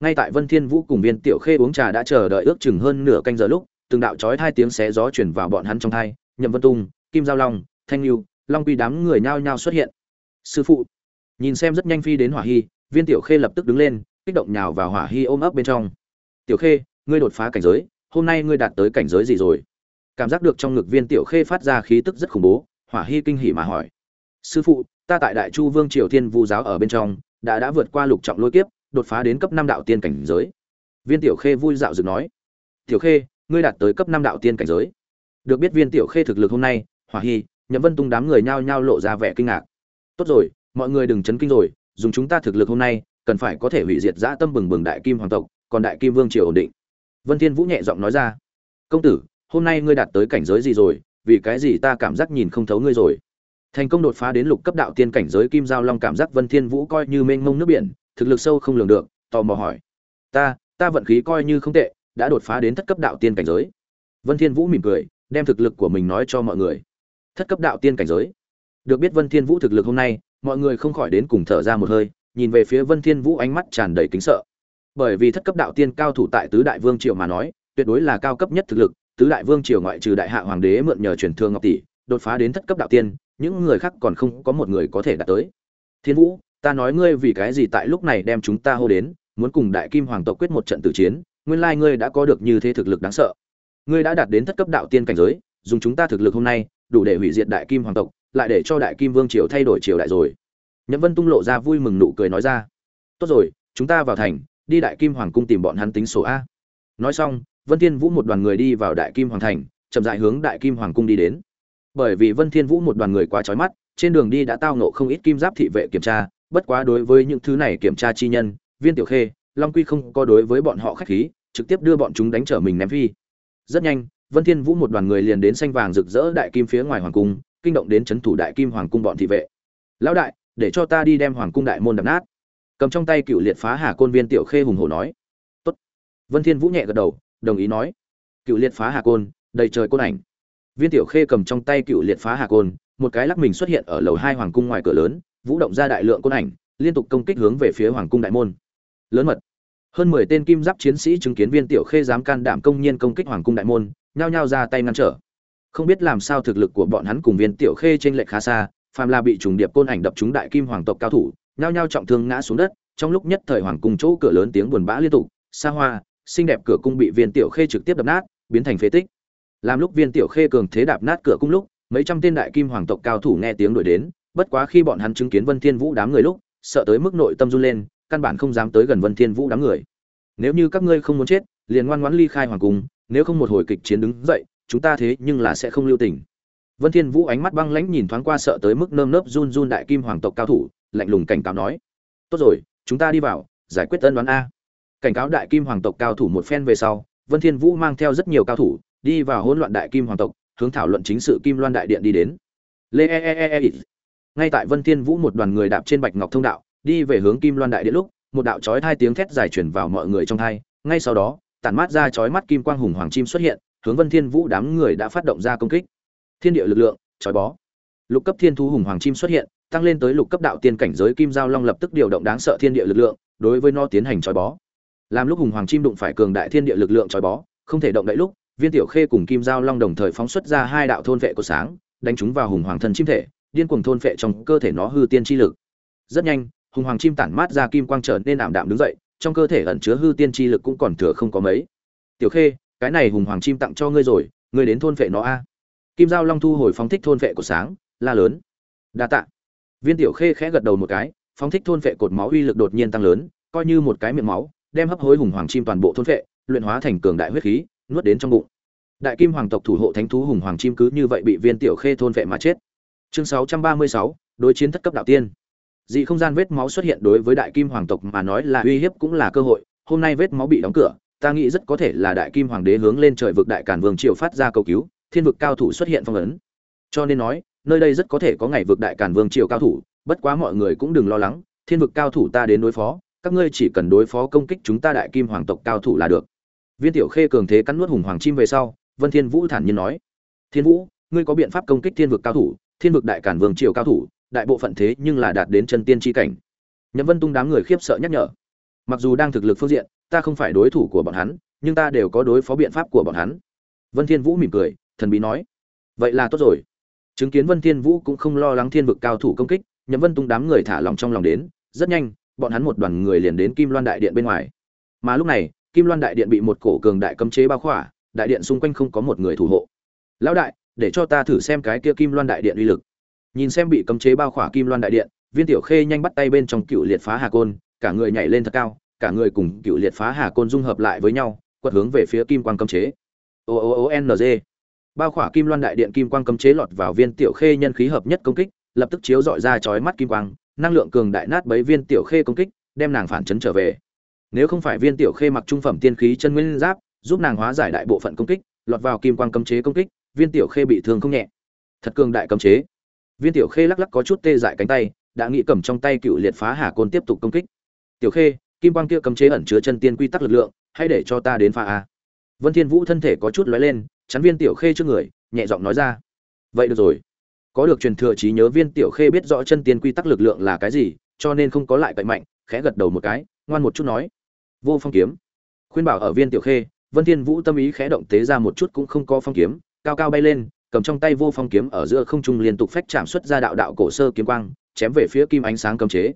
ngay tại vân thiên vũ cùng viên tiểu khê uống trà đã chờ đợi ước chừng hơn nửa canh giờ lúc, từng đạo chói hai tiếng xé gió truyền vào bọn hắn trong thai nhậm vân tung, kim giao long, thanh lưu long quy đám người nhao nhao xuất hiện. Sư phụ, nhìn xem rất nhanh phi đến hỏa hy, viên tiểu khê lập tức đứng lên, kích động nhào vào hỏa hy ôm ấp bên trong. Tiểu khê, ngươi đột phá cảnh giới, hôm nay ngươi đạt tới cảnh giới gì rồi? Cảm giác được trong ngực viên tiểu khê phát ra khí tức rất khủng bố, hỏa hy kinh hỉ mà hỏi. Sư phụ, ta tại đại chu vương triều thiên vu giáo ở bên trong, đã đã vượt qua lục trọng lôi kiếp đột phá đến cấp năm đạo tiên cảnh giới. Viên tiểu khê vui dạo dựng nói, tiểu khê, ngươi đạt tới cấp năm đạo tiên cảnh giới. Được biết viên tiểu khê thực lực hôm nay, hỏa hy, nhậm vân tung đám người nhao nhao lộ ra vẻ kinh ngạc. Tốt rồi, mọi người đừng chấn kinh rồi, dùng chúng ta thực lực hôm nay, cần phải có thể hủy diệt dã tâm bừng bừng đại kim hoàng tộc, còn đại kim vương triều ổn định. Vân thiên vũ nhẹ giọng nói ra, công tử, hôm nay ngươi đạt tới cảnh giới gì rồi, vì cái gì ta cảm giác nhìn không thấu ngươi rồi? Thành công đột phá đến lục cấp đạo tiên cảnh giới kim giao long cảm giác vân thiên vũ coi như mênh mông nước biển thực lực sâu không lường được, tò mò hỏi. Ta ta vận khí coi như không tệ, đã đột phá đến thất cấp đạo tiên cảnh giới. Vân thiên vũ mỉm cười, đem thực lực của mình nói cho mọi người. Thất cấp đạo tiên cảnh giới. Được biết vân thiên vũ thực lực hôm nay, mọi người không khỏi đến cùng thở ra một hơi, nhìn về phía vân thiên vũ ánh mắt tràn đầy kính sợ. Bởi vì thất cấp đạo tiên cao thủ tại tứ đại vương triều mà nói, tuyệt đối là cao cấp nhất thực lực, tứ đại vương triều ngoại trừ đại hạ hoàng đế mượn nhờ truyền thương ngọc tỷ, đột phá đến thất cấp đạo tiên, những người khác còn không có một người có thể đạt tới. Thiên vũ ta nói ngươi vì cái gì tại lúc này đem chúng ta hô đến, muốn cùng đại kim hoàng tộc quyết một trận tử chiến, nguyên lai ngươi đã có được như thế thực lực đáng sợ. Ngươi đã đạt đến thất cấp đạo tiên cảnh giới, dùng chúng ta thực lực hôm nay, đủ để hủy diệt đại kim hoàng tộc, lại để cho đại kim vương triều thay đổi triều đại rồi. Nhậm vân tung lộ ra vui mừng nụ cười nói ra. Tốt rồi, chúng ta vào thành, đi đại kim hoàng cung tìm bọn hắn tính sổ a. Nói xong, vân thiên vũ một đoàn người đi vào đại kim hoàng thành, chậm rãi hướng đại kim hoàng cung đi đến. Bởi vì vân thiên vũ một đoàn người quá chói mắt, trên đường đi đã tao nộ không ít kim giáp thị vệ kiểm tra bất quá đối với những thứ này kiểm tra chi nhân, viên tiểu khê, long quy không có đối với bọn họ khách khí, trực tiếp đưa bọn chúng đánh trở mình ném phi. Rất nhanh, vân thiên vũ một đoàn người liền đến xanh vàng rực rỡ đại kim phía ngoài hoàng cung, kinh động đến chấn thủ đại kim hoàng cung bọn thị vệ. Lão đại, để cho ta đi đem hoàng cung đại môn đập nát. Cầm trong tay cựu liệt phá hà côn viên tiểu khê hùng hổ nói. Tốt. Vân thiên vũ nhẹ gật đầu, đồng ý nói. Cựu liệt phá hà côn, đầy trời côn ảnh. Viên tiểu khê cầm trong tay cựu liệt phá hà côn, một cái lắc mình xuất hiện ở lầu hai hoàng cung ngoài cửa lớn vũ động ra đại lượng côn ảnh, liên tục công kích hướng về phía hoàng cung đại môn. Lớn mật. Hơn mười tên kim giáp chiến sĩ chứng kiến viên tiểu khê dám can đảm công nhiên công kích hoàng cung đại môn, nhao nhao ra tay ngăn trở. Không biết làm sao thực lực của bọn hắn cùng viên tiểu khê trên lệch khá xa, phàm là bị trùng điệp côn ảnh đập trúng đại kim hoàng tộc cao thủ, nhao nhao trọng thương ngã xuống đất, trong lúc nhất thời hoàng cung chỗ cửa lớn tiếng buồn bã liên tục, xa hoa, xinh đẹp cửa cung bị viên tiểu khê trực tiếp đập nát, biến thành phế tích. Làm lúc viên tiểu khê cường thế đạp nát cửa cung lúc, mấy trăm tên đại kim hoàng tộc cao thủ nghe tiếng đuổi đến bất quá khi bọn hắn chứng kiến vân thiên vũ đám người lúc sợ tới mức nội tâm run lên căn bản không dám tới gần vân thiên vũ đám người nếu như các ngươi không muốn chết liền ngoan ngoãn ly khai hoàng cung nếu không một hồi kịch chiến đứng dậy chúng ta thế nhưng là sẽ không lưu tình vân thiên vũ ánh mắt băng lãnh nhìn thoáng qua sợ tới mức nơm nớp run run đại kim hoàng tộc cao thủ lạnh lùng cảnh cáo nói tốt rồi chúng ta đi vào giải quyết tân đoán a cảnh cáo đại kim hoàng tộc cao thủ một phen về sau vân thiên vũ mang theo rất nhiều cao thủ đi vào hỗn loạn đại kim hoàng tộc hướng thảo luận chính sự kim loan đại điện đi đến lê e e e, e ngay tại vân thiên vũ một đoàn người đạp trên bạch ngọc thông đạo, đi về hướng kim loan đại điện lúc, một đạo chói hai tiếng thét dài truyền vào mọi người trong thai ngay sau đó, tản mát ra chói mắt kim quang hùng hoàng chim xuất hiện, hướng vân thiên vũ đám người đã phát động ra công kích. Thiên địa lực lượng, chói bó. Lục cấp thiên thú hùng hoàng chim xuất hiện, tăng lên tới lục cấp đạo tiên cảnh giới kim giao long lập tức điều động đáng sợ thiên địa lực lượng, đối với nó tiến hành chói bó. Làm lúc hùng hoàng chim đụng phải cường đại thiên địa lực lượng chói bó, không thể động đậy lúc, viên tiểu khê cùng kim giao long đồng thời phóng xuất ra hai đạo thôn vệ của sáng, đánh chúng vào hùng hoàng thân chim thể điên cuồng thôn phệ trong cơ thể nó hư tiên chi lực. Rất nhanh, hùng hoàng chim tản mát ra kim quang trở nên ảm đạm đứng dậy, trong cơ thể ẩn chứa hư tiên chi lực cũng còn thừa không có mấy. Tiểu khê, cái này hùng hoàng chim tặng cho ngươi rồi, ngươi đến thôn phệ nó a. Kim giao long thu hồi phóng thích thôn phệ của sáng, la lớn. Đa tạ. Viên tiểu khê khẽ gật đầu một cái, phóng thích thôn phệ cột máu uy lực đột nhiên tăng lớn, coi như một cái miệng máu, đem hấp hối hùng hoàng chim toàn bộ thôn phệ, luyện hóa thành cường đại huyết khí, nuốt đến trong bụng. Đại kim hoàng tộc thủ hộ thánh thú hùng hoàng chim cứ như vậy bị viên tiểu khê thôn phệ mà chết chương 636, đối chiến thất cấp đạo tiên. Dị không gian vết máu xuất hiện đối với đại kim hoàng tộc mà nói là uy hiếp cũng là cơ hội. Hôm nay vết máu bị đóng cửa ta nghĩ rất có thể là đại kim hoàng đế hướng lên trời vực đại cản vương triều phát ra cầu cứu thiên vực cao thủ xuất hiện phong ấn. Cho nên nói nơi đây rất có thể có ngày vực đại cản vương triều cao thủ bất quá mọi người cũng đừng lo lắng thiên vực cao thủ ta đến đối phó các ngươi chỉ cần đối phó công kích chúng ta đại kim hoàng tộc cao thủ là được. Viên tiểu khê cường thế cắn nuốt hùng hoàng chim về sau vân thiên vũ thản nhiên nói thiên vũ ngươi có biện pháp công kích thiên vực cao thủ thiên vực đại cản vương triều cao thủ, đại bộ phận thế nhưng là đạt đến chân tiên chi cảnh. Nhậm vân tung đám người khiếp sợ nhắc nhở. Mặc dù đang thực lực phương diện, ta không phải đối thủ của bọn hắn, nhưng ta đều có đối phó biện pháp của bọn hắn. Vân thiên vũ mỉm cười, thần bí nói. Vậy là tốt rồi. Chứng kiến vân thiên vũ cũng không lo lắng thiên vực cao thủ công kích, nhậm vân tung đám người thả lòng trong lòng đến, rất nhanh, bọn hắn một đoàn người liền đến kim loan đại điện bên ngoài. Mà lúc này, kim loan đại điện bị một cổ cường đại cấm chế bao khỏa, đại điện xung quanh không có một người thủ hộ. Lão đại để cho ta thử xem cái kia kim loan đại điện uy lực. Nhìn xem bị cấm chế bao khỏa kim loan đại điện, viên tiểu khê nhanh bắt tay bên trong cựu liệt phá hà côn, cả người nhảy lên thật cao, cả người cùng cựu liệt phá hà côn dung hợp lại với nhau, quật hướng về phía kim quang cấm chế. O o o n g. Bao khỏa kim loan đại điện kim quang cấm chế lọt vào viên tiểu khê nhân khí hợp nhất công kích, lập tức chiếu dọi ra chói mắt kim quang, năng lượng cường đại nát bấy viên tiểu khê công kích, đem nàng phản chấn trở về. Nếu không phải viên tiểu khê mặc trung phẩm tiên khí chân nguyên giáp, giúp nàng hóa giải đại bộ phận công kích, lọt vào kim quang cấm chế công kích viên tiểu khê bị thương không nhẹ. Thật cường đại cấm chế. Viên tiểu khê lắc lắc có chút tê dại cánh tay, đã nghĩ cầm trong tay cựu liệt phá hà côn tiếp tục công kích. Tiểu khê, kim quang kia cấm chế ẩn chứa chân tiên quy tắc lực lượng, hãy để cho ta đến phá a. Vân thiên vũ thân thể có chút lóe lên, chắn viên tiểu khê trước người, nhẹ giọng nói ra. Vậy được rồi. Có được truyền thừa trí nhớ viên tiểu khê biết rõ chân tiên quy tắc lực lượng là cái gì, cho nên không có lại cậy mạnh, khẽ gật đầu một cái, ngoan một chút nói. Vô phong kiếm. Khuyên bảo ở viên tiểu khê, vân thiên vũ tâm ý khẽ động tế ra một chút cũng không có phong kiếm cao cao bay lên, cầm trong tay vô phong kiếm ở giữa không trung liên tục phách chạm xuất ra đạo đạo cổ sơ kiếm quang, chém về phía kim ánh sáng cấm chế.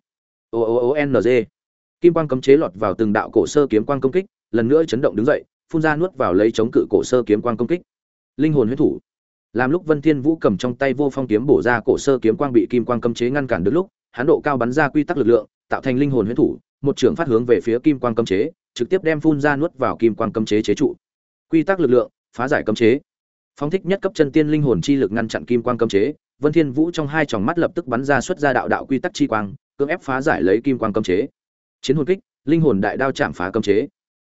O o o n g. Kim quang cấm chế lọt vào từng đạo cổ sơ kiếm quang công kích, lần nữa chấn động đứng dậy, phun ra nuốt vào lấy chống cự cổ sơ kiếm quang công kích. Linh hồn huyết thủ. Làm lúc vân thiên vũ cầm trong tay vô phong kiếm bổ ra cổ sơ kiếm quang bị kim quang cấm chế ngăn cản được lúc, hắn độ cao bắn ra quy tắc lực lượng, tạo thành linh hồn huyết thủ, một trường phát hướng về phía kim quang cấm chế, trực tiếp đem phun ra nuốt vào kim quang cấm chế chế trụ. Quy tắc lực lượng, phá giải cấm chế phong thích nhất cấp chân tiên linh hồn chi lực ngăn chặn kim quang cấm chế, vân thiên vũ trong hai tròng mắt lập tức bắn ra xuất ra đạo đạo quy tắc chi quang, cưỡng ép phá giải lấy kim quang cấm chế. Chiến hồn kích, linh hồn đại đao chạm phá cấm chế.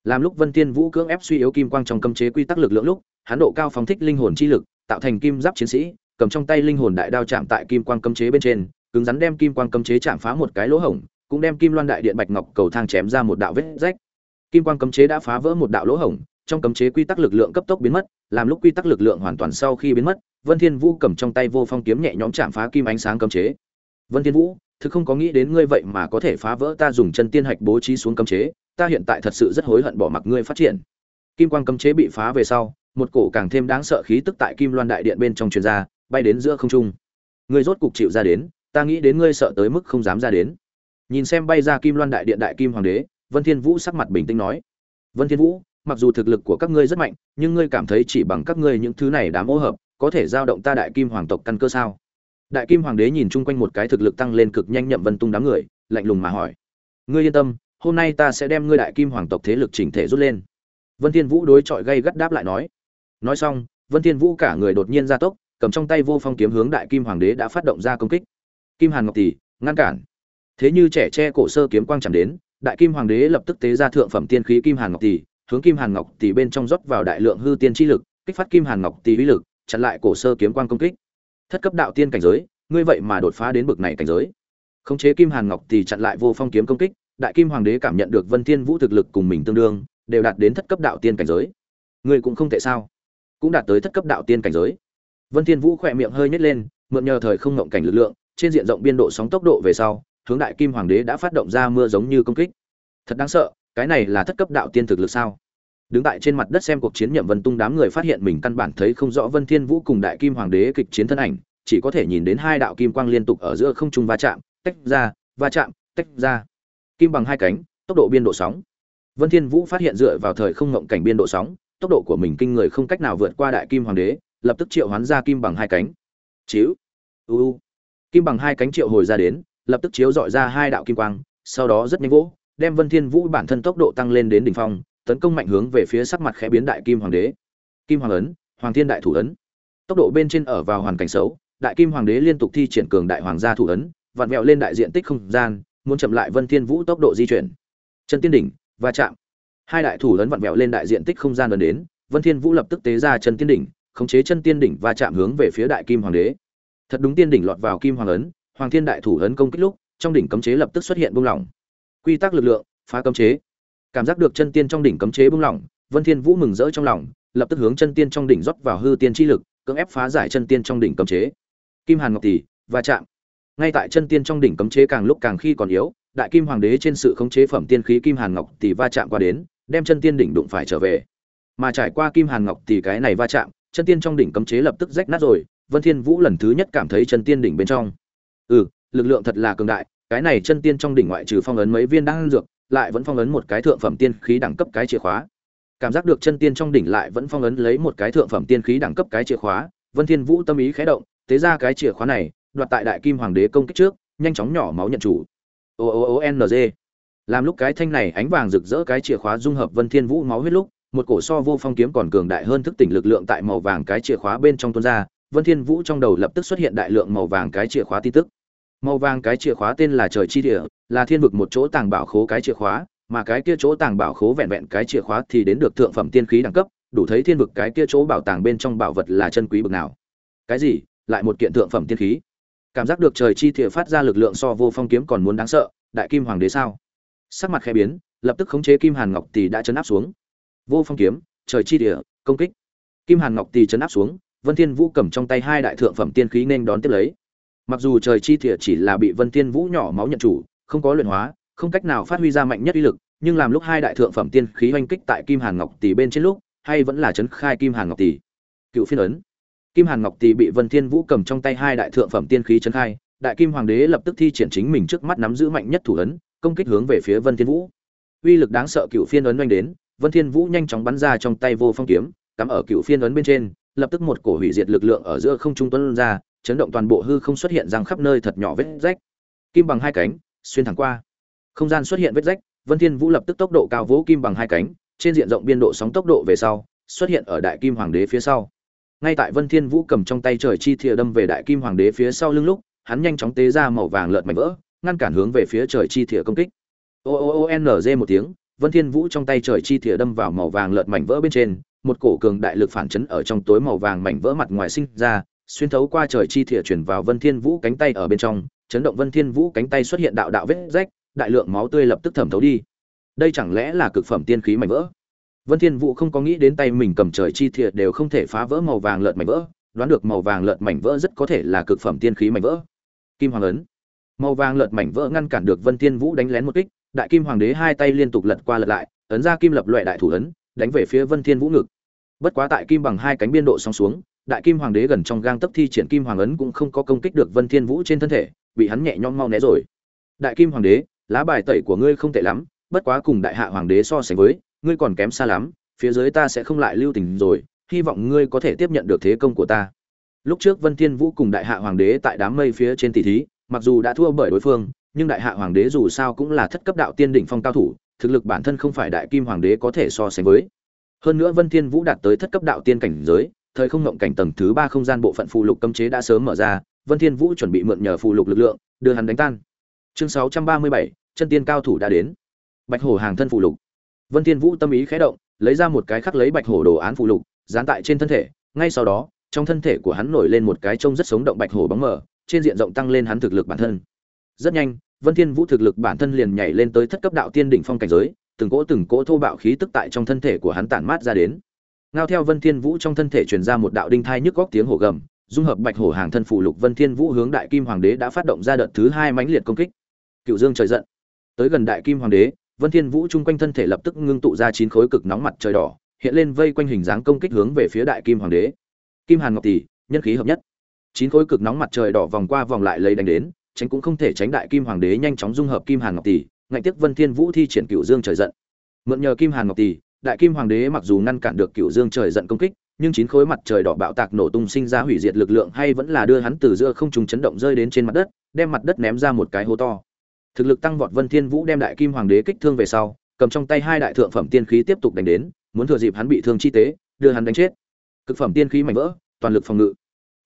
Làm lúc vân thiên vũ cưỡng ép suy yếu kim quang trong cấm chế quy tắc lực lượng lúc, hắn độ cao phóng thích linh hồn chi lực, tạo thành kim giáp chiến sĩ, cầm trong tay linh hồn đại đao chạm tại kim quang cấm chế bên trên, cứng rắn đem kim quang cấm chế chạm phá một cái lỗ hổng, cũng đem kim loan đại điện bạch ngọc cầu thang chém ra một đạo vết rách. Kim quang cấm chế đã phá vỡ một đạo lỗ hổng trong cấm chế quy tắc lực lượng cấp tốc biến mất, làm lúc quy tắc lực lượng hoàn toàn sau khi biến mất, vân thiên vũ cầm trong tay vô phong kiếm nhẹ nhõm chạm phá kim ánh sáng cấm chế. Vân thiên vũ, thực không có nghĩ đến ngươi vậy mà có thể phá vỡ ta dùng chân tiên hạch bố trí xuống cấm chế, ta hiện tại thật sự rất hối hận bỏ mặc ngươi phát triển. Kim quang cấm chế bị phá về sau, một cổ càng thêm đáng sợ khí tức tại kim loan đại điện bên trong truyền ra, bay đến giữa không trung. Ngươi rốt cục chịu ra đến, ta nghĩ đến ngươi sợ tới mức không dám ra đến. Nhìn xem bay ra kim loan đại điện đại kim hoàng đế, vân thiên vũ sắc mặt bình tĩnh nói. Vân thiên vũ mặc dù thực lực của các ngươi rất mạnh, nhưng ngươi cảm thấy chỉ bằng các ngươi những thứ này đám ô hợp, có thể giao động ta đại kim hoàng tộc căn cơ sao? Đại kim hoàng đế nhìn chung quanh một cái thực lực tăng lên cực nhanh nhậm vân tung đám người, lạnh lùng mà hỏi. Ngươi yên tâm, hôm nay ta sẽ đem ngươi đại kim hoàng tộc thế lực chỉnh thể rút lên. Vân thiên vũ đối chọi gây gắt đáp lại nói. Nói xong, vân thiên vũ cả người đột nhiên ra tốc, cầm trong tay vô phong kiếm hướng đại kim hoàng đế đã phát động ra công kích. Kim hàn ngọc tỷ, ngăn cản. Thế như trẻ che cổ sơ kiếm quang chạm đến, đại kim hoàng đế lập tức tế ra thượng phẩm tiên khí kim hàn ngọc tỷ hướng kim hàn ngọc tỷ bên trong rót vào đại lượng hư tiên chi lực, kích phát kim hàn ngọc tỷ uy lực, chặn lại cổ sơ kiếm quan công kích. Thất cấp đạo tiên cảnh giới, ngươi vậy mà đột phá đến bực này cảnh giới. Khống chế kim hàn ngọc tỷ chặn lại vô phong kiếm công kích, đại kim hoàng đế cảm nhận được vân thiên vũ thực lực cùng mình tương đương, đều đạt đến thất cấp đạo tiên cảnh giới. Ngươi cũng không tệ sao? Cũng đạt tới thất cấp đạo tiên cảnh giới. Vân thiên vũ khoẹt miệng hơi nhếch lên, mượn nhờ thời không ngộng cảnh lực lượng, trên diện rộng biên độ sóng tốc độ về sau, hướng đại kim hoàng đế đã phát động ra mưa giống như công kích. Thật đáng sợ cái này là thất cấp đạo tiên thực lực sao? Đứng tại trên mặt đất xem cuộc chiến nhậm vân tung đám người phát hiện mình căn bản thấy không rõ vân thiên vũ cùng đại kim hoàng đế kịch chiến thân ảnh, chỉ có thể nhìn đến hai đạo kim quang liên tục ở giữa không trung va chạm, tách ra, va chạm, tách ra. Kim bằng hai cánh, tốc độ biên độ sóng. Vân thiên vũ phát hiện dựa vào thời không ngộng cảnh biên độ sóng, tốc độ của mình kinh người không cách nào vượt qua đại kim hoàng đế, lập tức triệu hoán ra kim bằng hai cánh. Chiếu. U kim bằng hai cánh triệu hồi ra đến, lập tức chiếu dọi ra hai đạo kim quang, sau đó rất nhanh vỗ đem vân thiên vũ bản thân tốc độ tăng lên đến đỉnh phong, tấn công mạnh hướng về phía sắc mặt khẽ biến đại kim hoàng đế. Kim hoàng ấn, hoàng thiên đại thủ ấn. Tốc độ bên trên ở vào hoàn cảnh xấu, đại kim hoàng đế liên tục thi triển cường đại hoàng gia thủ ấn, vặn vẹo lên đại diện tích không gian, muốn chậm lại vân thiên vũ tốc độ di chuyển. Chân tiên đỉnh, va chạm. Hai đại thủ ấn vặn vẹo lên đại diện tích không gian lớn đến, vân thiên vũ lập tức tế ra chân tiên đỉnh, khống chế chân tiên đỉnh va chạm hướng về phía đại kim hoàng đế. Thật đúng tiên đỉnh lọt vào kim hoàng ấn, hoàng thiên đại thủ ấn công kích lúc, trong đỉnh cấm chế lập tức xuất hiện buông lỏng quy tắc lực lượng, phá cấm chế. Cảm giác được chân tiên trong đỉnh cấm chế bung lỏng, vân thiên vũ mừng rỡ trong lòng, lập tức hướng chân tiên trong đỉnh rót vào hư tiên chi lực, cưỡng ép phá giải chân tiên trong đỉnh cấm chế. Kim hàn ngọc tỷ, va chạm. Ngay tại chân tiên trong đỉnh cấm chế càng lúc càng khi còn yếu, đại kim hoàng đế trên sự khống chế phẩm tiên khí kim hàn ngọc tỷ va chạm qua đến, đem chân tiên đỉnh đụng phải trở về. Mà trải qua kim hàn ngọc tỷ cái này va chạm, chân tiên trong đỉnh cấm chế lập tức rách nát rồi, vân thiên vũ lần thứ nhất cảm thấy chân tiên đỉnh bên trong. Ừ lực lượng thật là cường đại cái này chân tiên trong đỉnh ngoại trừ phong ấn mấy viên đan dược, lại vẫn phong ấn một cái thượng phẩm tiên khí đẳng cấp cái chìa khóa. Cảm giác được chân tiên trong đỉnh lại vẫn phong ấn lấy một cái thượng phẩm tiên khí đẳng cấp cái chìa khóa, vân thiên vũ tâm ý khẽ động, thế ra cái chìa khóa này, đoạt tại đại kim hoàng đế công kích trước, nhanh chóng nhỏ máu nhận chủ. O o o n g. Làm lúc cái thanh này ánh vàng rực rỡ cái chìa khóa dung hợp vân thiên vũ máu huyết lúc, một cổ so vô phong kiếm còn cường đại hơn thức tỉnh lực lượng tại màu vàng cái chìa khóa bên trong tuôn ra, vân thiên vũ trong đầu lập tức xuất hiện đại lượng màu vàng cái chìa khóa tin tức màu vàng cái chìa khóa tên là trời chi địa, là thiên vực một chỗ tàng bảo khố cái chìa khóa, mà cái kia chỗ tàng bảo khố vẹn vẹn cái chìa khóa thì đến được thượng phẩm tiên khí đẳng cấp, đủ thấy thiên vực cái kia chỗ bảo tàng bên trong bảo vật là chân quý bực nào. Cái gì? Lại một kiện thượng phẩm tiên khí. Cảm giác được trời chi địa phát ra lực lượng so vô phong kiếm còn muốn đáng sợ, đại kim hoàng đế sao? Sắc mặt khẽ biến, lập tức khống chế kim hàn ngọc tỷ đã chấn áp xuống. Vô phong kiếm, trời chi địa, công kích. Kim hàn ngọc tỷ chấn áp xuống, vân thiên vũ cầm trong tay hai đại thượng phẩm tiên khí nên đón tiếp lấy mặc dù trời chi thiệ chỉ là bị vân tiên vũ nhỏ máu nhận chủ, không có luyện hóa, không cách nào phát huy ra mạnh nhất uy lực, nhưng làm lúc hai đại thượng phẩm tiên khí oanh kích tại kim hàn ngọc tỷ bên trên lúc, hay vẫn là chấn khai kim hàn ngọc tỷ. Cựu phiên ấn. Kim hàn ngọc tỷ bị vân thiên vũ cầm trong tay hai đại thượng phẩm tiên khí chấn khai, đại kim hoàng đế lập tức thi triển chính mình trước mắt nắm giữ mạnh nhất thủ ấn, công kích hướng về phía vân thiên vũ. Uy lực đáng sợ cựu phiên ấn oanh đến, vân thiên vũ nhanh chóng bắn ra trong tay vô phong kiếm, cắm ở cựu phiên ấn bên trên, lập tức một cổ hủy diệt lực lượng ở giữa không trung tuấn ra chấn động toàn bộ hư không xuất hiện răng khắp nơi thật nhỏ vết rách. Kim bằng hai cánh, xuyên thẳng qua. Không gian xuất hiện vết rách, vân thiên vũ lập tức tốc độ cao vỗ kim bằng hai cánh, trên diện rộng biên độ sóng tốc độ về sau, xuất hiện ở đại kim hoàng đế phía sau. Ngay tại vân thiên vũ cầm trong tay trời chi thìa đâm về đại kim hoàng đế phía sau lưng lúc, hắn nhanh chóng tế ra màu vàng lợn mảnh vỡ, ngăn cản hướng về phía trời chi thìa công kích. O o o n g một tiếng, vân thiên vũ trong tay trời chi thìa đâm vào màu vàng lợn mảnh vỡ bên trên, một cổ cường đại lực phản chấn ở trong tối màu vàng mảnh vỡ mặt ngoài sinh ra xuyên thấu qua trời chi thìa chuyển vào vân thiên vũ cánh tay ở bên trong, chấn động vân thiên vũ cánh tay xuất hiện đạo đạo vết rách, đại lượng máu tươi lập tức thẩm thấu đi. Đây chẳng lẽ là cực phẩm tiên khí mảnh vỡ? Vân thiên vũ không có nghĩ đến tay mình cầm trời chi thiệt đều không thể phá vỡ màu vàng lợn mảnh vỡ, đoán được màu vàng lợn mảnh vỡ rất có thể là cực phẩm tiên khí mảnh vỡ. Kim hoàng ấn. Màu vàng lợn mảnh vỡ ngăn cản được vân thiên vũ đánh lén một kích, đại kim hoàng đế hai tay liên tục lật qua lật lại, ấn ra kim lập loại đại thủ ấn, đánh về phía vân thiên vũ ngực. Bất quá tại kim bằng hai cánh biên độ song xuống đại kim hoàng đế gần trong gang tấc thi triển kim hoàng ấn cũng không có công kích được vân thiên vũ trên thân thể, bị hắn nhẹ nhõm mau né rồi. Đại kim hoàng đế, lá bài tẩy của ngươi không tệ lắm, bất quá cùng đại hạ hoàng đế so sánh với, ngươi còn kém xa lắm, phía dưới ta sẽ không lại lưu tình rồi, hy vọng ngươi có thể tiếp nhận được thế công của ta. Lúc trước vân thiên vũ cùng đại hạ hoàng đế tại đám mây phía trên tỷ thí, mặc dù đã thua bởi đối phương, nhưng đại hạ hoàng đế dù sao cũng là thất cấp đạo tiên đỉnh phong cao thủ, thực lực bản thân không phải đại kim hoàng đế có thể so sánh với. Hơn nữa vân thiên vũ đạt tới thất cấp đạo tiên cảnh giới thời không ngộng cảnh tầng thứ ba không gian bộ phận phụ lục cấm chế đã sớm mở ra vân thiên vũ chuẩn bị mượn nhờ phụ lục lực lượng đưa hắn đánh tan. Chương 637, chân tiên cao thủ đã đến. Bạch hổ hàng thân phụ lục. Vân thiên vũ tâm ý khẽ động lấy ra một cái khắc lấy bạch hổ đồ án phụ lục dán tại trên thân thể ngay sau đó trong thân thể của hắn nổi lên một cái trông rất sống động bạch hổ bóng mờ trên diện rộng tăng lên hắn thực lực bản thân. Rất nhanh vân thiên vũ thực lực bản thân liền nhảy lên tới thất cấp đạo tiên đỉnh phong cảnh giới từng cỗ từng cỗ thô bạo khí tức tại trong thân thể của hắn tản mát ra đến ngao theo vân thiên vũ trong thân thể truyền ra một đạo đinh thai nhức góc tiếng hổ gầm, dung hợp bạch hổ hàng thân phụ lục vân thiên vũ hướng đại kim hoàng đế đã phát động ra đợt thứ hai mãnh liệt công kích. Cựu dương trời giận. Tới gần đại kim hoàng đế, vân thiên vũ trung quanh thân thể lập tức ngưng tụ ra chín khối cực nóng mặt trời đỏ, hiện lên vây quanh hình dáng công kích hướng về phía đại kim hoàng đế. Kim hàn ngọc tỷ, nhân khí hợp nhất. Chín khối cực nóng mặt trời đỏ vòng qua vòng lại lấy đánh đến, tránh cũng không thể tránh đại kim hoàng đế nhanh chóng dung hợp kim hàn ngọc tỷ, ngạnh tiếc vân thiên vũ thi triển cựu dương trời giận. Mượn nhờ kim hàn ngọc tỷ đại kim hoàng đế mặc dù ngăn cản được cựu dương trời giận công kích, nhưng chín khối mặt trời đỏ bạo tạc nổ tung sinh ra hủy diệt lực lượng hay vẫn là đưa hắn từ giữa không trung chấn động rơi đến trên mặt đất, đem mặt đất ném ra một cái hố to. Thực lực tăng vọt vân thiên vũ đem đại kim hoàng đế kích thương về sau, cầm trong tay hai đại thượng phẩm tiên khí tiếp tục đánh đến, muốn thừa dịp hắn bị thương chi tế, đưa hắn đánh chết. Cực phẩm tiên khí mảnh vỡ, toàn lực phòng ngự.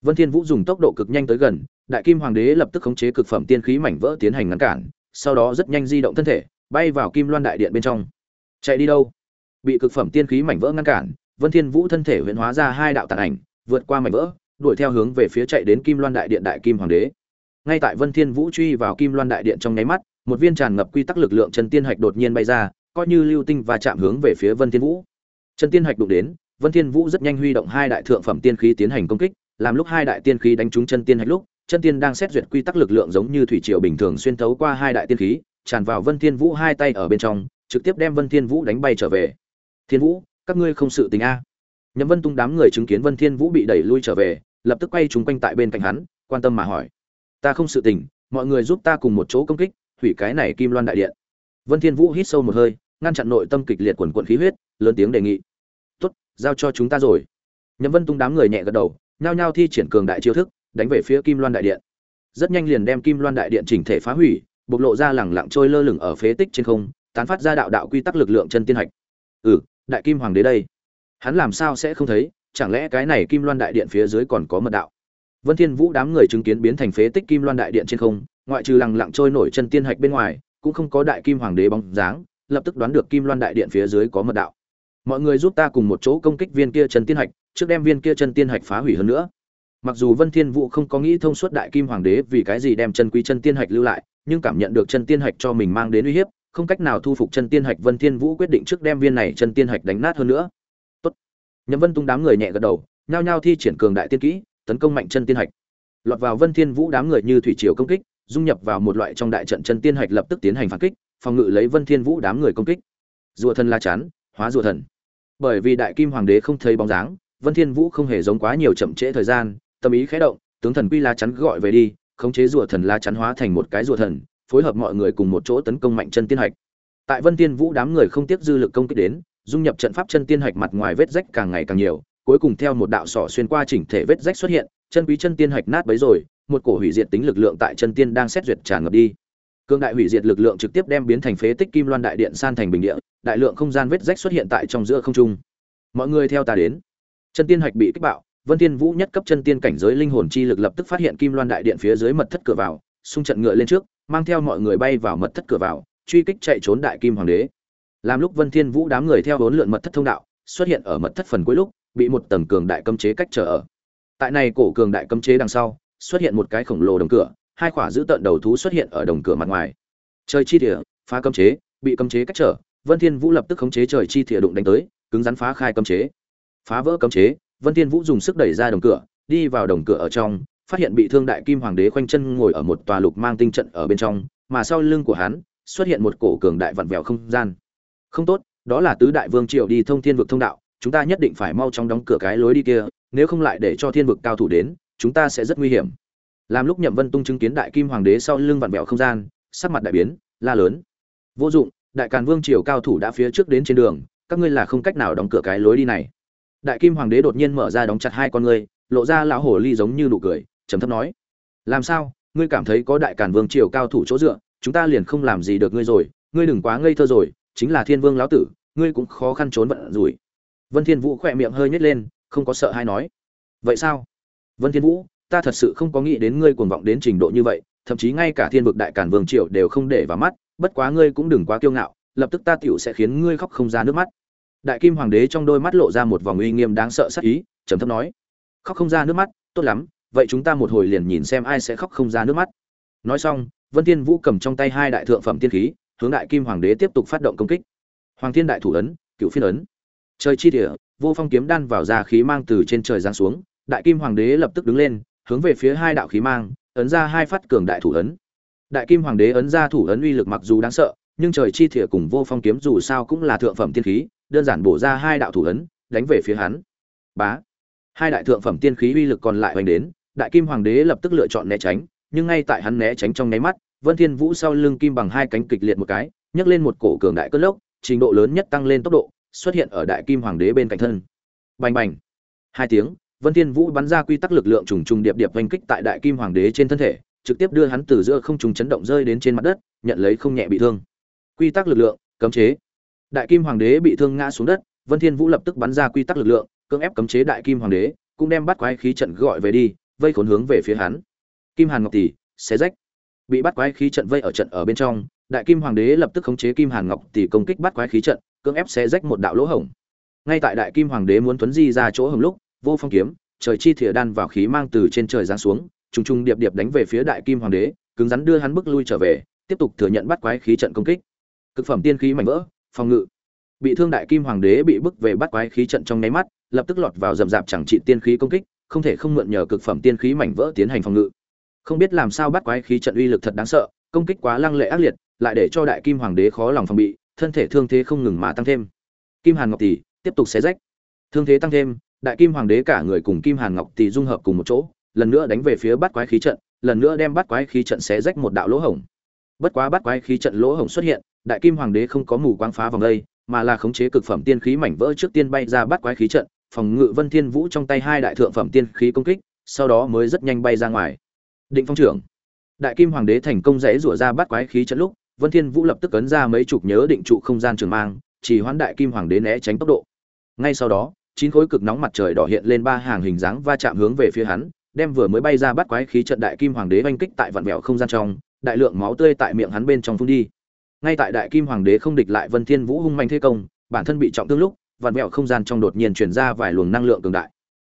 Vân thiên vũ dùng tốc độ cực nhanh tới gần, đại kim hoàng đế lập tức khống chế cực phẩm tiên khí mảnh vỡ tiến hành ngăn cản, sau đó rất nhanh di động thân thể, bay vào kim loan đại điện bên trong. Chạy đi đâu? Bị cực phẩm tiên khí mảnh vỡ ngăn cản vân thiên vũ thân thể huyễn hóa ra hai đạo tàn ảnh vượt qua mảnh vỡ đuổi theo hướng về phía chạy đến kim loan đại điện đại kim hoàng đế ngay tại vân thiên vũ truy vào kim loan đại điện trong nháy mắt một viên tràn ngập quy tắc lực lượng chân tiên hạch đột nhiên bay ra coi như lưu tinh và chạm hướng về phía vân thiên vũ chân tiên hạch đụng đến vân thiên vũ rất nhanh huy động hai đại thượng phẩm tiên khí tiến hành công kích làm lúc hai đại tiên khí đánh trúng chân tiên hạch lúc chân tiên đang xét duyệt quy tắc lực lượng giống như thủy triều bình thường xuyên thấu qua hai đại tiên khí tràn vào Vân Thiên Vũ hai tay ở bên trong, trực tiếp đem Vân Thiên Vũ đánh bay trở về. Thiên Vũ, các ngươi không sự tình a? Nhậm Vân Tung đám người chứng kiến Vân Thiên Vũ bị đẩy lui trở về, lập tức quay chúng quanh tại bên cạnh hắn, quan tâm mà hỏi: "Ta không sự tình, mọi người giúp ta cùng một chỗ công kích, hủy cái này Kim Loan đại điện." Vân Thiên Vũ hít sâu một hơi, ngăn chặn nội tâm kịch liệt quần cuộn khí huyết, lớn tiếng đề nghị: "Tốt, giao cho chúng ta rồi." Nhậm Vân Tung đám người nhẹ gật đầu, nhao nhao thi triển cường đại chiêu thức, đánh về phía Kim Loan đại điện. Rất nhanh liền đem Kim Loan đại điện chỉnh thể phá hủy, bộc lộ ra lẳng lặng trôi lơ lửng ở phế tích trên không, tán phát ra đạo đạo quy tắc lực lượng chân tiên hạch. Ừ, đại kim hoàng đế đây. Hắn làm sao sẽ không thấy, chẳng lẽ cái này Kim Loan đại điện phía dưới còn có mật đạo? Vân Thiên Vũ đám người chứng kiến biến thành phế tích Kim Loan đại điện trên không, ngoại trừ lẳng lặng trôi nổi chân tiên hạch bên ngoài, cũng không có đại kim hoàng đế bóng dáng, lập tức đoán được Kim Loan đại điện phía dưới có mật đạo. Mọi người giúp ta cùng một chỗ công kích viên kia chân tiên hạch, trước đem viên kia chân tiên hạch phá hủy hơn nữa. Mặc dù Vân Thiên Vũ không có nghĩ thông suốt đại kim hoàng đế vì cái gì đem chân quý chân tiên hạch lưu lại, nhưng cảm nhận được chân tiên hạch cho mình mang đến uy hiếp, không cách nào thu phục chân tiên hạch Vân Thiên Vũ quyết định trước đem viên này chân tiên hạch đánh nát hơn nữa. Tốt. Nhậm Vân Tung đám người nhẹ gật đầu, nhao nhao thi triển cường đại tiên kỹ, tấn công mạnh chân tiên hạch. Lọt vào Vân Thiên Vũ đám người như thủy triều công kích, dung nhập vào một loại trong đại trận chân tiên hạch lập tức tiến hành phản kích, phòng ngự lấy Vân Thiên Vũ đám người công kích. Rùa thần la chán, hóa rùa thần. Bởi vì đại kim hoàng đế không thấy bóng dáng, Vân Thiên Vũ không hề giống quá nhiều chậm trễ thời gian, tâm ý khẽ động, tướng thần quy la chắn gọi về đi, khống chế rùa thần la chắn hóa thành một cái rùa thần, phối hợp mọi người cùng một chỗ tấn công mạnh chân tiên hạch. Tại Vân Tiên Vũ đám người không tiếc dư lực công kích đến, dung nhập trận pháp chân tiên hạch mặt ngoài vết rách càng ngày càng nhiều, cuối cùng theo một đạo sỏ xuyên qua chỉnh thể vết rách xuất hiện, chân quý chân tiên hạch nát bấy rồi, một cổ hủy diệt tính lực lượng tại chân tiên đang xét duyệt tràn ngập đi. Cương đại hủy diệt lực lượng trực tiếp đem biến thành phế tích kim loan đại điện san thành bình địa, đại lượng không gian vết rách xuất hiện tại trong giữa không trung. Mọi người theo ta đến. Chân tiên hạch bị kích bạo, Vân Tiên Vũ nhất cấp chân tiên cảnh giới linh hồn chi lực lập tức phát hiện Kim Loan đại điện phía dưới mật thất cửa vào, xung trận ngựa lên trước, mang theo mọi người bay vào mật thất cửa vào, truy kích chạy trốn đại kim hoàng đế. Làm lúc Vân Thiên Vũ đám người theo bốn lượn mật thất thông đạo, xuất hiện ở mật thất phần cuối lúc, bị một tầng cường đại cấm chế cách trở ở. Tại này cổ cường đại cấm chế đằng sau, xuất hiện một cái khổng lồ đồng cửa, hai khỏa giữ tận đầu thú xuất hiện ở đồng cửa mặt ngoài. Trời chi địa, phá cấm chế, bị cấm chế cách trở, Vân Thiên Vũ lập tức khống chế trời chi địa đụng đánh tới, cứng rắn phá khai cấm chế. Phá vỡ cấm chế, Vân Thiên Vũ dùng sức đẩy ra đồng cửa, đi vào đồng cửa ở trong, phát hiện bị thương đại kim hoàng đế khoanh chân ngồi ở một tòa lục mang tinh trận ở bên trong, mà sau lưng của hắn xuất hiện một cổ cường đại vặn vẹo không gian. Không tốt, đó là tứ đại vương triều đi thông thiên vực thông đạo, chúng ta nhất định phải mau chóng đóng cửa cái lối đi kia, nếu không lại để cho thiên vực cao thủ đến, chúng ta sẽ rất nguy hiểm. Làm lúc Nhậm Vân Tung chứng kiến đại kim hoàng đế sau lưng vặn vẹo không gian, sắc mặt đại biến, la lớn: "Vô dụng, đại càn vương triều cao thủ đã phía trước đến trên đường, các ngươi là không cách nào đóng cửa cái lối đi này." đại kim hoàng đế đột nhiên mở ra đóng chặt hai con ngươi lộ ra lão hổ ly giống như nụ cười trầm thấp nói, làm sao? Ngươi cảm thấy có đại càn vương triều cao thủ chỗ dựa, chúng ta liền không làm gì được ngươi rồi. Ngươi đừng quá ngây thơ rồi, chính là thiên vương lão tử, ngươi cũng khó khăn trốn vận rủi. Vân thiên vũ khỏe miệng hơi nhếch lên, không có sợ hay nói, vậy sao? Vân thiên vũ, ta thật sự không có nghĩ đến ngươi cuồng vọng đến trình độ như vậy, thậm chí ngay cả thiên vực đại càn vương triều đều không để vào mắt, bất quá ngươi cũng đừng quá kiêu ngạo, lập tức ta tiểu sẽ khiến ngươi khóc không ra nước mắt. Đại kim hoàng đế trong đôi mắt lộ ra một vòng uy nghiêm đáng sợ sắc ý, trầm thấp nói, khóc không ra nước mắt, tốt lắm vậy chúng ta một hồi liền nhìn xem ai sẽ khóc không ra nước mắt nói xong vân thiên vũ cầm trong tay hai đại thượng phẩm tiên khí hướng đại kim hoàng đế tiếp tục phát động công kích hoàng thiên đại thủ ấn cựu phiên ấn trời chi địa vô phong kiếm đan vào ra khí mang từ trên trời giáng xuống đại kim hoàng đế lập tức đứng lên hướng về phía hai đạo khí mang ấn ra hai phát cường đại thủ ấn đại kim hoàng đế ấn ra thủ ấn uy lực mặc dù đáng sợ nhưng trời chi địa cùng vô phong kiếm dù sao cũng là thượng phẩm tiên khí đơn giản bổ ra hai đạo thủ ấn, đánh về phía hắn. Bá. Hai đại thượng phẩm tiên khí uy lực còn lại hoành đến, Đại Kim Hoàng đế lập tức lựa chọn né tránh, nhưng ngay tại hắn né tránh trong nháy mắt, Vân Thiên Vũ sau lưng kim bằng hai cánh kịch liệt một cái, nhấc lên một cổ cường đại cơn lốc, trình độ lớn nhất tăng lên tốc độ, xuất hiện ở Đại Kim Hoàng đế bên cạnh thân. Bành bành. Hai tiếng, Vân Thiên Vũ bắn ra quy tắc lực lượng trùng trùng điệp điệp vành kích tại Đại Kim Hoàng đế trên thân thể, trực tiếp đưa hắn từ giữa không trung chấn động rơi đến trên mặt đất, nhận lấy không nhẹ bị thương. Quy tắc lực lượng, cấm chế đại kim hoàng đế bị thương ngã xuống đất vân thiên vũ lập tức bắn ra quy tắc lực lượng cưỡng ép cấm chế đại kim hoàng đế cũng đem bắt quái khí trận gọi về đi vây khốn hướng về phía hắn. Kim hàn ngọc tỷ, xé rách. Bị bắt quái khí trận vây ở trận ở bên trong, đại kim hoàng đế lập tức khống chế kim hàn ngọc tỷ công kích bắt quái khí trận, cưỡng ép xé rách một đạo lỗ hổng. Ngay tại đại kim hoàng đế muốn tuấn di ra chỗ hồng lúc, vô phong kiếm, trời chi thìa đan vào khí mang từ trên trời giáng xuống, trùng trùng điệp điệp đánh về phía đại kim hoàng đế, cứng rắn đưa hắn bước lui trở về, tiếp tục thừa nhận bắt quái khí trận công kích. Cực phẩm tiên khí mảnh vỡ, phòng ngự. Bị thương đại kim hoàng đế bị bức về bắt quái khí trận trong nháy mắt, lập tức lọt vào dầm dạp chẳng trị tiên khí công kích không thể không mượn nhờ cực phẩm tiên khí mảnh vỡ tiến hành phòng ngự. Không biết làm sao bắt quái khí trận uy lực thật đáng sợ, công kích quá lăng lệ ác liệt, lại để cho đại kim hoàng đế khó lòng phòng bị, thân thể thương thế không ngừng mà tăng thêm. Kim hàn ngọc tỷ, tiếp tục xé rách. Thương thế tăng thêm, đại kim hoàng đế cả người cùng kim hàn ngọc tỷ dung hợp cùng một chỗ, lần nữa đánh về phía bắt quái khí trận, lần nữa đem bắt quái khí trận xé rách một đạo lỗ hổng. Bất quá bắt quái khí trận lỗ hổng xuất hiện, đại kim hoàng đế không có mù quáng phá vòng đây, mà là khống chế cực phẩm tiên khí mảnh vỡ trước tiên bay ra bắt quái khí trận phòng ngự vân thiên vũ trong tay hai đại thượng phẩm tiên khí công kích, sau đó mới rất nhanh bay ra ngoài. Định phong trưởng, đại kim hoàng đế thành công rẽ rủa ra bắt quái khí trận lúc, vân thiên vũ lập tức ấn ra mấy chục nhớ định trụ không gian trường mang chỉ hoán đại kim hoàng đế né tránh tốc độ. Ngay sau đó, chín khối cực nóng mặt trời đỏ hiện lên ba hàng hình dáng va chạm hướng về phía hắn, đem vừa mới bay ra bắt quái khí trận đại kim hoàng đế vanh kích tại vạn vẹo không gian trong, đại lượng máu tươi tại miệng hắn bên trong phun đi. Ngay tại đại kim hoàng đế không địch lại vân thiên vũ hung manh thế công, bản thân bị trọng thương lúc vạn vẹo không gian trong đột nhiên truyền ra vài luồng năng lượng cường đại.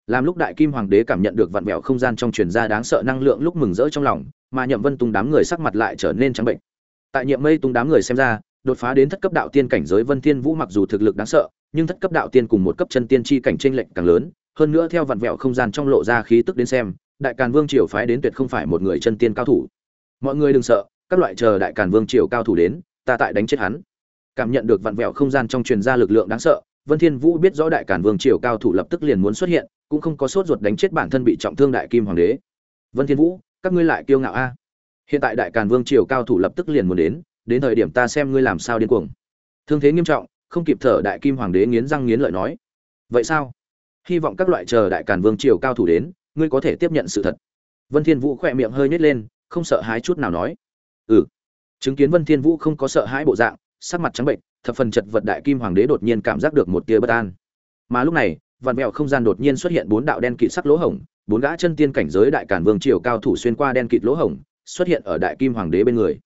Làm lúc đại kim hoàng đế cảm nhận được vạn vẹo không gian trong truyền ra đáng sợ năng lượng lúc mừng rỡ trong lòng, mà nhậm vân tung đám người sắc mặt lại trở nên trắng bệnh. Tại Nhậm mây tung đám người xem ra, đột phá đến thất cấp đạo tiên cảnh giới vân thiên vũ mặc dù thực lực đáng sợ, nhưng thất cấp đạo tiên cùng một cấp chân tiên chi cảnh chênh lệch càng lớn, hơn nữa theo vạn vẹo không gian trong lộ ra khí tức đến xem, đại càn vương triều phái đến tuyệt không phải một người chân tiên cao thủ. Mọi người đừng sợ, các loại chờ đại càn vương triều cao thủ đến, ta tại đánh chết hắn. Cảm nhận được vạn vẹo không gian trong truyền ra lực lượng đáng sợ vân thiên vũ biết rõ đại càn vương triều cao thủ lập tức liền muốn xuất hiện, cũng không có sốt ruột đánh chết bản thân bị trọng thương đại kim hoàng đế. Vân thiên vũ, các ngươi lại kiêu ngạo a. Hiện tại đại càn vương triều cao thủ lập tức liền muốn đến đến thời điểm ta xem ngươi làm sao điên cuồng. Thương thế nghiêm trọng, không kịp thở đại kim hoàng đế nghiến răng nghiến lợi nói. Vậy sao? Hy vọng các loại chờ đại càn vương triều cao thủ đến, ngươi có thể tiếp nhận sự thật. Vân thiên vũ khẽ miệng hơi nhếch lên, không sợ hãi chút nào nói. Ừ. Chứng kiến vân thiên vũ không có sợ hãi bộ dạng, sắc mặt trắng bệnh thập phần chật vật đại kim hoàng đế đột nhiên cảm giác được một tia bất an. Mà lúc này vạn mèo không gian đột nhiên xuất hiện bốn đạo đen kịt sắc lỗ hổng bốn gã chân tiên cảnh giới đại cản vương triều cao thủ xuyên qua đen kịt lỗ hổng xuất hiện ở đại kim hoàng đế bên người.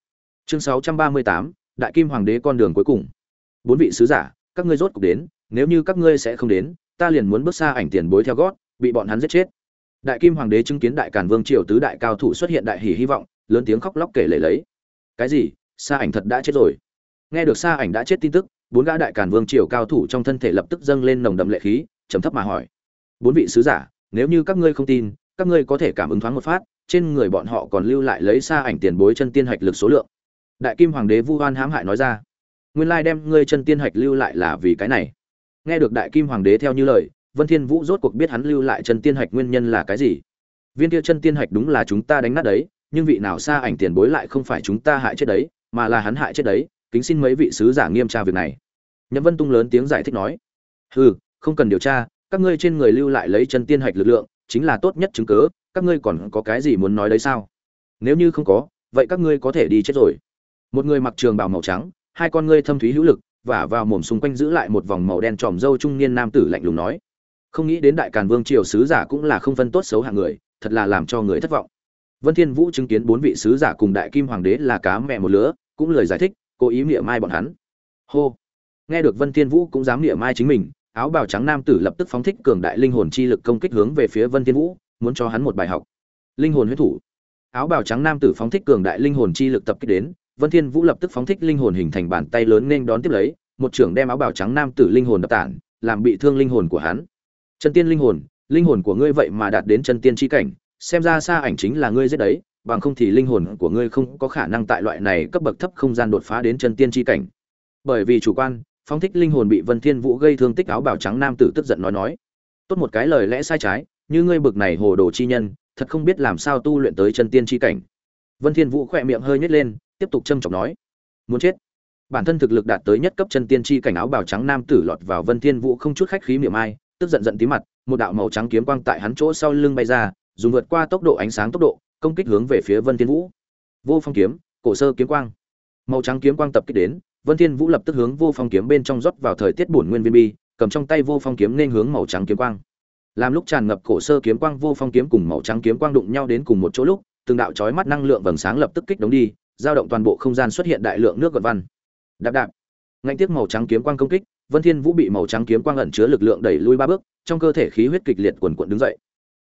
Chương 638, đại kim hoàng đế con đường cuối cùng. Bốn vị sứ giả các ngươi rốt cục đến nếu như các ngươi sẽ không đến ta liền muốn bước xa ảnh tiền bối theo gót bị bọn hắn giết chết. Đại kim hoàng đế chứng kiến đại càn vương triều tứ đại cao thủ xuất hiện đại hỉ hy vọng lớn tiếng khóc lóc kể lể lấy. Cái gì? Xa ảnh thật đã chết rồi nghe được xa ảnh đã chết tin tức, bốn gã đại càn vương triều cao thủ trong thân thể lập tức dâng lên nồng đậm lệ khí, trầm thấp mà hỏi. Bốn vị sứ giả, nếu như các ngươi không tin, các ngươi có thể cảm ứng thoáng một phát, trên người bọn họ còn lưu lại lấy xa ảnh tiền bối chân tiên hạch lực số lượng. Đại kim hoàng đế vu hoan hãm hại nói ra. Nguyên lai đem ngươi chân tiên hạch lưu lại là vì cái này. Nghe được đại kim hoàng đế theo như lời, vân thiên vũ rốt cuộc biết hắn lưu lại chân tiên hạch nguyên nhân là cái gì. Viên kia chân tiên hạch đúng là chúng ta đánh nát đấy, nhưng vị nào xa ảnh tiền bối lại không phải chúng ta hại chết đấy, mà là hắn hại chết đấy kính xin mấy vị sứ giả nghiêm tra việc này. Nhậm vân tung lớn tiếng giải thích nói, hừ, không cần điều tra, các ngươi trên người lưu lại lấy chân tiên hạch lực lượng, chính là tốt nhất chứng cứ, các ngươi còn có cái gì muốn nói đấy sao? Nếu như không có, vậy các ngươi có thể đi chết rồi. Một người mặc trường bào màu trắng, hai con ngươi thâm thúy hữu lực và vào mồm xung quanh giữ lại một vòng màu đen tròm râu trung niên nam tử lạnh lùng nói, không nghĩ đến đại càn vương triều sứ giả cũng là không phân tốt xấu hạng người, thật là làm cho người thất vọng. Vân thiên vũ chứng kiến bốn vị sứ giả cùng đại kim hoàng đế là cá mẹ một lứa, cũng lời giải thích cố ý mỉa mai bọn hắn. Hô. Nghe được vân thiên vũ cũng dám mỉa mai chính mình, áo bào trắng nam tử lập tức phóng thích cường đại linh hồn chi lực công kích hướng về phía vân thiên vũ, muốn cho hắn một bài học. Linh hồn huyết thủ. Áo bào trắng nam tử phóng thích cường đại linh hồn chi lực tập kích đến, vân thiên vũ lập tức phóng thích linh hồn hình thành bàn tay lớn nên đón tiếp lấy, một trưởng đem áo bào trắng nam tử linh hồn đập tản, làm bị thương linh hồn của hắn. Chân tiên linh hồn linh hồn của ngươi vậy mà đạt đến chân tiên chi cảnh, xem ra xa ảnh chính là ngươi giết đấy bằng không thì linh hồn của ngươi không có khả năng tại loại này cấp bậc thấp không gian đột phá đến chân tiên chi cảnh. Bởi vì chủ quan, phóng thích linh hồn bị vân thiên vũ gây thương tích áo bào trắng nam tử tức giận nói nói. Tốt một cái lời lẽ sai trái, như ngươi bực này hồ đồ chi nhân, thật không biết làm sao tu luyện tới chân tiên chi cảnh. Vân thiên vũ khỏe miệng hơi nhếch lên, tiếp tục trâm trọng nói. Muốn chết. Bản thân thực lực đạt tới nhất cấp chân tiên chi cảnh áo bào trắng nam tử lọt vào vân thiên vũ không chút khách khí miệng ai, tức giận giận tí mặt, một đạo màu trắng kiếm quang tại hắn chỗ sau lưng bay ra, dùng vượt qua tốc độ ánh sáng tốc độ công kích hướng về phía vân thiên vũ. Vô phong kiếm, cổ sơ kiếm quang. Màu trắng kiếm quang tập kích đến, vân thiên vũ lập tức hướng vô phong kiếm bên trong rót vào thời tiết bổn nguyên viên bi, cầm trong tay vô phong kiếm nên hướng màu trắng kiếm quang. Làm lúc tràn ngập cổ sơ kiếm quang, vô phong kiếm cùng màu trắng kiếm quang đụng nhau đến cùng một chỗ lúc, từng đạo chói mắt năng lượng vầng sáng lập tức kích đống đi, dao động toàn bộ không gian xuất hiện đại lượng nước gợn văn. Đạp đạp. Ngạnh tiếp màu trắng kiếm quang công kích, vân thiên vũ bị màu trắng kiếm quang ẩn chứa lực lượng đẩy lui ba bước, trong cơ thể khí huyết kịch liệt cuồn cuộn đứng dậy.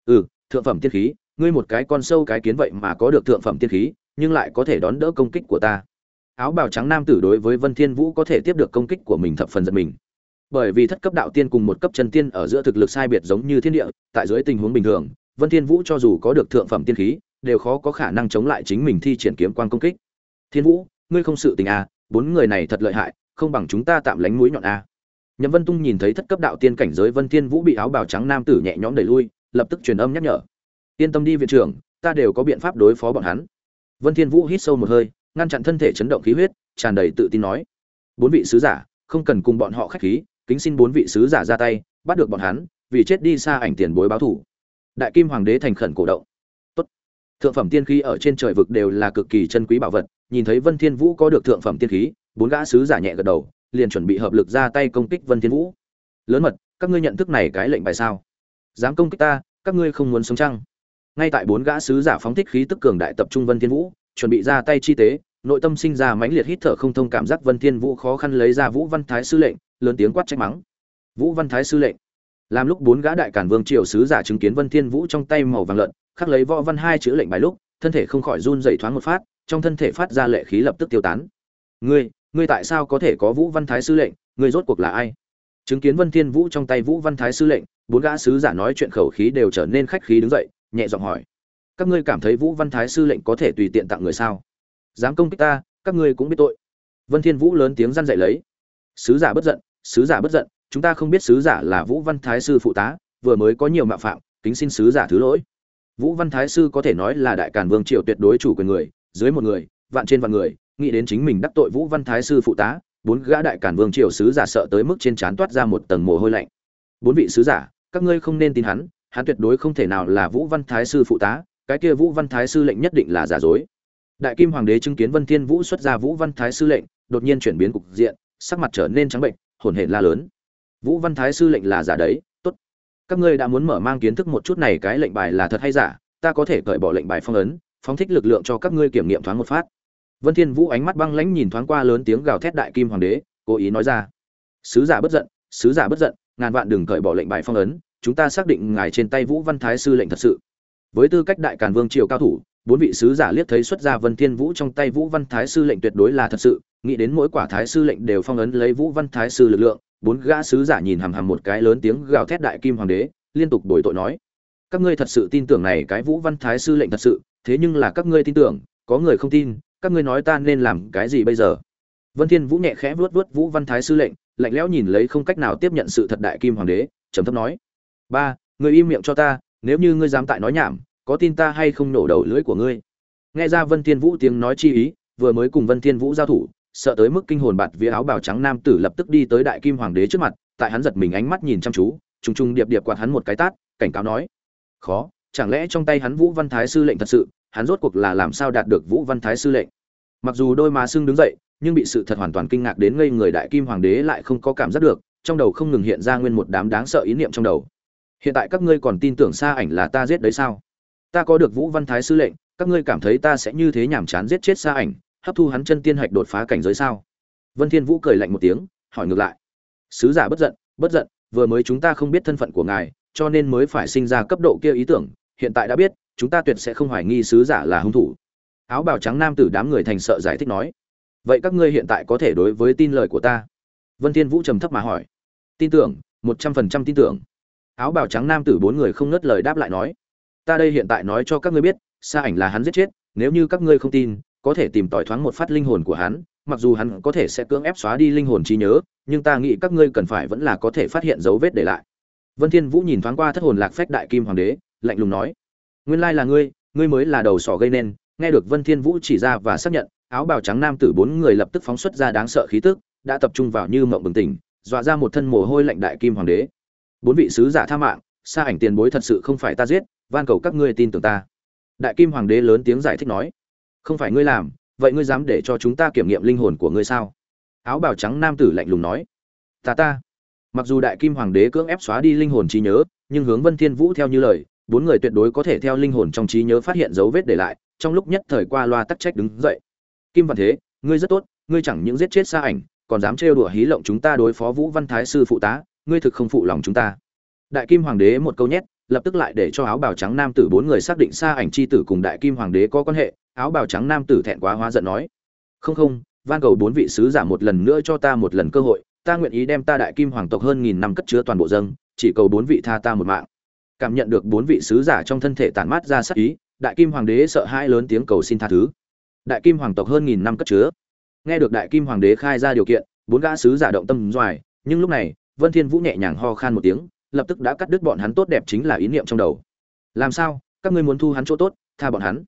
Ừ thượng phẩm tiên khí ngươi một cái con sâu cái kiến vậy mà có được thượng phẩm tiên khí, nhưng lại có thể đón đỡ công kích của ta. Áo bào trắng nam tử đối với vân thiên vũ có thể tiếp được công kích của mình thập phần giật mình. Bởi vì thất cấp đạo tiên cùng một cấp chân tiên ở giữa thực lực sai biệt giống như thiên địa, tại dưới tình huống bình thường, vân thiên vũ cho dù có được thượng phẩm tiên khí, đều khó có khả năng chống lại chính mình thi triển kiếm quang công kích. Thiên vũ, ngươi không sự tình à bốn người này thật lợi hại, không bằng chúng ta tạm lánh mũi nhọn à. Nhậm vân tung nhìn thấy thất cấp đạo tiên cảnh giới vân thiên vũ bị áo bào trắng nam tử nhẹ nhõm đẩy lui, lập tức truyền âm nhắc nhở yên tâm đi viện trưởng, ta đều có biện pháp đối phó bọn hắn. Vân thiên vũ hít sâu một hơi, ngăn chặn thân thể chấn động khí huyết, tràn đầy tự tin nói. Bốn vị sứ giả, không cần cùng bọn họ khách khí, kính xin bốn vị sứ giả ra tay, bắt được bọn hắn, vì chết đi xa ảnh tiền bối báo thù. đại kim hoàng đế thành khẩn cổ động. Tốt. Thượng phẩm tiên khí ở trên trời vực đều là cực kỳ chân quý bảo vật, nhìn thấy vân thiên vũ có được thượng phẩm tiên khí, bốn gã sứ giả nhẹ gật đầu, liền chuẩn bị hợp lực ra tay công kích vân thiên vũ. Lớn mật, các ngươi nhận thức này cái lệnh bài sao? Dám công kích ta, các ngươi không muốn sống chăng? Ngay tại bốn gã sứ giả phóng thích khí tức cường đại tập trung vân thiên vũ, chuẩn bị ra tay chi tế, nội tâm sinh ra mãnh liệt hít thở không thông cảm giác vân thiên vũ khó khăn lấy ra vũ văn thái sư lệnh, lớn tiếng quát trách mắng. Vũ văn thái sư lệnh! Làm lúc bốn gã đại cản vương triều sứ giả chứng kiến vân thiên vũ trong tay màu vàng lợn, khắc lấy võ văn hai chữ lệnh bài lúc, thân thể không khỏi run rẩy thoáng một phát, trong thân thể phát ra lệ khí lập tức tiêu tán. Ngươi ngươi tại sao có thể có vũ văn thái sư lệnh? Ngươi rốt cuộc là ai? Chứng kiến vân thiên vũ trong tay vũ văn thái sư lệnh, bốn gã sứ giả nói chuyện khẩu khí đều trở nên khách khí đứng dậy nhẹ giọng hỏi. Các ngươi cảm thấy vũ văn thái sư lệnh có thể tùy tiện tặng người sao? Dám công kích ta, các ngươi cũng biết tội. Vân thiên vũ lớn tiếng răn dạy lấy. Sứ giả bất giận, sứ giả bất giận, chúng ta không biết sứ giả là vũ văn thái sư phụ tá, vừa mới có nhiều mạo phạm, kính xin sứ giả thứ lỗi. Vũ văn thái sư có thể nói là đại càn vương triều tuyệt đối chủ quyền người, dưới một người, vạn trên vạn người, nghĩ đến chính mình đắc tội vũ văn thái sư phụ tá, bốn gã đại càn vương triều sứ giả sợ tới mức trên trán toát ra một tầng mồ hôi lạnh. Bốn vị sứ giả, các ngươi không nên tin hắn hắn tuyệt đối không thể nào là vũ văn thái sư phụ tá, cái kia vũ văn thái sư lệnh nhất định là giả dối. Đại kim hoàng đế chứng kiến vân thiên vũ xuất ra vũ văn thái sư lệnh, đột nhiên chuyển biến cục diện, sắc mặt trở nên trắng bệnh, hồn hển la lớn. Vũ văn thái sư lệnh là giả đấy, tốt. Các ngươi đã muốn mở mang kiến thức một chút này cái lệnh bài là thật hay giả, ta có thể cởi bỏ lệnh bài phong ấn, phóng thích lực lượng cho các ngươi kiểm nghiệm thoáng một phát. Vân thiên vũ ánh mắt băng lãnh nhìn thoáng qua lớn tiếng gào thét đại kim hoàng đế, cố ý nói ra. Sứ giả bất giận, sứ giả bất giận, ngàn vạn đừng cởi bỏ lệnh bài phong ấn chúng ta xác định ngài trên tay vũ văn thái sư lệnh thật sự. Với tư cách đại càn vương triều cao thủ, bốn vị sứ giả liếc thấy xuất ra vân thiên vũ trong tay vũ văn thái sư lệnh tuyệt đối là thật sự, nghĩ đến mỗi quả thái sư lệnh đều phong ấn lấy vũ văn thái sư lực lượng, bốn gã sứ giả nhìn hằm hằm một cái lớn tiếng gào thét đại kim hoàng đế, liên tục đổi tội nói, các ngươi thật sự tin tưởng này cái vũ văn thái sư lệnh thật sự, thế nhưng là các ngươi tin tưởng, có người không tin, các ngươi nói ta nên làm cái gì bây giờ? Vân thiên vũ nhẹ khẽ vuốt vuốt vũ văn thái sư lệnh, lạnh lẽo nhìn lấy không cách nào tiếp nhận sự thật đại kim hoàng đế, trầm thấp nói ba, người im miệng cho ta, nếu như ngươi dám tại nói nhảm, có tin ta hay không nổ đầu lưỡi của ngươi? Nghe ra vân thiên vũ tiếng nói chi ý, vừa mới cùng vân thiên vũ giao thủ, sợ tới mức kinh hồn bạt vía áo bào trắng nam tử lập tức đi tới đại kim hoàng đế trước mặt, tại hắn giật mình ánh mắt nhìn chăm chú, trùng trùng điệp điệp quạt hắn một cái tát, cảnh cáo nói, khó, chẳng lẽ trong tay hắn vũ văn thái sư lệnh thật sự, hắn rốt cuộc là làm sao đạt được vũ văn thái sư lệnh? Mặc dù đôi má xương đứng dậy, nhưng bị sự thật hoàn toàn kinh ngạc đến ngây người đại kim hoàng đế lại không có cảm giác được, trong đầu không ngừng hiện ra nguyên một đám đáng sợ ý niệm trong đầu hiện tại các ngươi còn tin tưởng xa ảnh là ta giết đấy sao? Ta có được vũ văn thái sư lệnh, các ngươi cảm thấy ta sẽ như thế nhảm chán giết chết xa ảnh, hấp thu hắn chân tiên hạch đột phá cảnh giới sao? Vân thiên vũ cười lạnh một tiếng, hỏi ngược lại. Sứ giả bất giận bất giận, vừa mới chúng ta không biết thân phận của ngài, cho nên mới phải sinh ra cấp độ kia ý tưởng, hiện tại đã biết, chúng ta tuyệt sẽ không hoài nghi sứ giả là hung thủ. Áo bào trắng nam tử đám người thành sợ giải thích nói. Vậy các ngươi hiện tại có thể đối với tin lời của ta? Vân thiên vũ trầm thấp mà hỏi. Tin tưởng, một trăm phần trăm tin tưởng áo bào trắng nam tử bốn người không ngớt lời đáp lại nói, ta đây hiện tại nói cho các ngươi biết, sa ảnh là hắn giết chết, nếu như các ngươi không tin, có thể tìm tỏi thoáng một phát linh hồn của hắn, mặc dù hắn có thể sẽ cưỡng ép xóa đi linh hồn trí nhớ, nhưng ta nghĩ các ngươi cần phải vẫn là có thể phát hiện dấu vết để lại. Vân thiên vũ nhìn thoáng qua thất hồn lạc phách đại kim hoàng đế, lạnh lùng nói, nguyên lai là ngươi ngươi mới là đầu sỏ gây nên. Nghe được vân thiên vũ chỉ ra và xác nhận, áo bào trắng nam tử bốn người lập tức phóng xuất ra đáng sợ khí tức, đã tập trung vào như mộng bừng tỉnh, dọa ra một thân mồ hôi lạnh đại kim hoàng đế bốn vị sứ giả tha mạng, xa ảnh tiền bối thật sự không phải ta giết, van cầu các ngươi tin tưởng ta. Đại kim hoàng đế lớn tiếng giải thích nói, không phải ngươi làm, vậy ngươi dám để cho chúng ta kiểm nghiệm linh hồn của ngươi sao? Áo bào trắng nam tử lạnh lùng nói, ta ta. Mặc dù đại kim hoàng đế cưỡng ép xóa đi linh hồn trí nhớ, nhưng hướng vân thiên vũ theo như lời, bốn người tuyệt đối có thể theo linh hồn trong trí nhớ phát hiện dấu vết để lại, trong lúc nhất thời qua loa tắc trách đứng dậy. Kim văn thế, ngươi rất tốt, ngươi chẳng những giết chết xa ảnh, còn dám trêu đùa hí lộng chúng ta đối phó vũ văn thái sư phụ tá ngươi thực không phụ lòng chúng ta. Đại kim hoàng đế một câu nhét, lập tức lại để cho áo bào trắng nam tử bốn người xác định xa ảnh chi tử cùng đại kim hoàng đế có quan hệ, áo bào trắng nam tử thẹn quá hóa giận nói, không không van cầu bốn vị sứ giả một lần nữa cho ta một lần cơ hội, ta nguyện ý đem ta đại kim hoàng tộc hơn nghìn năm cất chứa toàn bộ dâng chỉ cầu bốn vị tha ta một mạng. Cảm nhận được bốn vị sứ giả trong thân thể tản mát ra sắc ý, đại kim hoàng đế sợ hãi lớn tiếng cầu xin tha thứ. Đại kim hoàng tộc hơn nghìn năm cất chứa. Nghe được đại kim hoàng đế khai ra điều kiện, bốn gã sứ giả động tâm doài nhưng lúc này vân thiên vũ nhẹ nhàng ho khan một tiếng, lập tức đã cắt đứt bọn hắn tốt đẹp chính là ý niệm trong đầu. Làm sao? Các ngươi muốn thu hắn chỗ tốt, tha bọn hắn?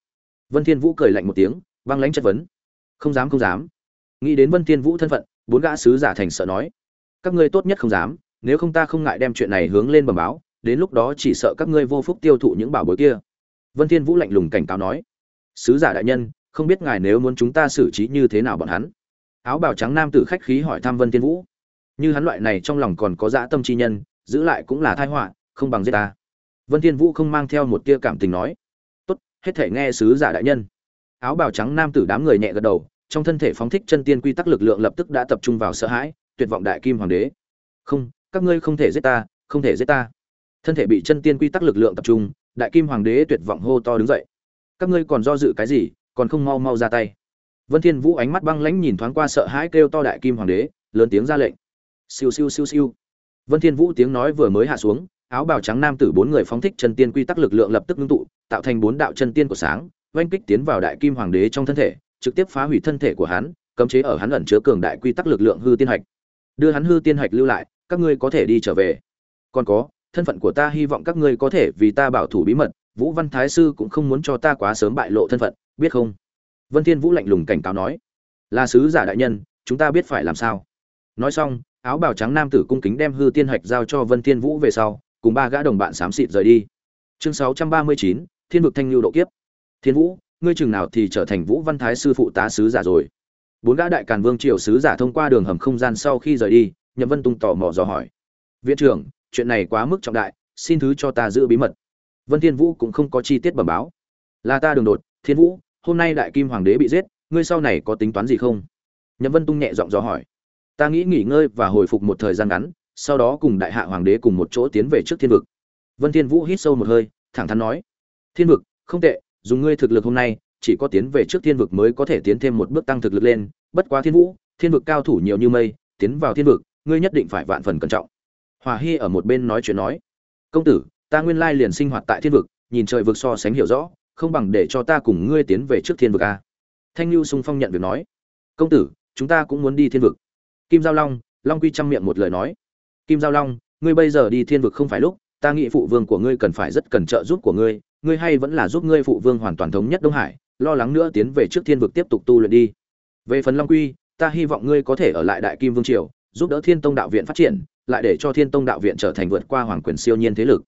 Vân thiên vũ cười lạnh một tiếng vang lãnh chất vấn. Không dám không dám. Nghĩ đến vân thiên vũ thân phận, bốn gã sứ giả thành sợ nói. Các ngươi tốt nhất không dám, nếu không ta không ngại đem chuyện này hướng lên bẩm báo, đến lúc đó chỉ sợ các ngươi vô phúc tiêu thụ những bảo bối kia. Vân thiên vũ lạnh lùng cảnh cáo nói. Sứ giả đại nhân, không biết ngài nếu muốn chúng ta xử trí như thế nào bọn hắn? Áo bào trắng nam tử khách khí hỏi thăm vân thiên vũ như hắn loại này trong lòng còn có dã tâm chi nhân, giữ lại cũng là tai họa, không bằng giết ta. Vân thiên vũ không mang theo một tia cảm tình nói. Tốt, hết thể nghe sứ giả đại nhân. Áo bào trắng nam tử đám người nhẹ gật đầu, trong thân thể phóng thích chân tiên quy tắc lực lượng lập tức đã tập trung vào sợ hãi, tuyệt vọng đại kim hoàng đế. Không, các ngươi không thể giết ta, không thể giết ta. Thân thể bị chân tiên quy tắc lực lượng tập trung, đại kim hoàng đế tuyệt vọng hô to đứng dậy. Các ngươi còn do dự cái gì, còn không mau mau ra tay. Vân thiên vũ ánh mắt băng lãnh nhìn thoáng qua sợ hãi kêu to đại kim hoàng đế, lớn tiếng ra lệnh siêu siêu siêu siêu. Vân thiên vũ tiếng nói vừa mới hạ xuống, áo bào trắng nam tử bốn người phóng thích chân tiên quy tắc lực lượng lập tức ngưng tụ, tạo thành bốn đạo chân tiên của sáng, oanh kích tiến vào đại kim hoàng đế trong thân thể, trực tiếp phá hủy thân thể của hắn, cấm chế ở hắn ẩn chứa cường đại quy tắc lực lượng hư tiên hạch. Đưa hắn hư tiên hạch lưu lại, các ngươi có thể đi trở về. Còn có, thân phận của ta hy vọng các ngươi có thể vì ta bảo thủ bí mật, vũ văn thái sư cũng không muốn cho ta quá sớm bại lộ thân phận, biết không? Vân thiên vũ lạnh lùng cảnh cáo nói. Là sứ giả đại nhân, chúng ta biết phải làm sao. Nói xong áo bào trắng nam tử cung kính đem hư tiên hạch giao cho vân thiên vũ về sau cùng ba gã đồng bạn xám xịt rời đi. Chương 639, thiên vực thanh lưu độ kiếp. Thiên vũ ngươi chừng nào thì trở thành vũ văn thái sư phụ tá sứ giả rồi? Bốn gã đại càn vương triều sứ giả thông qua đường hầm không gian sau khi rời đi nhậm vân tung tò mò dò hỏi. Viện trưởng chuyện này quá mức trọng đại xin thứ cho ta giữ bí mật. Vân thiên vũ cũng không có chi tiết bẩm báo. Là ta đường đột thiên vũ hôm nay đại kim hoàng đế bị giết ngươi sau này có tính toán gì không? Nhậm vân tung nhẹ giọng dò hỏi ta nghĩ nghỉ ngơi và hồi phục một thời gian ngắn, sau đó cùng đại hạ hoàng đế cùng một chỗ tiến về trước thiên vực. Vân thiên vũ hít sâu một hơi, thẳng thắn nói, thiên vực, không tệ, dùng ngươi thực lực hôm nay, chỉ có tiến về trước thiên vực mới có thể tiến thêm một bước tăng thực lực lên. Bất quá thiên vũ, thiên vực cao thủ nhiều như mây, tiến vào thiên vực, ngươi nhất định phải vạn phần cẩn trọng. Hòa hy ở một bên nói chuyện nói, công tử, ta nguyên lai liền sinh hoạt tại thiên vực, nhìn trời vực so sánh hiểu rõ, không bằng để cho ta cùng ngươi tiến về trước thiên vực a thanh lưu sung phong nhận việc nói, công tử, chúng ta cũng muốn đi thiên vực kim giao long long quy chăm miệng một lời nói. Kim giao long, ngươi bây giờ đi thiên vực không phải lúc, ta nghĩ phụ vương của ngươi cần phải rất cần trợ giúp của ngươi ngươi hay vẫn là giúp ngươi phụ vương hoàn toàn thống nhất đông hải, lo lắng nữa tiến về trước thiên vực tiếp tục tu luyện đi. Về phần long quy, ta hy vọng ngươi có thể ở lại đại kim vương triều, giúp đỡ thiên tông đạo viện phát triển, lại để cho thiên tông đạo viện trở thành vượt qua hoàng quyền siêu nhiên thế lực.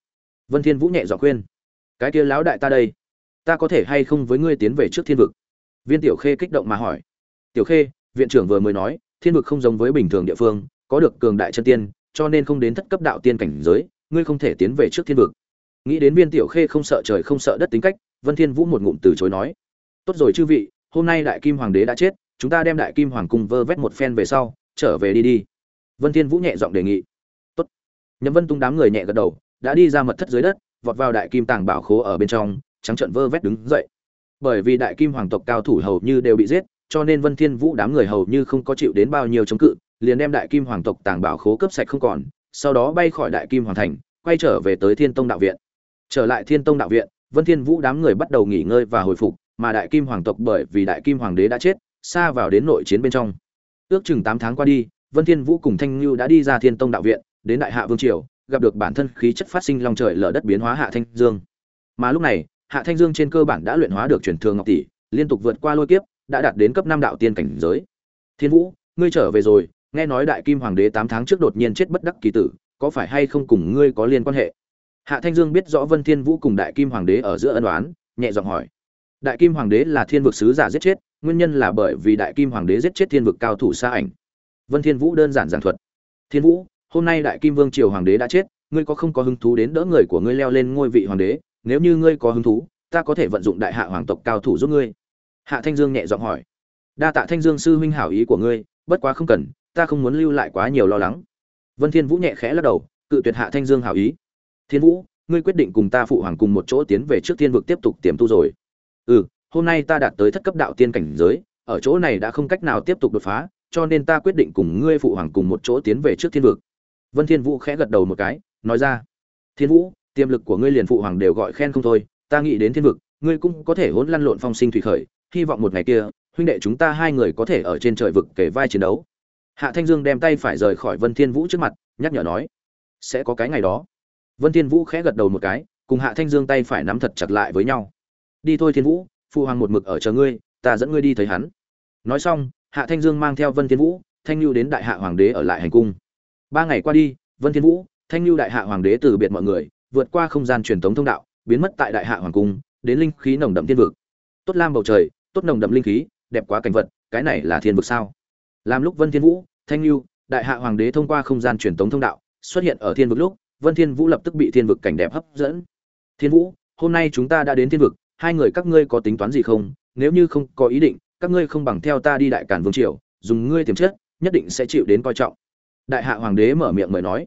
Vân thiên vũ nhẹ giọng khuyên. Cái kia lão đại ta đây, ta có thể hay không với ngươi tiến về trước thiên vực? Viên tiểu khê kích động mà hỏi. Tiểu khê, viện trưởng vừa mới nói thiên vực không giống với bình thường địa phương, có được cường đại chân tiên, cho nên không đến thất cấp đạo tiên cảnh giới, ngươi không thể tiến về trước thiên vực. Nghĩ đến viên tiểu khê không sợ trời không sợ đất tính cách, vân thiên vũ một ngụm từ chối nói. Tốt rồi chư vị, hôm nay đại kim hoàng đế đã chết, chúng ta đem đại kim hoàng cung vơ vét một phen về sau, trở về đi đi. Vân thiên vũ nhẹ giọng đề nghị. Tốt. Nhậm vân tung đám người nhẹ gật đầu, đã đi ra mật thất dưới đất, vọt vào đại kim tàng bảo khố ở bên trong, trắng trợn vơ vét đứng dậy. Bởi vì đại kim hoàng tộc cao thủ hầu như đều bị giết cho nên vân thiên vũ đám người hầu như không có chịu đến bao nhiêu chống cự, liền đem đại kim hoàng tộc tàng bảo khố cấp sạch không còn, sau đó bay khỏi đại kim hoàng thành, quay trở về tới thiên tông đạo viện. Trở lại thiên tông đạo viện, vân thiên vũ đám người bắt đầu nghỉ ngơi và hồi phục, mà đại kim hoàng tộc bởi vì đại kim hoàng đế đã chết, xa vào đến nội chiến bên trong. Ước chừng 8 tháng qua đi, vân thiên vũ cùng thanh lưu đã đi ra thiên tông đạo viện, đến đại hạ vương triều, gặp được bản thân khí chất phát sinh long trời lở đất biến hóa hạ thanh dương. Mà lúc này, hạ thanh dương trên cơ bản đã luyện hóa được truyền thường ngọc tỷ, liên tục vượt qua lôi kiếp đã đạt đến cấp năm đạo tiên cảnh giới. Thiên vũ ngươi trở về rồi nghe nói đại kim hoàng đế tám tháng trước đột nhiên chết bất đắc kỳ tử có phải hay không cùng ngươi có liên quan hệ? Hạ thanh dương biết rõ vân thiên vũ cùng đại kim hoàng đế ở giữa ân oán, nhẹ giọng hỏi. Đại kim hoàng đế là thiên vực sứ giả giết chết nguyên nhân là bởi vì đại kim hoàng đế giết chết thiên vực cao thủ xa ảnh. Vân thiên vũ đơn giản giảng thuật. Thiên vũ hôm nay đại kim vương triều hoàng đế đã chết ngươi có không có hứng thú đến đỡ người của ngươi leo lên ngôi vị hoàng đế? Nếu như ngươi có hứng thú ta có thể vận dụng đại hạ hoàng tộc cao thủ giúp ngươi hạ thanh dương nhẹ giọng hỏi. Đa tạ thanh dương sư huynh hảo ý của ngươi, bất quá không cần, ta không muốn lưu lại quá nhiều lo lắng. Vân thiên vũ nhẹ khẽ lắc đầu, cự tuyệt hạ thanh dương hảo ý. Thiên vũ, ngươi quyết định cùng ta phụ hoàng cùng một chỗ tiến về trước thiên vực tiếp tục tiềm tu rồi. Ừ hôm nay ta đạt tới thất cấp đạo tiên cảnh giới, ở chỗ này đã không cách nào tiếp tục đột phá, cho nên ta quyết định cùng ngươi phụ hoàng cùng một chỗ tiến về trước thiên vực. Vân thiên vũ khẽ gật đầu một cái, nói ra. Thiên vũ, tiềm lực của ngươi liền phụ hoàng đều gọi khen không thôi, ta nghĩ đến thiên vực, ngươi cũng có thể hỗn lăn lộn phong sinh thủy khởi hy vọng một ngày kia, huynh đệ chúng ta hai người có thể ở trên trời vực kể vai chiến đấu. Hạ thanh dương đem tay phải rời khỏi vân thiên vũ trước mặt, nhắc nhở nói, sẽ có cái ngày đó. Vân thiên vũ khẽ gật đầu một cái, cùng hạ thanh dương tay phải nắm thật chặt lại với nhau. Đi thôi thiên vũ phụ hoàng một mực ở chờ ngươi, ta dẫn ngươi đi thấy hắn. Nói xong, hạ thanh dương mang theo vân thiên vũ, thanh lưu đến đại hạ hoàng đế ở lại hành cung. Ba ngày qua đi, vân thiên vũ, thanh lưu đại hạ hoàng đế từ biệt mọi người, vượt qua không gian truyền thống thông đạo, biến mất tại đại hạ hoàng cung, đến linh khí nồng đậm thiên vực. Tốt lam bầu trời tốt nồng đậm linh khí, đẹp quá cảnh vật, cái này là thiên vực sao? Làm lúc vân thiên vũ, thanh lưu đại hạ hoàng đế thông qua không gian truyền tống thông đạo, xuất hiện ở thiên vực lúc, vân thiên vũ lập tức bị thiên vực cảnh đẹp hấp dẫn. Thiên vũ, hôm nay chúng ta đã đến thiên vực, hai người các ngươi có tính toán gì không? Nếu như không có ý định, các ngươi không bằng theo ta đi đại cản vương triều, dùng ngươi tiềm chất, nhất định sẽ chịu đến coi trọng. Đại hạ hoàng đế mở miệng mời nói.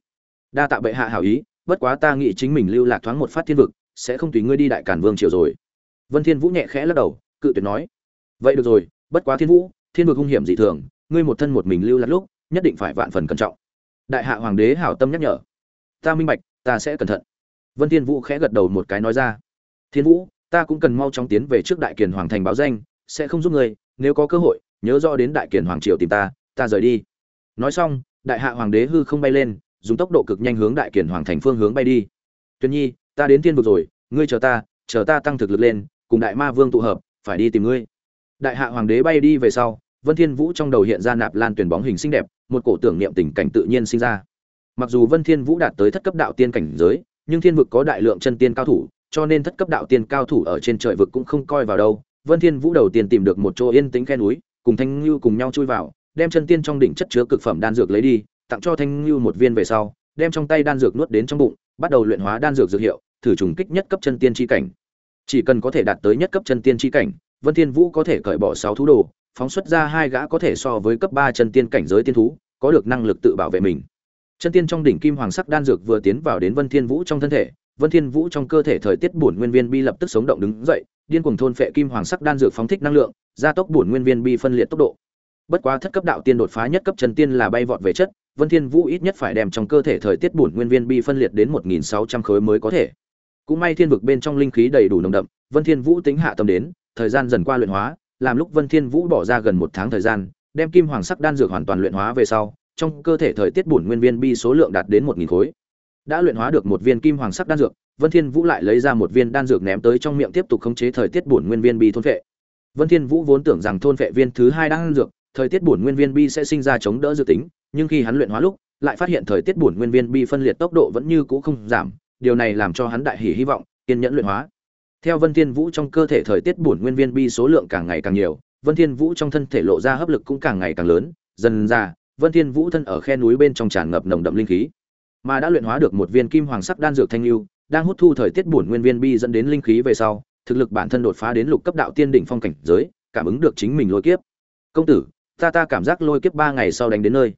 Đa tạ bệ hạ hảo ý, bất quá ta nghĩ chính mình lưu lạc thoáng một phát thiên vực, sẽ không tùy ngươi đi đại cản vương triều rồi. Vân thiên vũ nhẹ khẽ lắc đầu, cự tuyệt nói vậy được rồi, bất quá thiên vũ, thiên vực hung hiểm dị thường, ngươi một thân một mình lưu lạc lúc, nhất định phải vạn phần cẩn trọng. Đại hạ hoàng đế hảo tâm nhắc nhở. Ta minh bạch, ta sẽ cẩn thận. Vân thiên vũ khẽ gật đầu một cái nói ra. Thiên vũ, ta cũng cần mau chóng tiến về trước đại kiền hoàng thành báo danh, sẽ không giúp ngươi, nếu có cơ hội, nhớ rõ đến đại kiền hoàng triều tìm ta ta rời đi. Nói xong, đại hạ hoàng đế hư không bay lên, dùng tốc độ cực nhanh hướng đại kiền hoàng thành phương hướng bay đi. Tuyên nhi, ta đến thiên vực rồi, ngươi chờ ta chờ ta tăng thực lực lên, cùng đại ma vương tụ hợp, phải đi tìm ngươi đại hạ hoàng đế bay đi về sau, vân thiên vũ trong đầu hiện ra nạp lan tuyển bóng hình xinh đẹp, một cổ tưởng niệm tình cảnh tự nhiên sinh ra. Mặc dù vân thiên vũ đạt tới thất cấp đạo tiên cảnh giới, nhưng thiên vực có đại lượng chân tiên cao thủ, cho nên thất cấp đạo tiên cao thủ ở trên trời vực cũng không coi vào đâu. Vân thiên vũ đầu tiên tìm được một chỗ yên tĩnh khe núi, cùng thanh lưu cùng nhau chui vào, đem chân tiên trong đỉnh chất chứa cực phẩm đan dược lấy đi, tặng cho thanh lưu một viên về sau, đem trong tay đan dược nuốt đến trong bụng, bắt đầu luyện hóa đan dược dược hiệu, thử trùng kích nhất cấp chân tiên chi cảnh. Chỉ cần có thể đạt tới nhất cấp chân tiên chi cảnh vân thiên vũ có thể cởi bỏ sáu thú đồ, phóng xuất ra hai gã có thể so với cấp ba chân tiên cảnh giới tiên thú, có được năng lực tự bảo vệ mình. Chân tiên trong đỉnh kim hoàng sắc đan dược vừa tiến vào đến vân thiên vũ trong thân thể, vân thiên vũ trong cơ thể thời tiết bổn nguyên viên bi lập tức sống động đứng dậy, điên cuồng thôn phệ kim hoàng sắc đan dược phóng thích năng lượng, gia tốc bổn nguyên viên bi phân liệt tốc độ. Bất quá thất cấp đạo tiên đột phá nhất cấp chân tiên là bay vọt về chất, vân thiên vũ ít nhất phải đem trong cơ thể thời tiết bổn nguyên viên bi phân liệt đến 1600 khối mới có thể. Cũng may thiên vực bên trong linh khí đầy đủ nồng đậm, vân thiên vũ tính hạ tâm đến thời gian dần qua luyện hóa, làm lúc vân thiên vũ bỏ ra gần một tháng thời gian, đem kim hoàng sắc đan dược hoàn toàn luyện hóa về sau, trong cơ thể thời tiết bổn nguyên viên bi số lượng đạt đến một nghìn khối. Đã luyện hóa được một viên kim hoàng sắc đan dược, vân thiên vũ lại lấy ra một viên đan dược ném tới trong miệng tiếp tục khống chế thời tiết bổn nguyên viên bi thôn phệ. Vân thiên vũ vốn tưởng rằng thôn phệ viên thứ hai đan dược, thời tiết bổn nguyên viên bi sẽ sinh ra chống đỡ dự tính, nhưng khi hắn luyện hóa lúc, lại phát hiện thời tiết bổn nguyên viên bi phân liệt tốc độ vẫn như cũ không giảm, điều này làm cho hắn đại hỉ hy vọng, kiên nhẫn luyện hóa theo vân thiên vũ trong cơ thể thời tiết bổn nguyên viên bi số lượng càng ngày càng nhiều vân thiên vũ trong thân thể lộ ra hấp lực cũng càng ngày càng lớn dần ra Vân Thiên Vũ thân ở khe núi bên trong tràn ngập nồng đậm linh khí, mà đã luyện hóa được một viên kim hoàng sắc đan dược thanh lưu, đang hút thu thời tiết bổn nguyên viên bi dẫn đến linh khí về sau, thực lực bản thân đột phá đến lục cấp đạo tiên đỉnh phong cảnh giới, cảm ứng được chính mình lôi kiếp. Công tử, ta ta cảm giác lôi kiếp ba ngày sau đánh đến nơi.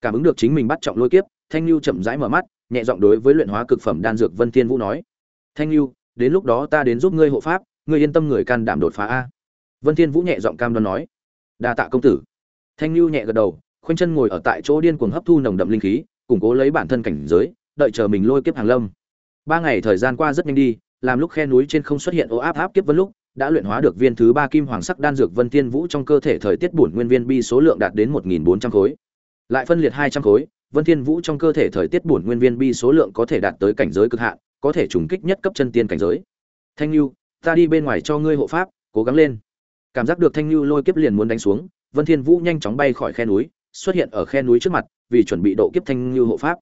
Cảm ứng được chính mình bắt trọng lôi kiếp, Thanh Lưu chậm rãi mở mắt, nhẹ giọng đối với luyện hóa cực phẩm đan dược Vân Thiên Vũ nói: "Thanh Lưu, đến lúc đó ta đến giúp ngươi hộ pháp, ngươi yên tâm người can đảm đột phá a." Vân Thiên Vũ nhẹ giọng cam đoan nói: "Đa tạ công tử." Thanh Lưu nhẹ gật đầu, khoanh chân ngồi ở tại chỗ điên cuồng hấp thu nồng đậm linh khí củng cố lấy bản thân cảnh giới đợi chờ mình lôi kiếp hàng lâm ba ngày thời gian qua rất nhanh đi làm lúc khe núi trên không xuất hiện ô áp áp kiếp vân lúc đã luyện hóa được viên thứ ba kim hoàng sắc đan dược vân Thiên vũ trong cơ thể thời tiết bổn nguyên viên bi số lượng đạt đến một nghìn bốn trăm khối lại phân liệt hai trăm khối vân thiên vũ trong cơ thể thời tiết bổn nguyên viên bi số lượng có thể đạt tới cảnh giới cực hạn có thể trùng kích nhất cấp chân tiên cảnh giới. Thanh lưu ta đi bên ngoài cho ngươi hộ pháp, cố gắng lên. Cảm giác được thanh lưu lôi kiếp liền muốn đánh xuống, vân thiên vũ nhanh chóng bay khỏi khe núi, xuất hiện ở khe núi trước mặt, vì chuẩn bị độ kiếp thanh Lưu hộ pháp.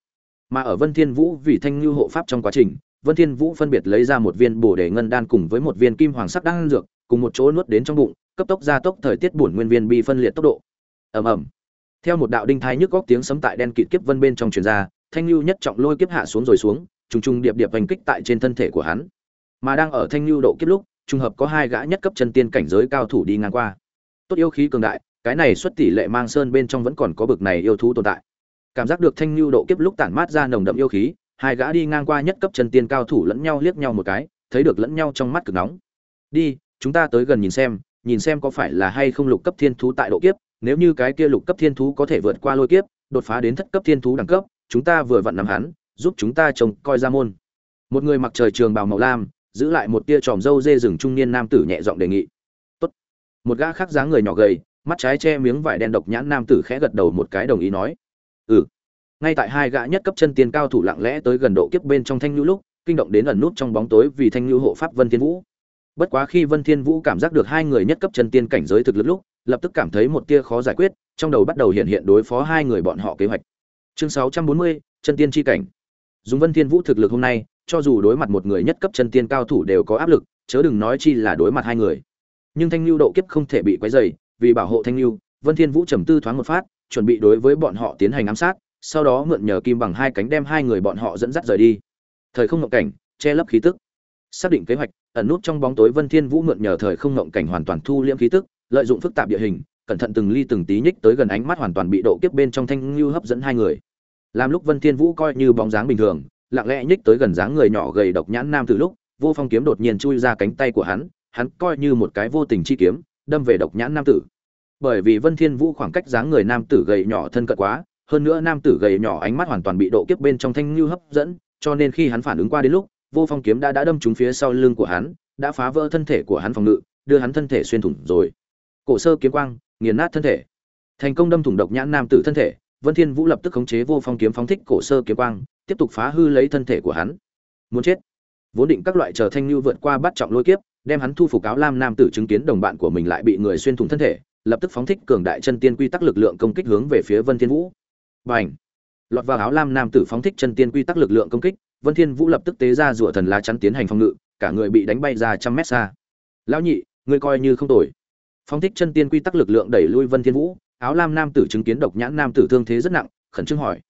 Mà ở vân thiên vũ vì thanh Lưu hộ pháp trong quá trình, vân thiên vũ phân biệt lấy ra một viên bổ đề ngân đan cùng với một viên kim hoàng sắc đan dược, cùng một chỗ nuốt đến trong bụng, cấp tốc gia tốc thời tiết bổn nguyên viên bi phân liệt tốc độ. Ầm ầm. Theo một đạo đinh thai nhức góc tiếng sấm tại đen kịt kiếp vân bên trong truyền ra, thanh lưu nhất trọng lôi kiếp hạ xuống rồi xuống trùng trùng điệp điệp hành kích tại trên thân thể của hắn. Mà đang ở thanh lưu độ kiếp lúc, trùng hợp có hai gã nhất cấp chân tiên cảnh giới cao thủ đi ngang qua. Tốt yêu khí cường đại, cái này xuất tỷ lệ mang sơn bên trong vẫn còn có bực này yêu thú tồn tại. Cảm giác được thanh lưu độ kiếp lúc tản mát ra nồng đậm yêu khí, hai gã đi ngang qua nhất cấp chân tiên cao thủ lẫn nhau liếc nhau một cái, thấy được lẫn nhau trong mắt cực nóng. Đi, chúng ta tới gần nhìn xem nhìn xem có phải là hay không lục cấp thiên thú tại độ kiếp, nếu như cái kia lục cấp thiên thú có thể vượt qua lôi kiếp, đột phá đến thất cấp thiên thú đẳng cấp, chúng ta vừa vặn nắm hắn giúp chúng ta trông coi ra môn. Một người mặc trời trường bào màu lam giữ lại một tia tròm râu dê rừng trung niên nam tử nhẹ giọng đề nghị. Tốt. Một gã khác dáng người nhỏ gầy mắt trái che miếng vải đen độc nhãn nam tử khẽ gật đầu một cái đồng ý nói. Ừ. Ngay tại hai gã nhất cấp chân tiên cao thủ lặng lẽ tới gần độ kiếp bên trong thanh lưu lúc kinh động đến ẩn nút trong bóng tối vì thanh lưu hộ pháp vân thiên vũ. Bất quá khi vân thiên vũ cảm giác được hai người nhất cấp chân tiên cảnh giới thực lực lúc lập tức cảm thấy một tia khó giải quyết trong đầu bắt đầu hiện hiện đối phó hai người bọn họ kế hoạch. Chương 640, chân tiên chi cảnh dùng vân thiên vũ thực lực hôm nay, cho dù đối mặt một người nhất cấp chân tiên cao thủ đều có áp lực, chớ đừng nói chi là đối mặt hai người. Nhưng thanh lưu độ kiếp không thể bị quấy rầy, vì bảo hộ thanh lưu vân thiên vũ trầm tư thoáng một phát, chuẩn bị đối với bọn họ tiến hành ám sát, sau đó mượn nhờ kim bằng hai cánh đem hai người bọn họ dẫn dắt rời đi. Thời không ngộng cảnh, che lấp khí tức. Xác định kế hoạch, ẩn nút trong bóng tối vân thiên vũ mượn nhờ thời không ngộng cảnh hoàn toàn thu liễm khí tức, lợi dụng phức tạp địa hình, cẩn thận từng ly từng tí nhích tới gần ánh mắt hoàn toàn bị độ kiếp bên trong thanh lưu hấp dẫn hai người làm lúc vân thiên vũ coi như bóng dáng bình thường, lặng lẽ nhích tới gần dáng người nhỏ gầy độc nhãn nam từ lúc, vô phong kiếm đột nhiên chui ra cánh tay của hắn hắn coi như một cái vô tình chi kiếm, đâm về độc nhãn nam tử. Bởi vì vân thiên vũ khoảng cách dáng người nam tử gầy nhỏ thân cận quá, hơn nữa nam tử gầy nhỏ ánh mắt hoàn toàn bị độ kiếp bên trong thanh lưu hấp dẫn, cho nên khi hắn phản ứng qua đến lúc, vô phong kiếm đã đã đâm trúng phía sau lưng của hắn, đã phá vỡ thân thể của hắn phòng ngự, đưa hắn thân thể xuyên thủng rồi. Cổ sơ kiếm quang, nghiền nát thân thể. Thành công đâm thủng độc nhãn nam tử thân thể vân thiên vũ lập tức khống chế vô phong kiếm phóng thích cổ sơ kiếm quang, tiếp tục phá hư lấy thân thể của hắn. Muốn chết. Vốn định các loại chờ thanh lưu vượt qua bắt trọng lôi kiếp, đem hắn thu phục áo lam nam tử chứng kiến đồng bạn của mình lại bị người xuyên thủng thân thể, lập tức phóng thích cường đại chân tiên quy tắc lực lượng công kích hướng về phía vân thiên vũ. Bành. Lọt vào áo lam nam tử phóng thích chân tiên quy tắc lực lượng công kích, vân thiên vũ lập tức tế ra rùa thần lá chắn tiến hành phòng ngự, cả người bị đánh bay ra trăm mét xa. Lão nhị, ngươi coi như không tồi. Phóng thích chân tiên quy tắc lực lượng đẩy lui vân thiên vũ áo lam nam tử chứng kiến độc nhãn nam tử thương thế rất nặng, khẩn trương hỏi,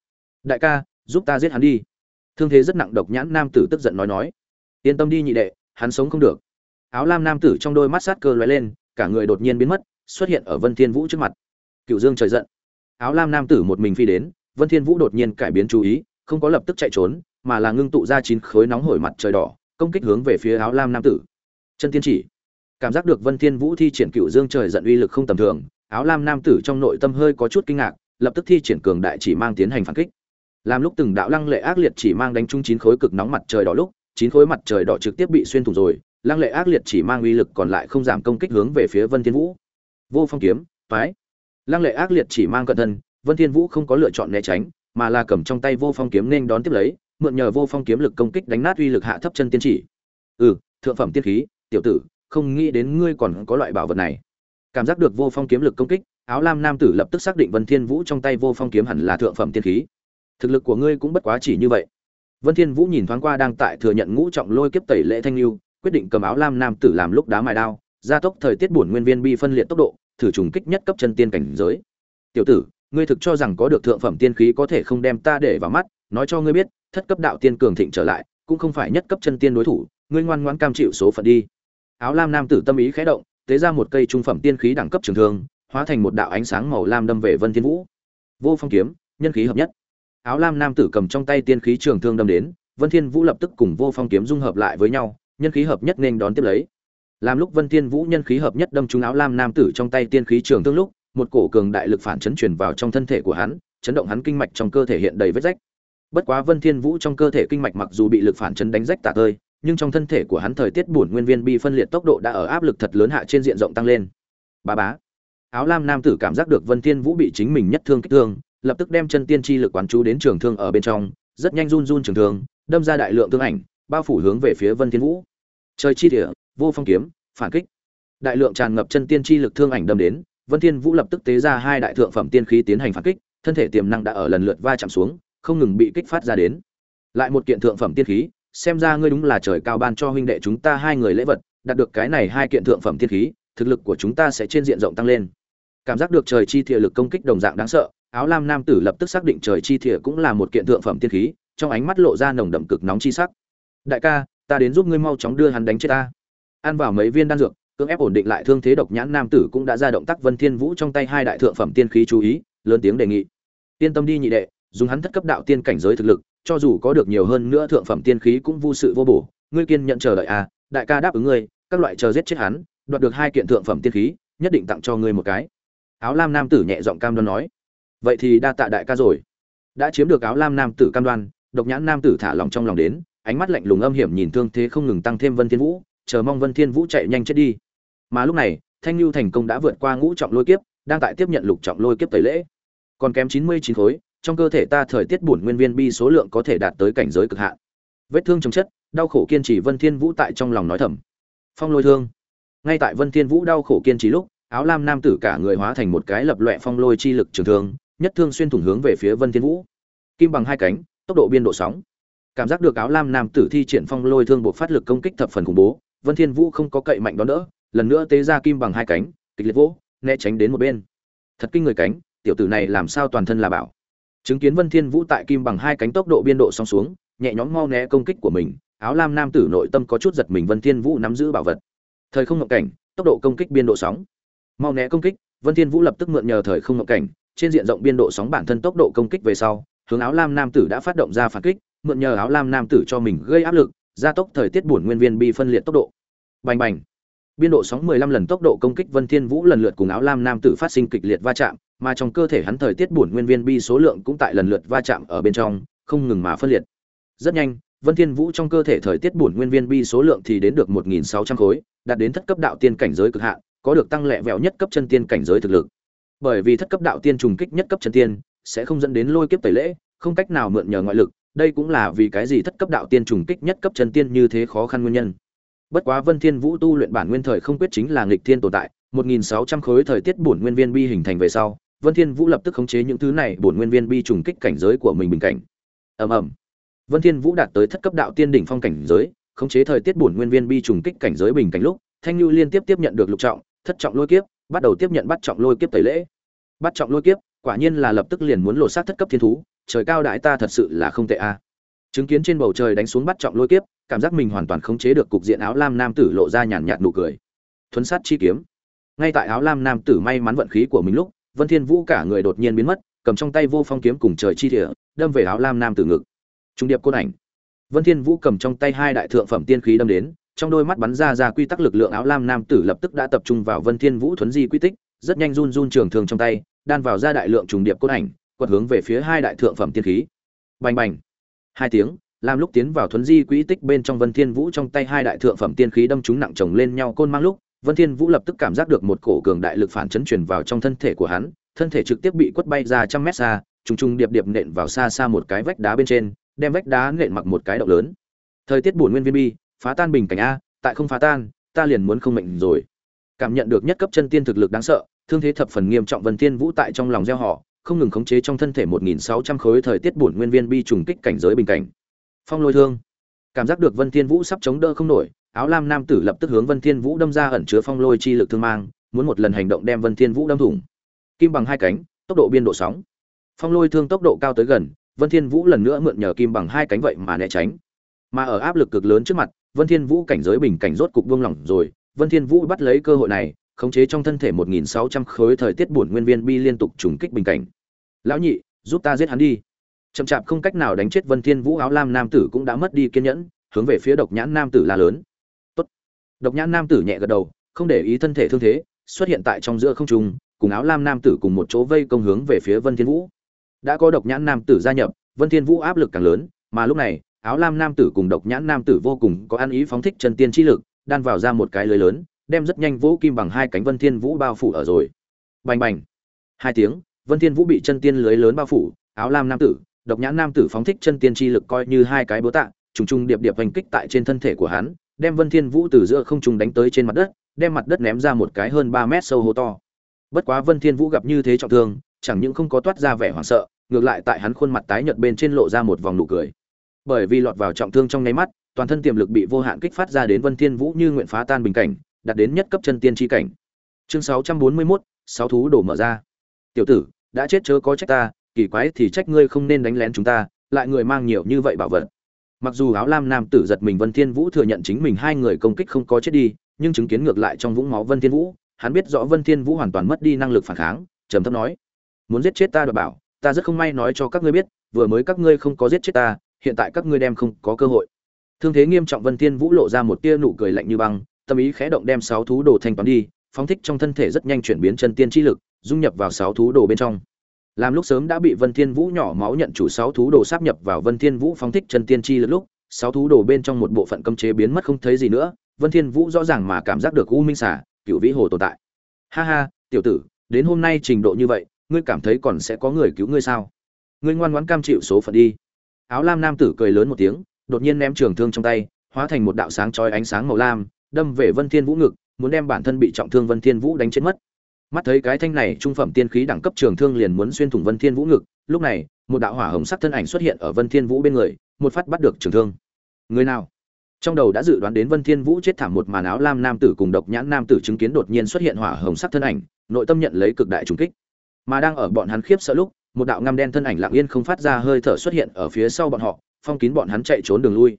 đại ca, giúp ta giết hắn đi. Thương thế rất nặng, độc nhãn nam tử tức giận nói nói, yên tâm đi nhị đệ, hắn sống không được. Áo lam nam tử trong đôi mắt sát cơ lóe lên, cả người đột nhiên biến mất, xuất hiện ở vân thiên vũ trước mặt. Cựu dương trời giận. Áo lam nam tử một mình phi đến, vân thiên vũ đột nhiên cải biến chú ý, không có lập tức chạy trốn, mà là ngưng tụ ra chín khối nóng hổi mặt trời đỏ, công kích hướng về phía áo lam nam tử. Chân tiên chỉ. Cảm giác được vân thiên vũ thi triển cựu dương trời giận uy lực không tầm thường áo lam nam tử trong nội tâm hơi có chút kinh ngạc, lập tức thi triển cường đại chỉ mang tiến hành phản kích. Làm lúc từng đạo lăng lệ ác liệt chỉ mang đánh trúng chín khối cực nóng mặt trời đỏ lúc, chín khối mặt trời đỏ trực tiếp bị xuyên thủng rồi, lăng lệ ác liệt chỉ mang uy lực còn lại không giảm công kích hướng về phía vân thiên vũ. Vô phong kiếm phái lăng lệ ác liệt chỉ mang cận thân, vân thiên vũ không có lựa chọn né tránh, mà là cầm trong tay vô phong kiếm nên đón tiếp lấy, mượn nhờ vô phong kiếm lực công kích đánh nát uy lực hạ thấp chân tiên chỉ. Ừ thượng phẩm tiên khí, tiểu tử, không nghĩ đến ngươi còn có loại bảo vật này cảm giác được vô phong kiếm lực công kích, áo lam nam tử lập tức xác định vân thiên vũ trong tay vô phong kiếm hẳn là thượng phẩm tiên khí. Thực lực của ngươi cũng bất quá chỉ như vậy. Vân thiên vũ nhìn thoáng qua đang tại thừa nhận ngũ trọng lôi kiếp tẩy lễ thanh lưu quyết định cầm áo lam nam tử làm lúc đá mài đao, gia tốc thời tiết bổn nguyên viên bi phân liệt tốc độ, thử trùng kích nhất cấp chân tiên cảnh giới. Tiểu tử, ngươi thực cho rằng có được thượng phẩm tiên khí có thể không đem ta để vào mắt, nói cho ngươi biết, thất cấp đạo tiên cường thịnh trở lại, cũng không phải nhất cấp chân tiên đối thủ, ngươi ngoan ngoãn cam chịu số phận đi. Áo lam nam tử tâm ý khẽ động tế ra một cây trung phẩm tiên khí đẳng cấp trường thương, hóa thành một đạo ánh sáng màu lam đâm về vân thiên vũ. Vô phong kiếm, nhân khí hợp nhất. Áo lam nam tử cầm trong tay tiên khí trường thương đâm đến, vân thiên vũ lập tức cùng vô phong kiếm dung hợp lại với nhau, nhân khí hợp nhất nên đón tiếp lấy. Làm lúc vân thiên vũ nhân khí hợp nhất đâm trúng áo lam nam tử trong tay tiên khí trường thương lúc, một cổ cường đại lực phản chấn truyền vào trong thân thể của hắn, chấn động hắn kinh mạch trong cơ thể hiện đầy vết rách. Bất quá vân thiên vũ trong cơ thể kinh mạch mặc dù bị lực phản chấn đánh rách tả tơi nhưng trong thân thể của hắn thời tiết buồn nguyên viên bi phân liệt tốc độ đã ở áp lực thật lớn hạ trên diện rộng tăng lên. Bá bá. Áo lam nam tử cảm giác được vân thiên vũ bị chính mình nhất thương kích thương, lập tức đem chân tiên chi lực quán chú đến trường thương ở bên trong, rất nhanh run run trường thương, đâm ra đại lượng thương ảnh, bao phủ hướng về phía vân thiên vũ. Trời chi địa, vô phong kiếm, phản kích. Đại lượng tràn ngập chân tiên chi lực thương ảnh đâm đến, vân thiên vũ lập tức tế ra hai đại thượng phẩm tiên khí tiến hành phản kích, thân thể tiềm năng đã ở lần lượt va chạm xuống, không ngừng bị kích phát ra đến. Lại một kiện thượng phẩm tiên khí xem ra ngươi đúng là trời cao ban cho huynh đệ chúng ta hai người lễ vật, đạt được cái này hai kiện thượng phẩm thiên khí, thực lực của chúng ta sẽ trên diện rộng tăng lên. Cảm giác được trời chi thiệt lực công kích đồng dạng đáng sợ, áo lam nam tử lập tức xác định trời chi thiệt cũng là một kiện thượng phẩm thiên khí, trong ánh mắt lộ ra nồng đậm cực nóng chi sắc. Đại ca, ta đến giúp ngươi mau chóng đưa hắn đánh chết ta. Ăn vào mấy viên đan dược, cưỡng ép ổn định lại thương thế độc nhãn nam tử cũng đã ra động tác vân thiên vũ trong tay hai đại thượng phẩm tiên khí chú ý, lớn tiếng đề nghị. Yên tâm đi nhị đệ, dùng hắn thất cấp đạo tiên cảnh giới thực lực cho dù có được nhiều hơn nữa thượng phẩm tiên khí cũng vô sự vô bổ. Ngươi kiên nhận chờ đợi à đại ca đáp ứng ngươi, các loại chờ giết chết hắn, đoạt được hai kiện thượng phẩm tiên khí, nhất định tặng cho ngươi một cái. Áo lam nam tử nhẹ giọng cam đoan nói. Vậy thì đa tạ đại ca rồi. Đã chiếm được áo lam nam tử cam đoan, độc nhãn nam tử thả lòng trong lòng đến, ánh mắt lạnh lùng âm hiểm nhìn thương thế không ngừng tăng thêm vân thiên vũ, chờ mong vân thiên vũ chạy nhanh chết đi. Mà lúc này, thanh lưu thành công đã vượt qua ngũ trọng lôi kiếp, đang tại tiếp nhận lục trọng lôi kiếp tẩy lễ. Còn kém chín mươi chín khối trong cơ thể ta thời tiết bổn nguyên viên bi số lượng có thể đạt tới cảnh giới cực hạn. Vết thương chồng chất, đau khổ kiên trì vân thiên vũ tại trong lòng nói thầm. Phong lôi thương. Ngay tại vân thiên vũ đau khổ kiên trì lúc, áo lam nam tử cả người hóa thành một cái lập loè phong lôi chi lực trường thương, nhất thương xuyên thủng hướng về phía vân thiên vũ. Kim bằng hai cánh, tốc độ biên độ sóng. Cảm giác được áo lam nam tử thi triển phong lôi thương buộc phát lực công kích thập phần khủng bố, vân thiên vũ không có cậy mạnh đón đỡ, lần nữa tế ra kim bằng hai cánh, kịch liệt vỗ, né tránh đến một bên. Thật kinh người cánh, tiểu tử này làm sao toàn thân là bảo chứng kiến vân thiên vũ tại kim bằng hai cánh tốc độ biên độ song xuống, nhẹ nhõm mau né công kích của mình, áo lam nam tử nội tâm có chút giật mình vân thiên vũ nắm giữ bảo vật. Thời không ngộng cảnh, tốc độ công kích biên độ sóng. Mau né công kích, vân thiên vũ lập tức mượn nhờ thời không ngộng cảnh, trên diện rộng biên độ sóng bản thân tốc độ công kích về sau, hướng áo lam nam tử đã phát động ra phản kích, mượn nhờ áo lam nam tử cho mình gây áp lực, gia tốc thời tiết bổn nguyên viên bi phân liệt tốc độ. Bành bành biên độ sóng 15 lần tốc độ công kích vân thiên vũ lần lượt cùng áo lam nam tử phát sinh kịch liệt va chạm, mà trong cơ thể hắn thời tiết bổn nguyên viên bi số lượng cũng tại lần lượt va chạm ở bên trong, không ngừng mà phân liệt. Rất nhanh, vân thiên vũ trong cơ thể thời tiết bổn nguyên viên bi số lượng thì đến được 1.600 khối, đạt đến thất cấp đạo tiên cảnh giới cực hạn, có được tăng lệ vẹo nhất cấp chân tiên cảnh giới thực lực. Bởi vì thất cấp đạo tiên trùng kích nhất cấp chân tiên, sẽ không dẫn đến lôi kiếp tẩy lễ, không cách nào mượn nhờ ngoại lực, đây cũng là vì cái gì thất cấp đạo tiên trùng kích nhất cấp chân tiên như thế khó khăn nguyên nhân bất quá vân thiên vũ tu luyện bản nguyên thời không quyết chính là nghịch thiên tồn tại 1.600 khối thời tiết bổn nguyên viên bi hình thành về sau, vân thiên vũ lập tức khống chế những thứ này bổn nguyên viên bi trùng kích cảnh giới của mình bình cảnh. Ầm ầm. Vân thiên vũ đạt tới thất cấp đạo tiên đỉnh phong cảnh giới, khống chế thời tiết bổn nguyên viên bi trùng kích cảnh giới bình cảnh lúc, thanh lưu liên tiếp tiếp nhận được lục trọng, thất trọng lôi kiếp, bắt đầu tiếp nhận bắt trọng lôi kiếp tẩy lễ. Bắt trọng lôi kiếp, quả nhiên là lập tức liền muốn lột xác thất cấp thiên thú, trời cao đại ta thật sự là không tệ a. Chứng kiến trên bầu trời đánh xuống bắt trọng lôi kiếp cảm giác mình hoàn toàn khống chế được cục diện áo lam nam tử lộ ra nhàn nhạt nụ cười. Thuấn sát chi kiếm. Ngay tại áo lam nam tử may mắn vận khí của mình lúc, vân thiên vũ cả người đột nhiên biến mất, cầm trong tay vô phong kiếm cùng trời chi địa, đâm về áo lam nam tử ngực. Trung điệp côn ảnh. Vân thiên vũ cầm trong tay hai đại thượng phẩm tiên khí đâm đến, trong đôi mắt bắn ra ra quy tắc lực lượng áo lam nam tử lập tức đã tập trung vào vân thiên vũ thuấn di quy tích, rất nhanh run run trường thường trong tay, đan vào ra đại lượng trùng điệp côn ảnh, quật hướng về phía hai đại thượng phẩm tiên khí. Bành bành. Hai tiếng làm lúc tiến vào thuấn di quỹ tích bên trong vân thiên vũ trong tay hai đại thượng phẩm tiên khí đâm chúng nặng chồng lên nhau côn mang lúc, vân thiên vũ lập tức cảm giác được một cổ cường đại lực phản chấn truyền vào trong thân thể của hắn, thân thể trực tiếp bị quất bay ra trăm mét xa, trùng trùng điệp điệp nện vào xa xa một cái vách đá bên trên, đem vách đá nện mặc một cái động lớn. Thời tiết buồn nguyên viên bi, phá tan bình cảnh a, tại không phá tan, ta liền muốn không mệnh rồi. Cảm nhận được nhất cấp chân tiên thực lực đáng sợ, thương thế thập phần nghiêm trọng vân thiên vũ tại trong lòng gieo họ, không ngừng khống chế trong thân thể 1.600 khối thời tiết bổn nguyên viên bi trùng kích cảnh giới bình cảnh phong lôi thương. Cảm giác được vân thiên vũ sắp chống đỡ không nổi, áo lam nam tử lập tức hướng vân thiên vũ đâm ra ẩn chứa phong lôi chi lực thương mang, muốn một lần hành động đem vân thiên vũ đâm thủng. Kim bằng hai cánh, tốc độ biên độ sóng. Phong lôi thương tốc độ cao tới gần, vân thiên vũ lần nữa mượn nhờ kim bằng hai cánh vậy mà né tránh. Mà ở áp lực cực lớn trước mặt, vân thiên vũ cảnh giới bình cảnh rốt cục buông lỏng rồi, vân thiên vũ bắt lấy cơ hội này, khống chế trong thân thể 1.600 khối thời tiết buồn nguyên viên bi liên tục trùng kích bình cảnh. Lão nhị, giúp ta giết hắn đi chậm chạp không cách nào đánh chết vân thiên vũ, áo lam nam tử cũng đã mất đi kiên nhẫn, hướng về phía độc nhãn nam tử la lớn. Tốt. Độc nhãn nam tử nhẹ gật đầu, không để ý thân thể thương thế, xuất hiện tại trong giữa không trung, cùng áo lam nam tử cùng một chỗ vây công hướng về phía vân thiên vũ. Đã có độc nhãn nam tử gia nhập, vân thiên vũ áp lực càng lớn, mà lúc này, áo lam nam tử cùng độc nhãn nam tử vô cùng có ăn ý phóng thích chân tiên chi lực, đan vào ra một cái lưới lớn, đem rất nhanh vũ kim bằng hai cánh vân thiên vũ bao phủ ở rồi. Bành bành. Hai tiếng, vân thiên vũ bị chân tiên lưới lớn bao phủ, áo lam nam tử độc nhãn nam tử phóng thích chân tiên chi lực coi như hai cái búa tạ trùng trùng điệp điệp hành kích tại trên thân thể của hắn đem vân thiên vũ từ giữa không trung đánh tới trên mặt đất đem mặt đất ném ra một cái hơn 3 mét sâu hố to. Bất quá vân thiên vũ gặp như thế trọng thương chẳng những không có toát ra vẻ hoảng sợ ngược lại tại hắn khuôn mặt tái nhợt bên trên lộ ra một vòng nụ cười. Bởi vì lọt vào trọng thương trong nháy mắt toàn thân tiềm lực bị vô hạn kích phát ra đến vân thiên vũ như nguyện phá tan bình cảnh đạt đến nhất cấp chân tiên chi cảnh. Chương 641, sáu thú đổ mở ra. Tiểu tử đã chết chớ có trách ta kỳ quái thì trách ngươi không nên đánh lén chúng ta, lại người mang nhiều như vậy bảo vật. Mặc dù áo lam nam tử giật mình vân thiên vũ thừa nhận chính mình hai người công kích không có chết đi, nhưng chứng kiến ngược lại trong vũng máu vân thiên vũ, hắn biết rõ vân thiên vũ hoàn toàn mất đi năng lực phản kháng, trầm thấp nói, muốn giết chết ta đoạt bảo, ta rất không may nói cho các ngươi biết, vừa mới các ngươi không có giết chết ta, hiện tại các ngươi đem không có cơ hội. Thương thế nghiêm trọng vân thiên vũ lộ ra một tia nụ cười lạnh như băng, tâm ý khẽ động đem sáu thú đồ thanh toán đi, phóng thích trong thân thể rất nhanh chuyển biến chân tiên chi lực, dung nhập vào sáu thú đồ bên trong làm lúc sớm đã bị vân thiên vũ nhỏ máu nhận chủ sáu thú đồ sáp nhập vào vân thiên vũ phóng thích chân tiên chi lực lúc, sáu thú đồ bên trong một bộ phận cấm chế biến mất không thấy gì nữa, vân thiên vũ rõ ràng mà cảm giác được u minh xả cựu vĩ hồ tồn tại. Ha ha, tiểu tử, đến hôm nay trình độ như vậy, ngươi cảm thấy còn sẽ có người cứu ngươi sao? Ngươi ngoan ngoãn cam chịu số phận đi. Áo lam nam tử cười lớn một tiếng, đột nhiên ném trường thương trong tay, hóa thành một đạo sáng chói ánh sáng màu lam, đâm về vân thiên vũ ngực, muốn đem bản thân bị trọng thương vân thiên vũ đánh chết mất mắt thấy cái thanh này trung phẩm tiên khí đẳng cấp trường thương liền muốn xuyên thủng vân thiên vũ ngực, lúc này, một đạo hỏa hồng sắc thân ảnh xuất hiện ở vân thiên vũ bên người, một phát bắt được trường thương. Người nào? Trong đầu đã dự đoán đến vân thiên vũ chết thảm một màn áo lam nam tử cùng độc nhãn nam tử chứng kiến đột nhiên xuất hiện hỏa hồng sắc thân ảnh, nội tâm nhận lấy cực đại trùng kích. Mà đang ở bọn hắn khiếp sợ lúc, một đạo ngăm đen thân ảnh lặng yên không phát ra hơi thở xuất hiện ở phía sau bọn họ, phong kín bọn hắn chạy trốn đường lui.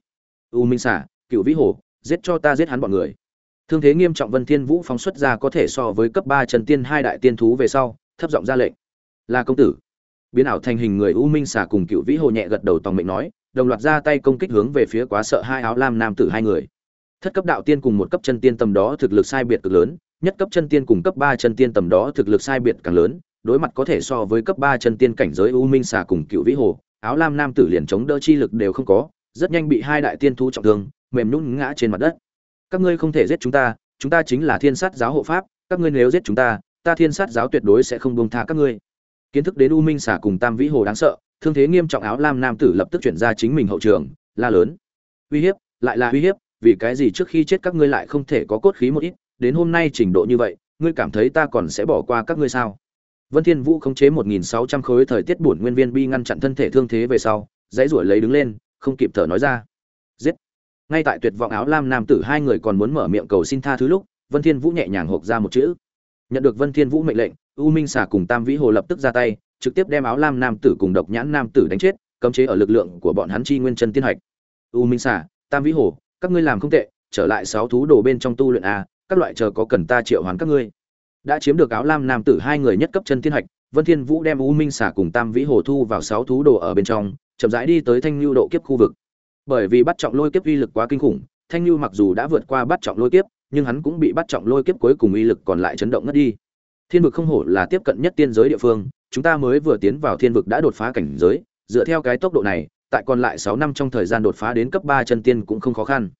U minh xả cựu vĩ hồ, giết cho ta giết hắn bọn người thương thế nghiêm trọng vân thiên vũ phóng xuất ra có thể so với cấp ba chân tiên hai đại tiên thú về sau, thấp giọng ra lệnh. Là công tử. Biến ảo thành hình người u minh xà cùng cựu vĩ hồ nhẹ gật đầu tòng mệnh nói, đồng loạt ra tay công kích hướng về phía quá sợ hai áo lam nam tử hai người. Thất cấp đạo tiên cùng một cấp chân tiên tầm đó thực lực sai biệt cực lớn, nhất cấp chân tiên cùng cấp ba chân tiên tầm đó thực lực sai biệt càng lớn, đối mặt có thể so với cấp ba chân tiên cảnh giới u minh xà cùng cựu vĩ hồ, áo lam nam tử liền chống đỡ chi lực đều không có, rất nhanh bị hai đại tiên thú trọng thương, mềm nhũn ngã trên mặt đất các ngươi không thể giết chúng ta chúng ta chính là thiên sát giáo hộ pháp, các ngươi nếu giết chúng ta ta thiên sát giáo tuyệt đối sẽ không buông tha các ngươi. Kiến thức đến u minh xả cùng tam vĩ hồ đáng sợ, thương thế nghiêm trọng áo lam nam tử lập tức chuyển ra chính mình hậu trường, la lớn. Uy hiếp, lại là uy hiếp, vì cái gì trước khi chết các ngươi lại không thể có cốt khí một ít, đến hôm nay trình độ như vậy, ngươi cảm thấy ta còn sẽ bỏ qua các ngươi sao? Vân thiên vũ khống chế 1.600 khối thời tiết bổn nguyên viên bi ngăn chặn thân thể thương thế về sau, dãy ruổi lấy đứng lên, không kịp thở nói ra ngay tại tuyệt vọng áo lam nam tử hai người còn muốn mở miệng cầu xin tha thứ lúc, vân thiên vũ nhẹ nhàng hộp ra một chữ. Nhận được vân thiên vũ mệnh lệnh, u minh xà cùng tam vĩ hồ lập tức ra tay, trực tiếp đem áo lam nam tử cùng độc nhãn nam tử đánh chết, cấm chế ở lực lượng của bọn hắn chi nguyên chân tiên hạch. U minh xà, tam vĩ hồ, các ngươi làm không tệ, trở lại sáu thú đồ bên trong tu luyện a, các loại chờ có cần ta triệu hoán các ngươi. Đã chiếm được áo lam nam tử hai người nhất cấp chân tiên hạch, vân thiên vũ đem u minh xà cùng tam vĩ hồ thu vào sáu thú đồ ở bên trong, chậm rãi đi tới thanh lưu độ kiếp khu vực bởi vì bắt trọng lôi kiếp uy lực quá kinh khủng, thanh lưu mặc dù đã vượt qua bắt trọng lôi kiếp, nhưng hắn cũng bị bắt trọng lôi kiếp cuối cùng uy lực còn lại chấn động ngất đi. Thiên vực không hổ là tiếp cận nhất tiên giới địa phương, chúng ta mới vừa tiến vào thiên vực đã đột phá cảnh giới, dựa theo cái tốc độ này, tại còn lại sáu năm trong thời gian đột phá đến cấp ba chân tiên cũng không khó khăn.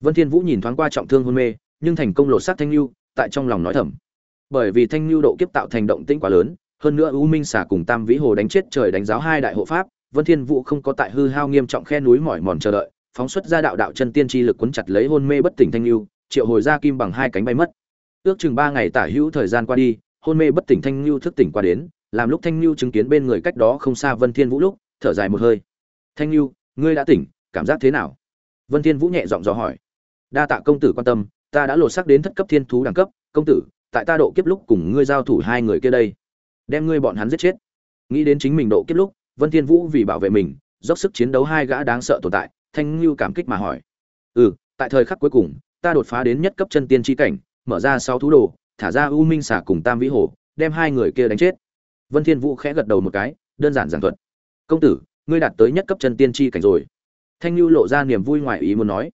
Vân thiên vũ nhìn thoáng qua trọng thương hôn mê, nhưng thành công lột xác thanh lưu tại trong lòng nói thầm. Bởi vì thanh lưu độ kiếp tạo thành động tĩnh quá lớn, hơn nữa u minh xả cùng tam vĩ hồ đánh chết trời đánh giáo hai đại hộ pháp vân thiên vũ không có tại hư hao nghiêm trọng khe núi mỏi mòn chờ đợi, phóng xuất ra đạo đạo chân tiên chi lực cuốn chặt lấy hôn mê bất tỉnh thanh lưu, triệu hồi ra kim bằng hai cánh bay mất. Ước chừng ba ngày tả hữu thời gian qua đi, hôn mê bất tỉnh thanh lưu thức tỉnh qua đến, làm lúc thanh lưu chứng kiến bên người cách đó không xa vân thiên vũ lúc, thở dài một hơi. Thanh lưu, ngươi đã tỉnh, cảm giác thế nào? Vân thiên vũ nhẹ giọng dò hỏi. Đa tạ công tử quan tâm, ta đã lột xác đến thất cấp thiên thú đẳng cấp, công tử, tại ta độ kiếp lúc cùng ngươi giao thủ hai người kia đây, đem ngươi bọn hắn giết chết. Nghĩ đến chính mình độ kiếp lúc vân thiên vũ vì bảo vệ mình, dốc sức chiến đấu hai gã đáng sợ tồn tại, thanh lưu cảm kích mà hỏi. Ừ tại thời khắc cuối cùng, ta đột phá đến nhất cấp chân tiên chi cảnh, mở ra sáu thú đồ, thả ra u minh xà cùng tam vĩ hồ, đem hai người kia đánh chết. Vân thiên vũ khẽ gật đầu một cái, đơn giản giản thuật. Công tử, ngươi đạt tới nhất cấp chân tiên chi cảnh rồi. Thanh lưu lộ ra niềm vui ngoài ý muốn nói.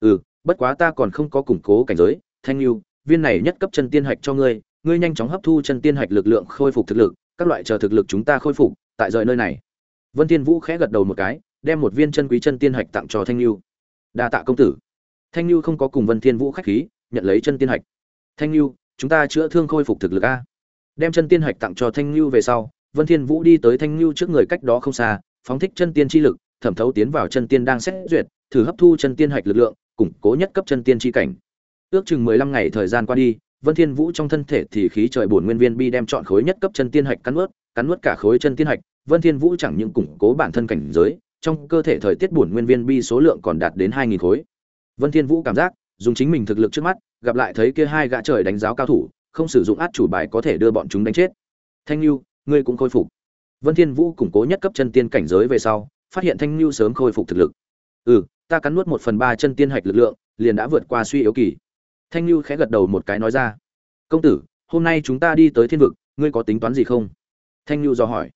Ừ bất quá ta còn không có củng cố cảnh giới. Thanh lưu viên này nhất cấp chân tiên hạch cho ngươi ngươi nhanh chóng hấp thu chân tiên hạch lực lượng khôi phục thực lực, các loại chờ thực lực chúng ta khôi phục, tại rời nơi này vân thiên vũ khẽ gật đầu một cái, đem một viên chân quý chân tiên hạch tặng cho thanh lưu đa tạ công tử. Thanh lưu không có cùng vân thiên vũ khách khí, nhận lấy chân tiên hạch. Thanh lưu chúng ta chữa thương khôi phục thực lực a. Đem chân tiên hạch tặng cho thanh lưu về sau, vân thiên vũ đi tới thanh lưu trước người cách đó không xa, phóng thích chân tiên chi lực, thẩm thấu tiến vào chân tiên đang xét duyệt, thử hấp thu chân tiên hạch lực lượng, củng cố nhất cấp chân tiên chi cảnh. Ước chừng 15 ngày thời gian qua đi, vân thiên vũ trong thân thể thì khí trời bổn nguyên viên bi đem chọn khối nhất cấp chân tiên hạch cắn nuốt cắn nuốt cả khối chân tiên hạch, vân thiên vũ chẳng những củng cố bản thân cảnh giới, trong cơ thể thời tiết bổn nguyên viên bi số lượng còn đạt đến 2.000 khối. Vân thiên vũ cảm giác, dùng chính mình thực lực trước mắt, gặp lại thấy kia hai gã trời đánh giáo cao thủ, không sử dụng át chủ bài có thể đưa bọn chúng đánh chết. Thanh lưu ngươi cũng khôi phục. Vân thiên vũ củng cố nhất cấp chân tiên cảnh giới về sau, phát hiện thanh lưu sớm khôi phục thực lực. Ừ ta cắn nuốt một phần ba chân tiên hạch lực lượng, liền đã vượt qua suy yếu kỳ. Thanh lưu khẽ gật đầu một cái nói ra. Công tử, hôm nay chúng ta đi tới thiên vực, ngươi có tính toán gì không? Thanh Nhu do hỏi.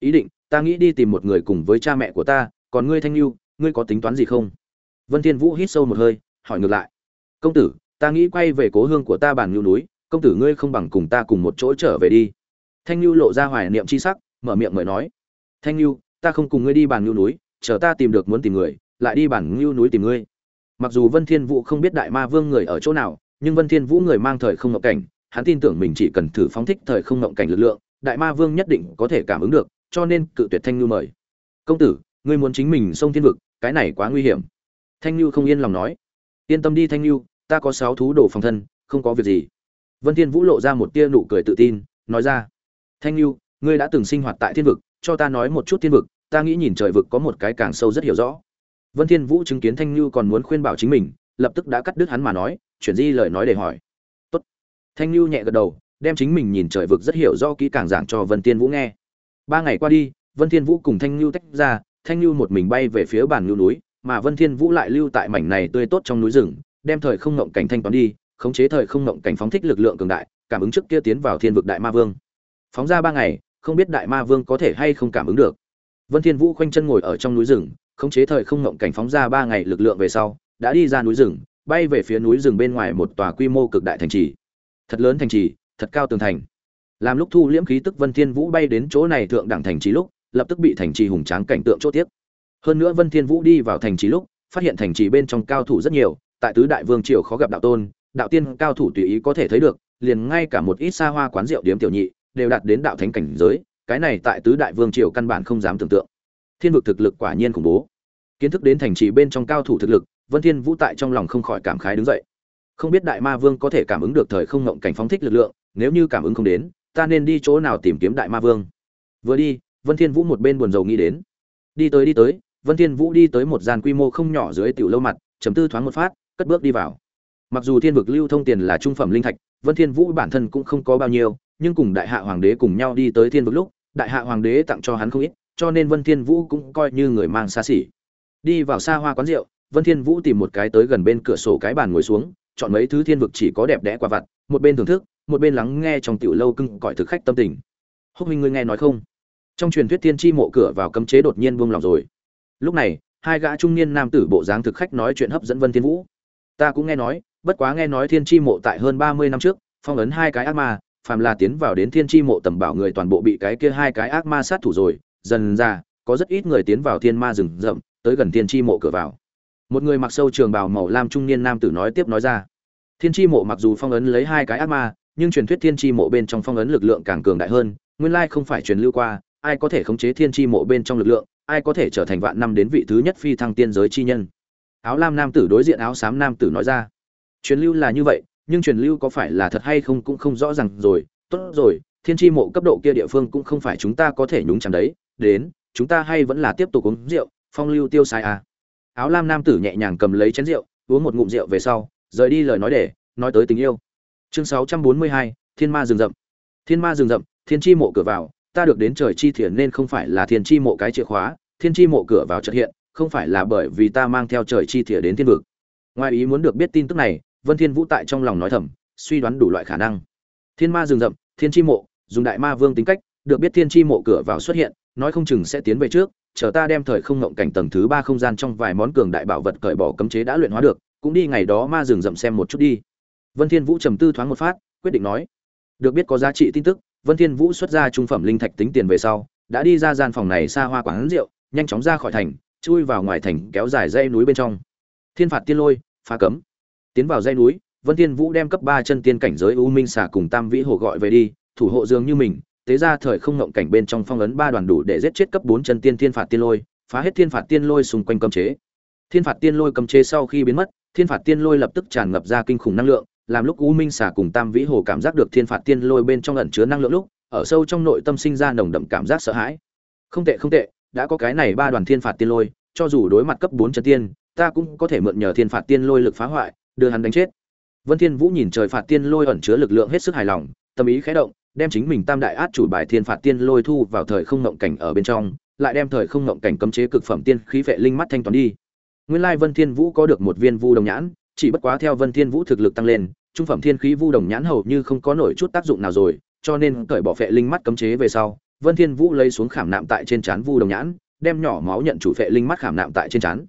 Ý định ta nghĩ đi tìm một người cùng với cha mẹ của ta còn ngươi thanh Nhu, ngươi có tính toán gì không? Vân thiên vũ hít sâu một hơi hỏi ngược lại. Công tử ta nghĩ quay về cố hương của ta bản Nhu núi công tử ngươi không bằng cùng ta cùng một chỗ trở về đi. Thanh Nhu lộ ra hoài niệm chi sắc mở miệng mời nói. Thanh Nhu, ta không cùng ngươi đi bản Nhu núi chờ ta tìm được muốn tìm người lại đi bản Nhu núi tìm ngươi. Mặc dù vân thiên vũ không biết đại ma vương người ở chỗ nào nhưng vân thiên vũ người mang thời không ngọc cảnh hắn tin tưởng mình chỉ cần thử phóng thích thời không ngộng cảnh lực lượng đại ma vương nhất định có thể cảm ứng được, cho nên cự tuyệt thanh lưu mời. Công tử, ngươi muốn chính mình xông thiên vực, cái này quá nguy hiểm. Thanh lưu không yên lòng nói. Yên tâm đi thanh lưu ta có sáu thú đồ phòng thân, không có việc gì. Vân thiên vũ lộ ra một tia nụ cười tự tin, nói ra. Thanh lưu ngươi đã từng sinh hoạt tại thiên vực, cho ta nói một chút thiên vực, ta nghĩ nhìn trời vực có một cái càng sâu rất hiểu rõ. Vân thiên vũ chứng kiến thanh lưu còn muốn khuyên bảo chính mình, lập tức đã cắt đứt hắn mà nói, chuyển di lời nói để hỏi. Tốt. Thanh lưu nhẹ gật đầu đem chính mình nhìn trời vực rất hiểu rõ kỹ càng giảng cho vân thiên vũ nghe. Ba ngày qua đi, vân thiên vũ cùng thanh lưu tách ra, thanh lưu một mình bay về phía bản lưu núi, mà vân thiên vũ lại lưu tại mảnh này tươi tốt trong núi rừng, đem thời không ngộng cảnh thanh toán đi, khống chế thời không ngộng cảnh phóng thích lực lượng cường đại, cảm ứng trước kia tiến vào thiên vực đại ma vương. Phóng ra ba ngày, không biết đại ma vương có thể hay không cảm ứng được. Vân thiên vũ khoanh chân ngồi ở trong núi rừng, khống chế thời không ngộng cảnh phóng ra ba ngày lực lượng về sau, đã đi ra núi rừng, bay về phía núi rừng bên ngoài một tòa quy mô cực đại thành trì. Thật lớn thành trì thật cao tường thành. Làm lúc thu liễm khí tức vân thiên vũ bay đến chỗ này thượng đẳng thành trì lúc, lập tức bị thành trì hùng tráng cảnh tượng chỗ tiếp. Hơn nữa vân thiên vũ đi vào thành trì lúc, phát hiện thành trì bên trong cao thủ rất nhiều, tại tứ đại vương triều khó gặp đạo tôn, đạo tiên cao thủ tùy ý có thể thấy được, liền ngay cả một ít xa hoa quán rượu điếm tiểu nhị, đều đạt đến đạo thánh cảnh giới, cái này tại tứ đại vương triều căn bản không dám tưởng tượng. Thiên vực thực lực quả nhiên khủng bố. Kiến thức đến thành trì bên trong cao thủ thực lực, vân thiên vũ tại trong lòng không khỏi cảm khái đứng dậy. Không biết đại ma vương có thể cảm ứng được thời không ngộng cảnh phóng thích lực lượng nếu như cảm ứng không đến, ta nên đi chỗ nào tìm kiếm đại ma vương? Vừa đi, vân thiên vũ một bên buồn rầu nghĩ đến. Đi tới đi tới, vân thiên vũ đi tới một gian quy mô không nhỏ dưới tiểu lâu mặt chấm tư thoáng một phát, cất bước đi vào. Mặc dù thiên vực lưu thông tiền là trung phẩm linh thạch, vân thiên vũ bản thân cũng không có bao nhiêu, nhưng cùng đại hạ hoàng đế cùng nhau đi tới thiên vực lúc, đại hạ hoàng đế tặng cho hắn không ít, cho nên vân thiên vũ cũng coi như người mang xa xỉ. Đi vào xa hoa quán rượu, vân thiên vũ tìm một cái tới gần bên cửa sổ cái bàn ngồi xuống, chọn mấy thứ thiên vực chỉ có đẹp đẽ quả vặt, một bên thưởng thức một bên lắng nghe trong tiểu lâu cưng cõi thực khách tâm tình. Húc minh ngươi nghe nói không? Trong truyền thuyết thiên tri mộ cửa vào cấm chế đột nhiên buông lỏng rồi. Lúc này, hai gã trung niên nam tử bộ dáng thực khách nói chuyện hấp dẫn vân thiên vũ. Ta cũng nghe nói, bất quá nghe nói thiên tri mộ tại hơn ba mươi năm trước, phong ấn hai cái ác ma, phàm là tiến vào đến thiên tri mộ tầm bảo người toàn bộ bị cái kia hai cái ác ma sát thủ rồi. Dần ra, có rất ít người tiến vào thiên ma rừng rậm, tới gần thiên tri mộ cửa vào. Một người mặc sâu trường bào màu lam trung niên nam tử nói tiếp nói ra. Thiên chi mộ mặc dù phong ấn lấy hai cái ác ma nhưng truyền thuyết thiên chi mộ bên trong phong ấn lực lượng càng cường đại hơn, nguyên lai không phải truyền lưu qua, ai có thể khống chế thiên chi mộ bên trong lực lượng, ai có thể trở thành vạn năm đến vị thứ nhất phi thăng tiên giới chi nhân. Áo lam nam tử đối diện áo xám nam tử nói ra, truyền lưu là như vậy, nhưng truyền lưu có phải là thật hay không cũng không rõ ràng rồi. Tốt rồi, thiên tri mộ cấp độ kia địa phương cũng không phải chúng ta có thể nhúng chạm đấy. Đến, chúng ta hay vẫn là tiếp tục uống rượu, phong lưu tiêu sai à. áo lam nam tử nhẹ nhàng cầm lấy chén rượu, uống một ngụm rượu về sau, rời đi lời nói để, nói tới tình yêu chương sáu trăm bốn mươi hai, thiên ma rừng rậm. Thiên ma rừng rậm, thiên Chi mộ cửa vào, ta được đến trời chi thiền nên không phải là thiên Chi mộ cái chìa khóa, thiên Chi mộ cửa vào trật hiện, không phải là bởi vì ta mang theo trời chi thiền đến thiên vực. Ngoài ý muốn được biết tin tức này, vân thiên vũ tại trong lòng nói thầm, suy đoán đủ loại khả năng. Thiên ma rừng rậm, thiên chi mộ, dùng đại ma vương tính cách, được biết thiên chi mộ cửa vào xuất hiện, nói không chừng sẽ tiến về trước, chờ ta đem thời không ngộng cảnh tầng thứ ba không gian trong vài món cường đại bảo vật cởi bỏ cấm chế đã luyện hóa được, cũng đi ngày đó ma rừng rậm xem một chút đi vân thiên vũ trầm tư thoáng một phát, quyết định nói, được biết có giá trị tin tức, vân thiên vũ xuất ra trung phẩm linh thạch tính tiền về sau, đã đi ra gian phòng này xa hoa quán rượu, nhanh chóng ra khỏi thành, chui vào ngoài thành kéo dài dây núi bên trong. Thiên phạt tiên lôi, phá cấm. Tiến vào dây núi, vân thiên vũ đem cấp ba chân tiên cảnh giới u minh xà cùng tam vĩ hồ gọi về đi, thủ hộ dường như mình, tế ra thời không ngộng cảnh bên trong phong ấn ba đoàn đủ để giết chết cấp bốn chân tiên thiên phạt tiên lôi, phá hết thiên phạt tiên lôi xung quanh cấm chế. Thiên phạt tiên lôi cấm chế sau khi biến mất, thiên phạt tiên lôi lập tức tràn ngập ra kinh khủng năng lượng làm lúc u minh xà cùng tam vĩ hồ cảm giác được thiên phạt tiên lôi bên trong ẩn chứa năng lượng lúc, ở sâu trong nội tâm sinh ra nồng đậm cảm giác sợ hãi. Không tệ không tệ, đã có cái này ba đoàn thiên phạt tiên lôi, cho dù đối mặt cấp bốn chân tiên, ta cũng có thể mượn nhờ thiên phạt tiên lôi lực phá hoại, đưa hắn đánh chết. Vân thiên vũ nhìn trời phạt tiên lôi ẩn chứa lực lượng hết sức hài lòng, tâm ý khẽ động, đem chính mình tam đại át chủ bài thiên phạt tiên lôi thu vào thời không ngộng cảnh ở bên trong, lại đem thời không ngộng cảnh cấm chế cực phẩm tiên khí vệ linh mắt thanh toán đi. Nguyên lai vân thiên vũ có được một viên vu đồng nhãn chỉ bất quá theo vân thiên vũ thực lực tăng lên trung phẩm thiên khí vu đồng nhãn hầu như không có nổi chút tác dụng nào rồi cho nên cởi bỏ vệ linh mắt cấm chế về sau vân thiên vũ lấy xuống khảm nạm tại trên chán vu đồng nhãn đem nhỏ máu nhận chủ vệ linh mắt khảm nạm tại trên chán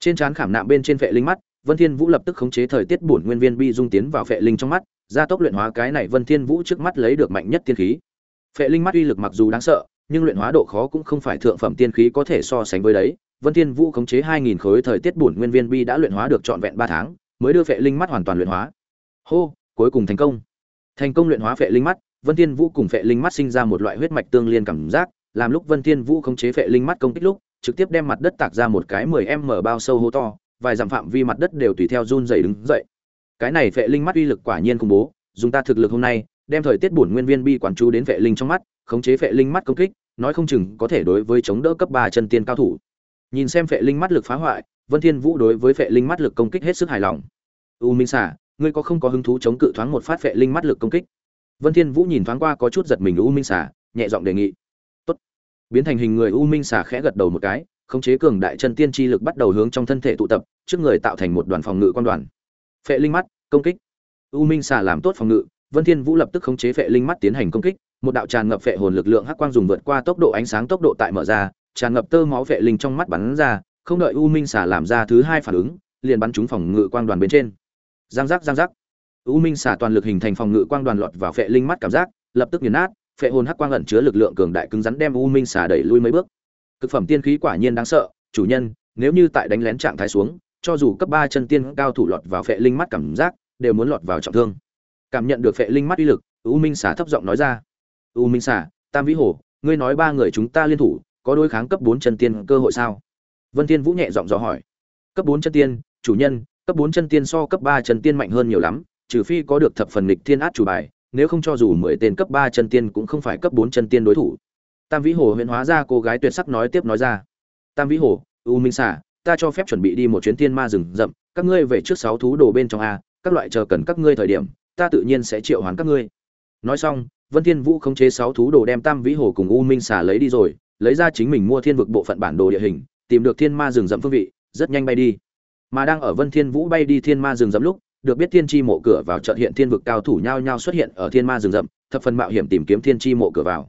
trên chán khảm nạm bên trên vệ linh mắt Vân Thiên Vũ lập tức khống chế thời tiết bổn nguyên viên bi dung tiến vào phệ linh trong mắt, gia tốc luyện hóa cái này Vân Thiên Vũ trước mắt lấy được mạnh nhất tiên khí. Phệ linh mắt uy lực mặc dù đáng sợ, nhưng luyện hóa độ khó cũng không phải thượng phẩm tiên khí có thể so sánh với đấy. Vân Thiên Vũ khống chế 2000 khối thời tiết bổn nguyên viên bi đã luyện hóa được trọn vẹn 3 tháng, mới đưa phệ linh mắt hoàn toàn luyện hóa. Hô, cuối cùng thành công. thành công luyện hóa phệ linh mắt vân thiên vũ cùng phệ linh mắt sinh ra một loại huyết mạch tương liên cảm giác làm lúc vân thiên vũ khống chế phệ linh mắt công kích lúc trực tiếp đem mặt đất tạc ra một cái 10 m bao sâu hố to vài dặm phạm vi mặt đất đều tùy theo run rẩy đứng dậy cái này phệ linh mắt uy lực quả nhiên khủng bố dùng ta thực lực hôm nay đem thời tiết bổn nguyên viên bi quản chú đến phệ linh trong mắt khống chế phệ linh mắt công kích nói không chừng có thể đối với chống đỡ cấp ba chân tiên cao thủ nhìn xem phệ linh mắt lực phá hoại vân thiên vũ đối với phệ linh mắt lực công kích hết sức hài lòng. U minh Xà, ngươi có không có hứng thú chống cự thoáng một phát phệ linh mắt lực công kích? Vân thiên vũ nhìn thoáng qua có chút giật mình u minh Xà, nhẹ giọng đề nghị. Tốt. Biến thành hình người u minh Xà khẽ gật đầu một cái khống chế cường đại chân tiên chi lực bắt đầu hướng trong thân thể tụ tập trước người tạo thành một đoàn phòng ngự quan đoàn. Phệ linh mắt công kích. U minh Xà làm tốt phòng ngự vân thiên vũ lập tức khống chế phệ linh mắt tiến hành công kích một đạo tràn ngập phệ hồn lực lượng hắc quang dùng vượt qua tốc độ ánh sáng tốc độ tại mở ra tràn ngập tơ máu phệ linh trong mắt bắn ra không đợi u minh xả làm ra thứ hai phản ứng, liền bắn trúng phòng ngự quang đoàn bên trên. Giang giác giang giác. U minh xả toàn lực hình thành phòng ngự quang đoàn lọt vào phệ linh mắt cảm giác, lập tức nghiền nát, phệ hồn hắc quang ẩn chứa lực lượng cường đại cứng rắn đem u minh xả đẩy lui mấy bước. Cực phẩm tiên khí quả nhiên đáng sợ, chủ nhân, nếu như tại đánh lén trạng thái xuống, cho dù cấp ba chân tiên cao thủ lọt vào phệ linh mắt cảm giác, đều muốn lọt vào trọng thương. Cảm nhận được phệ linh mắt uy lực, u minh xả thấp giọng nói ra. U minh xả tam vĩ hổ ngươi nói ba người chúng ta liên thủ, có đối kháng cấp bốn chân tiên cơ hội sao? Vân Thiên vũ nhẹ giọng dò hỏi. Cấp bốn chân tiên, chủ nhân, cấp bốn chân tiên so cấp ba chân tiên mạnh hơn nhiều lắm, trừ phi có được thập phần nghịch thiên át chủ bài, nếu không cho dù mười tên cấp ba chân tiên cũng không phải cấp bốn chân tiên đối thủ. Tam vĩ hồ huyện hóa ra cô gái tuyệt sắc nói tiếp nói ra. Tam vĩ hồ, u minh xả ta cho phép chuẩn bị đi một chuyến tiên ma rừng rậm, các ngươi về trước sáu thú đồ bên trong a, các loại chờ cần các ngươi thời điểm, ta tự nhiên sẽ triệu hoán các ngươi. Nói xong, vân thiên vũ khống chế sáu thú đồ đem tam vĩ hồ cùng u minh xả lấy đi rồi, lấy ra chính mình mua thiên vực bộ phận bản đồ địa hình tìm được thiên ma rừng rậm phương vị, rất nhanh bay đi. Mà đang ở vân thiên vũ bay đi thiên ma rừng rậm lúc, được biết thiên chi mộ cửa vào chợt hiện thiên vực cao thủ nhao nhao xuất hiện ở thiên ma rừng rậm, thập phần mạo hiểm tìm kiếm thiên chi mộ cửa vào.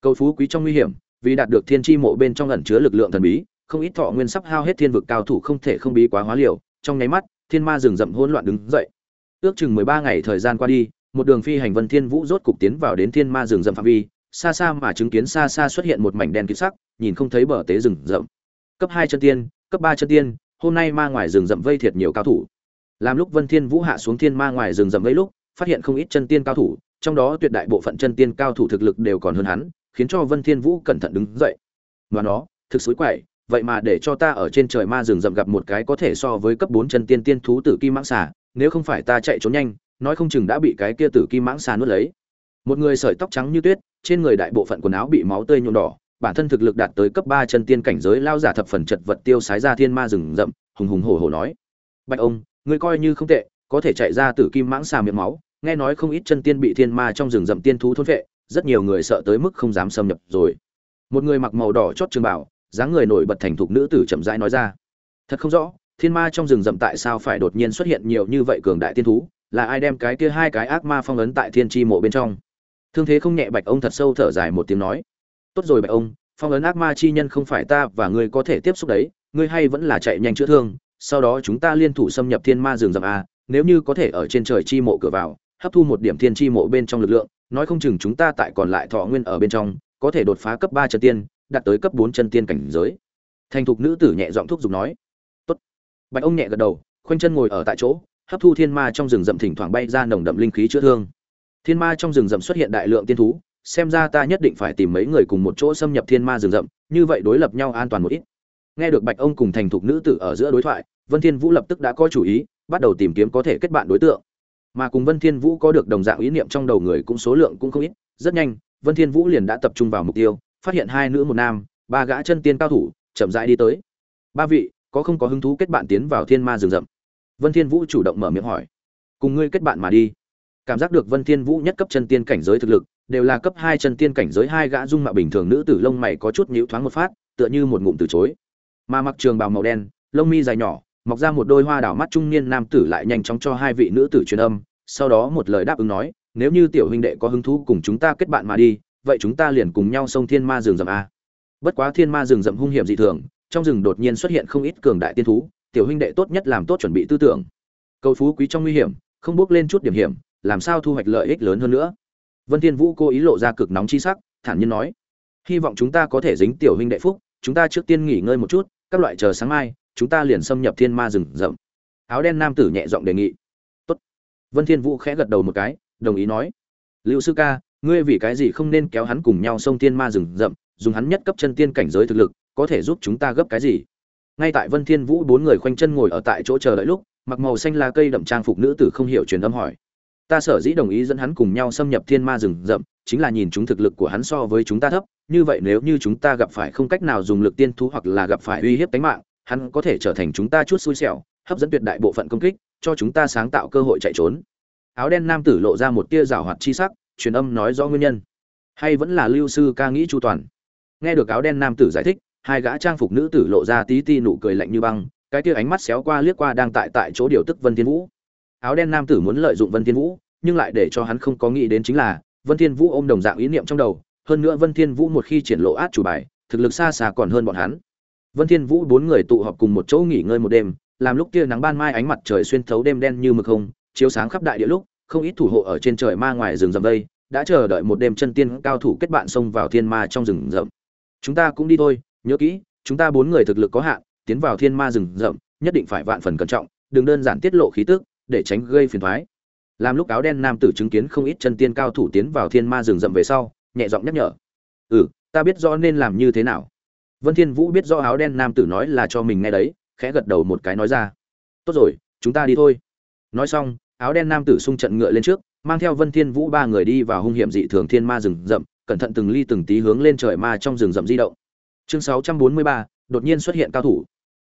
Cầu phú quý trong nguy hiểm, vì đạt được thiên chi mộ bên trong ẩn chứa lực lượng thần bí, không ít thọ nguyên sắp hao hết thiên vực cao thủ không thể không bí quá hóa liều, trong nháy mắt, thiên ma rừng rậm hỗn loạn đứng dậy. Ước chừng 13 ngày thời gian qua đi, một đường phi hành vân thiên vũ rốt cục tiến vào đến thiên ma rừng rậm phạm vi, xa xa mà chứng kiến xa xa xuất hiện một mảnh đen kịt sắc, nhìn không thấy bờ tế rừng rậm cấp hai chân tiên, cấp ba chân tiên, hôm nay ma ngoài rừng rậm vây thiệt nhiều cao thủ. Làm lúc vân thiên vũ hạ xuống thiên ma ngoài rừng rậm vây lúc, phát hiện không ít chân tiên cao thủ, trong đó tuyệt đại bộ phận chân tiên cao thủ thực lực đều còn hơn hắn, khiến cho vân thiên vũ cẩn thận đứng dậy. Và nó, thực suối quậy, vậy mà để cho ta ở trên trời ma rừng rậm gặp một cái có thể so với cấp 4 chân tiên tiên thú tử kim mãng xà, nếu không phải ta chạy trốn nhanh, nói không chừng đã bị cái kia tử kim mãng xà nuốt lấy. Một người sợi tóc trắng như tuyết, trên người đại bộ phận quần áo bị máu tươi nhuộm đỏ bản thân thực lực đạt tới cấp ba chân tiên cảnh giới, lao giả thập phần chật vật tiêu sái ra thiên ma rừng rậm, hùng hùng hổ hổ nói. Bạch ông, ngươi coi như không tệ, có thể chạy ra tử kim mãng xà miệng máu. Nghe nói không ít chân tiên bị thiên ma trong rừng rậm tiên thú thôn vệ rất nhiều người sợ tới mức không dám xâm nhập rồi. Một người mặc màu đỏ chót trường bảo dáng người nổi bật thành thục nữ tử chậm rãi nói ra. Thật không rõ, thiên ma trong rừng rậm tại sao phải đột nhiên xuất hiện nhiều như vậy cường đại tiên thú? Là ai đem cái kia hai cái ác ma phong ấn tại thiên chi mộ bên trong? Thương thế không nhẹ, bạch ông thật sâu thở dài một tiếng nói tốt rồi bạch ông, phong ấn ác ma chi nhân không phải ta và ngươi có thể tiếp xúc đấy, ngươi hay vẫn là chạy nhanh chữa thương, sau đó chúng ta liên thủ xâm nhập thiên ma rừng rậm a, nếu như có thể ở trên trời chi mộ cửa vào, hấp thu một điểm thiên chi mộ bên trong lực lượng, nói không chừng chúng ta tại còn lại thọ nguyên ở bên trong, có thể đột phá cấp ba chân tiên, đạt tới cấp bốn chân tiên cảnh giới. Thành thục nữ tử nhẹ giọng thuốc giục nói. Tốt. Bạch ông nhẹ gật đầu, khoanh chân ngồi ở tại chỗ, hấp thu thiên ma trong rừng rậm thỉnh thoảng bay ra nồng đậm linh khí chữa thương. Thiên ma trong rừng rậm xuất hiện đại lượng tiên thú xem ra ta nhất định phải tìm mấy người cùng một chỗ xâm nhập thiên ma rừng rậm, như vậy đối lập nhau an toàn một ít. Nghe được bạch ông cùng thành thục nữ tử ở giữa đối thoại, vân thiên vũ lập tức đã có chủ ý, bắt đầu tìm kiếm có thể kết bạn đối tượng. Mà cùng vân thiên vũ có được đồng dạng ý niệm trong đầu người cũng số lượng cũng không ít, rất nhanh, vân thiên vũ liền đã tập trung vào mục tiêu, phát hiện hai nữ một nam, ba gã chân tiên cao thủ, chậm rãi đi tới. Ba vị, có không có hứng thú kết bạn tiến vào thiên ma rừng rậm? Vân thiên vũ chủ động mở miệng hỏi. Cùng ngươi kết bạn mà đi. Cảm giác được vân thiên vũ nhất cấp chân tiên cảnh giới thực lực đều là cấp hai chân tiên cảnh giới hai gã dung mạo bình thường nữ tử lông mày có chút nhíu thoáng một phát, tựa như một ngụm từ chối. Mà mặc trường bào màu đen, lông mi dài nhỏ, mọc ra một đôi hoa đảo mắt trung niên nam tử lại nhanh chóng cho hai vị nữ tử truyền âm, sau đó một lời đáp ứng nói, nếu như tiểu huynh đệ có hứng thú cùng chúng ta kết bạn mà đi, vậy chúng ta liền cùng nhau xông thiên ma rừng rậm a. Bất quá thiên ma rừng rậm hung hiểm dị thường, trong rừng đột nhiên xuất hiện không ít cường đại tiên thú, tiểu huynh đệ tốt nhất làm tốt chuẩn bị tư tưởng. Cầu phú quý trong nguy hiểm, không bước lên chút điểm hiểm, làm sao thu hoạch lợi ích lớn hơn nữa? Vân thiên vũ cố ý lộ ra cực nóng chi sắc, thản nhiên nói, hy vọng chúng ta có thể dính tiểu huynh đệ phúc, chúng ta trước tiên nghỉ ngơi một chút, các loại chờ sáng mai, chúng ta liền xâm nhập thiên ma rừng rậm. Áo đen nam tử nhẹ giọng đề nghị. Tốt. Vân thiên vũ khẽ gật đầu một cái, đồng ý nói, lưu sư ca, ngươi vì cái gì không nên kéo hắn cùng nhau xông thiên ma rừng rậm, dùng hắn nhất cấp chân tiên cảnh giới thực lực, có thể giúp chúng ta gấp cái gì? Ngay tại vân thiên vũ bốn người khoanh chân ngồi ở tại chỗ chờ đợi lúc, mặc màu xanh lá cây đậm trang phục nữ tử không hiểu truyền âm hỏi ta sở dĩ đồng ý dẫn hắn cùng nhau xâm nhập thiên ma rừng rậm, chính là nhìn chúng thực lực của hắn so với chúng ta thấp, như vậy nếu như chúng ta gặp phải không cách nào dùng lực tiên thú hoặc là gặp phải uy hiếp tính mạng, hắn có thể trở thành chúng ta chút xui xẻo, hấp dẫn tuyệt đại bộ phận công kích, cho chúng ta sáng tạo cơ hội chạy trốn. Áo đen nam tử lộ ra một tia rào hoạt chi sắc, truyền âm nói rõ nguyên nhân. Hay vẫn là lưu sư ca nghĩ chu toàn? Nghe được áo đen nam tử giải thích, hai gã trang phục nữ tử lộ ra tí ti nụ cười lạnh như băng, cái tia ánh mắt xéo qua liếc qua đang tại tại chỗ điều tức vân thiên vũ áo đen nam tử muốn lợi dụng vân thiên vũ, nhưng lại để cho hắn không có nghĩ đến chính là, vân thiên vũ ôm đồng dạng ý niệm trong đầu, hơn nữa vân thiên vũ một khi triển lộ át chủ bài, thực lực xa xa còn hơn bọn hắn. Vân thiên vũ bốn người tụ họp cùng một chỗ nghỉ ngơi một đêm, làm lúc tia nắng ban mai ánh mặt trời xuyên thấu đêm đen như mực không, chiếu sáng khắp đại địa lúc, không ít thủ hộ ở trên trời ma ngoài rừng rậm đây, đã chờ đợi một đêm chân tiên cao thủ kết bạn xông vào thiên ma trong rừng rậm. Chúng ta cũng đi thôi, nhớ kỹ, chúng ta bốn người thực lực có hạn, tiến vào thiên ma rừng rậm, nhất định phải vạn phần cẩn trọng, đừng đơn giản tiết lộ khí tức để tránh gây phiền toái làm lúc áo đen nam tử chứng kiến không ít chân tiên cao thủ tiến vào thiên ma rừng rậm về sau nhẹ giọng nhắc nhở. Ừ ta biết rõ nên làm như thế nào. Vân thiên vũ biết rõ áo đen nam tử nói là cho mình nghe đấy khẽ gật đầu một cái nói ra. Tốt rồi chúng ta đi thôi. Nói xong áo đen nam tử xung trận ngựa lên trước mang theo vân thiên vũ ba người đi vào hung hiểm dị thường thiên ma rừng rậm cẩn thận từng ly từng tí hướng lên trời ma trong rừng rậm di động. Chương 643, đột nhiên xuất hiện cao thủ.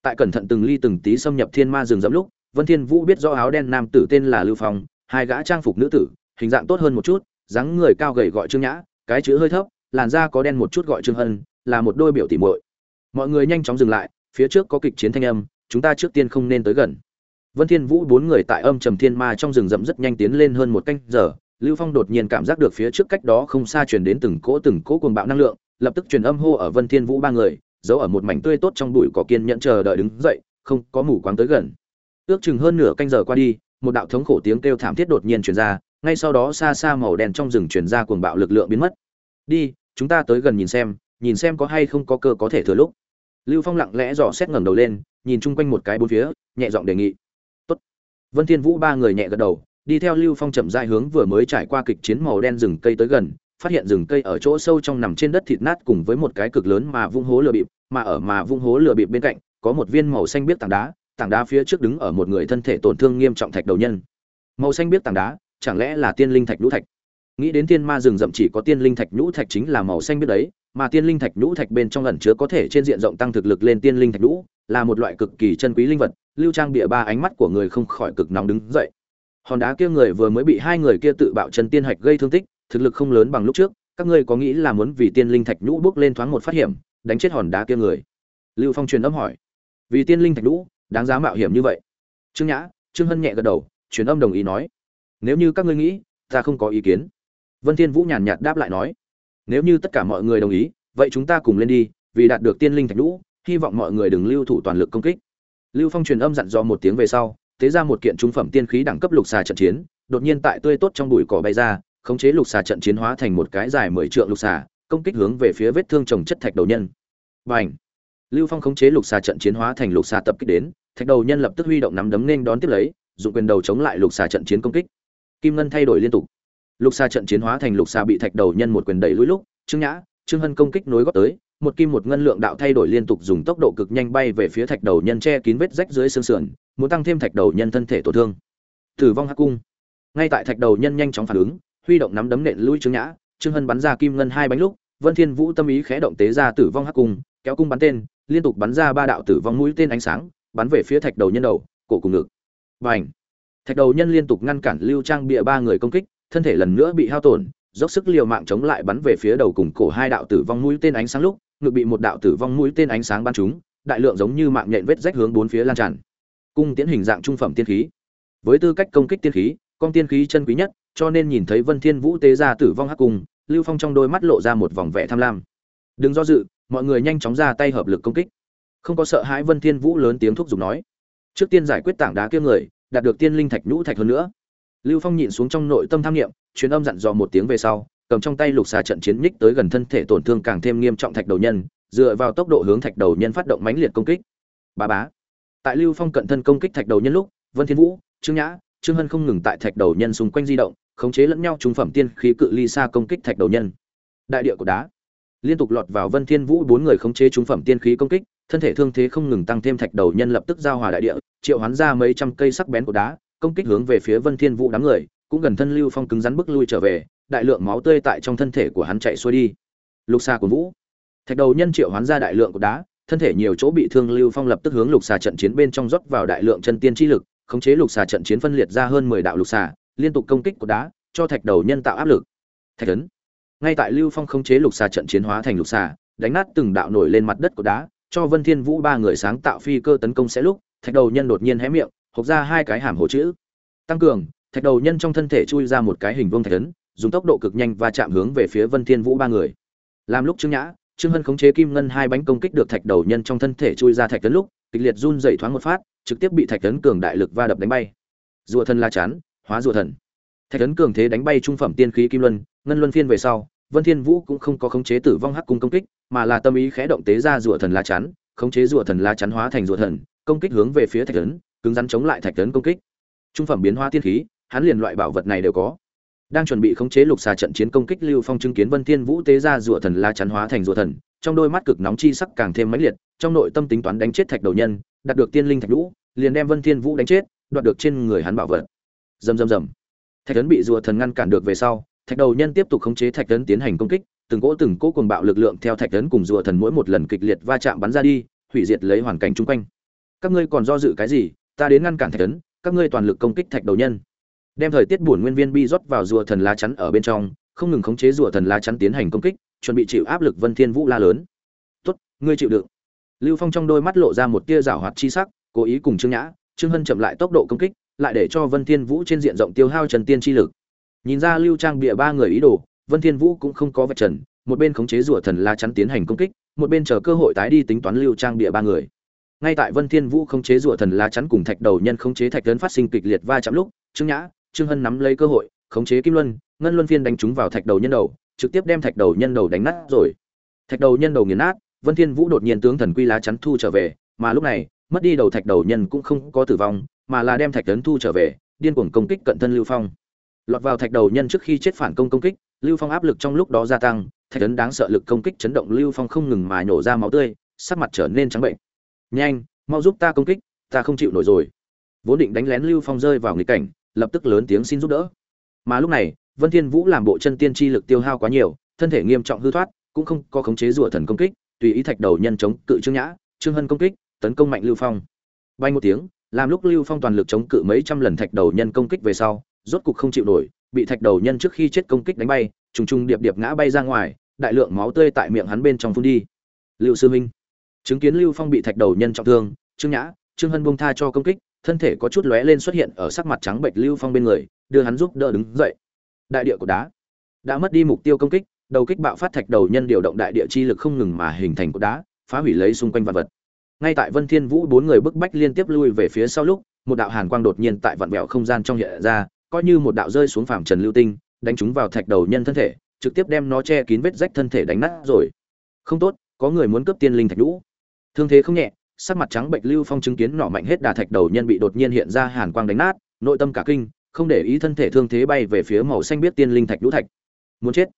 Tại cẩn thận từng ly từng tí xâm nhập thiên ma rừng rậm lúc vân thiên vũ biết rõ áo đen nam tử tên là lưu phong, hai gã trang phục nữ tử, hình dạng tốt hơn một chút, dáng người cao gầy gọi trương nhã, cái chữ hơi thấp, làn da có đen một chút gọi trương hân, là một đôi biểu tỉ muội. Mọi người nhanh chóng dừng lại, phía trước có kịch chiến thanh âm, chúng ta trước tiên không nên tới gần. Vân thiên vũ bốn người tại âm trầm thiên ma trong rừng rậm rất nhanh tiến lên hơn một canh giờ, lưu phong đột nhiên cảm giác được phía trước cách đó không xa truyền đến từng cỗ từng cỗ cuồng bạo năng lượng, lập tức truyền âm hô ở vân thiên vũ ba người, giấu ở một mảnh tươi tốt trong bụi cỏ kiên nhẫn chờ đợi đứng dậy, không có mù quáng tới gần ước chừng hơn nửa canh giờ qua đi, một đạo thống khổ tiếng kêu thảm thiết đột nhiên truyền ra, ngay sau đó xa xa màu đen trong rừng truyền ra cuồng bạo lực lượng biến mất. Đi, chúng ta tới gần nhìn xem nhìn xem có hay không có cơ có thể thừa lúc. Lưu phong lặng lẽ dò xét ngẩng đầu lên, nhìn chung quanh một cái bốn phía, nhẹ giọng đề nghị. Tốt. vân thiên vũ ba người nhẹ gật đầu, đi theo lưu phong chậm rãi hướng vừa mới trải qua kịch chiến màu đen rừng cây tới gần, phát hiện rừng cây ở chỗ sâu trong nằm trên đất thịt nát cùng với một cái cực lớn mà vung hố lửa bịp, mà ở mà vung hố lửa bịp bên cạnh, có một viên màu xanh biếc tảng đá tảng đá phía trước đứng ở một người thân thể tổn thương nghiêm trọng thạch đầu nhân. Màu xanh biết tảng đá, chẳng lẽ là tiên linh thạch nhũ thạch? Nghĩ đến tiên ma rừng rậm chỉ có tiên linh thạch nhũ thạch chính là màu xanh biết đấy, mà tiên linh thạch nhũ thạch bên trong ẩn chứa có thể trên diện rộng tăng thực lực lên tiên linh thạch nhũ, là một loại cực kỳ chân quý linh vật, lưu trang bịa ba ánh mắt của người không khỏi cực nóng đứng dậy. Hòn đá kia người vừa mới bị hai người kia tự bạo chân tiên hạch gây thương tích, thực lực không lớn bằng lúc trước, các ngươi có nghĩ là muốn vì tiên linh thạch nhũ bước lên thoáng một phát hiểm, đánh chết hòn đá kia người? Lưu phong truyền âm hỏi. Vì tiên linh thạch nhũ đáng giá mạo hiểm như vậy. Trương nhã, trương hân nhẹ gật đầu, truyền âm đồng ý nói. Nếu như các ngươi nghĩ, ta không có ý kiến. Vân thiên vũ nhàn nhạt đáp lại nói. Nếu như tất cả mọi người đồng ý, vậy chúng ta cùng lên đi, vì đạt được tiên linh thạch lũ hy vọng mọi người đừng lưu thủ toàn lực công kích. Lưu phong truyền âm dặn dò một tiếng về sau thế ra một kiện trung phẩm tiên khí đẳng cấp lục xà trận chiến, đột nhiên tại tươi tốt trong bụi cỏ bay ra, khống chế lục xà trận chiến hóa thành một cái dài mười trượng lục xà, công kích hướng về phía vết thương trồng chất thạch đầu nhân. Bành! Lưu phong khống chế lục xà trận chiến hóa thành lục xà tập kích đến, thạch đầu nhân lập tức huy động nắm đấm nên đón tiếp lấy, dùng quyền đầu chống lại lục xà trận chiến công kích. Kim ngân thay đổi liên tục. Lục xà trận chiến hóa thành lục xà bị thạch đầu nhân một quyền đẩy lùi lúc, trương nhã, trương hân công kích nối góp tới, một kim một ngân lượng đạo thay đổi liên tục dùng tốc độ cực nhanh bay về phía thạch đầu nhân che kín vết rách dưới xương sườn, muốn tăng thêm thạch đầu nhân thân thể tổn thương. Tử vong hắc cung. Ngay tại thạch đầu nhân nhanh chóng phản ứng, huy động nắm đấm nện lui trương nhã, trương hân bắn ra kim ngân hai bánh lúc, vân thiên vũ tâm ý khẽ động tế ra tử vong hắc cung, kéo cung bắn tên liên tục bắn ra ba đạo tử vong mũi tên ánh sáng, bắn về phía thạch đầu nhân đầu, cổ cùng ngực. Và thạch đầu nhân liên tục ngăn cản lưu trang bịa ba người công kích, thân thể lần nữa bị hao tổn, dốc sức liều mạng chống lại bắn về phía đầu cùng cổ hai đạo tử vong mũi tên ánh sáng lúc, ngực bị một đạo tử vong mũi tên ánh sáng bắn trúng, đại lượng giống như mạng nhện vết rách hướng bốn phía lan tràn. Cung tiến hình dạng trung phẩm tiên khí. Với tư cách công kích tiên khí, con tiên khí chân quý nhất, cho nên nhìn thấy vân thiên vũ tế ra tử vong hắc cung, lưu phong trong đôi mắt lộ ra một vòng vẻ tham lam. Đừng do dự mọi người nhanh chóng ra tay hợp lực công kích. Không có sợ hãi vân thiên vũ lớn tiếng thúc giục nói. Trước tiên giải quyết tảng đá kia người, đạt được tiên linh thạch nhũ thạch hơn nữa. Lưu phong nhịn xuống trong nội tâm tham nghiệm truyền âm dặn dò một tiếng về sau, cầm trong tay lục xà trận chiến nhích tới gần thân thể tổn thương càng thêm nghiêm trọng thạch đầu nhân, dựa vào tốc độ hướng thạch đầu nhân phát động mãnh liệt công kích. Ba bá. Tại lưu phong cận thân công kích thạch đầu nhân lúc, vân thiên vũ, trương nhã, trương hân không ngừng tại thạch đầu nhân xung quanh di động, khống chế lẫn nhau trung phẩm tiên khí cự ly xa công kích thạch đầu nhân. Đại địa của đá liên tục lọt vào vân thiên vũ bốn người khống chế trung phẩm tiên khí công kích, thân thể thương thế không ngừng tăng thêm thạch đầu nhân lập tức giao hòa đại địa, triệu hoán ra mấy trăm cây sắc bén của đá, công kích hướng về phía vân thiên vũ đám người, cũng gần thân lưu phong cứng rắn bước lui trở về, đại lượng máu tươi tại trong thân thể của hắn chạy xuôi đi. Lục xa của vũ. Thạch đầu nhân triệu hoán ra đại lượng của đá, thân thể nhiều chỗ bị thương lưu phong lập tức hướng lục xà trận chiến bên trong rót vào đại lượng chân tiên chi lực, khống chế lục xà trận chiến phân liệt ra hơn mười đạo lục xà liên tục công kích của đá, cho thạch đầu nhân tạo áp lực. Thạch ấn ngay tại lưu phong khống chế lục xà trận chiến hóa thành lục xà, đánh nát từng đạo nổi lên mặt đất của đá, cho vân thiên vũ ba người sáng tạo phi cơ tấn công sẽ lúc, thạch đầu nhân đột nhiên hé miệng, hộc ra hai cái hàm hồ chữ. Tăng cường, thạch đầu nhân trong thân thể chui ra một cái hình vuông thạch ấn, dùng tốc độ cực nhanh và chạm hướng về phía vân thiên vũ ba người. Làm lúc trương nhã, trương hân khống chế kim ngân hai bánh công kích được thạch đầu nhân trong thân thể chui ra thạch ấn lúc, kịch liệt run rẩy thoáng một phát, trực tiếp bị thạch ấn cường đại lực va đập đánh bay. Rùa thần la chán hóa rùa thần thạch ấn cường thế đánh bay trung phẩm tiên khí kim luân, ngân luân phiên về sau, vân thiên vũ cũng không có khống chế tử vong hắc cung công kích, mà là tâm ý khẽ động tế ra rùa thần la chắn, khống chế rùa thần la chắn hóa thành rùa thần, công kích hướng về phía thạch ấn, cứng rắn chống lại thạch ấn công kích. Trung phẩm biến hóa tiên khí, hắn liền loại bảo vật này đều có. Đang chuẩn bị khống chế lục xà trận chiến công kích lưu phong chứng kiến vân thiên vũ tế ra rùa thần la chắn hóa thành rùa thần, trong đôi mắt cực nóng chi sắc càng thêm mãnh liệt, trong nội tâm tính toán đánh chết thạch đầu nhân, đạt được tiên linh thạch lũ liền đem vân thiên vũ đánh chết, đoạt được trên người hắn bảo vật. Rầm rầm rầm thạch tấn bị rùa thần ngăn cản được về sau, thạch đầu nhân tiếp tục khống chế thạch tấn tiến hành công kích, từng cỗ từng cỗ cuồng bạo lực lượng theo thạch tấn cùng rùa thần mỗi một lần kịch liệt va chạm bắn ra đi, hủy diệt lấy hoàn cảnh chung quanh. Các ngươi còn do dự cái gì? Ta đến ngăn cản thạch tấn các ngươi toàn lực công kích thạch đầu nhân. Đem thời tiết buồn nguyên viên bi rót vào rùa thần lá chắn ở bên trong, không ngừng khống chế rùa thần lá chắn tiến hành công kích, chuẩn bị chịu áp lực vân thiên vũ la lớn. Tốt, ngươi chịu đựng. Lưu phong trong đôi mắt lộ ra một tia rào hoạt chi sắc, cố ý cùng trương nhã, trương hân chậm lại tốc độ công kích lại để cho vân thiên vũ trên diện rộng tiêu hao trần tiên chi lực. Nhìn ra lưu trang bịa ba người ý đồ, vân thiên vũ cũng không có vật trần, một bên khống chế rùa thần lá chắn tiến hành công kích, một bên chờ cơ hội tái đi tính toán lưu trang bịa ba người. Ngay tại vân thiên vũ khống chế rùa thần lá chắn cùng thạch đầu nhân khống chế thạch lớn phát sinh kịch liệt va chạm lúc, trương nhã, trương hân nắm lấy cơ hội, khống chế kim luân, ngân luân phiên đánh trúng vào thạch đầu nhân đầu, trực tiếp đem thạch đầu nhân đầu đánh nát rồi. Thạch đầu nhân đầu nghiền nát, vân thiên vũ đột nhiên tướng thần quy lá chắn thu trở về, mà lúc này, mất đi đầu thạch đầu nhân cũng không có tử vong mà là đem thạch tấn thu trở về, điên cuồng công kích cận thân lưu phong. Lọt vào thạch đầu nhân trước khi chết phản công công kích, lưu phong áp lực trong lúc đó gia tăng, thạch tấn đáng sợ lực công kích chấn động lưu phong không ngừng mà nhổ ra máu tươi, sắc mặt trở nên trắng bệnh. Nhanh, mau giúp ta công kích, ta không chịu nổi rồi. Vốn định đánh lén lưu phong rơi vào nghịch cảnh, lập tức lớn tiếng xin giúp đỡ. Mà lúc này, vân thiên vũ làm bộ chân tiên chi lực tiêu hao quá nhiều, thân thể nghiêm trọng hư thoát, cũng không có khống chế rùa thần công kích, tùy ý thạch đầu nhân chống cự trương nhã, trương hân công kích, tấn công mạnh lưu phong. Bay một tiếng làm lúc lưu phong toàn lực chống cự mấy trăm lần thạch đầu nhân công kích về sau, rốt cục không chịu nổi, bị thạch đầu nhân trước khi chết công kích đánh bay, trùng trùng điệp điệp ngã bay ra ngoài, đại lượng máu tươi tại miệng hắn bên trong phun đi. Lưu sư minh, chứng kiến lưu phong bị thạch đầu nhân trọng thương, trương nhã, trương hân buông tha cho công kích, thân thể có chút lóe lên xuất hiện ở sắc mặt trắng bệch lưu phong bên người, đưa hắn giúp đỡ đứng dậy. Đại địa của đá, đã mất đi mục tiêu công kích, đầu kích bạo phát thạch đầu nhân điều động đại địa chi lực không ngừng mà hình thành cột đá, phá hủy lấy xung quanh vật vật ngay tại vân thiên vũ bốn người bức bách liên tiếp lui về phía sau lúc, một đạo hàn quang đột nhiên tại vạn vẹo không gian trong hiện ra, coi như một đạo rơi xuống phàm trần lưu tinh, đánh trúng vào thạch đầu nhân thân thể, trực tiếp đem nó che kín vết rách thân thể đánh nát rồi. Không tốt, có người muốn cướp tiên linh thạch nhũ. Thương thế không nhẹ, sắc mặt trắng bệnh lưu phong chứng kiến nỏ mạnh hết đà thạch đầu nhân bị đột nhiên hiện ra hàn quang đánh nát, nội tâm cả kinh, không để ý thân thể thương thế bay về phía màu xanh biết tiên linh thạch nhũ thạch. Muốn chết.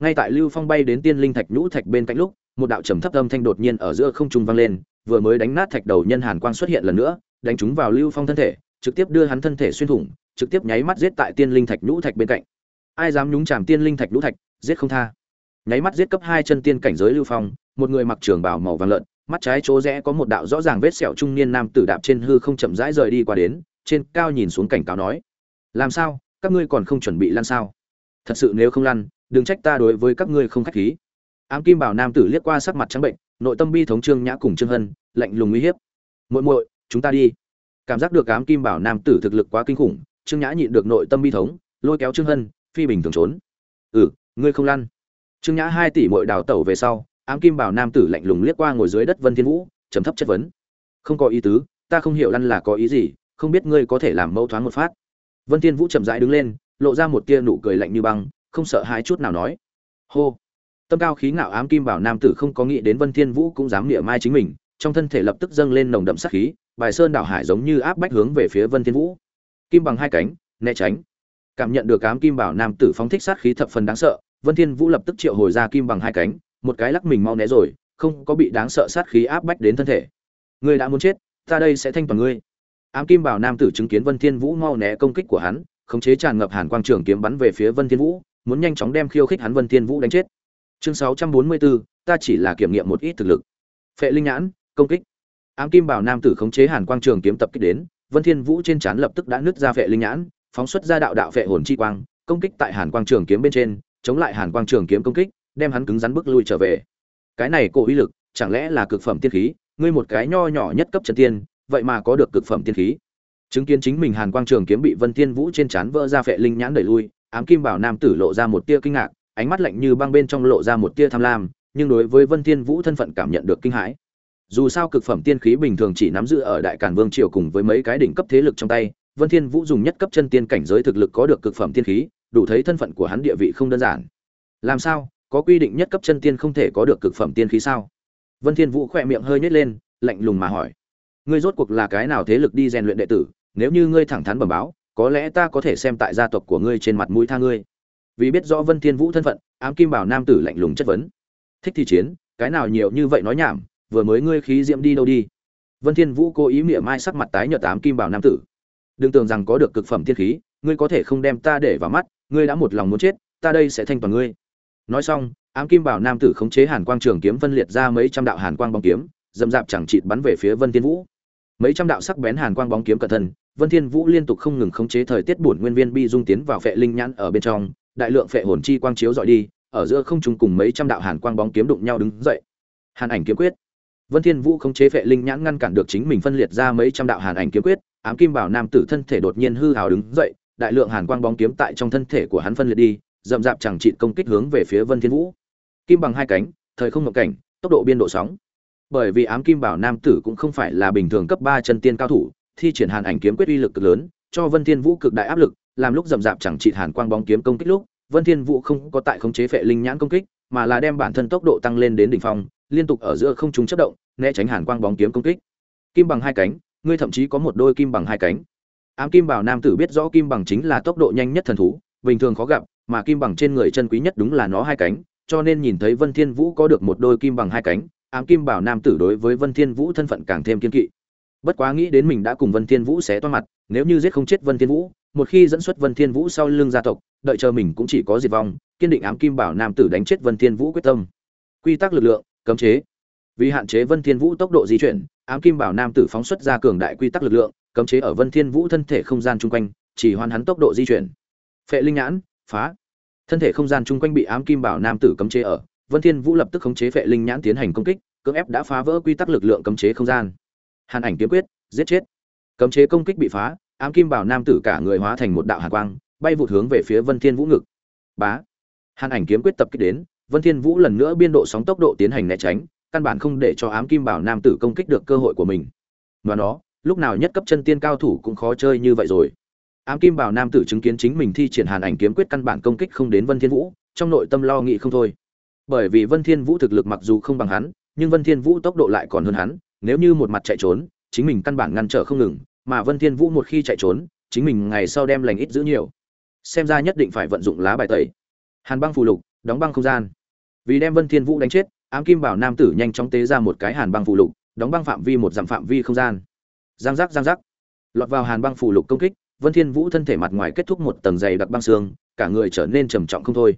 Ngay tại lưu phong bay đến tiên linh thạch nhũ thạch bên cạnh lúc, một đạo trầm thấp âm thanh đột nhiên ở giữa không trung vang lên vừa mới đánh nát thạch đầu nhân hàn quang xuất hiện lần nữa, đánh chúng vào lưu phong thân thể, trực tiếp đưa hắn thân thể xuyên thủng, trực tiếp nháy mắt giết tại tiên linh thạch nhũ thạch bên cạnh. Ai dám nhúng chàm tiên linh thạch nhũ thạch, giết không tha. Nháy mắt giết cấp hai chân tiên cảnh giới lưu phong, một người mặc trường bào màu vàng lợn, mắt trái chỗ rẽ có một đạo rõ ràng vết sẹo trung niên nam tử đạp trên hư không chậm rãi rời đi qua đến, trên cao nhìn xuống cảnh cáo nói, làm sao? Các ngươi còn không chuẩn bị lăn sao? Thật sự nếu không lăn, đừng trách ta đối với các ngươi không khách khí. Ám kim bảo nam tử liếc qua sắc mặt trắng bệnh nội tâm bi thống trương nhã cùng trương hân, lạnh lùng uy hiếp. Muội muội, chúng ta đi. Cảm giác được ám kim bảo nam tử thực lực quá kinh khủng, trương nhã nhịn được nội tâm bi thống, lôi kéo trương hân, phi bình thường trốn. Ừ ngươi không lăn. Trương nhã hai tỷ muội đào tẩu về sau, ám kim bảo nam tử lạnh lùng liếc qua ngồi dưới đất vân thiên vũ, trầm thấp chất vấn. Không có ý tứ, ta không hiểu lăn là có ý gì, không biết ngươi có thể làm mâu thoáng một phát. Vân thiên vũ chậm rãi đứng lên, lộ ra một tia nụ cười lạnh như băng, không sợ hãi chút nào nói. Hô tâm cao khí ngạo ám kim bảo nam tử không có nghĩ đến vân thiên vũ cũng dám nghĩa mai chính mình, trong thân thể lập tức dâng lên nồng đậm sát khí, bài sơn đảo hải giống như áp bách hướng về phía vân thiên vũ. Kim bằng hai cánh, né tránh. Cảm nhận được ám kim bảo nam tử phóng thích sát khí thập phần đáng sợ, vân thiên vũ lập tức triệu hồi ra kim bằng hai cánh, một cái lắc mình mau né rồi, không có bị đáng sợ sát khí áp bách đến thân thể. Ngươi đã muốn chết, ta đây sẽ thanh toàn ngươi. Ám kim bảo nam tử chứng kiến vân thiên vũ mau né công kích của hắn, khống chế tràn ngập hàn quang trường kiếm bắn về phía vân thiên vũ, muốn nhanh chóng đem khiêu khích hắn vân thiên vũ đánh chết chương 644, ta chỉ là kiểm nghiệm một ít thực lực. Phệ linh nhãn công kích. Ám kim bảo nam tử khống chế hàn quang trường kiếm tập kích đến vân thiên vũ trên trán lập tức đã nứt ra phệ linh nhãn phóng xuất ra đạo đạo phệ hồn chi quang công kích tại hàn quang trường kiếm bên trên chống lại hàn quang trường kiếm công kích đem hắn cứng rắn bước lui trở về. Cái này cổ uy lực chẳng lẽ là cực phẩm tiên khí? Ngươi một cái nho nhỏ nhất cấp chân tiên vậy mà có được cực phẩm tiên khí. Chứng kiến chính mình hàn quang trường kiếm bị vân thiên vũ trên chán vỡ ra phệ linh nhãn đẩy lui ám kim bảo nam tử lộ ra một tia kinh ngạc ánh mắt lạnh như băng bên trong lộ ra một tia tham lam, nhưng đối với vân thiên vũ thân phận cảm nhận được kinh hãi. Dù sao cực phẩm tiên khí bình thường chỉ nắm giữ ở đại càn vương triều cùng với mấy cái đỉnh cấp thế lực trong tay, vân thiên vũ dùng nhất cấp chân tiên cảnh giới thực lực có được cực phẩm tiên khí, đủ thấy thân phận của hắn địa vị không đơn giản. Làm sao, có quy định nhất cấp chân tiên không thể có được cực phẩm tiên khí sao? Vân thiên vũ khẽ miệng hơi nhếch lên, lạnh lùng mà hỏi. Ngươi rốt cuộc là cái nào thế lực đi rèn luyện đệ tử, nếu như ngươi thẳng thắn bẩm báo, có lẽ ta có thể xem tại gia tộc của ngươi trên mặt mũi tha ngươi vì biết rõ vân thiên vũ thân phận, ám kim bảo nam tử lạnh lùng chất vấn. Thích thì chiến, cái nào nhiều như vậy nói nhảm, vừa mới ngươi khí diễm đi đâu đi. Vân thiên vũ cố ý miệng mai sắc mặt tái nhợt ám kim bảo nam tử. Đừng tưởng rằng có được cực phẩm tiên khí, ngươi có thể không đem ta để vào mắt, ngươi đã một lòng muốn chết, ta đây sẽ thanh toàn ngươi. Nói xong, ám kim bảo nam tử khống chế hàn quang trường kiếm phân liệt ra mấy trăm đạo hàn quang bóng kiếm dầm dạp chẳng chịt bắn về phía vân thiên vũ. Mấy trăm đạo sắc bén hàn quang bóng kiếm cẩn thận, vân thiên vũ liên tục không ngừng khống chế thời tiết bổn nguyên viên bi dung tiến vào phệ linh nhãn ở bên trong đại lượng phệ hồn chi quang chiếu dọi đi, ở giữa không trung cùng mấy trăm đạo hàn quang bóng kiếm đụng nhau đứng dậy. Hàn ảnh kiếm quyết. Vân thiên vũ không chế phệ linh nhãn ngăn cản được chính mình phân liệt ra mấy trăm đạo hàn ảnh kiếm quyết, ám kim bảo nam tử thân thể đột nhiên hư hào đứng dậy, đại lượng hàn quang bóng kiếm tại trong thân thể của hắn phân liệt đi, dậm dạp chẳng trị công kích hướng về phía vân thiên vũ. Kim bằng hai cánh, thời không ngọc cảnh, tốc độ biên độ sóng. Bởi vì ám kim bảo nam tử cũng không phải là bình thường cấp ba chân tiên cao thủ, thi triển hàn ảnh kiếm quyết uy lực cực lớn, cho vân thiên vũ cực đại áp lực làm lúc dậm dạp chẳng trị hàn quang bóng kiếm công kích lúc, vân thiên vũ không có tại khống chế phệ linh nhãn công kích, mà là đem bản thân tốc độ tăng lên đến đỉnh phong, liên tục ở giữa không trung chớp động, né tránh hàn quang bóng kiếm công kích. Kim bằng hai cánh, ngươi thậm chí có một đôi kim bằng hai cánh. Ám kim bảo nam tử biết rõ kim bằng chính là tốc độ nhanh nhất thần thú, bình thường khó gặp, mà kim bằng trên người chân quý nhất đúng là nó hai cánh, cho nên nhìn thấy vân thiên vũ có được một đôi kim bằng hai cánh, ám kim bảo nam tử đối với vân thiên vũ thân phận càng thêm kiên kỵ. Bất quá nghĩ đến mình đã cùng vân thiên vũ xé toa mặt, nếu như giết không chết vân thiên vũ một khi dẫn xuất vân thiên vũ sau lưng gia tộc, đợi chờ mình cũng chỉ có diệt vong, kiên định ám kim bảo nam tử đánh chết vân thiên vũ quyết tâm. Quy tắc lực lượng, cấm chế. Vì hạn chế vân thiên vũ tốc độ di chuyển, ám kim bảo nam tử phóng xuất ra cường đại quy tắc lực lượng, cấm chế ở vân thiên vũ thân thể không gian chung quanh, chỉ hoàn hắn tốc độ di chuyển. Phệ linh nhãn, phá. Thân thể không gian chung quanh bị ám kim bảo nam tử cấm chế ở, vân thiên vũ lập tức khống chế phệ linh nhãn tiến hành công kích, cưỡng ép đã phá vỡ quy tắc lực lượng cấm chế không gian. Hàn ảnh kiếm quyết, giết chết. Cấm chế công kích bị phá ám kim bảo nam tử cả người hóa thành một đạo hàn quang, bay vụt hướng về phía vân thiên vũ ngực. Bá! Hàn ảnh kiếm quyết tập kích đến, vân thiên vũ lần nữa biên độ sóng tốc độ tiến hành né tránh, căn bản không để cho ám kim bảo nam tử công kích được cơ hội của mình. Và nó, lúc nào nhất cấp chân tiên cao thủ cũng khó chơi như vậy rồi. Ám kim bảo nam tử chứng kiến chính mình thi triển hàn ảnh kiếm quyết căn bản công kích không đến vân thiên vũ, trong nội tâm lo nghĩ không thôi. Bởi vì vân thiên vũ thực lực mặc dù không bằng hắn, nhưng vân thiên vũ tốc độ lại còn hơn hắn, nếu như một mặt chạy trốn, chính mình căn bản ngăn trở không ngừng mà vân thiên vũ một khi chạy trốn, chính mình ngày sau đem lành ít giữ nhiều. Xem ra nhất định phải vận dụng lá bài tẩy. Hàn băng phù lục, đóng băng không gian. Vì đem vân thiên vũ đánh chết, ám kim bảo nam tử nhanh chóng tế ra một cái hàn băng phù lục, đóng băng phạm vi một dặm phạm vi không gian. Giang giác giang giác. Lọt vào hàn băng phù lục công kích, vân thiên vũ thân thể mặt ngoài kết thúc một tầng dày đặc băng xương, cả người trở nên trầm trọng không thôi.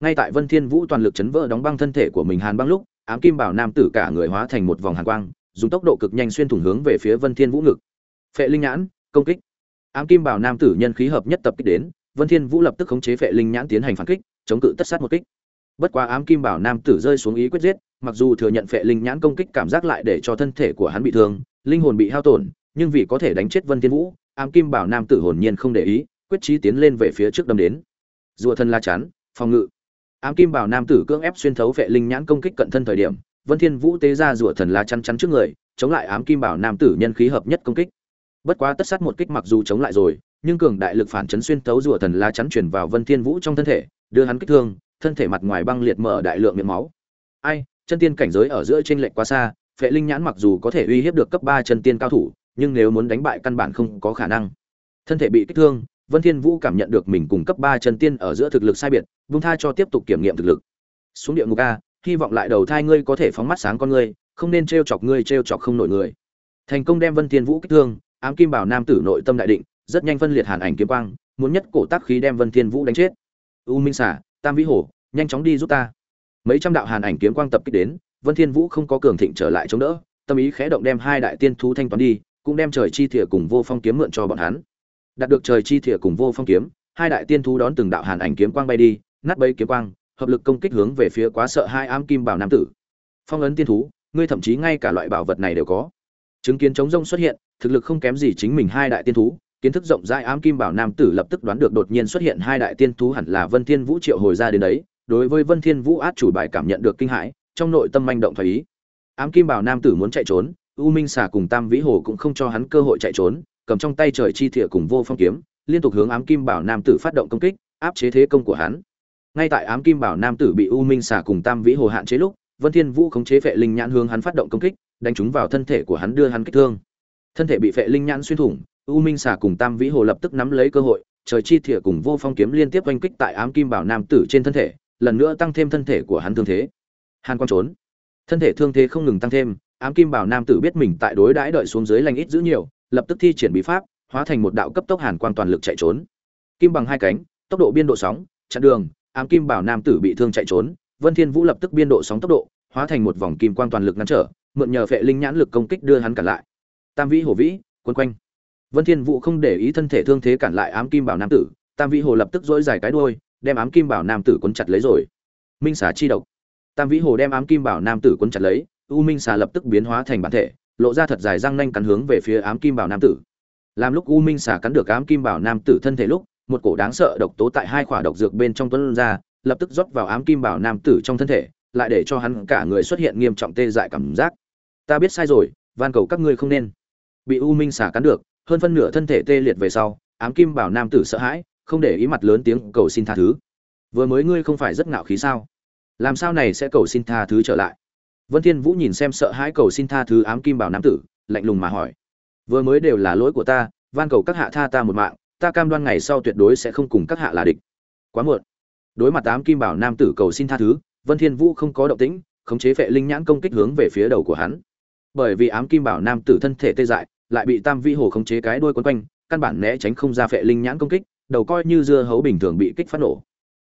Ngay tại vân thiên vũ toàn lực chấn vỡ đóng băng thân thể của mình hàn băng lúc, ám kim bảo nam tử cả người hóa thành một vòng hàn quang, dùng tốc độ cực nhanh xuyên thủng hướng về phía vân thiên vũ ngực phệ linh nhãn, công kích. Ám kim bảo nam tử nhân khí hợp nhất tập kích đến, vân thiên vũ lập tức khống chế phệ linh nhãn tiến hành phản kích, chống cự tất sát một kích. Bất quá ám kim bảo nam tử rơi xuống ý quyết giết, mặc dù thừa nhận phệ linh nhãn công kích cảm giác lại để cho thân thể của hắn bị thương, linh hồn bị hao tổn, nhưng vì có thể đánh chết vân thiên vũ, ám kim bảo nam tử hồn nhiên không để ý, quyết chí tiến lên về phía trước đâm đến. Rùa thân la chắn, phòng ngự. Ám kim bảo nam tử cưỡng ép xuyên thấu phệ linh nhãn công kích cận thân thời điểm, vân thiên vũ tế ra rùa thần la chắn chắn trước người, chống lại ám kim bảo nam tử nhân khí hợp nhất công kích bất quá tất sát một kích mặc dù chống lại rồi nhưng cường đại lực phản chấn xuyên thấu rùa thần la chắn truyền vào vân thiên vũ trong thân thể đưa hắn kích thương thân thể mặt ngoài băng liệt mở đại lượng miệng máu ai chân tiên cảnh giới ở giữa trên lệnh quá xa phệ linh nhãn mặc dù có thể uy hiếp được cấp ba chân tiên cao thủ nhưng nếu muốn đánh bại căn bản không có khả năng thân thể bị kích thương Vân Thiên Vũ cảm nhận được mình cùng cấp 3 chân tiên ở giữa thực lực sai biệt, vung tha cho tiếp tục kiểm nghiệm thực lực. Xuống địa ngục a, hy vọng lại đầu thai ngươi có thể phóng mắt sáng con ngươi, không nên treo chọc ngươi treo chọc không nổi người. Thành công đem Vân Thiên Vũ kích thương, ám kim bảo nam tử nội tâm đại định, rất nhanh phân liệt hàn ảnh kiếm quang, muốn nhất cổ tác khí đem Vân Thiên Vũ đánh chết. U Minh Xà, Tam Vĩ Hổ, nhanh chóng đi giúp ta. Mấy trăm đạo hàn ảnh kiếm quang tập kích đến, Vân Thiên Vũ không có cường thịnh trở lại chống đỡ, tâm ý khẽ động đem hai đại tiên thú thanh toán đi, cũng đem trời chi thìa cùng vô phong kiếm mượn cho bọn hắn. Đạt được trời chi thìa cùng vô phong kiếm, hai đại tiên thú đón từng đạo hàn ảnh kiếm quang bay đi, nát bấy kiếm quang, hợp lực công kích hướng về phía quá sợ hai ám kim bảo nam tử. Phong ấn tiên thú, ngươi thậm chí ngay cả loại bảo vật này đều có. Chứng kiến chống rông xuất hiện, thực lực không kém gì chính mình hai đại tiên thú, kiến thức rộng rãi ám kim bảo nam tử lập tức đoán được đột nhiên xuất hiện hai đại tiên thú hẳn là Vân Thiên Vũ triệu hồi ra đến đấy, đối với Vân Thiên Vũ át chủ bài cảm nhận được kinh hãi, trong nội tâm manh động thoái ý. Ám kim bảo nam tử muốn chạy trốn, U Minh xà cùng Tam Vĩ Hồ cũng không cho hắn cơ hội chạy trốn, cầm trong tay trời chi thìa cùng vô phong kiếm, liên tục hướng ám kim bảo nam tử phát động công kích, áp chế thế công của hắn. Ngay tại ám kim bảo nam tử bị U Minh xà cùng Tam Vĩ Hồ hạn chế lúc, Vân Thiên Vũ khống chế vệ linh nhãn hướng hắn phát động công kích, đánh trúng vào thân thể của hắn đưa hắn kích thương. Thân thể bị phệ linh nhãn xuyên thủng, U Minh xà cùng Tam Vĩ Hồ lập tức nắm lấy cơ hội, trời chi thìa cùng vô phong kiếm liên tiếp oanh kích tại ám kim bảo nam tử trên thân thể, lần nữa tăng thêm thân thể của hắn thương thế. Hàn Quang trốn. Thân thể thương thế không ngừng tăng thêm, ám kim bảo nam tử biết mình tại đối đãi đợi xuống dưới lành ít giữ nhiều, lập tức thi triển bí pháp, hóa thành một đạo cấp tốc hàn quang toàn lực chạy trốn. Kim bằng hai cánh, tốc độ biên độ sóng, chặn đường, ám kim bảo nam tử bị thương chạy trốn, Vân Thiên Vũ lập tức biên độ sóng tốc độ, hóa thành một vòng kim quang toàn lực ngăn trở, mượn nhờ phệ linh nhãn lực công kích đưa hắn cản lại. Tam vĩ Hồ vĩ, quấn quanh. Vân Thiên Vũ không để ý thân thể thương thế cản lại ám kim bảo nam tử, Tam vĩ hồ lập tức dỗi dài cái đuôi, đem ám kim bảo nam tử cuốn chặt lấy rồi. Minh xà chi độc. Tam vĩ hồ đem ám kim bảo nam tử cuốn chặt lấy, U Minh xà lập tức biến hóa thành bản thể, lộ ra thật dài răng nanh cắn hướng về phía ám kim bảo nam tử. Làm lúc U Minh xà cắn được ám kim bảo nam tử thân thể lúc, một cổ đáng sợ độc tố tại hai quả độc dược bên trong tuôn ra, lập tức rót vào ám kim bảo nam tử trong thân thể, lại để cho hắn cả người xuất hiện nghiêm trọng tê dại cảm giác. Ta biết sai rồi, van cầu các ngươi không nên. Bị U Minh xả cắn được, hơn phân nửa thân thể tê liệt về sau, ám kim bảo nam tử sợ hãi, không để ý mặt lớn tiếng cầu xin tha thứ. Vừa mới ngươi không phải rất ngạo khí sao? Làm sao này sẽ cầu xin tha thứ trở lại? Vân Thiên Vũ nhìn xem sợ hãi cầu xin tha thứ ám kim bảo nam tử, lạnh lùng mà hỏi: "Vừa mới đều là lỗi của ta, van cầu các hạ tha ta một mạng, ta cam đoan ngày sau tuyệt đối sẽ không cùng các hạ là địch." Quá muộn. Đối mặt ám kim bảo nam tử cầu xin tha thứ, Vân Thiên Vũ không có động tĩnh, khống chế phệ linh nhãn công kích hướng về phía đầu của hắn. Bởi vì ám kim bảo nam tử thân thể tê dại, lại bị Tam Vĩ Hồ khống chế cái đuôi quấn quanh, căn bản né tránh không ra phệ linh nhãn công kích, đầu coi như dưa hấu bình thường bị kích phát nổ.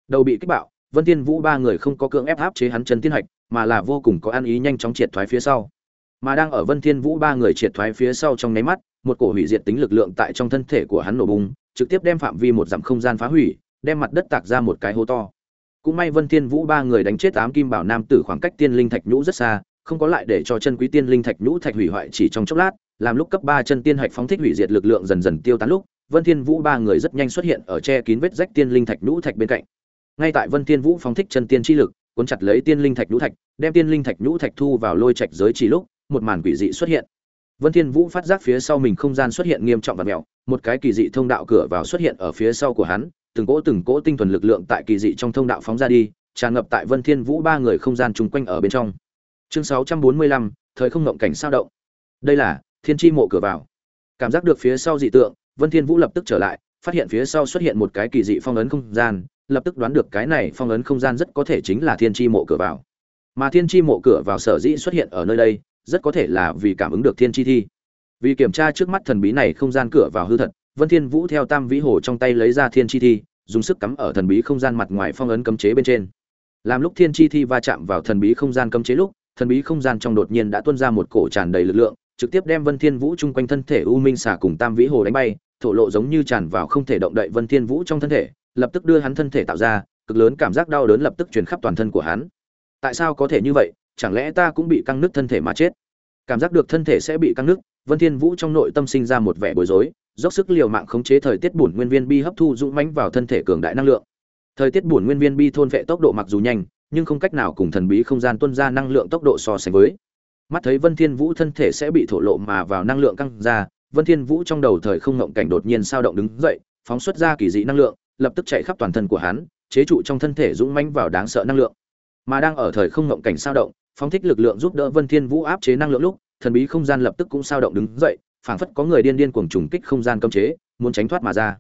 Đầu bị kích bạo, Vân Thiên Vũ ba người không có cưỡng ép áp chế hắn chân tiên hạch, mà là vô cùng có ăn ý nhanh chóng triệt thoái phía sau. Mà đang ở Vân Thiên Vũ ba người triệt thoái phía sau trong nháy mắt, một cổ hủy diệt tính lực lượng tại trong thân thể của hắn nổ bùng, trực tiếp đem phạm vi một dặm không gian phá hủy, đem mặt đất tạc ra một cái hố to. Cũng may Vân Thiên Vũ ba người đánh chết ám kim bảo nam tử khoảng cách tiên linh thạch nhũ rất xa, không có lại để cho chân quý tiên linh thạch nhũ thạch hủy hoại chỉ trong chốc lát, làm lúc cấp ba chân tiên hạch phóng thích hủy diệt lực lượng dần dần tiêu tán lúc, Vân Thiên Vũ ba người rất nhanh xuất hiện ở che kín vết rách tiên linh thạch nhũ thạch bên cạnh. Ngay tại vân thiên vũ phóng thích chân tiên chi lực cuốn chặt lấy tiên linh thạch nhũ thạch đem tiên linh thạch nhũ thạch thu vào lôi trạch giới chỉ lúc một màn quỷ dị xuất hiện. Vân thiên vũ phát giác phía sau mình không gian xuất hiện nghiêm trọng và mèo một cái kỳ dị thông đạo cửa vào xuất hiện ở phía sau của hắn từng cỗ từng cỗ tinh thuần lực lượng tại kỳ dị trong thông đạo phóng ra đi tràn ngập tại vân thiên vũ ba người không gian chung quanh ở bên trong chương 645, thời không ngộng cảnh sao động. Đây là thiên chi mộ cửa vào. Cảm giác được phía sau dị tượng vân thiên vũ lập tức trở lại phát hiện phía sau xuất hiện một cái kỳ dị phong ấn không gian lập tức đoán được cái này phong ấn không gian rất có thể chính là thiên tri mộ cửa vào. Mà thiên tri mộ cửa vào sở dĩ xuất hiện ở nơi đây rất có thể là vì cảm ứng được thiên tri thi. Vì kiểm tra trước mắt thần bí này không gian cửa vào hư thật vân thiên vũ theo tam vĩ hồ trong tay lấy ra thiên tri thi dùng sức cắm ở thần bí không gian mặt ngoài phong ấn cấm chế bên trên. Làm lúc thiên tri thi va chạm vào thần bí không gian cấm chế lúc thần bí không gian trong đột nhiên đã tuôn ra một cổ tràn đầy lực lượng, trực tiếp đem vân thiên vũ chung quanh thân thể u minh xả cùng tam vĩ hồ đánh bay, thổ lộ giống như tràn vào không thể động đậy vân thiên vũ trong thân thể, lập tức đưa hắn thân thể tạo ra, cực lớn cảm giác đau đớn lập tức truyền khắp toàn thân của hắn. Tại sao có thể như vậy? Chẳng lẽ ta cũng bị căng nứt thân thể mà chết? Cảm giác được thân thể sẽ bị căng nứt, vân thiên vũ trong nội tâm sinh ra một vẻ bối rối, dốc sức liều mạng khống chế thời tiết bổn nguyên viên bi hấp thu dũng mãnh vào thân thể cường đại năng lượng. Thời tiết bổn nguyên viên bi thôn vệ tốc độ mặc dù nhanh nhưng không cách nào cùng thần bí không gian tuôn ra năng lượng tốc độ so sánh với mắt thấy vân thiên vũ thân thể sẽ bị thổ lộ mà vào năng lượng căng ra vân thiên vũ trong đầu thời không ngộng cảnh đột nhiên sao động đứng dậy phóng xuất ra kỳ dị năng lượng lập tức chạy khắp toàn thân của hắn, chế trụ trong thân thể dũng mãnh vào đáng sợ năng lượng. Mà đang ở thời không ngộng cảnh sao động, phóng thích lực lượng giúp đỡ Vân Thiên Vũ áp chế năng lượng lúc, thần bí không gian lập tức cũng sao động đứng dậy, phảng phất có người điên điên cuồng trùng kích không gian cấm chế, muốn tránh thoát mà ra.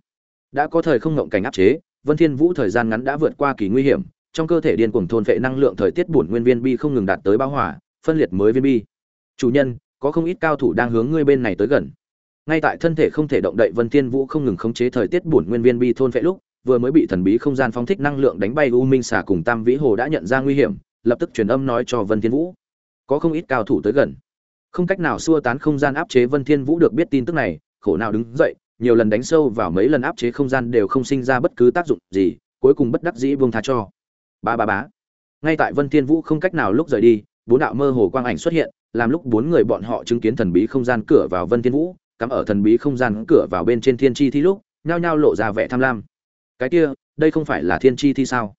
đã có thời không ngộng cảnh áp chế vân thiên vũ thời gian ngắn đã vượt qua kỳ nguy hiểm trong cơ thể điên cuồng thôn vệ năng lượng thời tiết bổn nguyên viên bi không ngừng đạt tới bão hỏa phân liệt mới viên bi. Chủ nhân, có không ít cao thủ đang hướng ngươi bên này tới gần. Ngay tại thân thể không thể động đậy vân thiên vũ không ngừng khống chế thời tiết bổn nguyên viên bi thôn vệ lúc, vừa mới bị thần bí không gian phóng thích năng lượng đánh bay u minh xà cùng tam vĩ hồ đã nhận ra nguy hiểm, lập tức truyền âm nói cho vân thiên vũ. Có không ít cao thủ tới gần. Không cách nào xua tán không gian áp chế vân thiên vũ được biết tin tức này, khổ nào đứng dậy, nhiều lần đánh sâu vào mấy lần áp chế không gian đều không sinh ra bất cứ tác dụng gì, cuối cùng bất đắc dĩ buông tha cho ba ba bá ngay tại vân thiên vũ không cách nào lúc rời đi, bốn đạo mơ hồ quang ảnh xuất hiện, làm lúc bốn người bọn họ chứng kiến thần bí không gian cửa vào vân thiên vũ, cắm ở thần bí không gian cửa vào bên trên thiên chi thi lúc, nhao nhao lộ ra vẻ tham lam. Cái kia, đây không phải là thiên chi thi sao?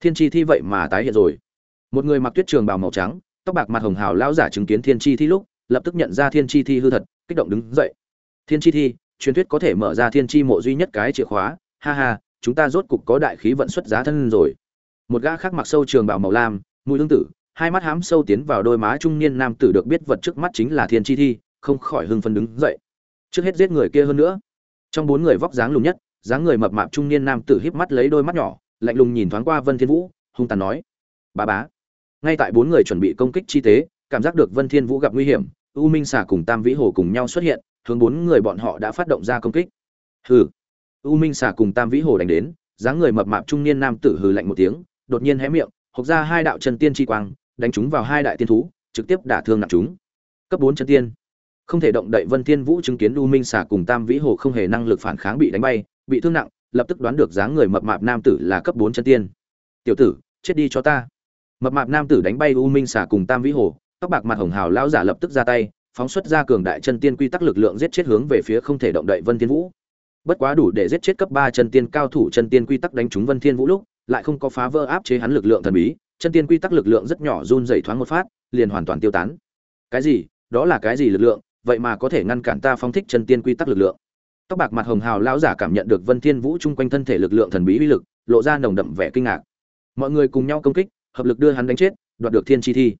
Thiên chi thi vậy mà tái hiện rồi. Một người mặc tuyết trường bào màu trắng, tóc bạc mặt hồng hào lão giả chứng kiến thiên chi thi lúc, lập tức nhận ra thiên chi thi hư thật, kích động đứng dậy. Thiên chi thi, truyền thuyết có thể mở ra thiên chi mộ duy nhất cái chìa khóa. Ha ha, chúng ta rốt cục có đại khí vận xuất giá thân rồi một gã khác mặc sâu trường bào màu lam mùi hương tử, hai mắt hám sâu tiến vào đôi má trung niên nam tử được biết vật trước mắt chính là thiên chi thi, không khỏi hưng phấn đứng dậy. Trước hết giết người kia hơn nữa. Trong bốn người vóc dáng lùn nhất, dáng người mập mạp trung niên nam tử híp mắt lấy đôi mắt nhỏ, lạnh lùng nhìn thoáng qua vân thiên vũ, hung tàn nói bà bá. Ngay tại bốn người chuẩn bị công kích chi tế cảm giác được vân thiên vũ gặp nguy hiểm, u minh xà cùng tam vĩ hồ cùng nhau xuất hiện, hướng bốn người bọn họ đã phát động ra công kích. Hừ. U minh xà cùng tam vĩ hồ đánh đến, dáng người mập mạp trung niên nam tử hừ lạnh một tiếng đột nhiên hé miệng, hộc ra hai đạo chân tiên chi quang, đánh chúng vào hai đại tiên thú, trực tiếp đả thương nặng chúng. Cấp bốn chân tiên. Không thể động đậy vân thiên vũ chứng kiến u minh xà cùng tam vĩ hồ không hề năng lực phản kháng bị đánh bay, bị thương nặng, lập tức đoán được dáng người mập mạp nam tử là cấp bốn chân tiên. Tiểu tử, chết đi cho ta. Mập mạp nam tử đánh bay u minh xà cùng tam vĩ hồ, tóc bạc mặt hồng hào lão giả lập tức ra tay, phóng xuất ra cường đại chân tiên quy tắc lực lượng giết chết hướng về phía không thể động đậy vân thiên vũ. Bất quá đủ để giết chết cấp ba chân tiên cao thủ chân tiên quy tắc đánh trúng vân thiên vũ lúc lại không có phá vỡ áp chế hắn lực lượng thần bí, chân tiên quy tắc lực lượng rất nhỏ run rẩy thoáng một phát, liền hoàn toàn tiêu tán. Cái gì? Đó là cái gì lực lượng? Vậy mà có thể ngăn cản ta phóng thích chân tiên quy tắc lực lượng. Tóc bạc mặt hồng hào lão giả cảm nhận được vân thiên vũ chung quanh thân thể lực lượng thần bí uy lực, lộ ra nồng đậm vẻ kinh ngạc. Mọi người cùng nhau công kích, hợp lực đưa hắn đánh chết, đoạt được thiên chi thi.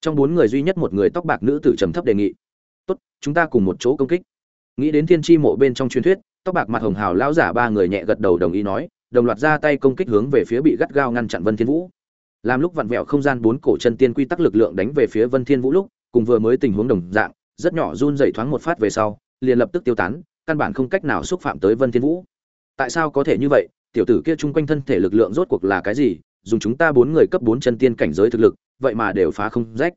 Trong bốn người duy nhất một người tóc bạc nữ tử trầm thấp đề nghị. Tốt, chúng ta cùng một chỗ công kích. Nghĩ đến thiên chi mộ bên trong truyền thuyết, tóc bạc mặt hồng hào lão giả ba người nhẹ gật đầu đồng ý nói đồng loạt ra tay công kích hướng về phía bị gắt gao ngăn chặn vân thiên vũ. Làm lúc vặn vẹo không gian bốn cổ chân tiên quy tắc lực lượng đánh về phía vân thiên vũ lúc, cùng vừa mới tình huống đồng dạng, rất nhỏ run dậy thoáng một phát về sau, liền lập tức tiêu tán, căn bản không cách nào xúc phạm tới vân thiên vũ. Tại sao có thể như vậy? Tiểu tử kia chung quanh thân thể lực lượng rốt cuộc là cái gì? Dùng chúng ta bốn người cấp bốn chân tiên cảnh giới thực lực, vậy mà đều phá không rách.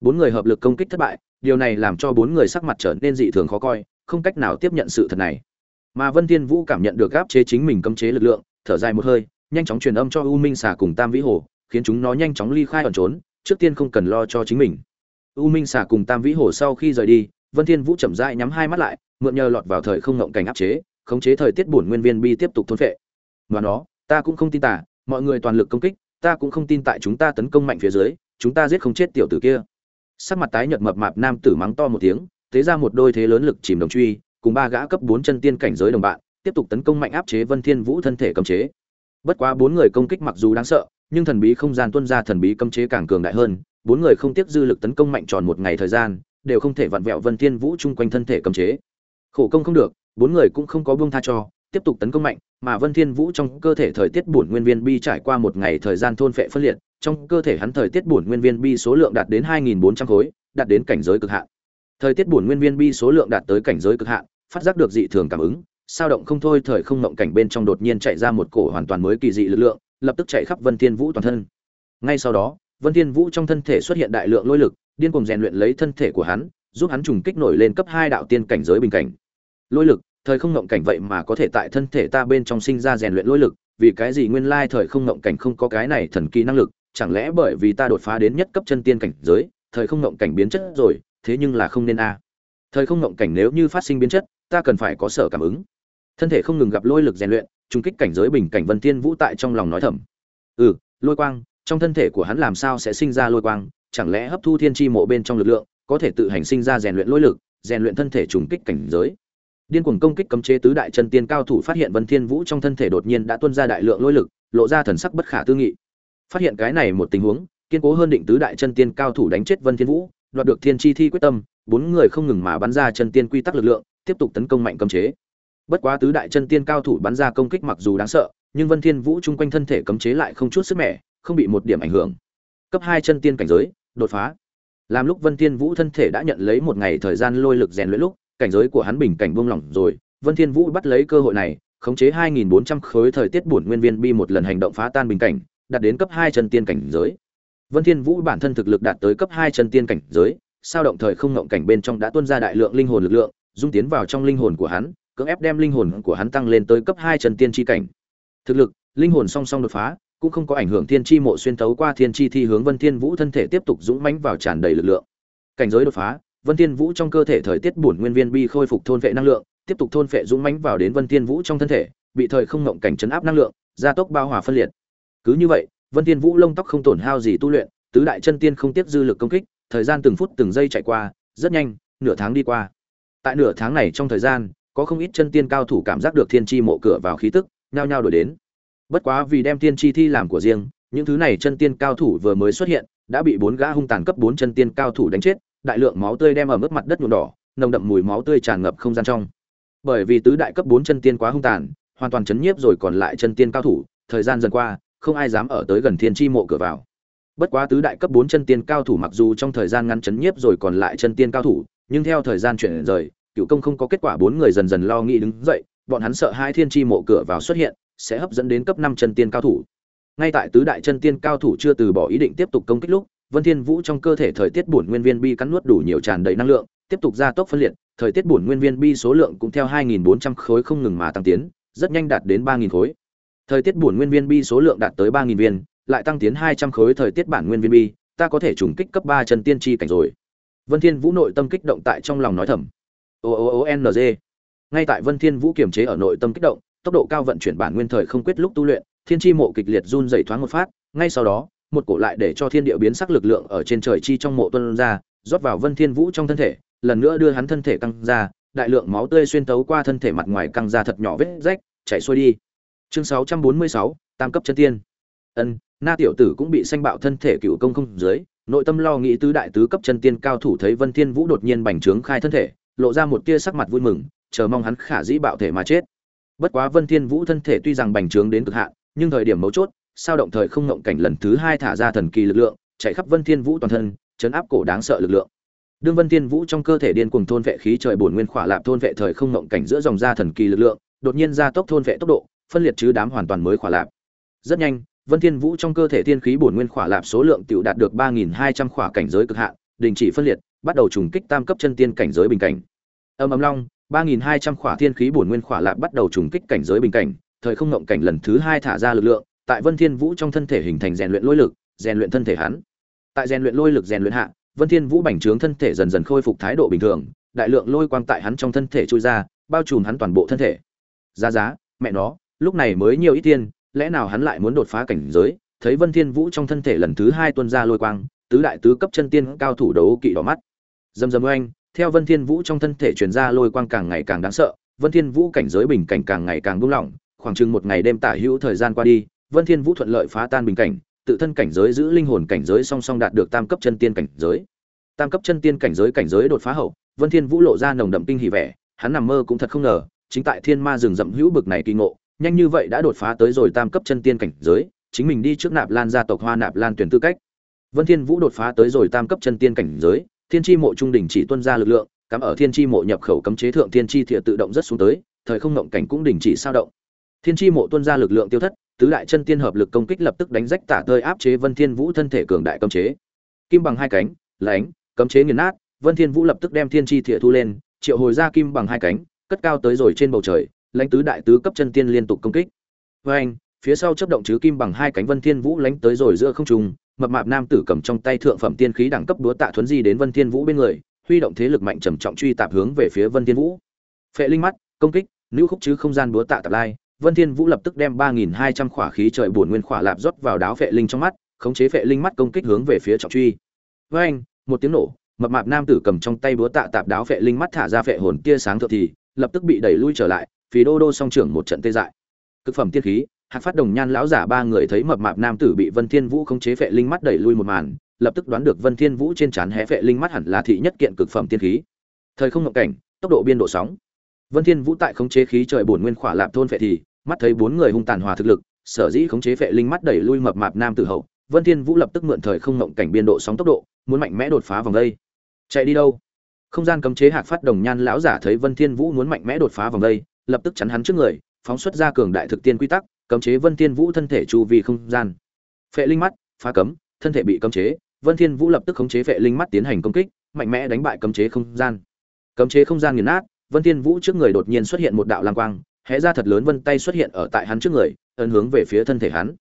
Bốn người hợp lực công kích thất bại, điều này làm cho bốn người sắc mặt trở nên dị thường khó coi, không cách nào tiếp nhận sự thật này. Mà vân thiên vũ cảm nhận được áp chế chính mình cấm chế lực lượng thở dài một hơi, nhanh chóng truyền âm cho u minh xà cùng tam vĩ hồ, khiến chúng nó nhanh chóng ly khai ẩn trốn, trước tiên không cần lo cho chính mình. U minh xà cùng tam vĩ hồ sau khi rời đi, vân thiên vũ chậm rãi nhắm hai mắt lại, mượn nhờ lọt vào thời không ngộng cảnh áp chế, khống chế thời tiết bổn nguyên viên bi tiếp tục thôn phệ. Và nó, ta cũng không tin tả mọi người toàn lực công kích, ta cũng không tin tại chúng ta tấn công mạnh phía dưới, chúng ta giết không chết tiểu tử kia. Sắc mặt tái nhợt mập mạp nam tử mắng to một tiếng thế ra một đôi thế lớn lực chìm đồng truy, cùng ba gã cấp bốn chân tiên cảnh giới đồng bạn tiếp tục tấn công mạnh áp chế vân thiên vũ thân thể cấm chế. Bất quá bốn người công kích mặc dù đáng sợ, nhưng thần bí không gian tuân ra thần bí cấm chế càng cường đại hơn, bốn người không tiếc dư lực tấn công mạnh tròn một ngày thời gian, đều không thể vặn vẹo vân thiên vũ chung quanh thân thể cấm chế. Khổ công không được, bốn người cũng không có buông tha cho, tiếp tục tấn công mạnh, mà vân thiên vũ trong cơ thể thời tiết bổn nguyên viên bi trải qua một ngày thời gian thôn phệ phân liệt, trong cơ thể hắn thời tiết bổn nguyên viên bi số lượng đạt đến 2.400 khối, đạt đến cảnh giới cực hạn. Thời tiết bổn nguyên viên bi số lượng đạt tới cảnh giới cực hạn, phát giác được dị thường cảm ứng sao động không thôi, thời không mộng cảnh bên trong đột nhiên chạy ra một cổ hoàn toàn mới kỳ dị lực lượng, lập tức chạy khắp vân thiên vũ toàn thân. Ngay sau đó, vân thiên vũ trong thân thể xuất hiện đại lượng lôi lực, điên cuồng rèn luyện lấy thân thể của hắn, giúp hắn trùng kích nổi lên cấp hai đạo tiên cảnh giới bình cảnh. Lôi lực, thời không ngộng cảnh vậy mà có thể tại thân thể ta bên trong sinh ra rèn luyện lôi lực, vì cái gì nguyên lai thời không ngộng cảnh không có cái này thần kỳ năng lực, chẳng lẽ bởi vì ta đột phá đến nhất cấp chân tiên cảnh giới, thời không ngộng cảnh biến chất rồi, thế nhưng là không nên a. Thời không ngộng cảnh nếu như phát sinh biến chất, ta cần phải có sở cảm ứng thân thể không ngừng gặp lôi lực rèn luyện trung kích cảnh giới bình cảnh vân thiên vũ tại trong lòng nói thầm. Ừ lôi quang, trong thân thể của hắn làm sao sẽ sinh ra lôi quang? Chẳng lẽ hấp thu thiên chi mộ bên trong lực lượng, có thể tự hành sinh ra rèn luyện lôi lực, rèn luyện thân thể trùng kích cảnh giới? Điên cuồng công kích cấm chế tứ đại chân tiên cao thủ phát hiện vân thiên vũ trong thân thể đột nhiên đã tuôn ra đại lượng lôi lực, lộ ra thần sắc bất khả tư nghị. Phát hiện cái này một tình huống, kiên cố hơn định tứ đại chân tiên cao thủ đánh chết vân thiên vũ, đoạt được thiên chi thi quyết tâm, bốn người không ngừng mà bắn ra chân tiên quy tắc lực lượng, tiếp tục tấn công mạnh cấm chế bất quá tứ đại chân tiên cao thủ bắn ra công kích mặc dù đáng sợ, nhưng vân thiên vũ chung quanh thân thể cấm chế lại không chút sức mẻ, không bị một điểm ảnh hưởng. Cấp hai chân tiên cảnh giới, đột phá. Làm lúc vân thiên vũ thân thể đã nhận lấy một ngày thời gian lôi lực rèn luyện lúc, cảnh giới của hắn bình cảnh buông lỏng rồi, vân thiên vũ bắt lấy cơ hội này, khống chế 2.400 khối thời tiết bổn nguyên viên bi một lần hành động phá tan bình cảnh, đạt đến cấp hai chân tiên cảnh giới. Vân thiên vũ bản thân thực lực đạt tới cấp hai chân tiên cảnh giới, sao động thời không ngộng cảnh bên trong đã tuôn ra đại lượng linh hồn lực lượng, dung tiến vào trong linh hồn của hắn cưỡng ép đem linh hồn của hắn tăng lên tới cấp hai chân tiên chi cảnh. Thực lực, linh hồn song song đột phá, cũng không có ảnh hưởng thiên chi mộ xuyên thấu qua thiên chi thi hướng vân thiên vũ thân thể tiếp tục dũng mãnh vào tràn đầy lực lượng. Cảnh giới đột phá, vân thiên vũ trong cơ thể thời tiết bổn nguyên viên bi khôi phục thôn vệ năng lượng, tiếp tục thôn vệ dũng mãnh vào đến vân thiên vũ trong thân thể, bị thời không ngộng cảnh chấn áp năng lượng, gia tốc bao hòa phân liệt. Cứ như vậy, vân thiên vũ lông tóc không tổn hao gì tu luyện, tứ đại chân tiên không tiếp dư lực công kích, thời gian từng phút từng giây chạy qua, rất nhanh, nửa tháng đi qua. Tại nửa tháng này trong thời gian có không ít chân tiên cao thủ cảm giác được thiên tri mộ cửa vào khí tức, nhao nhao đổi đến. Bất quá vì đem tiên tri thi làm của riêng, những thứ này chân tiên cao thủ vừa mới xuất hiện, đã bị bốn gã hung tàn cấp bốn chân tiên cao thủ đánh chết, đại lượng máu tươi đem ở mức mặt đất nhuộm đỏ, nồng đậm mùi máu tươi tràn ngập không gian trong. Bởi vì tứ đại cấp bốn chân tiên quá hung tàn, hoàn toàn chấn nhiếp rồi còn lại chân tiên cao thủ, thời gian dần qua, không ai dám ở tới gần thiên tri mộ cửa vào. Bất quá tứ đại cấp bốn chân tiên cao thủ mặc dù trong thời gian ngắn chấn nhiếp rồi còn lại chân tiên cao thủ, nhưng theo thời gian chuyển rời cựu công không có kết quả, bốn người dần dần lo nghĩ đứng dậy, bọn hắn sợ hai thiên chi mộ cửa vào xuất hiện, sẽ hấp dẫn đến cấp năm chân tiên cao thủ. Ngay tại tứ đại chân tiên cao thủ chưa từ bỏ ý định tiếp tục công kích lúc, vân thiên vũ trong cơ thể thời tiết bổn nguyên viên bi cắn nuốt đủ nhiều tràn đầy năng lượng, tiếp tục gia tốc phân liệt, thời tiết bổn nguyên viên bi số lượng cũng theo 2.400 khối không ngừng mà tăng tiến, rất nhanh đạt đến 3.000 khối. Thời tiết bổn nguyên viên bi số lượng đạt tới 3.000 viên, lại tăng tiến 200 khối thời tiết bản nguyên viên bi, ta có thể trùng kích cấp 3 chân tiên chi cảnh rồi. Vân thiên vũ nội tâm kích động tại trong lòng nói thầm o o o n g. Ngay tại vân thiên vũ kiềm chế ở nội tâm kích động tốc độ cao vận chuyển bản nguyên thời không quyết lúc tu luyện thiên chi mộ kịch liệt run rẩy thoáng một phát ngay sau đó một cổ lại để cho thiên địa biến sắc lực lượng ở trên trời chi trong mộ tuân ra rót vào vân thiên vũ trong thân thể lần nữa đưa hắn thân thể căng ra đại lượng máu tươi xuyên tấu qua thân thể mặt ngoài căng ra thật nhỏ vết rách chảy xuôi đi. Chương 646, tam cấp chân tiên. Ân na tiểu tử cũng bị sanh bạo thân thể cựu công không dưới nội tâm lo nghĩ tứ đại tứ cấp chân tiên cao thủ thấy vân thiên vũ đột nhiên bành trướng khai thân thể lộ ra một tia sắc mặt vui mừng, chờ mong hắn khả dĩ bạo thể mà chết. Bất quá vân thiên vũ thân thể tuy rằng bành trướng đến cực hạn, nhưng thời điểm mấu chốt, sao động thời không ngộng cảnh lần thứ hai thả ra thần kỳ lực lượng, chạy khắp vân thiên vũ toàn thân, chấn áp cổ đáng sợ lực lượng. Đương vân thiên vũ trong cơ thể điên cuồng thôn vệ khí trời bổn nguyên khỏa lạp thôn vệ thời không ngộng cảnh giữa dòng ra thần kỳ lực lượng, đột nhiên gia tốc thôn vệ tốc độ, phân liệt chứ đám hoàn toàn mới khỏa lạp. Rất nhanh, vân thiên vũ trong cơ thể thiên khí bổn nguyên khỏa lạp số lượng tiểu đạt được 3.200 khỏa cảnh giới cực hạn đình chỉ phân liệt, bắt đầu trùng kích tam cấp chân tiên cảnh giới bình cảnh. Âm âm long 3.200 khỏa thiên khí bổn nguyên khỏa lạp bắt đầu trùng kích cảnh giới bình cảnh, thời không ngộng cảnh lần thứ hai thả ra lực lượng, tại vân thiên vũ trong thân thể hình thành rèn luyện lôi lực, rèn luyện thân thể hắn. Tại rèn luyện lôi lực rèn luyện hạ, vân thiên vũ bành trướng thân thể dần dần khôi phục thái độ bình thường, đại lượng lôi quang tại hắn trong thân thể trôi ra, bao trùm hắn toàn bộ thân thể. Giá giá, mẹ nó, lúc này mới nhiều ít tiên, lẽ nào hắn lại muốn đột phá cảnh giới? Thấy vân thiên vũ trong thân thể lần thứ hai tuôn ra lôi quang tứ đại tứ cấp chân tiên cao thủ đấu kỵ đỏ mắt. Dầm dầm oanh, theo vân thiên vũ trong thân thể truyền ra lôi quang càng ngày càng đáng sợ, vân thiên vũ cảnh giới bình cảnh càng ngày càng buông lỏng, khoảng chừng một ngày đêm tả hữu thời gian qua đi, vân thiên vũ thuận lợi phá tan bình cảnh, tự thân cảnh giới giữ linh hồn cảnh giới song song đạt được tam cấp chân tiên cảnh giới. Tam cấp chân tiên cảnh giới cảnh giới đột phá hậu, vân thiên vũ lộ ra nồng đậm kinh hỉ vẻ, hắn nằm mơ cũng thật không ngờ, chính tại thiên ma rừng rậm hữu bực này kỳ ngộ, nhanh như vậy đã đột phá tới rồi tam cấp chân tiên cảnh giới, chính mình đi trước nạp lan gia tộc hoa nạp lan tuyển tư cách vân thiên vũ đột phá tới rồi tam cấp chân tiên cảnh giới, thiên chi mộ trung đỉnh chỉ tuân ra lực lượng, cắm ở thiên chi mộ nhập khẩu cấm chế thượng thiên chi thiệt tự động rất xuống tới, thời không ngộng cảnh cũng đình chỉ sao động. Thiên chi mộ tuân ra lực lượng tiêu thất, tứ đại chân tiên hợp lực công kích lập tức đánh rách tả tơi áp chế vân thiên vũ thân thể cường đại cấm chế. Kim bằng hai cánh lãnh cấm chế nghiền nát, vân thiên vũ lập tức đem thiên chi thiệt thu lên, triệu hồi ra kim bằng hai cánh, cất cao tới rồi trên bầu trời lãnh tứ đại tứ cấp chân tiên liên tục công kích. Với anh phía sau chấp động chứ kim bằng hai cánh vân thiên vũ lãnh tới rồi giữa không trung mập mạp nam tử cầm trong tay thượng phẩm tiên khí đẳng cấp đúa tạ thuấn di đến vân thiên vũ bên người, huy động thế lực mạnh trầm trọng truy tạp hướng về phía vân thiên vũ. Phệ linh mắt, công kích, nữ khúc chứ không gian đúa tạ tạp lai, vân thiên vũ lập tức đem ba nghìn hai trăm khỏa khí trời bổn nguyên khỏa lạp rót vào đáo phệ linh trong mắt, khống chế phệ linh mắt công kích hướng về phía trọng truy. Với anh, một tiếng nổ, mập mạp nam tử cầm trong tay búa tạ tạp đáo phệ linh mắt thả ra phệ hồn tia sáng thượng thì, lập tức bị đẩy lui trở lại phí đô đô song trưởng một trận tê dại. Cực phẩm tiên khí hạc phát đồng nhan lão giả ba người thấy mập mạp nam tử bị vân thiên vũ khống chế phệ linh mắt đẩy lui một màn, lập tức đoán được vân thiên vũ trên trán hé phệ linh mắt hẳn là thị nhất kiện cực phẩm tiên khí. Thời không ngộng cảnh, tốc độ biên độ sóng. Vân thiên vũ tại khống chế khí trời bổn nguyên khỏa lạp thôn phệ thì, mắt thấy bốn người hung tàn hòa thực lực, sở dĩ khống chế phệ linh mắt đẩy lui mập mạp nam tử hậu, vân thiên vũ lập tức mượn thời không ngộng cảnh biên độ sóng tốc độ, muốn mạnh mẽ đột phá vòng đây. Chạy đi đâu? Không gian cấm chế hạc phát đồng nhan lão giả thấy vân thiên vũ muốn mạnh mẽ đột phá vòng đây, lập tức chắn hắn trước người, phóng xuất ra cường đại thực tiên quy tắc cấm chế vân thiên vũ thân thể chu vi không gian. Phệ linh mắt, phá cấm, thân thể bị cấm chế, vân thiên vũ lập tức khống chế phệ linh mắt tiến hành công kích, mạnh mẽ đánh bại cấm chế không gian. Cấm chế không gian nghiền nát, vân thiên vũ trước người đột nhiên xuất hiện một đạo lam quang, hé ra thật lớn vân tay xuất hiện ở tại hắn trước người, ấn hướng về phía thân thể hắn.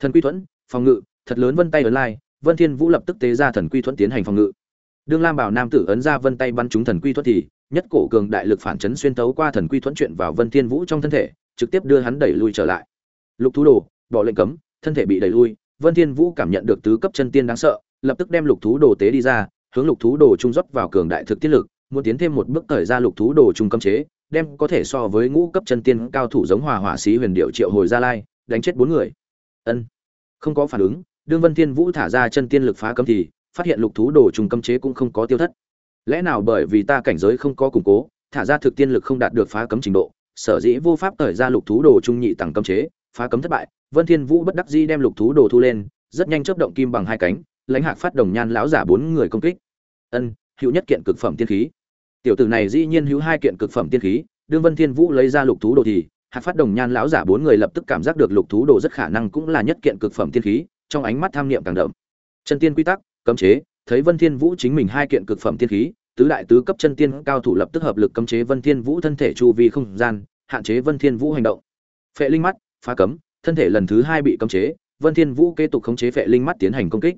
Thần quy thuẫn, phòng ngự, thật lớn vân tay ấn lai, vân thiên vũ lập tức tế ra thần quy thuẫn tiến hành phòng ngự. Đương lam bảo nam tử ấn ra vân tay bắn trúng thần quy thuẫn thì, nhất cổ cường đại lực phản chấn xuyên thấu qua thần quy thuẫn chuyện vào vân thiên vũ trong thân thể, trực tiếp đưa hắn đẩy lui trở lại lục thú đồ, bỏ lệnh cấm, thân thể bị đẩy lui, vân thiên vũ cảm nhận được tứ cấp chân tiên đáng sợ, lập tức đem lục thú đồ tế đi ra, hướng lục thú đồ trung rót vào cường đại thực tiết lực, muốn tiến thêm một bước thời ra lục thú đồ trung cấm chế, đem có thể so với ngũ cấp chân tiên cao thủ giống hòa hỏa sĩ huyền điệu triệu hồi gia lai, đánh chết bốn người. Ân. Không có phản ứng, đương vân thiên vũ thả ra chân tiên lực phá cấm thì, phát hiện lục thú đồ trùng cấm chế cũng không có tiêu thất. Lẽ nào bởi vì ta cảnh giới không có củng cố, thả ra thực tiên lực không đạt được phá cấm trình độ, sở dĩ vô pháp thời ra lục thú đồ trung nhị tầng cấm chế phá cấm thất bại, vân thiên vũ bất đắc dĩ đem lục thú đồ thu lên, rất nhanh chớp động kim bằng hai cánh, lãnh hạc phát đồng nhan lão giả bốn người công kích. Ân, hữu nhất kiện cực phẩm tiên khí. Tiểu tử này dĩ nhiên hữu hai kiện cực phẩm tiên khí, đương vân thiên vũ lấy ra lục thú đồ thì, hạc phát đồng nhan lão giả bốn người lập tức cảm giác được lục thú đồ rất khả năng cũng là nhất kiện cực phẩm tiên khí, trong ánh mắt tham niệm càng đậm. Chân tiên quy tắc, cấm chế, thấy vân thiên vũ chính mình hai kiện cực phẩm tiên khí, tứ đại tứ cấp chân tiên cao thủ lập tức hợp lực cấm chế vân thiên vũ thân thể chu vi không gian, hạn chế vân thiên vũ hành động. Phệ linh mắt phá cấm, thân thể lần thứ hai bị cấm chế, vân thiên vũ kế tục khống chế phệ linh mắt tiến hành công kích.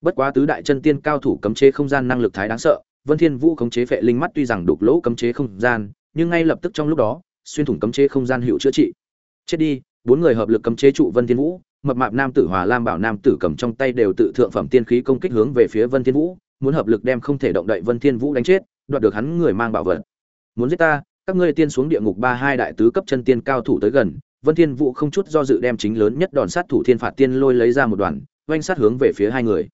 Bất quá tứ đại chân tiên cao thủ cấm chế không gian năng lực thái đáng sợ, vân thiên vũ khống chế phệ linh mắt tuy rằng đục lỗ cấm chế không gian, nhưng ngay lập tức trong lúc đó, xuyên thủng cấm chế không gian hiệu chữa trị. Chết đi, bốn người hợp lực cấm chế trụ vân thiên vũ, mập mạp nam tử hòa lam bảo nam tử cầm trong tay đều tự thượng phẩm tiên khí công kích hướng về phía vân thiên vũ, muốn hợp lực đem không thể động đậy vân thiên vũ đánh chết, đoạt được hắn người mang bảo vật. Muốn giết ta, các ngươi tiên xuống địa ngục ba hai đại tứ cấp chân tiên cao thủ tới gần vân thiên vũ không chút do dự đem chính lớn nhất đòn sát thủ thiên phạt tiên lôi lấy ra một đoàn, oanh sát hướng về phía hai người.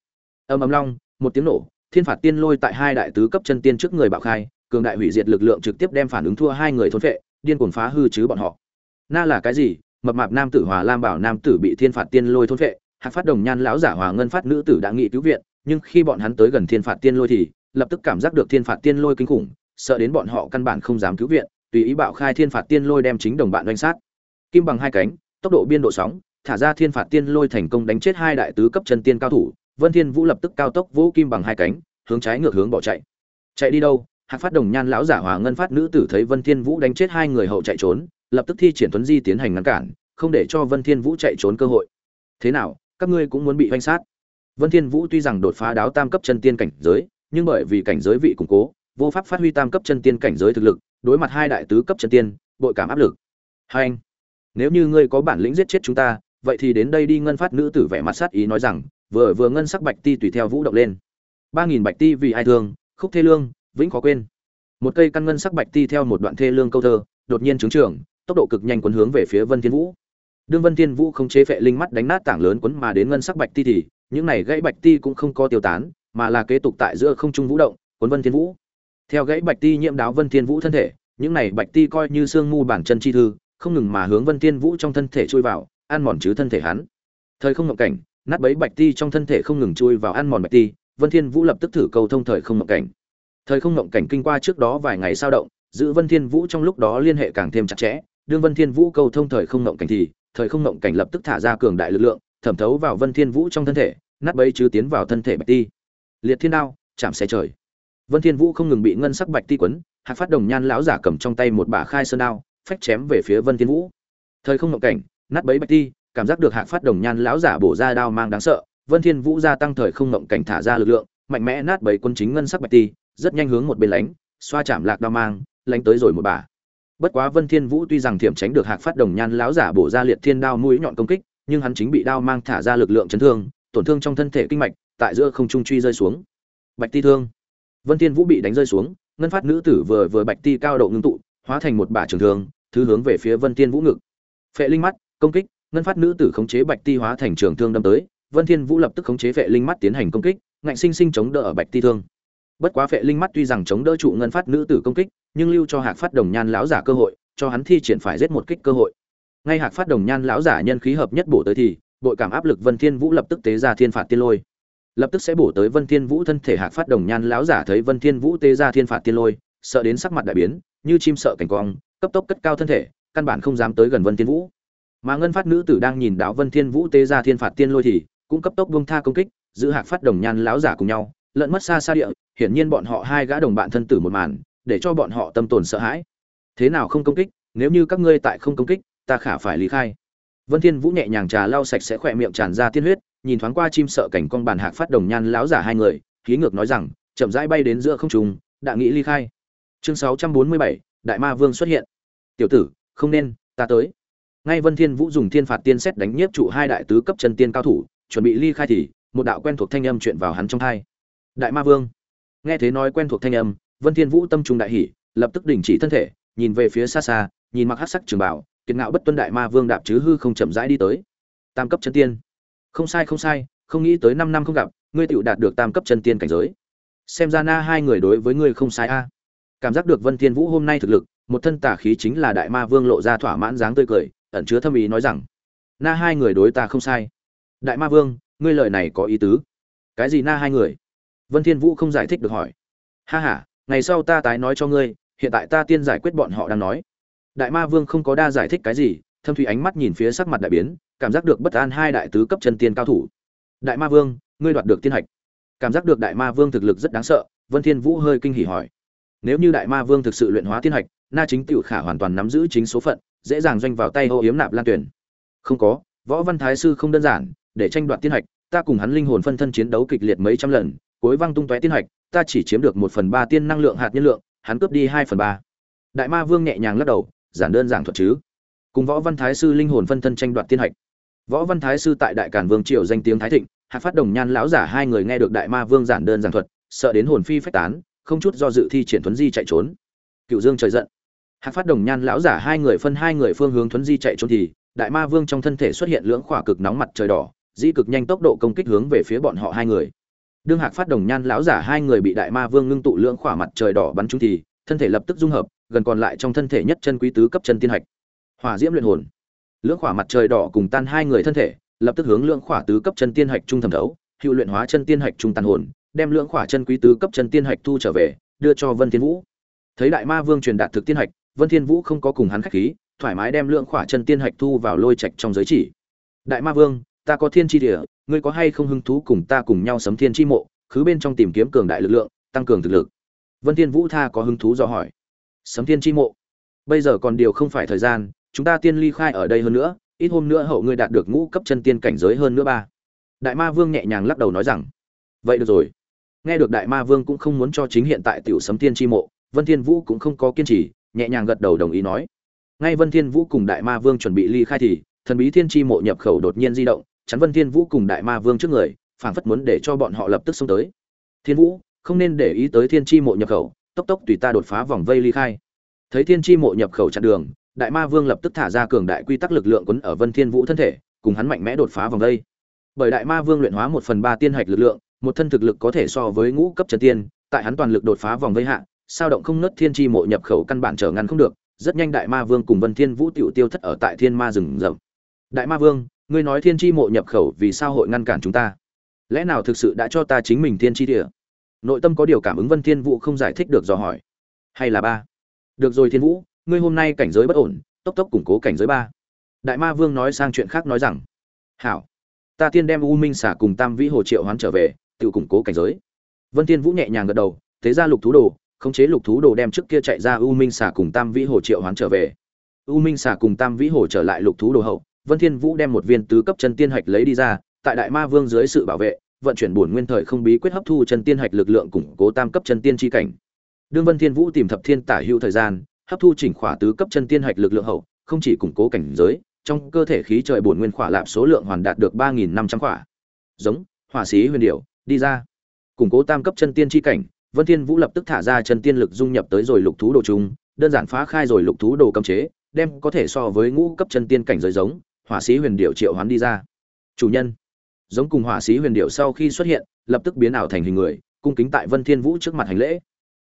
Ầm ầm long, một tiếng nổ, thiên phạt tiên lôi tại hai đại tứ cấp chân tiên trước người bạo khai, cường đại hủy diệt lực lượng trực tiếp đem phản ứng thua hai người thôn phệ, điên cuồng phá hư chứ bọn họ. Na là cái gì? Mập mạp nam tử hòa lam bảo nam tử bị thiên phạt tiên lôi thôn phệ, hạc phát đồng nhan lão giả hòa ngân phát nữ tử đã nghị cứu viện, nhưng khi bọn hắn tới gần thiên phạt tiên lôi thì, lập tức cảm giác được thiên phạt tiên lôi kinh khủng, sợ đến bọn họ căn bản không dám cứu viện, tùy ý bạo khai thiên phạt tiên lôi đem chính đồng bạn doanh sát kim bằng hai cánh, tốc độ biên độ sóng, thả ra thiên phạt tiên lôi thành công đánh chết hai đại tứ cấp chân tiên cao thủ. Vân thiên vũ lập tức cao tốc vũ kim bằng hai cánh, hướng trái ngược hướng bỏ chạy. Chạy đi đâu? Hạc phát đồng nhan lão giả hòa ngân phát nữ tử thấy vân thiên vũ đánh chết hai người hậu chạy trốn, lập tức thi triển tuấn di tiến hành ngăn cản, không để cho vân thiên vũ chạy trốn cơ hội. Thế nào, các ngươi cũng muốn bị hoanh sát? Vân thiên vũ tuy rằng đột phá đáo tam cấp chân tiên cảnh giới, nhưng bởi vì cảnh giới vị củng cố, vô pháp phát huy tam cấp chân tiên cảnh giới thực lực, đối mặt hai đại tứ cấp chân tiên, bội cảm áp lực. Hai anh nếu như ngươi có bản lĩnh giết chết chúng ta, vậy thì đến đây đi ngân phát nữ tử vẻ mặt sát ý nói rằng, vừa vừa ngân sắc bạch ti tùy theo vũ động lên. Ba nghìn bạch ti vì ai thương, khúc thê lương, vĩnh khó quên. Một cây căn ngân sắc bạch ti theo một đoạn thê lương câu thơ, đột nhiên trứng trưởng tốc độ cực nhanh quấn hướng về phía vân thiên vũ. Đương vân thiên vũ không chế phệ linh mắt đánh nát tảng lớn quấn mà đến ngân sắc bạch ti thì, những này gãy bạch ti cũng không có tiêu tán, mà là kế tục tại giữa không trung vũ động quấn vân thiên vũ. Theo gãy bạch ti nhiễm đáo vân thiên vũ thân thể, những này bạch ti coi như xương mu bản chân chi thư không ngừng mà hướng vân thiên vũ trong thân thể chui vào, ăn mòn chứ thân thể hắn. Thời không ngộng cảnh, nát bấy bạch ti trong thân thể không ngừng chui vào ăn mòn bạch ti, vân thiên vũ lập tức thử cầu thông thời không ngộng cảnh. Thời không ngộng cảnh kinh qua trước đó vài ngày sao động, giữ vân thiên vũ trong lúc đó liên hệ càng thêm chặt chẽ, đương vân thiên vũ cầu thông thời không ngộng cảnh thì, thời không ngộng cảnh lập tức thả ra cường đại lực lượng, thẩm thấu vào vân thiên vũ trong thân thể, nát bấy chứ tiến vào thân thể bạch ti. Liệt thiên đao, chạm xe trời. Vân thiên vũ không ngừng bị ngân sắc bạch ti quấn, hạc phát đồng nhan lão giả cầm trong tay một bả khai sơn đao phách chém về phía vân thiên vũ. Thời không ngộng cảnh, nát bấy bạch ti, cảm giác được hạc phát đồng nhan lão giả bổ ra đao mang đáng sợ, vân thiên vũ gia tăng thời không ngộng cảnh thả ra lực lượng, mạnh mẽ nát bấy quân chính ngân sắc bạch ti, rất nhanh hướng một bên lánh, xoa chạm lạc đao mang, lánh tới rồi một bà. Bất quá vân thiên vũ tuy rằng thiểm tránh được hạc phát đồng nhan lão giả bổ ra liệt thiên đao mũi nhọn công kích, nhưng hắn chính bị đao mang thả ra lực lượng chấn thương, tổn thương trong thân thể kinh mạch, tại giữa không trung truy rơi xuống. Bạch ti thương. Vân thiên vũ bị đánh rơi xuống, ngân phát nữ tử vừa vừa bạch ti cao độ ngưng tụ, hóa thành một bả trường thương thứ hướng về phía vân thiên vũ ngực. Phệ linh mắt, công kích, ngân phát nữ tử khống chế bạch ti hóa thành trường thương đâm tới, vân thiên vũ lập tức khống chế phệ linh mắt tiến hành công kích, ngạnh sinh sinh chống đỡ ở bạch ti thương. Bất quá phệ linh mắt tuy rằng chống đỡ trụ ngân phát nữ tử công kích, nhưng lưu cho hạc phát đồng nhan lão giả cơ hội, cho hắn thi triển phải giết một kích cơ hội. Ngay hạc phát đồng nhan lão giả nhân khí hợp nhất bổ tới thì, bội cảm áp lực vân thiên vũ lập tức tế ra thiên phạt tiên lôi. Lập tức sẽ bổ tới vân thiên vũ thân thể hạc phát đồng nhan lão giả thấy vân thiên vũ tế ra thiên phạt tiên lôi, sợ đến sắc mặt đại biến, như chim sợ cảnh quang cấp tốc cất cao thân thể căn bản không dám tới gần vân thiên vũ. Mà ngân phát nữ tử đang nhìn đạo vân thiên vũ tế ra thiên phạt tiên lôi thì cũng cấp tốc buông tha công kích giữ hạc phát đồng nhan lão giả cùng nhau lẫn mất xa xa địa hiển nhiên bọn họ hai gã đồng bạn thân tử một màn để cho bọn họ tâm tồn sợ hãi. Thế nào không công kích nếu như các ngươi tại không công kích ta khả phải lý khai. Vân thiên vũ nhẹ nhàng trà lau sạch sẽ khỏe miệng tràn ra tiên huyết nhìn thoáng qua chim sợ cảnh con bàn hạc phát đồng nhan lão giả hai người khí ngược nói rằng chậm rãi bay đến giữa không trung đã nghĩ ly khai. Chương 647, đại ma vương xuất hiện tiểu tử, không nên, ta tới. Ngay vân thiên vũ dùng thiên phạt tiên xét đánh nhiếp trụ hai đại tứ cấp chân tiên cao thủ, chuẩn bị ly khai thì, một đạo quen thuộc thanh âm chuyện vào hắn trong tai đại ma vương. Nghe thế nói quen thuộc thanh âm, vân thiên vũ tâm trung đại hỉ, lập tức đình chỉ thân thể, nhìn về phía xa xa, nhìn mặc hắc sắc trường bảo, kiệt ngạo bất tuân đại ma vương đạp chứ hư không chậm rãi đi tới. Tam cấp chân tiên. Không sai không sai, không nghĩ tới năm năm không gặp, ngươi tựu đạt được tam cấp chân tiên cảnh giới. Xem ra na hai người đối với ngươi không sai a. Cảm giác được vân thiên vũ hôm nay thực lực một thân tà khí chính là đại ma vương lộ ra thỏa mãn dáng tươi cười, ẩn chứa thâm ý nói rằng, na hai người đối ta không sai. Đại ma vương, ngươi lời này có ý tứ? Cái gì na hai người? Vân thiên vũ không giải thích được hỏi. Ha ha, ngày sau ta tái nói cho ngươi, hiện tại ta tiên giải quyết bọn họ đang nói. Đại ma vương không có đa giải thích cái gì, thâm thủy ánh mắt nhìn phía sắc mặt đại biến, cảm giác được bất an hai đại tứ cấp chân tiên cao thủ. Đại ma vương, ngươi đoạt được tiên hạch. Cảm giác được đại ma vương thực lực rất đáng sợ, vân thiên vũ hơi kinh hỉ hỏi. Nếu như đại ma vương thực sự luyện hóa tiên hạch na chính tiểu khả hoàn toàn nắm giữ chính số phận, dễ dàng doanh vào tay hô yếm nạp lan tuyển không có, võ văn thái sư không đơn giản, để tranh đoạt tiên hạch, ta cùng hắn linh hồn phân thân chiến đấu kịch liệt mấy trăm lần, cuối văng tung tóe tiên hạch, ta chỉ chiếm được một phần ba tiên năng lượng hạt nhân lượng, hắn cướp đi hai phần ba. Đại ma vương nhẹ nhàng lắc đầu, giản đơn giản thuật chứ. Cùng võ văn thái sư linh hồn phân thân tranh đoạt tiên hạch. Võ văn thái sư tại đại cản vương triều danh tiếng thái thịnh hạt phát đồng nhan lão giả hai người nghe được đại ma vương giản đơn giản thuật, sợ đến hồn phi phách tán, không chút do dự thi triển thuấn di chạy trốn. Cựu dương trời giận. Hạc phát đồng nhan lão giả hai người phân hai người phương hướng thuấn di chạy trốn thì, đại ma vương trong thân thể xuất hiện lưỡng khỏa cực nóng mặt trời đỏ di cực nhanh tốc độ công kích hướng về phía bọn họ hai người. Đương hạc phát đồng nhan lão giả hai người bị đại ma vương ngưng tụ lưỡng khỏa mặt trời đỏ bắn trúng thì, thân thể lập tức dung hợp, gần còn lại trong thân thể nhất chân quý tứ cấp chân tiên hạch. Hỏa diễm luyện hồn. Lưỡng khỏa mặt trời đỏ cùng tan hai người thân thể, lập tức hướng lưỡng khỏa tứ cấp chân tiên hạch trung thẩm thấu, hữu luyện hóa chân tiên hạch trung tàn hồn, đem lưỡng khỏa chân quý tứ cấp chân tiên hạch thu trở về, đưa cho vân thiên vũ. Thấy đại ma vương truyền đạt thực tiên hạch vân thiên vũ không có cùng hắn khách khí, thoải mái đem lượng khỏa chân tiên hạch thu vào lôi trạch trong giới chỉ. Đại ma vương, ta có thiên chi địa, ngươi có hay không hứng thú cùng ta cùng nhau sấm thiên chi mộ, khứ bên trong tìm kiếm cường đại lực lượng, tăng cường thực lực? Vân thiên vũ tha có hứng thú do hỏi. Sấm thiên chi mộ? Bây giờ còn điều không phải thời gian, chúng ta tiên ly khai ở đây hơn nữa, ít hôm nữa hậu ngươi đạt được ngũ cấp chân tiên cảnh giới hơn nữa ba. Đại ma vương nhẹ nhàng lắc đầu nói rằng, vậy được rồi. Nghe được đại ma vương cũng không muốn cho chính hiện tại tiểu sấm tiên chi mộ, vân thiên vũ cũng không có kiên trì nhẹ nhàng gật đầu đồng ý nói. Ngay vân thiên vũ cùng đại ma vương chuẩn bị ly khai thì, thần bí thiên chi mộ nhập khẩu đột nhiên di động, chắn vân thiên vũ cùng đại ma vương trước người, phảng phất muốn để cho bọn họ lập tức xông tới. Thiên vũ, không nên để ý tới thiên chi mộ nhập khẩu, tốc tốc tùy ta đột phá vòng vây ly khai. Thấy thiên chi mộ nhập khẩu chặn đường, đại ma vương lập tức thả ra cường đại quy tắc lực lượng quấn ở vân thiên vũ thân thể, cùng hắn mạnh mẽ đột phá vòng vây. Bởi đại ma vương luyện hóa một phần ba tiên hạch lực lượng, một thân thực lực có thể so với ngũ cấp trần tiên, tại hắn toàn lực đột phá vòng vây hạ sao động không nứt thiên chi mộ nhập khẩu căn bản trở ngăn không được, rất nhanh đại ma vương cùng vân thiên vũ tiểu tiêu thất ở tại thiên ma rừng rậm. Đại ma vương, ngươi nói thiên chi mộ nhập khẩu vì sao hội ngăn cản chúng ta? Lẽ nào thực sự đã cho ta chính mình thiên chi địa? Nội tâm có điều cảm ứng vân thiên vũ không giải thích được do hỏi. Hay là ba? Được rồi thiên vũ, ngươi hôm nay cảnh giới bất ổn, tốc tốc củng cố cảnh giới ba. Đại ma vương nói sang chuyện khác nói rằng, hảo, ta tiên đem u minh xả cùng tam vĩ hồ triệu hoán trở về, tự củng cố cảnh giới. Vân thiên vũ nhẹ nhàng gật đầu, thế ra lục thú đồ khống chế lục thú đồ đem trước kia chạy ra u minh xà cùng tam vĩ hồ triệu hoán trở về u minh xà cùng tam vĩ hồ trở lại lục thú đồ hậu vân thiên vũ đem một viên tứ cấp chân tiên hạch lấy đi ra tại đại ma vương dưới sự bảo vệ vận chuyển bổn nguyên thời không bí quyết hấp thu chân tiên hạch lực lượng củng cố tam cấp chân tiên chi cảnh. Đương Vân Thiên Vũ tìm thập thiên tả hữu thời gian, hấp thu chỉnh khỏa tứ cấp chân tiên hạch lực lượng hậu, không chỉ củng cố cảnh giới, trong cơ thể khí trời bổn nguyên khỏa lạp số lượng hoàn đạt được 3500 khỏa. Giống, hỏa sĩ huyền điệu đi ra. Củng cố tam cấp chân tiên chi cảnh, Vân Thiên Vũ lập tức thả ra chân tiên lực dung nhập tới rồi lục thú đồ trùng, đơn giản phá khai rồi lục thú đồ cấm chế, đem có thể so với ngũ cấp chân tiên cảnh giới giống, hỏa sĩ huyền điểu triệu hoán đi ra. Chủ nhân giống cùng hỏa sĩ huyền điệu sau khi xuất hiện lập tức biến ảo thành hình người cung kính tại vân thiên vũ trước mặt hành lễ.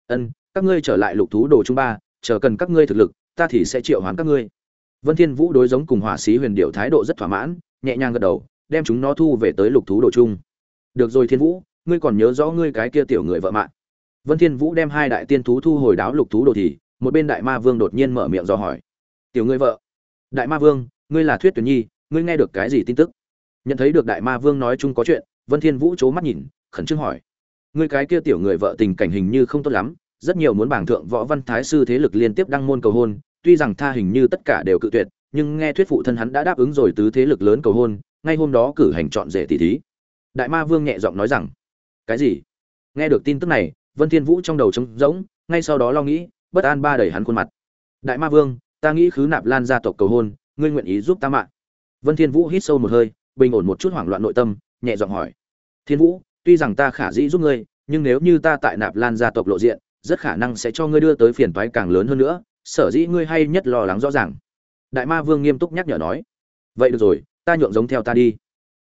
Ân các ngươi trở lại lục thú đồ trung ba chờ cần các ngươi thực lực ta thì sẽ triệu hoán các ngươi. Vân thiên vũ đối giống cùng hỏa sĩ huyền điệu thái độ rất thỏa mãn nhẹ nhàng gật đầu đem chúng nó thu về tới lục thú đồ chung được rồi thiên vũ ngươi còn nhớ rõ ngươi cái kia tiểu người vợ mạng vân thiên vũ đem hai đại tiên thú thu hồi đáo lục thú đồ thì, một bên đại ma vương đột nhiên mở miệng dò hỏi. Tiểu ngươi vợ, đại ma vương, ngươi là thuyết tuyển nhi, ngươi nghe được cái gì tin tức? Nhận thấy được đại ma vương nói chung có chuyện, vân thiên vũ chố mắt nhìn, khẩn trương hỏi. Ngươi cái kia tiểu người vợ tình cảnh hình như không tốt lắm, rất nhiều muốn bảng thượng võ văn thái sư thế lực liên tiếp đăng môn cầu hôn, tuy rằng tha hình như tất cả đều cự tuyệt, nhưng nghe thuyết phụ thân hắn đã đáp ứng rồi tứ thế lực lớn cầu hôn, ngay hôm đó cử hành chọn rể tỷ thí. Đại ma vương nhẹ giọng nói rằng, cái gì? Nghe được tin tức này vân thiên vũ trong đầu trống rỗng, ngay sau đó lo nghĩ, bất an ba đẩy hắn khuôn mặt. Đại ma vương, ta nghĩ khứ nạp lan gia tộc cầu hôn, ngươi nguyện ý giúp ta mạng? Vân thiên vũ hít sâu một hơi, bình ổn một chút hoảng loạn nội tâm, nhẹ giọng hỏi. Thiên vũ, tuy rằng ta khả dĩ giúp ngươi, nhưng nếu như ta tại nạp lan gia tộc lộ diện, rất khả năng sẽ cho ngươi đưa tới phiền toái càng lớn hơn nữa, sở dĩ ngươi hay nhất lo lắng rõ ràng. Đại ma vương nghiêm túc nhắc nhở nói. Vậy được rồi, ta nhượng giống theo ta đi.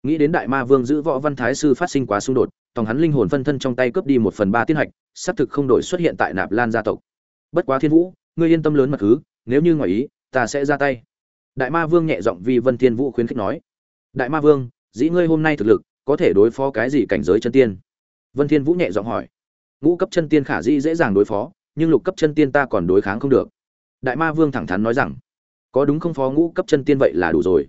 Nghĩ đến đại ma vương giữ võ văn thái sư phát sinh quá xung đột tòng hắn linh hồn phân thân trong tay cướp đi một phần ba tiên hạch, xác thực không đổi xuất hiện tại nạp lan gia tộc. Bất quá thiên vũ, ngươi yên tâm lớn mật cứ, nếu như ngoài ý, ta sẽ ra tay. Đại ma vương nhẹ giọng vì vân thiên vũ khuyến khích nói. Đại ma vương, dĩ ngươi hôm nay thực lực, có thể đối phó cái gì cảnh giới chân tiên? Vân thiên vũ nhẹ giọng hỏi. Ngũ cấp chân tiên khả dĩ dễ dàng đối phó, nhưng lục cấp chân tiên ta còn đối kháng không được. Đại ma vương thẳng thắn nói rằng, có đúng không phó ngũ cấp chân tiên vậy là đủ rồi.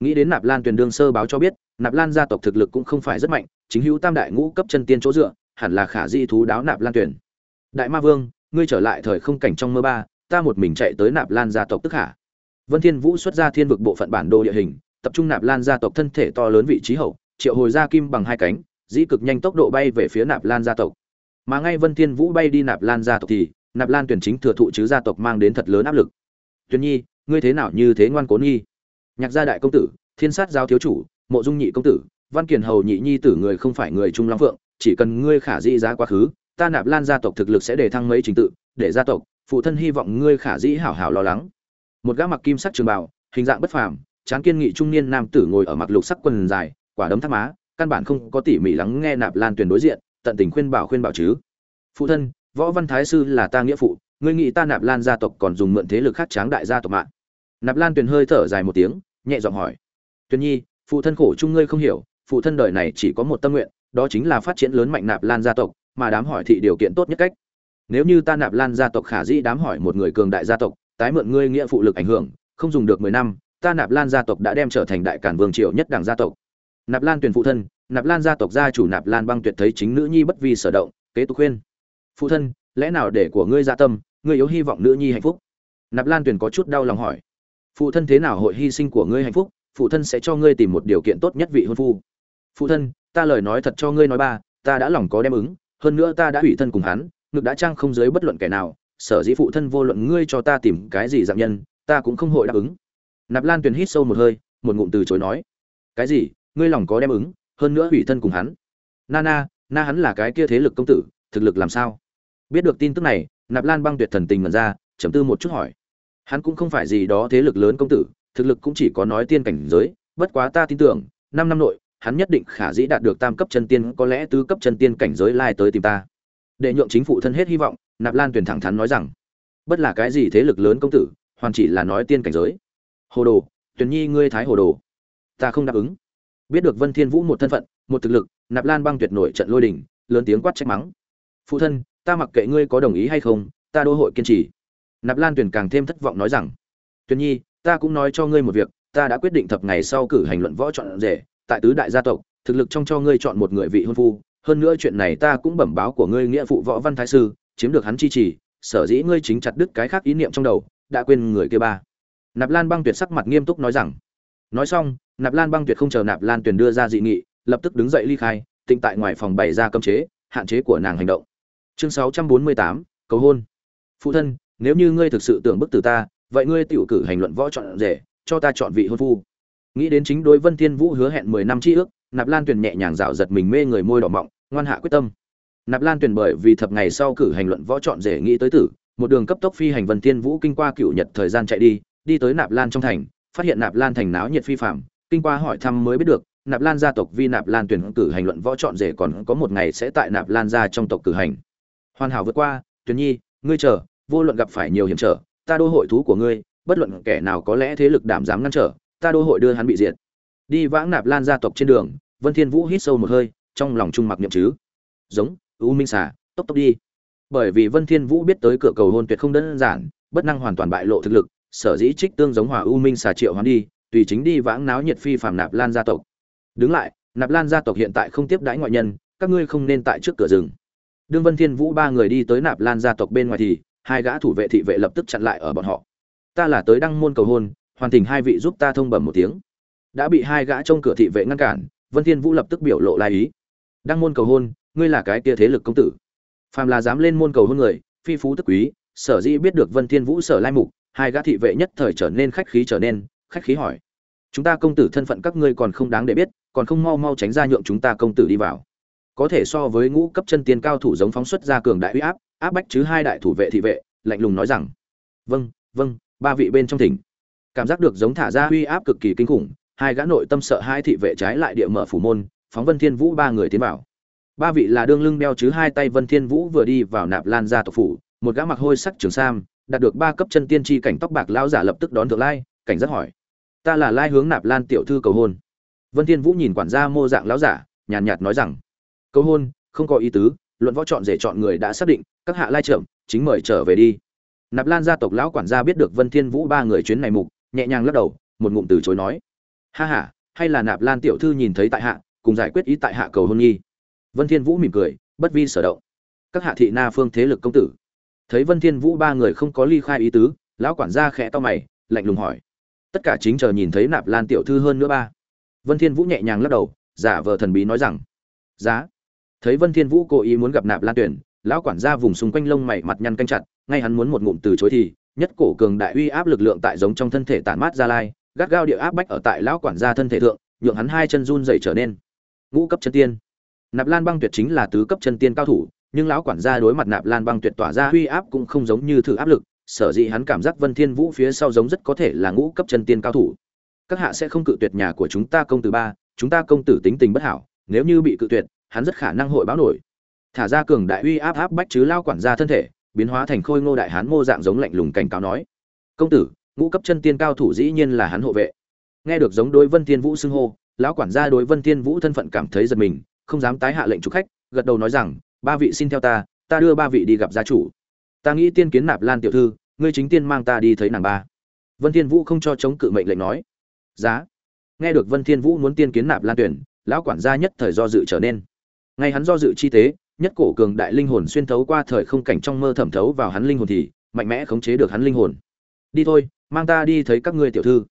Nghĩ đến nạp lan tuyền đương sơ báo cho biết nạp lan gia tộc thực lực cũng không phải rất mạnh, chính hữu tam đại ngũ cấp chân tiên chỗ dựa, hẳn là khả di thú đáo nạp lan tuyền đại ma vương, ngươi trở lại thời không cảnh trong mơ ba, ta một mình chạy tới nạp lan gia tộc tức hả? vân thiên vũ xuất ra thiên vực bộ phận bản đồ địa hình, tập trung nạp lan gia tộc thân thể to lớn vị trí hậu, triệu hồi ra kim bằng hai cánh, dĩ cực nhanh tốc độ bay về phía nạp lan gia tộc. Mà ngay vân thiên vũ bay đi nạp lan gia tộc thì, nạp lan tuyển chính thừa thụ chứ gia tộc mang đến thật lớn áp lực. Tuyển nhi, ngươi thế nào như thế ngoan cố nhi? Nhạc gia đại công tử, thiên sát giáo thiếu chủ mộ dung nhị công tử, văn kiền hầu nhị nhi tử người không phải người trung long phượng, chỉ cần ngươi khả dĩ giá quá khứ, ta nạp lan gia tộc thực lực sẽ để thăng mấy trình tự, để gia tộc, phụ thân hy vọng ngươi khả dĩ hảo hảo lo lắng. Một gã mặc kim sắc trường bào, hình dạng bất phàm chán kiên nghị trung niên nam tử ngồi ở mặc lục sắc quần dài, quả đấm thắt má, căn bản không có tỉ mỉ lắng nghe nạp lan tuyển đối diện, tận tình khuyên bảo khuyên bảo chứ. Phụ thân, võ văn thái sư là ta nghĩa phụ, ngươi nghĩ ta nạp lan gia tộc còn dùng mượn thế lực khác tráng đại gia tộc mạng. Nạp lan tuyền hơi thở dài một tiếng, nhẹ giọng hỏi. Tuyền nhi phụ thân khổ chung ngươi không hiểu, phụ thân đời này chỉ có một tâm nguyện, đó chính là phát triển lớn mạnh nạp lan gia tộc, mà đám hỏi thị điều kiện tốt nhất cách. Nếu như ta nạp lan gia tộc khả dĩ đám hỏi một người cường đại gia tộc, tái mượn ngươi nghĩa phụ lực ảnh hưởng, không dùng được mười năm, ta nạp lan gia tộc đã đem trở thành đại cản vương triều nhất đảng gia tộc. Nạp lan tuyển phụ thân, nạp lan gia tộc gia chủ nạp lan băng tuyệt thấy chính nữ nhi bất vi sở động, kế tục khuyên. Phụ thân, lẽ nào để của ngươi gia tâm, ngươi yếu hy vọng nữ nhi hạnh phúc? Nạp lan tuyển có chút đau lòng hỏi. Phụ thân thế nào hội hy sinh của ngươi hạnh phúc? Phụ thân sẽ cho ngươi tìm một điều kiện tốt nhất vị hôn phu. Phụ thân, ta lời nói thật cho ngươi nói ba, ta đã lòng có đem ứng, hơn nữa ta đã hủy thân cùng hắn, ngực đã trang không giới bất luận kẻ nào, sở dĩ phụ thân vô luận ngươi cho ta tìm cái gì dạng nhân, ta cũng không hội đáp ứng. Nạp lan tuyền hít sâu một hơi, một ngụm từ chối nói. Cái gì? Ngươi lòng có đem ứng, hơn nữa hủy thân cùng hắn? Na na na hắn là cái kia thế lực công tử, thực lực làm sao? Biết được tin tức này, nạp lan băng tuyệt thần tình mật ra chấm tư một chút hỏi. Hắn cũng không phải gì đó thế lực lớn công tử thực lực cũng chỉ có nói tiên cảnh giới, bất quá ta tin tưởng, năm năm nội, hắn nhất định khả dĩ đạt được tam cấp chân tiên, có lẽ tứ cấp chân tiên cảnh giới lai tới tìm ta. Để nhượng chính phụ thân hết hy vọng, nạp lan tuyển thẳng thắn nói rằng, bất là cái gì thế lực lớn công tử, hoàn chỉ là nói tiên cảnh giới. Hồ đồ, tuyển nhi ngươi thái hồ đồ. Ta không đáp ứng. Biết được vân thiên vũ một thân phận, một thực lực, nạp lan băng tuyệt nổi trận lôi đình, lớn tiếng quát trách mắng. Phụ thân, ta mặc kệ ngươi có đồng ý hay không, ta đô hội kiên trì. Nạp lan tuyển càng thêm thất vọng nói rằng, tuyển nhi ta cũng nói cho ngươi một việc ta đã quyết định thập ngày sau cử hành luận võ chọn rể tại tứ đại gia tộc thực lực trong cho ngươi chọn một người vị hôn phu hơn nữa chuyện này ta cũng bẩm báo của ngươi nghĩa phụ võ văn thái sư chiếm được hắn chi trì sở dĩ ngươi chính chặt đứt cái khác ý niệm trong đầu đã quên người kia ba. Nạp lan băng tuyệt sắc mặt nghiêm túc nói rằng. Nói xong nạp lan băng tuyệt không chờ nạp lan tuyển đưa ra dị nghị lập tức đứng dậy ly khai tịnh tại ngoài phòng bày ra cấm chế hạn chế của nàng hành động. Chương 648, cầu hôn. Phụ thân nếu như ngươi thực sự tưởng bức từ ta vậy ngươi tiểu cử hành luận võ chọn rể, cho ta chọn vị hôn phu. Nghĩ đến chính đối vân thiên vũ hứa hẹn mười năm chi ước, nạp lan tuyền nhẹ nhàng dạo giật mình mê người môi đỏ mọng, ngoan hạ quyết tâm. Nạp lan tuyền bởi vì thập ngày sau cử hành luận võ chọn rể nghĩ tới tử, một đường cấp tốc phi hành vân thiên vũ kinh qua cựu nhật thời gian chạy đi đi tới nạp lan trong thành, phát hiện nạp lan thành náo nhiệt phi phạm kinh qua hỏi thăm mới biết được, nạp lan gia tộc vi nạp lan tuyển cử hành luận võ chọn rể còn có một ngày sẽ tại nạp lan gia trong tộc cử hành. Hoàn hảo vượt qua tuyển nhi, ngươi chờ, vô luận gặp phải nhiều hiểm trở ta đô hội thú của ngươi, bất luận kẻ nào có lẽ thế lực đảm dám ngăn trở, ta đô hội đưa hắn bị diệt. Đi vãng nạp lan gia tộc trên đường, vân thiên vũ hít sâu một hơi, trong lòng trung mặc niệm chứ. Giống, u minh xà, tốc tốc đi. Bởi vì vân thiên vũ biết tới cửa cầu hôn tuyệt không đơn giản, bất năng hoàn toàn bại lộ thực lực, sở dĩ trích tương giống hòa u minh xà triệu hắn đi, tùy chính đi vãng náo nhiệt phi phàm nạp lan gia tộc. Đứng lại, nạp lan gia tộc hiện tại không tiếp đãi ngoại nhân, các ngươi không nên tại trước cửa rừng. Đương vân thiên vũ ba người đi tới nạp lan gia tộc bên ngoài thì hai gã thủ vệ thị vệ lập tức chặn lại ở bọn họ. Ta là tới đăng môn cầu hôn, hoàn thành hai vị giúp ta thông bẩm một tiếng. Đã bị hai gã trong cửa thị vệ ngăn cản, vân thiên vũ lập tức biểu lộ lai ý. Đăng môn cầu hôn, ngươi là cái kia thế lực công tử. Phàm là dám lên môn cầu hôn người, phi phú tức quý, sở dĩ biết được vân thiên vũ sở lai mục, hai gã thị vệ nhất thời trở nên khách khí trở nên, khách khí hỏi. Chúng ta công tử thân phận các ngươi còn không đáng để biết, còn không mau mau tránh ra nhượng chúng ta công tử đi vào. Có thể so với ngũ cấp chân tiên cao thủ giống phóng xuất ra cường đại uy áp áp bách chứ hai đại thủ vệ thị vệ, lạnh lùng nói rằng vâng vâng ba vị bên trong thỉnh. Cảm giác được giống thả ra uy áp cực kỳ kinh khủng, hai gã nội tâm sợ hai thị vệ trái lại địa mở phủ môn, phóng vân thiên vũ ba người tiến vào. Ba vị là đương lưng đeo chứ hai tay vân thiên vũ vừa đi vào nạp lan gia tộc phủ, một gã mặc hôi sắc trường sam, đạt được ba cấp chân tiên tri cảnh tóc bạc lao giả lập tức đón thượng lai, cảnh giác hỏi, ta là lai hướng nạp lan tiểu thư cầu hôn? Vân thiên vũ nhìn quản gia mô dạng lão giả, nhàn nhạt nói rằng, cầu hôn, không có ý tứ luận võ chọn rể chọn người đã xác định, các hạ lai trưởng, chính mời trở về đi. Nạp lan gia tộc lão quản gia biết được vân thiên vũ ba người chuyến này mục, nhẹ nhàng lắc đầu, một ngụm từ chối nói. Ha ha, hay là nạp lan tiểu thư nhìn thấy tại hạ, cùng giải quyết ý tại hạ cầu hôn nghi. Vân thiên vũ mỉm cười, bất vi sở động. Các hạ thị na phương thế lực công tử. Thấy vân thiên vũ ba người không có ly khai ý tứ, lão quản gia khẽ to mày, lạnh lùng hỏi. Tất cả chính chờ nhìn thấy nạp lan tiểu thư hơn nữa ba. Vân thiên vũ nhẹ nhàng lắc đầu, giả vờ thần bí nói rằng. Giá thấy vân thiên vũ cố ý muốn gặp nạp lan tuyển, lão quản gia vùng xung quanh lông mày mặt nhăn canh chặt, ngay hắn muốn một ngụm từ chối thì, nhất cổ cường đại uy áp lực lượng tại giống trong thân thể tản mát ra lai, gắt gao địa áp bách ở tại lão quản gia thân thể thượng, nhượng hắn hai chân run rẩy trở nên ngũ cấp chân tiên. Nạp lan băng tuyệt chính là tứ cấp chân tiên cao thủ, nhưng lão quản gia đối mặt nạp lan băng tuyệt tỏa ra uy áp cũng không giống như thử áp lực, sở dĩ hắn cảm giác vân thiên vũ phía sau giống rất có thể là ngũ cấp chân tiên cao thủ. Các hạ sẽ không cự tuyệt nhà của chúng ta công tử ba, chúng ta công tử tính tình bất hảo, nếu như bị cự tuyệt hắn rất khả năng hội báo nổi. Thả ra cường đại uy áp áp bách chứ lao quản gia thân thể, biến hóa thành khôi ngô đại hán mô dạng giống lạnh lùng cảnh cáo nói. Công tử, ngũ cấp chân tiên cao thủ dĩ nhiên là hắn hộ vệ. Nghe được giống đối vân thiên vũ xưng hô, lão quản gia đối vân thiên vũ thân phận cảm thấy giật mình, không dám tái hạ lệnh chủ khách, gật đầu nói rằng, ba vị xin theo ta ta đưa ba vị đi gặp gia chủ. Ta nghĩ tiên kiến nạp lan tiểu thư, ngươi chính tiên mang ta đi thấy nàng ba. Vân thiên vũ không cho chống cự mệnh lệnh nói. Giá. Nghe được vân thiên vũ muốn tiên kiến nạp lan tuyển, lão quản gia nhất thời do dự trở nên ngay hắn do dự chi tế, nhất cổ cường đại linh hồn xuyên thấu qua thời không cảnh trong mơ thẩm thấu vào hắn linh hồn thì, mạnh mẽ khống chế được hắn linh hồn. Đi thôi, mang ta đi thấy các ngươi tiểu thư.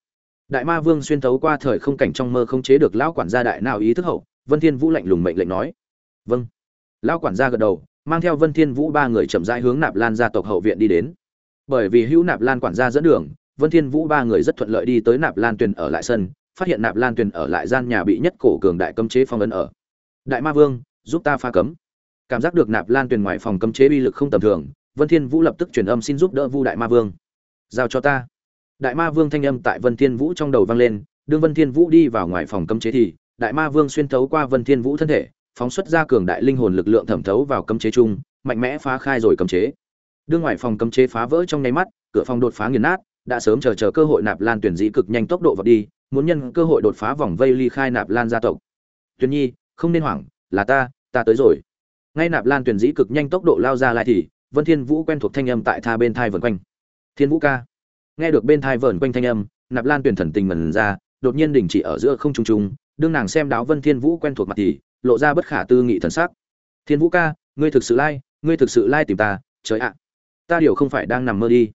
Đại ma vương xuyên thấu qua thời không cảnh trong mơ khống chế được lão quản gia đại nào ý thức hậu, vân thiên vũ lạnh lùng mệnh lệnh nói. Vâng. Lão quản gia gật đầu, mang theo vân thiên vũ ba người chậm rãi hướng nạp lan gia tộc hậu viện đi đến. Bởi vì hữu nạp lan quản gia dẫn đường, vân thiên vũ ba người rất thuận lợi đi tới nạp lan tuyền ở lại sân, phát hiện nạp lan tuyền ở lại gian nhà bị nhất cổ cường đại cấm chế phong ấn ở. Đại ma vương giúp ta pha cấm. Cảm giác được nạp lan tuyền ngoài phòng cấm chế uy lực không tầm thường, vân thiên vũ lập tức truyền âm xin giúp đỡ vu đại ma vương. Giao cho ta. Đại ma vương thanh âm tại vân thiên vũ trong đầu vang lên, đương vân thiên vũ đi vào ngoài phòng cấm chế thì, đại ma vương xuyên thấu qua vân thiên vũ thân thể, phóng xuất ra cường đại linh hồn lực lượng thẩm thấu vào cấm chế chung, mạnh mẽ phá khai rồi cấm chế. Đương ngoài phòng cấm chế phá vỡ trong nháy mắt, cửa phòng đột phá nghiền nát, đã sớm chờ chờ cơ hội nạp lan tuyển dĩ cực nhanh tốc độ vào đi, muốn nhân cơ hội đột phá vòng vây ly khai nạp lan gia tộc. Tuyền nhi, không nên hoảng, là ta ta tới rồi. Ngay nạp lan tuyển dĩ cực nhanh tốc độ lao ra lại thì, vân thiên vũ quen thuộc thanh âm tại tha bên thai vần quanh. Thiên vũ ca. Nghe được bên thai vờn quanh thanh âm, nạp lan tuyển thần tình mần ra, đột nhiên đình chỉ ở giữa không trung trung, đương nàng xem đáo vân thiên vũ quen thuộc mặt thì, lộ ra bất khả tư nghị thần sắc. Thiên vũ ca, ngươi thực sự lai, ngươi thực sự lai tìm ta, trời ạ. Ta điều không phải đang nằm mơ đi.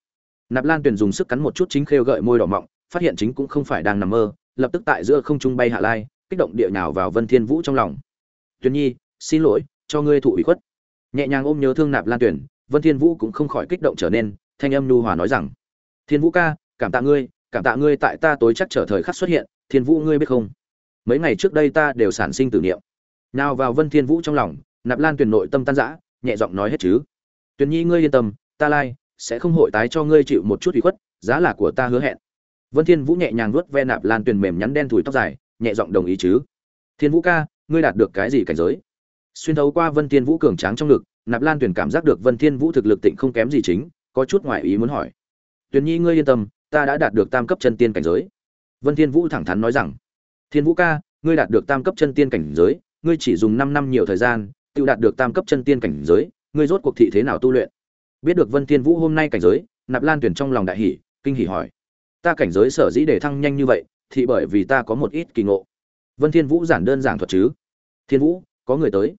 Nạp lan tuyển dùng sức cắn một chút chính khêu gợi môi đỏ mọng, phát hiện chính cũng không phải đang nằm mơ, lập tức tại giữa không trung bay hạ lai, kích động địa nhào vào vân thiên vũ trong lòng. Tuyển nhi xin lỗi, cho ngươi thụ ủy khuất. Nhẹ nhàng ôm nhớ thương nạp lan tuyển vân thiên vũ cũng không khỏi kích động trở nên, thanh âm nu hòa nói rằng, thiên vũ ca, cảm tạ ngươi, cảm tạ ngươi tại ta tối chắc trở thời khắc xuất hiện, thiên vũ ngươi biết không? Mấy ngày trước đây ta đều sản sinh tử niệm. Nào vào vân thiên vũ trong lòng, nạp lan tuyển nội tâm tan rã, nhẹ giọng nói hết chứ. Tuyển nhi ngươi yên tâm, ta lai sẽ không hội tái cho ngươi chịu một chút ủy khuất, giá là của ta hứa hẹn. Vân thiên vũ nhẹ nhàng nuốt ve nạp lan tuyển mềm nhắn đen thui tóc dài, nhẹ giọng đồng ý chứ. Thiên vũ ca, ngươi đạt được cái gì cảnh giới? Xuyên thấu qua vân thiên vũ cường tráng trong ngực, nạp lan tuyền cảm giác được vân thiên vũ thực lực tịnh không kém gì chính, có chút ngoại ý muốn hỏi. Tuyền nhi, ngươi yên tâm, ta đã đạt được tam cấp chân tiên cảnh giới. Vân thiên vũ thẳng thắn nói rằng, thiên vũ ca, ngươi đạt được tam cấp chân tiên cảnh giới, ngươi chỉ dùng 5 năm nhiều thời gian tự đạt được tam cấp chân tiên cảnh giới, ngươi rốt cuộc thị thế nào tu luyện? Biết được vân thiên vũ hôm nay cảnh giới, nạp lan tuyền trong lòng đại hỉ, kinh hỉ hỏi, ta cảnh giới sở dĩ để thăng nhanh như vậy, thì bởi vì ta có một ít kỳ ngộ. Vân thiên vũ giản đơn giản thuật chứ, thiên vũ, có người tới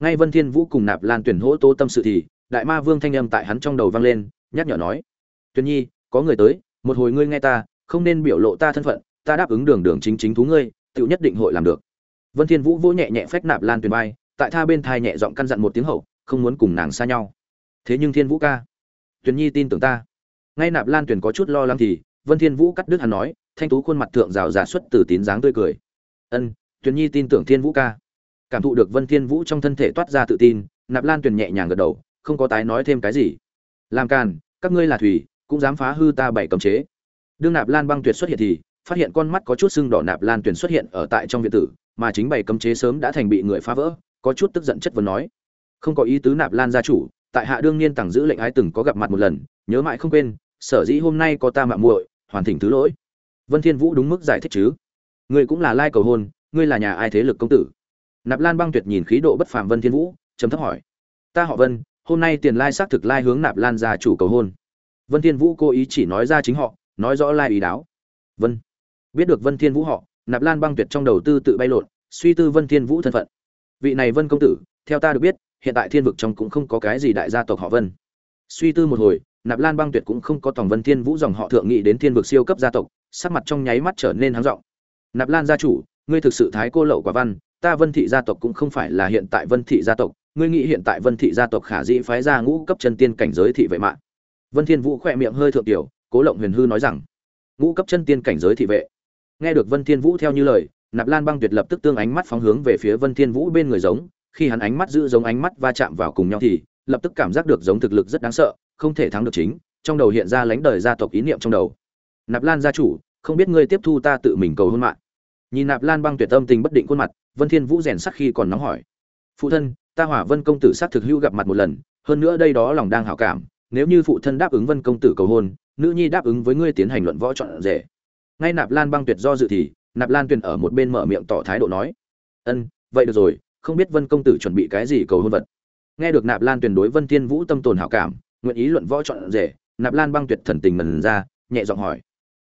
ngay vân thiên vũ cùng nạp lan tuyển hỗ tố tâm sự thì, đại ma vương thanh âm tại hắn trong đầu vang lên, nhắc nhở nói, tuyển nhi, có người tới, một hồi ngươi nghe ta, không nên biểu lộ ta thân phận, ta đáp ứng đường đường chính chính thú ngươi tự nhất định hội làm được. Vân thiên vũ vỗ nhẹ nhẹ phách nạp lan tuyển bay tại tha bên thai nhẹ giọng căn dặn một tiếng hậu, không muốn cùng nàng xa nhau. Thế nhưng thiên vũ ca, tuyển nhi tin tưởng ta. Ngay nạp lan tuyển có chút lo lắng thì, vân thiên vũ cắt đứt hắn nói, thanh tú khuôn mặt thượng rào rạt xuất từ tín dáng tươi cười. Ân, tuyển nhi tin tưởng thiên vũ ca cảm thụ được vân thiên vũ trong thân thể toát ra tự tin, nạp lan tuyền nhẹ nhàng gật đầu, không có tái nói thêm cái gì. Làm càn, các ngươi là thủy, cũng dám phá hư ta bảy cấm chế. Đương nạp lan băng tuyệt xuất hiện thì, phát hiện con mắt có chút sưng đỏ nạp lan tuyền xuất hiện ở tại trong viện tử, mà chính bảy cấm chế sớm đã thành bị người phá vỡ, có chút tức giận chất vấn nói. Không có ý tứ nạp lan gia chủ, tại hạ đương nhiên tặng giữ lệnh ái từng có gặp mặt một lần, nhớ mãi không quên, sở dĩ hôm nay có ta mạo muội, hoàn thỉnh thứ lỗi. Vân thiên vũ đúng mức giải thích chứ. Ngươi cũng là lai cầu hôn, ngươi là nhà ai thế lực công tử? Nạp lan băng tuyệt nhìn khí độ bất phàm vân thiên vũ, trầm thấp hỏi. Ta họ vân, hôm nay tiền lai xác thực lai hướng nạp lan gia chủ cầu hôn. Vân thiên vũ cố ý chỉ nói ra chính họ, nói rõ lai ý đáo. Vân. Biết được vân thiên vũ họ, nạp lan băng tuyệt trong đầu tư tự bay lộn, suy tư vân thiên vũ thân phận. Vị này vân công tử, theo ta được biết, hiện tại thiên vực trong cũng không có cái gì đại gia tộc họ vân. Suy tư một hồi, nạp lan băng tuyệt cũng không có tòng vân thiên vũ dòng họ thượng nghị đến thiên vực siêu cấp gia tộc, sắc mặt trong nháy mắt trở nên háng rộng nạp lan gia chủ, ngươi thực sự thái cô lậu quả văn ta vân thị gia tộc cũng không phải là hiện tại vân thị gia tộc, ngươi nghĩ hiện tại vân thị gia tộc khả dĩ phái ra ngũ cấp chân tiên cảnh giới thị vệ mạng? Vân thiên vũ khẽ miệng hơi thượng tiểu, cố lộng huyền hư nói rằng, ngũ cấp chân tiên cảnh giới thị vệ. Nghe được vân thiên vũ theo như lời, nạp lan băng tuyệt lập tức tương ánh mắt phóng hướng về phía vân thiên vũ bên người giống, khi hắn ánh mắt giữ giống ánh mắt va chạm vào cùng nhau thì, lập tức cảm giác được giống thực lực rất đáng sợ, không thể thắng được chính, trong đầu hiện ra lãnh đời gia tộc ý niệm trong đầu. Nạp lan gia chủ, không biết ngươi tiếp thu ta tự mình cầu hôn mạng? Nhìn nạp lan băng tuyệt tâm tình bất định khuôn mặt vân thiên vũ rèn sắc khi còn nóng hỏi. Phụ thân, ta hỏa vân công tử sát thực hữu gặp mặt một lần, hơn nữa đây đó lòng đang hảo cảm, nếu như phụ thân đáp ứng vân công tử cầu hôn, nữ nhi đáp ứng với ngươi tiến hành luận võ chọn rể. Ngay nạp lan băng tuyệt do dự thì, nạp lan tuyền ở một bên mở miệng tỏ thái độ nói. Ân, vậy được rồi, không biết vân công tử chuẩn bị cái gì cầu hôn vật? Nghe được nạp lan tuyền đối vân thiên vũ tâm tồn hảo cảm, nguyện ý luận võ chọn rể, nạp lan băng tuyệt thần tình mần ra, nhẹ giọng hỏi.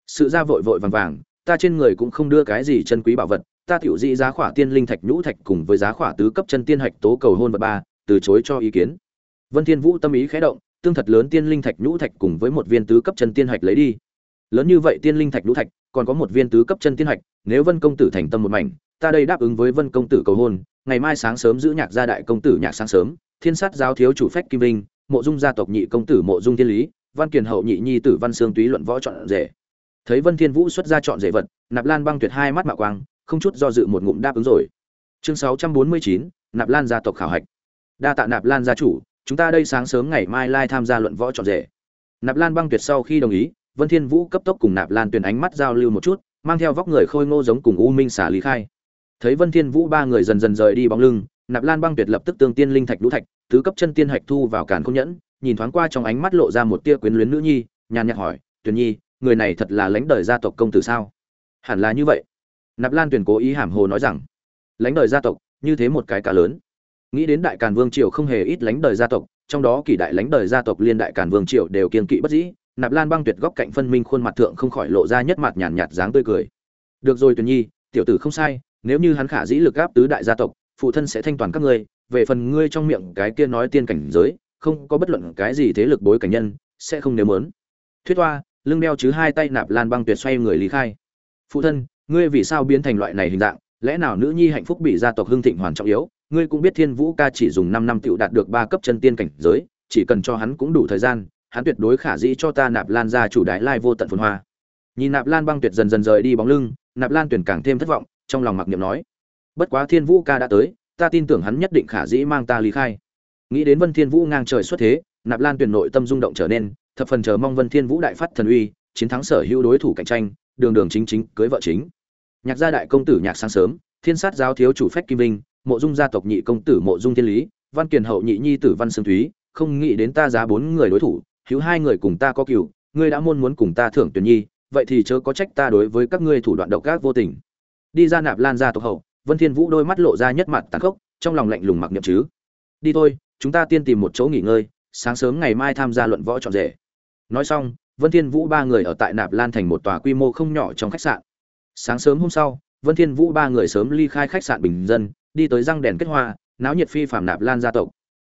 Sự ra vội vội vàng vàng, ta trên người cũng không đưa cái gì chân quý bảo vật ta tiểu dị giá khỏa tiên linh thạch nhũ thạch cùng với giá khỏa tứ cấp chân tiên hạch tố cầu hôn vật ba, từ chối cho ý kiến. Vân thiên vũ tâm ý khẽ động, tương thật lớn tiên linh thạch nhũ thạch cùng với một viên tứ cấp chân tiên hạch lấy đi. Lớn như vậy tiên linh thạch nhũ thạch, còn có một viên tứ cấp chân tiên hạch, nếu vân công tử thành tâm một mảnh, ta đây đáp ứng với vân công tử cầu hôn, ngày mai sáng sớm giữ nhạc gia đại công tử nhạc sáng sớm, thiên sát giáo thiếu chủ phách kim vinh, mộ dung gia tộc nhị công tử mộ dung thiên lý, văn kiền hậu nhị nhi tử văn xương túy luận võ chọn rể. Thấy vân thiên vũ xuất ra chọn rể vật, nạp lan băng tuyệt hai mắt mạo quang không chút do dự một ngụm đáp ứng rồi. Chương 649, nạp lan gia tộc khảo hạch. Đa tạ nạp lan gia chủ chúng ta đây sáng sớm ngày mai lai tham gia luận võ chọn rể. Nạp lan băng tuyệt sau khi đồng ý vân thiên vũ cấp tốc cùng nạp lan tuyển ánh mắt giao lưu một chút mang theo vóc người khôi ngô giống cùng u minh xả lý khai. Thấy vân thiên vũ ba người dần dần rời đi bóng lưng nạp lan băng tuyệt lập tức tương tiên linh thạch lũ thạch tứ cấp chân tiên hạch thu vào càn không nhẫn nhìn thoáng qua trong ánh mắt lộ ra một tia quyến luyến nữ nhi nhàn nhạt hỏi tuyển nhi người này thật là lãnh đời gia tộc công tử sao? Hẳn là như vậy nạp lan tuyển cố ý hàm hồ nói rằng lãnh đời gia tộc, như thế một cái cả lớn. Nghĩ đến đại càn vương triều không hề ít lãnh đời gia tộc, trong đó kỳ đại lãnh đời gia tộc liên đại càn vương triều đều kiên kỵ bất dĩ, nạp lan băng tuyệt góc cạnh phân minh khuôn mặt thượng không khỏi lộ ra nhất mặt nhàn nhạt dáng tươi cười. Được rồi tuyển nhi, tiểu tử không sai, nếu như hắn khả dĩ lực áp tứ đại gia tộc, phụ thân sẽ thanh toàn các ngươi, về phần ngươi trong miệng cái kia nói tiên cảnh giới, không có bất luận cái gì thế lực bối cảnh nhân, sẽ không nếu mớn thuyết toa lưng đeo chứ hai tay nạp lan băng tuyệt xoay người lý khai. Phụ thân ngươi vì sao biến thành loại này hình dạng? Lẽ nào nữ nhi hạnh phúc bị gia tộc hưng thịnh hoàn trọng yếu? Ngươi cũng biết thiên vũ ca chỉ dùng năm năm tựu đạt được ba cấp chân tiên cảnh giới, chỉ cần cho hắn cũng đủ thời gian, hắn tuyệt đối khả dĩ cho ta nạp lan ra chủ đái lai vô tận phồn hoa. Nhìn nạp lan băng tuyệt dần dần rời đi bóng lưng, nạp lan tuyển càng thêm thất vọng, trong lòng mặc niệm nói, bất quá thiên vũ ca đã tới, ta tin tưởng hắn nhất định khả dĩ mang ta lý khai. Nghĩ đến vân thiên vũ ngang trời xuất thế, nạp lan tuyển nội tâm rung động trở nên, thập phần chờ mong vân thiên vũ đại phát thần uy, chiến thắng sở hữu đối thủ cạnh tranh, đường đường chính chính cưới vợ chính nhạc gia đại công tử nhạc sáng sớm, thiên sát giáo thiếu chủ phách kim vinh, mộ dung gia tộc nhị công tử mộ dung thiên lý, văn kiền hậu nhị nhi tử văn sương thúy, không nghĩ đến ta giá bốn người đối thủ, hữu hai người cùng ta có cựu, ngươi đã môn muốn cùng ta thưởng tuyển nhi, vậy thì chớ có trách ta đối với các ngươi thủ đoạn độc ác vô tình. Đi ra nạp lan gia tộc hậu, vân thiên vũ đôi mắt lộ ra nhất mặt tàn khốc, trong lòng lạnh lùng mặc niệm chứ. Đi thôi, chúng ta tiên tìm một chỗ nghỉ ngơi, sáng sớm ngày mai tham gia luận võ trọn rể. Nói xong, vân thiên vũ ba người ở tại nạp lan thành một tòa quy mô không nhỏ trong khách sạn sáng sớm hôm sau, vân thiên vũ ba người sớm ly khai khách sạn bình dân, đi tới răng đèn kết hoa, náo nhiệt phi phạm nạp lan gia tộc.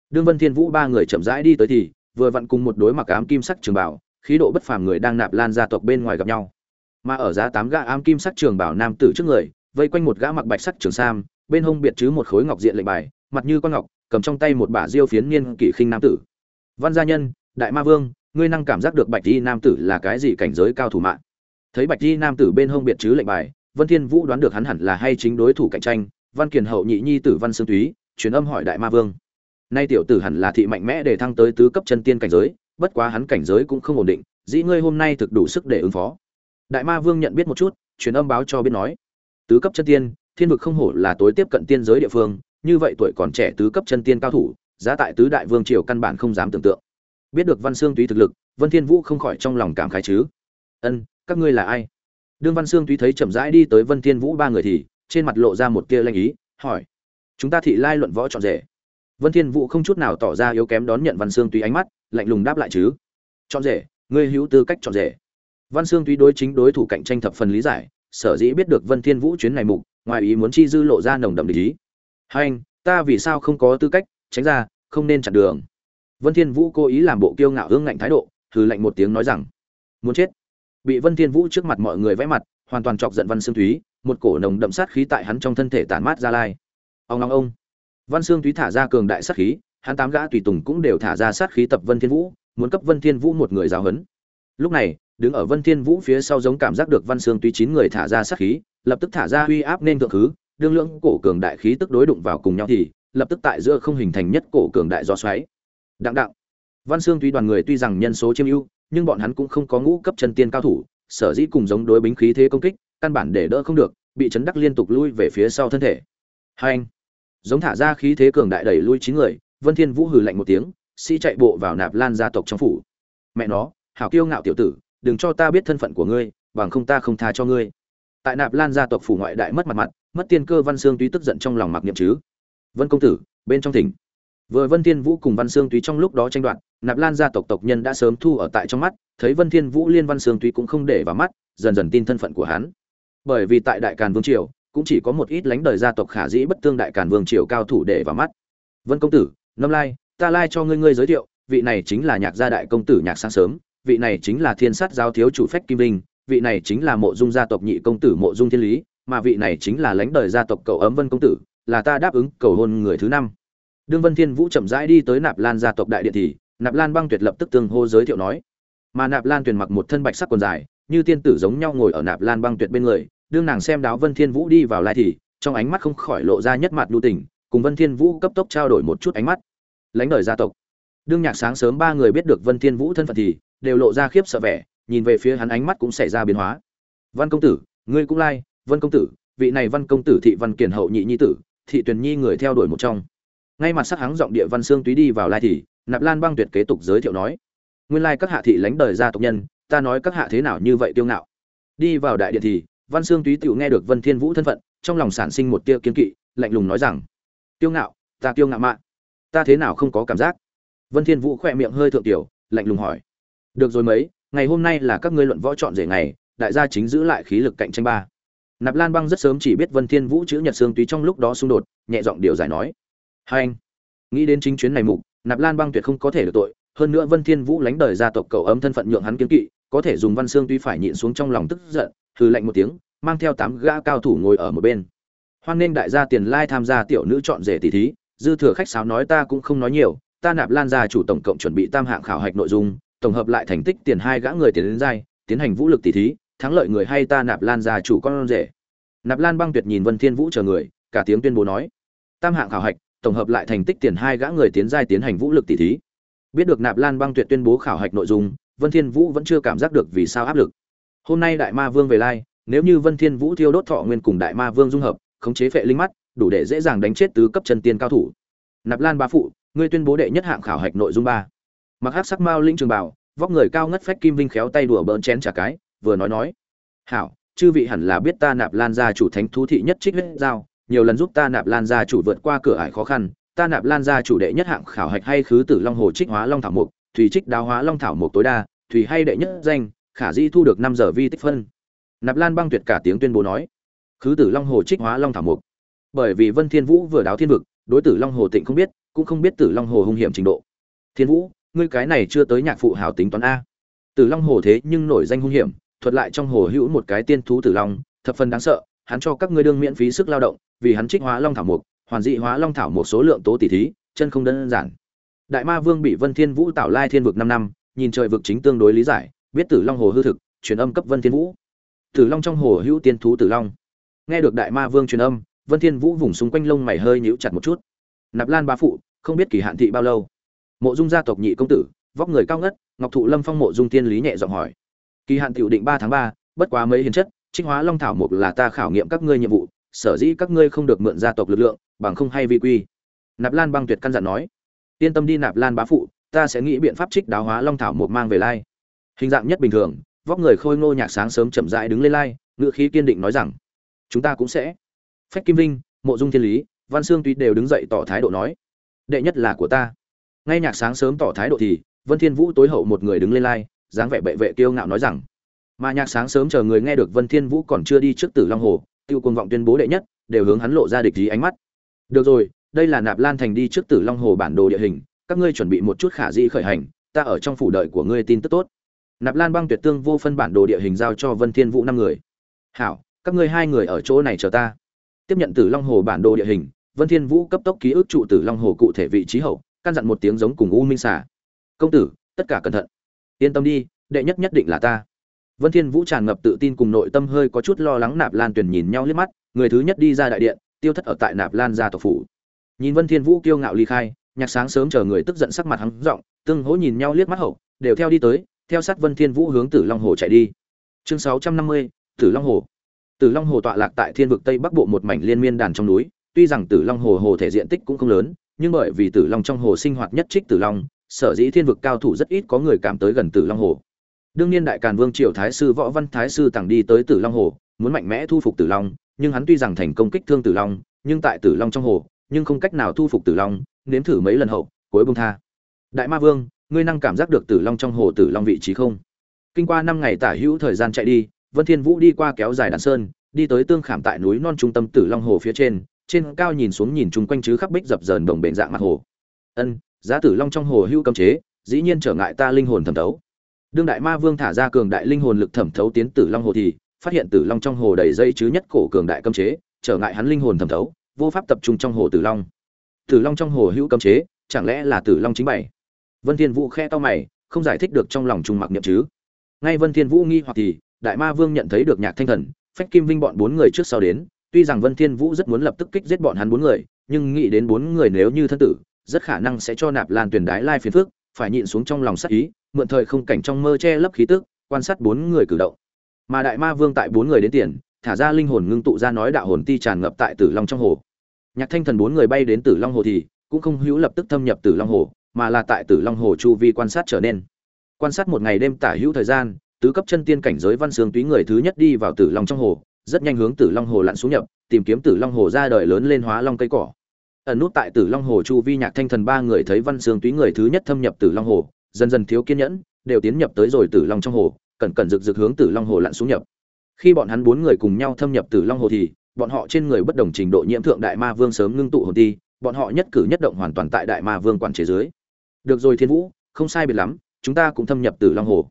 Đương vân thiên vũ ba người chậm rãi đi tới thì, vừa vặn cùng một đối mặc ám kim sắc trường bảo, khí độ bất phàm người đang nạp lan gia tộc bên ngoài gặp nhau. Mà ở giá tám gã ám kim sắc trường bảo nam tử trước người, vây quanh một gã mặc bạch sắc trường sam, bên hông biệt chứ một khối ngọc diện lệnh bài, mặt như con ngọc, cầm trong tay một bả diêu phiến niên kỷ khinh nam tử. Văn gia nhân, đại ma vương, ngươi năng cảm giác được bạch y nam tử là cái gì cảnh giới cao thủ mạng? Thấy bạch di nam tử bên hông biệt chứ lệnh bài, vân thiên vũ đoán được hắn hẳn là hay chính đối thủ cạnh tranh, văn kiền hậu nhị nhi tử văn sương túy, truyền âm hỏi đại ma vương. Nay tiểu tử hẳn là thị mạnh mẽ để thăng tới tứ cấp chân tiên cảnh giới, bất quá hắn cảnh giới cũng không ổn định, dĩ ngươi hôm nay thực đủ sức để ứng phó. Đại ma vương nhận biết một chút, truyền âm báo cho biết nói, tứ cấp chân tiên, thiên vực không hổ là tối tiếp cận tiên giới địa phương, như vậy tuổi còn trẻ tứ cấp chân tiên cao thủ, giá tại tứ đại vương triều căn bản không dám tưởng tượng. Biết được văn xương túy thực lực, vân thiên vũ không khỏi trong lòng cảm khái chứ. Ân các ngươi là ai? Đương văn sương tuy thấy chậm rãi đi tới vân thiên vũ ba người thì, trên mặt lộ ra một tia lanh ý, hỏi, chúng ta thị lai luận võ chọn rể. Vân thiên vũ không chút nào tỏ ra yếu kém đón nhận văn Sương túy ánh mắt, lạnh lùng đáp lại chứ, chọn rể, ngươi hữu tư cách chọn rể. Văn Sương túy đối chính đối thủ cạnh tranh thập phần lý giải, sở dĩ biết được vân thiên vũ chuyến này mục, ngoài ý muốn chi dư lộ ra nồng đậm lý hai anh, ta vì sao không có tư cách, tránh ra, không nên chặn đường. Vân thiên vũ cố ý làm bộ kiêu ngạo hương ngạnh thái độ, hừ lạnh một tiếng nói rằng, muốn chết bị vân thiên vũ trước mặt mọi người vẽ mặt hoàn toàn chọc giận văn xương thúy một cổ nồng đậm sát khí tại hắn trong thân thể tản mát ra lai. Ông ông ông. Văn xương thúy thả ra cường đại sát khí hắn tám gã tùy tùng cũng đều thả ra sát khí tập vân thiên vũ muốn cấp vân thiên vũ một người giáo huấn. Lúc này đứng ở vân thiên vũ phía sau giống cảm giác được văn xương Thúy chín người thả ra sát khí lập tức thả ra uy áp nên thượng thứ, đương lượng cổ cường đại khí tức đối đụng vào cùng nhau thì lập tức tại giữa không hình thành nhất cổ cường đại do xoáy. Đặng đặng. Văn xương Thúy đoàn người tuy rằng nhân số chiêm ưu nhưng bọn hắn cũng không có ngũ cấp chân tiên cao thủ, sở dĩ cùng giống đối bính khí thế công kích, căn bản để đỡ không được, bị chấn đắc liên tục lui về phía sau thân thể. Hành giống thả ra khí thế cường đại đẩy lui chín người, vân thiên vũ hừ lạnh một tiếng, sĩ chạy bộ vào nạp lan gia tộc trong phủ. Mẹ nó, hảo kiêu ngạo tiểu tử, đừng cho ta biết thân phận của ngươi, bằng không ta không tha cho ngươi. Tại nạp lan gia tộc phủ ngoại đại mất mặt mặt, mất tiên cơ văn xương tuy tức giận trong lòng mặc niệm chứ. Vân công tử, bên trong thỉnh vừa vân thiên vũ cùng văn xương túy trong lúc đó tranh đoạt, nạp lan gia tộc tộc nhân đã sớm thu ở tại trong mắt, thấy vân thiên vũ liên văn xương túy cũng không để vào mắt, dần dần tin thân phận của hắn. Bởi vì tại đại càn vương triều, cũng chỉ có một ít lãnh đời gia tộc khả dĩ bất tương đại càn vương triều cao thủ để vào mắt. Vân công tử năm lai, ta lai cho ngươi ngươi giới thiệu, vị này chính là nhạc gia đại công tử nhạc sáng sớm, vị này chính là thiên sát giáo thiếu chủ phách kim vinh, vị này chính là mộ dung gia tộc nhị công tử mộ dung thiên lý, mà vị này chính là lãnh đời gia tộc cậu ấm vân công tử, là ta đáp ứng cầu hôn người thứ năm đương vân thiên vũ chậm rãi đi tới nạp lan gia tộc đại điện thì, nạp lan băng tuyệt lập tức tương hô giới thiệu nói. Mà nạp lan tuyền mặc một thân bạch sắc quần dài, như tiên tử giống nhau ngồi ở nạp lan băng tuyệt bên người, đương nàng xem đáo vân thiên vũ đi vào lai thì, trong ánh mắt không khỏi lộ ra nhất mặt lưu tình, cùng vân thiên vũ cấp tốc trao đổi một chút ánh mắt. Lãnh đời gia tộc. Đương nhạc sáng sớm ba người biết được vân thiên vũ thân phận thì, đều lộ ra khiếp sợ vẻ, nhìn về phía hắn ánh mắt cũng xảy ra biến hóa. Văn công tử, ngươi cũng lai, vân công tử, vị này văn công tử thị văn kiền hậu nhị nhi tử, thị tuyền nhi người theo đuổi một trong ngay mặt sắc hắng giọng địa văn xương túy đi vào lai thì, nạp lan băng tuyệt kế tục giới thiệu nói, nguyên lai các hạ thị lánh đời gia tộc nhân, ta nói các hạ thế nào như vậy tiêu ngạo. Đi vào đại điện thì, văn xương túy tựu nghe được vân thiên vũ thân phận, trong lòng sản sinh một tia kiên kỵ, lạnh lùng nói rằng tiêu ngạo, ta tiêu ngạo mạng ta thế nào không có cảm giác? Vân thiên vũ khỏe miệng hơi thượng tiểu, lạnh lùng hỏi, được rồi mấy, ngày hôm nay là các ngươi luận võ chọn rể ngày, đại gia chính giữ lại khí lực cạnh tranh ba. Nạp lan băng rất sớm chỉ biết vân thiên vũ chữ nhật xương túy trong lúc đó xung đột, nhẹ giọng điều giải nói hai anh. Nghĩ đến chính chuyến này mục, nạp lan băng tuyệt không có thể được tội, hơn nữa vân thiên vũ lánh đời gia tộc cậu ấm thân phận nhượng hắn kiến kỵ, có thể dùng văn xương tuy phải nhịn xuống trong lòng tức giận, hừ lạnh một tiếng, mang theo tám gã cao thủ ngồi ở một bên. Hoan nên đại gia tiền lai tham gia tiểu nữ chọn rể tỷ thí, dư thừa khách sáo nói ta cũng không nói nhiều, ta nạp lan gia chủ tổng cộng chuẩn bị tam hạng khảo hạch nội dung, tổng hợp lại thành tích tiền hai gã người tiền đến giai, tiến hành vũ lực tỷ thí, thắng lợi người hay ta nạp lan gia chủ con rể. Nạp lan băng tuyệt nhìn vân thiên vũ chờ người, cả tiếng tuyên bố nói. Tam hạng khảo hạch tổng hợp lại thành tích tiền hai gã người tiến giai tiến hành vũ lực tỷ thí. Biết được nạp lan băng tuyệt tuyên bố khảo hạch nội dung, vân thiên vũ vẫn chưa cảm giác được vì sao áp lực. Hôm nay đại ma vương về lai, nếu như vân thiên vũ thiêu đốt thọ nguyên cùng đại ma vương dung hợp, khống chế phệ linh mắt, đủ để dễ dàng đánh chết tứ cấp chân tiên cao thủ. Nạp lan bá phụ, ngươi tuyên bố đệ nhất hạng khảo hạch nội dung ba. Mặc Hắc sắc mao linh trường bảo, vóc người cao ngất phách kim vinh khéo tay đùa bỡn chén trả cái, vừa nói nói. Hảo, chư vị hẳn là biết ta nạp lan gia chủ thánh thú thị nhất trích huyết giao nhiều lần giúp ta nạp lan gia chủ vượt qua cửa ải khó khăn, ta nạp lan gia chủ đệ nhất hạng khảo hạch hay khứ tử long hồ trích hóa long thảo mục, thủy trích đào hóa long thảo mục tối đa, thủy hay đệ nhất danh, khả di thu được năm giờ vi tích phân. Nạp lan băng tuyệt cả tiếng tuyên bố nói, khứ tử long hồ trích hóa long thảo mục. Bởi vì vân thiên vũ vừa đáo thiên vực, đối tử long hồ tịnh không biết, cũng không biết tử long hồ hung hiểm trình độ. Thiên vũ, ngươi cái này chưa tới nhạc phụ hảo tính toán a. Tử long hồ thế nhưng nổi danh hung hiểm, thuật lại trong hồ hữu một cái tiên thú tử long, thập phần đáng sợ hắn cho các ngươi đương miễn phí sức lao động, vì hắn trích hóa long thảo mục, hoàn dị hóa long thảo một số lượng tố tỷ thí, chân không đơn giản. Đại ma vương bị vân thiên vũ tạo lai thiên vực năm năm, nhìn trời vực chính tương đối lý giải, biết tử long hồ hư thực, truyền âm cấp vân thiên vũ. Tử long trong hồ hữu tiên thú tử long. Nghe được đại ma vương truyền âm, vân thiên vũ vùng xung quanh lông mày hơi nhíu chặt một chút. Nạp lan bá phụ, không biết kỳ hạn thị bao lâu. Mộ dung gia tộc nhị công tử, vóc người cao ngất, ngọc thụ lâm phong mộ dung tiên lý nhẹ giọng hỏi. Kỳ hạn tiểu định ba tháng ba, bất quá mấy hiền chất trích hóa long thảo mục là ta khảo nghiệm các ngươi nhiệm vụ, sở dĩ các ngươi không được mượn gia tộc lực lượng, bằng không hay vi quy. Nạp lan băng tuyệt căn dặn nói. Yên tâm đi nạp lan bá phụ, ta sẽ nghĩ biện pháp trích đáo hóa long thảo mục mang về lai. Hình dạng nhất bình thường, vóc người khôi ngô nhạc sáng sớm chậm rãi đứng lên lai ngựa khí kiên định nói rằng, chúng ta cũng sẽ. Phách kim vinh, mộ dung thiên lý, văn sương tuy đều đứng dậy tỏ thái độ nói, đệ nhất là của ta. Ngay nhạc sáng sớm tỏ thái độ thì, vân thiên vũ tối hậu một người đứng lên lai, dáng vẻ bệ vệ kiêu ngạo nói rằng mà nhạc sáng sớm chờ người nghe được vân thiên vũ còn chưa đi trước tử long hồ, tiêu quân vọng tuyên bố đệ nhất, đều hướng hắn lộ ra địch ý ánh mắt. Được rồi, đây là nạp lan thành đi trước tử long hồ bản đồ địa hình, các ngươi chuẩn bị một chút khả dĩ khởi hành, ta ở trong phủ đợi của ngươi tin tức tốt. Nạp lan băng tuyệt tương vô phân bản đồ địa hình giao cho vân thiên vũ năm người. Hảo, các ngươi hai người ở chỗ này chờ ta. Tiếp nhận tử long hồ bản đồ địa hình, vân thiên vũ cấp tốc ký ức trụ tử long hồ cụ thể vị trí hậu, căn dặn một tiếng giống cùng u minh xà. Công tử, tất cả cẩn thận. Yên tâm đi, đệ nhất nhất định là ta vân thiên vũ tràn ngập tự tin cùng nội tâm hơi có chút lo lắng nạp lan tuyền nhìn nhau liếc mắt người thứ nhất đi ra đại điện tiêu thất ở tại nạp lan gia tộc phủ. Nhìn vân thiên vũ kiêu ngạo ly khai nhạc sáng sớm chờ người tức giận sắc mặt hắn giọng, tương hỗ nhìn nhau liếc mắt hậu đều theo đi tới theo sát vân thiên vũ hướng tử long hồ chạy đi. Chương 650, tử long hồ. Tử long hồ tọa lạc tại thiên vực tây bắc bộ một mảnh liên miên đàn trong núi tuy rằng tử long hồ hồ thể diện tích cũng không lớn nhưng bởi vì tử long trong hồ sinh hoạt nhất trích tử long sở dĩ thiên vực cao thủ rất ít có người cảm tới gần tử long hồ đương nhiên đại càn vương triều thái sư võ văn thái sư tặng đi tới tử long hồ, muốn mạnh mẽ thu phục tử long, nhưng hắn tuy rằng thành công kích thương tử long, nhưng tại tử long trong hồ, nhưng không cách nào thu phục tử long, nếm thử mấy lần hậu, cuối bông tha. Đại ma vương, ngươi năng cảm giác được tử long trong hồ tử long vị trí không? Kinh qua năm ngày tả hữu thời gian chạy đi, vân thiên vũ đi qua kéo dài đàn sơn, đi tới tương khảm tại núi non trung tâm tử long hồ phía trên trên cao nhìn xuống nhìn chung quanh chứ khắp bích dập dờn đồng bền dạng mặt hồ. Ân, giá tử long trong hồ hữu cấm chế, dĩ nhiên trở ngại ta linh hồn thẩm thấu đương đại ma vương thả ra cường đại linh hồn lực thẩm thấu tiến tử long hồ thì, phát hiện tử long trong hồ đầy dây chứ nhất cổ cường đại cấm chế, trở ngại hắn linh hồn thẩm thấu, vô pháp tập trung trong hồ tử long. Tử long trong hồ hữu cấm chế, chẳng lẽ là tử long chính bảy vân thiên vũ khe to mày, không giải thích được trong lòng trung mặc niệm chứ. Ngay vân thiên vũ nghi hoặc thì, đại ma vương nhận thấy được nhạc thanh thần, phách kim vinh bọn bốn người trước sau đến, tuy rằng vân thiên vũ rất muốn lập tức kích giết bọn hắn bốn người, nhưng nghĩ đến bốn người nếu như thân tử, rất khả năng sẽ cho nạp lan tuyển đái lai phiền phức, phải nhịn xuống trong lòng sát ý mượn thời không cảnh trong mơ che lấp khí tức, quan sát bốn người cử động. Mà đại ma vương tại bốn người đến tiền, thả ra linh hồn ngưng tụ ra nói đạo hồn ti tràn ngập tại tử long trong hồ. Nhạc thanh thần bốn người bay đến tử long hồ thì, cũng không hữu lập tức thâm nhập tử long hồ, mà là tại tử long hồ chu vi quan sát trở nên. Quan sát một ngày đêm tả hữu thời gian, tứ cấp chân tiên cảnh giới văn sương túy người thứ nhất đi vào tử long trong hồ, rất nhanh hướng tử long hồ lặn xuống nhập, tìm kiếm tử long hồ ra đời lớn lên hóa long cây cỏ. Ẩn nút tại tử long hồ chu vi nhạc thanh thần ba người thấy văn sương túy người thứ nhất thâm nhập tử long hồ dần dần thiếu kiên nhẫn, đều tiến nhập tới rồi tử long trong hồ, cẩn cẩn rực rực hướng tử long hồ lặn xuống nhập. Khi bọn hắn bốn người cùng nhau thâm nhập tử long hồ thì, bọn họ trên người bất đồng trình độ nhiễm thượng đại ma vương sớm ngưng tụ hồn ti, bọn họ nhất cử nhất động hoàn toàn tại đại ma vương quản chế dưới. Được rồi thiên vũ, không sai biệt lắm, chúng ta cũng thâm nhập tử long hồ.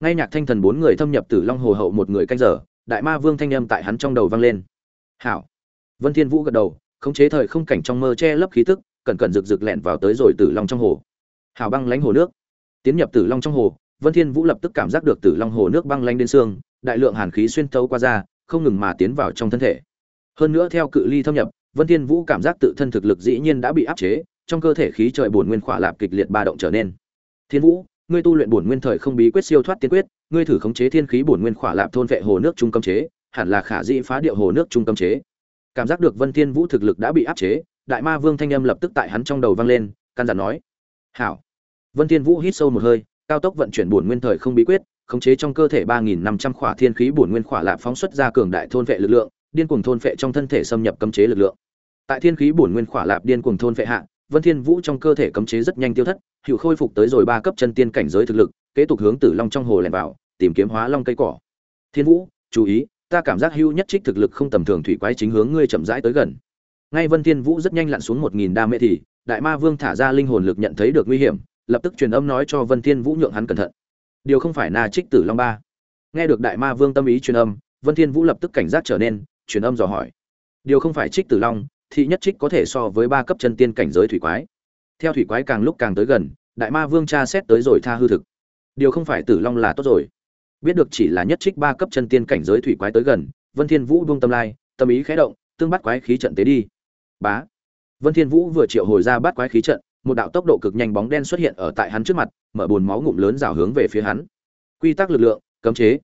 Ngay nhạc thanh thần bốn người thâm nhập tử long hồ hậu một người canh giờ, đại ma vương thanh âm tại hắn trong đầu vang lên. Hảo. Vân thiên vũ gật đầu, khống chế thời không cảnh trong mơ che lấp khí tức, cẩn cẩn rực rực lẹn vào tới rồi tử long trong hồ. Hảo băng lánh hồ nước tiến nhập tử long trong hồ, vân thiên vũ lập tức cảm giác được tử long hồ nước băng lanh đến xương, đại lượng hàn khí xuyên thấu qua da, không ngừng mà tiến vào trong thân thể. Hơn nữa theo cự ly thâm nhập, vân thiên vũ cảm giác tự thân thực lực dĩ nhiên đã bị áp chế, trong cơ thể khí trời bổn nguyên khỏa lạp kịch liệt ba động trở nên. Thiên vũ, ngươi tu luyện bổn nguyên thời không bí quyết siêu thoát tiên quyết, ngươi thử khống chế thiên khí bổn nguyên khỏa lạp thôn vệ hồ nước trung cấm chế, hẳn là khả dĩ phá điệu hồ nước trung cấm chế. Cảm giác được vân thiên vũ thực lực đã bị áp chế, đại ma vương thanh âm lập tức tại hắn trong đầu vang lên, căn dặn nói, hảo vân thiên vũ hít sâu một hơi, cao tốc vận chuyển bổn nguyên thời không bí quyết, khống chế trong cơ thể 3.500 khỏa thiên khí bổn nguyên khỏa lạp phóng xuất ra cường đại thôn vệ lực lượng, điên cuồng thôn vệ trong thân thể xâm nhập cấm chế lực lượng. Tại thiên khí bổn nguyên khỏa lạp điên cuồng thôn vệ hạ, vân thiên vũ trong cơ thể cấm chế rất nhanh tiêu thất, hữu khôi phục tới rồi ba cấp chân tiên cảnh giới thực lực, kế tục hướng tử long trong hồ lẻn vào, tìm kiếm hóa long cây cỏ. Thiên vũ, chú ý, ta cảm giác hưu nhất trích thực lực không tầm thường thủy quái chính hướng ngươi chậm rãi tới gần. Ngay vân thiên vũ rất nhanh lặn xuống một nghìn đa mê thì, đại ma vương thả ra linh hồn lực nhận thấy được nguy hiểm lập tức truyền âm nói cho vân thiên vũ nhượng hắn cẩn thận. Điều không phải na trích tử long ba. Nghe được đại ma vương tâm ý truyền âm, vân thiên vũ lập tức cảnh giác trở nên, truyền âm dò hỏi. Điều không phải trích tử long, thị nhất trích có thể so với ba cấp chân tiên cảnh giới thủy quái. Theo thủy quái càng lúc càng tới gần, đại ma vương tra xét tới rồi tha hư thực. Điều không phải tử long là tốt rồi. Biết được chỉ là nhất trích ba cấp chân tiên cảnh giới thủy quái tới gần, vân thiên vũ buông tâm lai, tâm ý khẽ động, tương bắt quái khí trận tế đi. Bá. Vân thiên vũ vừa triệu hồi ra bắt quái khí trận một đạo tốc độ cực nhanh bóng đen xuất hiện ở tại hắn trước mặt, mở buồn máu ngụm lớn rào hướng về phía hắn. Quy tắc lực lượng, cấm chế.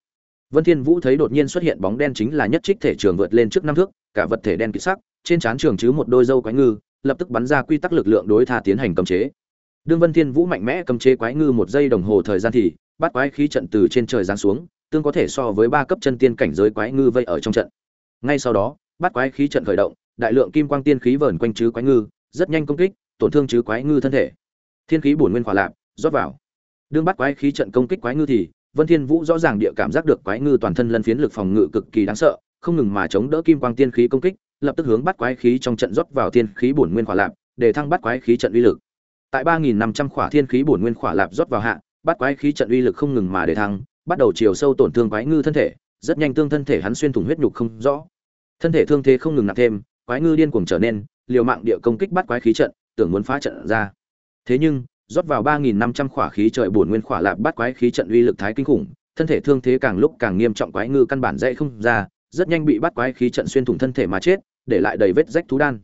Vân thiên vũ thấy đột nhiên xuất hiện bóng đen chính là nhất trích thể trường vượt lên trước năm thước, cả vật thể đen kịt sắc, trên trán trường chứ một đôi dâu quái ngư, lập tức bắn ra quy tắc lực lượng đối tha tiến hành cấm chế. Đương vân thiên vũ mạnh mẽ cấm chế quái ngư một giây đồng hồ thời gian thì, bắt quái khí trận từ trên trời giáng xuống, tương có thể so với ba cấp chân tiên cảnh giới quái ngư vây ở trong trận. Ngay sau đó, bắt quái khí trận khởi động, đại lượng kim quang tiên khí vờn quanh chứ quái ngư, rất nhanh công kích tổn thương chứ quái ngư thân thể. Thiên khí bổn nguyên khỏa lạp, rót vào. Đương bắt quái khí trận công kích quái ngư thì, vân thiên vũ rõ ràng địa cảm giác được quái ngư toàn thân lân phiến lực phòng ngự cực kỳ đáng sợ, không ngừng mà chống đỡ kim quang tiên khí công kích, lập tức hướng bắt quái khí trong trận rót vào thiên khí bổn nguyên khỏa lạp, để thăng bắt quái khí trận uy lực. Tại 3.500 khỏa thiên khí bổn nguyên khỏa lạp rót vào hạ, bắt quái khí trận uy lực không ngừng mà để thăng, bắt đầu chiều sâu tổn thương quái ngư thân thể, rất nhanh tương thân thể hắn xuyên thủng huyết nhục không rõ. Thân thể thương thế không ngừng nặng thêm, quái ngư điên cuồng trở nên, liều mạng địa công kích bắt quái khí trận tưởng muốn phá trận ra. Thế nhưng, rót vào ba nghìn năm trăm khỏa khí trời bổn nguyên khỏa lạp bắt quái khí trận uy lực thái kinh khủng, thân thể thương thế càng lúc càng nghiêm trọng quái ngư căn bản dậy không ra, rất nhanh bị bắt quái khí trận xuyên thủng thân thể mà chết, để lại đầy vết rách thú đan.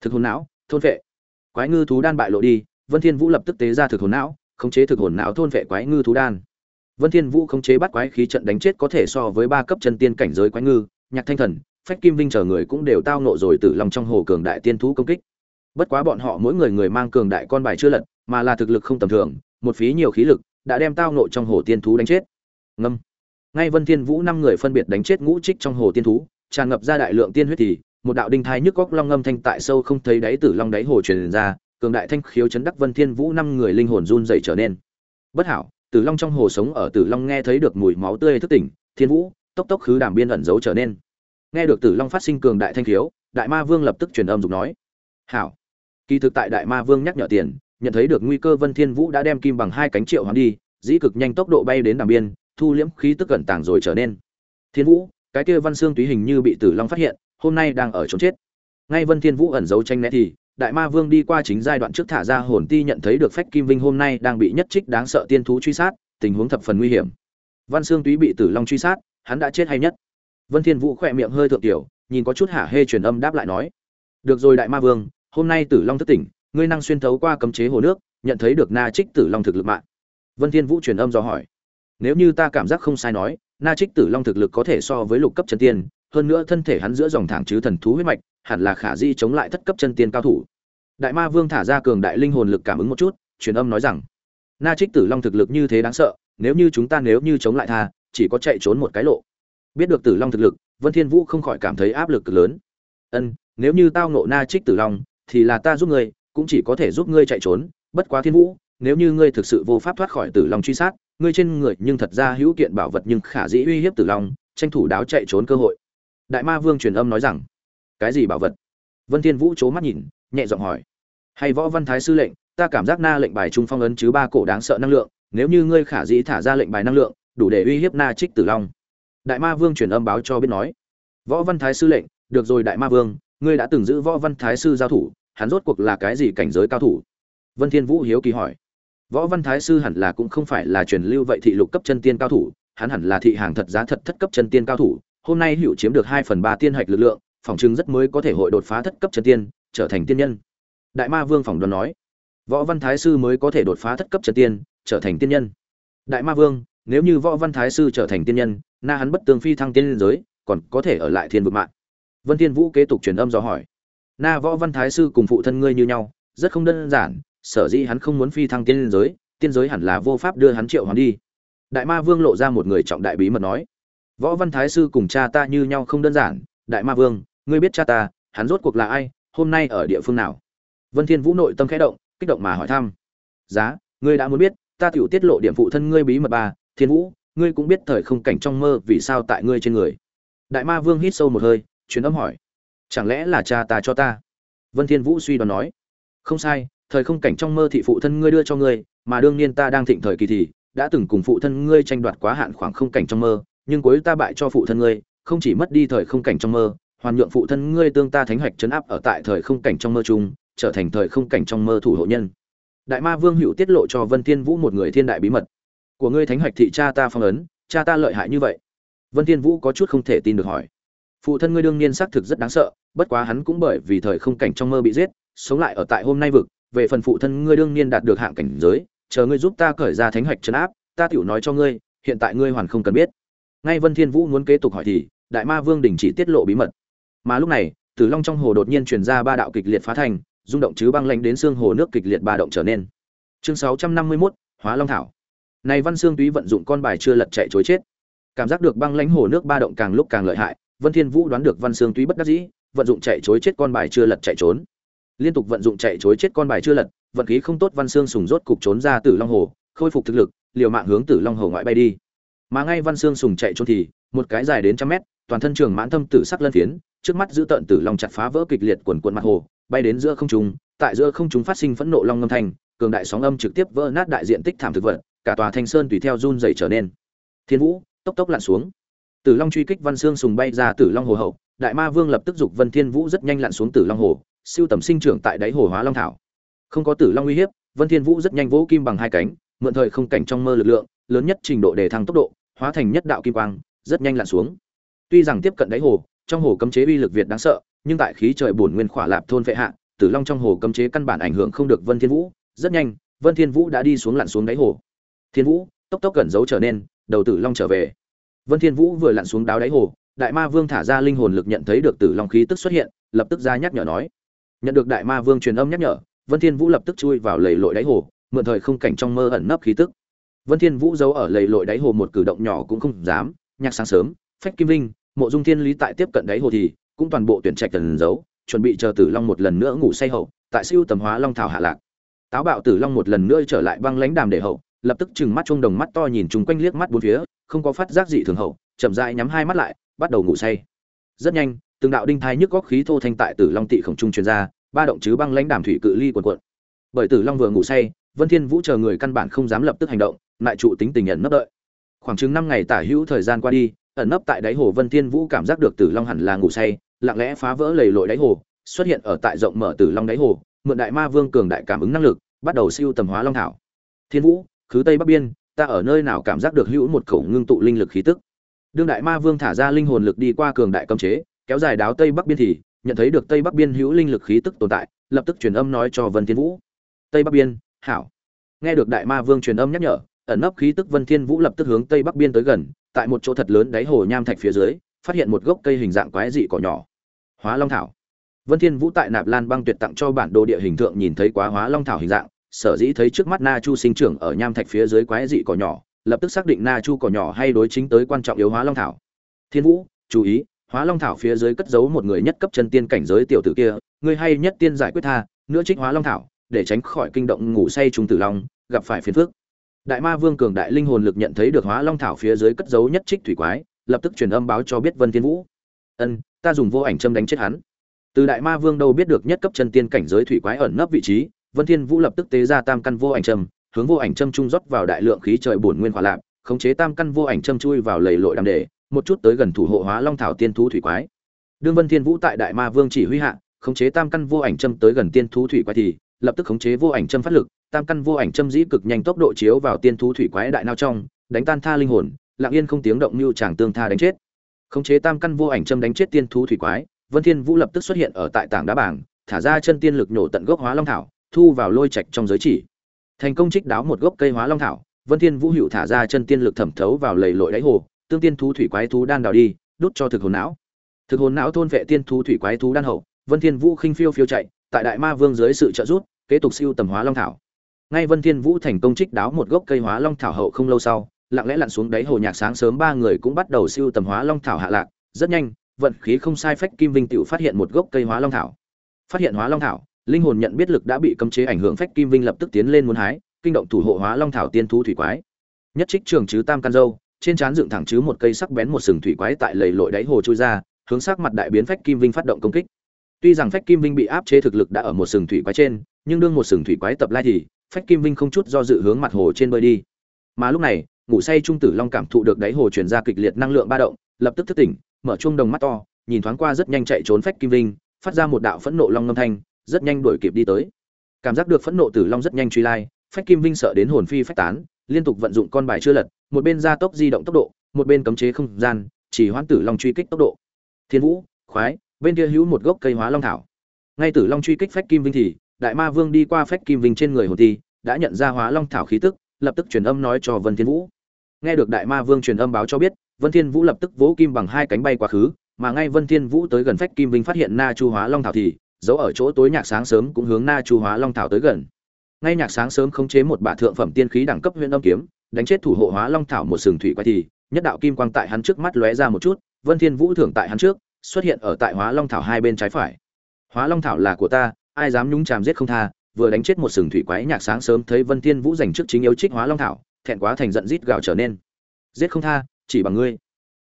Thực hồn não, thôn vệ. Quái ngư thú đan bại lộ đi, vân thiên vũ lập tức tế ra thực hồn não, khống chế thực hồn não thôn vệ quái ngư thú đan. Vân thiên vũ khống chế bắt quái khí trận đánh chết có thể so với ba cấp chân tiên cảnh giới quái ngư, nhạc thanh thần, phách kim vinh chờ người cũng đều tao nộ rồi tử lòng trong hồ cường đại tiên thú công kích bất quá bọn họ mỗi người người mang cường đại con bài chưa lật, mà là thực lực không tầm thường, một phí nhiều khí lực, đã đem tao nộ trong hồ tiên thú đánh chết. Ngâm. Ngay vân thiên vũ năm người phân biệt đánh chết ngũ trích trong hồ tiên thú, tràn ngập ra đại lượng tiên huyết thì, một đạo đinh thai nhức góc long ngâm thanh tại sâu không thấy đáy tử long đáy hồ truyền ra, cường đại thanh khiếu chấn đắc vân thiên vũ năm người linh hồn run rẩy trở nên. Bất hảo, tử long trong hồ sống ở tử long nghe thấy được mùi máu tươi thức tỉnh, thiên vũ, tốc tốc khứ đảm biên ẩn giấu trở nên. Nghe được tử long phát sinh cường đại thanh khiếu, đại ma vương lập tức truyền âm dục nói. Hảo kỳ thực tại đại ma vương nhắc nhở tiền, nhận thấy được nguy cơ vân thiên vũ đã đem kim bằng hai cánh triệu hoán đi, dĩ cực nhanh tốc độ bay đến đàm biên, thu liễm khí tức cẩn tàng rồi trở nên. Thiên vũ, cái kia văn xương túy hình như bị tử long phát hiện, hôm nay đang ở trốn chết. Ngay vân thiên vũ ẩn giấu tranh né thì, đại ma vương đi qua chính giai đoạn trước thả ra hồn ti nhận thấy được phách kim vinh hôm nay đang bị nhất trích đáng sợ tiên thú truy sát, tình huống thập phần nguy hiểm. Văn xương túy bị tử long truy sát, hắn đã chết hay nhất. Vân thiên vũ khẽ miệng hơi thượng tiểu, nhìn có chút hả hê truyền âm đáp lại nói. Được rồi đại ma vương hôm nay tử long thất tỉnh, ngươi năng xuyên thấu qua cấm chế hồ nước, nhận thấy được na trích tử long thực lực mạng. Vân thiên vũ truyền âm do hỏi. Nếu như ta cảm giác không sai nói, na trích tử long thực lực có thể so với lục cấp chân tiên, hơn nữa thân thể hắn giữa dòng thẳng chứ thần thú huyết mạch, hẳn là khả di chống lại thất cấp chân tiên cao thủ. Đại ma vương thả ra cường đại linh hồn lực cảm ứng một chút, truyền âm nói rằng, na trích tử long thực lực như thế đáng sợ, nếu như chúng ta nếu như chống lại tha, chỉ có chạy trốn một cái lộ. Biết được tử long thực lực, vân thiên vũ không khỏi cảm thấy áp lực lớn. Ân, nếu như tao ngộ na trích tử long thì là ta giúp ngươi, cũng chỉ có thể giúp ngươi chạy trốn, bất quá thiên vũ, nếu như ngươi thực sự vô pháp thoát khỏi tử long truy sát, ngươi trên người nhưng thật ra hữu kiện bảo vật nhưng khả dĩ uy hiếp tử long, tranh thủ đáo chạy trốn cơ hội. Đại ma vương truyền âm nói rằng, cái gì bảo vật? Vân thiên vũ chố mắt nhìn, nhẹ giọng hỏi, hay võ văn thái sư lệnh, ta cảm giác na lệnh bài trung phong ấn chứ ba cổ đáng sợ năng lượng, nếu như ngươi khả dĩ thả ra lệnh bài năng lượng, đủ để uy hiếp na trích tử long. Đại ma vương truyền âm báo cho biết nói, võ văn thái sư lệnh, được rồi đại ma vương ngươi đã từng giữ võ văn thái sư giao thủ, hắn rốt cuộc là cái gì cảnh giới cao thủ? Vân thiên vũ hiếu kỳ hỏi. Võ văn thái sư hẳn là cũng không phải là truyền lưu vậy thị lục cấp chân tiên cao thủ, hắn hẳn là thị hàng thật giá thật thất cấp chân tiên cao thủ, hôm nay hữu chiếm được hai phần ba tiên hạch lực lượng, phòng chừng rất mới có thể hội đột phá thất cấp chân tiên, trở thành tiên nhân. Đại ma vương phỏng đoán nói. Võ văn thái sư mới có thể đột phá thất cấp chân tiên, trở thành tiên nhân. Đại ma vương, nếu như võ văn thái sư trở thành tiên nhân, na hắn bất tương phi thăng tiên giới, còn có thể ở lại thiên vực mạng vân thiên vũ kế tục truyền âm dò hỏi. Na võ văn thái sư cùng phụ thân ngươi như nhau, rất không đơn giản, sở dĩ hắn không muốn phi thăng tiên giới tiên giới hẳn là vô pháp đưa hắn triệu hắn đi. Đại ma vương lộ ra một người trọng đại bí mật nói. Võ văn thái sư cùng cha ta như nhau không đơn giản, đại ma vương, ngươi biết cha ta, hắn rốt cuộc là ai, hôm nay ở địa phương nào? Vân thiên vũ nội tâm khẽ động, kích động mà hỏi thăm. Giá, ngươi đã muốn biết, ta tiểu tiết lộ điểm phụ thân ngươi bí mật ba, thiên vũ, ngươi cũng biết thời không cảnh trong mơ vì sao tại ngươi trên người. Đại ma vương hít sâu một hơi truyền âm hỏi. Chẳng lẽ là cha ta cho ta? Vân thiên vũ suy đoán nói. Không sai, thời không cảnh trong mơ thị phụ thân ngươi đưa cho ngươi, mà đương nhiên ta đang thịnh thời kỳ thì đã từng cùng phụ thân ngươi tranh đoạt quá hạn khoảng không cảnh trong mơ, nhưng cuối ta bại cho phụ thân ngươi, không chỉ mất đi thời không cảnh trong mơ, hoàn nhượng phụ thân ngươi tương ta thánh hoạch chấn áp ở tại thời không cảnh trong mơ chung, trở thành thời không cảnh trong mơ thủ hộ nhân. Đại ma vương hữu tiết lộ cho vân thiên vũ một người thiên đại bí mật. Của ngươi thánh hoạch thị cha ta phong ấn, cha ta lợi hại như vậy. Vân thiên vũ có chút không thể tin được hỏi phụ thân ngươi đương nhiên xác thực rất đáng sợ bất quá hắn cũng bởi vì thời không cảnh trong mơ bị giết sống lại ở tại hôm nay vực về phần phụ thân ngươi đương nhiên đạt được hạng cảnh giới chờ ngươi giúp ta cởi ra thánh hoạch trấn áp ta tiểu nói cho ngươi hiện tại ngươi hoàn không cần biết. Ngay vân thiên vũ muốn kế tục hỏi thì đại ma vương đình chỉ tiết lộ bí mật. Mà lúc này tử long trong hồ đột nhiên truyền ra ba đạo kịch liệt phá thành rung động chứ băng lạnh đến xương hồ nước kịch liệt ba động trở nên. Chương 651, hóa long thảo. Này văn xương túy vận dụng con bài chưa lật chạy chối chết. Cảm giác được băng lãnh hồ nước ba động càng lúc càng lợi hại vân thiên vũ đoán được văn xương túy bất đắc dĩ, vận dụng chạy chối chết con bài chưa lật chạy trốn. Liên tục vận dụng chạy chối chết con bài chưa lật, vận khí không tốt văn xương sùng rốt cục trốn ra tử long hồ, khôi phục thực lực, liều mạng hướng tử long hồ ngoại bay đi. Mà ngay văn xương sùng chạy trốn thì, một cái dài đến trăm mét, toàn thân trường mãn thâm tử sắc lân phiến, trước mắt giữ tận tử long chặt phá vỡ kịch liệt quần quần mặt hồ, bay đến giữa không trung, tại giữa không trung phát sinh phẫn nộ long ngâm thanh, cường đại sóng âm trực tiếp vỡ nát đại diện tích thảm thực vật, cả tòa thanh sơn tùy theo run rẩy trở nên. Thiên vũ, tốc tốc lặn xuống tử long truy kích văn xương sùng bay ra tử long hồ hậu, đại ma vương lập tức dục vân thiên vũ rất nhanh lặn xuống tử long hồ, siêu tầm sinh trưởng tại đáy hồ hóa long thảo. Không có tử long uy hiếp, vân thiên vũ rất nhanh vỗ kim bằng hai cánh, mượn thời không cảnh trong mơ lực lượng, lớn nhất trình độ để thăng tốc độ, hóa thành nhất đạo kim quang, rất nhanh lặn xuống. Tuy rằng tiếp cận đáy hồ, trong hồ cấm chế uy lực việt đáng sợ, nhưng tại khí trời bổn nguyên khỏa lạp thôn vệ hạ, tử long trong hồ cấm chế căn bản ảnh hưởng không được vân thiên vũ. Rất nhanh, vân thiên vũ đã đi xuống lặn xuống đáy hồ. Thiên vũ, tốc tốc gần giấu trở nên, đầu tử long trở về vân thiên vũ vừa lặn xuống đáy đáy hồ, đại ma vương thả ra linh hồn lực nhận thấy được tử long khí tức xuất hiện, lập tức ra nhắc nhở nói. Nhận được đại ma vương truyền âm nhắc nhở, vân thiên vũ lập tức chui vào lầy lội đáy hồ, mượn thời không cảnh trong mơ ẩn nấp khí tức. Vân thiên vũ giấu ở lầy lội đáy hồ một cử động nhỏ cũng không dám, nhạc sáng sớm, phách kim linh mộ dung thiên lý tại tiếp cận đáy hồ thì, cũng toàn bộ tuyển trạch tần giấu, chuẩn bị chờ tử long một lần nữa ngủ say hậu, tại siêu tầm hóa long thảo hạ lạc. Táo bạo tử long một lần nữa trở lại băng lãnh đàm để hậu, lập tức chừng mắt trung đồng mắt to nhìn chung quanh liếc mắt bốn phía không có phát giác gì thường hậu chậm rãi nhắm hai mắt lại bắt đầu ngủ say. Rất nhanh từng đạo đinh thai nhức góc khí thô thanh tại tử long tị khổng trung truyền ra ba động chứ băng lãnh đàm thủy cự ly quần quận bởi tử long vừa ngủ say vân thiên vũ chờ người căn bản không dám lập tức hành động lại trụ tính tình nhận nấp đợi. Khoảng chừng năm ngày tả hữu thời gian qua đi ẩn nấp tại đáy hồ Vân Thiên Vũ cảm giác được Tử Long hẳn là ngủ say, lặng lẽ phá vỡ lầy lội đáy hồ, xuất hiện ở tại rộng mở Tử Long đáy hồ, mượn đại ma vương cường đại cảm ứng năng lực, bắt đầu siêu tầm hóa long thảo. Thiên Vũ, khứ tây bắc biên, ta ở nơi nào cảm giác được hữu một khẩu ngưng tụ linh lực khí tức. Đương đại ma vương thả ra linh hồn lực đi qua cường đại cấm chế, kéo dài đáo tây bắc biên thì nhận thấy được tây bắc biên hữu linh lực khí tức tồn tại, lập tức truyền âm nói cho Vân Thiên Vũ. Tây bắc biên, hảo. Nghe được đại ma vương truyền âm nhắc nhở, ẩn nấp khí tức Vân Thiên Vũ lập tức hướng tây bắc biên tới gần, tại một chỗ thật lớn đáy hồ nham thạch phía dưới, phát hiện một gốc cây hình dạng quái dị cỏ nhỏ. Hóa Long thảo. Vân Thiên Vũ tại Nạp Lan băng tuyệt tặng cho bản đồ địa hình thượng nhìn thấy quá Hóa Long thảo hình dạng, sở dĩ thấy trước mắt Na Chu sinh trưởng ở nham thạch phía dưới quái dị cỏ nhỏ, lập tức xác định Na Chu cỏ nhỏ hay đối chính tới quan trọng yếu Hóa Long thảo. Thiên Vũ, chú ý, Hóa Long thảo phía dưới cất giấu một người nhất cấp chân tiên cảnh giới tiểu tử kia, ngươi hay nhất tiên giải quyết tha, nữa trích Hóa Long thảo, để tránh khỏi kinh động ngủ say trùng tử long, gặp phải phiền phức. Đại ma vương cường đại linh hồn lực nhận thấy được hóa long thảo phía dưới cất giấu nhất trích thủy quái lập tức truyền âm báo cho biết vân thiên vũ. Ân ta dùng vô ảnh châm đánh chết hắn. Từ đại ma vương đâu biết được nhất cấp chân tiên cảnh giới thủy quái ẩn nấp vị trí vân thiên vũ lập tức tế ra tam căn vô ảnh châm hướng vô ảnh châm trung rót vào đại lượng khí trời bổn nguyên hỏa lạc, khống chế tam căn vô ảnh châm chui vào lầy lội đàm đề, một chút tới gần thủ hộ hóa long thảo tiên thú thủy quái. Đương vân thiên vũ tại đại ma vương chỉ huy hạ, khống chế tam căn vô ảnh châm tới gần tiên thú thủy quái thì, lập tức khống chế vô ảnh châm phát lực, tam căn vô ảnh châm dĩ cực nhanh tốc độ chiếu vào tiên thú thủy quái đại nao trong, đánh tan tha linh hồn, lặng yên không tiếng động như chàng tương tha đánh chết. Khống chế tam căn vô ảnh châm đánh chết tiên thú thủy quái, vân thiên vũ lập tức xuất hiện ở tại tảng đá bảng, thả ra chân tiên lực nhổ tận gốc hóa long thảo thu vào lôi trạch trong giới chỉ. Thành công trích đáo một gốc cây hóa long thảo, vân thiên vũ hữu thả ra chân tiên lực thẩm thấu vào lầy lội đáy hồ, tương tiên thú thủy quái thú đan đào đi đút cho thực hồn não. Thực hồn não thôn vệ tiên thú thủy quái thú đan hậu, vân thiên vũ khinh phiêu phiêu chạy, tại đại ma vương dưới sự trợ giúp, kế tục siêu tầm hóa long thảo. Ngay vân thiên vũ thành công trích đáo một gốc cây hóa long thảo hậu không lâu sau, lặng lẽ lặn xuống đáy hồ nhạc sáng sớm, ba người cũng bắt đầu siêu tầm hóa long thảo hạ lạc. Rất nhanh, vận khí không sai phách kim vinh tiểu phát hiện một gốc cây hóa long thảo. Phát hiện hóa long thảo linh hồn nhận biết lực đã bị cấm chế ảnh hưởng phách kim vinh lập tức tiến lên muốn hái, kinh động thủ hộ hóa long thảo tiên thú thủy quái. Nhất trích trường chứ tam can dâu, trên trán dựng thẳng chứ một cây sắc bén một sừng thủy quái tại lầy lội đáy hồ trôi ra, hướng sắc mặt đại biến phách kim vinh phát động công kích. Tuy rằng phách kim vinh bị áp chế thực lực đã ở một sừng thủy quái trên, nhưng đương một sừng thủy quái tập lai thì, phách kim vinh không chút do dự hướng mặt hồ trên bơi đi. Mà lúc này, ngủ say trung tử long cảm thụ được đáy hồ truyền ra kịch liệt năng lượng ba động, lập tức thức tỉnh, mở chuông đồng mắt to, nhìn thoáng qua rất nhanh chạy trốn phách kim vinh, phát ra một đạo phẫn nộ long ngâm thanh rất nhanh đuổi kịp đi tới. Cảm giác được phẫn nộ tử long rất nhanh truy lai, phách kim vinh sợ đến hồn phi phách tán, liên tục vận dụng con bài chưa lật, một bên gia tốc di động tốc độ, một bên cấm chế không gian, chỉ hoãn tử long truy kích tốc độ. Thiên vũ, khoái, bên kia hữu một gốc cây hóa long thảo. Ngay tử long truy kích phách kim vinh thì, đại ma vương đi qua phách kim vinh trên người hồn ti đã nhận ra hóa long thảo khí tức, lập tức truyền âm nói cho vân thiên vũ. Nghe được đại ma vương truyền âm báo cho biết, vân thiên vũ lập tức vỗ kim bằng hai cánh bay quá khứ, mà ngay vân thiên vũ tới gần phách kim vinh phát hiện na chu hóa long thảo thì giấu ở chỗ tối nhạc sáng sớm cũng hướng na chu hóa long thảo tới gần. Ngay nhạc sáng sớm khống chế một bả thượng phẩm tiên khí đẳng cấp huyện âm kiếm, đánh chết thủ hộ hóa long thảo một sừng thủy quay thì, nhất đạo kim quang tại hắn trước mắt lóe ra một chút, vân thiên vũ thưởng tại hắn trước, xuất hiện ở tại hóa long thảo hai bên trái phải. Hóa long thảo là của ta, ai dám nhúng chàm giết không tha, vừa đánh chết một sừng thủy quái nhạc sáng sớm thấy vân thiên vũ giành trước chính yếu trích hóa long thảo, thẹn quá thành giận rít gào trở nên. Giết không tha, chỉ bằng ngươi.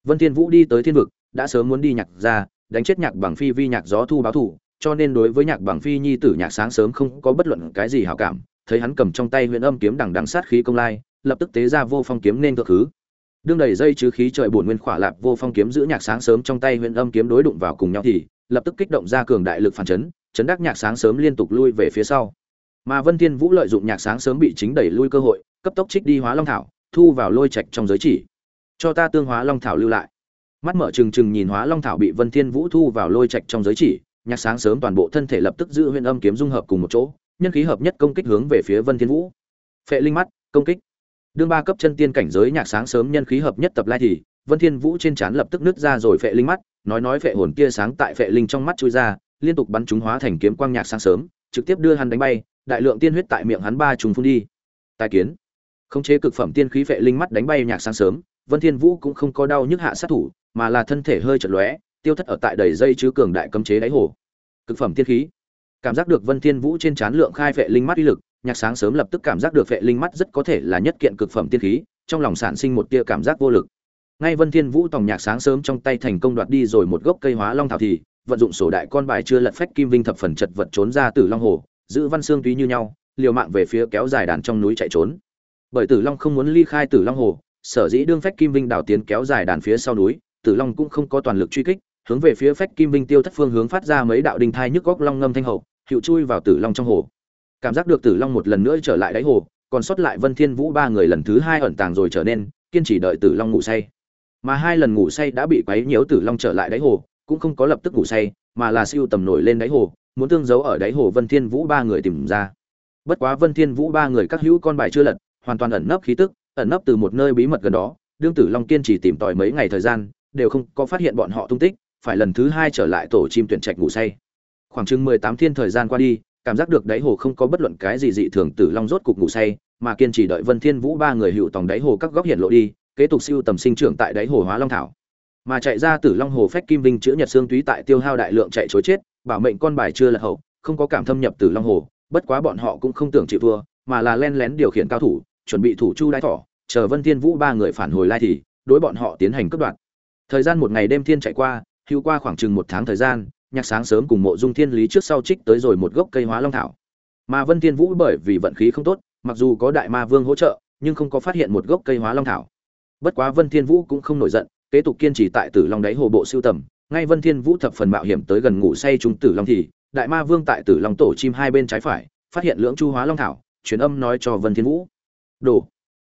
Vân thiên vũ đi tới thiên vực, đã sớm muốn đi nhạc ra, đánh chết nhạc bằng phi vi nhạc gió thu báo thủ cho nên đối với nhạc bằng phi nhi tử nhạc sáng sớm không có bất luận cái gì hảo cảm, thấy hắn cầm trong tay huyền âm kiếm đằng đằng sát khí công lai, lập tức tế ra vô phong kiếm nên thượng thứ. Đương đầy dây chứ khí trời bổn nguyên khỏa lạp vô phong kiếm giữ nhạc sáng sớm trong tay huyền âm kiếm đối đụng vào cùng nhau thì, lập tức kích động ra cường đại lực phản chấn chấn đắc nhạc sáng sớm liên tục lui về phía sau. Mà vân thiên vũ lợi dụng nhạc sáng sớm bị chính đẩy lui cơ hội, cấp tốc trích đi hóa long thảo, thu vào lôi trạch trong giới chỉ. Cho ta tương hóa long thảo lưu lại. Mắt mở trừng trừng nhìn hóa long thảo bị vân thiên vũ thu vào lôi trạch trong giới chỉ nhạc sáng sớm toàn bộ thân thể lập tức giữ huyền âm kiếm dung hợp cùng một chỗ, nhân khí hợp nhất công kích hướng về phía vân thiên vũ. Phệ linh mắt, công kích. Đương ba cấp chân tiên cảnh giới nhạc sáng sớm nhân khí hợp nhất tập lai thì, vân thiên vũ trên trán lập tức nứt ra rồi phệ linh mắt, nói nói phệ hồn kia sáng tại phệ linh trong mắt chui ra, liên tục bắn chúng hóa thành kiếm quang nhạc sáng sớm, trực tiếp đưa hắn đánh bay, đại lượng tiên huyết tại miệng hắn ba trùng phun đi. Tài kiến. Khống chế cực phẩm tiên khí phệ linh mắt đánh bay nhạc sáng sớm, vân thiên vũ cũng không có đau nhức hạ sát thủ, mà là thân thể hơi chật lóe tiêu thất ở tại đầy dây chứa cường đại cấm chế đáy hồ. Cực phẩm tiên khí. Cảm giác được vân thiên vũ trên trán lượng khai phệ linh mắt uy lực, nhạc sáng sớm lập tức cảm giác được phệ linh mắt rất có thể là nhất kiện cực phẩm tiên khí, trong lòng sản sinh một tia cảm giác vô lực. Ngay vân thiên vũ tòng nhạc sáng sớm trong tay thành công đoạt đi rồi một gốc cây hóa long thảo thì, vận dụng sổ đại con bài chưa lật phách kim vinh thập phần chật vật trốn ra từ long hồ, giữ văn xương túy như nhau, liều mạng về phía kéo dài đàn trong núi chạy trốn. Bởi tử long không muốn ly khai tử long hồ, sở dĩ đương phách kim vinh đảo tiến kéo dài đàn phía sau núi, tử long cũng không có toàn lực truy kích hướng về phía phách kim vinh tiêu thất phương hướng phát ra mấy đạo đinh thai nhức góc long ngâm thanh hậu, hiệu chui vào tử long trong hồ. Cảm giác được tử long một lần nữa trở lại đáy hồ, còn sót lại vân thiên vũ ba người lần thứ hai ẩn tàng rồi trở nên, kiên trì đợi tử long ngủ say. Mà hai lần ngủ say đã bị quấy nhiễu tử long trở lại đáy hồ, cũng không có lập tức ngủ say, mà là siêu tầm nổi lên đáy hồ, muốn tương giấu ở đáy hồ vân thiên vũ ba người tìm ra. Bất quá vân thiên vũ ba người các hữu con bài chưa lật, hoàn toàn ẩn nấp khí tức, ẩn nấp từ một nơi bí mật gần đó, đương tử long kiên trì tìm tòi mấy ngày thời gian, đều không có phát hiện bọn họ tung tích phải lần thứ hai trở lại tổ chim tuyển trạch ngủ say. Khoảng chừng mười tám thiên thời gian qua đi, cảm giác được đáy hồ không có bất luận cái gì dị thường, tử long rốt cục ngủ say, mà kiên trì đợi vân thiên vũ ba người hữu tòng đáy hồ các góc hiện lộ đi, kế tục siêu tầm sinh trưởng tại đáy hồ hóa long thảo. Mà chạy ra tử long hồ phách kim vinh chữa nhật xương túy tại tiêu hao đại lượng chạy chối chết, bảo mệnh con bài chưa lật hậu, không có cảm thâm nhập tử long hồ, bất quá bọn họ cũng không tưởng chịu thua, mà là len lén điều khiển cao thủ, chuẩn bị thủ chu đái thỏ, chờ vân thiên vũ ba người phản hồi lai thì, đối bọn họ tiến hành cướp đoạt. Thời gian một ngày đêm thiên chạy qua hưu qua khoảng chừng một tháng thời gian, nhạc sáng sớm cùng mộ dung thiên lý trước sau trích tới rồi một gốc cây hóa long thảo. Mà vân thiên vũ bởi vì vận khí không tốt, mặc dù có đại ma vương hỗ trợ, nhưng không có phát hiện một gốc cây hóa long thảo. Bất quá vân thiên vũ cũng không nổi giận, kế tục kiên trì tại tử long đáy hồ bộ siêu tầm. Ngay vân thiên vũ thập phần mạo hiểm tới gần ngủ say trung tử long thì, đại ma vương tại tử long tổ chim hai bên trái phải, phát hiện lưỡng chu hóa long thảo, truyền âm nói cho vân thiên vũ. Đồ,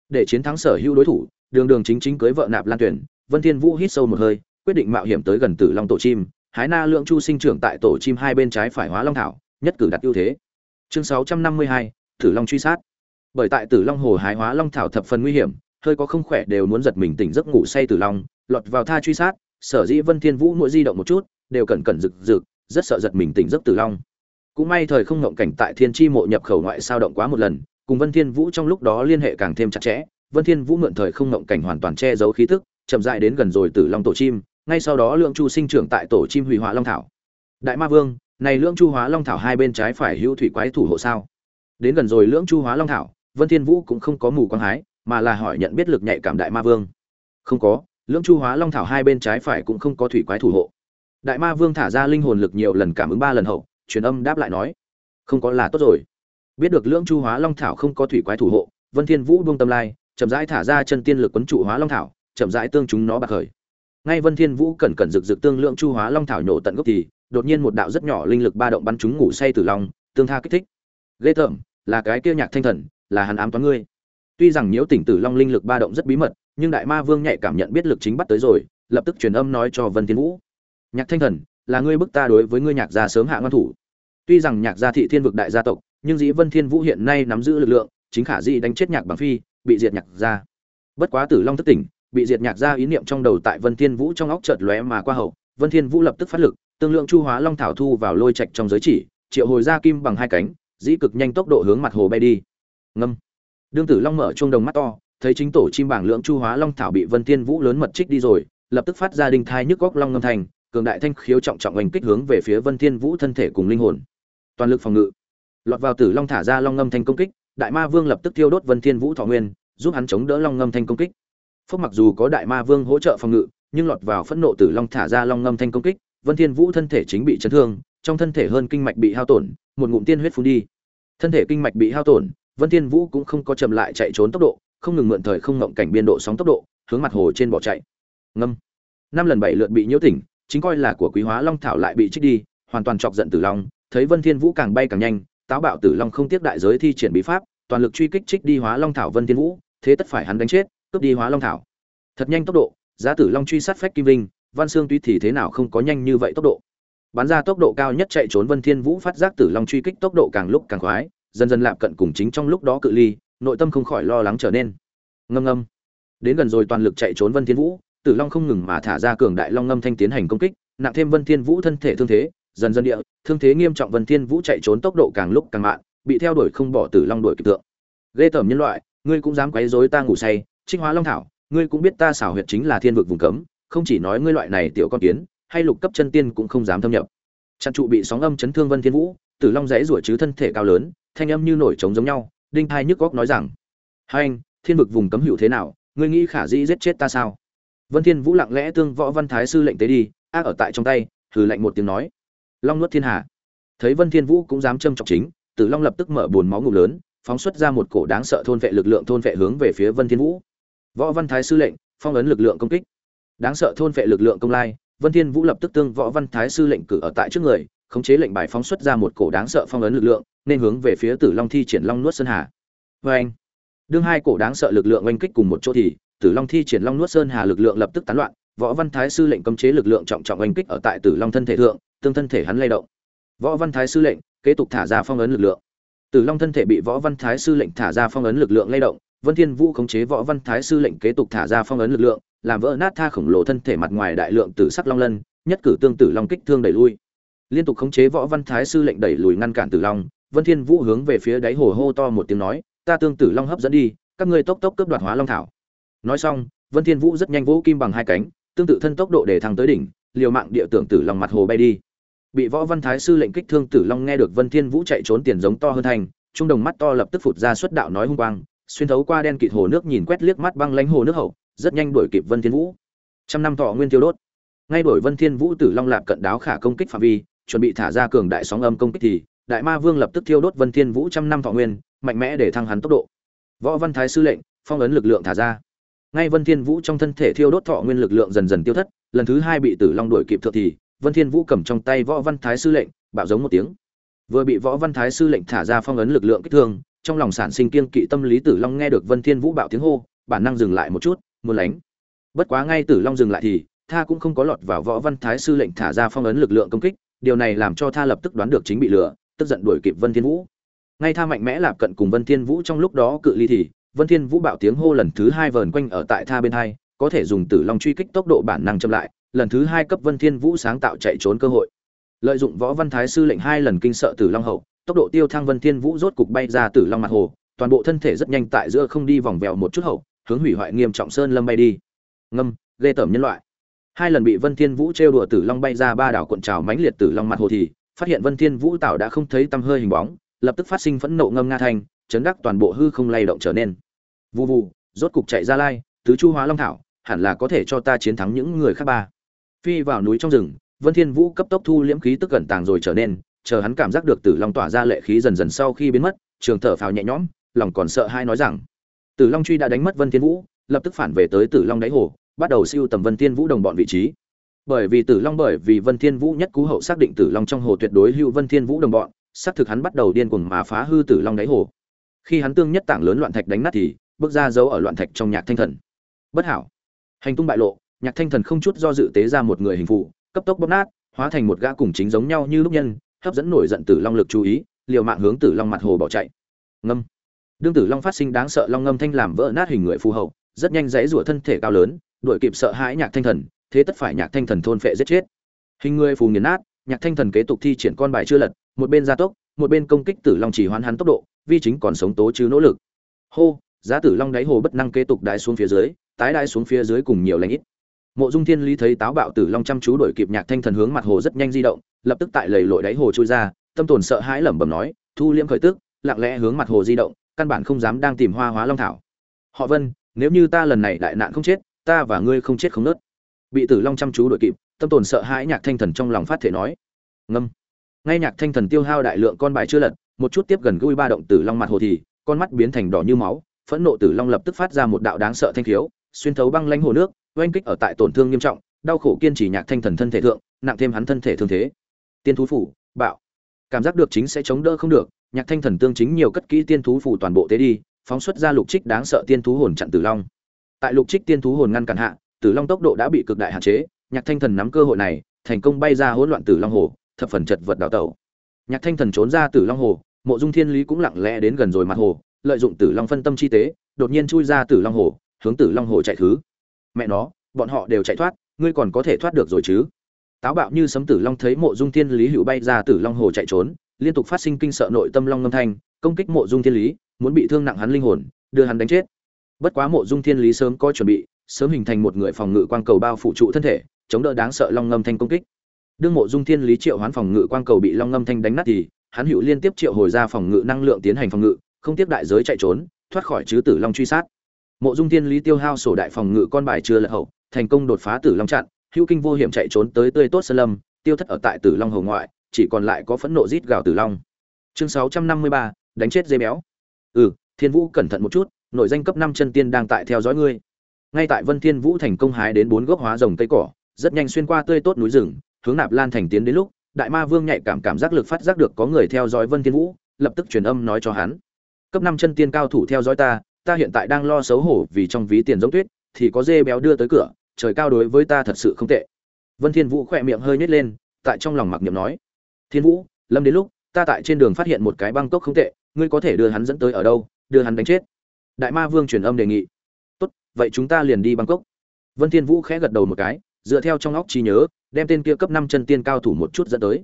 để chiến thắng sở hữu đối thủ, đường đường chính chính cưới vợ nạp lan tuyển vân thiên vũ hít sâu một hơi quyết định mạo hiểm tới gần tử long tổ chim hái na lượng chu sinh trưởng tại tổ chim hai bên trái phải hóa long thảo nhất cử đặt ưu thế. Chương 652, tử long truy sát. Bởi tại tử long hồ hái hóa long thảo thập phần nguy hiểm hơi có không khỏe đều muốn giật mình tỉnh giấc ngủ say tử long lọt vào tha truy sát sở dĩ vân thiên vũ mỗi di động một chút đều cẩn cẩn rực rực rất sợ giật mình tỉnh giấc tử long. Cũng may thời không ngộng cảnh tại thiên chi mộ nhập khẩu ngoại sao động quá một lần cùng vân thiên vũ trong lúc đó liên hệ càng thêm chặt chẽ vân thiên vũ mượn thời không ngộng cảnh hoàn toàn che giấu khí tức chậm rãi đến gần rồi tử long tổ chim ngay sau đó lượng chu sinh trưởng tại tổ chim hủy hóa long thảo. Đại ma vương, này lưỡng chu hóa long thảo hai bên trái phải hữu thủy quái thủ hộ sao? Đến gần rồi lưỡng chu hóa long thảo, vân thiên vũ cũng không có mù quang hái, mà là hỏi nhận biết lực nhạy cảm đại ma vương. Không có, lưỡng chu hóa long thảo hai bên trái phải cũng không có thủy quái thủ hộ. Đại ma vương thả ra linh hồn lực nhiều lần cảm ứng ba lần hậu, truyền âm đáp lại nói, không có là tốt rồi. Biết được lưỡng chu hóa long thảo không có thủy quái thủ hộ, vân thiên vũ buông tâm lai, chậm rãi thả ra chân tiên lực quấn trụ hóa long thảo, chậm rãi tương chúng nó bạc khởi ngay vân thiên vũ cẩn cẩn rực rực tương lượng chu hóa long thảo nhổ tận gốc thì, đột nhiên một đạo rất nhỏ linh lực ba động bắn chúng ngủ say tử long, tương tha kích thích. Ghê tởm, là cái kia nhạc thanh thần, là hắn ám toán ngươi. Tuy rằng nhiễu tỉnh tử long linh lực ba động rất bí mật, nhưng đại ma vương nhạy cảm nhận biết lực chính bắt tới rồi, lập tức truyền âm nói cho vân thiên vũ. Nhạc thanh thần, là ngươi bức ta đối với ngươi nhạc gia sớm hạ ngon thủ. Tuy rằng nhạc gia thị thiên vực đại gia tộc, nhưng dĩ vân thiên vũ hiện nay nắm giữ lực lượng, chính khả dĩ đánh chết nhạc bằng phi, bị diệt nhạc gia. Bất quá tử long thất tỉnh bị diệt nhạc ra ý niệm trong đầu tại vân thiên vũ trong óc chợt lóe mà qua hậu. Vân thiên vũ lập tức phát lực, tương lượng chu hóa long thảo thu vào lôi trạch trong giới chỉ, triệu hồi ra kim bằng hai cánh, dĩ cực nhanh tốc độ hướng mặt hồ bay đi. Ngâm. Đương tử long mở chuông đồng mắt to, thấy chính tổ chim bảng lượng chu hóa long thảo bị vân thiên vũ lớn mật trích đi rồi, lập tức phát ra đinh thai nhức góc long ngâm thành, cường đại thanh khiếu trọng trọng oanh kích hướng về phía vân thiên vũ thân thể cùng linh hồn. Toàn lực phòng ngự. Lọt vào tử long thả ra long ngâm thanh công kích, đại ma vương lập tức tiêu đốt vân thiên vũ thọ nguyên, giúp hắn chống đỡ long ngâm thanh công kích. Phốc mặc dù có đại ma vương hỗ trợ phòng ngự nhưng lọt vào phẫn nộ tử long thả ra long ngâm thanh công kích Vân Thiên Vũ thân thể chính bị chấn thương, trong thân thể hơn kinh mạch bị hao tổn, một ngụm tiên huyết phun đi. Thân thể kinh mạch bị hao tổn, Vân Thiên Vũ cũng không có chậm lại chạy trốn tốc độ, không ngừng mượn thời không ngộng cảnh biên độ sóng tốc độ, hướng mặt hồ trên bỏ chạy. Ngâm. Năm lần bảy lượt bị nhiễu tỉnh, chính coi là của Quý Hóa Long thảo lại bị trích đi, hoàn toàn chọc giận Tử Long, thấy Vân Thiên Vũ càng bay càng nhanh, táo bạo Tử Long không tiếc đại giới thi triển bí pháp, toàn lực truy kích trích đi Hóa Long thảo Vân Thiên Vũ, thế tất phải hắn đánh chết, cướp đi Hóa Long thảo. Thật nhanh tốc độ, giá Tử Long truy sát phách kim linh, Văn Xương tuy thì thế nào không có nhanh như vậy tốc độ. Bắn ra tốc độ cao nhất chạy trốn vân thiên vũ phát giác tử long truy kích tốc độ càng lúc càng khoái dần dần lạm cận cùng chính trong lúc đó cự ly nội tâm không khỏi lo lắng trở nên. Ngâm ngâm. Đến gần rồi toàn lực chạy trốn vân thiên vũ tử long không ngừng mà thả ra cường đại long ngâm thanh tiến hành công kích nặng thêm vân thiên vũ thân thể thương thế dần dần địa thương thế nghiêm trọng vân thiên vũ chạy trốn tốc độ càng lúc càng mạnh bị theo đuổi không bỏ tử long đuổi kịp tượng. Ghê tởm nhân loại ngươi cũng dám quấy rối ta ngủ say trinh hóa long thảo, ngươi cũng biết ta xảo huyệt chính là thiên vực vùng cấm, không chỉ nói ngươi loại này tiểu con kiến, hay lục cấp chân tiên cũng không dám thâm nhập. Chặn trụ bị sóng âm chấn thương vân thiên vũ, tử long rẽ rủa chứ thân thể cao lớn, thanh âm như nổi trống giống nhau, đinh thai nhức góc nói rằng, hai anh, thiên vực vùng cấm hữu thế nào, ngươi nghĩ khả dĩ giết chết ta sao? Vân thiên vũ lặng lẽ tương võ văn thái sư lệnh tế đi ác ở tại trong tay, hừ lạnh một tiếng nói, long nuốt thiên Hạ. thấy vân thiên vũ cũng dám châm chọc chính, tử long lập tức mở buồn máu ngủ lớn, phóng xuất ra một cổ đáng sợ thôn vệ lực lượng thôn vệ hướng về phía vân thiên vũ võ văn thái sư lệnh phong ấn lực lượng công kích đáng sợ thôn vệ lực lượng công lai Vân Thiên Vũ lập tức tương võ văn thái sư lệnh cử ở tại trước người, khống chế lệnh bài phóng xuất ra một cổ đáng sợ phong ấn lực lượng, nên hướng về phía Tử Long thi triển Long nuốt sơn hà. Anh, Đương hai cổ đáng sợ lực lượng oanh kích cùng một chỗ thì, Tử Long thi triển Long nuốt sơn hà lực lượng lập tức tán loạn, võ văn thái sư lệnh cấm chế lực lượng trọng trọng oanh kích ở tại Tử Long thân thể thượng, tương thân thể hắn lay động. Võ văn thái sư lệnh kế tục thả ra phong ấn lực lượng. Tử Long thân thể bị võ văn thái sư lệnh thả ra phong ấn lực lượng lay động, Vân Thiên Vũ khống chế võ văn thái sư lệnh kế tục thả ra phong ấn lực lượng, làm vỡ nát tha khổng lồ thân thể mặt ngoài đại lượng tử sắc long lân, nhất cử tương tử long kích thương đẩy lui. Liên tục khống chế võ văn thái sư lệnh đẩy lùi ngăn cản tử long, Vân Thiên Vũ hướng về phía đáy hồ hô to một tiếng nói, ta tương tử long hấp dẫn đi, các ngươi tốc tốc cướp đoạt hóa long thảo. Nói xong, Vân Thiên Vũ rất nhanh vũ kim bằng hai cánh, tương tự thân tốc độ để thăng tới đỉnh, liều mạng địa tưởng tử long mặt hồ bay đi. Bị võ văn thái sư lệnh kích thương tử long nghe được Vân Thiên Vũ chạy trốn tiền giống to hơn thành, trung đồng mắt to lập tức phụt ra xuất đạo nói hung quang, xuyên thấu qua đen kịt hồ nước nhìn quét liếc mắt băng lãnh hồ nước hậu, rất nhanh đuổi kịp Vân Thiên Vũ. Trăm năm thọ nguyên tiêu đốt. Ngay đuổi Vân Thiên Vũ tử long lạp cận đáo khả công kích phạm vi, chuẩn bị thả ra cường đại sóng âm công kích thì, Đại Ma Vương lập tức thiêu đốt Vân Thiên Vũ trăm năm thọ nguyên, mạnh mẽ để thăng hắn tốc độ. Võ Văn Thái sư lệnh, phong ấn lực lượng thả ra. Ngay Vân Thiên Vũ trong thân thể thiêu đốt thọ nguyên lực lượng dần dần tiêu thất, lần thứ hai bị Tử Long đuổi kịp thượng thì, Vân Thiên Vũ cầm trong tay Võ Văn Thái sư lệnh, bạo giống một tiếng. Vừa bị Võ Văn Thái sư lệnh thả ra phong ấn lực lượng kích thương, trong lòng sản sinh kiên kỵ tâm lý Tử Long nghe được Vân Thiên Vũ bạo tiếng hô, bản năng dừng lại một chút, muốn lánh. Bất quá ngay Tử Long dừng lại thì, Tha cũng không có lọt vào Võ Văn Thái sư lệnh thả ra phong ấn lực lượng công kích, điều này làm cho Tha lập tức đoán được chính bị lừa, tức giận đuổi kịp Vân Thiên Vũ. Ngay Tha mạnh mẽ lạp cận cùng Vân Thiên Vũ trong lúc đó cự ly thì, Vân Thiên Vũ bạo tiếng hô lần thứ hai vờn quanh ở tại Tha bên hai, có thể dùng Tử Long truy kích tốc độ bản năng chậm lại, lần thứ hai cấp vân thiên vũ sáng tạo chạy trốn cơ hội lợi dụng võ văn thái sư lệnh hai lần kinh sợ tử long hậu tốc độ tiêu thăng vân thiên vũ rốt cục bay ra tử long mặt hồ, toàn bộ thân thể rất nhanh tại giữa không đi vòng vèo một chút hậu, hướng hủy hoại nghiêm trọng sơn lâm bay đi. Ngâm, ghê tởm nhân loại. Hai lần bị vân thiên vũ trêu đùa tử long bay ra ba đảo cuộn trào mãnh liệt tử long mặt hồ thì, phát hiện vân thiên vũ tạo đã không thấy tăm hơi hình bóng, lập tức phát sinh phẫn nộ ngâm nga thanh chấn đắc toàn bộ hư không lay động trở nên. Vu vu rốt cục chạy ra lai, tứ chu hóa long thảo, hẳn là có thể cho ta chiến thắng những người khác ba. Phi vào núi trong rừng, vân thiên vũ cấp tốc thu liễm khí tức gần tàng rồi trở nên chờ hắn cảm giác được tử long tỏa ra lệ khí dần dần sau khi biến mất, trường thở phào nhẹ nhõm, lòng còn sợ hai nói rằng, tử long truy đã đánh mất vân thiên vũ, lập tức phản về tới tử long đáy hồ, bắt đầu siêu tầm vân thiên vũ đồng bọn vị trí. Bởi vì tử long bởi vì vân thiên vũ nhất cú hậu xác định tử long trong hồ tuyệt đối hữu vân thiên vũ đồng bọn, xác thực hắn bắt đầu điên cuồng mà phá hư tử long đáy hồ. Khi hắn tương nhất tảng lớn loạn thạch đánh nát thì, bước ra dấu ở loạn thạch trong nhạc thanh thần. Bất hảo. Hành tung bại lộ, nhạc thanh thần không chút do dự tế ra một người hình phụ, cấp tốc bóp nát, hóa thành một gã cùng chính giống nhau như lúc nhân hấp dẫn nổi giận tử long lực chú ý, liều mạng hướng tử long mặt hồ bỏ chạy. Ngâm. Đương tử long phát sinh đáng sợ long ngâm thanh làm vỡ nát hình người phù hậu, rất nhanh dãy rủa thân thể cao lớn, đuổi kịp sợ hãi nhạc thanh thần, thế tất phải nhạc thanh thần thôn phệ giết chết. Hình người phù nghiền nát, nhạc thanh thần kế tục thi triển con bài chưa lật, một bên gia tốc, một bên công kích tử long chỉ hoán hắn tốc độ, vi chính còn sống tố chứ nỗ lực. Hô, giá tử long đáy hồ bất năng kế tục đái xuống phía dưới, tái đái xuống phía dưới cùng nhiều lãnh ít. Mộ dung thiên lý thấy táo bạo tử long chăm chú đuổi kịp nhạc thanh thần hướng mặt hồ rất nhanh di động lập tức tại lầy lội đáy hồ trôi ra, tâm tồn sợ hãi lẩm bẩm nói, thu liễm khởi tức, lặng lẽ hướng mặt hồ di động, căn bản không dám đang tìm hoa hóa long thảo. Họ vân, nếu như ta lần này đại nạn không chết, ta và ngươi không chết không nớt. Bị tử long chăm chú đội kịp, tâm tồn sợ hãi nhạc thanh thần trong lòng phát thể nói, ngâm. Ngay nhạc thanh thần tiêu hao đại lượng con bài chưa lật, một chút tiếp gần gũi ba động tử long mặt hồ thì, con mắt biến thành đỏ như máu, phẫn nộ tử long lập tức phát ra một đạo đáng sợ thanh khiếu, xuyên thấu băng lanh hồ nước, oanh kích ở tại tổn thương nghiêm trọng, đau khổ kiên trì nhạc thanh thần thân thể thượng, nặng thêm hắn thân thể thương thế tiên thú phủ, bạo. Cảm giác được chính sẽ chống đỡ không được, nhạc thanh thần tương chính nhiều cất kỹ tiên thú phủ toàn bộ tế đi, phóng xuất ra lục trích đáng sợ tiên thú hồn chặn tử long. Tại lục trích tiên thú hồn ngăn cản hạ, tử long tốc độ đã bị cực đại hạn chế, nhạc thanh thần nắm cơ hội này, thành công bay ra hỗn loạn tử long hồ, thập phần chật vật đào tẩu. Nhạc thanh thần trốn ra tử long hồ, mộ dung thiên lý cũng lặng lẽ đến gần rồi mặt hồ, lợi dụng tử long phân tâm chi tế, đột nhiên chui ra tử long hồ, hướng tử long hồ chạy thứ. Mẹ nó, bọn họ đều chạy thoát, ngươi còn có thể thoát được rồi chứ? Táo bạo như sấm tử long thấy mộ dung thiên lý hữu bay ra tử long hồ chạy trốn, liên tục phát sinh kinh sợ nội tâm long ngâm thanh, công kích mộ dung thiên lý, muốn bị thương nặng hắn linh hồn, đưa hắn đánh chết. Bất quá mộ dung thiên lý sớm có chuẩn bị, sớm hình thành một người phòng ngự quang cầu bao phủ trụ thân thể, chống đỡ đáng sợ long ngâm thanh công kích. Đương mộ dung thiên lý triệu hoán phòng ngự quang cầu bị long ngâm thanh đánh nát thì, hắn hữu liên tiếp triệu hồi ra phòng ngự năng lượng tiến hành phòng ngự, không tiếp đại giới chạy trốn, thoát khỏi chứ tử long truy sát. Mộ dung thiên lý tiêu hao sổ đại phòng ngự con bài chưa lật hậu, thành công đột phá tử long chặn hữu kinh vô hiểm chạy trốn tới tươi tốt sơn lâm, tiêu thất ở tại tử long hầu ngoại, chỉ còn lại có phẫn nộ rít gào tử long. Chương sáu trăm năm mươi ba, đánh chết dê béo. Ừ thiên vũ cẩn thận một chút, nội danh cấp năm chân tiên đang tại theo dõi ngươi. Ngay tại vân thiên vũ thành công hái đến bốn gốc hóa rồng cây cỏ, rất nhanh xuyên qua tươi tốt núi rừng, hướng nạp lan thành tiến đến lúc, đại ma vương nhạy cảm cảm giác lực phát giác được có người theo dõi vân thiên vũ, lập tức truyền âm nói cho hắn. Cấp năm chân tiên cao thủ theo dõi ta ta hiện tại đang lo xấu hổ vì trong ví tiền giống tuyết, thì có dê béo đưa tới cửa trời cao đối với ta thật sự không tệ. Vân thiên vũ khỏe miệng hơi nhếch lên, tại trong lòng mặc niệm nói. Thiên vũ, lâm đến lúc, ta tại trên đường phát hiện một cái băng cốc không tệ, ngươi có thể đưa hắn dẫn tới ở đâu, đưa hắn đánh chết. Đại ma vương truyền âm đề nghị. Tốt, vậy chúng ta liền đi băng cốc. vân thiên vũ khẽ gật đầu một cái, dựa theo trong óc trí nhớ, đem tên kia cấp năm chân tiên cao thủ một chút dẫn tới.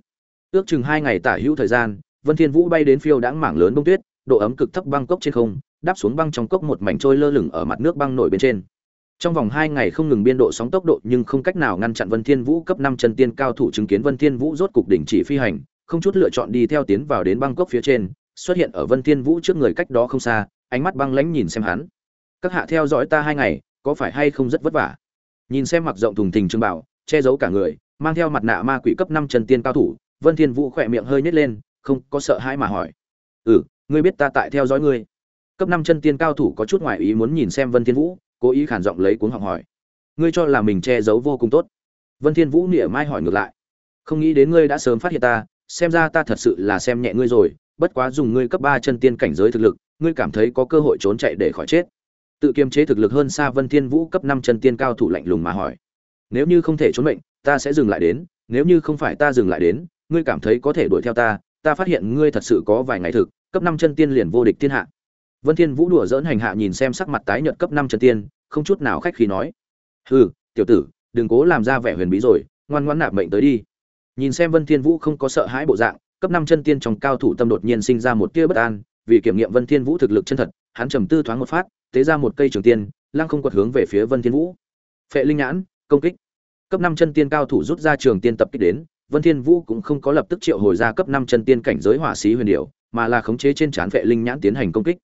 Ước chừng hai ngày tả hữu thời gian, vân thiên vũ bay đến phiêu đãng mảng lớn bông tuyết, độ ấm cực thấp băng cốc trên không, đáp xuống băng trong cốc một mảnh trôi lơ lửng ở mặt nước băng nổi bên trên trong vòng hai ngày không ngừng biên độ sóng tốc độ nhưng không cách nào ngăn chặn vân thiên vũ cấp năm chân tiên cao thủ chứng kiến vân thiên vũ rốt cục đỉnh chỉ phi hành, không chút lựa chọn đi theo tiến vào đến băng cốc phía trên, xuất hiện ở vân thiên vũ trước người cách đó không xa, ánh mắt băng lãnh nhìn xem hắn. Các hạ theo dõi ta hai ngày, có phải hay không rất vất vả? Nhìn xem mặc rộng thùng thình trương bảo, che giấu cả người, mang theo mặt nạ ma quỷ cấp năm chân tiên cao thủ, vân thiên vũ khoẹt miệng hơi nhếch lên, không có sợ hãi mà hỏi. Ừ ngươi biết ta tại theo dõi ngươi. Cấp năm chân tiên cao thủ có chút ngoài ý muốn nhìn xem vân thiên vũ cố ý khản giọng lấy cuốn họng hỏi. Ngươi cho là mình che giấu vô cùng tốt. Vân thiên vũ nghĩa mai hỏi ngược lại. Không nghĩ đến ngươi đã sớm phát hiện ta, xem ra ta thật sự là xem nhẹ ngươi rồi, bất quá dùng ngươi cấp ba chân tiên cảnh giới thực lực, ngươi cảm thấy có cơ hội trốn chạy để khỏi chết. Tự kiềm chế thực lực hơn xa vân thiên vũ cấp năm chân tiên cao thủ lạnh lùng mà hỏi. Nếu như không thể trốn mệnh, ta sẽ dừng lại đến, nếu như không phải ta dừng lại đến, ngươi cảm thấy có thể đuổi theo ta ta phát hiện ngươi thật sự có vài ngày thực, cấp năm chân tiên liền vô địch thiên hạ vân thiên vũ đùa dỡn hành hạ nhìn xem sắc mặt tái nhợt cấp năm chân tiên, không chút nào khách khí nói, hừ, tiểu tử, đừng cố làm ra vẻ huyền bí rồi, ngoan ngoãn nạp mệnh tới đi. Nhìn xem vân thiên vũ không có sợ hãi bộ dạng, cấp năm chân tiên trong cao thủ tâm đột nhiên sinh ra một tia bất an, vì kiểm nghiệm vân thiên vũ thực lực chân thật, hắn trầm tư thoáng một phát, tế ra một cây trường tiên, lăng không quật hướng về phía vân thiên vũ. Phệ linh nhãn, công kích. Cấp năm chân tiên cao thủ rút ra trường tiên tập kích đến, vân thiên vũ cũng không có lập tức triệu hồi ra cấp năm chân tiên cảnh giới hỏa sĩ huyền điểu, mà là khống chế trên chán phệ linh nhãn tiến hành công kích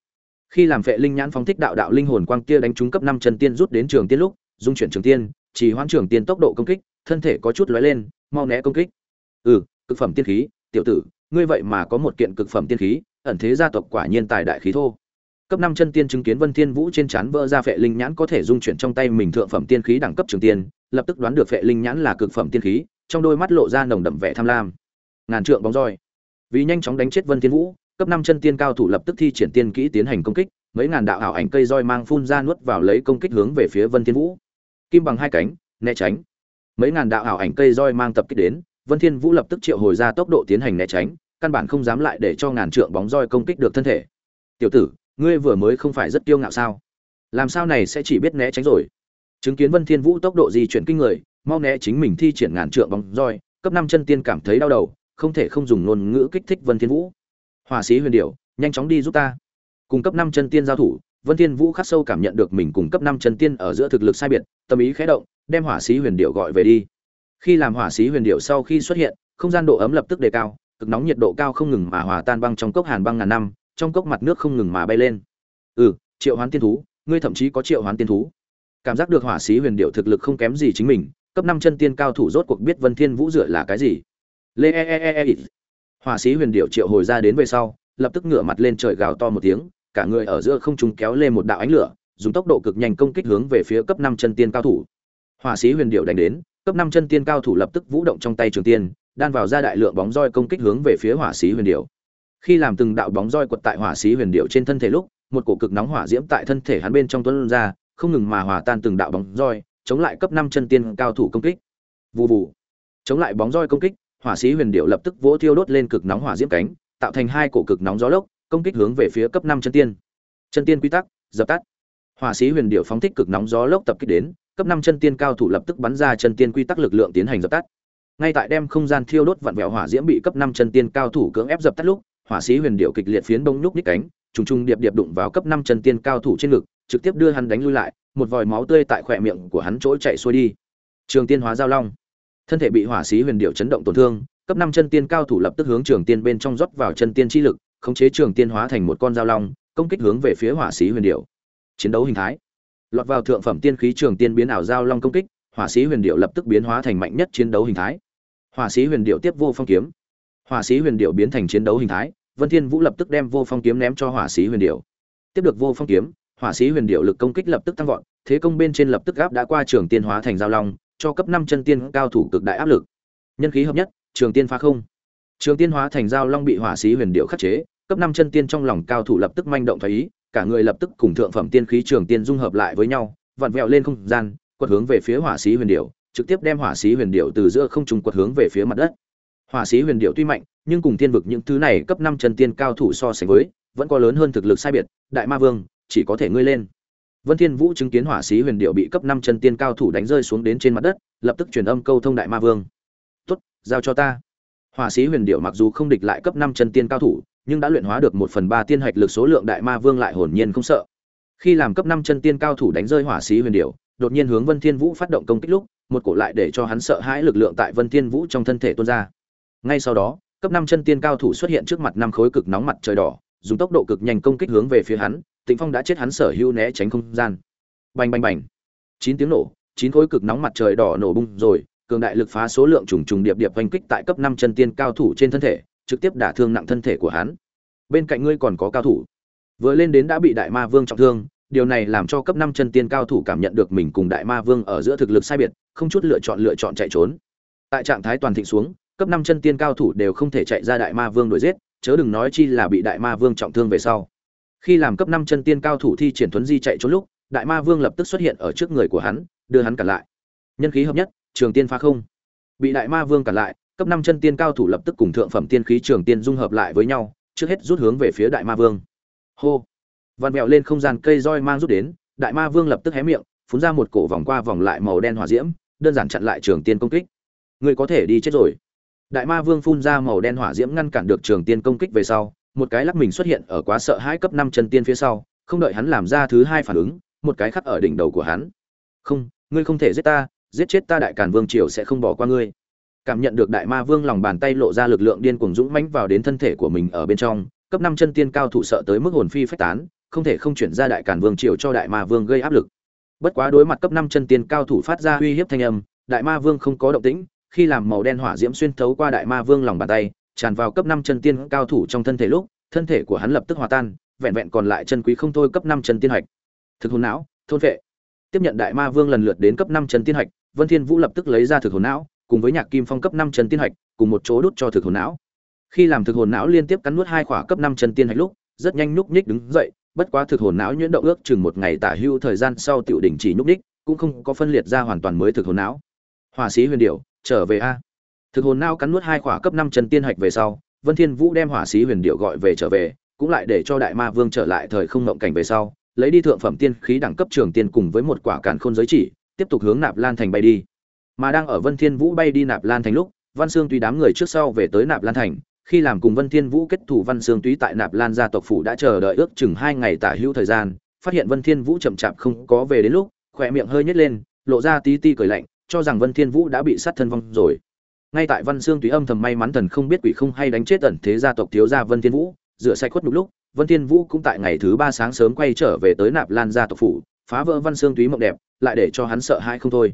khi làm phệ linh nhãn phóng thích đạo đạo linh hồn quang kia đánh trúng cấp năm chân tiên rút đến trường tiên lúc, dung chuyển trường tiên chỉ hoãn trường tiên tốc độ công kích, thân thể có chút lóe lên, mau né công kích. Ừ cực phẩm tiên khí, tiểu tử, ngươi vậy mà có một kiện cực phẩm tiên khí, ẩn thế gia tộc quả nhiên tài đại khí thô. Cấp năm chân tiên chứng kiến vân thiên vũ trên chán vỡ ra phệ linh nhãn có thể dung chuyển trong tay mình thượng phẩm tiên khí đẳng cấp trường tiên, lập tức đoán được phệ linh nhãn là cực phẩm tiên khí, trong đôi mắt lộ ra nồng đậm vẻ tham lam. Ngàn trượng bóng roi. Vì nhanh chóng đánh chết vân thiên vũ cấp năm chân tiên cao thủ lập tức thi triển tiên kỹ tiến hành công kích, mấy ngàn đạo ảo ảnh cây roi mang phun ra nuốt vào lấy công kích hướng về phía vân thiên vũ. Kim bằng hai cánh, né tránh. Mấy ngàn đạo ảo ảnh cây roi mang tập kích đến, vân thiên vũ lập tức triệu hồi ra tốc độ tiến hành né tránh, căn bản không dám lại để cho ngàn trượng bóng roi công kích được thân thể. Tiểu tử, ngươi vừa mới không phải rất kiêu ngạo sao? Làm sao này sẽ chỉ biết né tránh rồi? Chứng kiến vân thiên vũ tốc độ di chuyển kinh người, mau né chính mình thi triển ngàn trượng bóng roi, cấp năm chân tiên cảm thấy đau đầu, không thể không dùng ngôn ngữ kích thích vân thiên vũ. Hòa sĩ huyền điệu nhanh chóng đi giúp ta. Cung cấp năm chân tiên giao thủ, vân thiên vũ khắc sâu cảm nhận được mình cung cấp năm chân tiên ở giữa thực lực sai biệt, tâm ý khẽ động, đem hỏa sĩ huyền điệu gọi về đi. Khi làm hỏa sĩ huyền điệu sau khi xuất hiện, không gian độ ấm lập tức đề cao, cực nóng nhiệt độ cao không ngừng mà hòa tan băng trong cốc hàn băng ngàn năm, trong cốc mặt nước không ngừng mà bay lên. Ừ triệu hoán tiên thú, ngươi thậm chí có triệu hoán tiên thú. Cảm giác được hỏa sĩ huyền điệu thực lực không kém gì chính mình, cấp năm chân tiên cao thủ rốt cuộc biết vân thiên vũ dựa là cái gì. Lê e e e e hỏa sĩ huyền điệu triệu hồi ra đến về sau, lập tức ngửa mặt lên trời gào to một tiếng, cả người ở giữa không trung kéo lên một đạo ánh lửa, dùng tốc độ cực nhanh công kích hướng về phía cấp năm chân tiên cao thủ. Hỏa sĩ huyền điệu đánh đến, cấp năm chân tiên cao thủ lập tức vũ động trong tay trường tiên, đan vào ra đại lượng bóng roi công kích hướng về phía hỏa sĩ huyền điệu khi làm từng đạo bóng roi quật tại hỏa sĩ huyền điệu trên thân thể lúc, một cổ cực nóng hỏa diễm tại thân thể hắn bên trong tuấn ra, không ngừng mà hòa tan từng đạo bóng roi, chống lại cấp năm chân tiên cao thủ công kích. Vù vù. Chống lại bóng roi công kích hỏa sĩ huyền điệu lập tức vỗ thiêu đốt lên cực nóng hỏa diễm cánh, tạo thành hai cổ cực nóng gió lốc, công kích hướng về phía cấp năm chân tiên. Chân tiên quy tắc, dập tắt. Hỏa sĩ huyền điệu phóng thích cực nóng gió lốc tập kích đến, cấp năm chân tiên cao thủ lập tức bắn ra chân tiên quy tắc lực lượng tiến hành dập tắt. Ngay tại đem không gian thiêu đốt vặn vẹo hỏa diễm bị cấp năm chân tiên cao thủ cưỡng ép dập tắt lúc, hỏa sĩ huyền điệu kịch liệt phiến bông nhúc ních cánh, trùng trùng điệp điệp đụng vào cấp năm chân tiên cao thủ trên ngực, trực tiếp đưa hắn đánh lui lại, một vòi máu tươi tại khỏe miệng của hắn trỗi chạy xuôi đi. Trường tiên hóa giao long thân thể bị hỏa sĩ huyền điệu chấn động tổn thương, cấp năm chân tiên cao thủ lập tức hướng trường tiên bên trong rót vào chân tiên chi lực, khống chế trường tiên hóa thành một con dao long, công kích hướng về phía hỏa sĩ huyền điệu chiến đấu hình thái. Lọt vào thượng phẩm tiên khí trường tiên biến ảo dao long công kích, hỏa sĩ huyền điệu lập tức biến hóa thành mạnh nhất chiến đấu hình thái. Hỏa sĩ huyền điệu tiếp vô phong kiếm. Hỏa sĩ huyền điệu biến thành chiến đấu hình thái, vân thiên vũ lập tức đem vô phong kiếm ném cho hỏa sĩ huyền điệu tiếp được vô phong kiếm, hỏa sĩ huyền điệu lực công kích lập tức tăng vọt, thế công bên trên lập tức gáp đã qua trường tiên hóa thành giao long cho cấp năm chân tiên cao thủ cực đại áp lực. Nhân khí hợp nhất, trường tiên phá không. Trường tiên hóa thành giao long bị hỏa sĩ huyền điệu khắc chế, cấp năm chân tiên trong lòng cao thủ lập tức manh động thấy ý, cả người lập tức cùng thượng phẩm tiên khí trường tiên dung hợp lại với nhau, vặn vẹo lên không gian, quật hướng về phía hỏa sĩ huyền điệu, trực tiếp đem hỏa sĩ huyền điệu từ giữa không trung quật hướng về phía mặt đất. Hỏa sĩ huyền điệu tuy mạnh, nhưng cùng tiên vực những thứ này cấp năm chân tiên cao thủ so sánh với, vẫn có lớn hơn thực lực sai biệt, đại ma vương, chỉ có thể ngươi lên vân thiên vũ chứng kiến hỏa sĩ huyền điệu bị cấp năm chân tiên cao thủ đánh rơi xuống đến trên mặt đất, lập tức truyền âm câu thông đại ma vương. Tốt, giao cho ta. Hỏa sĩ huyền điệu mặc dù không địch lại cấp năm chân tiên cao thủ, nhưng đã luyện hóa được một phần ba tiên hạch lực số lượng đại ma vương lại hồn nhiên không sợ. Khi làm cấp năm chân tiên cao thủ đánh rơi hỏa sĩ huyền điệu, đột nhiên hướng vân thiên vũ phát động công kích lúc, một cổ lại để cho hắn sợ hãi lực lượng tại vân thiên vũ trong thân thể tuôn ra. Ngay sau đó, cấp năm chân tiên cao thủ xuất hiện trước mặt năm khối cực nóng mặt trời đỏ, dùng tốc độ cực nhanh công kích hướng về phía hắn tịnh phong đã chết hắn sở hữu né tránh không gian. Bành bành bành. Chín tiếng nổ, chín khối cực nóng mặt trời đỏ nổ bung rồi, cường đại lực phá số lượng trùng trùng điệp điệp oanh kích tại cấp năm chân tiên cao thủ trên thân thể, trực tiếp đả thương nặng thân thể của hắn. Bên cạnh ngươi còn có cao thủ. Vừa lên đến đã bị đại ma vương trọng thương, điều này làm cho cấp năm chân tiên cao thủ cảm nhận được mình cùng đại ma vương ở giữa thực lực sai biệt, không chút lựa chọn lựa chọn chạy trốn. Tại trạng thái toàn thịnh xuống, cấp năm chân tiên cao thủ đều không thể chạy ra đại ma vương đuổi giết, chớ đừng nói chi là bị đại ma vương trọng thương về sau khi làm cấp năm chân tiên cao thủ thi triển thuấn di chạy trốn lúc, đại ma vương lập tức xuất hiện ở trước người của hắn, đưa hắn cản lại. Nhân khí hợp nhất, trường tiên phá không. Bị đại ma vương cản lại, cấp năm chân tiên cao thủ lập tức cùng thượng phẩm tiên khí trường tiên dung hợp lại với nhau, trước hết rút hướng về phía đại ma vương. Hô. Vặn vẹo lên không gian cây roi mang rút đến, đại ma vương lập tức hé miệng, phun ra một cổ vòng qua vòng lại màu đen hỏa diễm, đơn giản chặn lại trường tiên công kích. Người có thể đi chết rồi. Đại ma vương phun ra màu đen hỏa diễm ngăn cản được trường tiên công kích về sau một cái lắc mình xuất hiện ở quá sợ hãi cấp năm chân tiên phía sau, không đợi hắn làm ra thứ hai phản ứng, một cái khắc ở đỉnh đầu của hắn. Không, ngươi không thể giết ta, giết chết ta đại càn vương triều sẽ không bỏ qua ngươi. Cảm nhận được đại ma vương lòng bàn tay lộ ra lực lượng điên cuồng dũng mãnh vào đến thân thể của mình ở bên trong, cấp năm chân tiên cao thủ sợ tới mức hồn phi phách tán, không thể không chuyển ra đại càn vương triều cho đại ma vương gây áp lực. Bất quá đối mặt cấp năm chân tiên cao thủ phát ra uy hiếp thanh âm, đại ma vương không có động tĩnh, khi làm màu đen hỏa diễm xuyên thấu qua đại ma vương lòng bàn tay tràn vào cấp năm chân tiên cao thủ trong thân thể lúc, thân thể của hắn lập tức hòa tan, vẹn vẹn còn lại chân quý không thôi cấp năm chân tiên hạch. Thực hồn não, thôn vệ. Tiếp nhận đại ma vương lần lượt đến cấp năm chân tiên hạch, vân thiên vũ lập tức lấy ra thực hồn não, cùng với nhạc kim phong cấp năm chân tiên hạch, cùng một chỗ đút cho thực hồn não. Khi làm thực hồn não liên tiếp cắn nuốt hai khỏa cấp năm chân tiên hạch lúc, rất nhanh nhúc nhích đứng dậy, bất quá thực hồn não nhuyễn động ước chừng một ngày tả hưu thời gian sau tiểu đỉnh chỉ nhúc nhích, cũng không có phân liệt ra hoàn toàn mới thực hồn não. Hỏa sĩ huyền điểu, trở về a thực hồn nao cắn nuốt hai khỏa cấp năm chân tiên hạch về sau, vân thiên vũ đem hỏa sĩ huyền điệu gọi về trở về, cũng lại để cho đại ma vương trở lại thời không ngộng cảnh về sau, lấy đi thượng phẩm tiên khí đẳng cấp trường tiên cùng với một quả càn khôn giới chỉ, tiếp tục hướng nạp lan thành bay đi. Mà đang ở vân thiên vũ bay đi nạp lan thành lúc, văn xương tùy đám người trước sau về tới nạp lan thành, khi làm cùng vân thiên vũ kết thủ văn xương tùy tại nạp lan gia tộc phủ đã chờ đợi ước chừng hai ngày tả hữu thời gian, phát hiện vân thiên vũ chậm chạp không có về đến lúc khoe miệng hơi nhếch lên, lộ ra tí ti cười lạnh, cho rằng vân thiên vũ đã bị sát thân vong rồi ngay tại văn xương túy âm thầm may mắn thần không biết quỷ không hay đánh chết tần thế gia tộc thiếu gia vân thiên vũ rửa sạch khuất nhục lúc vân thiên vũ cũng tại ngày thứ ba sáng sớm quay trở về tới nạp lan gia tộc phủ phá vỡ văn xương túy mộng đẹp lại để cho hắn sợ hãi không thôi.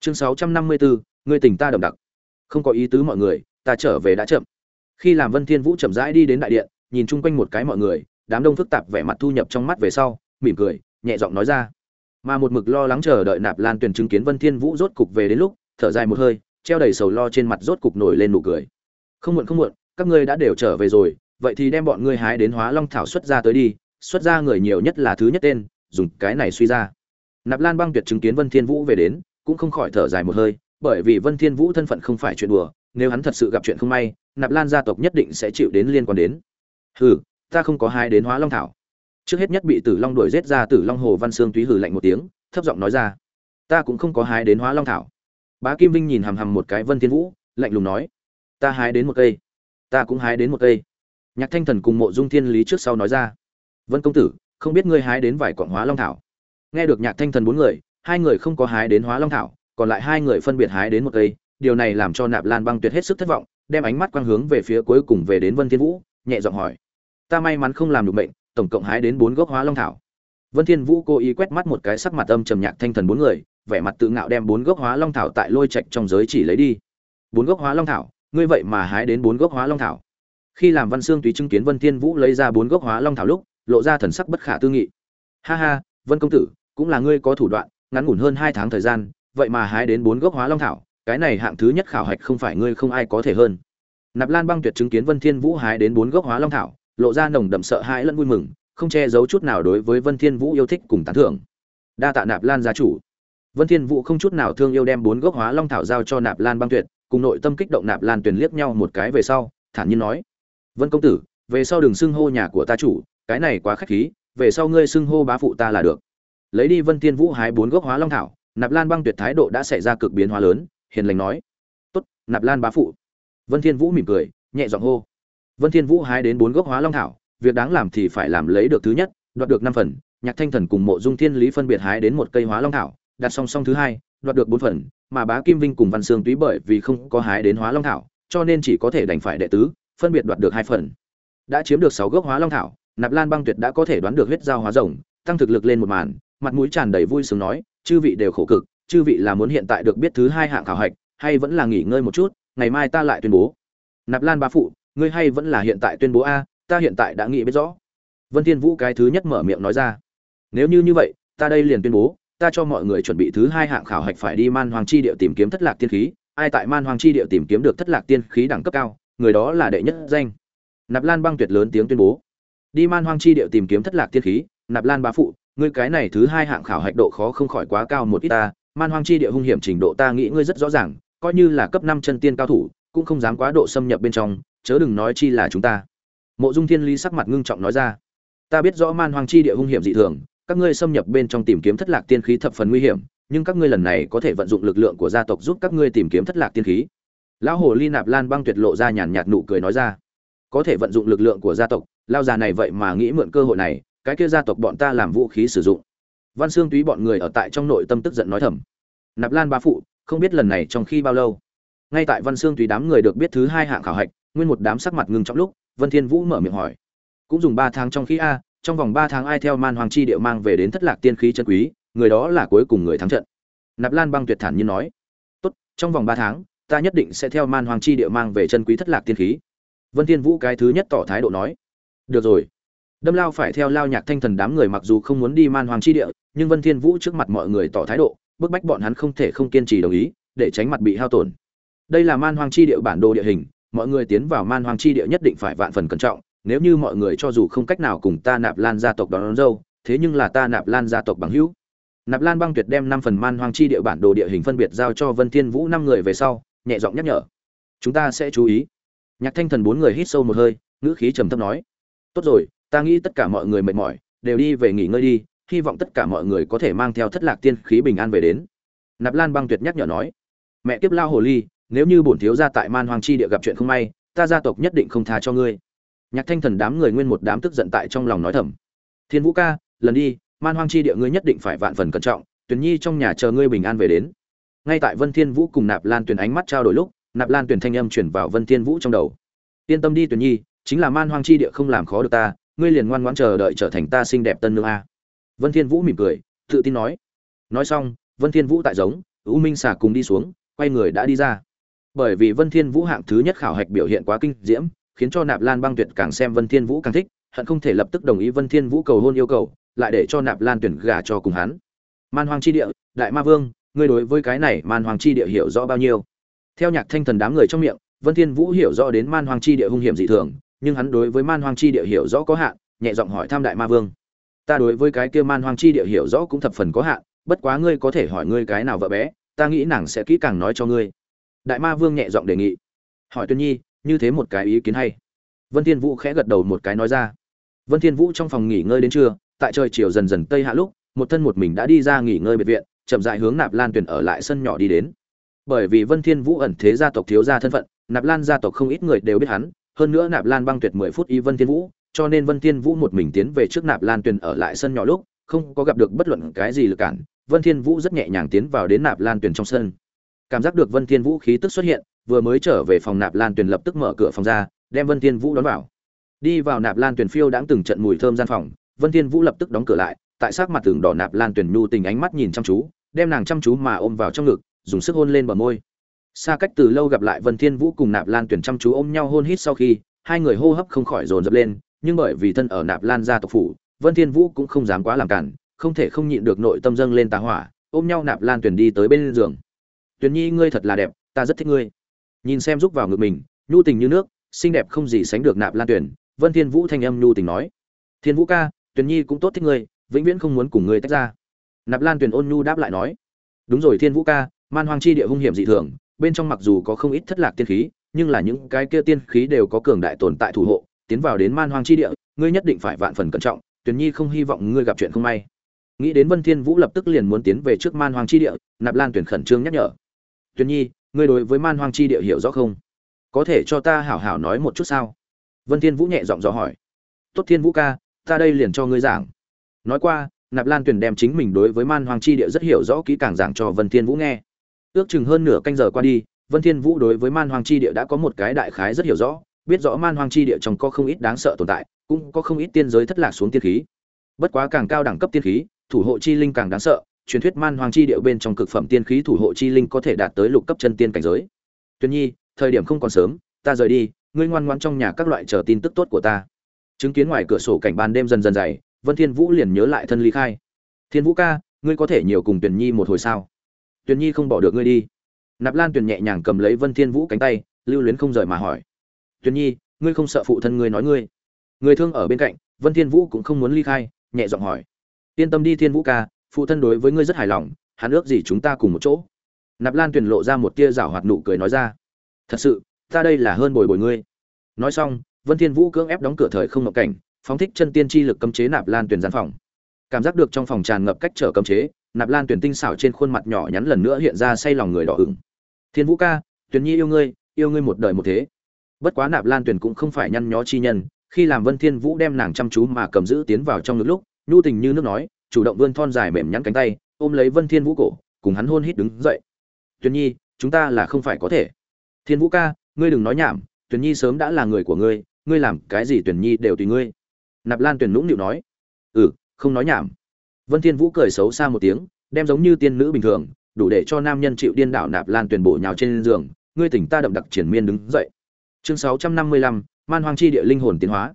Chương 654, người tình ta đậm đặc. Không có ý tứ mọi người ta trở về đã chậm. Khi làm vân thiên vũ chậm rãi đi đến đại điện nhìn chung quanh một cái mọi người đám đông phức tạp vẻ mặt thu nhập trong mắt về sau mỉm cười nhẹ giọng nói ra. Mà một mực lo lắng chờ đợi nạp lan tuyền chứng kiến vân thiên vũ rốt cục về đến lúc thở dài một hơi treo đầy sầu lo trên mặt rốt cục nổi lên nụ cười. Không muộn không muộn, các ngươi đã đều trở về rồi, vậy thì đem bọn ngươi hái đến hóa long thảo xuất ra tới đi, xuất ra người nhiều nhất là thứ nhất tên, dùng cái này suy ra. Nạp lan băng tuyệt chứng kiến vân thiên vũ về đến, cũng không khỏi thở dài một hơi, bởi vì vân thiên vũ thân phận không phải chuyện đùa, nếu hắn thật sự gặp chuyện không may, nạp lan gia tộc nhất định sẽ chịu đến liên quan đến. Hừ, ta không có hai đến hóa long thảo. Trước hết nhất bị tử long đuổi giết ra tử long hồ văn sương túy hừ lạnh một tiếng, thấp giọng nói ra, ta cũng không có hái đến hóa long thảo bá kim vinh nhìn hằm hằm một cái vân thiên vũ, lạnh lùng nói, ta hái đến một cây, ta cũng hái đến một cây. Nhạc thanh thần cùng mộ dung thiên lý trước sau nói ra, vân công tử, không biết ngươi hái đến vài quặng hóa long thảo? Nghe được nhạc thanh thần bốn người, hai người không có hái đến hóa long thảo, còn lại hai người phân biệt hái đến một cây, điều này làm cho nạp lan băng tuyệt hết sức thất vọng, đem ánh mắt quang hướng về phía cuối cùng về đến vân thiên vũ, nhẹ giọng hỏi, ta may mắn không làm được bệnh, tổng cộng hái đến bốn gốc hóa long thảo. Vân thiên vũ cố ý quét mắt một cái sắc mặt âm trầm nhạc thanh thần bốn người vẻ mặt tự ngạo đem bốn gốc hóa long thảo tại lôi trạch trong giới chỉ lấy đi. Bốn gốc hóa long thảo, ngươi vậy mà hái đến bốn gốc hóa long thảo. Khi làm văn xương tùy chứng kiến vân thiên vũ lấy ra bốn gốc hóa long thảo lúc, lộ ra thần sắc bất khả tư nghị. Ha ha, vân công tử, cũng là ngươi có thủ đoạn, ngắn ngủn hơn hai tháng thời gian, vậy mà hái đến bốn gốc hóa long thảo, cái này hạng thứ nhất khảo hạch không phải ngươi không ai có thể hơn. Nạp lan băng tuyệt chứng kiến vân thiên vũ hái đến bốn gốc hóa long thảo, lộ ra nồng đậm sợ hãi lẫn vui mừng, không che giấu chút nào đối với vân thiên vũ yêu thích cùng tán thưởng. Đa tạ nạp lan gia chủ vân thiên vũ không chút nào thương yêu đem bốn gốc hóa long thảo giao cho nạp lan băng tuyệt, cùng nội tâm kích động nạp lan tuyền liếc nhau một cái về sau, thản nhiên nói, vân công tử, về sau đừng xưng hô nhà của ta chủ, cái này quá khách khí, về sau ngươi xưng hô bá phụ ta là được. Lấy đi vân thiên vũ hái bốn gốc hóa long thảo, nạp lan băng tuyệt thái độ đã xảy ra cực biến hóa lớn, hiền lành nói, tốt, nạp lan bá phụ. Vân thiên vũ mỉm cười, nhẹ giọng hô, vân thiên vũ hái đến bốn gốc hóa long thảo, việc đáng làm thì phải làm lấy được thứ nhất, đoạt được năm phần, nhạc thanh thần cùng mộ dung thiên lý phân biệt hái đến một cây hóa long thảo đặt song song thứ hai, đoạt được bốn phần, mà bá kim vinh cùng văn sương túy bởi vì không có hái đến hóa long thảo, cho nên chỉ có thể đành phải đệ tứ, phân biệt đoạt được hai phần. Đã chiếm được sáu gốc hóa long thảo, nạp lan băng tuyệt đã có thể đoán được huyết giao hóa rồng, tăng thực lực lên một màn, mặt mũi tràn đầy vui sướng nói, chư vị đều khổ cực, chư vị là muốn hiện tại được biết thứ hai hạng khảo hạch, hay vẫn là nghỉ ngơi một chút, ngày mai ta lại tuyên bố. Nạp lan bá phụ, ngươi hay vẫn là hiện tại tuyên bố a, ta hiện tại đã nghĩ biết rõ. Vân thiên vũ cái thứ nhất mở miệng nói ra, nếu như như vậy, ta đây liền tuyên bố ta cho mọi người chuẩn bị thứ hai hạng khảo hạch phải đi man hoàng chi địa tìm kiếm thất lạc tiên khí. Ai tại man hoàng chi địa tìm kiếm được thất lạc tiên khí đẳng cấp cao, người đó là đệ nhất danh. Nạp lan băng tuyệt lớn tiếng tuyên bố. Đi man hoàng chi địa tìm kiếm thất lạc tiên khí, nạp lan bá phụ, ngươi cái này thứ hai hạng khảo hạch độ khó không khỏi quá cao một ít ta. Man hoang chi địa hung hiểm trình độ ta nghĩ ngươi rất rõ ràng, coi như là cấp năm chân tiên cao thủ, cũng không dám quá độ xâm nhập bên trong, chớ đừng nói chi là chúng ta. Mộ dung thiên lý sắc mặt ngưng trọng nói ra. Ta biết rõ man hoang chi địa hung hiểm dị thường các ngươi xâm nhập bên trong tìm kiếm thất lạc tiên khí thập phần nguy hiểm, nhưng các ngươi lần này có thể vận dụng lực lượng của gia tộc giúp các ngươi tìm kiếm thất lạc tiên khí. Lão hồ ly nạp lan băng tuyệt lộ ra nhàn nhạt nụ cười nói ra. Có thể vận dụng lực lượng của gia tộc lao già này vậy mà nghĩ mượn cơ hội này, cái kia gia tộc bọn ta làm vũ khí sử dụng. Văn xương túy bọn người ở tại trong nội tâm tức giận nói thầm. Nạp lan bá phụ, không biết lần này trong khi bao lâu? Ngay tại văn xương túy đám người được biết thứ hai hạng khảo hạch, nguyên một đám sắc mặt ngưng trong lúc, vân thiên vũ mở miệng hỏi. Cũng dùng ba tháng trong khi a trong vòng ba tháng ai theo man hoàng chi địa mang về đến thất lạc tiên khí chân quý, người đó là cuối cùng người thắng trận. Nạp lan băng tuyệt thản như nói, tốt, trong vòng ba tháng, ta nhất định sẽ theo man hoàng chi địa mang về chân quý thất lạc tiên khí. Vân thiên vũ cái thứ nhất tỏ thái độ nói, được rồi. Đâm lao phải theo lao nhạc thanh thần đám người mặc dù không muốn đi man hoàng chi địa, nhưng vân thiên vũ trước mặt mọi người tỏ thái độ, bức bách bọn hắn không thể không kiên trì đồng ý, để tránh mặt bị hao tổn. Đây là man hoàng chi địa bản đồ địa hình, mọi người tiến vào man hoàng chi địa nhất định phải vạn phần cẩn trọng nếu như mọi người cho dù không cách nào cùng ta nạp lan gia tộc đón, đón dâu thế nhưng là ta nạp lan gia tộc bằng hữu. Nạp lan băng tuyệt đem năm phần man hoang chi địa bản đồ địa hình phân biệt giao cho vân thiên vũ năm người về sau nhẹ giọng nhắc nhở. Chúng ta sẽ chú ý. Nhạc thanh thần bốn người hít sâu một hơi ngữ khí trầm thấp nói. Tốt rồi ta nghĩ tất cả mọi người mệt mỏi đều đi về nghỉ ngơi đi hy vọng tất cả mọi người có thể mang theo thất lạc tiên khí bình an về đến. Nạp lan băng tuyệt nhắc nhở nói. Mẹ kiếp lao hồ ly nếu như bổn thiếu gia tại man hoang chi địa gặp chuyện không may ta gia tộc nhất định không tha cho ngươi nhạc thanh thần đám người nguyên một đám tức giận tại trong lòng nói thầm. Thiên vũ ca, lần đi, man hoang chi địa ngươi nhất định phải vạn phần cẩn trọng, tuyền nhi trong nhà chờ ngươi bình an về đến. Ngay tại vân thiên vũ cùng nạp lan tuyền ánh mắt trao đổi lúc, nạp lan tuyền thanh âm chuyển vào vân thiên vũ trong đầu. Yên tâm đi tuyền nhi, chính là man hoang chi địa không làm khó được ta, ngươi liền ngoan ngoãn chờ đợi trở thành ta xinh đẹp tân nương a. Vân thiên vũ mỉm cười, tự tin nói. Nói xong, vân thiên vũ tại giống, u minh xả cùng đi xuống, quay người đã đi ra. Bởi vì vân thiên vũ hạng thứ nhất khảo hạch biểu hiện quá kinh diễm khiến cho nạp lan băng tuyệt càng xem vân thiên vũ càng thích, hận không thể lập tức đồng ý vân thiên vũ cầu hôn yêu cầu, lại để cho nạp lan tuyển gả cho cùng hắn. Man hoang chi địa, đại ma vương, ngươi đối với cái này man hoang chi địa hiểu rõ bao nhiêu? Theo nhạc thanh thần đám người trong miệng, vân thiên vũ hiểu rõ đến man hoang chi địa hung hiểm dị thường, nhưng hắn đối với man hoang chi địa hiểu rõ có hạn, nhẹ giọng hỏi tham đại ma vương. Ta đối với cái kia man hoang chi địa hiểu rõ cũng thập phần có hạn, bất quá ngươi có thể hỏi ngươi cái nào vợ bé, ta nghĩ nàng sẽ kỹ càng nói cho ngươi. Đại ma vương nhẹ giọng đề nghị. Hỏi tuyên nhi như thế một cái ý kiến hay. Vân thiên vũ khẽ gật đầu một cái nói ra. Vân thiên vũ trong phòng nghỉ ngơi đến trưa, tại trời chiều dần dần tây hạ lúc, một thân một mình đã đi ra nghỉ ngơi biệt viện, chậm rãi hướng nạp lan tuyển ở lại sân nhỏ đi đến. Bởi vì vân thiên vũ ẩn thế gia tộc thiếu gia thân phận, nạp lan gia tộc không ít người đều biết hắn, hơn nữa nạp lan băng tuyệt 10 phút y vân thiên vũ, cho nên vân thiên vũ một mình tiến về trước nạp lan tuyển ở lại sân nhỏ lúc, không có gặp được bất luận cái gì lực cản, vân thiên vũ rất nhẹ nhàng tiến vào đến nạp lan tuyển trong sân cảm giác được vân thiên vũ khí tức xuất hiện, vừa mới trở về phòng nạp lan tuyền lập tức mở cửa phòng ra, đem vân thiên vũ đón vào. Đi vào nạp lan tuyền phiêu đãng từng trận mùi thơm gian phòng, vân thiên vũ lập tức đóng cửa lại, tại sát mặt tường đỏ nạp lan tuyền nhu tình ánh mắt nhìn chăm chú, đem nàng chăm chú mà ôm vào trong ngực, dùng sức hôn lên bờ môi. Xa cách từ lâu gặp lại vân thiên vũ cùng nạp lan tuyền chăm chú ôm nhau hôn hít sau khi, hai người hô hấp không khỏi dồn dập lên, nhưng bởi vì thân ở nạp lan gia tộc phủ, vân thiên vũ cũng không dám quá làm cản, không thể không nhịn được nội tâm dâng lên tà hỏa, ôm nhau nạp lan tuyền đi tới bên giường tuyền nhi, ngươi thật là đẹp, ta rất thích ngươi. Nhìn xem rúc vào ngực mình, nhu tình như nước, xinh đẹp không gì sánh được nạp lan tuyển vân thiên vũ thanh âm nhu tình nói. Thiên vũ ca, tuyền nhi cũng tốt thích ngươi, vĩnh viễn không muốn cùng ngươi tách ra. Nạp lan tuyển ôn nhu đáp lại nói. Đúng rồi, thiên vũ ca, man hoang chi địa hung hiểm dị thường, bên trong mặc dù có không ít thất lạc tiên khí, nhưng là những cái kia tiên khí đều có cường đại tồn tại thủ hộ, tiến vào đến man hoang chi địa, ngươi nhất định phải vạn phần cẩn trọng tuyển nhi không hy vọng ngươi gặp chuyện không may. Nghĩ đến vân thiên vũ lập tức liền muốn tiến về trước man hoang chi địa, nạp lan tuyển khẩn trương nhắc nhở tuyền nhi, ngươi đối với man hoang chi địa hiểu rõ không? Có thể cho ta hảo hảo nói một chút sao? Vân thiên vũ nhẹ giọng dò hỏi. Tốt thiên vũ ca, ta đây liền cho ngươi giảng. Nói qua, nạp lan tuyền đem chính mình đối với man hoang chi địa rất hiểu rõ kỹ càng giảng cho vân thiên vũ nghe. Ước chừng hơn nửa canh giờ qua đi, vân thiên vũ đối với man hoang chi địa đã có một cái đại khái rất hiểu rõ, biết rõ man hoang chi địa trong có không ít đáng sợ tồn tại, cũng có không ít tiên giới thất lạc xuống tiên khí. Bất quá càng cao đẳng cấp tiên khí, thủ hộ chi linh càng đáng sợ truyền thuyết man hoàng chi điệu bên trong cực phẩm tiên khí thủ hộ chi linh có thể đạt tới lục cấp chân tiên cảnh giới. Tuyên nhi, thời điểm không còn sớm, ta rời đi, ngươi ngoan ngoãn trong nhà các loại chờ tin tức tốt của ta. Chứng kiến ngoài cửa sổ cảnh ban đêm dần dần dày, vân thiên vũ liền nhớ lại thân ly khai. Thiên vũ ca, ngươi có thể nhiều cùng Tuyền nhi một hồi sao? Tuyền nhi không bỏ được ngươi đi. Nạp lan Tuyền nhẹ nhàng cầm lấy vân thiên vũ cánh tay, lưu luyến không rời mà hỏi. Tuyền nhi, ngươi không sợ phụ thân ngươi nói ngươi? Người thương ở bên cạnh, vân thiên vũ cũng không muốn ly khai, nhẹ giọng hỏi. Yên tâm đi thiên vũ ca phụ thân đối với ngươi rất hài lòng, hắn ước gì chúng ta cùng một chỗ. Nạp lan tuyển lộ ra một tia rảo hoạt nụ cười nói ra. Thật sự, ta đây là hơn bồi bồi ngươi. Nói xong, vân thiên vũ cưỡng ép đóng cửa thời không ngọc cảnh, phóng thích chân tiên chi lực cấm chế nạp lan tuyển gian phòng. Cảm giác được trong phòng tràn ngập cách trở cấm chế, nạp lan tuyển tinh xảo trên khuôn mặt nhỏ nhắn lần nữa hiện ra say lòng người đỏ ửng. Thiên vũ ca tuyển nhi yêu ngươi yêu ngươi một đời một thế. Bất quá nạp lan tuyển cũng không phải nhăn nhó chi nhân, khi làm vân thiên vũ đem nàng chăm chú mà cầm giữ tiến vào trong ngực lúc, nhu tình như nước nói chủ động vươn thon dài mềm nhắn cánh tay ôm lấy vân thiên vũ cổ cùng hắn hôn hít đứng dậy. Tuyền nhi chúng ta là không phải có thể. Thiên vũ ca ngươi đừng nói nhảm tuyền nhi sớm đã là người của ngươi ngươi làm cái gì tuyền nhi đều tùy ngươi. Nạp lan tuyền nũng nịu nói. Ừ không nói nhảm. Vân thiên vũ cười xấu xa một tiếng đem giống như tiên nữ bình thường đủ để cho nam nhân chịu điên đảo nạp lan tuyển bổ nhào trên giường ngươi tỉnh ta đậm đặc triển miên đứng dậy. Chương 655, man hoang chi địa linh hồn tiến hóa.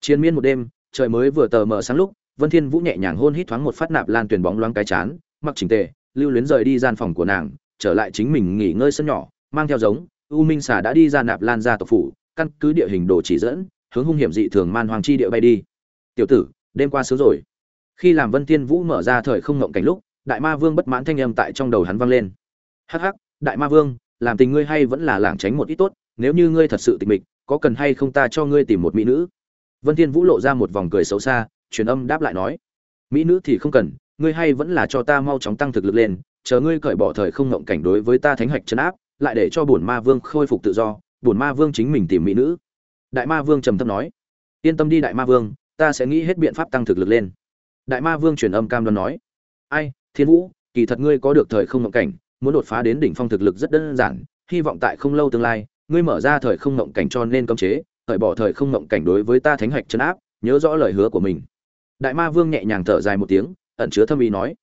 Chiến miên một đêm trời mới vừa tờ mờ sáng lúc vân thiên vũ nhẹ nhàng hôn hít thoáng một phát nạp lan tuyển bóng loáng cái chán, mặc chỉnh tề, lưu luyến rời đi gian phòng của nàng, trở lại chính mình nghỉ ngơi sân nhỏ, mang theo giống, u minh xà đã đi ra nạp lan gia tộc phủ, căn cứ địa hình đồ chỉ dẫn, hướng hung hiểm dị thường man hoàng chi địa bay đi. Tiểu tử, đêm qua sớm rồi. Khi làm vân thiên vũ mở ra thời không ngộng cảnh lúc, đại ma vương bất mãn thanh âm tại trong đầu hắn vang lên. Hắc hắc, đại ma vương, làm tình ngươi hay vẫn là lảng tránh một ít tốt, nếu như ngươi thật sự tịch mịch, có cần hay không ta cho ngươi tìm một mỹ nữ? Vân thiên vũ lộ ra một vòng cười xấu xa truyền âm đáp lại nói, mỹ nữ thì không cần, ngươi hay vẫn là cho ta mau chóng tăng thực lực lên, chờ ngươi cởi bỏ thời không ngộng cảnh đối với ta thánh hạch chấn áp, lại để cho bổn ma vương khôi phục tự do, bổn ma vương chính mình tìm mỹ nữ. Đại ma vương trầm thấp nói, yên tâm đi đại ma vương, ta sẽ nghĩ hết biện pháp tăng thực lực lên. Đại ma vương truyền âm cam đoan nói, ai, thiên vũ, kỳ thật ngươi có được thời không ngộng cảnh, muốn đột phá đến đỉnh phong thực lực rất đơn giản, hy vọng tại không lâu tương lai, ngươi mở ra thời không ngộng cảnh cho nên cấm chế, cởi bỏ thời không ngộng cảnh đối với ta thánh hạch chấn áp, nhớ rõ lời hứa của mình đại ma vương nhẹ nhàng thở dài một tiếng, ẩn chứa thâm ý nói.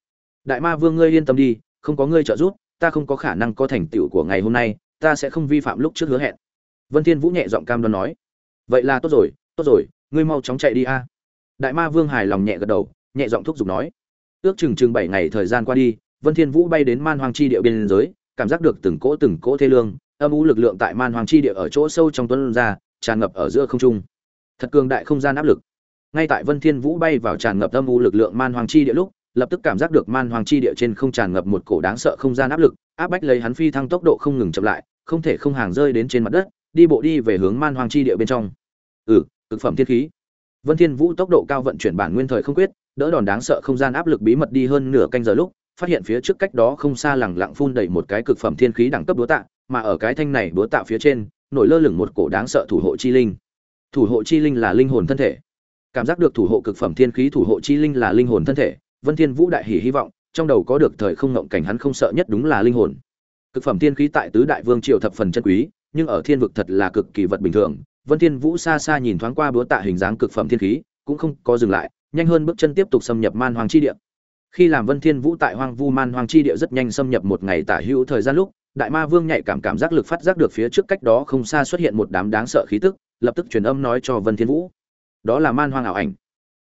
Đại ma vương ngươi yên tâm đi, không có ngươi trợ giúp, ta không có khả năng có thành tựu của ngày hôm nay, ta sẽ không vi phạm lúc trước hứa hẹn. Vân thiên vũ nhẹ giọng cam đoan nói. Vậy là tốt rồi tốt rồi, ngươi mau chóng chạy đi a. Đại ma vương hài lòng nhẹ gật đầu, nhẹ giọng thúc giục nói. Ước chừng chừng bảy ngày thời gian qua đi, vân thiên vũ bay đến man hoang chi địa biên giới, cảm giác được từng cỗ từng cỗ thê lương, âm u lực lượng tại man hoang chi địa ở chỗ sâu trong tuấn ra, tràn ngập ở giữa không trung. Thật cường đại không gian áp lực ngay tại vân thiên vũ bay vào tràn ngập âm u lực lượng man Hoàng chi địa lúc, lập tức cảm giác được man Hoàng chi địa trên không tràn ngập một cổ đáng sợ không gian áp lực, áp bách lấy hắn phi thăng tốc độ không ngừng chậm lại, không thể không hàng rơi đến trên mặt đất, đi bộ đi về hướng man Hoàng chi địa bên trong. Ừ cực phẩm thiên khí. Vân thiên vũ tốc độ cao vận chuyển bản nguyên thời không quyết, đỡ đòn đáng sợ không gian áp lực bí mật đi hơn nửa canh giờ lúc, phát hiện phía trước cách đó không xa lẳng lặng phun đầy một cái cực phẩm thiên khí đẳng cấp đúa tạ, mà ở cái thanh này đúa tạ phía trên, nổi lơ lửng một cổ đáng sợ thủ hộ chi linh. Thủ hộ chi linh là linh hồn thân thể cảm giác được thủ hộ cực phẩm thiên khí thủ hộ chi linh là linh hồn thân thể, vân thiên vũ đại hỉ hy vọng, trong đầu có được thời không ngộng cảnh hắn không sợ nhất đúng là linh hồn. Cực phẩm thiên khí tại tứ đại vương triều thập phần chân quý, nhưng ở thiên vực thật là cực kỳ vật bình thường. Vân thiên vũ xa xa nhìn thoáng qua búa tạ hình dáng cực phẩm thiên khí, cũng không có dừng lại, nhanh hơn bước chân tiếp tục xâm nhập man hoàng chi địa. Khi làm vân thiên vũ tại hoang vu man hoàng chi địa rất nhanh xâm nhập một ngày tả hữu thời gian lúc, đại ma vương nhạy cảm cảm giác lực phát giác được phía trước cách đó không xa xuất hiện một đám đáng sợ khí tức, lập tức truyền âm nói cho vân thiên vũ đó là man hoang ảo ảnh.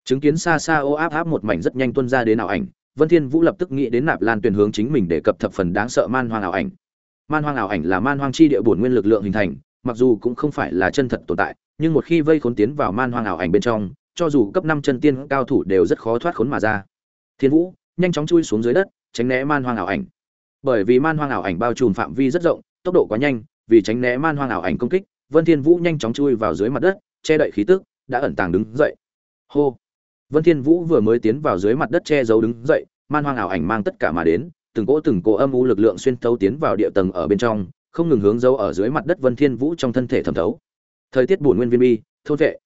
Chứng kiến xa xa ô áp áp một mảnh rất nhanh tuôn ra đến ảo ảnh, vân thiên vũ lập tức nghĩ đến nạp lan tuyển hướng chính mình để cập thập phần đáng sợ man hoang ảo ảnh. Man hoang ảo ảnh là man hoang chi địa bổn nguyên lực lượng hình thành, mặc dù cũng không phải là chân thật tồn tại, nhưng một khi vây khốn tiến vào man hoang ảo ảnh bên trong, cho dù cấp năm chân tiên cao thủ đều rất khó thoát khốn mà ra. Thiên vũ, nhanh chóng chui xuống dưới đất, tránh né man hoang ảo ảnh. Bởi vì man hoang ảo ảnh bao trùm phạm vi rất rộng, tốc độ quá nhanh, vì tránh né man hoang ảo ảnh công kích, vân thiên vũ nhanh chóng chui vào dưới mặt đất, che đậy khí tức đã ẩn tàng đứng dậy. Hô! Vân thiên vũ vừa mới tiến vào dưới mặt đất che giấu đứng dậy, man hoang ảo ảnh mang tất cả mà đến, từng cỗ từng cỗ âm u lực lượng xuyên thấu tiến vào địa tầng ở bên trong, không ngừng hướng dấu ở dưới mặt đất vân thiên vũ trong thân thể thẩm thấu. Thời tiết bổn nguyên viên bi, thôn vệ.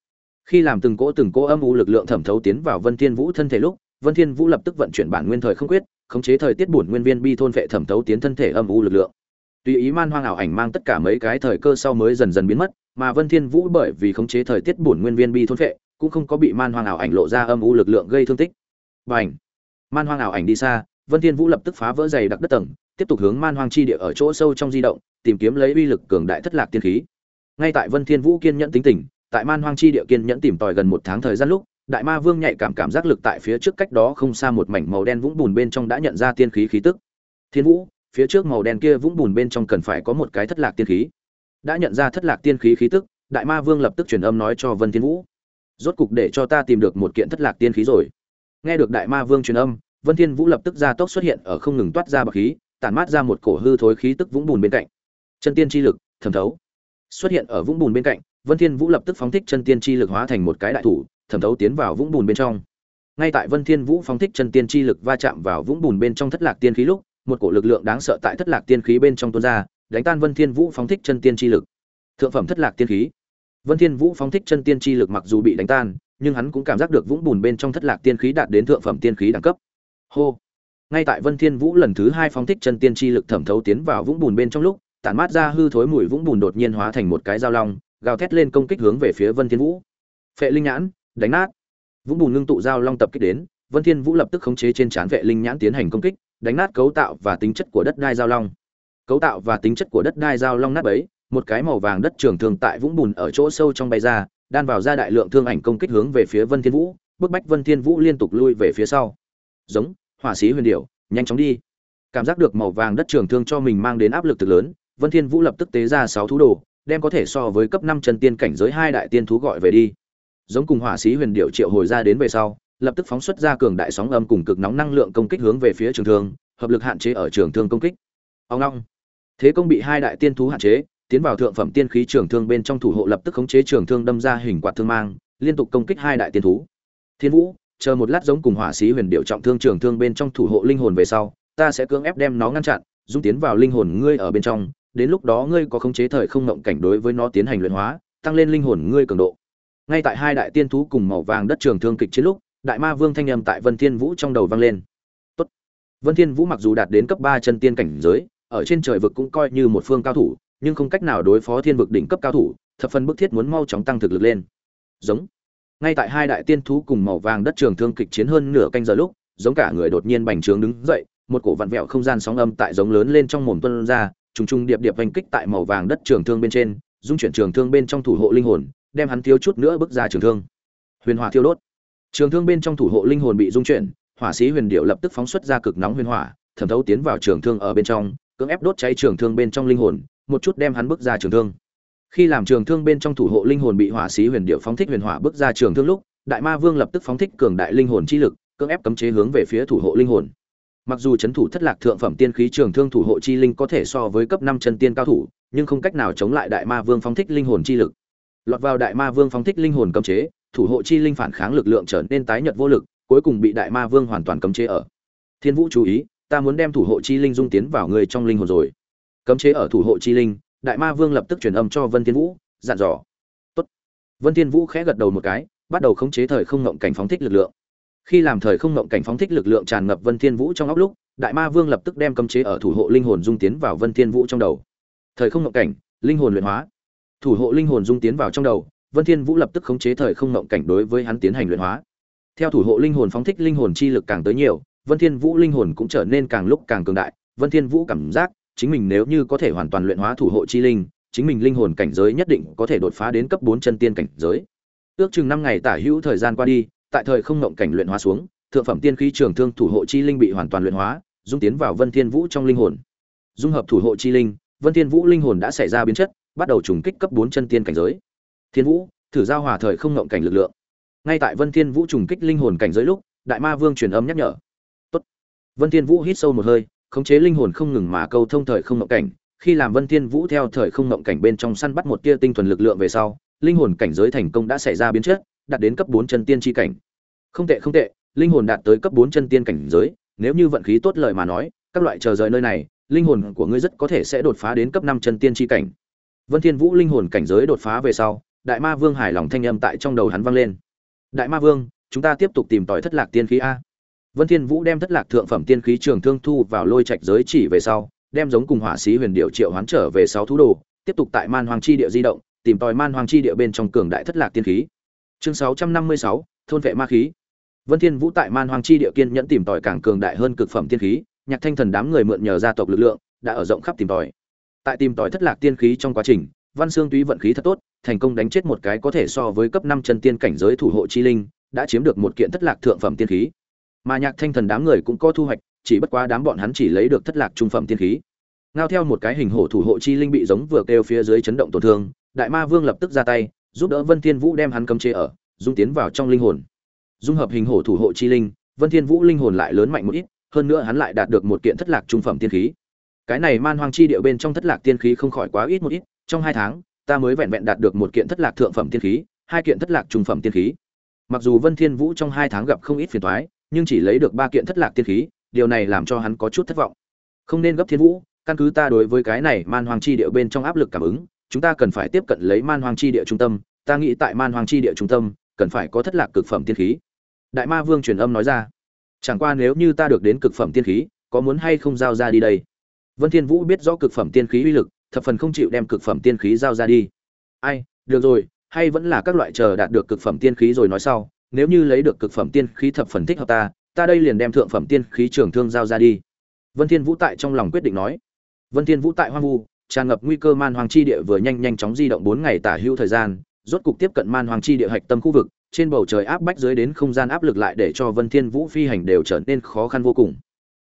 Khi làm từng cỗ từng cỗ âm u lực lượng thẩm thấu tiến vào vân thiên vũ thân thể lúc, vân thiên vũ lập tức vận chuyển bản nguyên thời không quyết, khống chế thời tiết bổn nguyên viên bi thôn vệ thẩm thấu tiến thân thể âm u lực lượng tùy ý man hoang ảo ảnh mang tất cả mấy cái thời cơ sau mới dần dần biến mất, mà vân thiên vũ bởi vì khống chế thời tiết bổn nguyên viên bi thôn phệ, cũng không có bị man hoang ảo ảnh lộ ra âm u lực lượng gây thương tích. Bành! Man hoang ảo ảnh đi xa, vân thiên vũ lập tức phá vỡ dày đặc đất tầng, tiếp tục hướng man hoang chi địa ở chỗ sâu trong di động, tìm kiếm lấy uy lực cường đại thất lạc tiên khí. Ngay tại vân thiên vũ kiên nhẫn tính tình, tại man hoang chi địa kiên nhẫn tìm tòi gần một tháng thời gian lúc, đại ma vương nhạy cảm cảm giác lực tại phía trước cách đó không xa một mảnh màu đen vũng bùn bên trong đã nhận ra tiên khí khí tức. Thiên vũ phía trước màu đen kia vũng bùn bên trong cần phải có một cái thất lạc tiên khí. Đã nhận ra thất lạc tiên khí khí tức, đại ma vương lập tức truyền âm nói cho vân thiên vũ. Rốt cục để cho ta tìm được một kiện thất lạc tiên khí rồi. Nghe được đại ma vương truyền âm, vân thiên vũ lập tức ra tốc xuất hiện ở không ngừng toát ra bạc khí, tản mát ra một cổ hư thối khí tức vũng bùn bên cạnh. Chân tiên chi lực, thẩm thấu. Xuất hiện ở vũng bùn bên cạnh, vân thiên vũ lập tức phóng thích chân tiên chi lực hóa thành một cái đại thủ, thẩm thấu tiến vào vũng bùn bên trong. Ngay tại vân thiên vũ phóng thích chân tiên chi lực va chạm vào vũng bùn bên trong thất lạc tiên khí lúc một cổ lực lượng đáng sợ tại thất lạc tiên khí bên trong tuôn ra, đánh tan vân thiên vũ phóng thích chân tiên chi lực. Thượng phẩm thất lạc tiên khí. Vân thiên vũ phóng thích chân tiên chi lực mặc dù bị đánh tan, nhưng hắn cũng cảm giác được vũng bùn bên trong thất lạc tiên khí đạt đến thượng phẩm tiên khí đẳng cấp. Hô. Ngay tại vân thiên vũ lần thứ hai phóng thích chân tiên chi lực thẩm thấu tiến vào vũng bùn bên trong lúc, tản mát ra hư thối mùi vũng bùn đột nhiên hóa thành một cái dao long, gào thét lên công kích hướng về phía vân thiên vũ. Phệ linh nhãn, đánh nát. Vũng bùn ngưng tụ dao long tập kích đến, vân thiên vũ lập tức khống chế trên chán vệ linh nhãn tiến hành công kích đánh nát cấu tạo và tính chất của đất đai giao long. Cấu tạo và tính chất của đất đai giao long nát bấy, một cái màu vàng đất trường thường tại vũng bùn ở chỗ sâu trong bay ra, đan vào ra đại lượng thương ảnh công kích hướng về phía vân thiên vũ, bức bách vân thiên vũ liên tục lui về phía sau. Giống, hỏa sĩ huyền điểu, nhanh chóng đi. Cảm giác được màu vàng đất trường thương cho mình mang đến áp lực cực lớn, vân thiên vũ lập tức tế ra sáu thú đồ, đem có thể so với cấp năm chân tiên cảnh giới hai đại tiên thú gọi về đi. Giống cùng hỏa sĩ huyền điệu triệu hồi ra đến về sau lập tức phóng xuất ra cường đại sóng âm cùng cực nóng năng lượng công kích hướng về phía trường thương, hợp lực hạn chế ở trường thương công kích. Ông long. Thế công bị hai đại tiên thú hạn chế, tiến vào thượng phẩm tiên khí trường thương bên trong thủ hộ lập tức khống chế trường thương đâm ra hình quạt thương mang, liên tục công kích hai đại tiên thú. Thiên vũ, chờ một lát giống cùng hỏa sĩ huyền điệu trọng thương trường thương bên trong thủ hộ linh hồn về sau, ta sẽ cưỡng ép đem nó ngăn chặn, dung tiến vào linh hồn ngươi ở bên trong, đến lúc đó ngươi có khống chế thời không ngộng cảnh đối với nó tiến hành luyện hóa, tăng lên linh hồn ngươi cường độ. Ngay tại hai đại tiên thú cùng màu vàng đất trường thương kịch chiến lúc đại ma vương thanh âm tại vân thiên vũ trong đầu vang lên. Tốt. vân thiên vũ mặc dù đạt đến cấp ba chân tiên cảnh giới, ở trên trời vực cũng coi như một phương cao thủ, nhưng không cách nào đối phó thiên vực đỉnh cấp cao thủ, thập phần bức thiết muốn mau chóng tăng thực lực lên. Giống. Ngay tại hai đại tiên thú cùng màu vàng đất trường thương kịch chiến hơn nửa canh giờ lúc, giống cả người đột nhiên bành trướng đứng dậy, một cổ vặn vẹo không gian sóng âm tại giống lớn lên trong mồm tuân ra, trùng trùng điệp điệp vành kích tại màu vàng đất trường thương bên trên, dung chuyển trường thương bên trong thủ hộ linh hồn, đem hắn thiếu chút nữa bước ra trường thương. Huyền hỏa thiêu đốt trường thương bên trong thủ hộ linh hồn bị dung chuyển, hỏa sĩ huyền điệu lập tức phóng xuất ra cực nóng huyền hỏa, thẩm thấu tiến vào trường thương ở bên trong, cưỡng ép đốt cháy trường thương bên trong linh hồn, một chút đem hắn bước ra trường thương. Khi làm trường thương bên trong thủ hộ linh hồn bị hỏa sĩ huyền điệu phóng thích huyền hỏa bước ra trường thương lúc, đại ma vương lập tức phóng thích cường đại linh hồn chi lực, cưỡng ép cấm chế hướng về phía thủ hộ linh hồn. Mặc dù chấn thủ thất lạc thượng phẩm tiên khí trường thương thủ hộ chi linh có thể so với cấp năm chân tiên cao thủ, nhưng không cách nào chống lại đại ma vương phóng thích linh hồn chi lực. Lọt vào đại ma vương phóng thích linh hồn cấm chế thủ hộ chi linh phản kháng lực lượng trở nên tái nhợt vô lực, cuối cùng bị đại ma vương hoàn toàn cấm chế ở. Thiên vũ chú ý, ta muốn đem thủ hộ chi linh dung tiến vào người trong linh hồn rồi. Cấm chế ở thủ hộ chi linh, đại ma vương lập tức truyền âm cho vân thiên vũ, dặn dò. Tốt. Vân thiên vũ khẽ gật đầu một cái, bắt đầu khống chế thời không ngộng cảnh phóng thích lực lượng. Khi làm thời không ngộng cảnh phóng thích lực lượng tràn ngập vân thiên vũ trong óc lúc, đại ma vương lập tức đem cấm chế ở thủ hộ linh hồn dung tiến vào vân thiên vũ trong đầu. Thời không ngộng cảnh, linh hồn luyện hóa. Thủ hộ linh hồn dung tiến vào trong đầu vân thiên vũ lập tức khống chế thời không ngộng cảnh đối với hắn tiến hành luyện hóa. Theo thủ hộ linh hồn phóng thích linh hồn chi lực càng tới nhiều, vân thiên vũ linh hồn cũng trở nên càng lúc càng cường đại. Vân thiên vũ cảm giác chính mình nếu như có thể hoàn toàn luyện hóa thủ hộ chi linh, chính mình linh hồn cảnh giới nhất định có thể đột phá đến cấp 4 chân tiên cảnh giới. Ước chừng 5 ngày tả hữu thời gian qua đi, tại thời không ngộng cảnh luyện hóa xuống, thượng phẩm tiên khí trường thương thủ hộ chi linh bị hoàn toàn luyện hóa, dung tiến vào vân thiên vũ trong linh hồn. Dung hợp thủ hộ chi linh, vân thiên vũ linh hồn đã xảy ra biến chất, bắt đầu trùng kích cấp 4 chân tiên cảnh giới thiên vũ thử giao hòa thời không ngộng cảnh lực lượng. Ngay tại vân thiên vũ trùng kích linh hồn cảnh giới lúc đại ma vương truyền âm nhắc nhở. Tốt. vân thiên vũ hít sâu một hơi khống chế linh hồn không ngừng mà câu thông thời không ngộng cảnh. Khi làm vân thiên vũ theo thời không ngộng cảnh bên trong săn bắt một tia tinh thuần lực lượng về sau linh hồn cảnh giới thành công đã xảy ra biến chất đạt đến cấp 4 chân tiên chi cảnh. Không tệ không tệ linh hồn đạt tới cấp 4 chân tiên cảnh giới nếu như vận khí tốt lời mà nói các loại chờ rời nơi này linh hồn của ngươi rất có thể sẽ đột phá đến cấp 5 chân tiên chi cảnh. Vân Thiên Vũ linh hồn cảnh giới đột phá về sau, Đại Ma Vương hài lòng thanh âm tại trong đầu hắn vang lên. Đại Ma Vương, chúng ta tiếp tục tìm tòi thất lạc tiên khí a. Vân Thiên Vũ đem thất lạc thượng phẩm tiên khí trường thương thu vào lôi trạch giới chỉ về sau, đem giống cùng hỏa sĩ huyền điệu triệu hoán trở về sáu thú đồ, tiếp tục tại Man Hoàng chi địa di động, tìm tòi Man Hoàng chi địa bên trong cường đại thất lạc tiên khí. Chương 656, thôn vệ ma khí. Vân Thiên Vũ tại Man Hoàng chi địa kiên nhẫn tìm tòi càng cường đại hơn cực phẩm tiên khí, Nhạc Thanh Thần đám người mượn nhờ gia tộc lực lượng, đã ở rộng khắp tìm tòi tại tìm tòi thất lạc tiên khí trong quá trình văn xương túy vận khí thật tốt thành công đánh chết một cái có thể so với cấp năm chân tiên cảnh giới thủ hộ chi linh, đã chiếm được một kiện thất lạc thượng phẩm tiên khí. Mà nhạc thanh thần đám người cũng có thu hoạch, chỉ bất quá đám bọn hắn chỉ lấy được thất lạc trung phẩm tiên khí. Ngao theo một cái hình hổ thủ hộ chi linh bị giống vừa kêu phía dưới chấn động tổn thương, đại ma vương lập tức ra tay, giúp đỡ vân thiên vũ đem hắn cấm chế ở, dung tiến vào trong linh hồn. Dung hợp hình hổ thủ hộ chi linh, vân thiên vũ linh hồn lại lớn mạnh một ít, hơn nữa hắn lại đạt được một kiện thất lạc trung phẩm tiên khí. Cái này man hoang chi địa bên trong thất lạc tiên khí không khỏi quá ít một ít, trong hai tháng ta mới vẹn vẹn đạt được một kiện thất lạc thượng phẩm tiên khí, hai kiện thất lạc trung phẩm tiên khí. Mặc dù vân thiên vũ trong hai tháng gặp không ít phiền toái, nhưng chỉ lấy được ba kiện thất lạc tiên khí, điều này làm cho hắn có chút thất vọng. Không nên gấp thiên vũ, căn cứ ta đối với cái này man hoang chi địa bên trong áp lực cảm ứng, chúng ta cần phải tiếp cận lấy man hoang chi địa trung tâm, ta nghĩ tại man hoang chi địa trung tâm, cần phải có thất lạc cực phẩm tiên khí. Đại ma vương truyền âm nói ra, chẳng qua nếu như ta được đến cực phẩm tiên khí, có muốn hay không giao ra đi đây? Vân thiên vũ biết rõ cực phẩm tiên khí uy lực thập phần không chịu đem cực phẩm tiên khí giao ra đi. Ai, được rồi, hay vẫn là các loại chờ đạt được cực phẩm tiên khí rồi nói sau, nếu như lấy được cực phẩm tiên khí thập phần thích hợp ta ta đây liền đem thượng phẩm tiên khí trường thương giao ra đi. Vân thiên vũ tại trong lòng quyết định nói. Vân thiên vũ tại hoang vu, tràn ngập nguy cơ man hoàng chi địa vừa nhanh nhanh chóng di động bốn ngày tả hữu thời gian, rốt cục tiếp cận man hoàng chi địa hạch tâm khu vực, trên bầu trời áp bách dưới đến không gian áp lực lại để cho vân thiên vũ phi hành đều trở nên khó khăn vô cùng.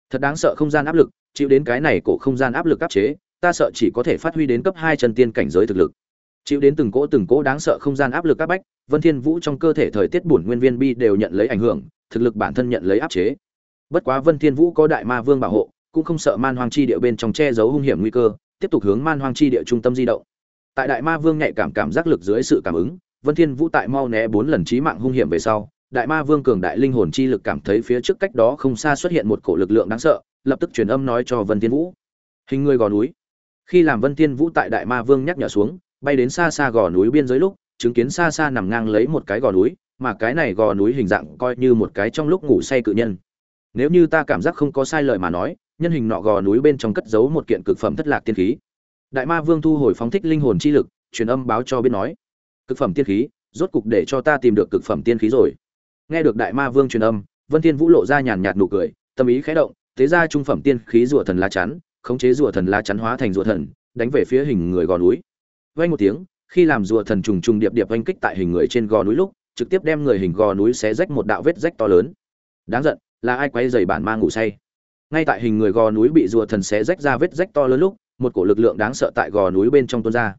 Thật đáng sợ không gian áp lực, chịu đến cái này cổ không gian áp lực áp chế ta sợ chỉ có thể phát huy đến cấp hai chân tiên cảnh giới thực lực. Chịu đến từng cỗ từng cỗ đáng sợ không gian áp lực các bách, vân thiên vũ trong cơ thể thời tiết bổn nguyên viên bi đều nhận lấy ảnh hưởng, thực lực bản thân nhận lấy áp chế. Bất quá vân thiên vũ có đại ma vương bảo hộ, cũng không sợ man hoang chi địa bên trong che giấu hung hiểm nguy cơ, tiếp tục hướng man hoang chi địa trung tâm di động. Tại đại ma vương nhạy cảm cảm giác lực dưới sự cảm ứng, vân thiên vũ tại mau né bốn lần chí mạng hung hiểm về sau, đại ma vương cường đại linh hồn chi lực cảm thấy phía trước cách đó không xa xuất hiện một cổ lực lượng đáng sợ, lập tức truyền âm nói cho vân thiên vũ. Hình người gò núi khi làm vân thiên vũ tại đại ma vương nhắc nhở xuống, bay đến xa xa gò núi biên giới lúc, chứng kiến xa xa nằm ngang lấy một cái gò núi, mà cái này gò núi hình dạng coi như một cái trong lúc ngủ say cự nhân. Nếu như ta cảm giác không có sai lời mà nói, nhân hình nọ gò núi bên trong cất giấu một kiện cực phẩm thất lạc tiên khí. Đại ma vương thu hồi phóng thích linh hồn chi lực, truyền âm báo cho biết nói, cực phẩm tiên khí, rốt cục để cho ta tìm được cực phẩm tiên khí rồi. Nghe được đại ma vương truyền âm, vân thiên vũ lộ ra nhàn nhạt nụ cười, tâm ý khẽ động, thế ra trung phẩm tiên khí rùa thần lá chắn khống chế rùa thần lá chắn hóa thành rùa thần, đánh về phía hình người gò núi. Vang một tiếng, khi làm rùa thần trùng trùng điệp điệp oanh kích tại hình người trên gò núi lúc, trực tiếp đem người hình gò núi xé rách một đạo vết rách to lớn. Đáng giận, là ai quay dày bản ma ngủ say? Ngay tại hình người gò núi bị rùa thần xé rách ra vết rách to lớn lúc, một cổ lực lượng đáng sợ tại gò núi bên trong tuôn ra.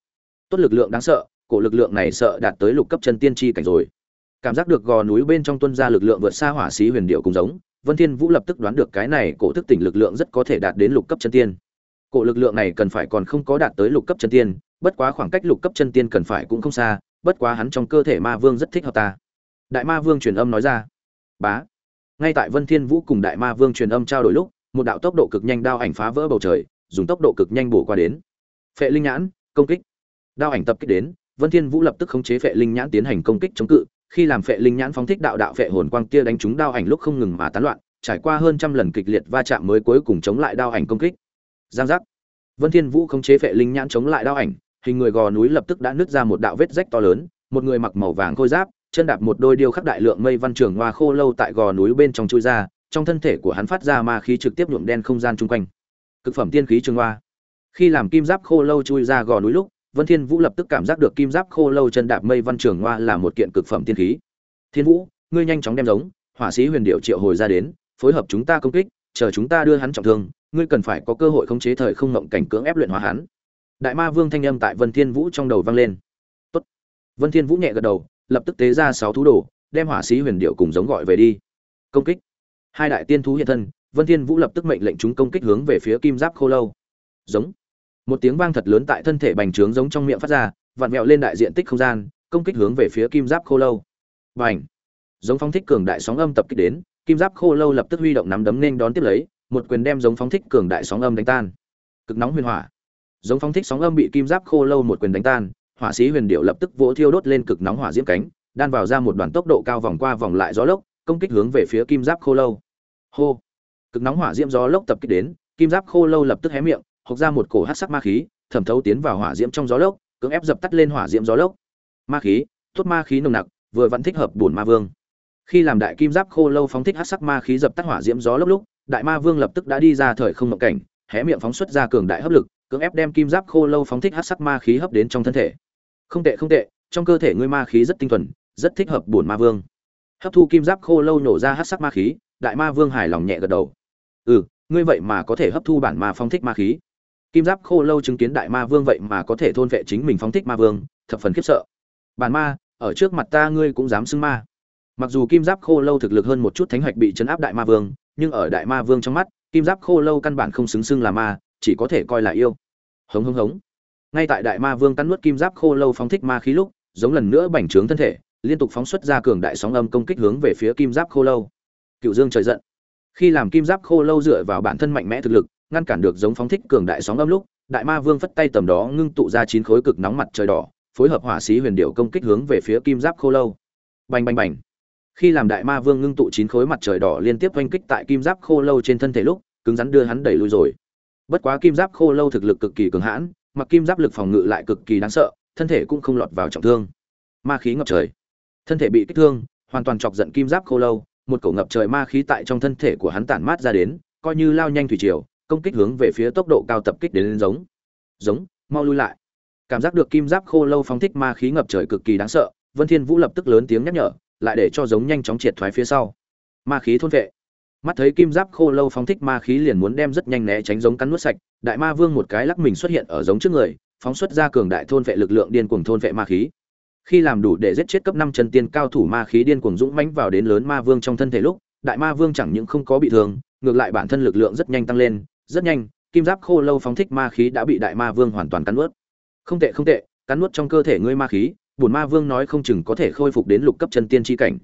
Tốt lực lượng đáng sợ, cổ lực lượng này sợ đạt tới lục cấp chân tiên tri cảnh rồi. Cảm giác được gò núi bên trong tuân ra lực lượng vượt xa hỏa xí huyền điệu cùng giống vân thiên vũ lập tức đoán được cái này cổ thức tỉnh lực lượng rất có thể đạt đến lục cấp chân tiên. Cổ lực lượng này cần phải còn không có đạt tới lục cấp chân tiên, bất quá khoảng cách lục cấp chân tiên cần phải cũng không xa, bất quá hắn trong cơ thể ma vương rất thích hợp ta. Đại ma vương truyền âm nói ra. Bá. Ngay tại vân thiên vũ cùng đại ma vương truyền âm trao đổi lúc, một đạo tốc độ cực nhanh đao ảnh phá vỡ bầu trời, dùng tốc độ cực nhanh bổ qua đến. Phệ linh nhãn, công kích. Đao ảnh tập kích đến, vân thiên vũ lập tức khống chế phệ linh nhãn tiến hành công kích chống cự khi làm phệ linh nhãn phóng thích đạo đạo phệ hồn quang kia đánh trúng đao ảnh lúc không ngừng mà tán loạn, trải qua hơn trăm lần kịch liệt va chạm mới cuối cùng chống lại đao ảnh công kích. Giang giác. Vân thiên vũ khống chế phệ linh nhãn chống lại đao ảnh, hình người gò núi lập tức đã nứt ra một đạo vết rách to lớn, một người mặc màu vàng khôi giáp, chân đạp một đôi điêu khắc đại lượng mây văn trường hoa khô lâu tại gò núi bên trong chui ra, trong thân thể của hắn phát ra ma khí trực tiếp nhuộm đen không gian chung quanh. Cực phẩm tiên khí trường hoa. Khi làm kim giáp khô lâu chui ra gò núi lúc vân thiên vũ lập tức cảm giác được kim giáp khô lâu chân đạp mây văn trường hoa là một kiện cực phẩm tiên khí. Thiên vũ, ngươi nhanh chóng đem giống, hỏa sĩ huyền điệu triệu hồi ra đến, phối hợp chúng ta công kích, chờ chúng ta đưa hắn trọng thương, ngươi cần phải có cơ hội khống chế thời không ngộng cảnh cưỡng ép luyện hóa hắn. Đại ma vương thanh âm tại vân thiên vũ trong đầu vang lên. Tốt. Vân thiên vũ nhẹ gật đầu, lập tức tế ra sáu thú đồ, đem hỏa sĩ huyền điệu cùng giống gọi về đi. Công kích. Hai đại tiên thú hiện thân, vân thiên vũ lập tức mệnh lệnh chúng công kích hướng về phía kim giáp khô lâu. Giống một tiếng vang thật lớn tại thân thể bành trướng giống trong miệng phát ra, vặn vẹo lên đại diện tích không gian, công kích hướng về phía kim giáp khô lâu. Bành! Giống phóng thích cường đại sóng âm tập kích đến, kim giáp khô lâu lập tức huy động nắm đấm nên đón tiếp lấy, một quyền đem giống phóng thích cường đại sóng âm đánh tan. Cực nóng huyền hỏa. Giống phóng thích sóng âm bị kim giáp khô lâu một quyền đánh tan, hỏa sĩ huyền điệu lập tức vỗ thiêu đốt lên cực nóng hỏa diễm cánh, đan vào ra một đoàn tốc độ cao vòng qua vòng lại gió lốc, công kích hướng về phía kim giáp khô lâu. Hô! Cực nóng hỏa diễm gió lốc tập kích đến, kim giáp khô lâu lập tức hé miệng hộc ra một cổ hắc sắc ma khí, thẩm thấu tiến vào hỏa diễm trong gió lốc, cưỡng ép dập tắt lên hỏa diễm gió lốc. Ma khí tốt ma khí nồng nặc, vừa vẫn thích hợp bổn ma vương. Khi làm đại kim giáp khô lâu phóng thích hắc sắc ma khí dập tắt hỏa diễm gió lốc lúc, đại ma vương lập tức đã đi ra thời không mộng cảnh, hé miệng phóng xuất ra cường đại hấp lực, cưỡng ép đem kim giáp khô lâu phóng thích hắc sắc ma khí hấp đến trong thân thể. Không tệ không tệ, trong cơ thể ngươi ma khí rất tinh thuần, rất thích hợp bổn ma vương. Hấp thu kim giáp khô lâu nổ ra hắc sắc ma khí, đại ma vương hài lòng nhẹ gật đầu. Ừ ngươi vậy mà có thể hấp thu bản ma phóng thích ma khí kim giáp khô lâu chứng kiến đại ma vương vậy mà có thể thôn vệ chính mình phóng thích ma vương, thập phần khiếp sợ. Bản ma, ở trước mặt ta ngươi cũng dám xưng ma. Mặc dù kim giáp khô lâu thực lực hơn một chút thánh hoạch bị chấn áp đại ma vương, nhưng ở đại ma vương trong mắt, kim giáp khô lâu căn bản không xứng xưng là ma, chỉ có thể coi là yêu. Hống hống hống. Ngay tại đại ma vương cắn nuốt kim giáp khô lâu phóng thích ma khí lúc, giống lần nữa bành trướng thân thể, liên tục phóng xuất ra cường đại sóng âm công kích hướng về phía kim giáp khô lâu. Cựu dương trời giận. Khi làm kim giáp khô lâu dựa vào bản thân mạnh mẽ thực lực ngăn cản được giống phóng thích cường đại sóng âm lúc, đại ma vương phất tay tầm đó ngưng tụ ra chín khối cực nóng mặt trời đỏ, phối hợp hỏa sĩ huyền điệu công kích hướng về phía kim giáp khô lâu. Bành bành bành. Khi làm đại ma vương ngưng tụ chín khối mặt trời đỏ liên tiếp oanh kích tại kim giáp khô lâu trên thân thể lúc, cứng rắn đưa hắn đẩy lui rồi. Bất quá kim giáp khô lâu thực lực cực kỳ cường hãn, mặc kim giáp lực phòng ngự lại cực kỳ đáng sợ, thân thể cũng không lọt vào trọng thương. Ma khí ngập trời. Thân thể bị kích thương, hoàn toàn chọc giận kim giáp khô lâu, một cổ ngập trời ma khí tại trong thân thể của hắn tản mát ra đến, coi như lao nhanh thủy triều công kích hướng về phía tốc độ cao tập kích đến lên giống. Giống, mau lui lại. Cảm giác được kim giáp khô lâu phóng thích ma khí ngập trời cực kỳ đáng sợ, vân thiên vũ lập tức lớn tiếng nhắc nhở, lại để cho giống nhanh chóng triệt thoái phía sau. Ma khí thôn vệ. Mắt thấy kim giáp khô lâu phóng thích ma khí liền muốn đem rất nhanh né tránh giống cắn nuốt sạch, đại ma vương một cái lắc mình xuất hiện ở giống trước người, phóng xuất ra cường đại thôn vệ lực lượng điên cuồng thôn vệ ma khí. Khi làm đủ để giết chết cấp năm chân tiên cao thủ ma khí điên cuồng dũng mãnh vào đến lớn ma vương trong thân thể lúc, đại ma vương chẳng những không có bị thương, ngược lại bản thân lực lượng rất nhanh tăng lên rất nhanh, kim giáp khô lâu phóng thích ma khí đã bị đại ma vương hoàn toàn cắn nuốt. Không tệ không tệ, cắn nuốt trong cơ thể ngươi ma khí bùn ma vương nói không chừng có thể khôi phục đến lục cấp chân tiên tri cảnh.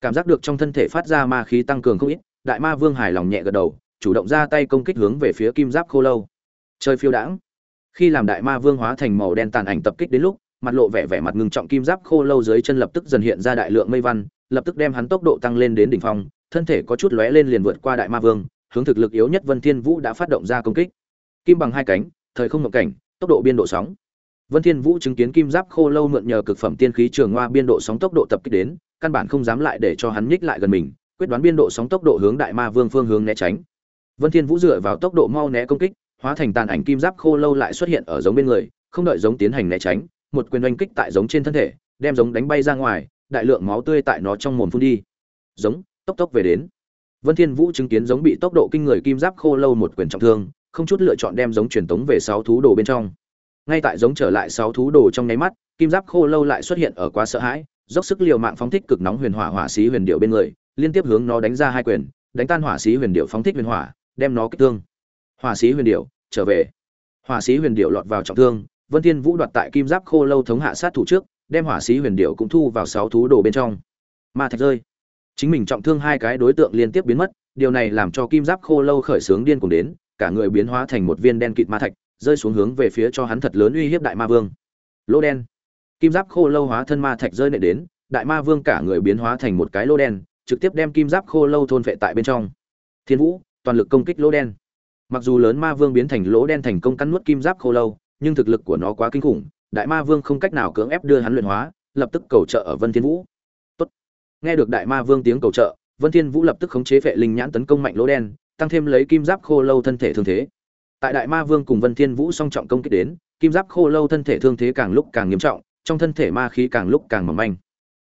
Cảm giác được trong thân thể phát ra ma khí tăng cường không ít, đại ma vương hài lòng nhẹ gật đầu, chủ động ra tay công kích hướng về phía kim giáp khô lâu. Chơi phiêu đãng. Khi làm đại ma vương hóa thành màu đen tàn ảnh tập kích đến lúc, mặt lộ vẻ vẻ mặt ngưng trọng kim giáp khô lâu dưới chân lập tức dần hiện ra đại lượng mây văn, lập tức đem hắn tốc độ tăng lên đến đỉnh phong, thân thể có chút lóe lên liền vượt qua đại ma vương hướng thực lực yếu nhất vân thiên vũ đã phát động ra công kích. Kim bằng hai cánh, thời không ngộng cảnh, tốc độ biên độ sóng. Vân thiên vũ chứng kiến kim giáp khô lâu mượn nhờ cực phẩm tiên khí trường hoa biên độ sóng tốc độ tập kích đến, căn bản không dám lại để cho hắn nhích lại gần mình, quyết đoán biên độ sóng tốc độ hướng đại ma vương phương hướng né tránh. Vân thiên vũ dựa vào tốc độ mau né công kích, hóa thành tàn ảnh kim giáp khô lâu lại xuất hiện ở giống bên người, không đợi giống tiến hành né tránh, một quyền oanh kích tại giống trên thân thể, đem giống đánh bay ra ngoài, đại lượng máu tươi tại nó trong mồm phun đi. Giống, tốc tốc về đến vân thiên vũ chứng kiến giống bị tốc độ kinh người kim giáp khô lâu một quyền trọng thương, không chút lựa chọn đem giống truyền tống về sáu thú đồ bên trong. Ngay tại giống trở lại sáu thú đồ trong nháy mắt, kim giáp khô lâu lại xuất hiện ở quá sợ hãi, dốc sức liều mạng phóng thích cực nóng huyền hỏa hỏa xí huyền điệu bên người, liên tiếp hướng nó đánh ra hai quyền, đánh tan hỏa xí huyền điệu phóng thích huyền hỏa, đem nó kích thương. Hỏa xí huyền điệu, trở về. Hỏa xí huyền điệu lọt vào trọng thương, vân thiên vũ đoạt tại kim giáp khô lâu thống hạ sát thủ trước, đem hỏa xí huyền điệu cũng thu vào sáu thú đồ bên trong. Ma thạch rơi chính mình trọng thương hai cái đối tượng liên tiếp biến mất, điều này làm cho kim giáp khô lâu khởi sướng điên cuồng đến, cả người biến hóa thành một viên đen kịt ma thạch, rơi xuống hướng về phía cho hắn thật lớn uy hiếp đại ma vương. Lô đen. Kim giáp khô lâu hóa thân ma thạch rơi nệ đến, đại ma vương cả người biến hóa thành một cái lô đen, trực tiếp đem kim giáp khô lâu thôn vệ tại bên trong. Thiên vũ, toàn lực công kích lỗ đen. Mặc dù lớn ma vương biến thành lỗ đen thành công cắn nuốt kim giáp khô lâu, nhưng thực lực của nó quá kinh khủng, đại ma vương không cách nào cưỡng ép đưa hắn luyện hóa, lập tức cầu trợ ở vân thiên vũ nghe được đại ma vương tiếng cầu trợ vân thiên vũ lập tức khống chế vệ linh nhãn tấn công mạnh lỗ đen tăng thêm lấy kim giáp khô lâu thân thể thương thế. Tại đại ma vương cùng vân thiên vũ song trọng công kích đến kim giáp khô lâu thân thể thương thế càng lúc càng nghiêm trọng trong thân thể ma khí càng lúc càng mỏng manh.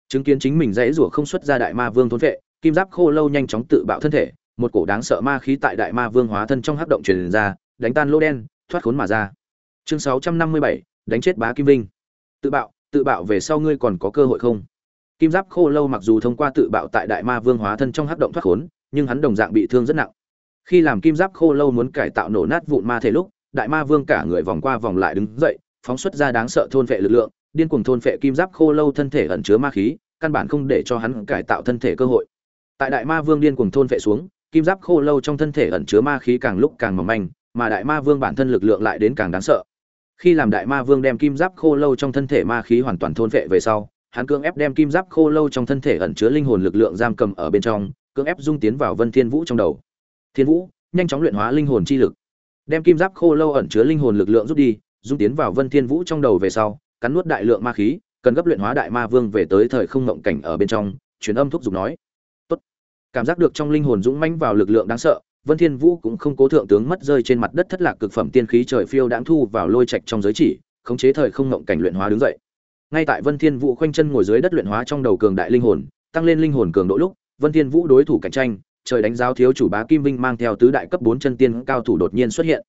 Chứng kiến chính mình dãy rủa không xuất ra đại ma vương thốn vệ kim giáp khô lâu nhanh chóng tự bạo thân thể một cổ đáng sợ ma khí tại đại ma vương hóa thân trong hắc động truyền ra đánh tan lỗ đen thoát khốn mà ra. Chương 657, đánh chết bá kim vinh. Tự bạo tự bạo về sau ngươi còn có cơ hội không? Kim giáp khô lâu mặc dù thông qua tự bạo tại đại ma vương hóa thân trong hắc động thoát khốn, nhưng hắn đồng dạng bị thương rất nặng. Khi làm kim giáp khô lâu muốn cải tạo nổ nát vụn ma thể lúc, đại ma vương cả người vòng qua vòng lại đứng dậy, phóng xuất ra đáng sợ thôn vệ lực lượng, điên cuồng thôn vệ kim giáp khô lâu thân thể ẩn chứa ma khí, căn bản không để cho hắn cải tạo thân thể cơ hội. Tại đại ma vương điên cuồng thôn vệ xuống, kim giáp khô lâu trong thân thể ẩn chứa ma khí càng lúc càng mỏng manh, mà đại ma vương bản thân lực lượng lại đến càng đáng sợ. Khi làm đại ma vương đem kim giáp khô lâu trong thân thể ma khí hoàn toàn thôn vệ về sau hắn cưỡng ép đem kim giáp khô lâu trong thân thể ẩn chứa linh hồn lực lượng giam cầm ở bên trong, cưỡng ép dung tiến vào vân thiên vũ trong đầu. Thiên vũ, nhanh chóng luyện hóa linh hồn chi lực. Đem kim giáp khô lâu ẩn chứa linh hồn lực lượng rút đi, dung tiến vào vân thiên vũ trong đầu về sau, cắn nuốt đại lượng ma khí, cần gấp luyện hóa đại ma vương về tới thời không ngộng cảnh ở bên trong, truyền âm thúc giục nói. Tốt. Cảm giác được trong linh hồn dũng mãnh vào lực lượng đáng sợ, vân thiên vũ cũng không cố thượng tướng mất rơi trên mặt đất thất lạc cực phẩm tiên khí trời phiêu đãng thu vào lôi trạch trong giới chỉ, khống chế thời không ngộng cảnh luyện hóa đứng dậy ngay tại vân thiên vũ khoanh chân ngồi dưới đất luyện hóa trong đầu cường đại linh hồn, tăng lên linh hồn cường độ lúc, vân thiên vũ đối thủ cạnh tranh, trời đánh giáo thiếu chủ bá kim vinh mang theo tứ đại cấp bốn chân tiên cao thủ đột nhiên xuất hiện.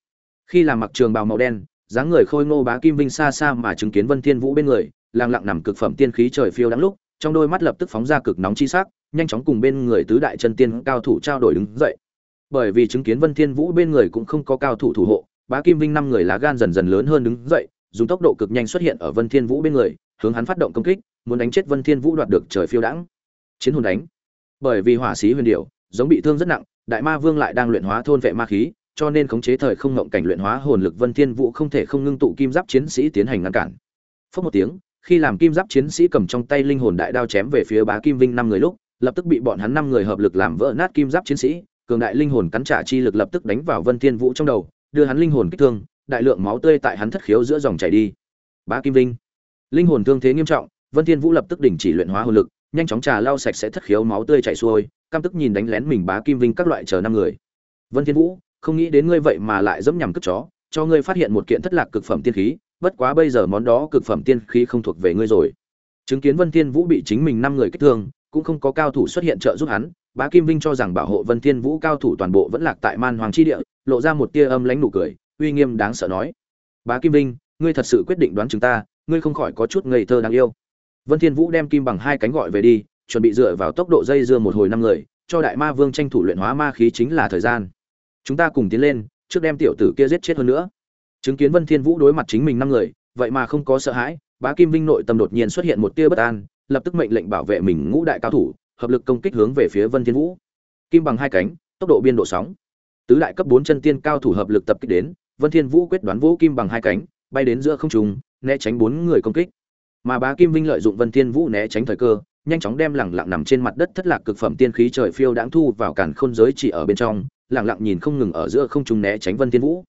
Khi làm mặc trường bào màu đen, dáng người khôi ngô bá kim vinh xa xa mà chứng kiến vân thiên vũ bên người, lặng lặng nằm cực phẩm tiên khí trời phiêu đáng lúc, trong đôi mắt lập tức phóng ra cực nóng chi sắc, nhanh chóng cùng bên người tứ đại chân tiên cao thủ trao đổi đứng dậy. Bởi vì chứng kiến vân thiên vũ bên người cũng không có cao thủ thủ hộ, bá kim vinh năm người lá gan dần dần lớn hơn đứng dậy, dùng tốc độ cực nhanh xuất hiện ở vân thiên vũ bên người hướng hắn phát động công kích muốn đánh chết Vân Thiên Vũ đoạt được trời phiêu đãng. Chiến hồn đánh. Bởi vì hỏa sĩ huyền điểu giống bị thương rất nặng, Đại Ma Vương lại đang luyện hóa thôn vệ ma khí, cho nên khống chế thời không ngộng cảnh luyện hóa hồn lực Vân Thiên Vũ không thể không ngưng tụ kim giáp chiến sĩ tiến hành ngăn cản. Phốc một tiếng, khi làm kim giáp chiến sĩ cầm trong tay linh hồn đại đao chém về phía Bá Kim Vinh năm người lúc, lập tức bị bọn hắn năm người hợp lực làm vỡ nát kim giáp chiến sĩ, cường đại linh hồn cắn trả chi lực lập tức đánh vào Vân Thiên Vũ trong đầu, đưa hắn linh hồn kích thương, đại lượng máu tươi tại hắn thất khiếu giữa dòng chảy đi. Bá Kim Vinh, linh hồn thương thế nghiêm trọng, Vân Thiên Vũ lập tức đình chỉ luyện hóa hồn lực, nhanh chóng trà lau sạch sẽ thất khiếu máu tươi chảy xuôi, cam tức nhìn đánh lén mình Bá Kim Vinh các loại chờ năm người. Vân Thiên Vũ, không nghĩ đến ngươi vậy mà lại dẫm nhầm cướp chó, cho ngươi phát hiện một kiện thất lạc cực phẩm tiên khí, bất quá bây giờ món đó cực phẩm tiên khí không thuộc về ngươi rồi. Chứng kiến Vân Thiên Vũ bị chính mình năm người kích thương, cũng không có cao thủ xuất hiện trợ giúp hắn, Bá Kim Vinh cho rằng bảo hộ Vân Thiên Vũ cao thủ toàn bộ vẫn lạc tại Man Hoàng chi địa, lộ ra một tia âm lãnh nụ cười, uy nghiêm đáng sợ nói: "Bá Kim Vinh, ngươi thật sự quyết định đoán chúng ta, ngươi không khỏi có chút ngây thơ đáng yêu." Vân Thiên Vũ đem kim bằng hai cánh gọi về đi, chuẩn bị dựa vào tốc độ dây dưa một hồi năm người, cho Đại Ma Vương tranh thủ luyện hóa ma khí chính là thời gian. Chúng ta cùng tiến lên, trước đem tiểu tử kia giết chết hơn nữa. Chứng kiến Vân Thiên Vũ đối mặt chính mình năm người, vậy mà không có sợ hãi, Bá Kim Vinh nội tâm đột nhiên xuất hiện một tia bất an, lập tức mệnh lệnh bảo vệ mình ngũ đại cao thủ, hợp lực công kích hướng về phía Vân Thiên Vũ. Kim bằng hai cánh, tốc độ biên độ sóng. Tứ đại cấp 4 chân tiên cao thủ hợp lực tập kích đến, Vân Thiên Vũ quyết đoán vũ kim bằng hai cánh, bay đến giữa không trung, né tránh bốn người công kích. Mà Bá Kim Vinh lợi dụng Vân Thiên Vũ né tránh thời cơ, nhanh chóng đem lẳng lặng nằm trên mặt đất thất lạc cực phẩm tiên khí trời phiêu đãng thu vào càn khôn giới chỉ ở bên trong, lẳng lặng nhìn không ngừng ở giữa không trung né tránh Vân Thiên Vũ.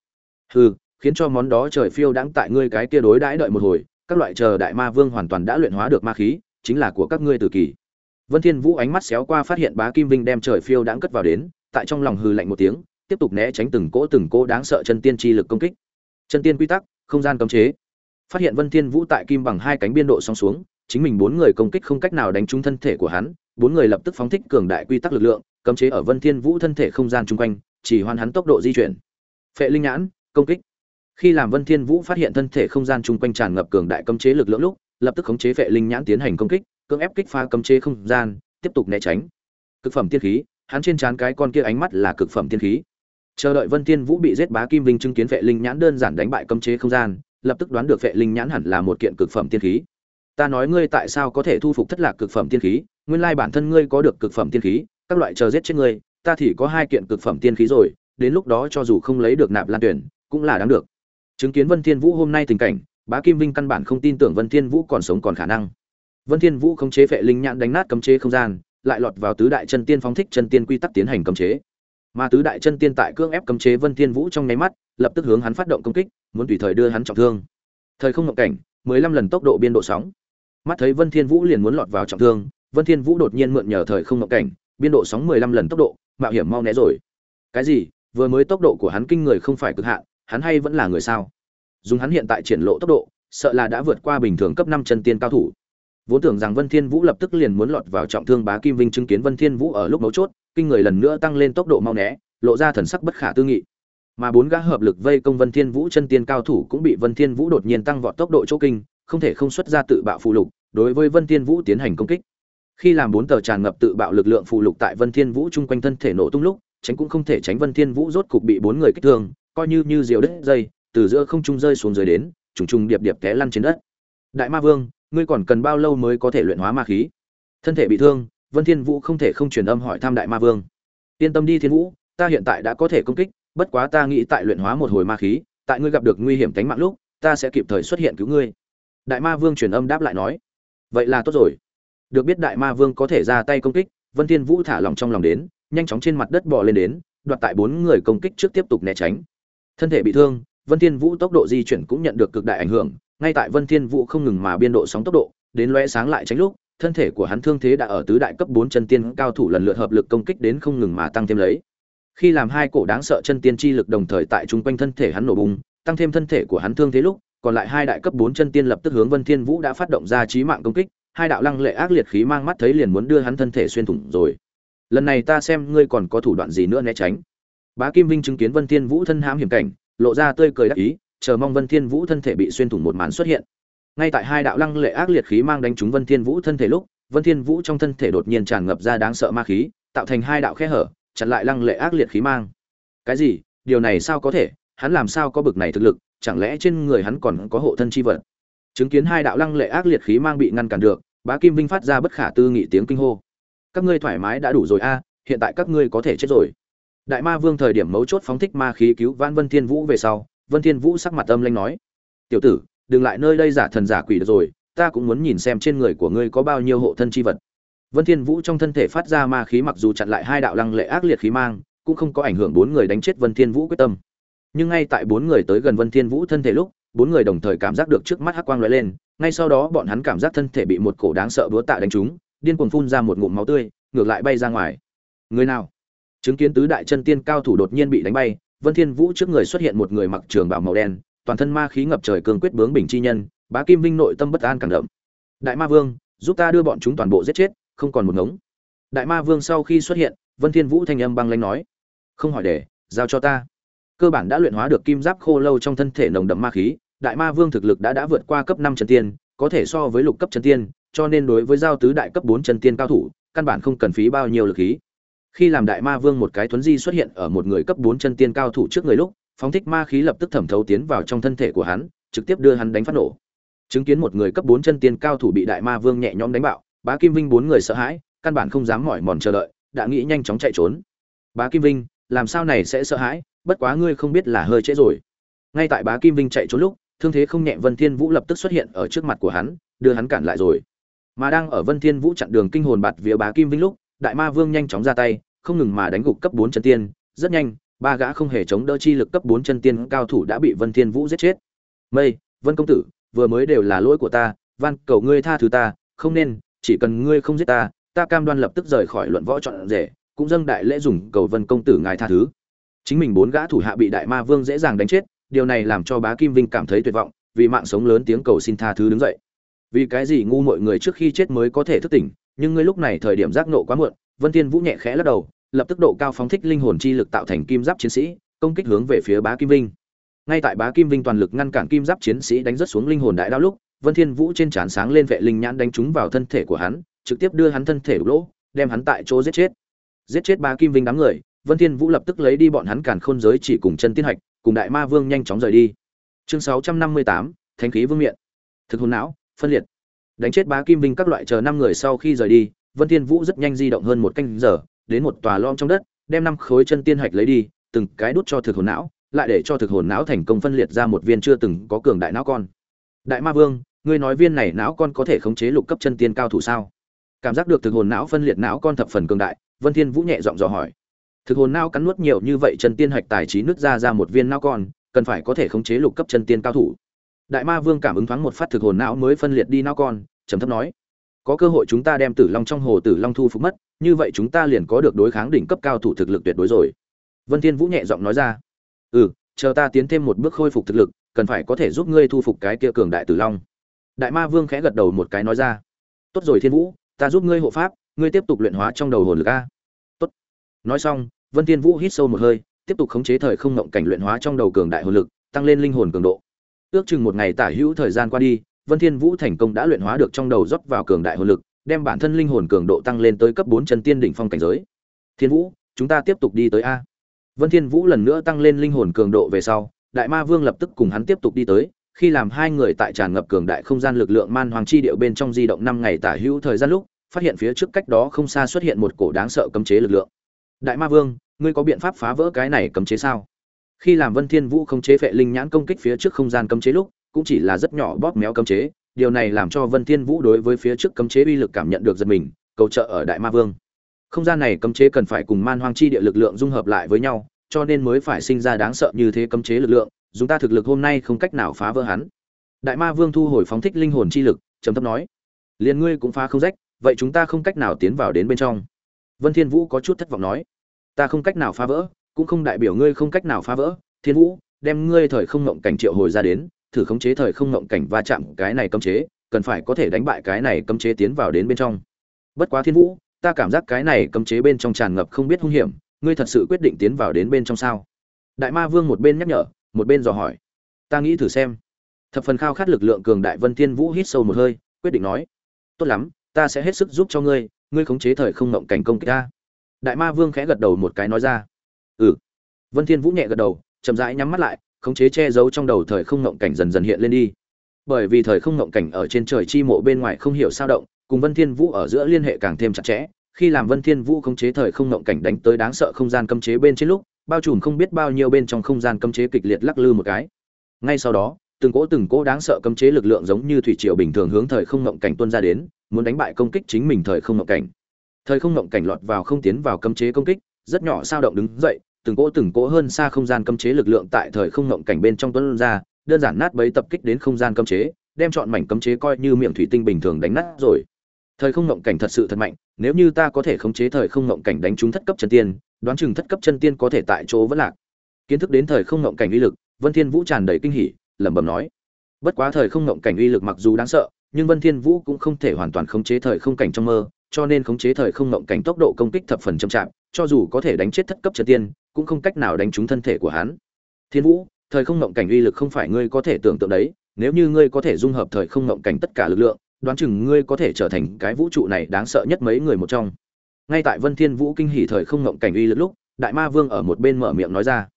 Hừ, khiến cho món đó trời phiêu đãng tại ngươi cái kia đối đãi đợi một hồi, các loại chờ đại ma vương hoàn toàn đã luyện hóa được ma khí, chính là của các ngươi từ kỳ. Vân Thiên Vũ ánh mắt xéo qua phát hiện Bá Kim Vinh đem trời phiêu đãng cất vào đến, tại trong lòng hừ lạnh một tiếng, tiếp tục né tránh từng cỗ từng cỗ đáng sợ chân tiên chi lực công kích. Chân tiên quy tắc, không gian cấm chế. Phát hiện Vân Thiên Vũ tại kim bằng hai cánh biên độ song xuống, chính mình bốn người công kích không cách nào đánh trúng thân thể của hắn, bốn người lập tức phóng thích cường đại quy tắc lực lượng, cấm chế ở Vân Thiên Vũ thân thể không gian chung quanh, chỉ hoàn hắn tốc độ di chuyển. Phệ linh nhãn, công kích. Khi làm Vân Thiên Vũ phát hiện thân thể không gian chung quanh tràn ngập cường đại cấm chế lực lượng lúc, lập tức khống chế phệ linh nhãn tiến hành công kích, cưỡng ép kích phá cấm chế không gian, tiếp tục né tránh. Cực phẩm tiên khí, hắn trên trán cái con kia ánh mắt là cực phẩm tiên khí. Chờ đợi Vân Thiên Vũ bị giết bá kim vinh chứng kiến phệ linh nhãn đơn giản đánh bại cấm chế không gian, lập tức đoán được vệ linh nhãn hẳn là một kiện cực phẩm tiên khí. Ta nói ngươi tại sao có thể thu phục thất lạc cực phẩm tiên khí, nguyên lai bản thân ngươi có được cực phẩm tiên khí, các loại chờ giết chết ngươi, ta thì có hai kiện cực phẩm tiên khí rồi, đến lúc đó cho dù không lấy được nạp lan tuyển, cũng là đáng được. Chứng kiến Vân Thiên Vũ hôm nay tình cảnh, Bá Kim Vinh căn bản không tin tưởng Vân Thiên Vũ còn sống còn khả năng. Vân Thiên Vũ khống chế vệ linh nhãn đánh nát cấm chế không gian, lại lọt vào tứ đại chân tiên phóng thích chân tiên quy tắc tiến hành cấm chế. Mà tứ đại chân tiên tại cương ép cấm chế Vân Thiên Vũ trong nháy mắt, lập tức hướng hắn phát động công kích, muốn tùy thời đưa hắn trọng thương. Thời không ngộng cảnh, 15 lần tốc độ biên độ sóng. Mắt thấy Vân Thiên Vũ liền muốn lọt vào trọng thương, Vân Thiên Vũ đột nhiên mượn nhờ thời không ngộng cảnh, biên độ sóng 15 lần tốc độ, mạo hiểm mau né rồi. Cái gì? Vừa mới tốc độ của hắn kinh người không phải cực hạn, hắn hay vẫn là người sao? Dùng hắn hiện tại triển lộ tốc độ, sợ là đã vượt qua bình thường cấp 5 chân tiên cao thủ. Vốn tưởng rằng Vân Thiên Vũ lập tức liền muốn lọt vào trọng thương Bá Kim Vinh chứng kiến Vân Thiên Vũ ở lúc mấu chốt, kinh người lần nữa tăng lên tốc độ mau né, lộ ra thần sắc bất khả tư nghị. Mà bốn gã hợp lực vây công Vân Thiên Vũ chân tiên cao thủ cũng bị Vân Thiên Vũ đột nhiên tăng vọt tốc độ chỗ kinh, không thể không xuất ra tự bạo phù lục, đối với Vân Thiên Vũ tiến hành công kích. Khi làm bốn tờ tràn ngập tự bạo lực lượng phù lục tại Vân Thiên Vũ chung quanh thân thể nổ tung lúc, tránh cũng không thể tránh Vân Thiên Vũ rốt cục bị bốn người kích thương, coi như như diều đứt dây, từ giữa không trung rơi xuống dưới đến, trùng trùng điệp điệp té lăn trên đất. Đại Ma Vương, ngươi còn cần bao lâu mới có thể luyện hóa ma khí? Thân thể bị thương, Vân Thiên Vũ không thể không truyền âm hỏi thăm Đại Ma Vương. Yên tâm đi Thiên Vũ, ta hiện tại đã có thể công kích, bất quá ta nghĩ tại luyện hóa một hồi ma khí, tại ngươi gặp được nguy hiểm tính mạng lúc, ta sẽ kịp thời xuất hiện cứu ngươi. Đại Ma Vương truyền âm đáp lại nói, vậy là tốt rồi. Được biết Đại Ma Vương có thể ra tay công kích, Vân Thiên Vũ thả lòng trong lòng đến, nhanh chóng trên mặt đất bò lên đến, đoạt tại bốn người công kích trước tiếp tục né tránh. Thân thể bị thương, Vân Thiên Vũ tốc độ di chuyển cũng nhận được cực đại ảnh hưởng, ngay tại Vân Thiên Vũ không ngừng mà biên độ sóng tốc độ, đến lóe sáng lại tránh lúc, thân thể của hắn thương thế đã ở tứ đại cấp 4 chân tiên cao thủ lần lượt hợp lực công kích đến không ngừng mà tăng thêm lấy. Khi làm hai cổ đáng sợ chân tiên chi lực đồng thời tại trung quanh thân thể hắn nổ bùng, tăng thêm thân thể của hắn thương thế lúc, còn lại hai đại cấp 4 chân tiên lập tức hướng Vân Thiên Vũ đã phát động ra chí mạng công kích, hai đạo lăng lệ ác liệt khí mang mắt thấy liền muốn đưa hắn thân thể xuyên thủng rồi. Lần này ta xem ngươi còn có thủ đoạn gì nữa né tránh. Bá Kim Vinh chứng kiến Vân Thiên Vũ thân hãm hiểm cảnh, lộ ra tươi cười đắc ý, chờ mong Vân Thiên Vũ thân thể bị xuyên thủng một màn xuất hiện. Ngay tại hai đạo lăng lệ ác liệt khí mang đánh trúng Vân Thiên Vũ thân thể lúc, Vân Thiên Vũ trong thân thể đột nhiên tràn ngập ra đáng sợ ma khí, tạo thành hai đạo khe hở, chặn lại lăng lệ ác liệt khí mang. Cái gì? Điều này sao có thể? Hắn làm sao có bực này thực lực, chẳng lẽ trên người hắn còn có hộ thân chi vật? Chứng kiến hai đạo lăng lệ ác liệt khí mang bị ngăn cản được, bá kim vinh phát ra bất khả tư nghị tiếng kinh hô các ngươi thoải mái đã đủ rồi a à, hiện tại các ngươi có thể chết rồi đại ma vương thời điểm mấu chốt phóng thích ma khí cứu vãn vân thiên vũ về sau vân thiên vũ sắc mặt âm lanh nói tiểu tử đừng lại nơi đây giả thần giả quỷ được rồi, ta cũng muốn nhìn xem trên người của ngươi có bao nhiêu hộ thân chi vật. Vân thiên vũ trong thân thể phát ra ma khí mặc dù chặn lại hai đạo lăng lệ ác liệt khí mang, cũng không có ảnh hưởng bốn người đánh chết vân thiên vũ quyết tâm. Nhưng ngay tại bốn người tới gần vân thiên vũ thân thể lúc, bốn người đồng thời cảm giác được trước mắt hắc quang lóe lên, ngay sau đó bọn hắn cảm giác thân thể bị một cổ đáng sợ búa tạ đánh trúng, điên cuồng phun ra một ngụm máu tươi, ngược lại bay ra ngoài. Người nào? Chứng kiến tứ đại chân tiên cao thủ đột nhiên bị đánh bay, vân thiên vũ trước người xuất hiện một người mặc trường bào màu đen toàn thân ma khí ngập trời cường quyết bướng bình chi nhân, bá kim vinh nội tâm bất an càng đậm. Đại ma vương, giúp ta đưa bọn chúng toàn bộ giết chết, không còn một ngống. Đại ma vương sau khi xuất hiện, vân thiên vũ thanh âm băng lãnh nói, không hỏi để, giao cho ta. Cơ bản đã luyện hóa được kim giáp khô lâu trong thân thể nồng đậm ma khí, đại ma vương thực lực đã đã vượt qua cấp năm chân tiên, có thể so với lục cấp chân tiên, cho nên đối với giao tứ đại cấp bốn chân tiên cao thủ, căn bản không cần phí bao nhiêu lực khí. Khi làm đại ma vương một cái thuấn di xuất hiện ở một người cấp bốn chân tiên cao thủ trước người lúc phóng thích ma khí lập tức thẩm thấu tiến vào trong thân thể của hắn, trực tiếp đưa hắn đánh phát nổ. Chứng kiến một người cấp bốn chân tiên cao thủ bị đại ma vương nhẹ nhõm đánh bạo, bá kim vinh bốn người sợ hãi, căn bản không dám mỏi mòn chờ đợi, đã nghĩ nhanh chóng chạy trốn. Bá kim vinh, làm sao này sẽ sợ hãi? Bất quá ngươi không biết là hơi trễ rồi. Ngay tại bá kim vinh chạy trốn lúc, thương thế không nhẹ vân thiên vũ lập tức xuất hiện ở trước mặt của hắn, đưa hắn cản lại rồi. Mà đang ở vân thiên vũ chặn đường kinh hồn bạt vía bá kim vinh lúc, đại ma vương nhanh chóng ra tay, không ngừng mà đánh gục cấp bốn chân tiên, rất nhanh ba gã không hề chống đỡ chi lực cấp bốn chân tiên cao thủ đã bị vân thiên vũ giết chết. Mây, vân công tử, vừa mới đều là lỗi của ta, van, cầu ngươi tha thứ ta, không nên, chỉ cần ngươi không giết ta ta cam đoan lập tức rời khỏi luận võ chọn rể, cũng dâng đại lễ dùng cầu vân công tử ngài tha thứ. Chính mình bốn gã thủ hạ bị đại ma vương dễ dàng đánh chết, điều này làm cho bá kim vinh cảm thấy tuyệt vọng, vì mạng sống lớn tiếng cầu xin tha thứ đứng dậy. Vì cái gì ngu mọi người trước khi chết mới có thể thức tỉnh, nhưng ngươi lúc này thời điểm giác nộ quá muộn, vân thiên vũ nhẹ khẽ lắc đầu lập tức độ cao phóng thích linh hồn chi lực tạo thành kim giáp chiến sĩ công kích hướng về phía bá kim vinh. Ngay tại bá kim vinh toàn lực ngăn cản kim giáp chiến sĩ đánh rất xuống linh hồn đại đao lúc vân thiên vũ trên trán sáng lên vệ linh nhãn đánh trúng vào thân thể của hắn trực tiếp đưa hắn thân thể đục lỗ đem hắn tại chỗ giết chết. Giết chết bá kim vinh đám người vân thiên vũ lập tức lấy đi bọn hắn càn khôn giới chỉ cùng chân tiên hạch cùng đại ma vương nhanh chóng rời đi. Chương 658, thánh khí vương miện. Thực hồn não phân liệt. Đánh chết bá kim vinh các loại chờ năm người sau khi rời đi vân thiên vũ rất nhanh di động hơn một canh giờ đến một tòa lom trong đất, đem năm khối chân tiên hạch lấy đi, từng cái đút cho thực hồn não, lại để cho thực hồn não thành công phân liệt ra một viên chưa từng có cường đại não con. Đại ma vương, ngươi nói viên này não con có thể khống chế lục cấp chân tiên cao thủ sao? Cảm giác được thực hồn não phân liệt não con thập phần cường đại, vân thiên vũ nhẹ giọng dò hỏi. Thực hồn não cắn nuốt nhiều như vậy chân tiên hạch tài trí nứt ra ra một viên não con, cần phải có thể khống chế lục cấp chân tiên cao thủ. Đại ma vương cảm ứng thoáng một phát thực hồn não mới phân liệt đi não con, trầm thấp nói. Có cơ hội chúng ta đem tử long trong hồ tử long thu phục mất như vậy chúng ta liền có được đối kháng đỉnh cấp cao thủ thực lực tuyệt đối rồi. Vân thiên vũ nhẹ giọng nói ra. Ừ chờ ta tiến thêm một bước khôi phục thực lực, cần phải có thể giúp ngươi thu phục cái kia cường đại tử long. Đại ma vương khẽ gật đầu một cái nói ra. Tốt rồi thiên vũ, ta giúp ngươi hộ pháp, ngươi tiếp tục luyện hóa trong đầu hồn lực a. Tốt. Nói xong, vân thiên vũ hít sâu một hơi, tiếp tục khống chế thời không ngộng cảnh luyện hóa trong đầu cường đại hồn lực, tăng lên linh hồn cường độ. Ước chừng một ngày tả hữu thời gian qua đi, vân thiên vũ thành công đã luyện hóa được trong đầu rót vào cường đại hồn lực đem bản thân linh hồn cường độ tăng lên tới cấp 4 chân tiên đỉnh phong cảnh giới. Thiên vũ, chúng ta tiếp tục đi tới a. Vân thiên vũ lần nữa tăng lên linh hồn cường độ về sau, đại ma vương lập tức cùng hắn tiếp tục đi tới, khi làm hai người tại tràn ngập cường đại không gian lực lượng man hoàng chi điệu bên trong di động năm ngày tả hữu thời gian lúc, phát hiện phía trước cách đó không xa xuất hiện một cổ đáng sợ cấm chế lực lượng. Đại ma vương, ngươi có biện pháp phá vỡ cái này cấm chế sao? Khi làm vân thiên vũ không chế phệ linh nhãn công kích phía trước không gian cấm chế lúc, cũng chỉ là rất nhỏ bóp méo cấm chế điều này làm cho vân thiên vũ đối với phía trước cấm chế uy lực cảm nhận được giật mình, cầu trợ ở đại ma vương. Không gian này cấm chế cần phải cùng man hoang chi địa lực lượng dung hợp lại với nhau, cho nên mới phải sinh ra đáng sợ như thế cấm chế lực lượng chúng ta thực lực hôm nay không cách nào phá vỡ hắn. Đại ma vương thu hồi phóng thích linh hồn chi lực, trầm thấp nói, liền ngươi cũng phá không rách, vậy chúng ta không cách nào tiến vào đến bên trong. Vân thiên vũ có chút thất vọng nói, ta không cách nào phá vỡ, cũng không đại biểu ngươi không cách nào phá vỡ, thiên vũ, đem ngươi thời không ngộng cảnh triệu hồi ra đến thử khống chế thời không ngộng cảnh va chạm cái này cấm chế, cần phải có thể đánh bại cái này cấm chế tiến vào đến bên trong. Bất quá thiên vũ, ta cảm giác cái này cấm chế bên trong tràn ngập không biết hung hiểm, ngươi thật sự quyết định tiến vào đến bên trong sao? Đại ma vương một bên nhắc nhở, một bên dò hỏi. Ta nghĩ thử xem. Thập phần khao khát lực lượng cường đại vân thiên vũ hít sâu một hơi, quyết định nói. Tốt lắm, ta sẽ hết sức giúp cho ngươi ngươi khống chế thời không ngộng cảnh công kích ta. Đại ma vương khẽ gật đầu một cái nói ra. Ừ. Vân thiên vũ nhẹ gật đầu, chậm rãi nhắm mắt lại khống chế che giấu trong đầu thời không ngộng cảnh dần dần hiện lên đi bởi vì thời không ngộng cảnh ở trên trời chi mộ bên ngoài không hiểu sao động cùng Vân Thiên Vũ ở giữa liên hệ càng thêm chặt chẽ, khi làm Vân Thiên Vũ khống chế thời không ngộng cảnh đánh tới đáng sợ không gian cấm chế bên trên lúc, bao trùm không biết bao nhiêu bên trong không gian cấm chế kịch liệt lắc lư một cái. Ngay sau đó, từng cỗ từng cỗ đáng sợ cấm chế lực lượng giống như thủy triều bình thường hướng thời không ngộng cảnh tuôn ra đến, muốn đánh bại công kích chính mình thời không ngộng cảnh. Thời không ngộng cảnh lọt vào không tiến vào cấm chế công kích, rất nhỏ sao động đứng dậy, từng cỗ từng cỗ hơn xa không gian cấm chế lực lượng tại thời không ngộng cảnh bên trong tuấn ra, đơn giản nát bấy tập kích đến không gian cấm chế, đem chọn mảnh cấm chế coi như miệng thủy tinh bình thường đánh nát rồi. Thời không ngộng cảnh thật sự thật mạnh, nếu như ta có thể khống chế thời không ngộng cảnh đánh trúng thất cấp chân tiên, đoán chừng thất cấp chân tiên có thể tại chỗ vẫn lạc. Kiến thức đến thời không ngộng cảnh uy lực, Vân Thiên Vũ tràn đầy kinh hỉ, lẩm bẩm nói: Bất quá thời không ngộng cảnh uy lực mặc dù đáng sợ, nhưng Vân Thiên Vũ cũng không thể hoàn toàn khống chế thời không cảnh trong mơ, cho nên khống chế thời không ngộng cảnh tốc độ công kích thập phần chậm chạp, cho dù có thể đánh chết thất cấp trần tiên, cũng không cách nào đánh trúng thân thể của hắn. Thiên Vũ, thời không ngộng cảnh uy lực không phải ngươi có thể tưởng tượng đấy, nếu như ngươi có thể dung hợp thời không ngộng cảnh tất cả lực lượng, đoán chừng ngươi có thể trở thành cái vũ trụ này đáng sợ nhất mấy người một trong. Ngay tại Vân Thiên Vũ kinh hỉ thời không ngộng cảnh uy lực lúc, Đại Ma Vương ở một bên mở miệng nói ra,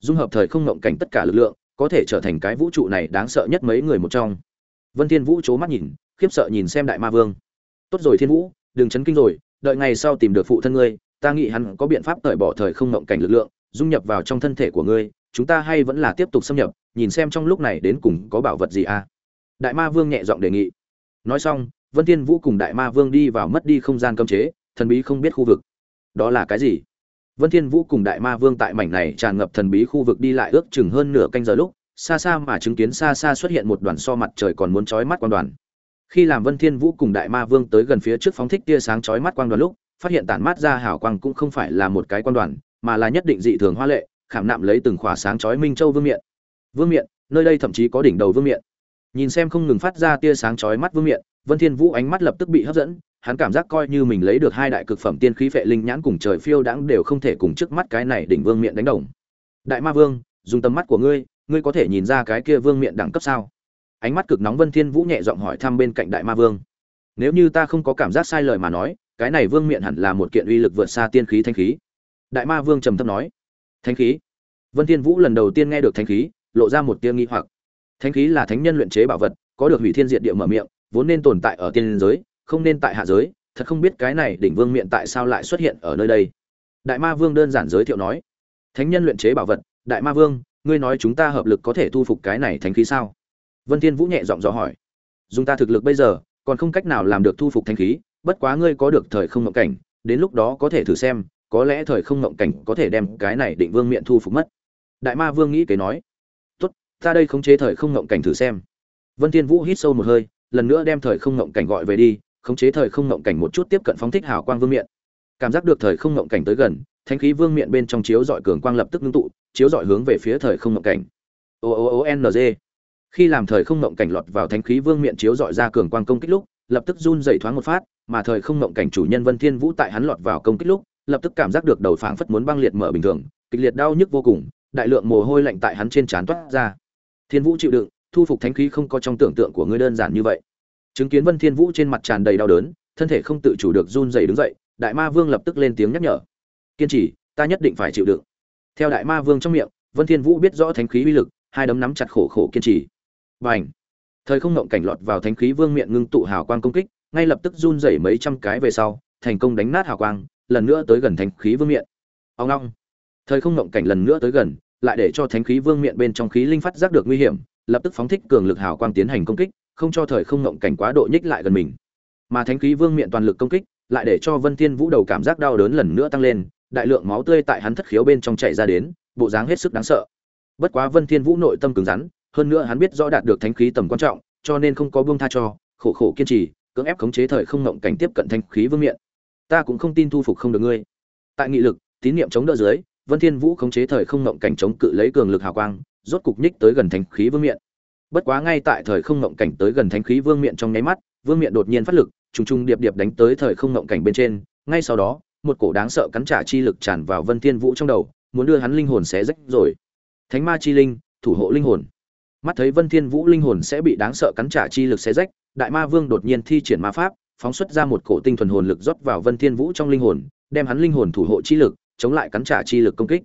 dung hợp thời không ngộng cảnh tất cả lực lượng, có thể trở thành cái vũ trụ này đáng sợ nhất mấy người một trong. Vân Thiên Vũ chố mắt nhìn, khiếp sợ nhìn xem Đại Ma Vương. Tốt rồi Thiên Vũ, đừng chấn kinh rồi, đợi ngày sau tìm được phụ thân ngươi, ta nghĩ hắn có biện pháp tẩy bỏ thời không ngộng cảnh lực lượng, dung nhập vào trong thân thể của ngươi, chúng ta hay vẫn là tiếp tục xâm nhập, nhìn xem trong lúc này đến cùng có bảo vật gì à? Đại Ma Vương nhẹ giọng đề nghị. Nói xong, Vân Thiên Vũ cùng Đại Ma Vương đi vào mất đi không gian cấm chế, thần bí không biết khu vực. Đó là cái gì? Vân Thiên Vũ cùng Đại Ma Vương tại mảnh này tràn ngập thần bí khu vực đi lại ước chừng hơn nửa canh giờ lúc, xa xa mà chứng kiến xa xa xuất hiện một đoàn so mặt trời còn muốn chói mắt quang đoàn. Khi làm Vân Thiên Vũ cùng Đại Ma Vương tới gần phía trước phóng thích tia sáng chói mắt quang đoàn lúc, phát hiện tản mát ra hào quang cũng không phải là một cái quan đoàn, mà là nhất định dị thường hoa lệ, khảm nạm lấy từng khỏa sáng chói minh châu vương miện. Vương miện, nơi đây thậm chí có đỉnh đầu vương miện. Nhìn xem không ngừng phát ra tia sáng chói mắt vương miện, Vân Thiên Vũ ánh mắt lập tức bị hấp dẫn, hắn cảm giác coi như mình lấy được hai đại cực phẩm tiên khí phệ linh nhãn cùng trời phiêu đãng đều không thể cùng trước mắt cái này đỉnh vương miện đánh đồng. Đại Ma Vương, dùng tầm mắt của ngươi, ngươi có thể nhìn ra cái kia vương miện đẳng cấp sao? Ánh mắt cực nóng Vân Thiên Vũ nhẹ giọng hỏi thăm bên cạnh Đại Ma Vương. Nếu như ta không có cảm giác sai lời mà nói, cái này vương miện hẳn là một kiện uy lực vượt xa tiên khí thanh khí. Đại Ma Vương trầm thấp nói. Thanh khí? Vân Thiên Vũ lần đầu tiên nghe được thanh khí, lộ ra một tia nghi hoặc. Thanh khí là thánh nhân luyện chế bảo vật, có được hủy thiên diệt địa mở miệng, vốn nên tồn tại ở tiên giới, không nên tại hạ giới, thật không biết cái này đỉnh vương miện tại sao lại xuất hiện ở nơi đây. Đại Ma Vương đơn giản giới thiệu nói, thánh nhân luyện chế bảo vật, Đại Ma Vương, ngươi nói chúng ta hợp lực có thể thu phục cái này thánh khí sao? Vân Thiên Vũ nhẹ giọng dò hỏi. Dùng ta thực lực bây giờ, còn không cách nào làm được thu phục thánh khí, bất quá ngươi có được thời không ngộng cảnh, đến lúc đó có thể thử xem, có lẽ thời không ngộng cảnh có thể đem cái này định vương miệng thu phục mất. Đại Ma Vương nghĩ kế nói, tốt, ta đây khống chế thời không ngộng cảnh thử xem. Vân Thiên Vũ hít sâu một hơi, lần nữa đem thời không ngộng cảnh gọi về đi, khống chế thời không ngộng cảnh một chút tiếp cận phóng thích hào quang vương miện. Cảm giác được thời không ngộng cảnh tới gần, thánh khí vương miện bên trong chiếu dọi cường quang lập tức ngưng tụ, chiếu dọi hướng về phía thời không ngộng cảnh. O O O N G. Khi làm thời không ngộng cảnh lọt vào thánh khí vương miện chiếu dọi ra cường quang công kích lúc, lập tức run rẩy thoáng một phát, mà thời không mộng cảnh chủ nhân Vân Thiên Vũ tại hắn lọt vào công kích lúc, lập tức cảm giác được đầu phảng phất muốn băng liệt mở bình thường, kịch liệt đau nhức vô cùng, đại lượng mồ hôi lạnh tại hắn trên trán toát ra. Thiên Vũ chịu đựng, thu phục thánh khí không có trong tưởng tượng của ngươi đơn giản như vậy. Chứng kiến Vân Thiên Vũ trên mặt tràn đầy đau đớn, thân thể không tự chủ được run rẩy đứng dậy, Đại Ma Vương lập tức lên tiếng nhắc nhở. Kiên trì, ta nhất định phải chịu đựng. Theo Đại Ma Vương trong miệng, Vân Thiên Vũ biết rõ thánh khí uy lực, hai đấm nắm chặt khổ khổ kiên trì. Bành! Thời không ngộng cảnh lọt vào thánh khí vương miệng ngưng tụ hào quang công kích, ngay lập tức run rẩy mấy trăm cái về sau, thành công đánh nát hào quang, lần nữa tới gần thánh khí vương miện. Ông long Thời không ngộng cảnh lần nữa tới gần, lại để cho thánh khí vương miện bên trong khí linh phát giác được nguy hiểm, lập tức phóng thích cường lực hào quang tiến hành công kích, không cho thời không ngộng cảnh quá độ nhích lại gần mình. Mà thánh khí vương miện toàn lực công kích, lại để cho Vân Thiên Vũ đầu cảm giác đau đớn lần nữa tăng lên, đại lượng máu tươi tại hắn thất khiếu bên trong chảy ra đến, bộ dáng hết sức đáng sợ. Bất quá Vân Thiên Vũ nội tâm cứng rắn, hơn nữa hắn biết rõ đạt được thánh khí tầm quan trọng, cho nên không có buông tha cho, khổ khổ kiên trì, cưỡng ép khống chế thời không ngộng cảnh tiếp cận thanh khí vương miện. Ta cũng không tin thu phục không được ngươi. Tại nghị lực, tín niệm chống đỡ dưới, Vân Thiên Vũ khống chế thời không ngộng cảnh chống cự lấy cường lực hào quang, rốt cục nhích tới gần thanh khí vương miện. Bất quá ngay tại thời không ngộng cảnh tới gần thanh khí vương miện trong nháy mắt, vương miện đột nhiên phát lực, trùng trùng điệp điệp đánh tới thời không ngộng cảnh bên trên, ngay sau đó, một cổ đáng sợ cắn trả chi lực tràn vào Vân Thiên Vũ trong đầu, muốn đưa hắn linh hồn xé rách rồi. Thánh ma chi linh, thủ hộ linh hồn. Mắt thấy Vân Thiên Vũ linh hồn sẽ bị đáng sợ cắn trả chi lực xé rách, Đại Ma Vương đột nhiên thi triển ma pháp, phóng xuất ra một cổ tinh thuần hồn lực rót vào Vân Thiên Vũ trong linh hồn, đem hắn linh hồn thủ hộ chi lực, chống lại cắn trả chi lực công kích.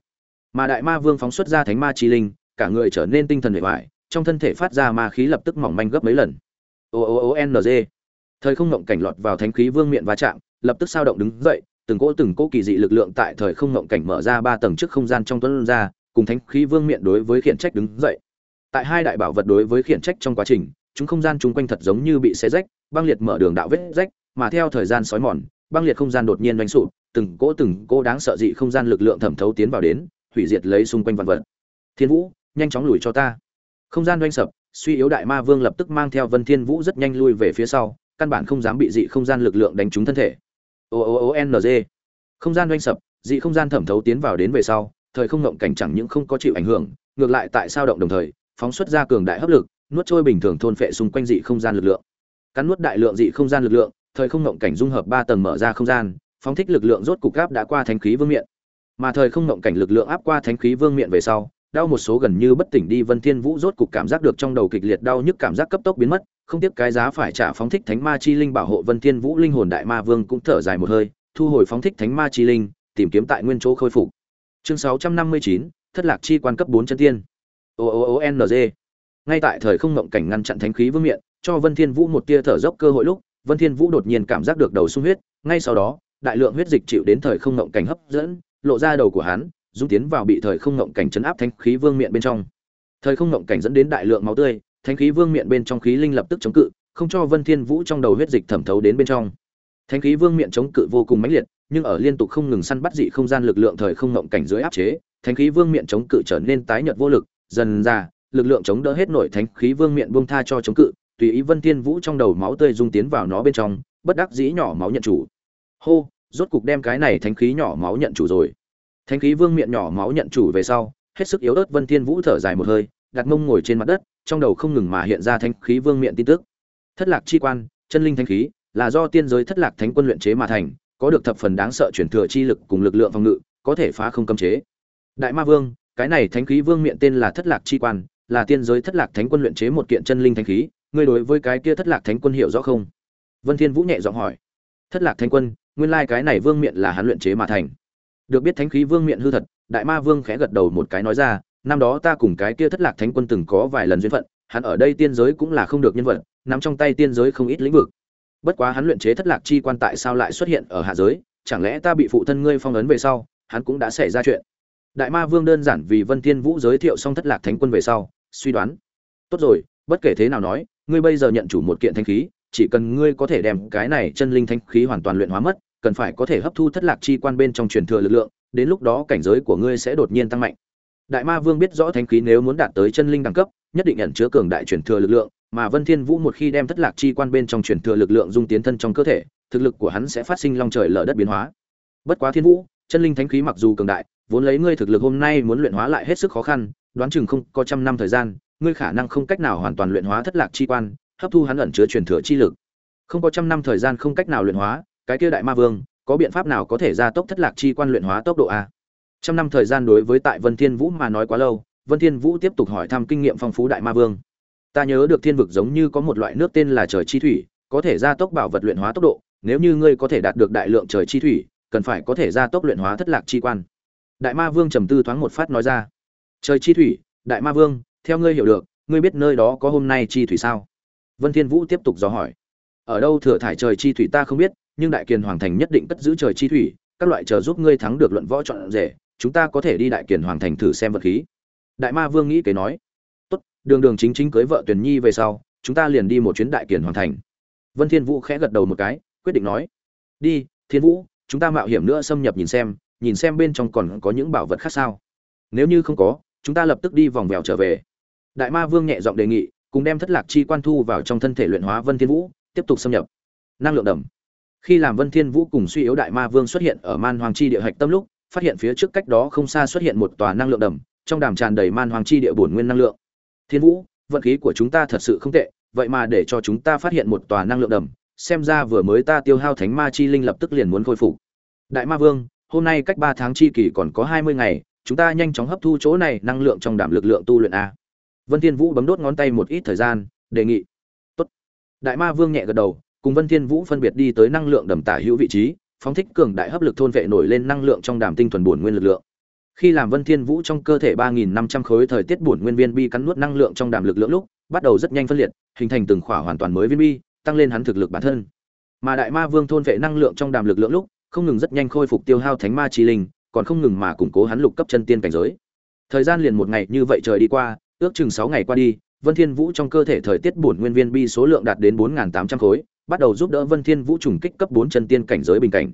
Mà Đại Ma Vương phóng xuất ra Thánh Ma chi linh, cả người trở nên tinh thần hệ hoại trong thân thể phát ra ma khí lập tức mỏng manh gấp mấy lần. O O O N G. thời không ngộng cảnh lọt vào thánh khí vương miệng va chạm lập tức sao động đứng dậy từng cỗ từng cỗ kỳ dị lực lượng tại thời không ngộng cảnh mở ra ba tầng trước không gian trong tuấn ra cùng thánh khí vương miện đối với khiển trách đứng dậy tại hai đại bảo vật đối với khiển trách trong quá trình chúng không gian chung quanh thật giống như bị xé rách, băng liệt mở đường đạo vết rách, mà theo thời gian sói mòn, băng liệt không gian đột nhiên đánh sụp, từng cỗ từng cỗ đáng sợ dị không gian lực lượng thẩm thấu tiến vào đến, hủy diệt lấy xung quanh vạn vật. Thiên vũ, nhanh chóng lùi cho ta. Không gian doanh sập, suy yếu đại ma vương lập tức mang theo vân thiên vũ rất nhanh lui về phía sau, căn bản không dám bị dị không gian lực lượng đánh trúng thân thể. O o o n g. Không gian doanh sập, dị không gian thẩm thấu tiến vào đến về sau, thời không ngộng cảnh chẳng những không có chịu ảnh hưởng, ngược lại tại sao động đồng thời, phóng xuất ra cường đại hấp lực nuốt trôi bình thường thôn phệ xung quanh dị không gian lực lượng. Cắn nuốt đại lượng dị không gian lực lượng thời không ngộng cảnh dung hợp ba tầng mở ra không gian phóng thích lực lượng rốt cục áp đã qua thánh khí vương miện. Mà thời không ngộng cảnh lực lượng áp qua thánh khí vương miện về sau đau một số gần như bất tỉnh đi vân thiên vũ rốt cục cảm giác được trong đầu kịch liệt đau nhức cảm giác cấp tốc biến mất không tiếc cái giá phải trả phóng thích thánh ma chi linh bảo hộ vân thiên vũ linh hồn đại ma vương cũng thở dài một hơi thu hồi phóng thích thánh ma chi linh tìm kiếm tại nguyên chỗ khôi phục. Chương 659, thất lạc chi quan cấp 4 chân tiên. O o o n g ngay tại thời không ngộng cảnh ngăn chặn thánh khí vương miện, cho vân thiên vũ một tia thở dốc cơ hội lúc, vân thiên vũ đột nhiên cảm giác được đầu sung huyết, ngay sau đó, đại lượng huyết dịch chịu đến thời không ngộng cảnh hấp dẫn, lộ ra đầu của hắn, dung tiến vào bị thời không ngộng cảnh chấn áp thánh khí vương miện bên trong. Thời không ngộng cảnh dẫn đến đại lượng máu tươi, thánh khí vương miện bên trong khí linh lập tức chống cự, không cho vân thiên vũ trong đầu huyết dịch thẩm thấu đến bên trong. Thánh khí vương miện chống cự vô cùng mãnh liệt, nhưng ở liên tục không ngừng săn bắt dị không gian lực lượng thời không ngộng cảnh dưới áp chế, thánh khí vương miện chống cự trở nên tái nhợt vô lực, dần ra lực lượng chống đỡ hết nổi thánh khí vương miện buông tha cho chống cự, tùy ý vân thiên vũ trong đầu máu tươi dung tiến vào nó bên trong, bất đắc dĩ nhỏ máu nhận chủ. Hô, rốt cục đem cái này thánh khí nhỏ máu nhận chủ rồi. Thánh khí vương miệng nhỏ máu nhận chủ về sau, hết sức yếu ớt vân thiên vũ thở dài một hơi, đặt mông ngồi trên mặt đất, trong đầu không ngừng mà hiện ra thánh khí vương miệng tin tức. Thất lạc chi quan, chân linh thánh khí, là do tiên giới thất lạc thánh quân luyện chế mà thành, có được thập phần đáng sợ chuyển thừa chi lực cùng lực lượng phòng ngự, có thể phá không cấm chế. Đại ma vương, cái này thánh khí vương miệng tên là thất lạc chi quan là tiên giới thất lạc thánh quân luyện chế một kiện chân linh thánh khí, ngươi đối với cái kia thất lạc thánh quân hiểu rõ không? Vân thiên vũ nhẹ giọng hỏi. Thất lạc thánh quân, nguyên lai cái này vương miện là hắn luyện chế mà thành. Được biết thánh khí vương miện hư thật, đại ma vương khẽ gật đầu một cái nói ra, năm đó ta cùng cái kia thất lạc thánh quân từng có vài lần duyên phận, hắn ở đây tiên giới cũng là không được nhân vật, nắm trong tay tiên giới không ít lĩnh vực. Bất quá hắn luyện chế thất lạc chi quan tại sao lại xuất hiện ở hạ giới, chẳng lẽ ta bị phụ thân ngươi phong ấn về sau, hắn cũng đã xảy ra chuyện. Đại ma vương đơn giản vì vân thiên vũ giới thiệu xong thất lạc thánh quân về sau suy đoán. Tốt rồi, bất kể thế nào nói, ngươi bây giờ nhận chủ một kiện thanh khí, chỉ cần ngươi có thể đem cái này chân linh thanh khí hoàn toàn luyện hóa mất, cần phải có thể hấp thu thất lạc chi quan bên trong truyền thừa lực lượng, đến lúc đó cảnh giới của ngươi sẽ đột nhiên tăng mạnh. Đại ma vương biết rõ thanh khí nếu muốn đạt tới chân linh đẳng cấp, nhất định nhận chứa cường đại truyền thừa lực lượng, mà vân thiên vũ một khi đem thất lạc chi quan bên trong truyền thừa lực lượng dung tiến thân trong cơ thể, thực lực của hắn sẽ phát sinh long trời lở đất biến hóa. Bất quá thiên vũ, chân linh thánh khí mặc dù cường đại, vốn lấy ngươi thực lực hôm nay muốn luyện hóa lại hết sức khó khăn đoán chừng không có trăm năm thời gian, ngươi khả năng không cách nào hoàn toàn luyện hóa thất lạc chi quan, hấp thu hắn ẩn chứa truyền thừa chi lực. Không có trăm năm thời gian không cách nào luyện hóa, cái kia đại ma vương, có biện pháp nào có thể gia tốc thất lạc chi quan luyện hóa tốc độ a? Trăm năm thời gian đối với tại vân thiên vũ mà nói quá lâu, vân thiên vũ tiếp tục hỏi thăm kinh nghiệm phong phú đại ma vương. Ta nhớ được thiên vực giống như có một loại nước tên là trời chi thủy, có thể gia tốc bảo vật luyện hóa tốc độ, nếu như ngươi có thể đạt được đại lượng trời chi thủy, cần phải có thể gia tốc luyện hóa thất lạc chi quan. Đại ma vương trầm tư thoáng một phát nói ra trời chi thủy, đại ma vương, theo ngươi hiểu được, ngươi biết nơi đó có hôm nay chi thủy sao? Vân thiên vũ tiếp tục dò hỏi. Ở đâu thừa thải trời chi thủy ta không biết, nhưng đại kiền hoàng thành nhất định cất giữ trời chi thủy, các loại chờ giúp ngươi thắng được luận võ chọn rể, chúng ta có thể đi đại kiền hoàng thành thử xem vật khí. Đại ma vương nghĩ kế nói. Tốt, đường đường chính chính cưới vợ tuyển nhi về sau, chúng ta liền đi một chuyến đại kiền hoàng thành. Vân thiên vũ khẽ gật đầu một cái, quyết định nói. Đi, thiên vũ, chúng ta mạo hiểm nữa xâm nhập nhìn xem nhìn xem bên trong còn có những bảo vật khác sao. Nếu như không có chúng ta lập tức đi vòng vèo trở về. Đại ma vương nhẹ giọng đề nghị, cùng đem thất lạc chi quan thu vào trong thân thể luyện hóa vân thiên vũ, tiếp tục xâm nhập. Năng lượng đầm. Khi làm vân thiên vũ cùng suy yếu đại ma vương xuất hiện ở man hoàng chi địa hạch tâm lúc, phát hiện phía trước cách đó không xa xuất hiện một tòa năng lượng đầm, trong đàm tràn đầy man hoàng chi địa bổn nguyên năng lượng. Thiên vũ, vận khí của chúng ta thật sự không tệ, vậy mà để cho chúng ta phát hiện một tòa năng lượng đầm, xem ra vừa mới ta tiêu hao thánh ma chi linh lập tức liền muốn khôi phục. Đại ma vương, hôm nay cách ba tháng chi kỳ còn có hai mươi ngày chúng ta nhanh chóng hấp thu chỗ này năng lượng trong đảm lực lượng tu luyện a. Vân thiên vũ bấm đốt ngón tay một ít thời gian, đề nghị. Tốt. Đại ma vương nhẹ gật đầu, cùng vân thiên vũ phân biệt đi tới năng lượng đầm tả hữu vị trí, phóng thích cường đại hấp lực thôn vệ nổi lên năng lượng trong đàm tinh thuần bổn nguyên lực lượng. Khi làm vân thiên vũ trong cơ thể ba nghìn năm trăm khối thời tiết bổn nguyên viên bi cắn nuốt năng lượng trong đàm lực lượng lúc, bắt đầu rất nhanh phân liệt, hình thành từng khỏa hoàn toàn mới viên bi, tăng lên hắn thực lực bản thân. Mà đại ma vương thôn vệ năng lượng trong đàm lực lượng lúc, không ngừng rất nhanh khôi phục tiêu hao thánh ma chi linh còn không ngừng mà củng cố hắn lục cấp chân tiên cảnh giới. Thời gian liền một ngày như vậy trời đi qua, ước chừng sáu ngày qua đi, vân thiên vũ trong cơ thể thời tiết bổn nguyên viên bi số lượng đạt đến bốn tám trăm khối, bắt đầu giúp đỡ vân thiên vũ trùng kích cấp bốn chân tiên cảnh giới bình cảnh.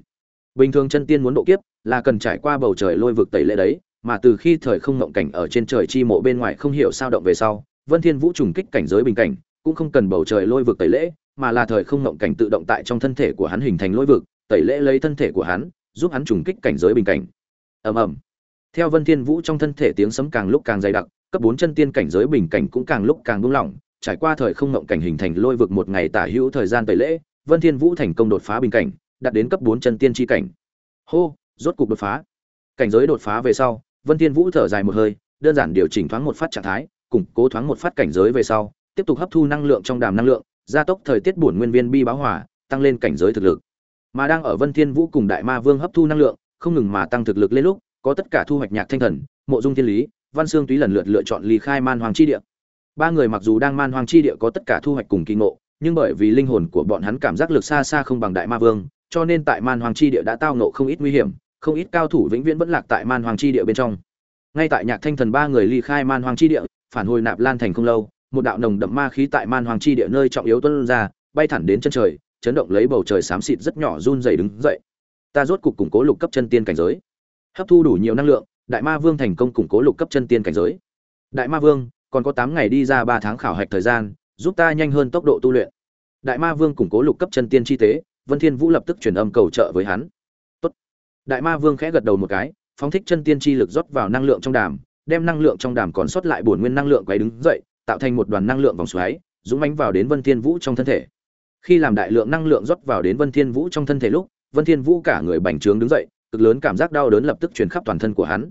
Bình thường chân tiên muốn độ kiếp, là cần trải qua bầu trời lôi vực tẩy lệ đấy, mà từ khi thời không ngộng cảnh ở trên trời chi mộ bên ngoài không hiểu sao động về sau, vân thiên vũ trùng kích cảnh giới bình cảnh cũng không cần bầu trời lôi vực tẩy lễ mà là thời không ngộng cảnh tự động tại trong thân thể của hắn hình thành lôi vực, tẩy lễ lấy thân thể của hắn, giúp hắn trùng kích cảnh giới bình cảnh ầm ầm. Theo vân thiên vũ trong thân thể tiếng sấm càng lúc càng dày đặc, cấp bốn chân tiên cảnh giới bình cảnh cũng càng lúc càng buông lỏng. Trải qua thời không ngộng cảnh hình thành lôi vực một ngày tả hữu thời gian tẩy lễ, vân thiên vũ thành công đột phá bình cảnh, đạt đến cấp bốn chân tiên chi cảnh. Hô, rốt cục đột phá. Cảnh giới đột phá về sau, vân thiên vũ thở dài một hơi, đơn giản điều chỉnh thoáng một phát trạng thái, củng cố thoáng một phát cảnh giới về sau, tiếp tục hấp thu năng lượng trong đàm năng lượng, gia tốc thời tiết bổn nguyên viên bi báo hỏa tăng lên cảnh giới thực lực. Mà đang ở vân thiên vũ cùng đại ma vương hấp thu năng lượng không ngừng mà tăng thực lực lên lúc, có tất cả thu hoạch nhạc thanh thần, mộ dung thiên lý, văn xương túy lần lượt lựa chọn ly khai man hoàng chi địa. Ba người mặc dù đang man hoàng chi địa có tất cả thu hoạch cùng kỳ ngộ, nhưng bởi vì linh hồn của bọn hắn cảm giác lực xa xa không bằng đại ma vương, cho nên tại man hoàng chi địa đã tao ngộ không ít nguy hiểm, không ít cao thủ vĩnh viễn vẫn lạc tại man hoàng chi địa bên trong. Ngay tại nhạc thanh thần ba người ly khai man hoàng chi địa, phản hồi nạp lan thành không lâu, một đạo nồng đậm ma khí tại man hoàng chi địa nơi trọng yếu tuôn ra, bay thẳng đến chân trời, chấn động lấy bầu trời xám xịt rất nhỏ run rẩy đứng dậy ta rốt cục củng cố lục cấp chân tiên cảnh giới. Hấp thu đủ nhiều năng lượng, đại ma vương thành công củng cố lục cấp chân tiên cảnh giới. Đại ma vương, còn có tám ngày đi ra ba tháng khảo hạch thời gian, giúp ta nhanh hơn tốc độ tu luyện. Đại ma vương củng cố lục cấp chân tiên chi tế, vân thiên vũ lập tức truyền âm cầu trợ với hắn. Tốt. đại ma vương khẽ gật đầu một cái, phóng thích chân tiên chi lực rót vào năng lượng trong đàm, đem năng lượng trong đàm còn sót lại bổn nguyên năng lượng quấy đứng dậy, tạo thành một đoàn năng lượng vòng xoáy, dũng mãnh vào đến vân thiên vũ trong thân thể. Khi làm đại lượng năng lượng rót vào đến vân thiên vũ trong thân thể lúc vân thiên vũ cả người bành trướng đứng dậy, cực lớn cảm giác đau đớn lập tức truyền khắp toàn thân của hắn.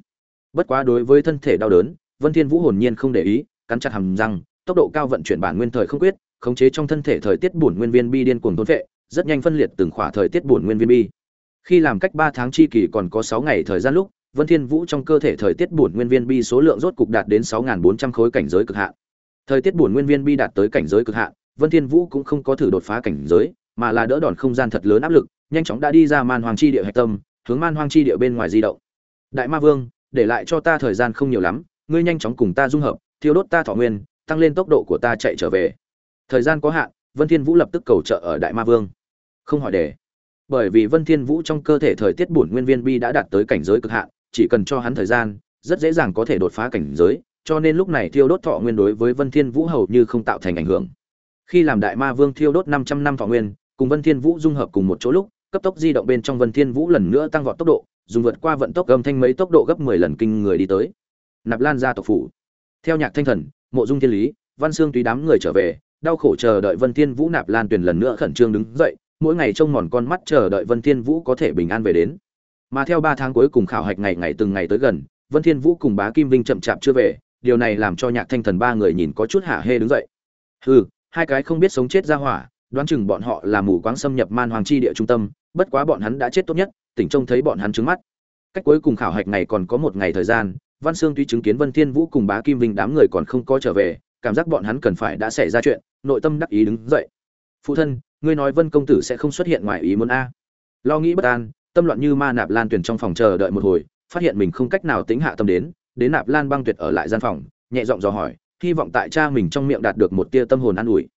Bất quá đối với thân thể đau đớn, vân thiên vũ hồn nhiên không để ý, cắn chặt hàm răng, tốc độ cao vận chuyển bản nguyên thời không quyết, khống chế trong thân thể thời tiết bổn nguyên viên bi điên cuồng tuôn vệ rất nhanh phân liệt từng khỏa thời tiết bổn nguyên viên bi. Khi làm cách 3 tháng chi kỳ còn có 6 ngày thời gian lúc, vân thiên vũ trong cơ thể thời tiết bổn nguyên viên bi số lượng rốt cục đạt đến 6.400 khối cảnh giới cực hạn. Thời tiết bổn nguyên viên bi đạt tới cảnh giới cực hạn, vân thiên vũ cũng không có thử đột phá cảnh giới mà là đỡ đòn không gian thật lớn áp lực, nhanh chóng đã đi ra man hoàng chi địa hạch tâm, hướng man hoàng chi địa bên ngoài di động. Đại ma vương, để lại cho ta thời gian không nhiều lắm, ngươi nhanh chóng cùng ta dung hợp, thiêu đốt ta thọ nguyên, tăng lên tốc độ của ta chạy trở về. Thời gian có hạn, vân thiên vũ lập tức cầu trợ ở đại ma vương. Không hỏi để. Bởi vì vân thiên vũ trong cơ thể thời tiết bổn nguyên viên bi đã đạt tới cảnh giới cực hạn, chỉ cần cho hắn thời gian, rất dễ dàng có thể đột phá cảnh giới, cho nên lúc này thiêu đốt thọ nguyên đối với vân thiên vũ hầu như không tạo thành ảnh hưởng. Khi làm đại ma vương thiêu đốt 500 năm thọ nguyên cùng vân thiên vũ dung hợp cùng một chỗ lúc cấp tốc di động bên trong Vân Thiên Vũ lần nữa tăng vọt tốc độ, dùng vượt qua vận tốc âm thanh mấy tốc độ gấp 10 lần kinh người đi tới. Nạp Lan gia tộc phủ. Theo Nhạc Thanh Thần, Mộ Dung Thiên Lý, Văn Xương tùy đám người trở về, đau khổ chờ đợi Vân Thiên Vũ Nạp Lan tuyển lần nữa khẩn trương đứng dậy, mỗi ngày trông mòn con mắt chờ đợi Vân Thiên Vũ có thể bình an về đến. Mà theo 3 tháng cuối cùng khảo hạch ngày ngày từng ngày tới gần, Vân Thiên Vũ cùng Bá Kim Vinh chậm chạp chưa về, điều này làm cho Nhạc Thanh Thần ba người nhìn có chút hạ hê đứng dậy. Hừ, hai cái không biết sống chết ra hỏa, đoán chừng bọn họ là mù quáng xâm nhập Man Hoàng chi địa trung tâm, bất quá bọn hắn đã chết tốt nhất tỉnh trông thấy bọn hắn trứng mắt. Cách cuối cùng khảo hạch này còn có một ngày thời gian văn sương tuy chứng kiến vân thiên vũ cùng bá kim vinh đám người còn không có trở về cảm giác bọn hắn cần phải đã xảy ra chuyện nội tâm đắc ý đứng dậy. Phụ thân ngươi nói vân công tử sẽ không xuất hiện ngoài ý muốn a? Lo nghĩ bất an tâm loạn như ma nạp lan tuyển trong phòng chờ đợi một hồi phát hiện mình không cách nào tính hạ tâm đến đến nạp lan băng tuyệt ở lại gian phòng nhẹ giọng dò hỏi hy vọng tại cha mình trong miệng đạt được một tia tâm hồn an ủi.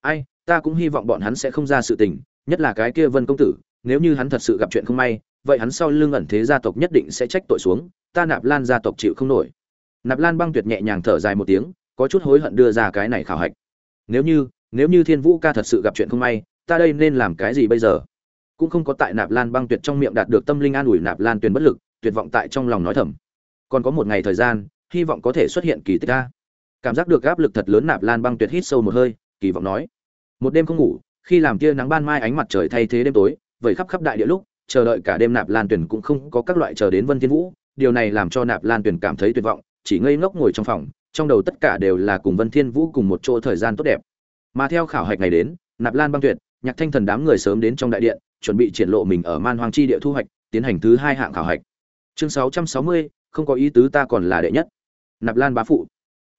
Ai ta cũng hy vọng bọn hắn sẽ không ra sự tình, nhất là cái kia vân công tử, nếu như hắn thật sự gặp chuyện không may, vậy hắn sau lưng ẩn thế gia tộc nhất định sẽ trách tội xuống, ta nạp lan gia tộc chịu không nổi. Nạp lan băng tuyệt nhẹ nhàng thở dài một tiếng, có chút hối hận đưa ra cái này khảo hạch. Nếu như nếu như thiên vũ ca thật sự gặp chuyện không may, ta đây nên làm cái gì bây giờ? Cũng không có tại nạp lan băng tuyệt trong miệng đạt được tâm linh an ủi nạp lan tuyền bất lực, tuyệt vọng tại trong lòng nói thầm. Còn có một ngày thời gian, hy vọng có thể xuất hiện kỳ tích ca cảm giác được áp lực thật lớn nạp lan băng tuyệt hít sâu một hơi, kỳ vọng nói một đêm không ngủ khi làm tia nắng ban mai ánh mặt trời thay thế đêm tối vậy khắp khắp đại địa lúc chờ đợi cả đêm nạp lan tuyển cũng không có các loại chờ đến vân thiên vũ. Điều này làm cho nạp lan tuyển cảm thấy tuyệt vọng chỉ ngây ngốc ngồi trong phòng trong đầu tất cả đều là cùng vân thiên vũ cùng một chỗ thời gian tốt đẹp. Mà theo khảo hạch ngày đến nạp lan băng tuyệt nhạc thanh thần đám người sớm đến trong đại điện chuẩn bị triển lộ mình ở man hoang chi địa thu hoạch tiến hành thứ hai hạng khảo hạch. Chương 660, không có ý tứ ta còn là đệ nhất. Nạp lan bá phụ.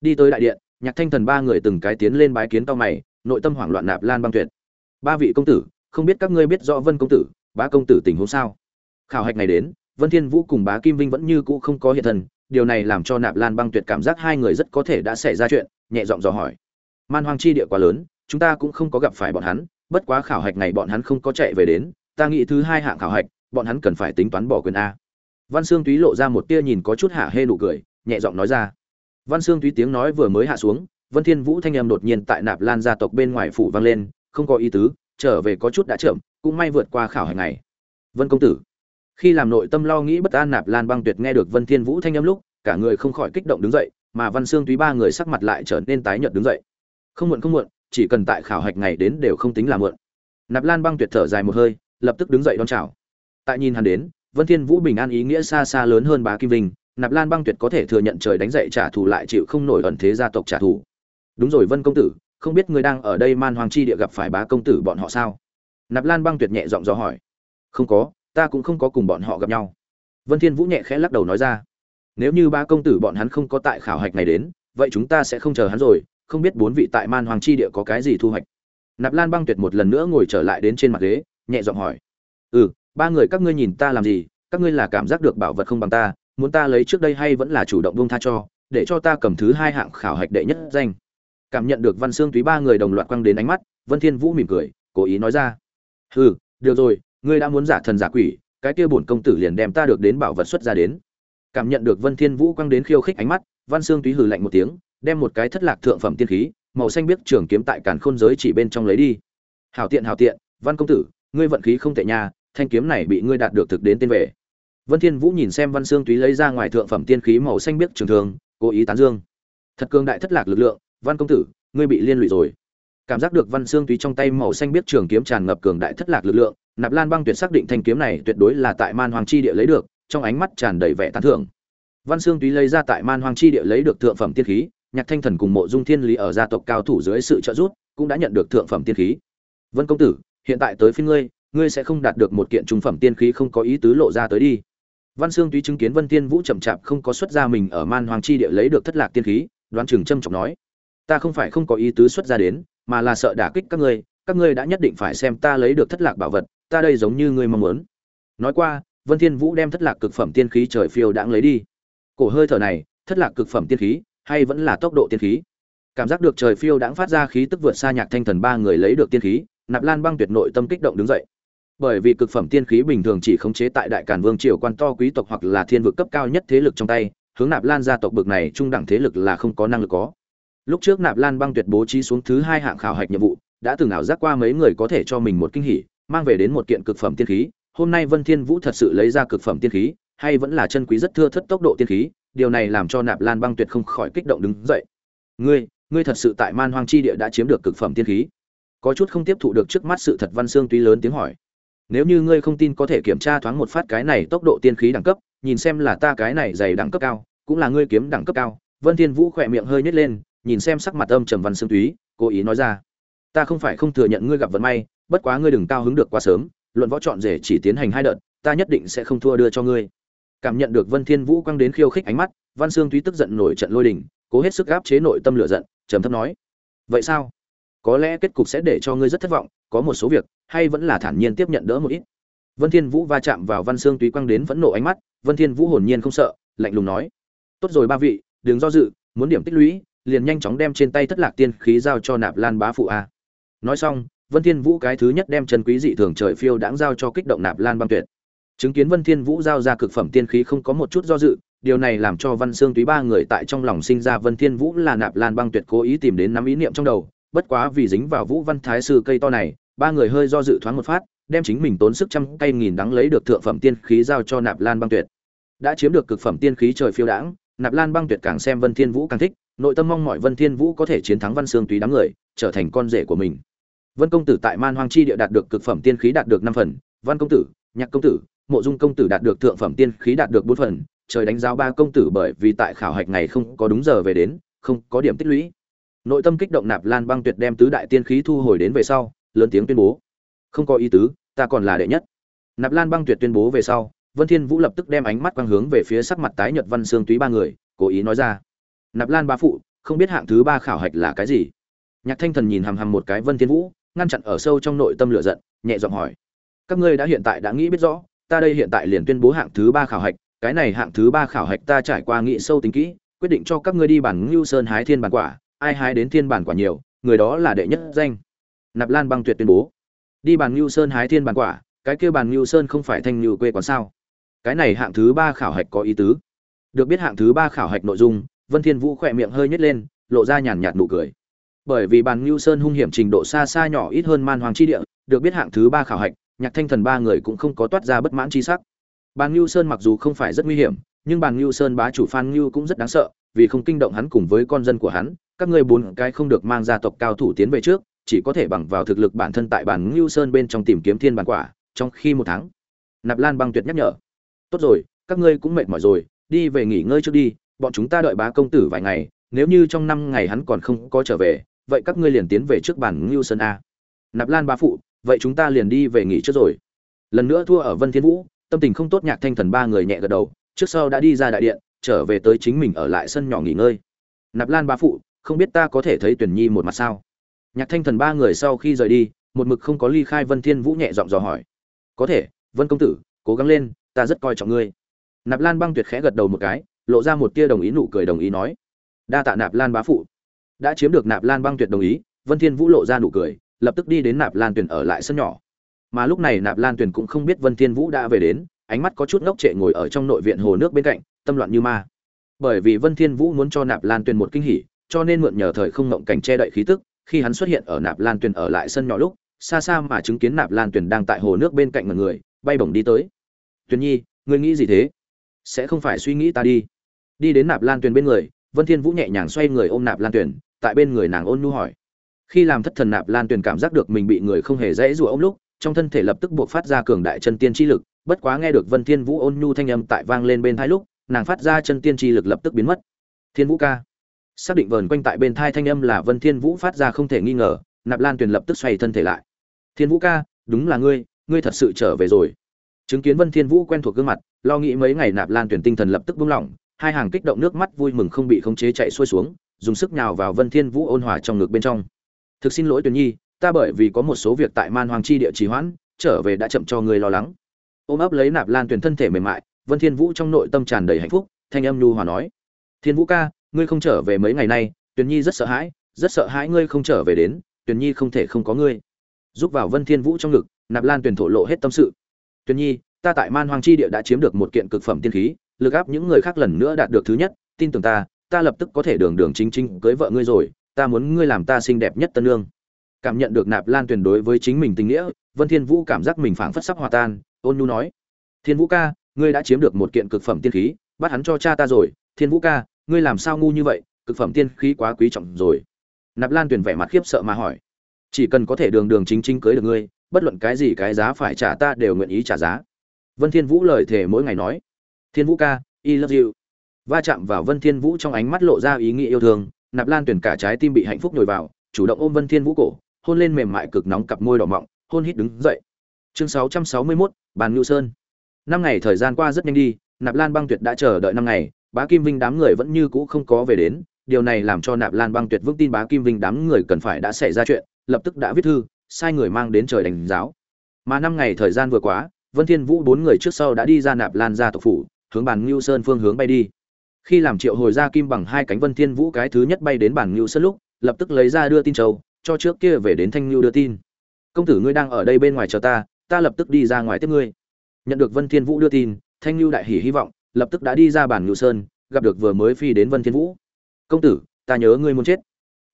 Đi tới đại điện nhạc thanh thần ba người từng cái tiến lên bái kiến tao mày nội tâm hoảng loạn nạp lan băng tuyệt. Ba vị công tử, không biết các ngươi biết rõ vân công tử, bá công tử tình huống sao? Khảo hạch này đến, vân thiên vũ cùng bá kim vinh vẫn như cũ không có hiện thân, điều này làm cho nạp lan băng tuyệt cảm giác hai người rất có thể đã xảy ra chuyện, nhẹ giọng dò hỏi. Man hoang chi địa quá lớn, chúng ta cũng không có gặp phải bọn hắn, bất quá khảo hạch này bọn hắn không có chạy về đến, ta nghĩ thứ hai hạng khảo hạch, bọn hắn cần phải tính toán bỏ quyền a. Văn xương túy lộ ra một tia nhìn có chút hạ hê nụ cười, nhẹ giọng nói ra. Văn xương túy tiếng nói vừa mới hạ xuống vân thiên vũ thanh âm đột nhiên tại nạp lan gia tộc bên ngoài phủ vang lên, không có ý tứ, trở về có chút đã chậm, cũng may vượt qua khảo hạch này vân công tử, khi làm nội tâm lo nghĩ bất an nạp lan băng tuyệt nghe được vân thiên vũ thanh âm lúc, cả người không khỏi kích động đứng dậy, mà văn xương túy ba người sắc mặt lại trở nên tái nhợt đứng dậy. Không muộn không muộn, chỉ cần tại khảo hạch ngày đến đều không tính là muộn. Nạp lan băng tuyệt thở dài một hơi, lập tức đứng dậy đón chào. Tại nhìn hắn đến, vân thiên vũ bình an ý nghĩa xa xa lớn hơn bá kim vinh, nạp lan băng tuyệt có thể thừa nhận trời đánh dậy trả thù lại chịu không nổi ẩn thế gia tộc trả thù đúng rồi vân công tử, không biết người đang ở đây man hoàng chi địa gặp phải bá công tử bọn họ sao? Nạp lan băng tuyệt nhẹ giọng dò hỏi. Không có, ta cũng không có cùng bọn họ gặp nhau. Vân thiên vũ nhẹ khẽ lắc đầu nói ra. Nếu như ba công tử bọn hắn không có tại khảo hạch này đến, vậy chúng ta sẽ không chờ hắn rồi, không biết bốn vị tại man hoàng chi địa có cái gì thu hoạch. Nạp lan băng tuyệt một lần nữa ngồi trở lại đến trên mặt ghế, nhẹ giọng hỏi. Ừ ba người các ngươi nhìn ta làm gì? Các ngươi là cảm giác được bảo vật không bằng ta, muốn ta lấy trước đây hay vẫn là chủ động buông tha cho, để cho ta cầm thứ hai hạng khảo hạch đệ nhất danh? Cảm nhận được văn xương túy ba người đồng loạt quăng đến ánh mắt, vân thiên vũ mỉm cười, cố ý nói ra. Hừ, được rồi, ngươi đã muốn giả thần giả quỷ, cái kia bổn công tử liền đem ta được đến bảo vật xuất ra đến. Cảm nhận được vân thiên vũ quăng đến khiêu khích ánh mắt, văn xương túy hừ lạnh một tiếng, đem một cái thất lạc thượng phẩm tiên khí, màu xanh biết trường kiếm tại càn khôn giới chỉ bên trong lấy đi. Hảo tiện hảo tiện, văn công tử, ngươi vận khí không tệ nha, thanh kiếm này bị ngươi đạt được thực đến tên về vân thiên vũ nhìn xem văn xương túy lấy ra ngoài thượng phẩm tiên khí màu xanh biết trường thường cố ý tán dương. Thật cường đại thất lạc lực lượng văn công tử, ngươi bị liên lụy rồi. Cảm giác được văn xương túy trong tay màu xanh biết trường kiếm tràn ngập cường đại thất lạc lực lượng, nạp lan băng tuyệt xác định thanh kiếm này tuyệt đối là tại man hoàng chi địa lấy được, trong ánh mắt tràn đầy vẻ tán thưởng. Văn xương túy lấy ra tại man hoàng chi địa lấy được thượng phẩm tiên khí, nhạc thanh thần cùng mộ dung thiên lý ở gia tộc cao thủ dưới sự trợ giúp, cũng đã nhận được thượng phẩm tiên khí. Vân công tử, hiện tại tới phiên ngươi ngươi sẽ không đạt được một kiện trung phẩm tiên khí không có ý tứ lộ ra tới đi. Văn xương túy chứng kiến vân tiên vũ chậm chạp không có xuất ra mình ở man hoàng chi địa lấy được thất lạc tiên khí, đoán chừng trâm trọng nói ta không phải không có ý tứ xuất ra đến, mà là sợ đả kích các ngươi các ngươi đã nhất định phải xem ta lấy được thất lạc bảo vật, ta đây giống như ngươi mong muốn. Nói qua, vân thiên vũ đem thất lạc cực phẩm tiên khí trời phiêu đãng lấy đi. Cổ hơi thở này, thất lạc cực phẩm tiên khí, hay vẫn là tốc độ tiên khí? Cảm giác được trời phiêu đãng phát ra khí tức vượt xa nhạc thanh thần ba người lấy được tiên khí, nạp lan băng tuyệt nội tâm kích động đứng dậy. Bởi vì cực phẩm tiên khí bình thường chỉ khống chế tại đại càn vương triều quan to quý tộc hoặc là thiên vực cấp cao nhất thế lực trong tay, hướng nạp lan gia tộc bực này trung đẳng thế lực là không có năng lực có lúc trước nạp lan băng tuyệt bố trí xuống thứ hai hạng khảo hạch nhiệm vụ, đã từng ảo giác qua mấy người có thể cho mình một kinh hỉ, mang về đến một kiện cực phẩm tiên khí. Hôm nay vân thiên vũ thật sự lấy ra cực phẩm tiên khí, hay vẫn là chân quý rất thưa thất tốc độ tiên khí, điều này làm cho nạp lan băng tuyệt không khỏi kích động đứng dậy. Ngươi ngươi thật sự tại man hoang chi địa đã chiếm được cực phẩm tiên khí? Có chút không tiếp thụ được trước mắt sự thật văn xương tuy lớn tiếng hỏi. Nếu như ngươi không tin có thể kiểm tra thoáng một phát cái này tốc độ tiên khí đẳng cấp, nhìn xem là ta cái này dày đẳng cấp cao, cũng là ngươi kiếm đẳng cấp cao. Vân thiên vũ khoe miệng hơi nhếch lên nhìn xem sắc mặt âm trầm văn xương túy, cố ý nói ra, ta không phải không thừa nhận ngươi gặp vận may, bất quá ngươi đừng cao hứng được quá sớm, luận võ chọn rể chỉ tiến hành hai đợt, ta nhất định sẽ không thua đưa cho ngươi. Cảm nhận được vân thiên vũ quăng đến khiêu khích ánh mắt, văn xương túy tức giận nổi trận lôi đình, cố hết sức áp chế nội tâm lửa giận, trầm thấp nói, vậy sao? Có lẽ kết cục sẽ để cho ngươi rất thất vọng, có một số việc, hay vẫn là thản nhiên tiếp nhận đỡ một ít. Vân thiên vũ va chạm vào văn xương túy quăng đến vẫn nộ ánh mắt, vân thiên vũ hồn nhiên không sợ, lạnh lùng nói, tốt rồi ba vị, đừng do dự, muốn điểm tích lũy liền nhanh chóng đem trên tay thất lạc tiên khí giao cho nạp lan bá phụ a. Nói xong, vân thiên vũ cái thứ nhất đem chân quý dị thường trời phiêu đãng giao cho kích động nạp lan băng tuyệt. Chứng kiến vân thiên vũ giao ra cực phẩm tiên khí không có một chút do dự, điều này làm cho văn xương túy ba người tại trong lòng sinh ra vân thiên vũ là nạp lan băng tuyệt cố ý tìm đến nắm ý niệm trong đầu. Bất quá vì dính vào vũ văn thái sư cây to này, ba người hơi do dự thoáng một phát, đem chính mình tốn sức trăm cây nghìn đắng lấy được thượng phẩm tiên khí giao cho nạp lan băng tuyệt. Đã chiếm được cực phẩm tiên khí trời phiêu đãng nạp lan băng tuyệt càng xem vân thiên vũ càng thích, nội tâm mong mọi vân thiên vũ có thể chiến thắng văn xương tùy đám người, trở thành con rể của mình. Vân công tử tại man hoang chi địa đạt được cực phẩm tiên khí đạt được năm phần, văn công tử, nhạc công tử, mộ dung công tử đạt được thượng phẩm tiên khí đạt được bốn phần, trời đánh giáo ba công tử bởi vì tại khảo hạch ngày không có đúng giờ về đến, không có điểm tích lũy. Nội tâm kích động nạp lan băng tuyệt đem tứ đại tiên khí thu hồi đến về sau, lớn tiếng tuyên bố. Không có ý tứ, ta còn là đệ nhất. Nạp lan băng tuyệt tuyên bố về sau vân thiên vũ lập tức đem ánh mắt quang hướng về phía sắc mặt tái nhợt văn xương túy ba người, cố ý nói ra. Nạp lan ba phụ, không biết hạng thứ ba khảo hạch là cái gì? Nhạc thanh thần nhìn hằm hằm một cái vân thiên vũ, ngăn chặn ở sâu trong nội tâm lửa giận, nhẹ giọng hỏi. Các ngươi đã hiện tại đã nghĩ biết rõ, ta đây hiện tại liền tuyên bố hạng thứ ba khảo hạch, cái này hạng thứ ba khảo hạch ta trải qua nghĩ sâu tính kỹ, quyết định cho các ngươi đi bản ngưu sơn hái thiên bản quả, ai hái đến thiên bản quả nhiều, người đó là đệ nhất danh. Nạp lan băng tuyệt tuyên bố. Đi bàn ngưu sơn hái thiên bản quả, cái kia bàn ngưu sơn không phải thanh ngưu quê quán sao? Cái này hạng thứ ba khảo hạch có ý tứ. Được biết hạng thứ ba khảo hạch nội dung, vân thiên vũ khỏe miệng hơi nhếch lên, lộ ra nhàn nhạt nụ cười. Bởi vì bàn ngưu sơn hung hiểm trình độ xa xa nhỏ ít hơn man hoàng chi địa, được biết hạng thứ ba khảo hạch, nhạc thanh thần ba người cũng không có toát ra bất mãn chi sắc. Bàn ngưu sơn mặc dù không phải rất nguy hiểm, nhưng bàn ngưu sơn bá chủ phan ngưu cũng rất đáng sợ, vì không kinh động hắn cùng với con dân của hắn, các ngươi bốn cái không được mang gia tộc cao thủ tiến về trước, chỉ có thể bằng vào thực lực bản thân tại bàn ngưu sơn bên trong tìm kiếm thiên bản quả, trong khi một tháng, nạp lan băng tuyệt nhắc nhở tốt rồi, các ngươi cũng mệt mỏi rồi, đi về nghỉ ngơi trước đi, bọn chúng ta đợi bá công tử vài ngày, nếu như trong năm ngày hắn còn không có trở về, vậy các ngươi liền tiến về trước bàn ngưu sơn a. Nạp lan bá phụ, vậy chúng ta liền đi về nghỉ trước rồi. Lần nữa thua ở vân thiên vũ, tâm tình không tốt nhạc thanh thần ba người nhẹ gật đầu, trước sau đã đi ra đại điện, trở về tới chính mình ở lại sân nhỏ nghỉ ngơi. Nạp lan bá phụ, không biết ta có thể thấy tuyển nhi một mặt sao? Nhạc thanh thần ba người sau khi rời đi, một mực không có ly khai vân thiên vũ nhẹ giọng dò hỏi. Có thể, vân công tử, cố gắng lên ta rất coi trọng ngươi. Nạp lan băng tuyệt khẽ gật đầu một cái, lộ ra một tia đồng ý nụ cười đồng ý nói. Đa tạ nạp lan bá phụ. Đã chiếm được nạp lan băng tuyệt đồng ý, vân thiên vũ lộ ra nụ cười, lập tức đi đến nạp lan tuyển ở lại sân nhỏ. Mà lúc này nạp lan tuyển cũng không biết vân thiên vũ đã về đến, ánh mắt có chút ngốc trệ ngồi ở trong nội viện hồ nước bên cạnh, tâm loạn như ma. Bởi vì vân thiên vũ muốn cho nạp lan tuyển một kinh hỉ, cho nên mượn nhờ thời không ngọng cảnh che đậy khí tức, khi hắn xuất hiện ở nạp lan tuyển ở lại sân nhỏ lúc, xa xa mà chứng kiến nạp lan tuyển đang tại hồ nước bên cạnh một người, bay bổng đi tới tuyền nhi ngươi nghĩ gì thế? Sẽ không phải suy nghĩ ta đi. Đi đến nạp lan Tuyền bên người vân thiên vũ nhẹ nhàng xoay người ôm nạp lan Tuyền, tại bên người nàng ôn nhu hỏi. Khi làm thất thần nạp lan Tuyền cảm giác được mình bị người không hề dễ rủa ôm lúc trong thân thể lập tức buộc phát ra cường đại chân tiên chi lực bất quá nghe được vân thiên vũ ôn nhu thanh âm tại vang lên bên thái lúc nàng phát ra chân tiên chi lực lập tức biến mất. Thiên vũ ca. Xác định vờn quanh tại bên thai thanh âm là vân thiên vũ phát ra không thể nghi ngờ nạp lan tuyền lập tức xoay thân thể lại. Thiên vũ ca đúng là ngươi ngươi thật sự trở về rồi chứng kiến vân thiên vũ quen thuộc gương mặt, lo nghĩ mấy ngày nạp lan tuyền tinh thần lập tức buông lỏng, hai hàng kích động nước mắt vui mừng không bị khống chế chạy xuôi xuống, dùng sức nhào vào vân thiên vũ ôn hòa trong ngực bên trong. Thực xin lỗi tuyền nhi, ta bởi vì có một số việc tại man hoàng chi địa trì hoãn, trở về đã chậm cho người lo lắng. Ôm ấp lấy nạp lan tuyền thân thể mềm mại, vân thiên vũ trong nội tâm tràn đầy hạnh phúc, thanh âm nhu hòa nói, thiên vũ ca, ngươi không trở về mấy ngày nay, tuyền nhi rất sợ hãi, rất sợ hãi ngươi không trở về đến, tuyền nhi không thể không có ngươi. Giúp vào vân thiên vũ trong ngực, nạp lan tuyền thổ lộ hết tâm sự tuyền nhi, ta tại man hoang chi địa đã chiếm được một kiện cực phẩm tiên khí, lực áp những người khác lần nữa đạt được thứ nhất, tin tưởng ta ta lập tức có thể đường đường chính chính cưới vợ ngươi rồi, ta muốn ngươi làm ta xinh đẹp nhất tân Nương. cảm nhận được nạp lan tuyền đối với chính mình tình nghĩa, vân thiên vũ cảm giác mình phảng phất sắp hòa tan, ôn nhu nói, thiên vũ ca, ngươi đã chiếm được một kiện cực phẩm tiên khí, bắt hắn cho cha ta rồi. Thiên vũ ca, ngươi làm sao ngu như vậy? Cực phẩm tiên khí quá quý trọng rồi. Nạp lan tuyền vẻ mặt khiếp sợ mà hỏi, chỉ cần có thể đường đường chính chính cưới được ngươi bất luận cái gì cái giá phải trả ta đều nguyện ý trả giá. Vân thiên vũ lời thề mỗi ngày nói. Thiên vũ ca i love you. Va chạm vào vân thiên vũ trong ánh mắt lộ ra ý nghĩa yêu thương nạp lan tuyển cả trái tim bị hạnh phúc nhồi vào chủ động ôm vân thiên vũ cổ hôn lên mềm mại cực nóng cặp môi đỏ mọng hôn hít đứng dậy. Chương 661, bàn ngưu sơn. Năm ngày thời gian qua rất nhanh đi nạp lan băng tuyệt đã chờ đợi năm ngày bá kim vinh đám người vẫn như cũ không có về đến điều này làm cho nạp lan băng tuyệt vững tin bá kim vinh đám người cần phải đã xảy ra chuyện lập tức đã viết thư sai người mang đến trời đánh giáo. Mà năm ngày thời gian vừa quá, vân thiên vũ bốn người trước sau đã đi ra nạp lan gia tộc phủ, hướng bàn ngưu sơn phương hướng bay đi. Khi làm triệu hồi ra kim bằng hai cánh vân thiên vũ cái thứ nhất bay đến bàn ngưu sơn lúc, lập tức lấy ra đưa tin châu, cho trước kia về đến thanh ngưu đưa tin. Công tử ngươi đang ở đây bên ngoài chờ ta ta lập tức đi ra ngoài tiếp ngươi. Nhận được vân thiên vũ đưa tin, thanh ngưu đại hỉ hy vọng, lập tức đã đi ra bàn ngưu sơn, gặp được vừa mới phi đến vân thiên vũ. Công tử, ta nhớ ngươi muốn chết.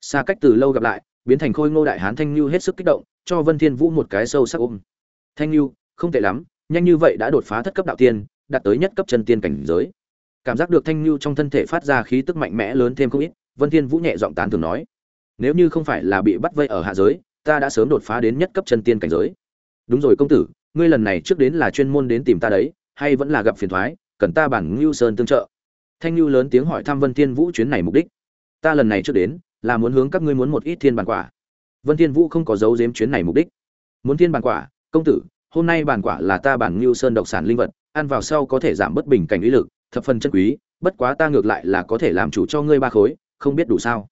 Xa cách từ lâu gặp lại biến thành khôi ngô đại hán thanh lưu hết sức kích động, cho vân thiên vũ một cái sâu sắc ôm. Thanh lưu không tệ lắm, nhanh như vậy đã đột phá thất cấp đạo tiên, đạt tới nhất cấp chân tiên cảnh giới. Cảm giác được thanh lưu trong thân thể phát ra khí tức mạnh mẽ lớn thêm không ít, vân thiên vũ nhẹ giọng tán thưởng nói, nếu như không phải là bị bắt vây ở hạ giới, ta đã sớm đột phá đến nhất cấp chân tiên cảnh giới. Đúng rồi công tử, ngươi lần này trước đến là chuyên môn đến tìm ta đấy, hay vẫn là gặp phiền toái cần ta bản ngưu sơn tương trợ. Thanh lưu lớn tiếng hỏi thăm vân thiên vũ chuyến này mục đích. Ta lần này trước đến là muốn hướng các ngươi muốn một ít thiên bản quả. Vân thiên vũ không có giấu giếm chuyến này mục đích. Muốn thiên bản quả, công tử, hôm nay bản quả là ta bản lưu sơn độc sản linh vật, ăn vào sau có thể giảm bất bình cảnh uy lực, thập phần chân quý, bất quá ta ngược lại là có thể làm chủ cho ngươi ba khối, không biết đủ sao?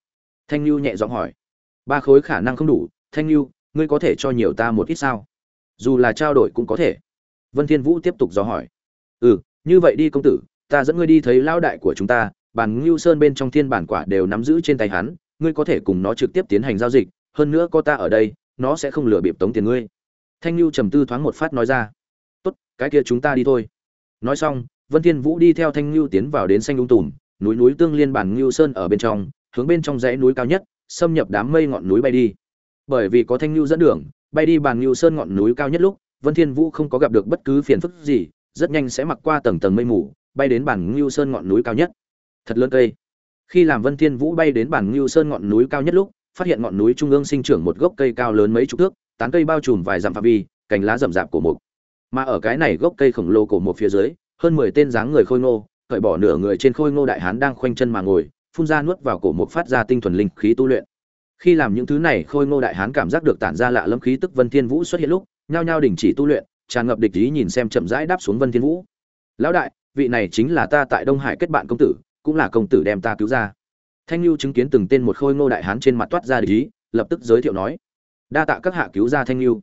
Thanh lưu nhẹ giọng hỏi. Ba khối khả năng không đủ, thanh lưu ngươi có thể cho nhiều ta một ít sao? Dù là trao đổi cũng có thể. Vân thiên vũ tiếp tục dò hỏi. Ừ như vậy đi công tử, ta dẫn ngươi đi thấy lão đại của chúng ta, bản ngưu sơn bên trong thiên bản quả đều nắm giữ trên tay hắn ngươi có thể cùng nó trực tiếp tiến hành giao dịch, hơn nữa có ta ở đây, nó sẽ không lừa bịp tống tiền ngươi. Thanh lưu trầm tư thoáng một phát nói ra. Tốt, cái kia chúng ta đi thôi. Nói xong, vân thiên vũ đi theo thanh lưu tiến vào đến xanh lung tùm, núi núi tương liên bản ngưu sơn ở bên trong, hướng bên trong dãy núi cao nhất, xâm nhập đám mây ngọn núi bay đi. Bởi vì có thanh lưu dẫn đường, bay đi bản ngưu sơn ngọn núi cao nhất lúc, vân thiên vũ không có gặp được bất cứ phiền phức gì, rất nhanh sẽ mặc qua tầng tầng mây mù, bay đến bản ngưu sơn ngọn núi cao nhất. Thật lớn cây khi làm vân thiên vũ bay đến bản ngưu sơn ngọn núi cao nhất lúc, phát hiện ngọn núi trung ương sinh trưởng một gốc cây cao lớn mấy chục thước, tán cây bao trùm vài dặm phạm vi, cành lá rậm rạp của mục. Mà ở cái này gốc cây khổng lồ cổ một phía dưới, hơn mười tên dáng người khôi ngô, cởi bỏ nửa người trên khôi ngô đại hán đang khoanh chân mà ngồi, phun ra nuốt vào cổ một phát ra tinh thuần linh khí tu luyện. Khi làm những thứ này, khôi ngô đại hán cảm giác được tản ra lạ lâm khí tức vân thiên vũ xuất hiện lúc, nhao nhao đình chỉ tu luyện, tràn ngập địch ý nhìn xem chậm rãi đáp xuống vân thiên vũ. Lão đại, vị này chính là ta tại đông hải kết bạn công tử cũng là công tử đem ta cứu ra. Thanh lưu chứng kiến từng tên một khôi ngô đại hán trên mặt toát ra địch ý, lập tức giới thiệu nói, đa tạ các hạ cứu ra thanh lưu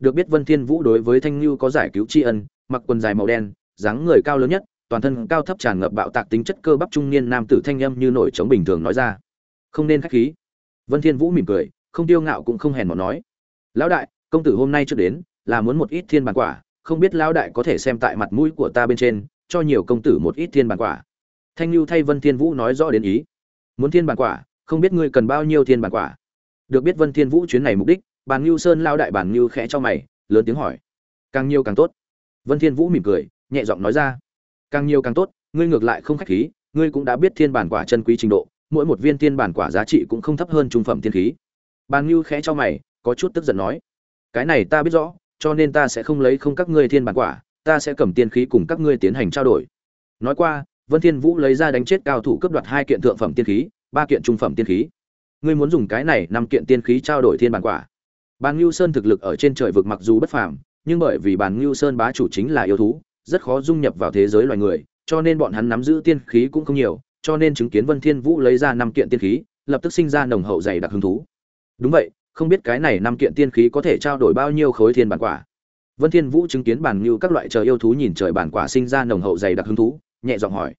được biết vân thiên vũ đối với thanh lưu có giải cứu tri ân, mặc quần dài màu đen, dáng người cao lớn nhất, toàn thân cao thấp tràn ngập bạo tạc tính chất cơ bắp trung niên nam tử thanh âm như nổi trống bình thường nói ra. Không nên khách khí. Vân thiên vũ mỉm cười, không tiêu ngạo cũng không hèn mọn nói, lão đại, công tử hôm nay trước đến, là muốn một ít thiên bản quả, không biết lão đại có thể xem tại mặt mũi của ta bên trên, cho nhiều công tử một ít thiên bản quả thanh lưu thay vân thiên vũ nói rõ đến ý. Muốn thiên bản quả, không biết ngươi cần bao nhiêu thiên bản quả. Được biết vân thiên vũ chuyến này mục đích, bàn lưu sơn lao đại bản lưu khẽ cho mày, lớn tiếng hỏi. Càng nhiều càng tốt. Vân thiên vũ mỉm cười, nhẹ giọng nói ra. Càng nhiều càng tốt, ngươi ngược lại không khách khí, ngươi cũng đã biết thiên bản quả chân quý trình độ, mỗi một viên thiên bản quả giá trị cũng không thấp hơn trung phẩm thiên khí. Bàn lưu khẽ cho mày, có chút tức giận nói. Cái này ta biết rõ, cho nên ta sẽ không lấy không các ngươi thiên bản quả, ta sẽ cầm tiên khí cùng các ngươi tiến hành trao đổi. Nói qua vân thiên vũ lấy ra đánh chết cao thủ cướp đoạt hai kiện thượng phẩm tiên khí, ba kiện trung phẩm tiên khí. Ngươi muốn dùng cái này năm kiện tiên khí trao đổi thiên bản quả. Bàn Nưu sơn thực lực ở trên trời vực mặc dù bất phàm, nhưng bởi vì bàn Nưu sơn bá chủ chính là yêu thú, rất khó dung nhập vào thế giới loài người, cho nên bọn hắn nắm giữ tiên khí cũng không nhiều, cho nên chứng kiến vân thiên vũ lấy ra năm kiện tiên khí, lập tức sinh ra nồng hậu dày đặc hứng thú. Đúng vậy, không biết cái này năm kiện tiên khí có thể trao đổi bao nhiêu khối thiên bản quả. Vân thiên vũ chứng kiến bản ngưu các loại chờ yêu thú nhìn trời bản quả sinh ra nồng hậu dày đặc hứng thú nhẹ giọng hỏi.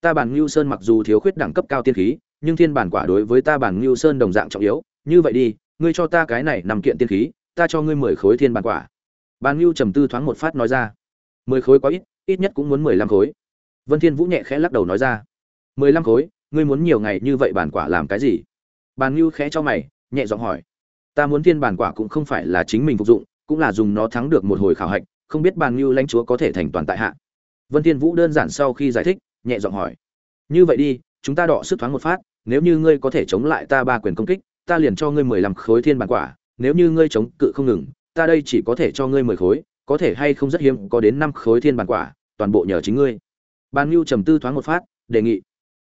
Ta bản ngưu sơn mặc dù thiếu khuyết đẳng cấp cao tiên khí, nhưng thiên bản quả đối với ta bản ngưu sơn đồng dạng trọng yếu. Như vậy đi, ngươi cho ta cái này năm kiện tiên khí, ta cho ngươi mười khối thiên bản quả. Bản ngưu trầm tư thoáng một phát nói ra. Mười khối quá ít ít nhất cũng muốn mười lăm khối. Vân thiên vũ nhẹ khẽ lắc đầu nói ra. Mười lăm khối, ngươi muốn nhiều ngày như vậy bản quả làm cái gì? Bản ngưu khẽ cho mày, nhẹ giọng hỏi. Ta muốn thiên bản quả cũng không phải là chính mình phục dụng, cũng là dùng nó thắng được một hồi khảo hạch, không biết bản ngưu lãnh chúa có thể thành toàn tại hạ vân thiên vũ đơn giản sau khi giải thích, nhẹ giọng hỏi. Như vậy đi, chúng ta đọ sức thoáng một phát, nếu như ngươi có thể chống lại ta ba quyền công kích, ta liền cho ngươi mười lăm khối thiên bản quả, nếu như ngươi chống cự không ngừng, ta đây chỉ có thể cho ngươi mười khối, có thể hay không rất hiếm, có đến năm khối thiên bản quả, toàn bộ nhờ chính ngươi. Bàn Nưu trầm tư thoáng một phát, đề nghị.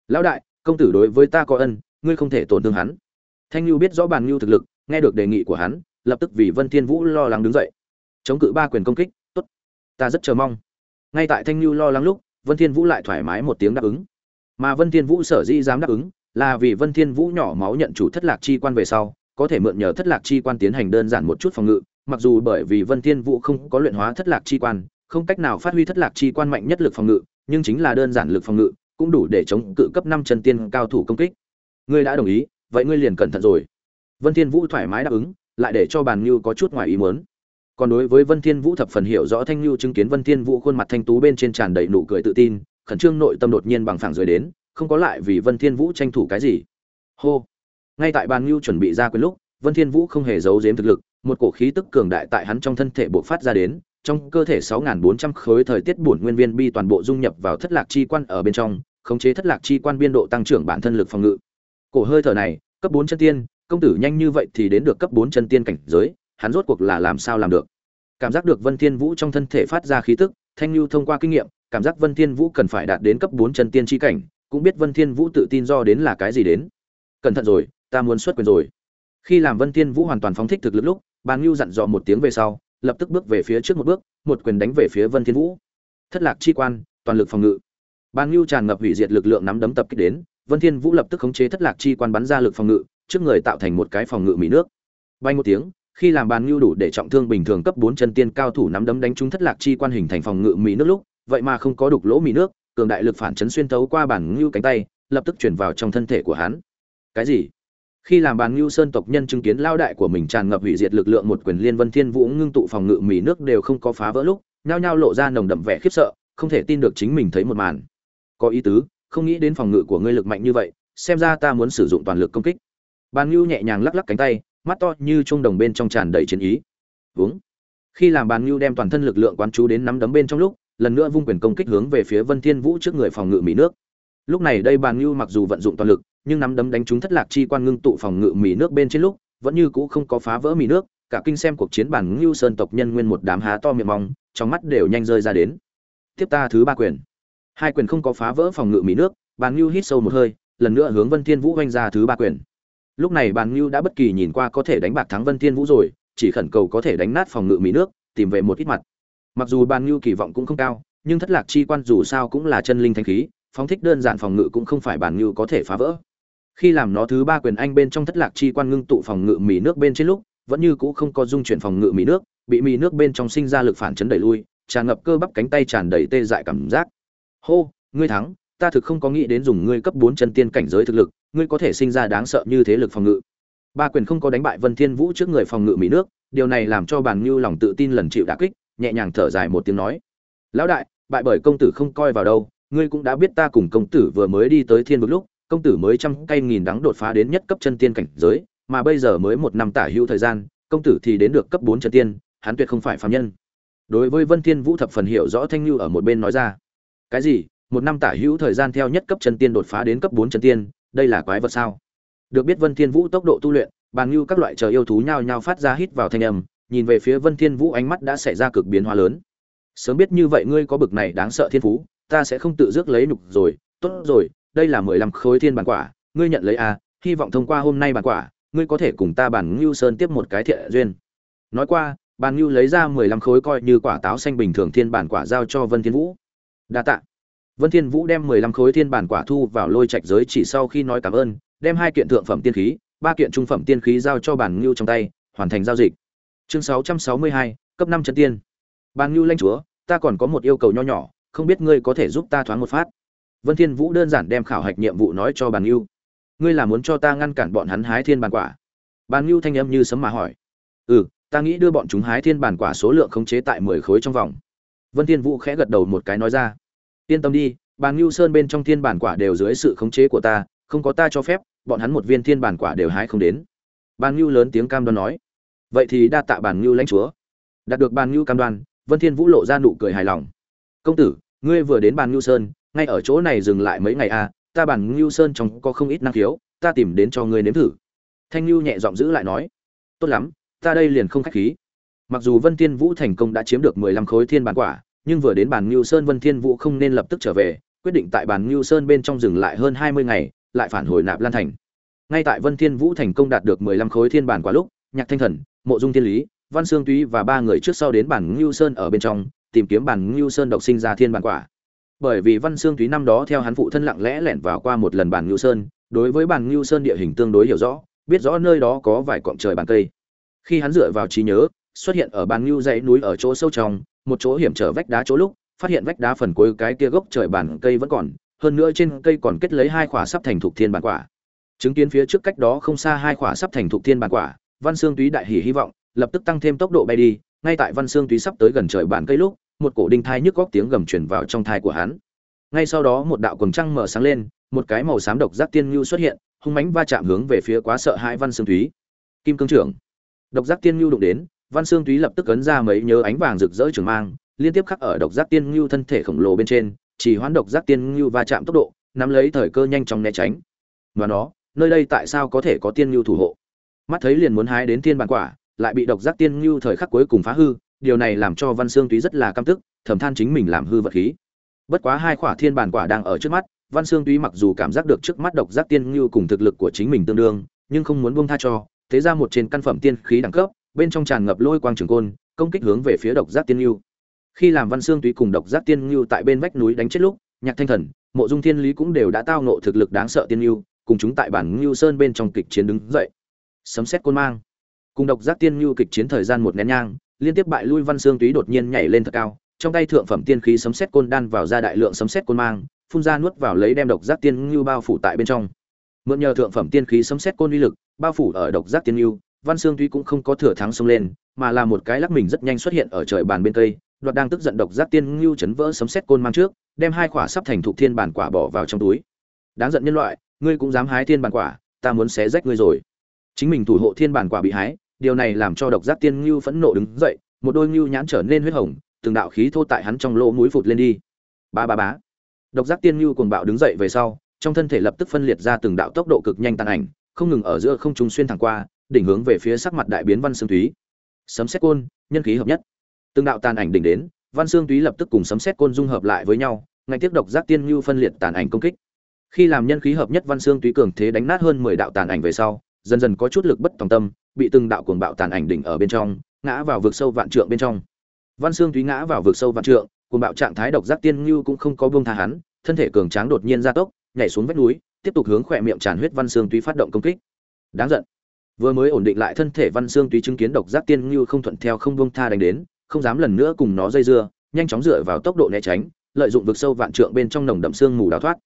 Lão đại, công tử đối với ta có ân, ngươi không thể tổn thương hắn. Thanh Nưu biết rõ bàn Nưu thực lực, nghe được đề nghị của hắn, lập tức vì vân thiên vũ lo lắng đứng dậy. Chống cự ba quyền công kích, tốt. Ta rất chờ mong ngay tại thanh lưu lo lắng lúc, vân thiên vũ lại thoải mái một tiếng đáp ứng. Mà vân thiên vũ sở dĩ dám đáp ứng, là vì vân thiên vũ nhỏ máu nhận chủ thất lạc chi quan về sau, có thể mượn nhờ thất lạc chi quan tiến hành đơn giản một chút phòng ngự, mặc dù bởi vì vân thiên vũ không có luyện hóa thất lạc chi quan, không cách nào phát huy thất lạc chi quan mạnh nhất lực phòng ngự, nhưng chính là đơn giản lực phòng ngự, cũng đủ để chống cự cấp năm chân tiên cao thủ công kích. Ngươi đã đồng ý, vậy ngươi liền cẩn thận rồi. Vân thiên vũ thoải mái đáp ứng, lại để cho bàn như có chút ngoài ý muốn còn đối với vân thiên vũ thập phần hiểu rõ thanh lưu chứng kiến vân thiên vũ khuôn mặt thanh tú bên trên tràn đầy nụ cười tự tin khẩn trương nội tâm đột nhiên bằng phẳng rời đến không có lại vì vân thiên vũ tranh thủ cái gì. Hô! Ngay tại bàn lưu chuẩn bị ra quyền lúc vân thiên vũ không hề giấu giếm thực lực một cổ khí tức cường đại tại hắn trong thân thể bộc phát ra đến trong cơ thể 6.400 khối thời tiết bổn nguyên viên bi toàn bộ dung nhập vào thất lạc chi quan ở bên trong khống chế thất lạc chi quan biên độ tăng trưởng bản thân lực phòng ngự. Cổ hơi thở này cấp 4 chân tiên công tử nhanh như vậy thì đến được cấp bốn chân tiên cảnh giới, hắn rốt cuộc là làm sao làm được? Cảm giác được Vân Thiên Vũ trong thân thể phát ra khí tức, Thanh Lưu thông qua kinh nghiệm, cảm giác Vân Thiên Vũ cần phải đạt đến cấp bốn chân tiên chi cảnh, cũng biết Vân Thiên Vũ tự tin do đến là cái gì đến. Cẩn thận rồi, ta muốn xuất quyền rồi. Khi làm Vân Thiên Vũ hoàn toàn phóng thích thực lực lúc, Bàn Lưu dặn dò một tiếng về sau, lập tức bước về phía trước một bước, một quyền đánh về phía Vân Thiên Vũ. Thất lạc chi quan, toàn lực phòng ngự. Bàn Lưu tràn ngập hủy diệt lực lượng nắm đấm tập kích đến, Vân Thiên Vũ lập tức khống chế thất lạc chi quan bắn ra lực phòng ngự, trước người tạo thành một cái phòng ngự mỹ nước. Bay một tiếng, khi làm bàn ngưu đủ để trọng thương bình thường cấp bốn chân tiên cao thủ nắm đấm đánh trúng thất lạc chi quan hình thành phòng ngự mì nước lúc, vậy mà không có đục lỗ mì nước, cường đại lực phản chấn xuyên thấu qua bản ngưu cánh tay, lập tức chuyển vào trong thân thể của hắn. Cái gì? Khi làm bàn ngưu sơn tộc nhân chứng kiến lao đại của mình tràn ngập hủy diệt lực lượng một quyền liên vân thiên vũ ngưng tụ phòng ngự mì nước đều không có phá vỡ lúc, nhao nhao lộ ra nồng đậm vẻ khiếp sợ, không thể tin được chính mình thấy một màn. Có ý tứ, không nghĩ đến phòng ngự của ngươi lực mạnh như vậy, xem ra ta muốn sử dụng toàn lực công kích. Bàn ngưu nhẹ nhàng lắc lắc cánh tay mắt to như trung đồng bên trong tràn đầy chiến ý. Uống khi làm bàn ngưu đem toàn thân lực lượng quán chú đến nắm đấm bên trong lúc, lần nữa vung quyền công kích hướng về phía vân thiên vũ trước người phòng ngự mỹ nước. Lúc này đây bàn ngưu mặc dù vận dụng toàn lực, nhưng nắm đấm đánh trúng thất lạc chi quan ngưng tụ phòng ngự mì nước bên trên lúc, vẫn như cũ không có phá vỡ mì nước, cả kinh xem cuộc chiến bản ngưu sơn tộc nhân nguyên một đám há to miệng mong, trong mắt đều nhanh rơi ra đến. Tiếp ta thứ ba quyền. Hai quyền không có phá vỡ phòng ngự mì nước, bàn ngưu hít sâu một hơi, lần nữa hướng vân thiên vũ oanh ra thứ ba quyền lúc này bàn ngưu đã bất kỳ nhìn qua có thể đánh bạc thắng vân thiên vũ rồi, chỉ khẩn cầu có thể đánh nát phòng ngự mỹ nước, tìm về một ít mặt. Mặc dù bàn ngưu kỳ vọng cũng không cao, nhưng thất lạc chi quan dù sao cũng là chân linh thanh khí, phóng thích đơn giản phòng ngự cũng không phải bàn ngưu có thể phá vỡ. Khi làm nó thứ ba quyền anh bên trong thất lạc chi quan ngưng tụ phòng ngự mì nước bên trên lúc, vẫn như cũ không có dung chuyển phòng ngự mì nước, bị mì nước bên trong sinh ra lực phản chấn đẩy lui, tràn ngập cơ bắp cánh tay tràn đầy tê dại cảm giác. Hô, ngươi thắng, ta thực không có nghĩ đến dùng ngươi cấp bốn chân tiên cảnh giới thực lực ngươi có thể sinh ra đáng sợ như thế lực phòng ngự ba quyền không có đánh bại vân thiên vũ trước người phòng ngự mỹ nước điều này làm cho bàn Nhu lòng tự tin lần chịu đả kích nhẹ nhàng thở dài một tiếng nói lão đại bại bởi công tử không coi vào đâu ngươi cũng đã biết ta cùng công tử vừa mới đi tới thiên vực lúc công tử mới trăm cây nghìn đắng đột phá đến nhất cấp chân tiên cảnh giới, mà bây giờ mới một năm tả hữu thời gian, công tử thì đến được cấp bốn chân tiên, hắn tuyệt không phải phàm nhân. Đối với Vân Thiên Vũ thập phần hiểu rõ Thanh Nhu ở một bên nói ra. Cái gì? Một năm tả hữu thời gian theo nhất cấp chân tiên đột phá đến cấp bốn chân tiên, đây là quái vật sao? Được biết Vân Thiên Vũ tốc độ tu luyện, bàn như các loại chờ yêu thú nhao nhao phát ra hít vào thanh âm, nhìn về phía Vân Thiên Vũ ánh mắt đã xảy ra cực biến hóa lớn. Sớm biết như vậy ngươi có bực này đáng sợ thiên phú, ta sẽ không tự dước lấy nhục rồi, tốt rồi, đây là mười lăm khối thiên bản quả ngươi nhận lấy a à, hy vọng thông qua hôm nay bản quả ngươi có thể cùng ta bản ngưu sơn tiếp một cái thiện duyên nói qua bàn ngưu lấy ra mười lăm khối coi như quả táo xanh bình thường thiên bản quả giao cho vân thiên vũ đa tạ vân thiên vũ đem mười lăm khối thiên bản quả thu vào lôi trạch giới chỉ sau khi nói cảm ơn đem hai kiện thượng phẩm tiên khí ba kiện trung phẩm tiên khí giao cho bản Nưu trong tay hoàn thành giao dịch chương sáu trăm sáu mươi hai cấp 5 chân tiên Bản Nưu lãnh chúa ta còn có một yêu cầu nho nhỏ không biết ngươi có thể giúp ta thoáng một phát Vân Thiên Vũ đơn giản đem khảo hạch nhiệm vụ nói cho Bản Nưu. Ngươi là muốn cho ta ngăn cản bọn hắn hái thiên bản quả? Bản Nưu thanh âm như sấm mà hỏi. Ừ, ta nghĩ đưa bọn chúng hái thiên bản quả số lượng khống chế tại 10 khối trong vòng. Vân Thiên Vũ khẽ gật đầu một cái nói ra. Yên tâm đi, Bàn ngưu Sơn bên trong thiên bản quả đều dưới sự khống chế của ta, không có ta cho phép, bọn hắn một viên thiên bản quả đều hái không đến. Bàn ngưu lớn tiếng cam đoan nói. Vậy thì đa tạ Bàn ngưu lãnh chúa. Đạt được Bàn ngưu cam đoan, Vân Thiên Vũ lộ ra nụ cười hài lòng. Công tử, ngươi vừa đến Bàn ngưu Sơn, ngay ở chỗ này dừng lại mấy ngày à ta bàn ngưu sơn trong có không ít năng khiếu ta tìm đến cho ngươi nếm thử thanh ngưu nhẹ giọng giữ lại nói tốt lắm ta đây liền không khách khí mặc dù vân thiên vũ thành công đã chiếm được mười lăm khối thiên bản quả nhưng vừa đến bàn ngưu sơn vân thiên vũ không nên lập tức trở về, quyết định tại bàn ngưu sơn bên trong dừng lại hơn hai mươi ngày, lại phản hồi nạp lan thành. Ngay tại vân thiên vũ thành công đạt được mười lăm khối thiên bản quả lúc, nhạc thanh thần, mộ dung thiên lý, văn Xương túy và ba người trước sau đến bản ngưu sơn ở bên trong, tìm kiếm bản ngưu sơn độc sinh ra thiên bản quả. Bởi vì văn xương túy năm đó theo hắn phụ thân lặng lẽ lẻn vào qua một lần bản ngưu sơn, đối với bản ngưu sơn địa hình tương đối hiểu rõ, biết rõ nơi đó có vài cọng trời bàn cây. Khi hắn dựa vào trí nhớ, xuất hiện ở bản ngưu dãy núi ở chỗ sâu trong một chỗ hiểm trở vách đá chỗ lúc phát hiện vách đá phần cuối cái kia gốc trời bản cây vẫn còn hơn nữa trên cây còn kết lấy hai khỏa sắp thành thục thiên bản quả chứng kiến phía trước cách đó không xa hai khỏa sắp thành thục thiên bản quả văn xương túy đại hỉ hy vọng lập tức tăng thêm tốc độ bay đi ngay tại văn xương túy sắp tới gần trời bản cây lúc một cổ đinh thai nhức góc tiếng gầm truyền vào trong thai của hắn. Ngay sau đó một đạo quầng trăng mở sáng lên, một cái màu xám độc giác tiên nhu xuất hiện, hung mãnh va chạm hướng về phía quá sợ hãi Văn Xương Túy. Kim cương trưởng. Độc giác tiên nhu đụng đến, Văn Xương Túy lập tức ấn ra mấy nhớ ánh vàng rực rỡ trường mang, liên tiếp khắc ở độc giác tiên ngưu thân thể khổng lồ bên trên, chỉ hoán độc giác tiên ngưu va chạm tốc độ, nắm lấy thời cơ nhanh chóng né tránh. Và nó, nơi đây tại sao có thể có tiên ngưu thủ hộ? Mắt thấy liền muốn hái đến tiên bản quả, lại bị độc giác tiên ngưu thời khắc cuối cùng phá hư, điều này làm cho Văn Xương Túy rất là căm tức, thầm than chính mình làm hư vật khí. Bất quá hai quả thiên bản quả đang ở trước mắt, Văn Xương Túy mặc dù cảm giác được trước mắt độc giác tiên ngưu cùng thực lực của chính mình tương đương, nhưng không muốn buông tha cho, thế ra một trên căn phẩm tiên khí đẳng cấp, bên trong tràn ngập lôi quang trường côn, công kích hướng về phía độc giác tiên lưu. Khi làm Văn Xương Túy cùng độc giác tiên lưu tại bên vách núi đánh chết lúc, Nhạc Thanh Thần, Mộ Dung Thiên Lý cũng đều đã tao ngộ thực lực đáng sợ tiên lưu cùng chúng tại bản ngưu Sơn bên trong kịch chiến đứng dậy. Sấm sét côn mang. Cùng độc giác tiên lưu kịch chiến thời gian một nén nhang liên tiếp bại lui văn xương túy đột nhiên nhảy lên thật cao trong tay thượng phẩm tiên khí sấm sét côn đan vào ra đại lượng sấm sét côn mang phun ra nuốt vào lấy đem độc giác tiên nhu bao phủ tại bên trong. Mượn nhờ thượng phẩm tiên khí sấm sét côn uy lực bao phủ ở độc giác tiên nhu văn xương tuy cũng không có thừa thắng xông lên, mà là một cái lắc mình rất nhanh xuất hiện ở trời bàn bên tây. đoạt đang tức giận độc giác tiên lưu chấn vỡ sấm sét côn mang trước, đem hai quả sắp thành thục thiên bản quả bỏ vào trong túi. Đáng giận nhân loại, ngươi cũng dám hái thiên bản quả, ta muốn xé rách ngươi rồi. Chính mình thủ hộ thiên bản quả bị hái, điều này làm cho độc giác tiên ngưu phẫn nộ đứng dậy, một đôi ngưu nhãn trở nên huyết hồng, từng đạo khí thô tại hắn trong lỗ mũi phụt lên đi. Ba ba bá độc giác tiên ngưu cuồng bạo đứng dậy về sau, trong thân thể lập tức phân liệt ra từng đạo tốc độ cực nhanh tàn ảnh, không ngừng ở giữa không trung xuyên thẳng qua đỉnh hướng về phía sắc mặt đại biến văn xương thúy sấm xét côn, nhân khí hợp nhất. Từng đạo tàn ảnh đỉnh đến, văn xương thúy lập tức cùng sấm xét côn dung hợp lại với nhau ngay tiếp độc giác tiên ngưu phân liệt tàn ảnh công kích. Khi làm nhân khí hợp nhất văn xương thúy cường thế đánh nát hơn mười đạo tàn ảnh về sau, dần dần có chút lực bất tòng tâm, bị từng đạo cuồng bạo tàn ảnh đỉnh ở bên trong, ngã vào vực sâu vạn trượng bên trong. Văn xương thúy ngã vào vực sâu vạn trượng, cuồng bạo trạng thái độc giác tiên ngưu cũng không có buông tha hắn, thân thể cường tráng đột nhiên gia tốc, nhảy xuống vách núi, tiếp tục hướng khỏe miệng tràn huyết văn xương túy phát động công kích. Đáng giận vừa mới ổn định lại thân thể văn xương túy chứng kiến độc giác tiên ngưu không thuận theo không buông tha đánh đến, không dám lần nữa cùng nó dây dưa, nhanh chóng dựa vào tốc độ né tránh, lợi dụng vực sâu vạn trượng bên trong nồng đậm xương mù đào thoát.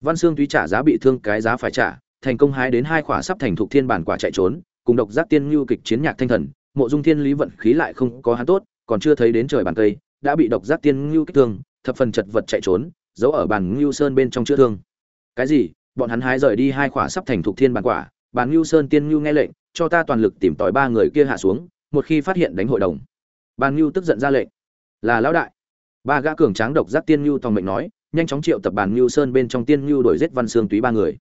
Văn xương túy trả giá bị thương cái giá phải trả, thành công hái đến hai quả sắp thành thục thiên bản quả chạy trốn, cùng độc giác tiên ngưu kịch chiến nhạc thanh thần, mộ dung thiên lý vận khí lại không có hắn tốt, còn chưa thấy đến trời bàn cây, đã bị độc giác tiên ngưu kích thương, thập phần chật vật chạy trốn, giấu ở bàn ngưu sơn bên trong chữa thương. Cái gì? Bọn hắn hái rời đi hai quả sắp thành thục thiên bản quả bàn ngưu sơn tiên ngưu nghe lệnh, cho ta toàn lực tìm tòi ba người kia hạ xuống, một khi phát hiện đánh hội đồng. Bàn ngưu tức giận ra lệnh, là lão đại. Ba gã cường tráng độc giác tiên ngưu tòng mệnh nói, nhanh chóng triệu tập bàn ngưu sơn bên trong tiên ngưu đổi giết văn xương túy ba người.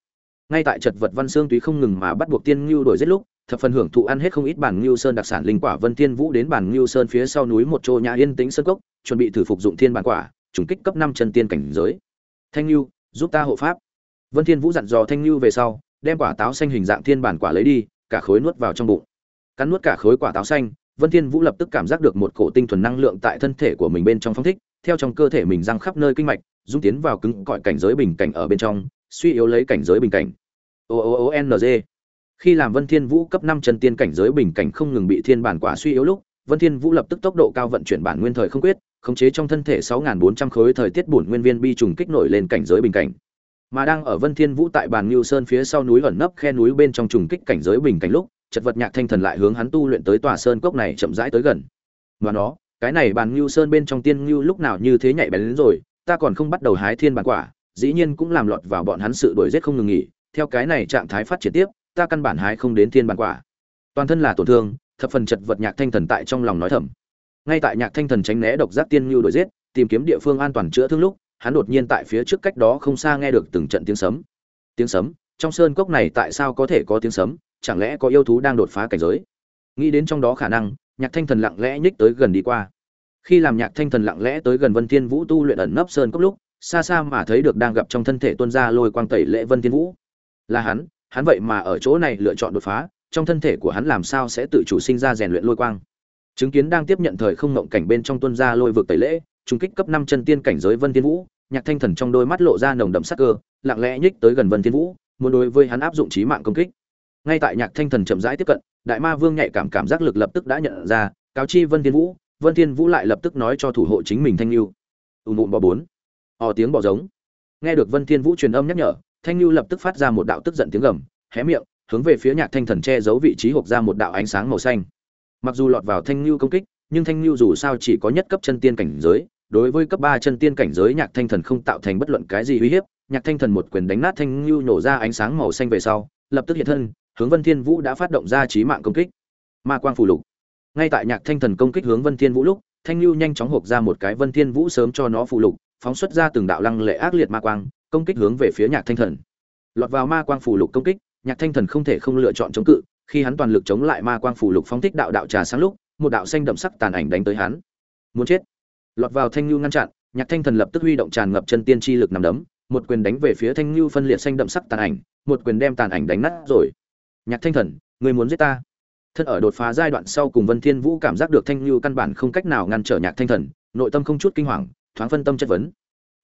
Ngay tại chật vật văn xương túy không ngừng mà bắt buộc tiên ngưu đổi giết lúc, thập phần hưởng thụ ăn hết không ít bản ngưu sơn đặc sản linh quả vân thiên vũ đến bản ngưu sơn phía sau núi một chỗ nhà yên tĩnh sơn cốc, chuẩn bị thử phục dụng thiên bản quả, trùng kích cấp năm chân tiên cảnh giới. Thanh ngưu, giúp ta hộ pháp. Vân thiên vũ dặn dò thanh ngưu về sau đem quả táo xanh hình dạng thiên bản quả lấy đi, cả khối nuốt vào trong bụng. Cắn nuốt cả khối quả táo xanh, vân thiên vũ lập tức cảm giác được một cổ tinh thuần năng lượng tại thân thể của mình bên trong phong thích, theo trong cơ thể mình răng khắp nơi kinh mạch, dung tiến vào cứng cỏi cảnh giới bình cảnh ở bên trong, suy yếu lấy cảnh giới bình cảnh. O o o n g. Khi làm vân thiên vũ cấp năm chân tiên cảnh giới bình cảnh không ngừng bị thiên bản quả suy yếu lúc, vân thiên vũ lập tức tốc độ cao vận chuyển bản nguyên thời không quyết, khống chế trong thân thể 6.400 khối thời tiết bổn nguyên viên bi trùng kích nổi lên cảnh giới bình cảnh mà đang ở vân thiên vũ tại bàn lưu sơn phía sau núi ẩn nấp khe núi bên trong trùng kích cảnh giới bình cảnh lúc, chật vật nhạc thanh thần lại hướng hắn tu luyện tới tòa sơn cốc này chậm rãi tới gần. Và nó, cái này bàn lưu sơn bên trong tiên lưu lúc nào như thế nhạy bén đến rồi, ta còn không bắt đầu hái thiên bản quả, dĩ nhiên cũng làm lọt vào bọn hắn sự đuổi giết không ngừng nghỉ, theo cái này trạng thái phát triển tiếp, ta căn bản hái không đến thiên bản quả. Toàn thân là tổn thương, thập phần chật vật nhạc thanh thần tại trong lòng nói thầm. Ngay tại nhạc thanh thần tránh né độc giác tiên lưu đuổi giết, tìm kiếm địa phương an toàn chữa thương lúc hắn đột nhiên tại phía trước cách đó không xa nghe được từng trận tiếng sấm. Tiếng sấm? Trong sơn cốc này tại sao có thể có tiếng sấm? Chẳng lẽ có yêu thú đang đột phá cảnh giới? Nghĩ đến trong đó khả năng, nhạc thanh thần lặng lẽ nhích tới gần đi qua. Khi làm nhạc thanh thần lặng lẽ tới gần vân thiên vũ tu luyện ẩn nấp sơn cốc lúc, xa xa mà thấy được đang gặp trong thân thể tuân ra lôi quang tẩy lễ vân thiên vũ. Là hắn hắn vậy mà ở chỗ này lựa chọn đột phá, trong thân thể của hắn làm sao sẽ tự chủ sinh ra rèn luyện lôi quang? Chứng kiến đang tiếp nhận thời không ngộng cảnh bên trong tuân ra lôi vực tẩy lễ trung kích cấp năm chân tiên cảnh giới vân tiên vũ, nhạc thanh thần trong đôi mắt lộ ra nồng đậm sắc cơ, lặng lẽ nhích tới gần vân tiên vũ, muốn đối với hắn áp dụng chí mạng công kích. Ngay tại nhạc thanh thần chậm rãi tiếp cận, đại ma vương nhạy cảm cảm giác lực lập tức đã nhận ra, cáo chi vân tiên vũ, vân tiên vũ lại lập tức nói cho thủ hộ chính mình thanh lưu Ùm ùm bò bốn. Ò tiếng bò giống. Nghe được vân tiên vũ truyền âm nhắc nhở, thanh lưu lập tức phát ra một đạo tức giận tiếng gầm, hé miệng, hướng về phía nhạc thanh thần che giấu vị trí hộp ra một đạo ánh sáng màu xanh. Mặc dù lọt vào thanh lưu công kích, nhưng thanh lưu dù sao chỉ có nhất cấp chân tiên cảnh giới đối với cấp ba chân tiên cảnh giới nhạc thanh thần không tạo thành bất luận cái gì uy hiếp, nhạc thanh thần một quyền đánh nát thanh lưu nổ ra ánh sáng màu xanh về sau, lập tức hiện thân, hướng vân thiên vũ đã phát động ra chí mạng công kích. Ma quang phủ lục. Ngay tại nhạc thanh thần công kích hướng vân thiên vũ lúc, thanh lưu nhanh chóng hộc ra một cái vân thiên vũ sớm cho nó phù lục, phóng xuất ra từng đạo lăng lệ ác liệt ma quang, công kích hướng về phía nhạc thanh thần. Lọt vào ma quang phủ lục công kích, nhạc thanh thần không thể không lựa chọn chống cự, khi hắn toàn lực chống lại ma quang phủ lục phóng thích đạo đạo trà sáng lúc, một đạo xanh đậm sắc tàn ảnh đánh tới hắn. Muốn chết lọt vào thanh lưu ngăn chặn, nhạc thanh thần lập tức huy động tràn ngập chân tiên chi lực nằm đấm, một quyền đánh về phía thanh lưu phân liệt xanh đậm sắc tàn ảnh, một quyền đem tàn ảnh đánh nát rồi. Nhạc thanh thần, người muốn giết ta? Thân ở đột phá giai đoạn sau cùng vân thiên vũ cảm giác được thanh lưu căn bản không cách nào ngăn trở nhạc thanh thần, nội tâm không chút kinh hoàng, thoáng phân tâm chất vấn.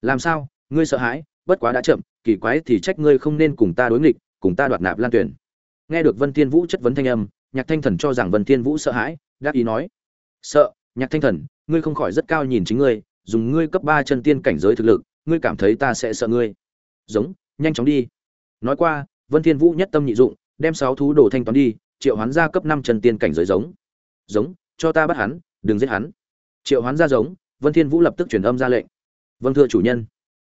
Làm sao? Ngươi sợ hãi, bất quá đã chậm, kỳ quái thì trách ngươi không nên cùng ta đối nghịch, cùng ta đoạt nạp lan tuyển. Nghe được vân thiên vũ chất vấn thanh âm, nhạc thanh thần cho rằng vân thiên vũ sợ hãi, đáp ý nói. Sợ, nhạc thanh thần ngươi không khỏi rất cao nhìn chính ngươi, dùng ngươi cấp ba chân tiên cảnh giới thực lực, ngươi cảm thấy ta sẽ sợ ngươi. Giống, nhanh chóng đi. Nói qua, vân thiên vũ nhất tâm nhị dụng, đem sáu thú đồ thanh toán đi, triệu hoán ra cấp năm chân tiên cảnh giới giống. Giống, cho ta bắt hắn, đừng giết hắn. Triệu hoán ra giống, vân thiên vũ lập tức truyền âm ra lệnh. Vâng thưa chủ nhân.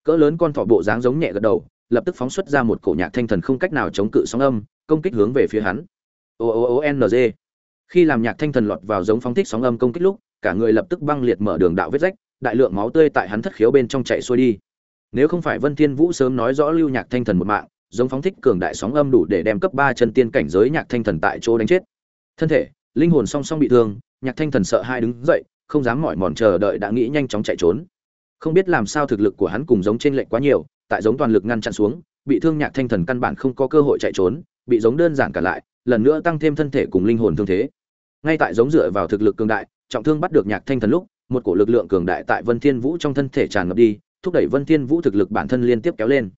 Cỡ lớn con thỏ bộ dáng giống nhẹ gật đầu, lập tức phóng xuất ra một cổ nhạc thanh thần không cách nào chống cự sóng âm, công kích hướng về phía hắn. O o o n g. Khi làm nhạc thanh thần lọt vào giống phóng thích sóng âm công kích lúc cả người lập tức băng liệt mở đường đạo vết rách, đại lượng máu tươi tại hắn thất khiếu bên trong chạy xuôi đi. Nếu không phải vân thiên vũ sớm nói rõ lưu nhạc thanh thần một mạng, giống phóng thích cường đại sóng âm đủ để đem cấp ba chân tiên cảnh giới nhạc thanh thần tại chỗ đánh chết. Thân thể, linh hồn song song bị thương, nhạc thanh thần sợ hai đứng dậy, không dám mỏi mòn chờ đợi đã nghĩ nhanh chóng chạy trốn. Không biết làm sao thực lực của hắn cùng giống trên lệnh quá nhiều, tại giống toàn lực ngăn chặn xuống, bị thương nhạc thanh thần căn bản không có cơ hội chạy trốn, bị giống đơn giản cả lại, lần nữa tăng thêm thân thể cùng linh hồn thương thế. Ngay tại giống dựa vào thực lực cường đại trọng thương bắt được nhạc thanh thần lúc một cổ lực lượng cường đại tại vân thiên vũ trong thân thể tràn ngập đi thúc đẩy vân thiên vũ thực lực bản thân liên tiếp kéo lên.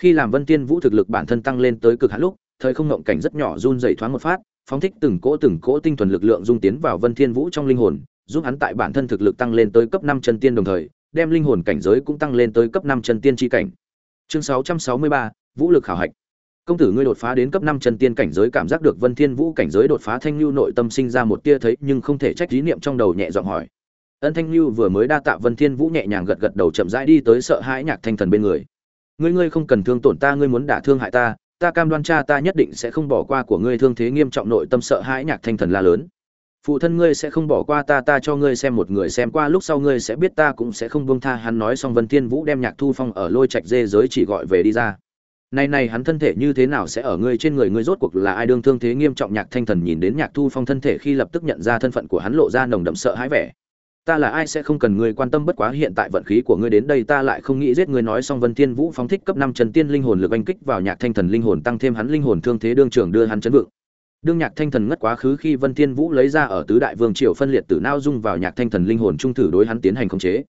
Khi làm vân thiên vũ thực lực bản thân tăng lên tới cực hạn lúc thời không ngộng cảnh rất nhỏ run dày thoáng một phát phóng thích từng cỗ từng cỗ tinh thuần lực lượng dung tiến vào vân thiên vũ trong linh hồn giúp hắn tại bản thân thực lực tăng lên tới cấp 5 chân tiên đồng thời đem linh hồn cảnh giới cũng tăng lên tới cấp 5 chân tiên chi cảnh. Chương 663, vũ lực khảo hạch công tử ngươi đột phá đến cấp 5 chân tiên cảnh giới, cảm giác được vân thiên vũ cảnh giới đột phá thanh lưu nội tâm sinh ra một tia thấy, nhưng không thể trách ý niệm trong đầu nhẹ giọng hỏi. Ân thanh lưu vừa mới đa tạ vân thiên vũ nhẹ nhàng gật gật đầu chậm rãi đi tới sợ hãi nhạc thanh thần bên người. Ngươi ngươi không cần thương tổn ta, ngươi muốn đả thương hại ta ta cam đoan cha ta nhất định sẽ không bỏ qua của ngươi, thương thế nghiêm trọng nội tâm sợ hãi nhạc thanh thần la lớn. Phụ thân ngươi sẽ không bỏ qua ta ta cho ngươi xem một người xem qua, lúc sau ngươi sẽ biết ta cũng sẽ không buông tha hắn, nói xong vân thiên vũ đem nhạc thu phong ở lôi trạch dê giới chỉ gọi về đi ra này này hắn thân thể như thế nào sẽ ở ngươi trên người ngươi rốt cuộc là ai? Đương thương thế nghiêm trọng nhạc thanh thần nhìn đến nhạc thu phong thân thể khi lập tức nhận ra thân phận của hắn lộ ra nồng đậm sợ hãi vẻ. Ta là ai sẽ không cần ngươi quan tâm bất quá hiện tại vận khí của ngươi đến đây ta lại không nghĩ giết ngươi nói xong vân thiên vũ phóng thích cấp năm trần tiên linh hồn lực anh kích vào nhạc thanh thần linh hồn tăng thêm hắn linh hồn thương thế đương trường đưa hắn chấn vượng. Đương nhạc thanh thần ngất quá khứ khi vân thiên vũ lấy ra ở tứ đại vương triều phân liệt tử nao dung vào nhạc thanh thần linh hồn trung thử đối hắn tiến hành khống chế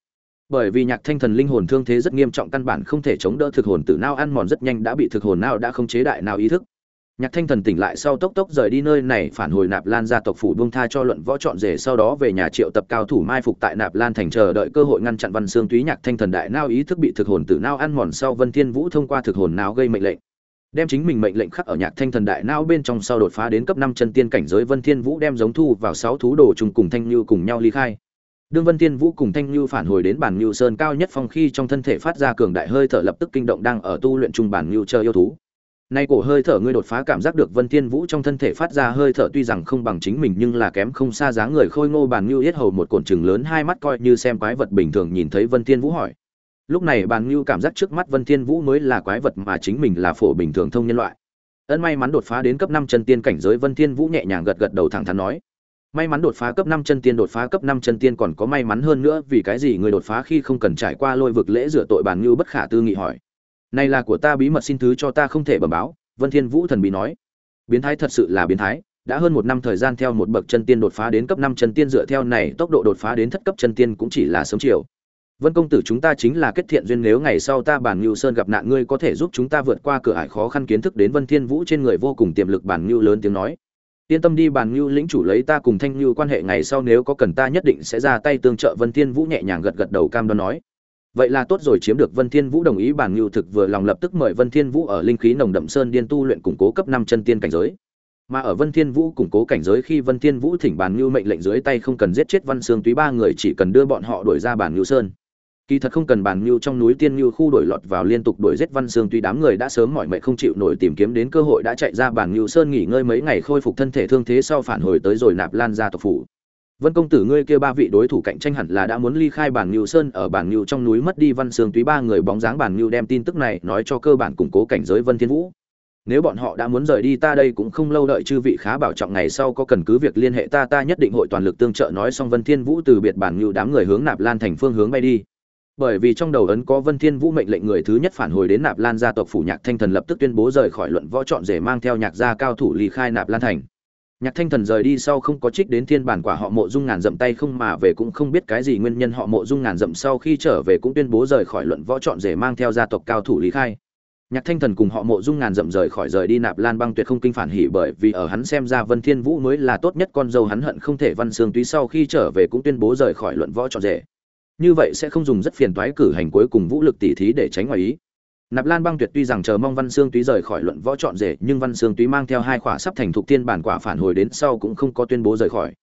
bởi vì nhạc thanh thần linh hồn thương thế rất nghiêm trọng, căn bản không thể chống đỡ thực hồn tử nao ăn mòn rất nhanh đã bị thực hồn nao đã không chế đại nào ý thức. Nhạc thanh thần tỉnh lại sau tốc tốc rời đi nơi này, phản hồi nạp lan gia tộc phủ buông tha cho luận võ chọn rể, sau đó về nhà triệu tập cao thủ mai phục tại nạp lan thành chờ đợi cơ hội ngăn chặn văn xương túy nhạc thanh thần đại nao ý thức bị thực hồn tử nao ăn mòn sau vân thiên vũ thông qua thực hồn nao gây mệnh lệnh, đem chính mình mệnh lệnh khắc ở nhạc thanh thần đại não bên trong sau đột phá đến cấp năm chân tiên cảnh giới. Vân thiên vũ đem giống thu vào sáu thú đồ trùng cùng thanh lưu cùng nhau ly khai đương vân thiên vũ cùng thanh lưu phản hồi đến bản lưu sơn cao nhất phong khi trong thân thể phát ra cường đại hơi thở lập tức kinh động đang ở tu luyện trung bản lưu chờ yêu thú. Nay cổ hơi thở ngươi đột phá cảm giác được vân thiên vũ trong thân thể phát ra hơi thở tuy rằng không bằng chính mình nhưng là kém không xa dáng người khôi ngô bản lưu yết hầu một cồn trừng lớn hai mắt coi như xem quái vật bình thường nhìn thấy vân thiên vũ hỏi. Lúc này bàn ngưu cảm giác trước mắt vân thiên vũ mới là quái vật mà chính mình là phổ bình thường thông nhân loại. Ân may mắn đột phá đến cấp năm chân tiên cảnh giới vân thiên vũ nhẹ nhàng gật gật đầu thẳng thắn nói may mắn đột phá cấp năm chân tiên, đột phá cấp năm chân tiên còn có may mắn hơn nữa, vì cái gì người đột phá khi không cần trải qua lôi vực lễ rửa tội bàn như bất khả tư nghị hỏi. Này là của ta bí mật xin thứ cho ta không thể bẩm báo, vân thiên vũ thần bí nói. Biến thái thật sự là biến thái, đã hơn một năm thời gian theo một bậc chân tiên đột phá đến cấp năm chân tiên, dựa theo này tốc độ đột phá đến thất cấp chân tiên cũng chỉ là sớm chiều. Vân công tử chúng ta chính là kết thiện duyên, nếu ngày sau ta bản lưu Sơn gặp nạn, ngươi có thể giúp chúng ta vượt qua cửa ải khó khăn kiến thức đến Vân Thiên Vũ trên người vô cùng tiềm lực, bản lưu lớn tiếng nói. Yên tâm đi, bàn ngưu lĩnh chủ lấy ta cùng Thanh ngưu quan hệ ngày sau nếu có cần ta nhất định sẽ ra tay tương trợ Vân Thiên Vũ nhẹ nhàng gật gật đầu cam đoan nói. Vậy là tốt rồi, chiếm được Vân Thiên Vũ đồng ý, bàn ngưu thực vừa lòng lập tức mời Vân Thiên Vũ ở linh khí nồng đậm sơn điên tu luyện củng cố cấp 5 chân tiên cảnh giới. Mà ở Vân Thiên Vũ củng cố cảnh giới khi Vân Thiên Vũ thỉnh bàn ngưu mệnh lệnh dưới tay không cần giết chết Văn Sương Túy, ba người chỉ cần đưa bọn họ đuổi ra bàn ngưu Sơn Kỳ thật không cần bàn nhu trong núi tiên nhu khu đổi lọt vào liên tục đổi giết Văn Sương tuy đám người đã sớm mỏi mệt không chịu nổi tìm kiếm đến cơ hội đã chạy ra bàn nhu sơn nghỉ ngơi mấy ngày khôi phục thân thể thương thế sau phản hồi tới rồi nạp lan ra tộc phủ. Vân công tử ngươi kia ba vị đối thủ cạnh tranh hẳn là đã muốn ly khai bản Nưu Sơn ở bản Nưu trong núi mất đi Văn Sương Túy ba người bóng dáng bản Nưu đem tin tức này nói cho cơ bản củng cố cảnh giới Vân Thiên Vũ. Nếu bọn họ đã muốn rời đi ta đây cũng không lâu đợi chư vị khá bảo trọng ngày sau có cần cứ việc liên hệ ta ta nhất định hội toàn lực tương trợ, nói xong Vân Thiên Vũ từ biệt bản Nưu đám người hướng Nạp Lan thành phương hướng bay đi bởi vì trong đầu ấn có vân thiên vũ mệnh lệnh người thứ nhất phản hồi đến nạp lan gia tộc phủ nhạc thanh thần lập tức tuyên bố rời khỏi luận võ chọn rể mang theo nhạc gia cao thủ ly khai nạp lan thành. Nhạc thanh thần rời đi sau không có trích đến thiên bản quả họ mộ dung ngàn dậm tay không mà về cũng không biết cái gì nguyên nhân họ mộ dung ngàn dậm sau khi trở về cũng tuyên bố rời khỏi luận võ chọn rể mang theo gia tộc cao thủ ly khai. Nhạc thanh thần cùng họ mộ dung ngàn dậm rời khỏi rời đi nạp lan băng tuyệt không kinh phản hỉ bởi vì ở hắn xem ra vân thiên vũ mới là tốt nhất con dâu hắn hận không thể văn xương túy sau khi trở về cũng tuyên bố rời khỏi luận võ chọn rể như vậy sẽ không dùng rất phiền toái cử hành cuối cùng vũ lực tỉ thí để tránh ngoài ý. Nạp lan băng tuyệt tuy rằng chờ mong văn xương túy rời khỏi luận võ trọn rể, nhưng văn xương túy mang theo hai khỏa sắp thành thục tiên bản quả phản hồi đến sau cũng không có tuyên bố rời khỏi.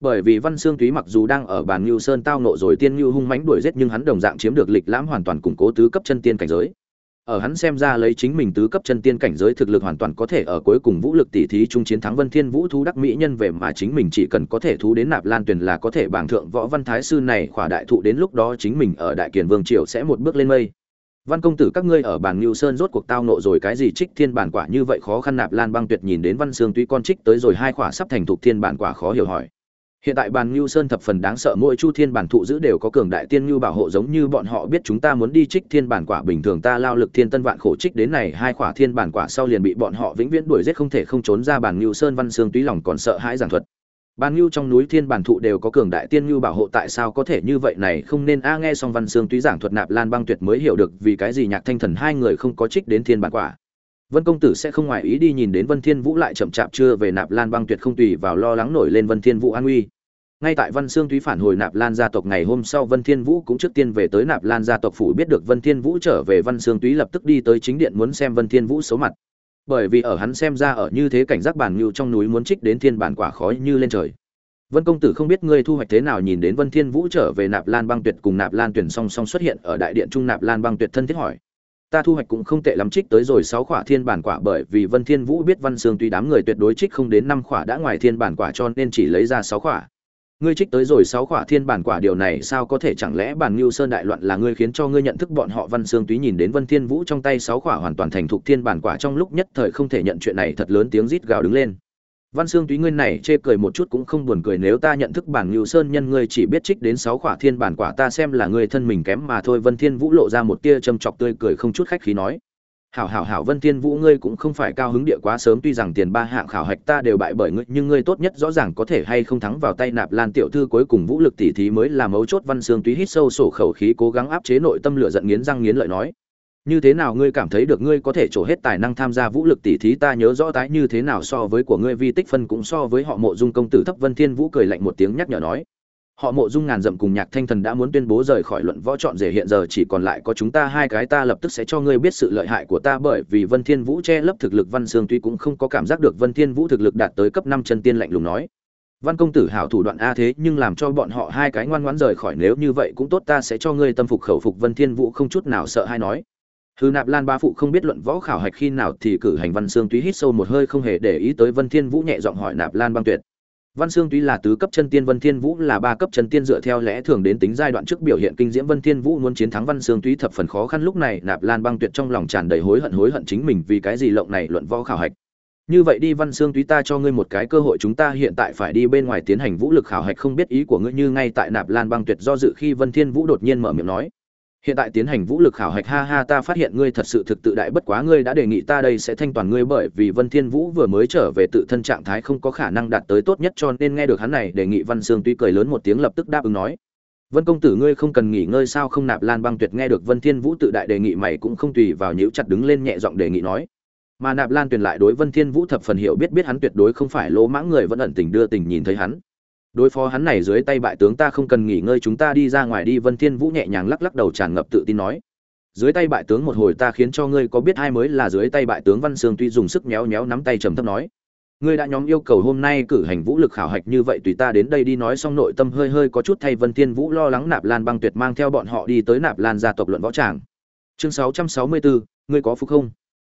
Bởi vì văn xương túy mặc dù đang ở bàn ngưu sơn tao nộ rồi tiên ngưu hung mãnh đuổi giết, nhưng hắn đồng dạng chiếm được lịch lãm hoàn toàn củng cố tứ cấp chân tiên cảnh giới ở hắn xem ra lấy chính mình tứ cấp chân tiên cảnh giới thực lực hoàn toàn có thể ở cuối cùng vũ lực tỷ thí trung chiến thắng Vân Thiên Vũ thú đắc mỹ nhân về mà chính mình chỉ cần có thể thú đến Nạp Lan Tuyền là có thể bảng thượng võ văn thái sư này khỏa đại thụ đến lúc đó chính mình ở đại kiền vương triều sẽ một bước lên mây. Văn công tử các ngươi ở bàn Nưu Sơn rốt cuộc tao nộ rồi cái gì trích thiên bản quả như vậy khó khăn Nạp Lan băng tuyệt nhìn đến Văn Xương tuy con trích tới rồi hai khỏa sắp thành thục thiên bản quả khó hiểu hỏi. Hiện tại bàn ngưu Sơn thập phần đáng sợ, mỗi chu thiên bản thụ giữ đều có cường đại tiên ngưu bảo hộ giống như bọn họ biết chúng ta muốn đi trích thiên bản quả bình thường, ta lao lực thiên tân vạn khổ trích đến này, hai quả thiên bản quả sau liền bị bọn họ vĩnh viễn đuổi giết, không thể không trốn ra bàn ngưu Sơn văn xương túy lòng còn sợ hãi giảng thuật. Bàn ngưu trong núi thiên bản thụ đều có cường đại tiên ngưu bảo hộ, tại sao có thể như vậy này không nên, a, nghe xong văn xương túy giảng thuật, nạp lan băng tuyệt mới hiểu được vì cái gì nhạc thanh thần hai người không có trích đến thiên bản quả. Vân công tử sẽ không ngoài ý đi nhìn đến Vân Thiên Vũ lại chậm chạp chưa về Nạp Lan Băng Tuyệt không tùy vào lo lắng nổi lên Vân Thiên Vũ an nguy. Ngay tại văn xương Thúy phản hồi nạp lan gia tộc ngày hôm sau, vân thiên vũ cũng trước tiên về tới nạp lan gia tộc phủ biết được vân thiên vũ trở về, văn xương Thúy lập tức đi tới chính điện muốn xem vân thiên vũ xấu mặt. Bởi vì ở hắn xem ra ở như thế cảnh giác bản nhu trong núi muốn trích đến thiên bản quả khói như lên trời. Vân công tử không biết ngươi thu hoạch thế nào nhìn đến vân thiên vũ trở về nạp lan băng tuyệt cùng nạp lan tuyển song song xuất hiện ở đại điện trung nạp lan băng tuyệt thân thiết hỏi ta thu hoạch cũng không tệ lắm trích tới rồi sáu khỏa thiên bản quả bởi vì vân thiên vũ biết văn Sương tuy đám người tuyệt đối trích không đến năm khỏa đã ngoài thiên bản quả cho nên chỉ lấy ra sáu khỏa. Ngươi trích tới rồi sáu khỏa thiên bản quả điều này sao có thể chẳng lẽ bản lưu sơn đại loạn là ngươi khiến cho ngươi nhận thức bọn họ? Văn Sương túy nhìn đến vân thiên vũ trong tay sáu khỏa hoàn toàn thành thục thiên bản quả trong lúc nhất thời không thể nhận chuyện này, thật lớn tiếng rít gào đứng lên văn xương túy ngươi này chê cười một chút cũng không buồn cười, nếu ta nhận thức bản ngưu sơn nhân ngươi chỉ biết trích đến sáu quả thiên bản quả, ta xem là ngươi thân mình kém mà thôi. Vân thiên vũ lộ ra một tia châm chọc tươi cười không chút khách khí nói, hảo hảo hảo, vân thiên vũ ngươi cũng không phải cao hứng địa quá sớm, tuy rằng tiền ba hạng khảo hạch ta đều bại bởi ngươi, nhưng ngươi tốt nhất rõ ràng có thể hay không thắng vào tay nạp lan tiểu thư cuối cùng vũ lực tỷ thí mới là mấu chốt. Văn xương túy hít sâu sổ khẩu khí, cố gắng áp chế nội tâm lửa giận, nghiến răng nghiến lợi nói như thế nào ngươi cảm thấy được ngươi có thể trổ hết tài năng tham gia vũ lực tỷ thí? Ta nhớ rõ tái như thế nào so với của ngươi, vi tích phân cũng so với họ mộ dung công tử thấp vân thiên vũ cười lạnh một tiếng nhắc nhở nói. Họ mộ dung ngàn dặm cùng nhạc thanh thần đã muốn tuyên bố rời khỏi luận võ chọn rể hiện giờ, chỉ còn lại có chúng ta hai cái, ta lập tức sẽ cho ngươi biết sự lợi hại của ta bởi vì vân thiên vũ che lấp thực lực văn sương tuy cũng không có cảm giác được vân thiên vũ thực lực đạt tới cấp năm chân tiên lạnh lùng nói. Văn công tử hảo thủ đoạn a thế, nhưng làm cho bọn họ hai cái ngoan ngoãn rời khỏi, nếu như vậy cũng tốt, ta sẽ cho ngươi tâm phục khẩu phục, vân thiên vũ không chút nào sợ hay nói hư nạp lan ba phụ không biết luận võ khảo hạch khi nào thì cử hành văn sương túy hít sâu một hơi không hề để ý tới vân thiên vũ nhẹ giọng hỏi nạp lan băng tuyệt. Văn Xương Túy là tứ cấp chân tiên, Vân Thiên Vũ là ba cấp chân tiên dựa theo lẽ thường đến tính giai đoạn trước biểu hiện kinh diễm. Vân Thiên Vũ muốn chiến thắng Văn Xương Túy thập phần khó khăn, lúc này Nạp Lan Băng Tuyệt trong lòng tràn đầy hối hận hối hận chính mình vì cái gì lộng này luận võ khảo hạch. Như vậy đi, Văn Xương Túy ta cho ngươi một cái cơ hội, chúng ta hiện tại phải đi bên ngoài tiến hành vũ lực khảo hạch, không biết ý của ngươi, như ngay tại Nạp Lan Băng Tuyệt do dự khi Vân Thiên Vũ đột nhiên mở miệng nói hiện tại tiến hành vũ lực khảo hạch, ha ha, ta phát hiện ngươi thật sự thực tự đại, bất quá ngươi đã đề nghị ta đây sẽ thanh toàn ngươi bởi vì vân thiên vũ vừa mới trở về tự thân trạng thái không có khả năng đạt tới tốt nhất, cho nên nghe được hắn này đề nghị, văn sương tuy cười lớn một tiếng lập tức đáp ứng nói. Vân công tử ngươi không cần nghỉ ngơi sao? Không nạp lan băng tuyệt nghe được vân thiên vũ tự đại đề nghị, mày cũng không tùy vào nhíu chặt đứng lên nhẹ giọng đề nghị nói. Mà nạp lan tuyệt lại đối vân thiên vũ thập phần hiểu biết biết hắn tuyệt đối không phải lỗ mãng người, vẫn ẩn tình đưa tình nhìn thấy hắn đối phó hắn này dưới tay bại tướng ta không cần nghỉ ngơi chúng ta đi ra ngoài đi. Vân thiên vũ nhẹ nhàng lắc lắc đầu tràn ngập tự tin nói. Dưới tay bại tướng một hồi ta khiến cho ngươi có biết ai mới là dưới tay bại tướng văn sương tuy dùng sức méo méo nắm tay trầm thấp nói. Ngươi đã nhóm yêu cầu hôm nay cử hành vũ lực khảo hạch như vậy tùy ta đến đây đi nói xong nội tâm hơi hơi có chút thay vân thiên vũ lo lắng nạp lan băng tuyệt mang theo bọn họ đi tới nạp lan gia tộc luận võ tràng. Chương 664, ngươi có phục không?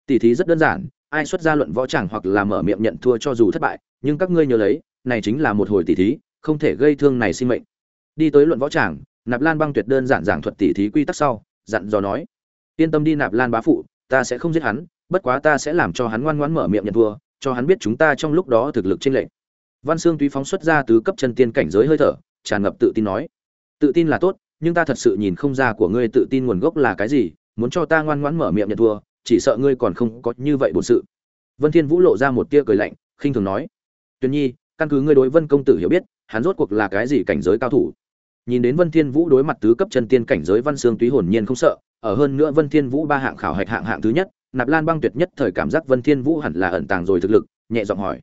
Tỷ thí rất đơn giản ai xuất ra luận võ tràng hoặc là mở miệng nhận thua cho dù thất bại nhưng các ngươi nhớ lấy này chính là một hồi tỷ thí không thể gây thương này sinh mệnh. Đi tới luận võ tràng, nạp lan băng tuyệt đơn giản giảng thuật tỉ thí quy tắc sau, dặn dò nói, yên tâm đi nạp lan bá phụ, ta sẽ không giết hắn, bất quá ta sẽ làm cho hắn ngoan ngoãn mở miệng nhận thua, cho hắn biết chúng ta trong lúc đó thực lực trên lệnh văn xương túy phóng xuất ra tứ cấp chân tiên cảnh giới hơi thở, tràn ngập tự tin nói, tự tin là tốt, nhưng ta thật sự nhìn không ra của ngươi tự tin nguồn gốc là cái gì, muốn cho ta ngoan ngoãn mở miệng nhận thua, chỉ sợ ngươi còn không có như vậy bổn sự. Vân thiên vũ lộ ra một tia cười lạnh, khinh thường nói tuyền nhi, căn cứ ngươi đối vân công tử hiểu biết hắn rốt cuộc là cái gì cảnh giới cao thủ? Nhìn đến vân thiên vũ đối mặt tứ cấp chân tiên cảnh giới văn xương túy hồn nhiên không sợ, ở hơn nữa vân thiên vũ ba hạng khảo hạch hạng hạng thứ nhất, nạp lan băng tuyệt nhất thời cảm giác vân thiên vũ hẳn là ẩn tàng rồi thực lực, nhẹ giọng hỏi.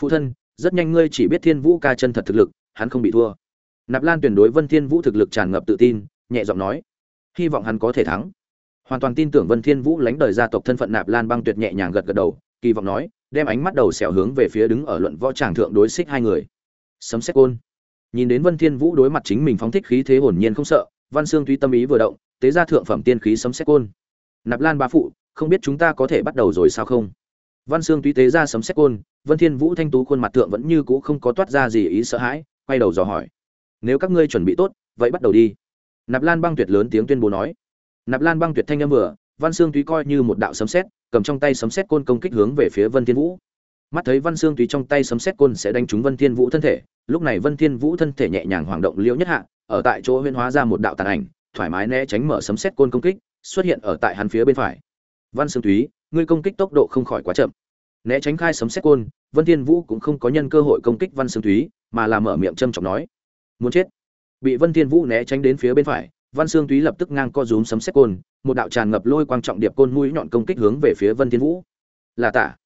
Phụ thân, rất nhanh ngươi chỉ biết thiên vũ ca chân thật thực lực, hắn không bị thua. Nạp lan tuyển đối vân thiên vũ thực lực tràn ngập tự tin, nhẹ giọng nói, hy vọng hắn có thể thắng. Hoàn toàn tin tưởng vân thiên vũ lãnh đời gia tộc thân phận nạp lan băng tuyệt nhẹ nhàng gật gật đầu, kỳ vọng nói, đem ánh mắt đầu sẹo hướng về phía đứng ở luận võ tràng thượng đối xích hai người sấm xét côn. Nhìn đến vân thiên vũ đối mặt chính mình phóng thích khí thế hồn nhiên không sợ, văn xương tuy tâm ý vừa động, tế ra thượng phẩm tiên khí sấm xét côn. Nạp lan bá phụ, không biết chúng ta có thể bắt đầu rồi sao không? Văn xương tuy tế ra sấm xét côn, vân thiên vũ thanh tú khuôn mặt thượng vẫn như cũ không có toát ra gì ý sợ hãi, quay đầu dò hỏi. Nếu các ngươi chuẩn bị tốt, vậy bắt đầu đi. Nạp lan băng tuyệt lớn tiếng tuyên bố nói. Nạp lan băng tuyệt thanh âm vừa, văn xương tuy coi như một đạo sấm sét, cầm trong tay sấm sét côn công kích hướng về phía vân thiên vũ mắt thấy văn xương tùy trong tay sấm sét côn sẽ đánh trúng vân thiên vũ thân thể, lúc này vân thiên vũ thân thể nhẹ nhàng hoảng động liễu nhất hạ, ở tại chỗ huyễn hóa ra một đạo tàn ảnh, thoải mái né tránh mở sấm sét côn công kích, xuất hiện ở tại hắn phía bên phải. Văn xương tùy, ngươi công kích tốc độ không khỏi quá chậm. Né tránh khai sấm sét côn, vân thiên vũ cũng không có nhân cơ hội công kích văn xương tùy, mà là mở miệng châm trọng nói, muốn chết. Bị vân thiên vũ né tránh đến phía bên phải, văn xương tùy lập tức ngang co rúm sấm xét côn, một đạo tràn ngập lôi quang trọng điệp côn mũi nhọn công kích hướng về phía vân thiên vũ. Là tả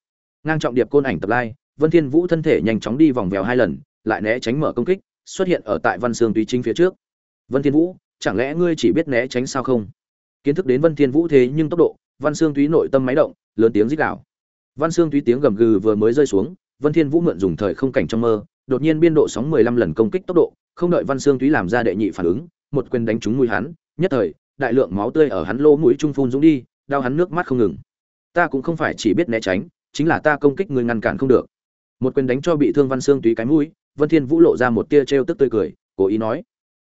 ngang trọng điệp côn ảnh tập lai, vân thiên vũ thân thể nhanh chóng đi vòng vèo hai lần, lại né tránh mở công kích, xuất hiện ở tại văn xương túy chính phía trước. Vân thiên vũ, chẳng lẽ ngươi chỉ biết né tránh sao không? Kiến thức đến vân thiên vũ thế nhưng tốc độ, văn xương túy nội tâm máy động, lớn tiếng rít gào. Văn xương túy tiếng gầm gừ vừa mới rơi xuống, vân thiên vũ mượn dùng thời không cảnh trong mơ, đột nhiên biên độ sóng 15 lần công kích tốc độ, không đợi văn xương túy làm ra đệ nhị phản ứng, một quyền đánh trúng mũi hắn, nhất thời, đại lượng máu tươi ở hắn lỗ mũi trung phun dũng đi, đau hắn nước mắt không ngừng. Ta cũng không phải chỉ biết né tránh chính là ta công kích người ngăn cản không được. Một quyền đánh cho bị thương văn xương túy cái mũi, vân thiên vũ lộ ra một tia trêu tức tươi cười, cố ý nói.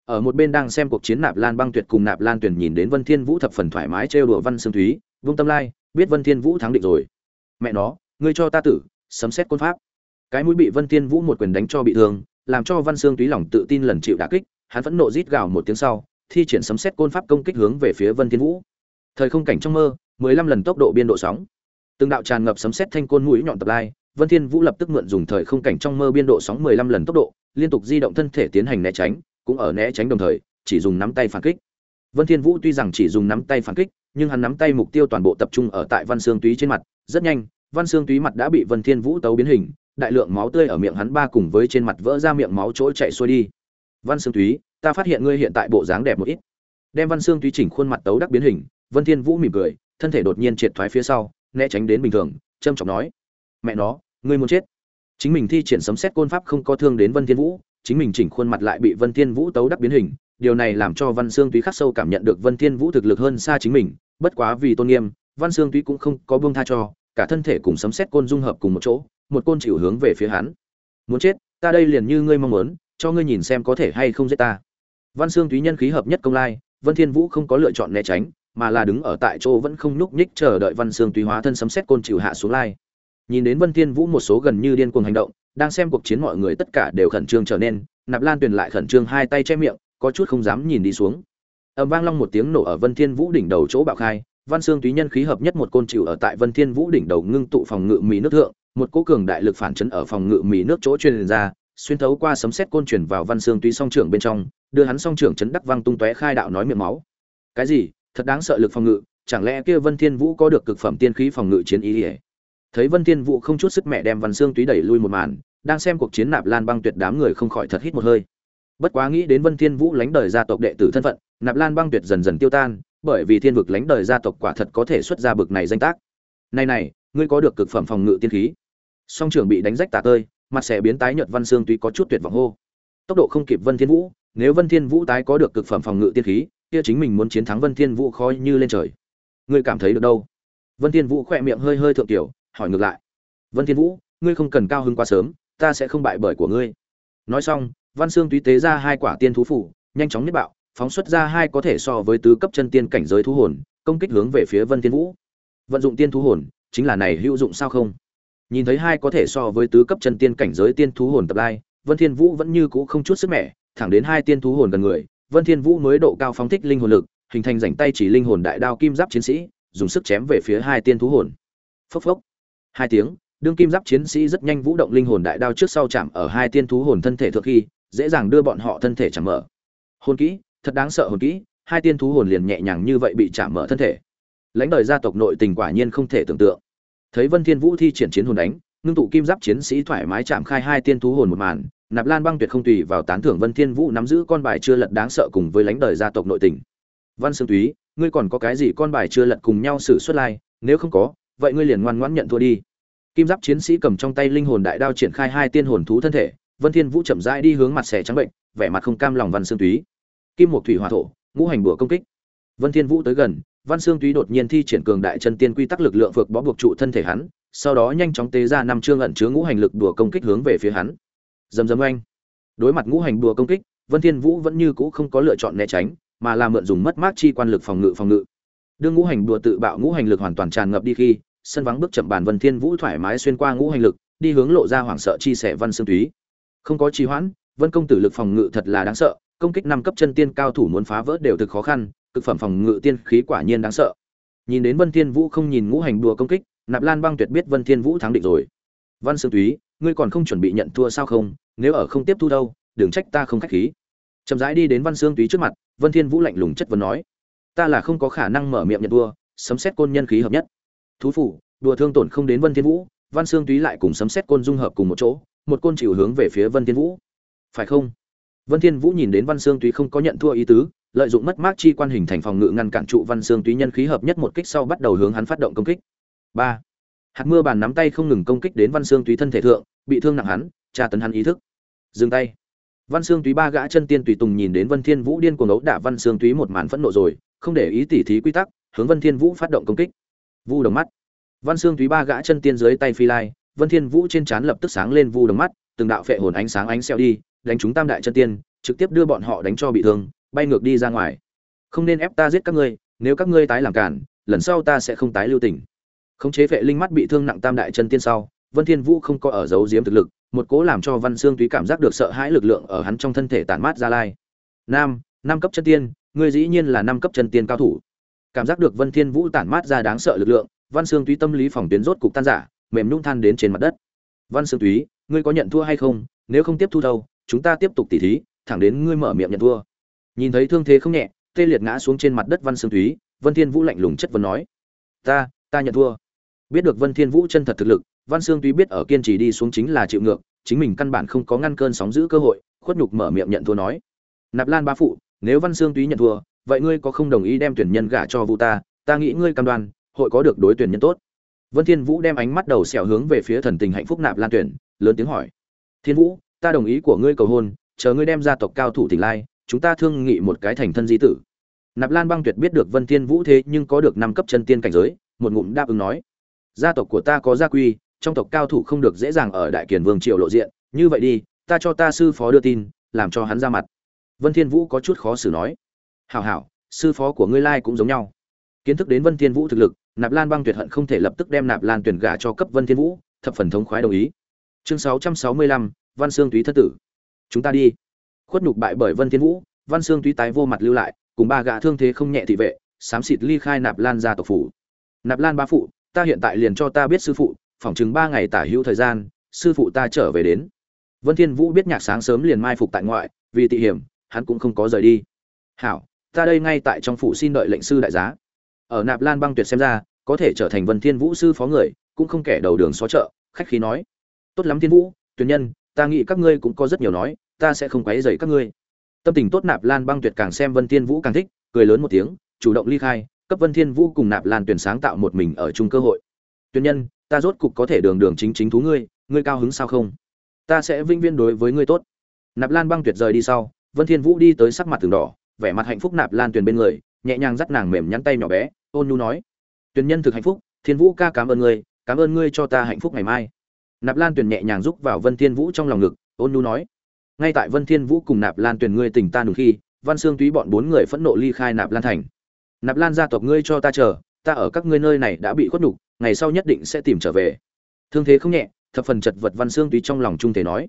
Ở một bên đang xem cuộc chiến nạp lan băng tuyệt cùng nạp lan tuyển nhìn đến vân thiên vũ thập phần thoải mái trêu đùa văn xương túy vung tâm lai, biết vân thiên vũ thắng định rồi. Mẹ nó, ngươi cho ta tử, sấm xét côn pháp. Cái mũi bị vân thiên vũ một quyền đánh cho bị thương, làm cho văn xương túy lòng tự tin lần chịu đả kích, hắn vẫn nộ rít gào một tiếng sau, thi triển sấm xét côn pháp công kích hướng về phía vân thiên vũ. Thời không cảnh trong mơ, mười lăm lần tốc độ biên độ sóng từng đạo tràn ngập sấm sét thanh côn mũi nhọn tập lai, vân thiên vũ lập tức mượn dùng thời không cảnh trong mơ biên độ sóng mười lăm lần tốc độ, liên tục di động thân thể tiến hành né tránh, cũng ở né tránh đồng thời, chỉ dùng nắm tay phản kích. Vân thiên vũ tuy rằng chỉ dùng nắm tay phản kích, nhưng hắn nắm tay mục tiêu toàn bộ tập trung ở tại văn xương túy trên mặt, rất nhanh, văn xương túy mặt đã bị vân thiên vũ tấu biến hình, đại lượng máu tươi ở miệng hắn ba cùng với trên mặt vỡ ra miệng máu chỗ chạy xuôi đi. Văn xương túy, ta phát hiện ngươi hiện tại bộ dáng đẹp một ít. Đem văn xương túy chỉnh khuôn mặt tấu đắc biến hình, vân thiên vũ mỉm cười, thân thể đột nhiên triệt thoái phía sau né tránh đến bình thường, trâm trọng nói, mẹ nó, ngươi muốn chết. Chính mình thi triển sấm xét côn pháp không có thương đến vân thiên vũ, chính mình chỉnh khuôn mặt lại bị vân thiên vũ tấu đắc biến hình, điều này làm cho văn xương túy khắc sâu cảm nhận được vân thiên vũ thực lực hơn xa chính mình, bất quá vì tôn nghiêm, văn xương túy cũng không có buông tha cho, cả thân thể cùng sấm xét côn dung hợp cùng một chỗ, một côn chịu hướng về phía hắn. Muốn chết, ta đây liền như ngươi mong muốn, cho ngươi nhìn xem có thể hay không giết ta. Văn xương túy nhân khí hợp nhất công lai, vân thiên vũ không có lựa chọn né tránh mà là đứng ở tại chỗ vẫn không nhúc nhích chờ đợi văn xương túy hóa thân sấm sét côn chịu hạ xuống lai. Nhìn đến vân thiên vũ một số gần như điên cuồng hành động, đang xem cuộc chiến mọi người tất cả đều khẩn trương trở nên, nạp lan tuyền lại khẩn trương hai tay che miệng, có chút không dám nhìn đi xuống. Ầm vang long một tiếng nổ ở vân thiên vũ đỉnh đầu chỗ bạo khai, văn xương túy nhân khí hợp nhất một côn chịu ở tại vân thiên vũ đỉnh đầu ngưng tụ phòng ngự mì nước thượng, một cỗ cường đại lực phản chấn ở phòng ngự mì nước chỗ truyền ra, xuyên thấu qua sấm sét côn chuyển vào văn xương túy song trưởng bên trong, đưa hắn song trưởng chấn đắc văng tung tóe khai đạo nói miệng máu. Cái gì? Thật đáng sợ lực phòng ngự, chẳng lẽ kia vân thiên vũ có được cực phẩm tiên khí phòng ngự chiến ý ỉa thấy vân thiên vũ không chút sức mẹ đem văn xương túy đẩy lui một màn, đang xem cuộc chiến nạp lan băng tuyệt đám người không khỏi thật hít một hơi. Bất quá nghĩ đến vân thiên vũ lãnh đời gia tộc đệ tử thân phận, nạp lan băng tuyệt dần dần tiêu tan, bởi vì thiên vực lãnh đời gia tộc quả thật có thể xuất ra bực này danh tác. Này này, ngươi có được cực phẩm phòng ngự tiên khí. Song trưởng bị đánh rách tả tơi, mặt sẽ biến tái nhợt văn xương túy có chút tuyệt vọng hô. Tốc độ không kịp vân thiên vũ, nếu vân thiên vũ tái có được cực phẩm phòng ngự tiên khí kia chính mình muốn chiến thắng vân thiên vũ khó như lên trời. Ngươi cảm thấy được đâu? Vân thiên vũ khẽ miệng hơi hơi thượng tiểu, hỏi ngược lại. Vân thiên vũ, ngươi không cần cao hứng quá sớm, ta sẽ không bại bởi của ngươi. Nói xong, văn xương tùy tế ra hai quả tiên thú phủ, nhanh chóng niết bạo, phóng xuất ra hai có thể so với tứ cấp chân tiên cảnh giới thú hồn, công kích hướng về phía vân thiên vũ. Vận dụng tiên thú hồn, chính là này hữu dụng sao không? Nhìn thấy hai có thể so với tứ cấp chân tiên cảnh giới tiên thú hồn tập lai, vân thiên vũ vẫn như cũ không chút sức mẻ, thẳng đến hai tiên thú hồn gần người vân thiên vũ mới độ cao phóng thích linh hồn lực, hình thành rảnh tay chỉ linh hồn đại đao kim giáp chiến sĩ, dùng sức chém về phía hai tiên thú hồn. Phốc phốc. Hai tiếng, đương kim giáp chiến sĩ rất nhanh vũ động linh hồn đại đao trước sau chạm ở hai tiên thú hồn thân thể thượng khi, dễ dàng đưa bọn họ thân thể chạm mở. Hồn kỹ, thật đáng sợ hồn kỹ, hai tiên thú hồn liền nhẹ nhàng như vậy bị chạm mở thân thể. Lãnh đời gia tộc nội tình quả nhiên không thể tưởng tượng. Thấy vân thiên vũ thi triển chiến hồn đánh, ngưng tụ kim giáp chiến sĩ thoải mái chạm khai hai tiên thú hồn một màn nạp lan băng tuyệt không tùy vào tán thưởng vân thiên vũ nắm giữ con bài chưa lật đáng sợ cùng với lãnh đời gia tộc nội tình. Văn sương túy, ngươi còn có cái gì con bài chưa lật cùng nhau xử xuất lai nếu không có, vậy ngươi liền ngoan ngoãn nhận thua đi. Kim giáp chiến sĩ cầm trong tay linh hồn đại đao triển khai hai tiên hồn thú thân thể, vân thiên vũ chậm rãi đi hướng mặt xẻ trắng bệnh, vẻ mặt không cam lòng văn sương túy. Kim một thủy hỏa thổ, ngũ hành bùa công kích. Vân thiên vũ tới gần, văn sương túy đột nhiên thi triển cường đại chân tiên quy tắc lực lượng vượt bó buộc trụ thân thể hắn, sau đó nhanh chóng tế ra năm chương ẩn chứa ngũ hành lực đùa công kích hướng về phía hắn dầm dầm oanh. Đối mặt ngũ hành đùa công kích, vân thiên vũ vẫn như cũ không có lựa chọn né tránh, mà là mượn dùng mất mát chi quan lực phòng ngự phòng ngự. Đương ngũ hành đùa tự bạo ngũ hành lực hoàn toàn tràn ngập đi khi, sân vắng bước chậm bàn vân thiên vũ thoải mái xuyên qua ngũ hành lực, đi hướng lộ ra hoảng sợ chi sẻ văn xương túy. Không có trì hoãn, vân công tử lực phòng ngự thật là đáng sợ, công kích năm cấp chân tiên cao thủ muốn phá vỡ đều thực khó khăn, cực phẩm phòng ngự tiên khí quả nhiên đáng sợ. Nhìn đến vân thiên vũ không nhìn ngũ hành đùa công kích, nạp lan băng tuyệt biết vân thiên vũ thắng định rồi. Văn sương túy ngươi còn không chuẩn bị nhận thua sao không? Nếu ở không tiếp thu đâu, đừng trách ta không khách khí. Chậm rãi đi đến văn sương túy trước mặt, vân thiên vũ lạnh lùng chất vấn nói, ta là không có khả năng mở miệng nhận thua, sấm xét côn nhân khí hợp nhất. Thú phủ đùa thương tổn không đến vân thiên vũ. Văn sương túy lại cùng sấm xét côn dung hợp cùng một chỗ, một côn chịu hướng về phía vân thiên vũ. Phải không? Vân thiên vũ nhìn đến văn sương túy không có nhận thua ý tứ, lợi dụng mất mát chi quan hình thành phòng ngự ngăn cản trụ văn sương túy nhân khí hợp nhất một kích sau bắt đầu hướng hắn phát động công kích. Ba hạt mưa bàn nắm tay không ngừng công kích đến văn xương túy thân thể thượng, bị thương nặng hắn, tra tấn hắn ý thức. Dừng tay. Văn xương túy ba gã chân tiên tùy tùng nhìn đến vân thiên vũ điên cuồng ấu đả văn xương túy một màn phẫn nộ rồi, không để ý tỉ thí quy tắc, hướng vân thiên vũ phát động công kích. Vu đồng mắt. Văn xương túy ba gã chân tiên dưới tay phi lai, vân thiên vũ trên chán lập tức sáng lên vu đồng mắt, từng đạo phệ hồn ánh sáng ánh xeo đi, đánh chúng tam đại chân tiên, trực tiếp đưa bọn họ đánh cho bị thương, bay ngược đi ra ngoài. Không nên ép ta giết các ngươi, nếu các ngươi tái làm cản, lần sau ta sẽ không tái lưu tình khống chế vệ linh mắt bị thương nặng tam đại chân tiên sau, vân thiên vũ không có ở giấu giếm thực lực, một cố làm cho văn xương túy cảm giác được sợ hãi lực lượng ở hắn trong thân thể tản mát ra lai. Nam, năm cấp chân tiên, ngươi dĩ nhiên là năm cấp chân tiên cao thủ. Cảm giác được vân thiên vũ tản mát ra đáng sợ lực lượng, văn xương túy tâm lý phòng tuyến rốt cục tan giả mềm nhũn than đến trên mặt đất. Văn xương túy, ngươi có nhận thua hay không? Nếu không tiếp thu đâu, chúng ta tiếp tục tỉ thí, thẳng đến ngươi mở miệng nhận thua. Nhìn thấy thương thế không nhẹ, tê liệt ngã xuống trên mặt đất văn xương túy, vân thiên vũ lạnh lùng chất vấn nói, ta ta nhận thua biết được vân thiên vũ chân thật thực lực, văn xương tuy biết ở kiên trì đi xuống chính là chịu ngược, chính mình căn bản không có ngăn cơn sóng giữ cơ hội, khuất nhục mở miệng nhận thua nói. Nạp lan ba phụ, nếu văn xương túy nhận thua, vậy ngươi có không đồng ý đem tuyển nhân gả cho vu ta? Ta nghĩ ngươi cam đoan, hội có được đối tuyển nhân tốt. Vân thiên vũ đem ánh mắt đầu sẹo hướng về phía thần tình hạnh phúc nạp lan tuyển, lớn tiếng hỏi. Thiên vũ, ta đồng ý của ngươi cầu hôn, chờ ngươi đem gia tộc cao thủ tỉnh lai, chúng ta thương nghị một cái thành thân di tử. Nạp lan băng tuyệt biết được vân thiên vũ thế nhưng có được năm cấp chân tiên cảnh giới, một ngụm đáp ứng nói gia tộc của ta có gia quy trong tộc cao thủ không được dễ dàng ở đại kiền vương triều lộ diện. Như vậy đi ta cho ta sư phó đưa tin làm cho hắn ra mặt. Vân thiên vũ có chút khó xử nói. Hảo hảo sư phó của ngươi lai cũng giống nhau. Kiến thức đến vân thiên vũ thực lực nạp lan băng tuyệt hận không thể lập tức đem nạp lan tuyển gả cho cấp vân thiên vũ thập phần thống khoái đồng ý. Chương 665, văn xương túy thất tử. Chúng ta đi. Khuất nhục bại bởi vân thiên vũ văn xương túy tái vô mặt lưu lại cùng ba gã thương thế không nhẹ thị vệ sám xịt ly khai nạp lan gia tộc phủ. Nạp lan ba phụ ta hiện tại liền cho ta biết sư phụ, phỏng chừng ba ngày tả hữu thời gian, sư phụ ta trở về đến. Vân thiên vũ biết nhạc sáng sớm liền mai phục tại ngoại, vì tị hiểm, hắn cũng không có rời đi. Hảo, ta đây ngay tại trong phủ xin đợi lệnh sư đại giá. Ở nạp lan băng tuyệt xem ra, có thể trở thành vân thiên vũ sư phó người, cũng không kẻ đầu đường xó chợ, khách khí nói. Tốt lắm thiên vũ tuyệt nhân, ta nghĩ các ngươi cũng có rất nhiều nói, ta sẽ không quấy rầy các ngươi. Tâm tình tốt nạp lan băng tuyệt càng xem vân thiên vũ càng thích, cười lớn một tiếng, chủ động ly khai cấp Vân Thiên Vũ cùng Nạp Lan Tuyển sáng tạo một mình ở chung cơ hội. Tuyên nhân, ta rốt cục có thể đường đường chính chính thú ngươi, ngươi cao hứng sao không? Ta sẽ vinh viên đối với ngươi tốt. Nạp Lan Băng Tuyệt rời đi sau, Vân Thiên Vũ đi tới sắc mặt từng đỏ, vẻ mặt hạnh phúc Nạp Lan Tuyển bên người, nhẹ nhàng dắt nàng mềm nhắn tay nhỏ bé, ôn nhu nói: Tuyên nhân thực hạnh phúc, Thiên Vũ ca cảm ơn ngươi, cảm ơn ngươi cho ta hạnh phúc ngày mai." Nạp Lan Tuyển nhẹ nhàng giúp vào Vân Thiên Vũ trong lòng ngực, ôn nhu nói: ngay tại Vân Thiên Vũ cùng Nạp Lan Tuyển ngươi tỉnh ta nùng khi, Văn Xương Túy bọn bốn người phẫn nộ ly khai Nạp Lan thành nạp lan gia tộc ngươi cho ta chờ, ta ở các ngươi nơi này đã bị khuất nhục, ngày sau nhất định sẽ tìm trở về. Thương thế không nhẹ, thập phần chật vật văn xương túy trong lòng trung thể nói.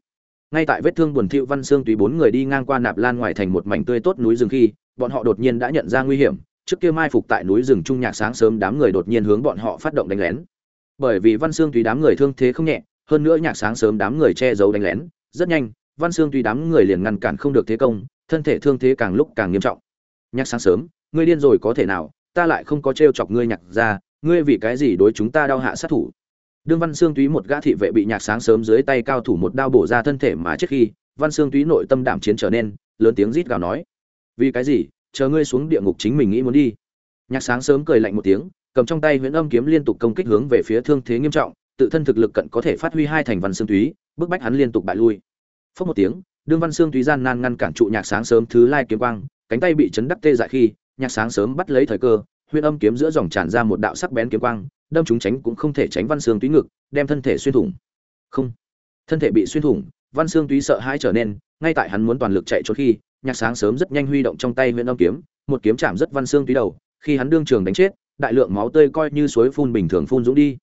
Ngay tại vết thương buồn thiu, văn xương túy bốn người đi ngang qua nạp lan ngoài thành một mảnh tươi tốt núi rừng khi, bọn họ đột nhiên đã nhận ra nguy hiểm, trước kia mai phục tại núi rừng trung nhạc sáng sớm đám người đột nhiên hướng bọn họ phát động đánh lén. Bởi vì văn xương túy đám người thương thế không nhẹ, hơn nữa nhạc sáng sớm đám người che giấu đánh lén, rất nhanh, văn xương túy đám người liền ngăn cản không được thế công, thân thể thương thế càng lúc càng nghiêm trọng. Nhạc sáng sớm ngươi điên rồi có thể nào, ta lại không có trêu chọc ngươi nhạc ra ngươi vì cái gì đối chúng ta đau hạ sát thủ? Đương văn Sương túy một gã thị vệ bị nhạc sáng sớm dưới tay cao thủ một đao bổ ra thân thể mà trước khi, văn Sương túy nội tâm đảm chiến trở nên, lớn tiếng rít gào nói, vì cái gì? Chờ ngươi xuống địa ngục chính mình nghĩ muốn đi. Nhạc sáng sớm cười lạnh một tiếng, cầm trong tay huyễn âm kiếm liên tục công kích hướng về phía thương thế nghiêm trọng, tự thân thực lực cận có thể phát huy hai thành văn xương túy, bức bách hắn liên tục bại lui. Phất một tiếng, đương văn xương túy gian nan ngăn cản trụ nhạc sáng sớm thứ lai kiếm quang, cánh tay bị chấn đắc tê dại khi nhạc sáng sớm bắt lấy thời cơ huyên âm kiếm giữa dòng tràn ra một đạo sắc bén kiếm quang, đâm chúng tránh cũng không thể tránh văn xương túy ngực, đem thân thể xuyên thủng. Không, thân thể bị xuyên thủng, văn xương túy sợ hãi trở nên, ngay tại hắn muốn toàn lực chạy trốn khi, nhạc sáng sớm rất nhanh huy động trong tay huyên âm kiếm, một kiếm chạm rất văn xương túy đầu, khi hắn đương trường đánh chết, đại lượng máu tươi coi như suối phun bình thường phun dũng đi.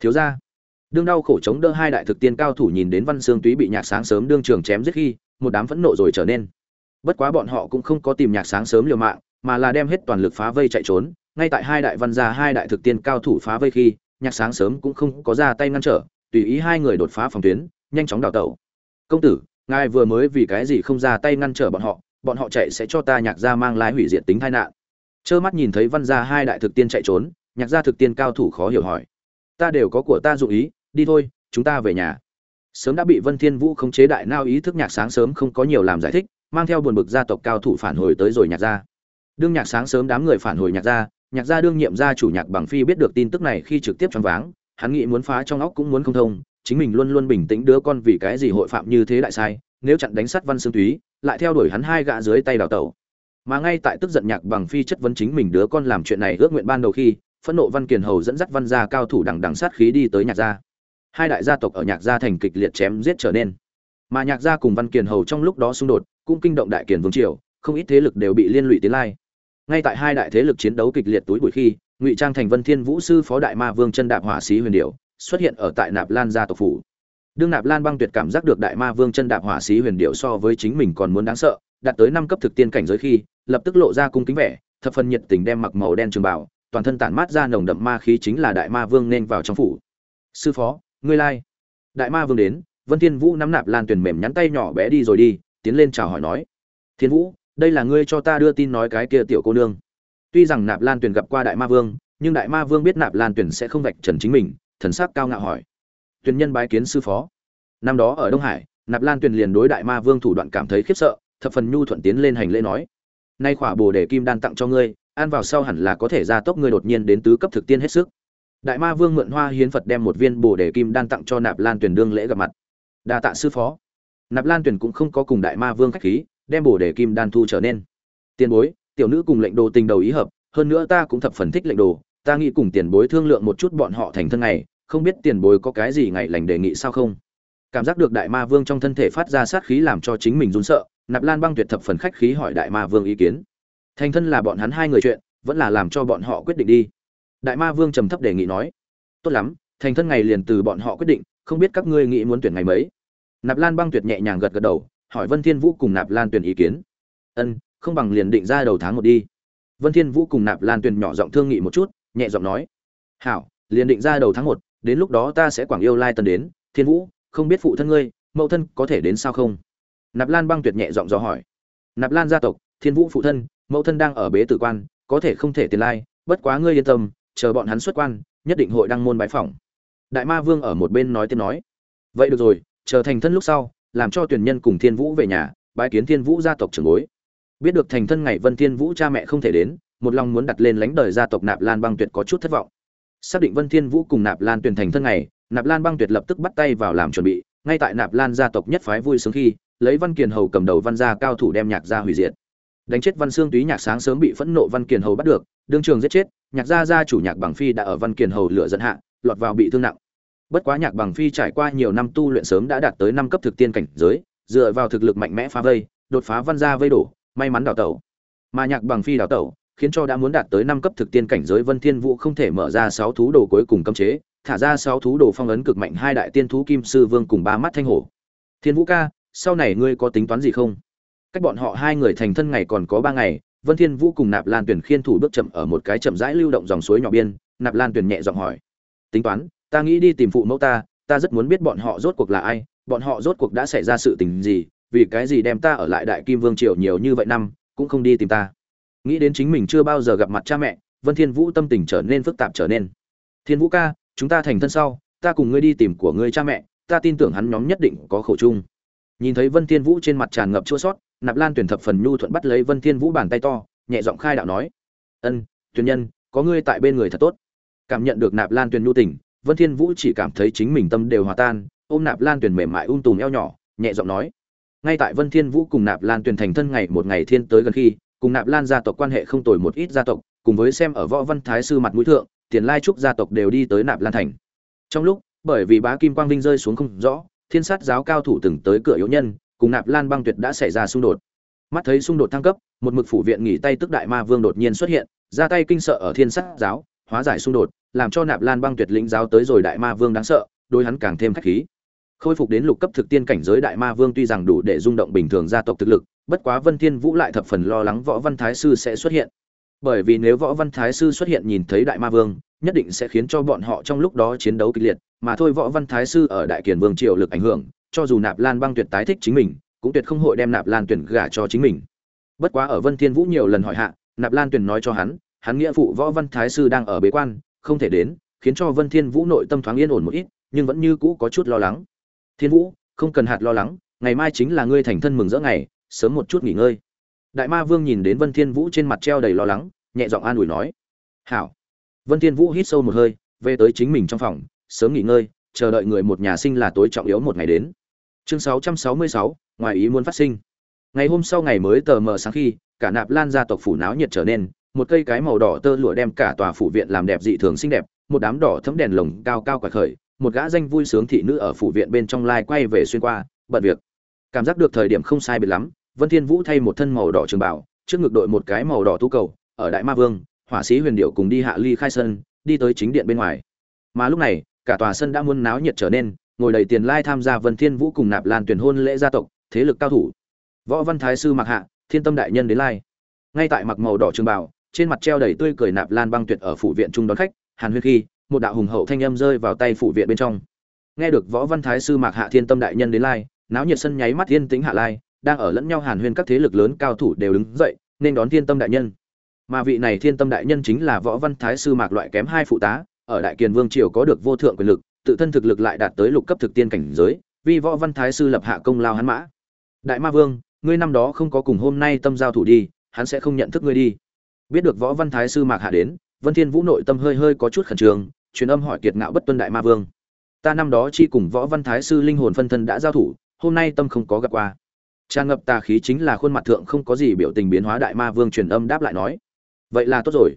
Thiếu ra đương đau khổ chống đỡ hai đại thực tiên cao thủ nhìn đến văn xương túy bị nhạc sáng sớm đương trường chém giết khi, một đám phẫn nộ rồi trở nên. Bất quá bọn họ cũng không có tìm nhạc sáng sớm liều mạng mà là đem hết toàn lực phá vây chạy trốn. Ngay tại hai đại văn gia, hai đại thực tiên cao thủ phá vây khi, nhạc sáng sớm cũng không có ra tay ngăn trở, tùy ý hai người đột phá phòng tuyến, nhanh chóng đào tẩu. Công tử, ngài vừa mới vì cái gì không ra tay ngăn trở bọn họ? Bọn họ chạy sẽ cho ta nhạc gia mang lái hủy diệt tính tai nạn. Trơ mắt nhìn thấy văn gia, hai đại thực tiên chạy trốn, nhạc gia thực tiên cao thủ khó hiểu hỏi. Ta đều có của ta dụ ý, đi thôi, chúng ta về nhà. Sớm đã bị vân thiên vũ khống chế đại nao ý thức nhạc sáng sớm không có nhiều làm giải thích, mang theo buồn bực gia tộc cao thủ phản hồi tới rồi nhạc gia đương nhạc sáng sớm đám người phản hồi nhạc gia nhạc gia đương nhiệm gia chủ nhạc bằng phi biết được tin tức này khi trực tiếp choáng váng, hắn nghĩ muốn phá trong óc cũng muốn không thông, chính mình luôn luôn bình tĩnh đứa con vì cái gì hội phạm như thế đại sai, nếu chặn đánh sát văn xương túy, lại theo đuổi hắn hai gã dưới tay đào tẩu. Mà ngay tại tức giận nhạc bằng phi chất vấn chính mình đứa con làm chuyện này ước nguyện ban đầu khi, phẫn nộ văn kiền hầu dẫn dắt văn gia cao thủ đằng đằng sát khí đi tới nhạc gia. Hai đại gia tộc ở nhạc gia thành kịch liệt chém giết trở nên. Mà nhạc gia cùng văn kiền hầu trong lúc đó xung đột, cũng kinh động đại kiền vương triều, không ít thế lực đều bị liên lụy tiến lai ngay tại hai đại thế lực chiến đấu kịch liệt túi bụi khi, ngụy trang thành vân thiên vũ sư phó đại ma vương chân đạp hỏa sĩ huyền điệu xuất hiện ở tại nạp lan gia tộc phủ. Đương nạp lan băng tuyệt cảm giác được đại ma vương chân đạp hỏa sĩ huyền điệu so với chính mình còn muốn đáng sợ, đạt tới năm cấp thực tiên cảnh giới khi, lập tức lộ ra cung kính vẻ, thập phần nhiệt tình đem mặc màu đen trường bảo toàn thân tản mát ra nồng đậm ma khí chính là đại ma vương nên vào trong phủ. Sư phó, ngươi lai. Đại ma vương đến, vân thiên vũ nắm nạp lan tuyển mềm nhắn tay nhỏ bé đi rồi đi, tiến lên chào hỏi nói, thiên vũ đây là ngươi cho ta đưa tin nói cái kia tiểu cô nương. Tuy rằng nạp lan Tuyền gặp qua đại ma vương, nhưng đại ma vương biết nạp lan Tuyền sẽ không vạch trần chính mình, thần sắc cao ngạo hỏi. Tuyền nhân bái kiến sư phó. Năm đó ở đông hải, nạp lan Tuyền liền đối đại ma vương thủ đoạn cảm thấy khiếp sợ, thập phần nhu thuận tiến lên hành lễ nói. Nay khỏa bồ đề kim đan tặng cho ngươi, ăn vào sau hẳn là có thể gia tốc ngươi đột nhiên đến tứ cấp thực tiên hết sức. Đại ma vương mượn hoa hiến phật đem một viên bồ đề kim đan tặng cho nạp lan Tuyền đương lễ gặp mặt. Đa tạ sư phó. Nạp lan Tuyền cũng không có cùng đại ma vương khách khí đem bổ đề kim đan thu trở nên. Tiền bối, tiểu nữ cùng lệnh đồ tình đầu ý hợp, hơn nữa ta cũng thập phần thích lệnh đồ, ta nghĩ cùng tiền bối thương lượng một chút bọn họ thành thân này không biết tiền bối có cái gì ngày lành đề nghị sao không? Cảm giác được đại ma vương trong thân thể phát ra sát khí làm cho chính mình run sợ, nạp lan băng tuyệt thập phần khách khí hỏi đại ma vương ý kiến. Thành thân là bọn hắn hai người chuyện, vẫn là làm cho bọn họ quyết định đi. Đại ma vương trầm thấp đề nghị nói. Tốt lắm, thành thân ngày liền từ bọn họ quyết định, không biết các ngươi nghĩ muốn tuyển ngày mấy? Nạp lan băng tuyệt nhẹ nhàng gật gật đầu hỏi vân thiên vũ cùng nạp lan Tuyền ý kiến. Ân, không bằng liền định ra đầu tháng một đi. Vân thiên vũ cùng nạp lan Tuyền nhỏ giọng thương nghị một chút, nhẹ giọng nói, hảo, liền định ra đầu tháng một, đến lúc đó ta sẽ quảng yêu lai tân đến. Thiên vũ, không biết phụ thân ngươi, mẫu thân có thể đến sao không? Nạp lan băng tuyệt nhẹ giọng dò hỏi. Nạp lan gia tộc, thiên vũ phụ thân, mẫu thân đang ở bế tử quan, có thể không thể tiền lai, bất quá ngươi yên tâm, chờ bọn hắn xuất quan, nhất định hội đăng môn bái phỏng. Đại ma vương ở một bên nói tiếp nói. Vậy được rồi, chờ thành thân lúc sau làm cho tuyển nhân cùng thiên vũ về nhà, bái kiến thiên vũ gia tộc trưởng bối. Biết được thành thân ngày vân thiên vũ cha mẹ không thể đến, một lòng muốn đặt lên lãnh đời gia tộc nạp lan băng tuyệt có chút thất vọng. Xác định vân thiên vũ cùng nạp lan tuyển thành thân ngày, nạp lan băng tuyệt lập tức bắt tay vào làm chuẩn bị, ngay tại nạp lan gia tộc nhất phái vui sướng khi, lấy văn kiền hầu cầm đầu văn gia cao thủ đem nhạc gia hủy diệt. Đánh chết văn xương túy nhạc sáng sớm bị phẫn nộ văn kiền hầu bắt được, đương trường giết chết, nhạc gia gia chủ nhạc bằng phi đã ở văn kiền hầu lửa dẫn hạ, lọt vào bị thương nặng bất quá nhạc bằng phi trải qua nhiều năm tu luyện sớm đã đạt tới năm cấp thực tiên cảnh giới, dựa vào thực lực mạnh mẽ phá vây, đột phá văn gia vây đổ, may mắn đào tẩu. Mà nhạc bằng phi đào tẩu, khiến cho đã muốn đạt tới năm cấp thực tiên cảnh giới vân thiên vũ không thể mở ra sáu thú đồ cuối cùng cấm chế, thả ra sáu thú đồ phong ấn cực mạnh hai đại tiên thú kim sư vương cùng ba mắt thanh hổ. Thiên vũ ca, sau này ngươi có tính toán gì không? Cách bọn họ hai người thành thân ngày còn có ba ngày, vân thiên vũ cùng nạp lan tuyển khiên thủ bước chậm ở một cái chậm rãi lưu động dòng suối nhỏ biên, nạp lan tuyển nhẹ giọng hỏi. Tính toán ta nghĩ đi tìm phụ mẫu ta ta rất muốn biết bọn họ rốt cuộc là ai bọn họ rốt cuộc đã xảy ra sự tình gì vì cái gì đem ta ở lại đại kim vương triều nhiều như vậy năm cũng không đi tìm ta. Nghĩ đến chính mình chưa bao giờ gặp mặt cha mẹ vân thiên vũ tâm tình trở nên phức tạp trở nên. Thiên vũ ca chúng ta thành thân sau ta cùng ngươi đi tìm của ngươi cha mẹ ta tin tưởng hắn nhóm nhất định có khổ chung. Nhìn thấy vân thiên vũ trên mặt tràn ngập chua xót, nạp lan tuyển thập phần nhu thuận bắt lấy vân thiên vũ bàn tay to nhẹ giọng khai đạo nói ân tuyển nhân có ngươi tại bên người thật tốt. Cảm nhận được nạp lan tuyển nhu tình vân thiên vũ chỉ cảm thấy chính mình tâm đều hòa tan, ôm nạp lan Tuyền mềm mại ung tùm eo nhỏ, nhẹ giọng nói. Ngay tại vân thiên vũ cùng nạp lan Tuyền thành thân ngày một ngày thiên tới gần khi, cùng nạp lan gia tộc quan hệ không tồi một ít gia tộc, cùng với xem ở võ văn thái sư mặt mũi thượng, tiền lai trúc gia tộc đều đi tới nạp lan thành. Trong lúc, bởi vì bá kim quang vinh rơi xuống không rõ, thiên sát giáo cao thủ từng tới cửa yếu nhân, cùng nạp lan băng tuyệt đã xảy ra xung đột. Mắt thấy xung đột thăng cấp, một mực phủ viện nghỉ tay tức đại ma vương đột nhiên xuất hiện, ra tay kinh sợ ở thiên sát giáo, hóa giải xung đột làm cho nạp lan băng tuyệt lĩnh giáo tới rồi đại ma vương đáng sợ đôi hắn càng thêm khách khí. Khôi phục đến lục cấp thực tiên cảnh giới đại ma vương tuy rằng đủ để rung động bình thường gia tộc thực lực, bất quá vân thiên vũ lại thập phần lo lắng võ văn thái sư sẽ xuất hiện. Bởi vì nếu võ văn thái sư xuất hiện nhìn thấy đại ma vương, nhất định sẽ khiến cho bọn họ trong lúc đó chiến đấu kịch liệt, mà thôi võ văn thái sư ở đại kiền vương triều lực ảnh hưởng, cho dù nạp lan băng tuyệt tái thích chính mình, cũng tuyệt không hội đem nạp lan tuyển gả cho chính mình. Bất quá ở vân thiên vũ nhiều lần hỏi hạ, nạp lan tuyển nói cho hắn hắn nghĩa phụ võ văn thái sư đang ở bế quan không thể đến khiến cho vân thiên vũ nội tâm thoáng yên ổn một ít nhưng vẫn như cũ có chút lo lắng. Thiên vũ không cần hạt lo lắng ngày mai chính là ngươi thành thân mừng rỡ ngày sớm một chút nghỉ ngơi. Đại ma vương nhìn đến vân thiên vũ trên mặt treo đầy lo lắng nhẹ giọng an ủi nói hảo. Vân thiên vũ hít sâu một hơi về tới chính mình trong phòng sớm nghỉ ngơi chờ đợi người một nhà sinh là tối trọng yếu một ngày đến. Chương 666, ngoài ý muốn phát sinh. Ngày hôm sau ngày mới tờ mờ sáng khi cả nạp lan gia tộc phủ náo nhiệt trở nên một cây cái màu đỏ tơ lụa đem cả tòa phủ viện làm đẹp dị thường xinh đẹp, một đám đỏ thấm đèn lồng cao cao quả khởi, một gã danh vui sướng thị nữ ở phủ viện bên trong lai quay về xuyên qua, bận việc. Cảm giác được thời điểm không sai biệt lắm, vân thiên vũ thay một thân màu đỏ trường bảo trước ngực đội một cái màu đỏ tú cầu, ở đại ma vương hỏa sĩ huyền điệu cùng đi hạ ly khai sân đi tới chính điện bên ngoài. Mà lúc này, cả tòa sân đã muôn náo nhiệt trở nên, ngồi đầy tiền lai tham gia vân thiên vũ cùng nạp lan tuyển hôn lễ gia tộc, thế lực cao thủ. Võ văn thái sư mặc hạ, thiên tâm đại nhân đến lai. Ngay tại mặc màu đỏ trường bảo trên mặt treo đầy tươi cười nạp lan băng tuyệt ở phủ viện trung đón khách, hàn huyên khi, một đạo hùng hậu thanh âm rơi vào tay phủ viện bên trong. Nghe được võ văn thái sư mạc hạ thiên tâm đại nhân đến lai, náo nhiệt sân nháy mắt thiên tính hạ lai, đang ở lẫn nhau hàn huyên các thế lực lớn cao thủ đều đứng dậy, nên đón thiên tâm đại nhân. Mà vị này thiên tâm đại nhân chính là võ văn thái sư mạc loại kém hai phụ tá, ở đại kiền vương triều có được vô thượng quyền lực, tự thân thực lực lại đạt tới lục cấp thực tiên cảnh giới, vì võ văn thái sư lập hạ công lao hắn mã. Đại ma vương, ngươi năm đó không có cùng hôm nay tâm giao thủ đi, hắn sẽ không nhận thức ngươi đi biết được võ văn thái sư mạc hạ đến, vân thiên vũ nội tâm hơi hơi có chút khẩn trương, truyền âm hỏi kiệt ngạo bất tuân đại ma vương. Ta năm đó chi cùng võ văn thái sư linh hồn phân thân đã giao thủ, hôm nay tâm không có gặp qua. Tràn ngập tà khí chính là khuôn mặt thượng không có gì biểu tình biến hóa đại ma vương truyền âm đáp lại nói. Vậy là tốt rồi.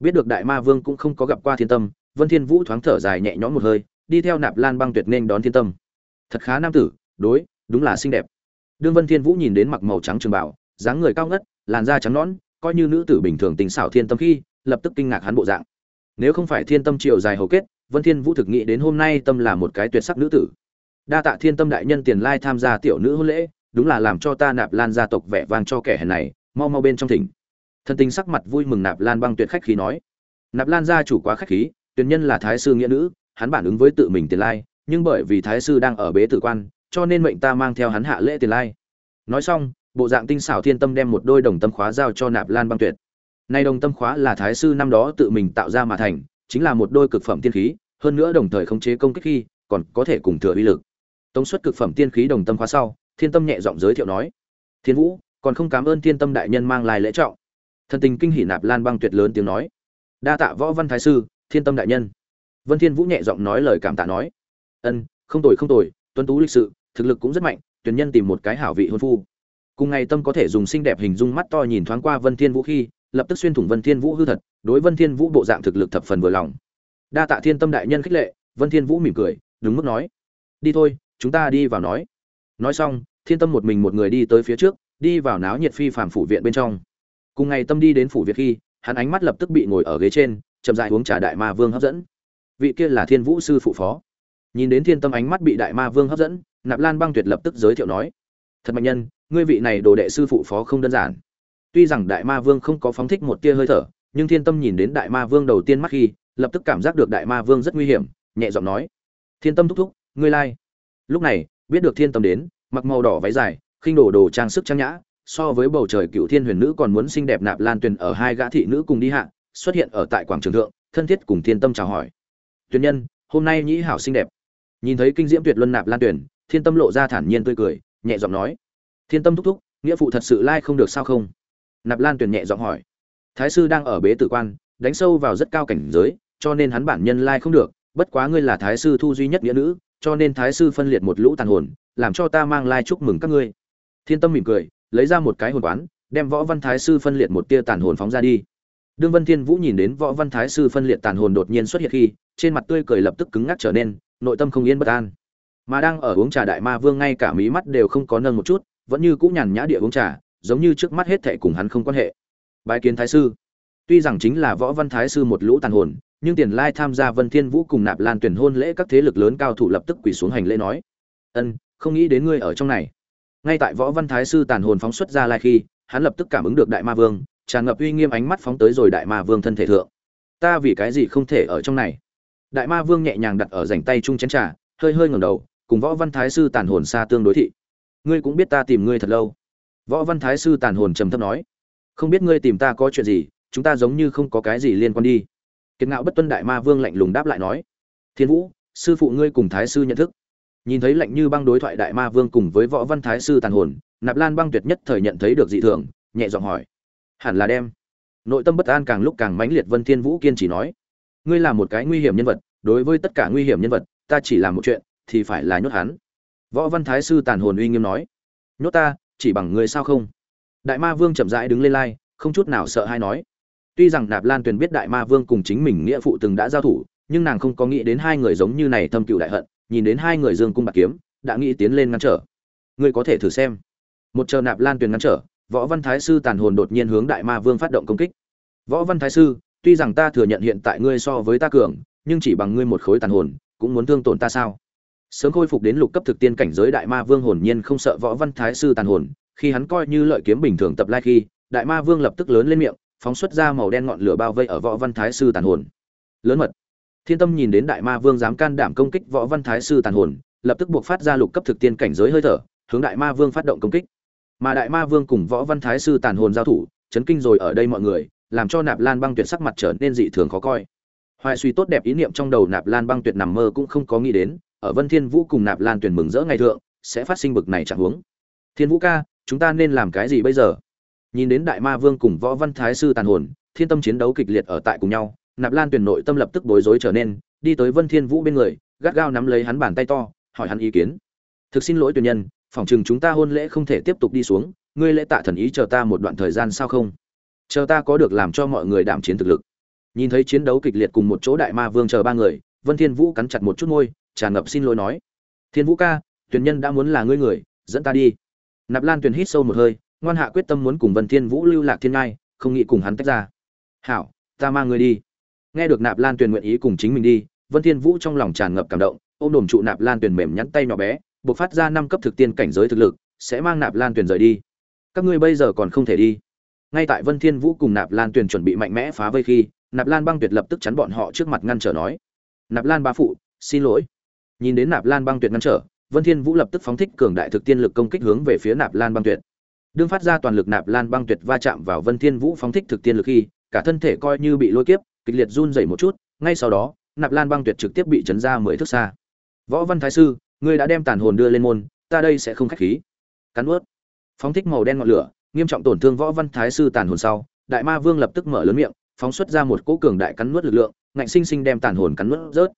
Biết được đại ma vương cũng không có gặp qua thiên tâm, vân thiên vũ thoáng thở dài nhẹ nhõm một hơi, đi theo nạp lan băng tuyệt nên đón thiên tâm. Thật khá nam tử, đối, đúng là xinh đẹp. Đương vân thiên vũ nhìn đến mặc màu trắng trường bảo dáng người cao ngất, làn da trắng nõn coi như nữ tử bình thường tình xảo thiên tâm khi, lập tức kinh ngạc hắn bộ dạng. Nếu không phải thiên tâm triều dài hầu kết, vân thiên vũ thực nghĩ đến hôm nay tâm là một cái tuyệt sắc nữ tử. Đa tạ thiên tâm đại nhân tiền lai tham gia tiểu nữ hôn lễ, đúng là làm cho ta nạp lan gia tộc vẻ vang cho kẻ hèn này, mau mau bên trong thỉnh. Thân tình sắc mặt vui mừng nạp lan băng tuyệt khách khí nói. Nạp lan gia chủ quá khách khí tuyển nhân là thái sư nghĩa nữ, hắn bản ứng với tự mình tiền lai, nhưng bởi vì thái sư đang ở bế tử quan, cho nên mệnh ta mang theo hắn hạ lễ tiền lai. Nói xong bộ dạng tinh xảo thiên tâm đem một đôi đồng tâm khóa giao cho nạp lan băng tuyệt. Nay đồng tâm khóa là thái sư năm đó tự mình tạo ra mà thành, chính là một đôi cực phẩm tiên khí, hơn nữa đồng thời khống chế công kích khi còn có thể cùng thừa uy lực. Tống suất cực phẩm tiên khí đồng tâm khóa sau, thiên tâm nhẹ giọng giới thiệu nói, thiên vũ, còn không cảm ơn thiên tâm đại nhân mang lại lễ trọng. Thần tình kinh hỉ nạp lan băng tuyệt lớn tiếng nói, đa tạ võ văn thái sư, thiên tâm đại nhân. Vân thiên vũ nhẹ giọng nói lời cảm tạ nói, ân, không tồi không tồi, tuấn tú lịch sự, thực lực cũng rất mạnh, tuyển nhân tìm một cái hảo vị hôn phu cùng ngày tâm có thể dùng xinh đẹp hình dung mắt to nhìn thoáng qua vân thiên vũ khi, lập tức xuyên thủng vân thiên vũ hư thật, đối vân thiên vũ bộ dạng thực lực thập phần vừa lòng. Đa tạ thiên tâm đại nhân khích lệ, vân thiên vũ mỉm cười, đúng mức nói. Đi thôi, chúng ta đi vào nói. Nói xong, thiên tâm một mình một người đi tới phía trước, đi vào náo nhiệt phi phàm phủ viện bên trong. Cùng ngày tâm đi đến phủ viện khi, hắn ánh mắt lập tức bị ngồi ở ghế trên, chậm rãi uống trà đại ma vương hấp dẫn. Vị kia là thiên vũ sư phụ phó. Nhìn đến thiên tâm ánh mắt bị đại ma vương hấp dẫn, nạp lan băng tuyệt lập tức giới thiệu nói. Thật mạnh nhân ngươi vị này đồ đệ sư phụ phó không đơn giản. Tuy rằng đại ma vương không có phóng thích một tia hơi thở nhưng thiên tâm nhìn đến đại ma vương đầu tiên mắt khi lập tức cảm giác được đại ma vương rất nguy hiểm nhẹ giọng nói thiên tâm thúc thúc ngươi lai、like. lúc này biết được thiên tâm đến mặc màu đỏ váy dài khinh đổ đồ trang sức trang nhã so với bầu trời cựu thiên huyền nữ còn muốn xinh đẹp nạp lan tuyền ở hai gã thị nữ cùng đi hạ xuất hiện ở tại quảng trường thượng thân thiết cùng thiên tâm chào hỏi. Tuyền nhân hôm nay nhĩ hảo xinh đẹp. Nhìn thấy kinh diễm tuyệt luân nạp lan Tuyền, thiên tâm lộ ra thản nhiên tươi cười nhẹ giọng nói thiên tâm thúc thúc, nghĩa phụ thật sự lai không được sao không? Nạp lan Tuyền nhẹ giọng hỏi. Thái sư đang ở bế tử quan, đánh sâu vào rất cao cảnh giới, cho nên hắn bản nhân lai không được, bất quá ngươi là thái sư thu duy nhất nghĩa nữ, cho nên thái sư phân liệt một lũ tàn hồn, làm cho ta mang lai chúc mừng các ngươi. Thiên tâm mỉm cười, lấy ra một cái hồn quán, đem võ văn thái sư phân liệt một tia tàn hồn phóng ra đi. Đương vân thiên vũ nhìn đến võ văn thái sư phân liệt tàn hồn đột nhiên xuất hiện khi, trên mặt tươi cười lập tức cứng ngắc trở nên, nội tâm không yên bất an. Mà đang ở uống trà đại ma vương ngay cả mí mắt đều không có nâng một chút vẫn như cũ nhàn nhã địa uống trà, giống như trước mắt hết thảy cùng hắn không quan hệ. Bái kiến thái sư. Tuy rằng chính là võ văn thái sư một lũ tàn hồn, nhưng tiền lai tham gia vân thiên vũ cùng nạp lan tuyển hôn lễ các thế lực lớn cao thủ lập tức quỳ xuống hành lễ nói, ân, không nghĩ đến ngươi ở trong này. Ngay tại võ văn thái sư tàn hồn phóng xuất ra lai khi, hắn lập tức cảm ứng được đại ma vương, tràn ngập uy nghiêm ánh mắt phóng tới rồi đại ma vương thân thể thượng. Ta vì cái gì không thể ở trong này? Đại ma vương nhẹ nhàng đặt ở rảnh tay chung chén trà, hơi hơi ngẩng đầu, cùng võ văn thái sư tàn hồn xa tương đối thị ngươi cũng biết ta tìm ngươi thật lâu. Võ văn thái sư tàn hồn trầm thấp nói, không biết ngươi tìm ta có chuyện gì, chúng ta giống như không có cái gì liên quan đi. Kiệt ngạo bất tuân đại ma vương lạnh lùng đáp lại nói, thiên vũ, sư phụ ngươi cùng thái sư nhận thức. Nhìn thấy lạnh như băng đối thoại đại ma vương cùng với võ văn thái sư tàn hồn, nạp lan băng tuyệt nhất thời nhận thấy được dị thường, nhẹ giọng hỏi, hẳn là đem. Nội tâm bất an càng lúc càng mãnh liệt vân thiên vũ kiên trì nói, ngươi là một cái nguy hiểm nhân vật, đối với tất cả nguy hiểm nhân vật, ta chỉ làm một chuyện, thì phải là nhốt hắn võ văn thái sư tàn hồn uy nghiêm nói, nhốt ta, chỉ bằng ngươi sao không? Đại ma vương chậm rãi đứng lên lai, không chút nào sợ hay nói, tuy rằng nạp lan tuyền biết đại ma vương cùng chính mình nghĩa phụ từng đã giao thủ, nhưng nàng không có nghĩ đến hai người giống như này thâm cựu đại hận, nhìn đến hai người dương cung bạc kiếm, đã nghĩ tiến lên ngăn trở. Ngươi có thể thử xem. Một chờ nạp lan tuyền ngăn trở, võ văn thái sư tàn hồn đột nhiên hướng đại ma vương phát động công kích. Võ văn thái sư, tuy rằng ta thừa nhận hiện tại ngươi so với ta cường, nhưng chỉ bằng ngươi một khối tàn hồn, cũng muốn thương tổn ta sao? Sớm khôi phục đến lục cấp thực tiên cảnh giới đại ma vương hồn nhiên không sợ võ văn thái sư tàn hồn, khi hắn coi như lợi kiếm bình thường tập lai khi, đại ma vương lập tức lớn lên miệng, phóng xuất ra màu đen ngọn lửa bao vây ở võ văn thái sư tàn hồn. Lớn mật. Thiên tâm nhìn đến đại ma vương dám can đảm công kích võ văn thái sư tàn hồn, lập tức buộc phát ra lục cấp thực tiên cảnh giới hơi thở, hướng đại ma vương phát động công kích. Mà đại ma vương cùng võ văn thái sư tàn hồn giao thủ, chấn kinh rồi ở đây mọi người, làm cho nạp lan băng tuyệt sắc mặt trở nên dị thường khó coi. Hoài suy tốt đẹp ý niệm trong đầu nạp lan băng tuyệt nằm mơ cũng không có nghĩ đến ở vân thiên vũ cùng nạp lan tuyển mừng rỡ ngày thượng, sẽ phát sinh bực này chẳng huống. Thiên vũ ca, chúng ta nên làm cái gì bây giờ? Nhìn đến đại ma vương cùng võ văn thái sư tàn hồn, thiên tâm chiến đấu kịch liệt ở tại cùng nhau, nạp lan tuyển nội tâm lập tức bối rối trở nên, đi tới vân thiên vũ bên người, gắt gao nắm lấy hắn bàn tay to, hỏi hắn ý kiến. Thực xin lỗi tuyển nhân, phỏng chừng chúng ta hôn lễ không thể tiếp tục đi xuống, ngươi lễ tạ thần ý chờ ta một đoạn thời gian sao không? Chờ ta có được làm cho mọi người đảm chiến thực lực. Nhìn thấy chiến đấu kịch liệt cùng một chỗ đại ma vương chờ ba người, vân thiên vũ cắn chặt một chút môi tràn ngập xin lỗi nói. Thiên vũ ca, tuyển nhân đã muốn là ngươi người, dẫn ta đi. Nạp lan tuyền hít sâu một hơi, ngoan hạ quyết tâm muốn cùng vân thiên vũ lưu lạc thiên ngai, không nghĩ cùng hắn tách ra. Hảo, ta mang ngươi đi. Nghe được nạp lan tuyền nguyện ý cùng chính mình đi, vân thiên vũ trong lòng tràn ngập cảm động, ôm đồm trụ nạp lan tuyền mềm nhắn tay nhỏ bé, buộc phát ra năm cấp thực tiên cảnh giới thực lực, sẽ mang nạp lan tuyền rời đi. Các ngươi bây giờ còn không thể đi. Ngay tại vân thiên vũ cùng nạp lan tuyền chuẩn bị mạnh mẽ phá vây khi, nạp lan băng tuyệt lập tức chắn bọn họ trước mặt ngăn trở nói. Nạp lan ba phụ, xin lỗi nhìn đến nạp lan băng tuyệt ngăn trở, vân thiên vũ lập tức phóng thích cường đại thực tiên lực công kích hướng về phía nạp lan băng tuyệt. Đương phát ra toàn lực nạp lan băng tuyệt va chạm vào vân thiên vũ phóng thích thực tiên lực khi, cả thân thể coi như bị lôi kiếp, kịch liệt run rẩy một chút, ngay sau đó, nạp lan băng tuyệt trực tiếp bị chấn ra mười thước xa. Võ văn thái sư, ngươi đã đem tàn hồn đưa lên môn, ta đây sẽ không khách khí. Cắn ướt phóng thích màu đen ngọn lửa, nghiêm trọng tổn thương võ văn thái sư tàn hồn sau, đại ma vương lập tức mở lớn miệng, phóng xuất ra một cỗ cường đại cắn nuốt lực lượng, ngạnh sinh sinh đem tàn hồn cắn nuốt rớt.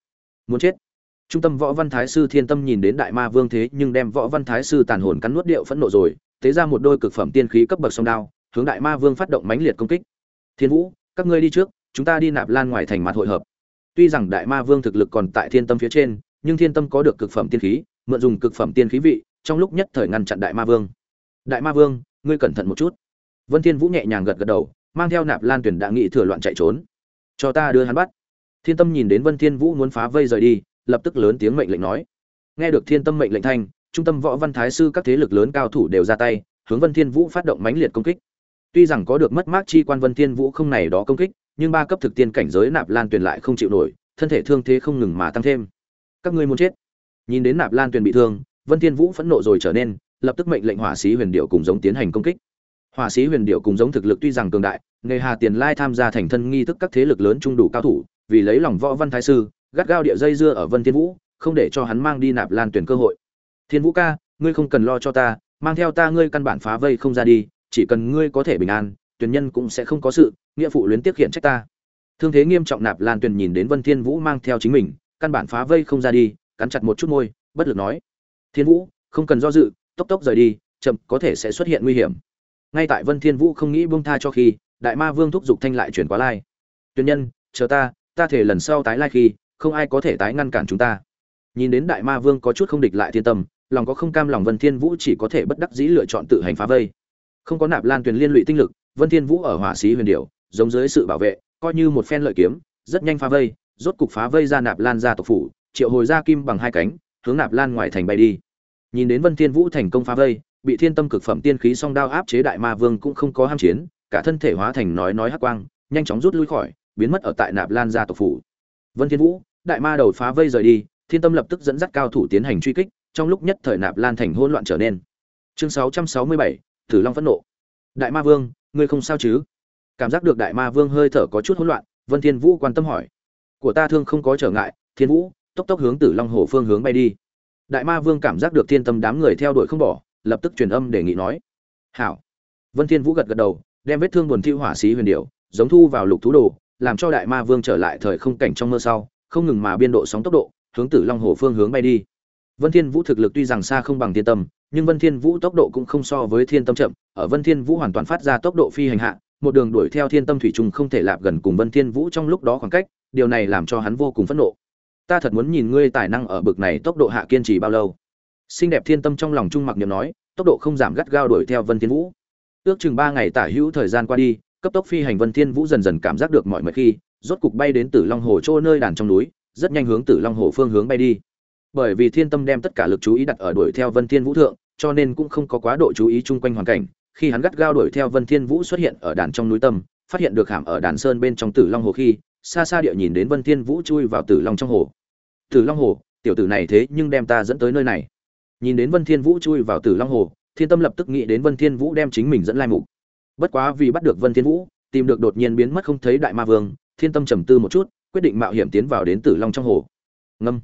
Muốn chết trung tâm võ văn thái sư thiên tâm nhìn đến đại ma vương thế nhưng đem võ văn thái sư tàn hồn cắn nuốt điệu phẫn nộ rồi tế ra một đôi cực phẩm tiên khí cấp bậc sông đao, hướng đại ma vương phát động mãnh liệt công kích. Thiên vũ, các ngươi đi trước, chúng ta đi nạp lan ngoài thành mặt hội hợp. Tuy rằng đại ma vương thực lực còn tại thiên tâm phía trên, nhưng thiên tâm có được cực phẩm tiên khí, mượn dùng cực phẩm tiên khí vị, trong lúc nhất thời ngăn chặn đại ma vương. Đại ma vương, ngươi cẩn thận một chút. Vân thiên vũ nhẹ nhàng gật gật đầu, mang theo nạp lan tuyển đã nghị thừa loạn chạy trốn. Cho ta đưa hắn bắt. Thiên tâm nhìn đến vân thiên vũ muốn phá vây rời đi lập tức lớn tiếng mệnh lệnh nói. Nghe được thiên tâm mệnh lệnh thanh, trung tâm võ văn thái sư các thế lực lớn cao thủ đều ra tay, hướng vân thiên vũ phát động mãnh liệt công kích. Tuy rằng có được mất mát chi quan vân thiên vũ không này đó công kích, nhưng ba cấp thực tiên cảnh giới nạp lan tuyền lại không chịu nổi, thân thể thương thế không ngừng mà tăng thêm. Các ngươi muốn chết. Nhìn đến nạp lan tuyền bị thương, vân thiên vũ phẫn nộ rồi trở nên, lập tức mệnh lệnh hỏa sĩ huyền điệu cùng giống tiến hành công kích. Hỏa sĩ huyền điệu cùng giống thực lực tuy rằng cường đại, nghề hà tiền lai tham gia thành thân nghi thức các thế lực lớn trung đủ cao thủ, vì lấy lòng võ văn thái sư gắt gao địa dây dưa ở vân thiên vũ, không để cho hắn mang đi nạp lan tuyển cơ hội. Thiên vũ ca, ngươi không cần lo cho ta, mang theo ta ngươi căn bản phá vây không ra đi, chỉ cần ngươi có thể bình an, tuyển nhân cũng sẽ không có sự, nghĩa phụ luyến tiếc hiện trách ta. Thương thế nghiêm trọng nạp lan tuyển nhìn đến vân thiên vũ mang theo chính mình, căn bản phá vây không ra đi, cắn chặt một chút môi, bất lực nói. Thiên vũ, không cần do dự, tốc tốc rời đi, chậm, có thể sẽ xuất hiện nguy hiểm. Ngay tại vân thiên vũ không nghĩ buông tha cho khi, đại ma vương thúc giục thanh lại chuyển qua lai. Tuyển nhân, chờ ta ta thể lần sau tái lai khi không ai có thể tái ngăn cản chúng ta. Nhìn đến đại ma vương có chút không địch lại thiên tâm, lòng có không cam lòng vân thiên vũ chỉ có thể bất đắc dĩ lựa chọn tự hành phá vây. Không có nạp lan tuyền liên lụy tinh lực, vân thiên vũ ở hỏa sĩ huyền điểu, giống dưới sự bảo vệ, coi như một phen lợi kiếm, rất nhanh phá vây, rốt cục phá vây ra nạp lan ra tộc phủ, triệu hồi ra kim bằng hai cánh, hướng nạp lan ngoài thành bay đi. Nhìn đến vân thiên vũ thành công phá vây, bị thiên tâm cực phẩm tiên khí song đao áp chế đại ma vương cũng không có ham chiến, cả thân thể hóa thành nói nói hắc quang, nhanh chóng rút lui khỏi, biến mất ở tại nạp lan gia tộc phủ. Vân thiên vũ đại ma đầu phá vây rời đi thiên tâm lập tức dẫn dắt cao thủ tiến hành truy kích trong lúc nhất thời nạp lan thành hỗn loạn trở nên. Chương 667, tử long phẫn nộ. Đại ma vương ngươi không sao chứ? Cảm giác được đại ma vương hơi thở có chút hỗn loạn vân thiên vũ quan tâm hỏi. Của ta thương không có trở ngại thiên vũ tốc tốc hướng tử long hồ phương hướng bay đi. Đại ma vương cảm giác được thiên tâm đám người theo đuổi không bỏ lập tức truyền âm đề nghị nói. Hảo. Vân thiên vũ gật gật đầu đem vết thương buồn thiêu hỏa xí huyền điểu giống thu vào lục thú đồ làm cho đại ma vương trở lại thời không cảnh trong mơ sau không ngừng mà biên độ sóng tốc độ, hướng tử long hồ phương hướng bay đi. Vân thiên vũ thực lực tuy rằng xa không bằng thiên tâm, nhưng vân thiên vũ tốc độ cũng không so với thiên tâm chậm. Ở vân thiên vũ hoàn toàn phát ra tốc độ phi hành hạ, một đường đuổi theo thiên tâm thủy trùng không thể lạp gần cùng vân thiên vũ trong lúc đó khoảng cách, điều này làm cho hắn vô cùng phẫn nộ. Ta thật muốn nhìn ngươi tài năng ở bực này tốc độ hạ kiên trì bao lâu. Xinh đẹp thiên tâm trong lòng trung mặc niệm nói, tốc độ không giảm gắt gao đuổi theo vân thiên vũ. Ước chừng ba ngày tả hữu thời gian qua đi cấp tốc phi hành vân thiên vũ dần dần cảm giác được mọi mệt khi, rốt cục bay đến tử long hồ chỗ nơi đàn trong núi, rất nhanh hướng tử long hồ phương hướng bay đi. Bởi vì thiên tâm đem tất cả lực chú ý đặt ở đuổi theo vân thiên vũ thượng, cho nên cũng không có quá độ chú ý chung quanh hoàn cảnh. Khi hắn gắt gao đuổi theo vân thiên vũ xuất hiện ở đàn trong núi tâm, phát hiện được hàm ở đàn sơn bên trong tử long hồ khi, xa xa địa nhìn đến vân thiên vũ chui vào tử long trong hồ. Tử long hồ, tiểu tử này thế nhưng đem ta dẫn tới nơi này. Nhìn đến vân thiên vũ chui vào tử long hồ, thiên tâm lập tức nghĩ đến vân thiên vũ đem chính mình dẫn lai mục bất quá vì bắt được vân thiên vũ, tìm được đột nhiên biến mất không thấy đại ma vương, thiên tâm trầm tư một chút, quyết định mạo hiểm tiến vào đến tử long trong hồ. Ngâm.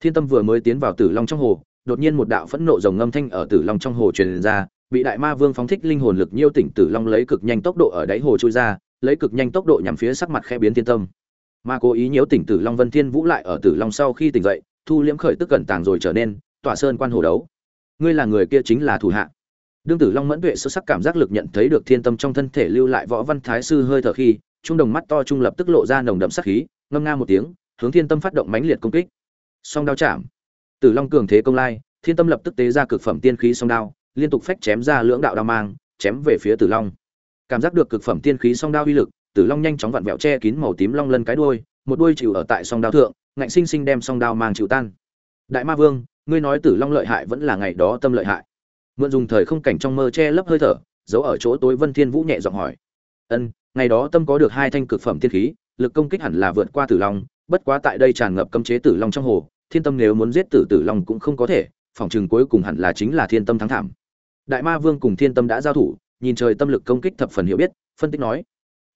Thiên tâm vừa mới tiến vào tử long trong hồ, đột nhiên một đạo phẫn nộ rồng ngâm thanh ở tử long trong hồ truyền ra, bị đại ma vương phóng thích linh hồn lực nhiêu tỉnh tử long lấy cực nhanh tốc độ ở đáy hồ trôi ra, lấy cực nhanh tốc độ nhằm phía sắc mặt khẽ biến thiên tâm. Mà cố ý nhiễu tỉnh tử long vân thiên vũ lại ở tử long sau khi tỉnh dậy, thu liễm khởi tức cẩn tàng rồi trở nên, tỏa sơn quan hồ đấu. Ngươi là người kia chính là thủ hạ đương tử long mẫn tuệ sâu sắc cảm giác lực nhận thấy được thiên tâm trong thân thể lưu lại võ văn thái sư hơi thở khi, trung đồng mắt to trung lập tức lộ ra nồng đậm sắc khí, ngâm nga một tiếng, hướng thiên tâm phát động mãnh liệt công kích. Song đao chạm. Tử long cường thế công lai, thiên tâm lập tức tế ra cực phẩm tiên khí song đao, liên tục phách chém ra lưỡng đạo đao mang, chém về phía tử long. Cảm giác được cực phẩm tiên khí song đao uy lực, tử long nhanh chóng vặn vẹo che kín màu tím long lân cái đuôi, một đuôi chịu ở tại song đao thượng, ngạnh sinh sinh đem song đao mang chịu tan. Đại ma vương, ngươi nói tử long lợi hại vẫn là ngày đó tâm lợi hại mượn dùng thời không cảnh trong mơ che lấp hơi thở, giấu ở chỗ tối vân thiên vũ nhẹ giọng hỏi. Ân, ngày đó tâm có được hai thanh cực phẩm tiên khí, lực công kích hẳn là vượt qua tử long, bất quá tại đây tràn ngập cấm chế tử long trong hồ, thiên tâm nếu muốn giết tử tử long cũng không có thể, phòng trường cuối cùng hẳn là chính là thiên tâm thắng thảm. Đại ma vương cùng thiên tâm đã giao thủ, nhìn trời tâm lực công kích thập phần hiểu biết, phân tích nói,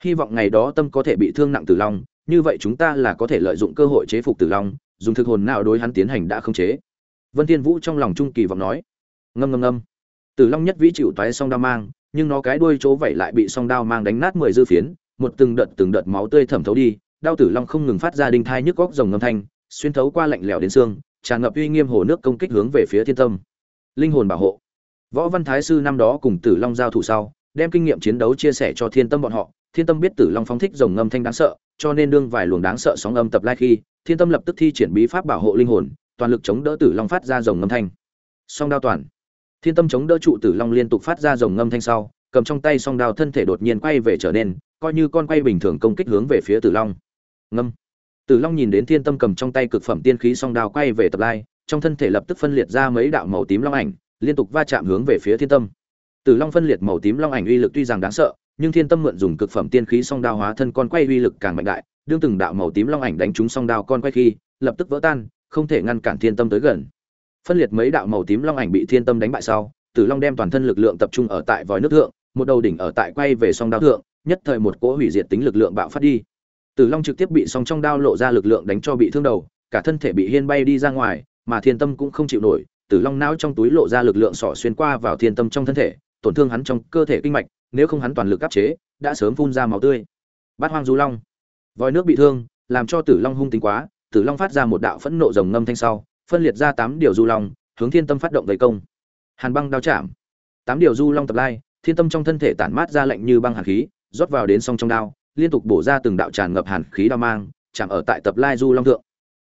hy vọng ngày đó tâm có thể bị thương nặng tử long, như vậy chúng ta là có thể lợi dụng cơ hội chế phục tử long, dùng thực hồn nào đối hắn tiến hành đã không chế. Vân thiên vũ trong lòng trung kỳ vọng nói ngâm ngâm ngâm. Tử long nhất vĩ chịu toái song đao mang, nhưng nó cái đuôi chỗ vậy lại bị song đao mang đánh nát mười dư phiến, một từng đợt từng đợt máu tươi thẩm thấu đi, đao tử long không ngừng phát ra đinh thai nhức góc rồng ngâm thanh, xuyên thấu qua lạnh lẽo đến xương, tràn ngập uy nghiêm hồ nước công kích hướng về phía thiên tâm. Linh hồn bảo hộ. Võ văn thái sư năm đó cùng tử long giao thủ sau, đem kinh nghiệm chiến đấu chia sẻ cho thiên tâm bọn họ. Thiên tâm biết tử long phóng thích rồng ngâm thanh đáng sợ, cho nên đương vài luồng đáng sợ sóng âm tập lai khi, thiên tâm lập tức thi triển bí pháp bảo hộ linh hồn, toàn lực chống đỡ tử long phát ra rồng ngâm thanh. Song đao toàn thiên tâm chống đỡ trụ tử long liên tục phát ra dòng ngâm thanh sau, cầm trong tay song đao thân thể đột nhiên quay về trở nên, coi như con quay bình thường công kích hướng về phía tử long. Ngâm. Tử long nhìn đến thiên tâm cầm trong tay cực phẩm tiên khí song đao quay về tập lai, trong thân thể lập tức phân liệt ra mấy đạo màu tím long ảnh, liên tục va chạm hướng về phía thiên tâm. Tử long phân liệt màu tím long ảnh uy lực tuy rằng đáng sợ, nhưng thiên tâm mượn dùng cực phẩm tiên khí song đao hóa thân con quay uy lực càng mạnh đại, đương từng đạo màu tím long ảnh đánh trúng song đao con quay khi, lập tức vỡ tan, không thể ngăn cản thiên tâm tới gần phân liệt mấy đạo màu tím long ảnh bị thiên tâm đánh bại sau, tử long đem toàn thân lực lượng tập trung ở tại vòi nước thượng, một đầu đỉnh ở tại quay về song đao thượng, nhất thời một cỗ hủy diệt tính lực lượng bạo phát đi. Tử long trực tiếp bị song trong đao lộ ra lực lượng đánh cho bị thương đầu, cả thân thể bị hiên bay đi ra ngoài, mà thiên tâm cũng không chịu nổi, tử long não trong túi lộ ra lực lượng sỏ xuyên qua vào thiên tâm trong thân thể, tổn thương hắn trong cơ thể kinh mạch, nếu không hắn toàn lực áp chế, đã sớm phun ra máu tươi. Bát hoang du long. Vòi nước bị thương, làm cho tử long hung tính quá, tử long phát ra một đạo phẫn nộ rồng ngâm thanh sau phân liệt ra tám điều du long, hướng thiên tâm phát động vây công. Hàn băng đao chạm. Tám điều du long tập lai, thiên tâm trong thân thể tản mát ra lạnh như băng hàn khí, rót vào đến song trong đao, liên tục bổ ra từng đạo tràn ngập hàn khí đao mang, chạm ở tại tập lai du long thượng.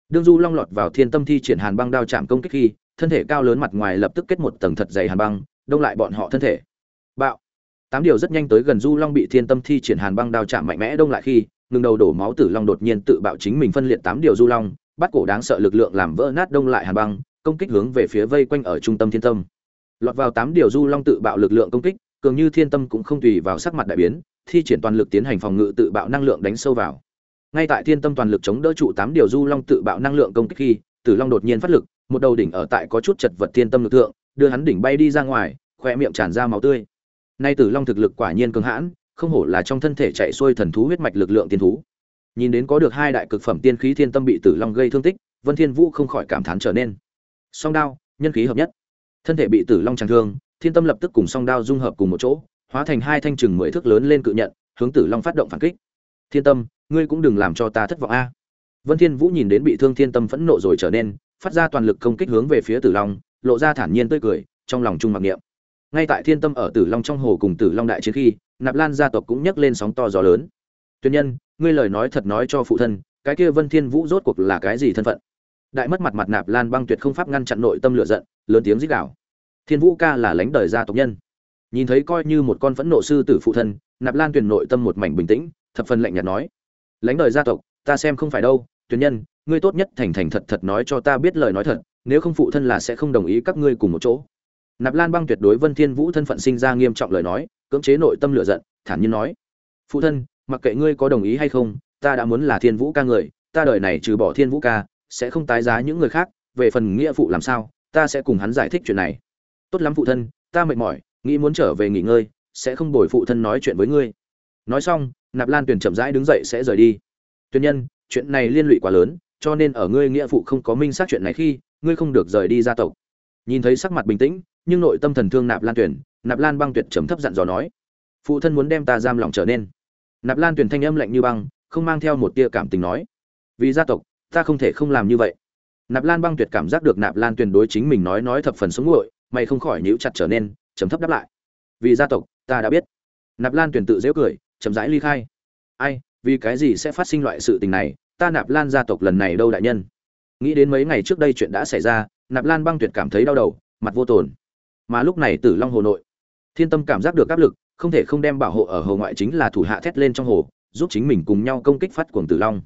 Đương du long lọt vào thiên tâm thi triển hàn băng đao chạm công kích khi, thân thể cao lớn mặt ngoài lập tức kết một tầng thật dày hàn băng, đông lại bọn họ thân thể. Bạo. Tám điều rất nhanh tới gần du long bị thiên tâm thi triển hàn băng đao chạm mạnh mẽ đông lại khi, ngừng đầu đổ máu tử long đột nhiên tự bạo chính mình phân liệt tám điều du long bắt cổ đáng sợ lực lượng làm vỡ nát đông lại hàn băng, công kích hướng về phía vây quanh ở trung tâm thiên tâm. Lọt vào tám điều du long tự bạo lực lượng công kích, cường như thiên tâm cũng không tùy vào sắc mặt đại biến, thi triển toàn lực tiến hành phòng ngự tự bạo năng lượng đánh sâu vào. Ngay tại thiên tâm toàn lực chống đỡ trụ tám điều du long tự bạo năng lượng công kích khi, tử long đột nhiên phát lực, một đầu đỉnh ở tại có chút chật vật thiên tâm lực lượng đưa hắn đỉnh bay đi ra ngoài khoe miệng tràn ra máu tươi. Nay tử long thực lực quả nhiên cường hãn, không hổ là trong thân thể chạy xuôi thần thú huyết mạch lực lượng tiên thú nhìn đến có được hai đại cực phẩm tiên khí thiên tâm bị tử long gây thương tích, vân thiên vũ không khỏi cảm thán trở nên. Song đao, nhân khí hợp nhất. Thân thể bị tử long tràng thương, thiên tâm lập tức cùng song đao dung hợp cùng một chỗ, hóa thành hai thanh trường mười thước lớn lên cự nhận, hướng tử long phát động phản kích. Thiên tâm, ngươi cũng đừng làm cho ta thất vọng a. Vân thiên vũ nhìn đến bị thương thiên tâm phẫn nộ rồi trở nên, phát ra toàn lực công kích hướng về phía tử long, lộ ra thản nhiên tươi cười, trong lòng trung mặc niệm. Ngay tại thiên tâm ở tử long trong hồ cùng tử long đại chiến khi, nạp lan gia tộc cũng nhấc lên sóng to gió lớn. Tuyên nhân ngươi lời nói thật nói cho phụ thân, cái kia vân thiên vũ rốt cuộc là cái gì thân phận? Đại mất mặt mặt nạp lan băng tuyệt không pháp ngăn chặn nội tâm lửa giận, lớn tiếng rít gào. Thiên vũ ca là lãnh đời gia tộc nhân. Nhìn thấy coi như một con phẫn nộ sư tử phụ thân, nạp lan tuyển nội tâm một mảnh bình tĩnh, thập phần lạnh nhạt nói, lãnh đời gia tộc, ta xem không phải đâu tuyển nhân, ngươi tốt nhất thành thành thật thật nói cho ta biết lời nói thật, nếu không phụ thân là sẽ không đồng ý các ngươi cùng một chỗ. Nạp lan băng tuyệt đối vân thiên vũ thân phận sinh ra nghiêm trọng lời nói, cưỡng chế nội tâm lửa giận, thản nhiên nói, phụ thân mặc kệ ngươi có đồng ý hay không ta đã muốn là thiên vũ ca người ta đời này trừ bỏ thiên vũ ca sẽ không tái giá những người khác về phần nghĩa phụ làm sao ta sẽ cùng hắn giải thích chuyện này. Tốt lắm phụ thân ta mệt mỏi nghĩ muốn trở về nghỉ ngơi sẽ không bồi phụ thân nói chuyện với ngươi. Nói xong nạp lan tuyền chậm rãi đứng dậy sẽ rời đi. Tuyền nhân chuyện này liên lụy quá lớn cho nên ở ngươi nghĩa phụ không có minh xác chuyện này khi ngươi không được rời đi gia tộc. Nhìn thấy sắc mặt bình tĩnh nhưng nội tâm thần thương nạp lan tuyền, nạp lan băng tuyệt trầm thấp dặn dò nói phụ thân muốn đem ta giam lỏng trở nên nạp lan tuyển thanh âm lạnh như băng, không mang theo một tia cảm tình nói, vì gia tộc, ta không thể không làm như vậy. Nạp lan băng tuyệt cảm giác được nạp lan tuyển đối chính mình nói nói thập phần sống nguội, mày không khỏi nhíu chặt trở nên chấm thấp đáp lại, vì gia tộc, ta đã biết. Nạp lan tuyển tự dễ cười, chậm rãi ly khai. Ai, vì cái gì sẽ phát sinh loại sự tình này? Ta nạp lan gia tộc lần này đâu đại nhân? Nghĩ đến mấy ngày trước đây chuyện đã xảy ra, nạp lan băng tuyệt cảm thấy đau đầu, mặt vô tồn. Mà lúc này tử long hồ nội, thiên tâm cảm giác được áp lực không thể không đem bảo hộ ở hồ ngoại chính là thủ hạ thét lên trong hồ, giúp chính mình cùng nhau công kích phát cuồng tử long.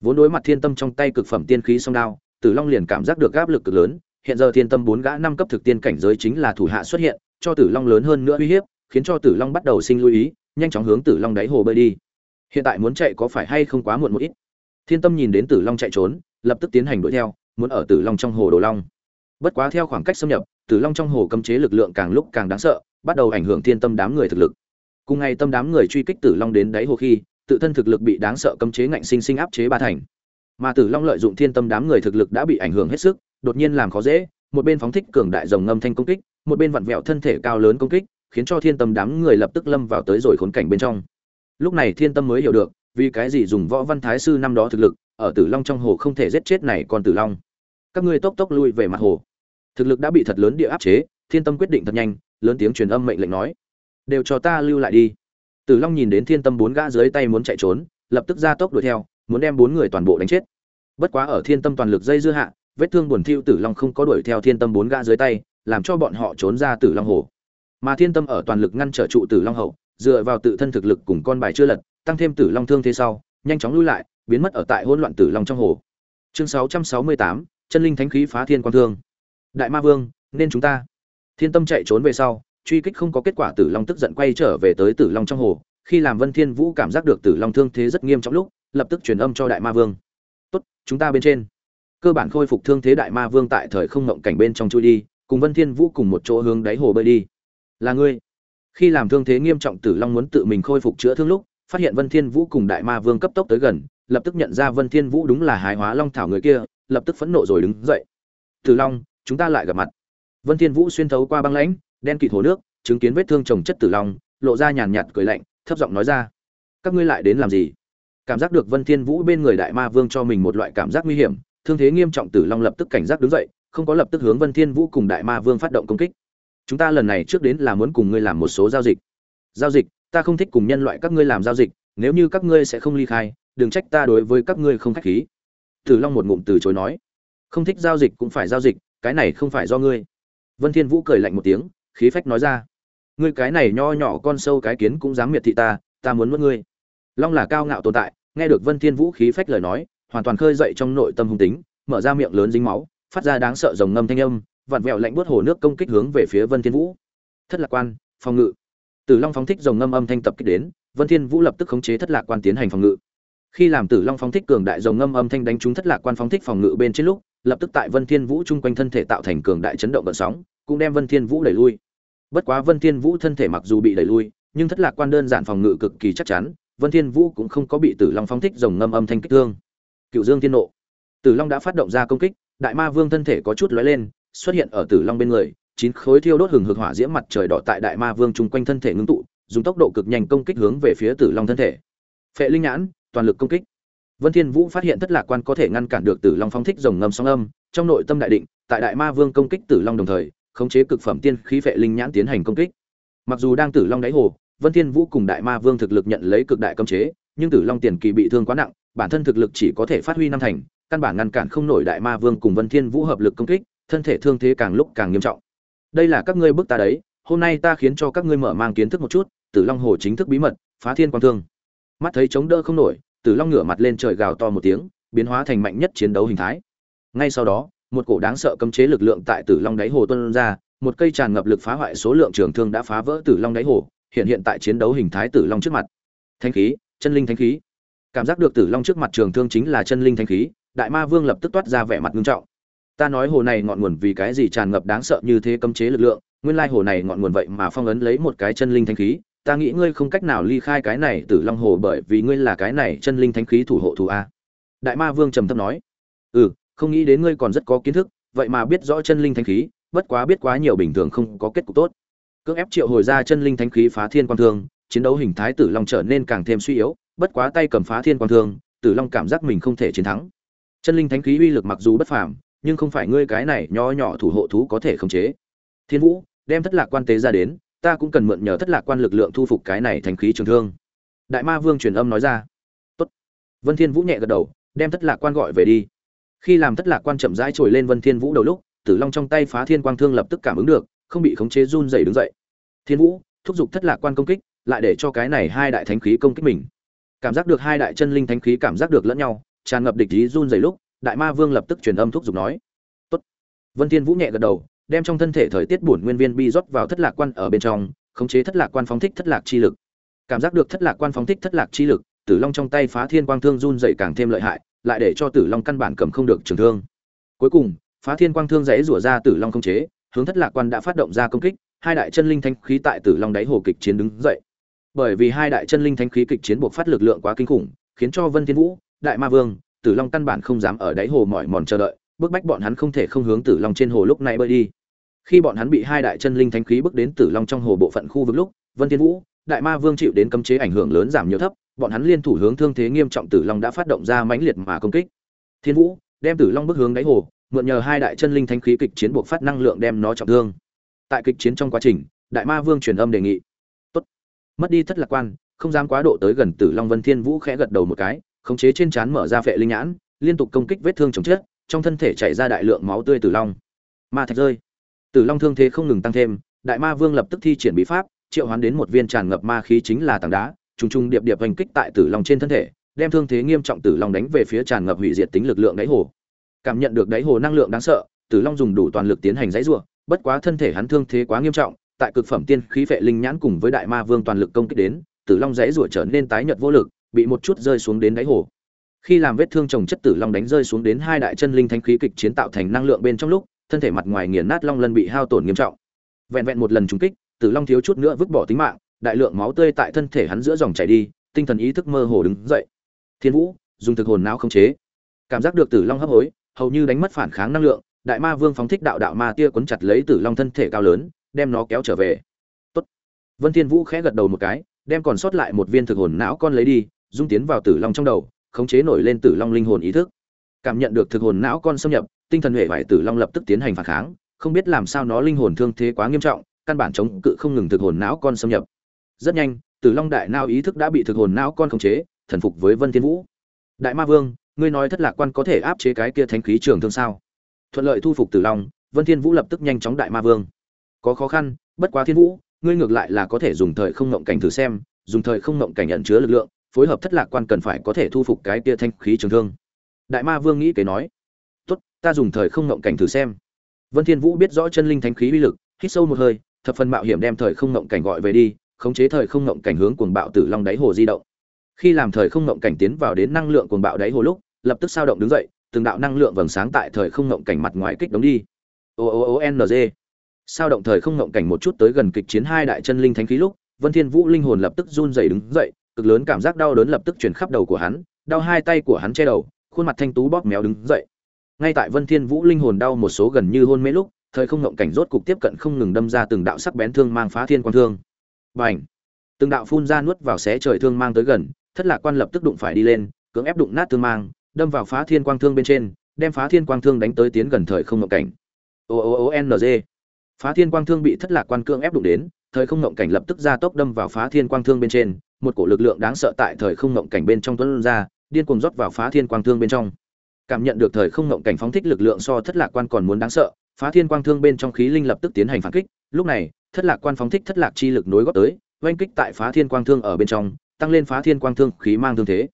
Vốn đối mặt thiên tâm trong tay cực phẩm tiên khí song đao, tử long liền cảm giác được áp lực cực lớn, hiện giờ thiên tâm bốn gã năm cấp thực tiên cảnh giới chính là thủ hạ xuất hiện, cho tử long lớn hơn nữa uy hiếp, khiến cho tử long bắt đầu sinh lưu ý, nhanh chóng hướng tử long đáy hồ bơi đi. Hiện tại muốn chạy có phải hay không quá muộn một ít? Thiên tâm nhìn đến tử long chạy trốn, lập tức tiến hành đuổi theo, muốn ở tử long trong hồ đồ long. Bất quá theo khoảng cách xâm nhập tử long trong hồ cấm chế lực lượng càng lúc càng đáng sợ, bắt đầu ảnh hưởng thiên tâm đám người thực lực. Cùng ngày tâm đám người truy kích tử long đến đáy hồ khi, tự thân thực lực bị đáng sợ cấm chế ngạnh sinh sinh áp chế ba thành. Mà tử long lợi dụng thiên tâm đám người thực lực đã bị ảnh hưởng hết sức, đột nhiên làm khó dễ, một bên phóng thích cường đại dòng ngâm thanh công kích, một bên vặn vẹo thân thể cao lớn công kích, khiến cho thiên tâm đám người lập tức lâm vào tới rồi khốn cảnh bên trong. Lúc này thiên tâm mới hiểu được, vì cái gì dùng võ văn thái sư năm đó thực lực, ở tử long trong hồ không thể giết chết này còn tử long. Các ngươi tốc tốc lui về mặt hồ thực lực đã bị thật lớn địa áp chế thiên tâm quyết định thật nhanh lớn tiếng truyền âm mệnh lệnh nói đều cho ta lưu lại đi. Tử long nhìn đến thiên tâm bốn gã dưới tay muốn chạy trốn lập tức ra tốc đuổi theo muốn đem bốn người toàn bộ đánh chết. Bất quá ở thiên tâm toàn lực dây dưa hạ vết thương buồn thiêu tử long không có đuổi theo thiên tâm bốn gã dưới tay làm cho bọn họ trốn ra tử long hồ. Mà thiên tâm ở toàn lực ngăn trở trụ tử long hậu dựa vào tự thân thực lực cùng con bài chưa lật tăng thêm tử long thương thế sau nhanh chóng lui lại biến mất ở tại hỗn loạn tử long trong hồ. Chương 668, chân linh thánh khí phá thiên quan thương đại ma vương, nên chúng ta. Thiên tâm chạy trốn về sau, truy kích không có kết quả tử long tức giận quay trở về tới tử long trong hồ. Khi làm vân thiên vũ cảm giác được tử long thương thế rất nghiêm trọng lúc, lập tức truyền âm cho đại ma vương. Tốt, chúng ta bên trên. Cơ bản khôi phục thương thế đại ma vương tại thời không ngộng cảnh bên trong chui đi, cùng vân thiên vũ cùng một chỗ hướng đáy hồ bơi đi. Là ngươi. Khi làm thương thế nghiêm trọng tử long muốn tự mình khôi phục chữa thương lúc, phát hiện vân thiên vũ cùng đại ma vương cấp tốc tới gần, lập tức nhận ra vân thiên vũ đúng là hái hóa long thảo người kia, lập tức phẫn nộ rồi đứng dậy. Tử long chúng ta lại gặp mặt. Vân thiên vũ xuyên thấu qua băng lãnh, đen kịt hồ nước, chứng kiến vết thương chồng chất tử long, lộ ra nhàn nhạt cười lạnh, thấp giọng nói ra, các ngươi lại đến làm gì? Cảm giác được vân thiên vũ bên người đại ma vương cho mình một loại cảm giác nguy hiểm, thương thế nghiêm trọng tử long lập tức cảnh giác đứng dậy, không có lập tức hướng vân thiên vũ cùng đại ma vương phát động công kích. Chúng ta lần này trước đến là muốn cùng ngươi làm một số giao dịch. Giao dịch? Ta không thích cùng nhân loại các ngươi làm giao dịch, nếu như các ngươi sẽ không ly khai, đừng trách ta đối với các ngươi không khách khí. Tử long một ngụm từ chối nói. Không thích giao dịch cũng phải giao dịch cái này không phải do ngươi. Vân thiên vũ cười lạnh một tiếng, khí phách nói ra. Ngươi cái này nho nhỏ con sâu cái kiến cũng dám miệt thị ta ta muốn mất ngươi. Long là cao ngạo tồn tại, nghe được vân thiên vũ khí phách lời nói, hoàn toàn khơi dậy trong nội tâm hung tính, mở ra miệng lớn dính máu, phát ra đáng sợ rồng ngâm thanh âm, vặn vẹo lạnh buốt hồ nước công kích hướng về phía vân thiên vũ. Thất lạc quan, phòng ngự. Tử long phóng thích rồng ngâm âm thanh tập kích đến, vân thiên vũ lập tức khống chế thất lạc quan tiến hành phòng ngự. Khi làm tử long phóng thích cường đại rồng ngâm âm thanh đánh trúng thất lạc quan phóng thích phòng ngự bên trên lúc lập tức tại vân thiên vũ chung quanh thân thể tạo thành cường đại chấn động gợn sóng, cũng đem vân thiên vũ đẩy lui. Bất quá vân thiên vũ thân thể mặc dù bị đẩy lui, nhưng thất lạc quan đơn giản phòng ngự cực kỳ chắc chắn, vân thiên vũ cũng không có bị tử long phóng thích rồng ngâm âm thanh kích thương. Cựu dương thiên nộ. Tử long đã phát động ra công kích, đại ma vương thân thể có chút lóe lên, xuất hiện ở tử long bên người, chín khối thiêu đốt hừng hực hỏa diễm mặt trời đỏ tại đại ma vương chung quanh thân thể ngưng tụ, dùng tốc độ cực nhanh công kích hướng về phía tử long thân thể. Phệ linh nhãn, toàn lực công kích vân thiên vũ phát hiện thất lạc quan có thể ngăn cản được tử long phóng thích rồng ngâm sóng âm, trong nội tâm đại định, tại đại ma vương công kích tử long đồng thời, khống chế cực phẩm tiên khí vệ linh nhãn tiến hành công kích. Mặc dù đang tử long đáy hồ, vân thiên vũ cùng đại ma vương thực lực nhận lấy cực đại cấm chế, nhưng tử long tiền kỳ bị thương quá nặng, bản thân thực lực chỉ có thể phát huy năm thành, căn bản ngăn cản không nổi đại ma vương cùng vân thiên vũ hợp lực công kích, thân thể thương thế càng lúc càng nghiêm trọng. Đây là các ngươi bức ta đấy, hôm nay ta khiến cho các ngươi mở mang kiến thức một chút, tử long hồ chính thức bí mật, phá thiên quan thương. Mắt thấy chống đỡ không nổi tử long ngửa mặt lên trời gào to một tiếng, biến hóa thành mạnh nhất chiến đấu hình thái. Ngay sau đó, một cổ đáng sợ cấm chế lực lượng tại tử long đáy hồ tuôn ra, một cây tràn ngập lực phá hoại số lượng trường thương đã phá vỡ tử long đáy hồ, hiện hiện tại chiến đấu hình thái tử long trước mặt. Thanh khí, chân linh thanh khí. Cảm giác được tử long trước mặt trường thương chính là chân linh thanh khí, đại ma vương lập tức toát ra vẻ mặt nghiêm trọng. Ta nói hồ này ngọn nguồn vì cái gì tràn ngập đáng sợ như thế cấm chế lực lượng, nguyên lai hồ này ngọn nguồn vậy mà phong ấn lấy một cái chân linh thanh khí ta nghĩ ngươi không cách nào ly khai cái này tử long hồ bởi vì ngươi là cái này chân linh thánh khí thủ hộ thủ a. Đại ma vương trầm thấp nói ừ không nghĩ đến ngươi còn rất có kiến thức, vậy mà biết rõ chân linh thánh khí, bất quá biết quá nhiều bình thường không có kết cục tốt. Cưỡng ép triệu hồi ra chân linh thánh khí phá thiên quan thương, chiến đấu hình thái tử long trở nên càng thêm suy yếu, bất quá tay cầm phá thiên quan thương, tử long cảm giác mình không thể chiến thắng. Chân linh thánh khí uy lực mặc dù bất phàm, nhưng không phải ngươi cái này nho nhỏ thủ hộ thú có thể khống chế. Thiên vũ đem thất lạc quan tế ra đến ta cũng cần mượn nhờ thất lạc quan lực lượng thu phục cái này thành khí trường thương. Đại ma vương truyền âm nói ra. Tốt. vân thiên vũ nhẹ gật đầu, đem thất lạc quan gọi về đi. Khi làm thất lạc quan chậm rãi trồi lên vân thiên vũ đầu lúc, tử long trong tay phá thiên quang thương lập tức cảm ứng được, không bị khống chế run rẩy đứng dậy. Thiên vũ, thúc giục thất lạc quan công kích, lại để cho cái này hai đại thánh khí công kích mình. Cảm giác được hai đại chân linh thánh khí cảm giác được lẫn nhau, tràn ngập địch ý run rẩy lúc, đại ma vương lập tức truyền âm thúc giục nói. Tốt. Vân thiên vũ nhẹ gật đầu đem trong thân thể thời tiết bổn nguyên viên bi rót vào thất lạc quan ở bên trong, khống chế thất lạc quan phóng thích thất lạc chi lực. Cảm giác được thất lạc quan phóng thích thất lạc chi lực, tử long trong tay phá thiên quang thương run dậy càng thêm lợi hại, lại để cho tử long căn bản cầm không được trường thương. Cuối cùng, phá thiên quang thương rẽ rủa ra tử long không chế, hướng thất lạc quan đã phát động ra công kích, hai đại chân linh thanh khí tại tử long đáy hồ kịch chiến đứng dậy. Bởi vì hai đại chân linh thanh khí kịch chiến buộc phát lực lượng quá kinh khủng, khiến cho vân thiên vũ, đại ma vương, tử long căn bản không dám ở đáy hồ mỏi mòn chờ đợi bức bách bọn hắn không thể không hướng tử long trên hồ lúc này bơi đi. Khi bọn hắn bị hai đại chân linh thánh khí bước đến tử long trong hồ bộ phận khu vực lúc, vân thiên vũ, đại ma vương chịu đến cấm chế ảnh hưởng lớn giảm nhiều thấp, bọn hắn liên thủ hướng thương thế nghiêm trọng tử long đã phát động ra mãnh liệt mà công kích. Thiên vũ, đem tử long bước hướng đáy hồ, mượn nhờ hai đại chân linh thánh khí kịch chiến buộc phát năng lượng đem nó trọng thương. Tại kịch chiến trong quá trình, đại ma vương truyền âm đề nghị, tốt, mất đi thất lạc quan, không dám quá độ tới gần tử long. Vân thiên vũ khẽ gật đầu một cái, khống chế trên trán mở ra phệ linh nhãn, liên tục công kích vết thương chồng chết trong thân thể chảy ra đại lượng máu tươi tử long. Ma thạch rơi. Tử long thương thế không ngừng tăng thêm, đại ma vương lập tức thi triển bí pháp, triệu hoán đến một viên tràn ngập ma khí chính là tảng đá, trùng trùng điệp điệp hành kích tại tử long trên thân thể, đem thương thế nghiêm trọng tử long đánh về phía tràn ngập hủy diệt tính lực lượng đáy hồ. Cảm nhận được đáy hồ năng lượng đáng sợ tử long dùng đủ toàn lực tiến hành dãy rủa bất quá thân thể hắn thương thế quá nghiêm trọng, tại cực phẩm tiên khí vệ linh nhãn cùng với đại ma vương toàn lực công kích đến tử long dãy rủa trở nên tái nhợt vô lực, bị một chút rơi xuống đến đáy hồ khi làm vết thương chồng chất tử long đánh rơi xuống đến hai đại chân linh thanh khí kịch chiến tạo thành năng lượng bên trong lúc thân thể mặt ngoài nghiền nát long lân bị hao tổn nghiêm trọng vẹn vẹn một lần trúng kích Tử Long thiếu chút nữa vứt bỏ tính mạng, đại lượng máu tươi tại thân thể hắn giữa dòng chảy đi, tinh thần ý thức mơ hồ đứng dậy. Thiên Vũ dùng thực hồn não khống chế, cảm giác được Tử Long hấp hối, hầu như đánh mất phản kháng năng lượng, Đại Ma Vương phóng thích đạo đạo ma tia cuốn chặt lấy Tử Long thân thể cao lớn, đem nó kéo trở về. Tốt. Vân Thiên Vũ khẽ gật đầu một cái, đem còn sót lại một viên thực hồn não con lấy đi, dung tiến vào Tử Long trong đầu, khống chế nổi lên Tử Long linh hồn ý thức. Cảm nhận được thực hồn não con xâm nhập, tinh thần hệ vải Tử Long lập tức tiến hành phản kháng, không biết làm sao nó linh hồn thương thế quá nghiêm trọng, căn bản chống cự không ngừng thực hồn não con xâm nhập. Rất nhanh, Tử Long đại não ý thức đã bị thực hồn não con khống chế, thần phục với Vân Thiên Vũ. Đại Ma Vương, ngươi nói thất lạc quan có thể áp chế cái kia thánh khí trường thương sao? Thuận lợi thu phục Tử Long, Vân Thiên Vũ lập tức nhanh chóng Đại Ma Vương. Có khó khăn, bất quá Thiên Vũ, ngươi ngược lại là có thể dùng thời không ngộng cảnh thử xem, dùng thời không ngộng cảnh nhận chứa lực lượng, phối hợp thất lạc quan cần phải có thể thu phục cái kia thanh khí trường thương. Đại Ma Vương nghĩ kế nói, tốt, ta dùng thời không ngộng cảnh thử xem. Vân Thiên Vũ biết rõ chân linh thánh khí uy lực, hít sâu một hơi, thập phần mạo hiểm đem thời không ngộng cảnh gọi về đi, khống chế thời không ngộng cảnh hướng cuồng bạo tử long đáy hồ di động. Khi làm thời không ngộng cảnh tiến vào đến năng lượng cuồng bạo đáy hồ lúc, lập tức sao động đứng dậy, từng đạo năng lượng vầng sáng tại thời không ngộng cảnh mặt ngoài kích đống đi. O O O N G. Sao động thời không ngộng cảnh một chút tới gần kịch chiến hai đại chân linh thánh khí lúc, Vân Thiên Vũ linh hồn lập tức run rẩy đứng dậy, cực lớn cảm giác đau đớn lập tức truyền khắp đầu của hắn, đau hai tay của hắn che đầu, khuôn mặt thanh tú bóp méo đứng dậy. Ngay tại Vân Thiên Vũ linh hồn đau một số gần như hôn mê lúc, thời không ngộng cảnh rốt cục tiếp cận không ngừng đâm ra từng đạo sắc bén thương mang phá thiên quang thương. Bành! Từng đạo phun ra nuốt vào xé trời thương mang tới gần, Thất Lạc Quan lập tức đụng phải đi lên, cưỡng ép đụng nát thương mang, đâm vào phá thiên quang thương bên trên, đem phá thiên quang thương đánh tới tiến gần thời không ngộng cảnh. O O O N G. Phá thiên quang thương bị Thất Lạc Quan cưỡng ép đụng đến, thời không ngộng cảnh lập tức ra tốc đâm vào phá thiên quang thương bên trên, một cổ lực lượng đáng sợ tại thời không ngộng cảnh bên trong tuấn ra, điên cuồng rót vào phá thiên quang thương bên trong. Cảm nhận được thời không ngộng cảnh phóng thích lực lượng so Thất Lạc Quan còn muốn đáng sợ, phá thiên quang thương bên trong khí linh lập tức tiến hành phản kích lúc này thất lạc quan phóng thích thất lạc chi lực nối góp tới oanh kích tại phá thiên quang thương ở bên trong tăng lên phá thiên quang thương khí mang thương thế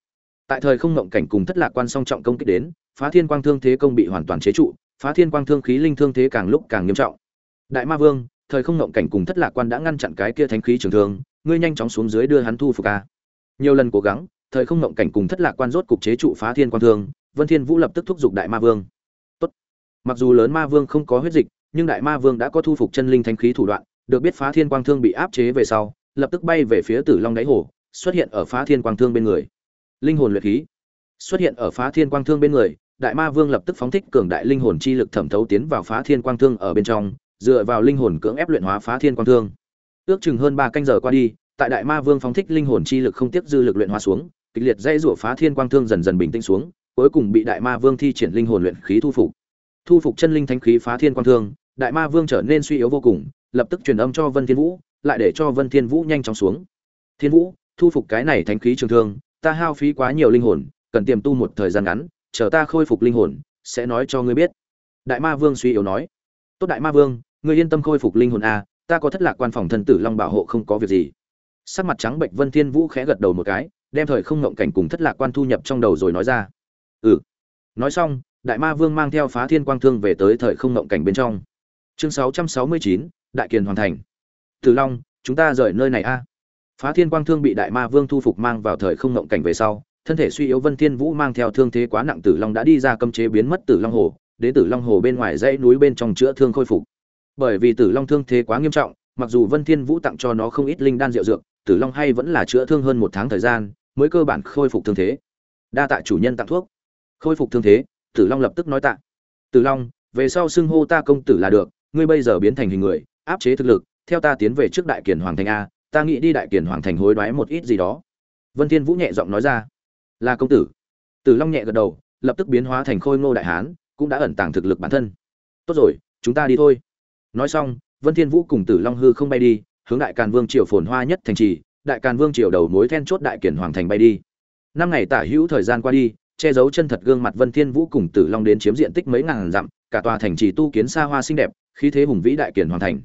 tại thời không ngộng cảnh cùng thất lạc quan song trọng công kích đến phá thiên quang thương thế công bị hoàn toàn chế trụ phá thiên quang thương khí linh thương thế càng lúc càng nghiêm trọng đại ma vương thời không ngộng cảnh cùng thất lạc quan đã ngăn chặn cái kia thánh khí trường thương ngươi nhanh chóng xuống dưới đưa hắn thu phục a. Nhiều lần cố gắng, thời không ngộng cảnh cùng thất lạc quan rốt cục chế trụ phá thiên quang thương, vân thiên vũ lập tức thúc giục đại ma vương. Mặc dù lớn ma vương không có huyết dịch, nhưng đại ma vương đã có thu phục chân linh thánh khí thủ đoạn, được biết phá thiên quang thương bị áp chế về sau, lập tức bay về phía tử long đáy hồ, xuất hiện ở phá thiên quang thương bên người. Linh hồn luyện khí. Xuất hiện ở phá thiên quang thương bên người, đại ma vương lập tức phóng thích cường đại linh hồn chi lực thẩm thấu tiến vào phá thiên quang thương ở bên trong, dựa vào linh hồn cưỡng ép luyện hóa phá thiên quang thương ước chừng hơn ba canh giờ qua đi, tại đại ma vương phóng thích linh hồn chi lực không tiếp dư lực luyện hóa xuống, kịch liệt dây rủa phá thiên quang thương dần dần bình tĩnh xuống, cuối cùng bị đại ma vương thi triển linh hồn luyện khí thu phục. Thu phục chân linh thánh khí phá thiên quang thương, đại ma vương trở nên suy yếu vô cùng, lập tức truyền âm cho vân thiên vũ, lại để cho vân thiên vũ nhanh chóng xuống. Thiên vũ, thu phục cái này thánh khí trường thương, ta hao phí quá nhiều linh hồn, cần tiềm tu một thời gian ngắn, chờ ta khôi phục linh hồn, sẽ nói cho ngươi biết. Đại ma vương suy yếu nói. Tốt đại ma vương, ngươi yên tâm khôi phục linh hồn a ta có thất lạc quan phòng thân tử long bảo hộ không có việc gì. Sắc mặt trắng bệnh vân thiên vũ khẽ gật đầu một cái đem thời không ngộng cảnh cùng thất lạc quan thu nhập trong đầu rồi nói ra. Ừ. Nói xong đại ma vương mang theo phá thiên quang thương về tới thời không ngộng cảnh bên trong. Chương 669, đại kiền hoàn thành. Tử long chúng ta rời nơi này a. Phá thiên quang thương bị đại ma vương thu phục mang vào thời không ngộng cảnh về sau thân thể suy yếu vân thiên vũ mang theo thương thế quá nặng tử long đã đi ra cấm chế biến mất tử long hồ đến tử long hồ bên ngoài dãy núi bên trong chữa thương khôi phục bởi vì tử long thương thế quá nghiêm trọng mặc dù vân thiên vũ tặng cho nó không ít linh đan rượu dược tử long hay vẫn là chữa thương hơn một tháng thời gian mới cơ bản khôi phục thương thế đa tạ chủ nhân tặng thuốc khôi phục thương thế Tử Long lập tức nói tạ. Tử Long, về sau xưng hô ta công tử là được, ngươi bây giờ biến thành hình người, áp chế thực lực, theo ta tiến về trước đại kiền hoàng thành a, ta nghĩ đi đại kiền hoàng thành hối đoái một ít gì đó. Vân Thiên Vũ nhẹ giọng nói ra. Là công tử. Tử Long nhẹ gật đầu, lập tức biến hóa thành khôi ngô đại hán, cũng đã ẩn tàng thực lực bản thân. Tốt rồi, chúng ta đi thôi. Nói xong, Vân Thiên Vũ cùng Tử Long hư không bay đi, hướng đại càn vương triều phồn hoa nhất thành trì, đại càn vương triều đầu mối then chốt đại kiền hoàng thành bay đi. Năm ngày tả hữu thời gian qua đi, che giấu chân thật gương mặt Vân Thiên Vũ cùng Tử Long đến chiếm diện tích mấy ngàn dặm, cả tòa thành trì tu kiến xa hoa xinh đẹp, khí thế hùng vĩ đại kiền hoàng thành.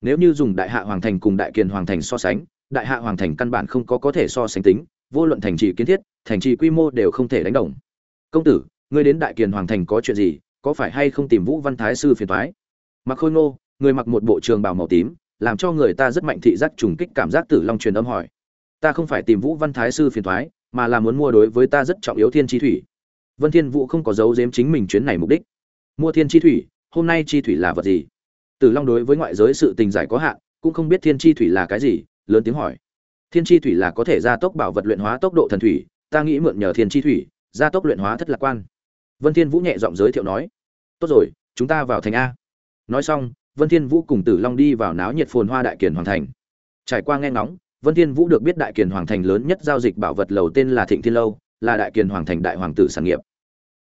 Nếu như dùng đại hạ hoàng thành cùng đại kiền hoàng thành so sánh, đại hạ hoàng thành căn bản không có có thể so sánh tính, vô luận thành trì kiến thiết, thành trì quy mô đều không thể đánh đồng. Công tử, ngươi đến đại kiền hoàng thành có chuyện gì, có phải hay không tìm Vũ Văn Thái sư phiền toái? Mặc Khôi Ngô, người mặc một bộ trường bào màu tím, làm cho người ta rất mạnh thị giác trùng kích cảm giác Tử Long truyền âm hỏi. Ta không phải tìm Vũ Văn Thái sư phiền thoái mà là muốn mua đối với ta rất trọng yếu thiên chi thủy. Vân thiên vũ không có giấu giếm chính mình chuyến này mục đích. Mua thiên chi thủy hôm nay chi thủy là vật gì? Tử long đối với ngoại giới sự tình giải có hạn cũng không biết thiên chi thủy là cái gì lớn tiếng hỏi. Thiên chi thủy là có thể gia tốc bảo vật luyện hóa tốc độ thần thủy ta nghĩ mượn nhờ thiên chi thủy gia tốc luyện hóa thất lạc quan. Vân thiên vũ nhẹ giọng giới thiệu nói. Tốt rồi chúng ta vào thành a. Nói xong vân thiên vũ cùng tử long đi vào náo nhiệt phồn hoa đại kiền hoàng thành. Trải qua nghe ngóng, vân thiên vũ được biết đại kiền hoàng thành lớn nhất giao dịch bảo vật lầu tên là thịnh thiên lâu, là đại kiền hoàng thành đại hoàng tử sản nghiệp.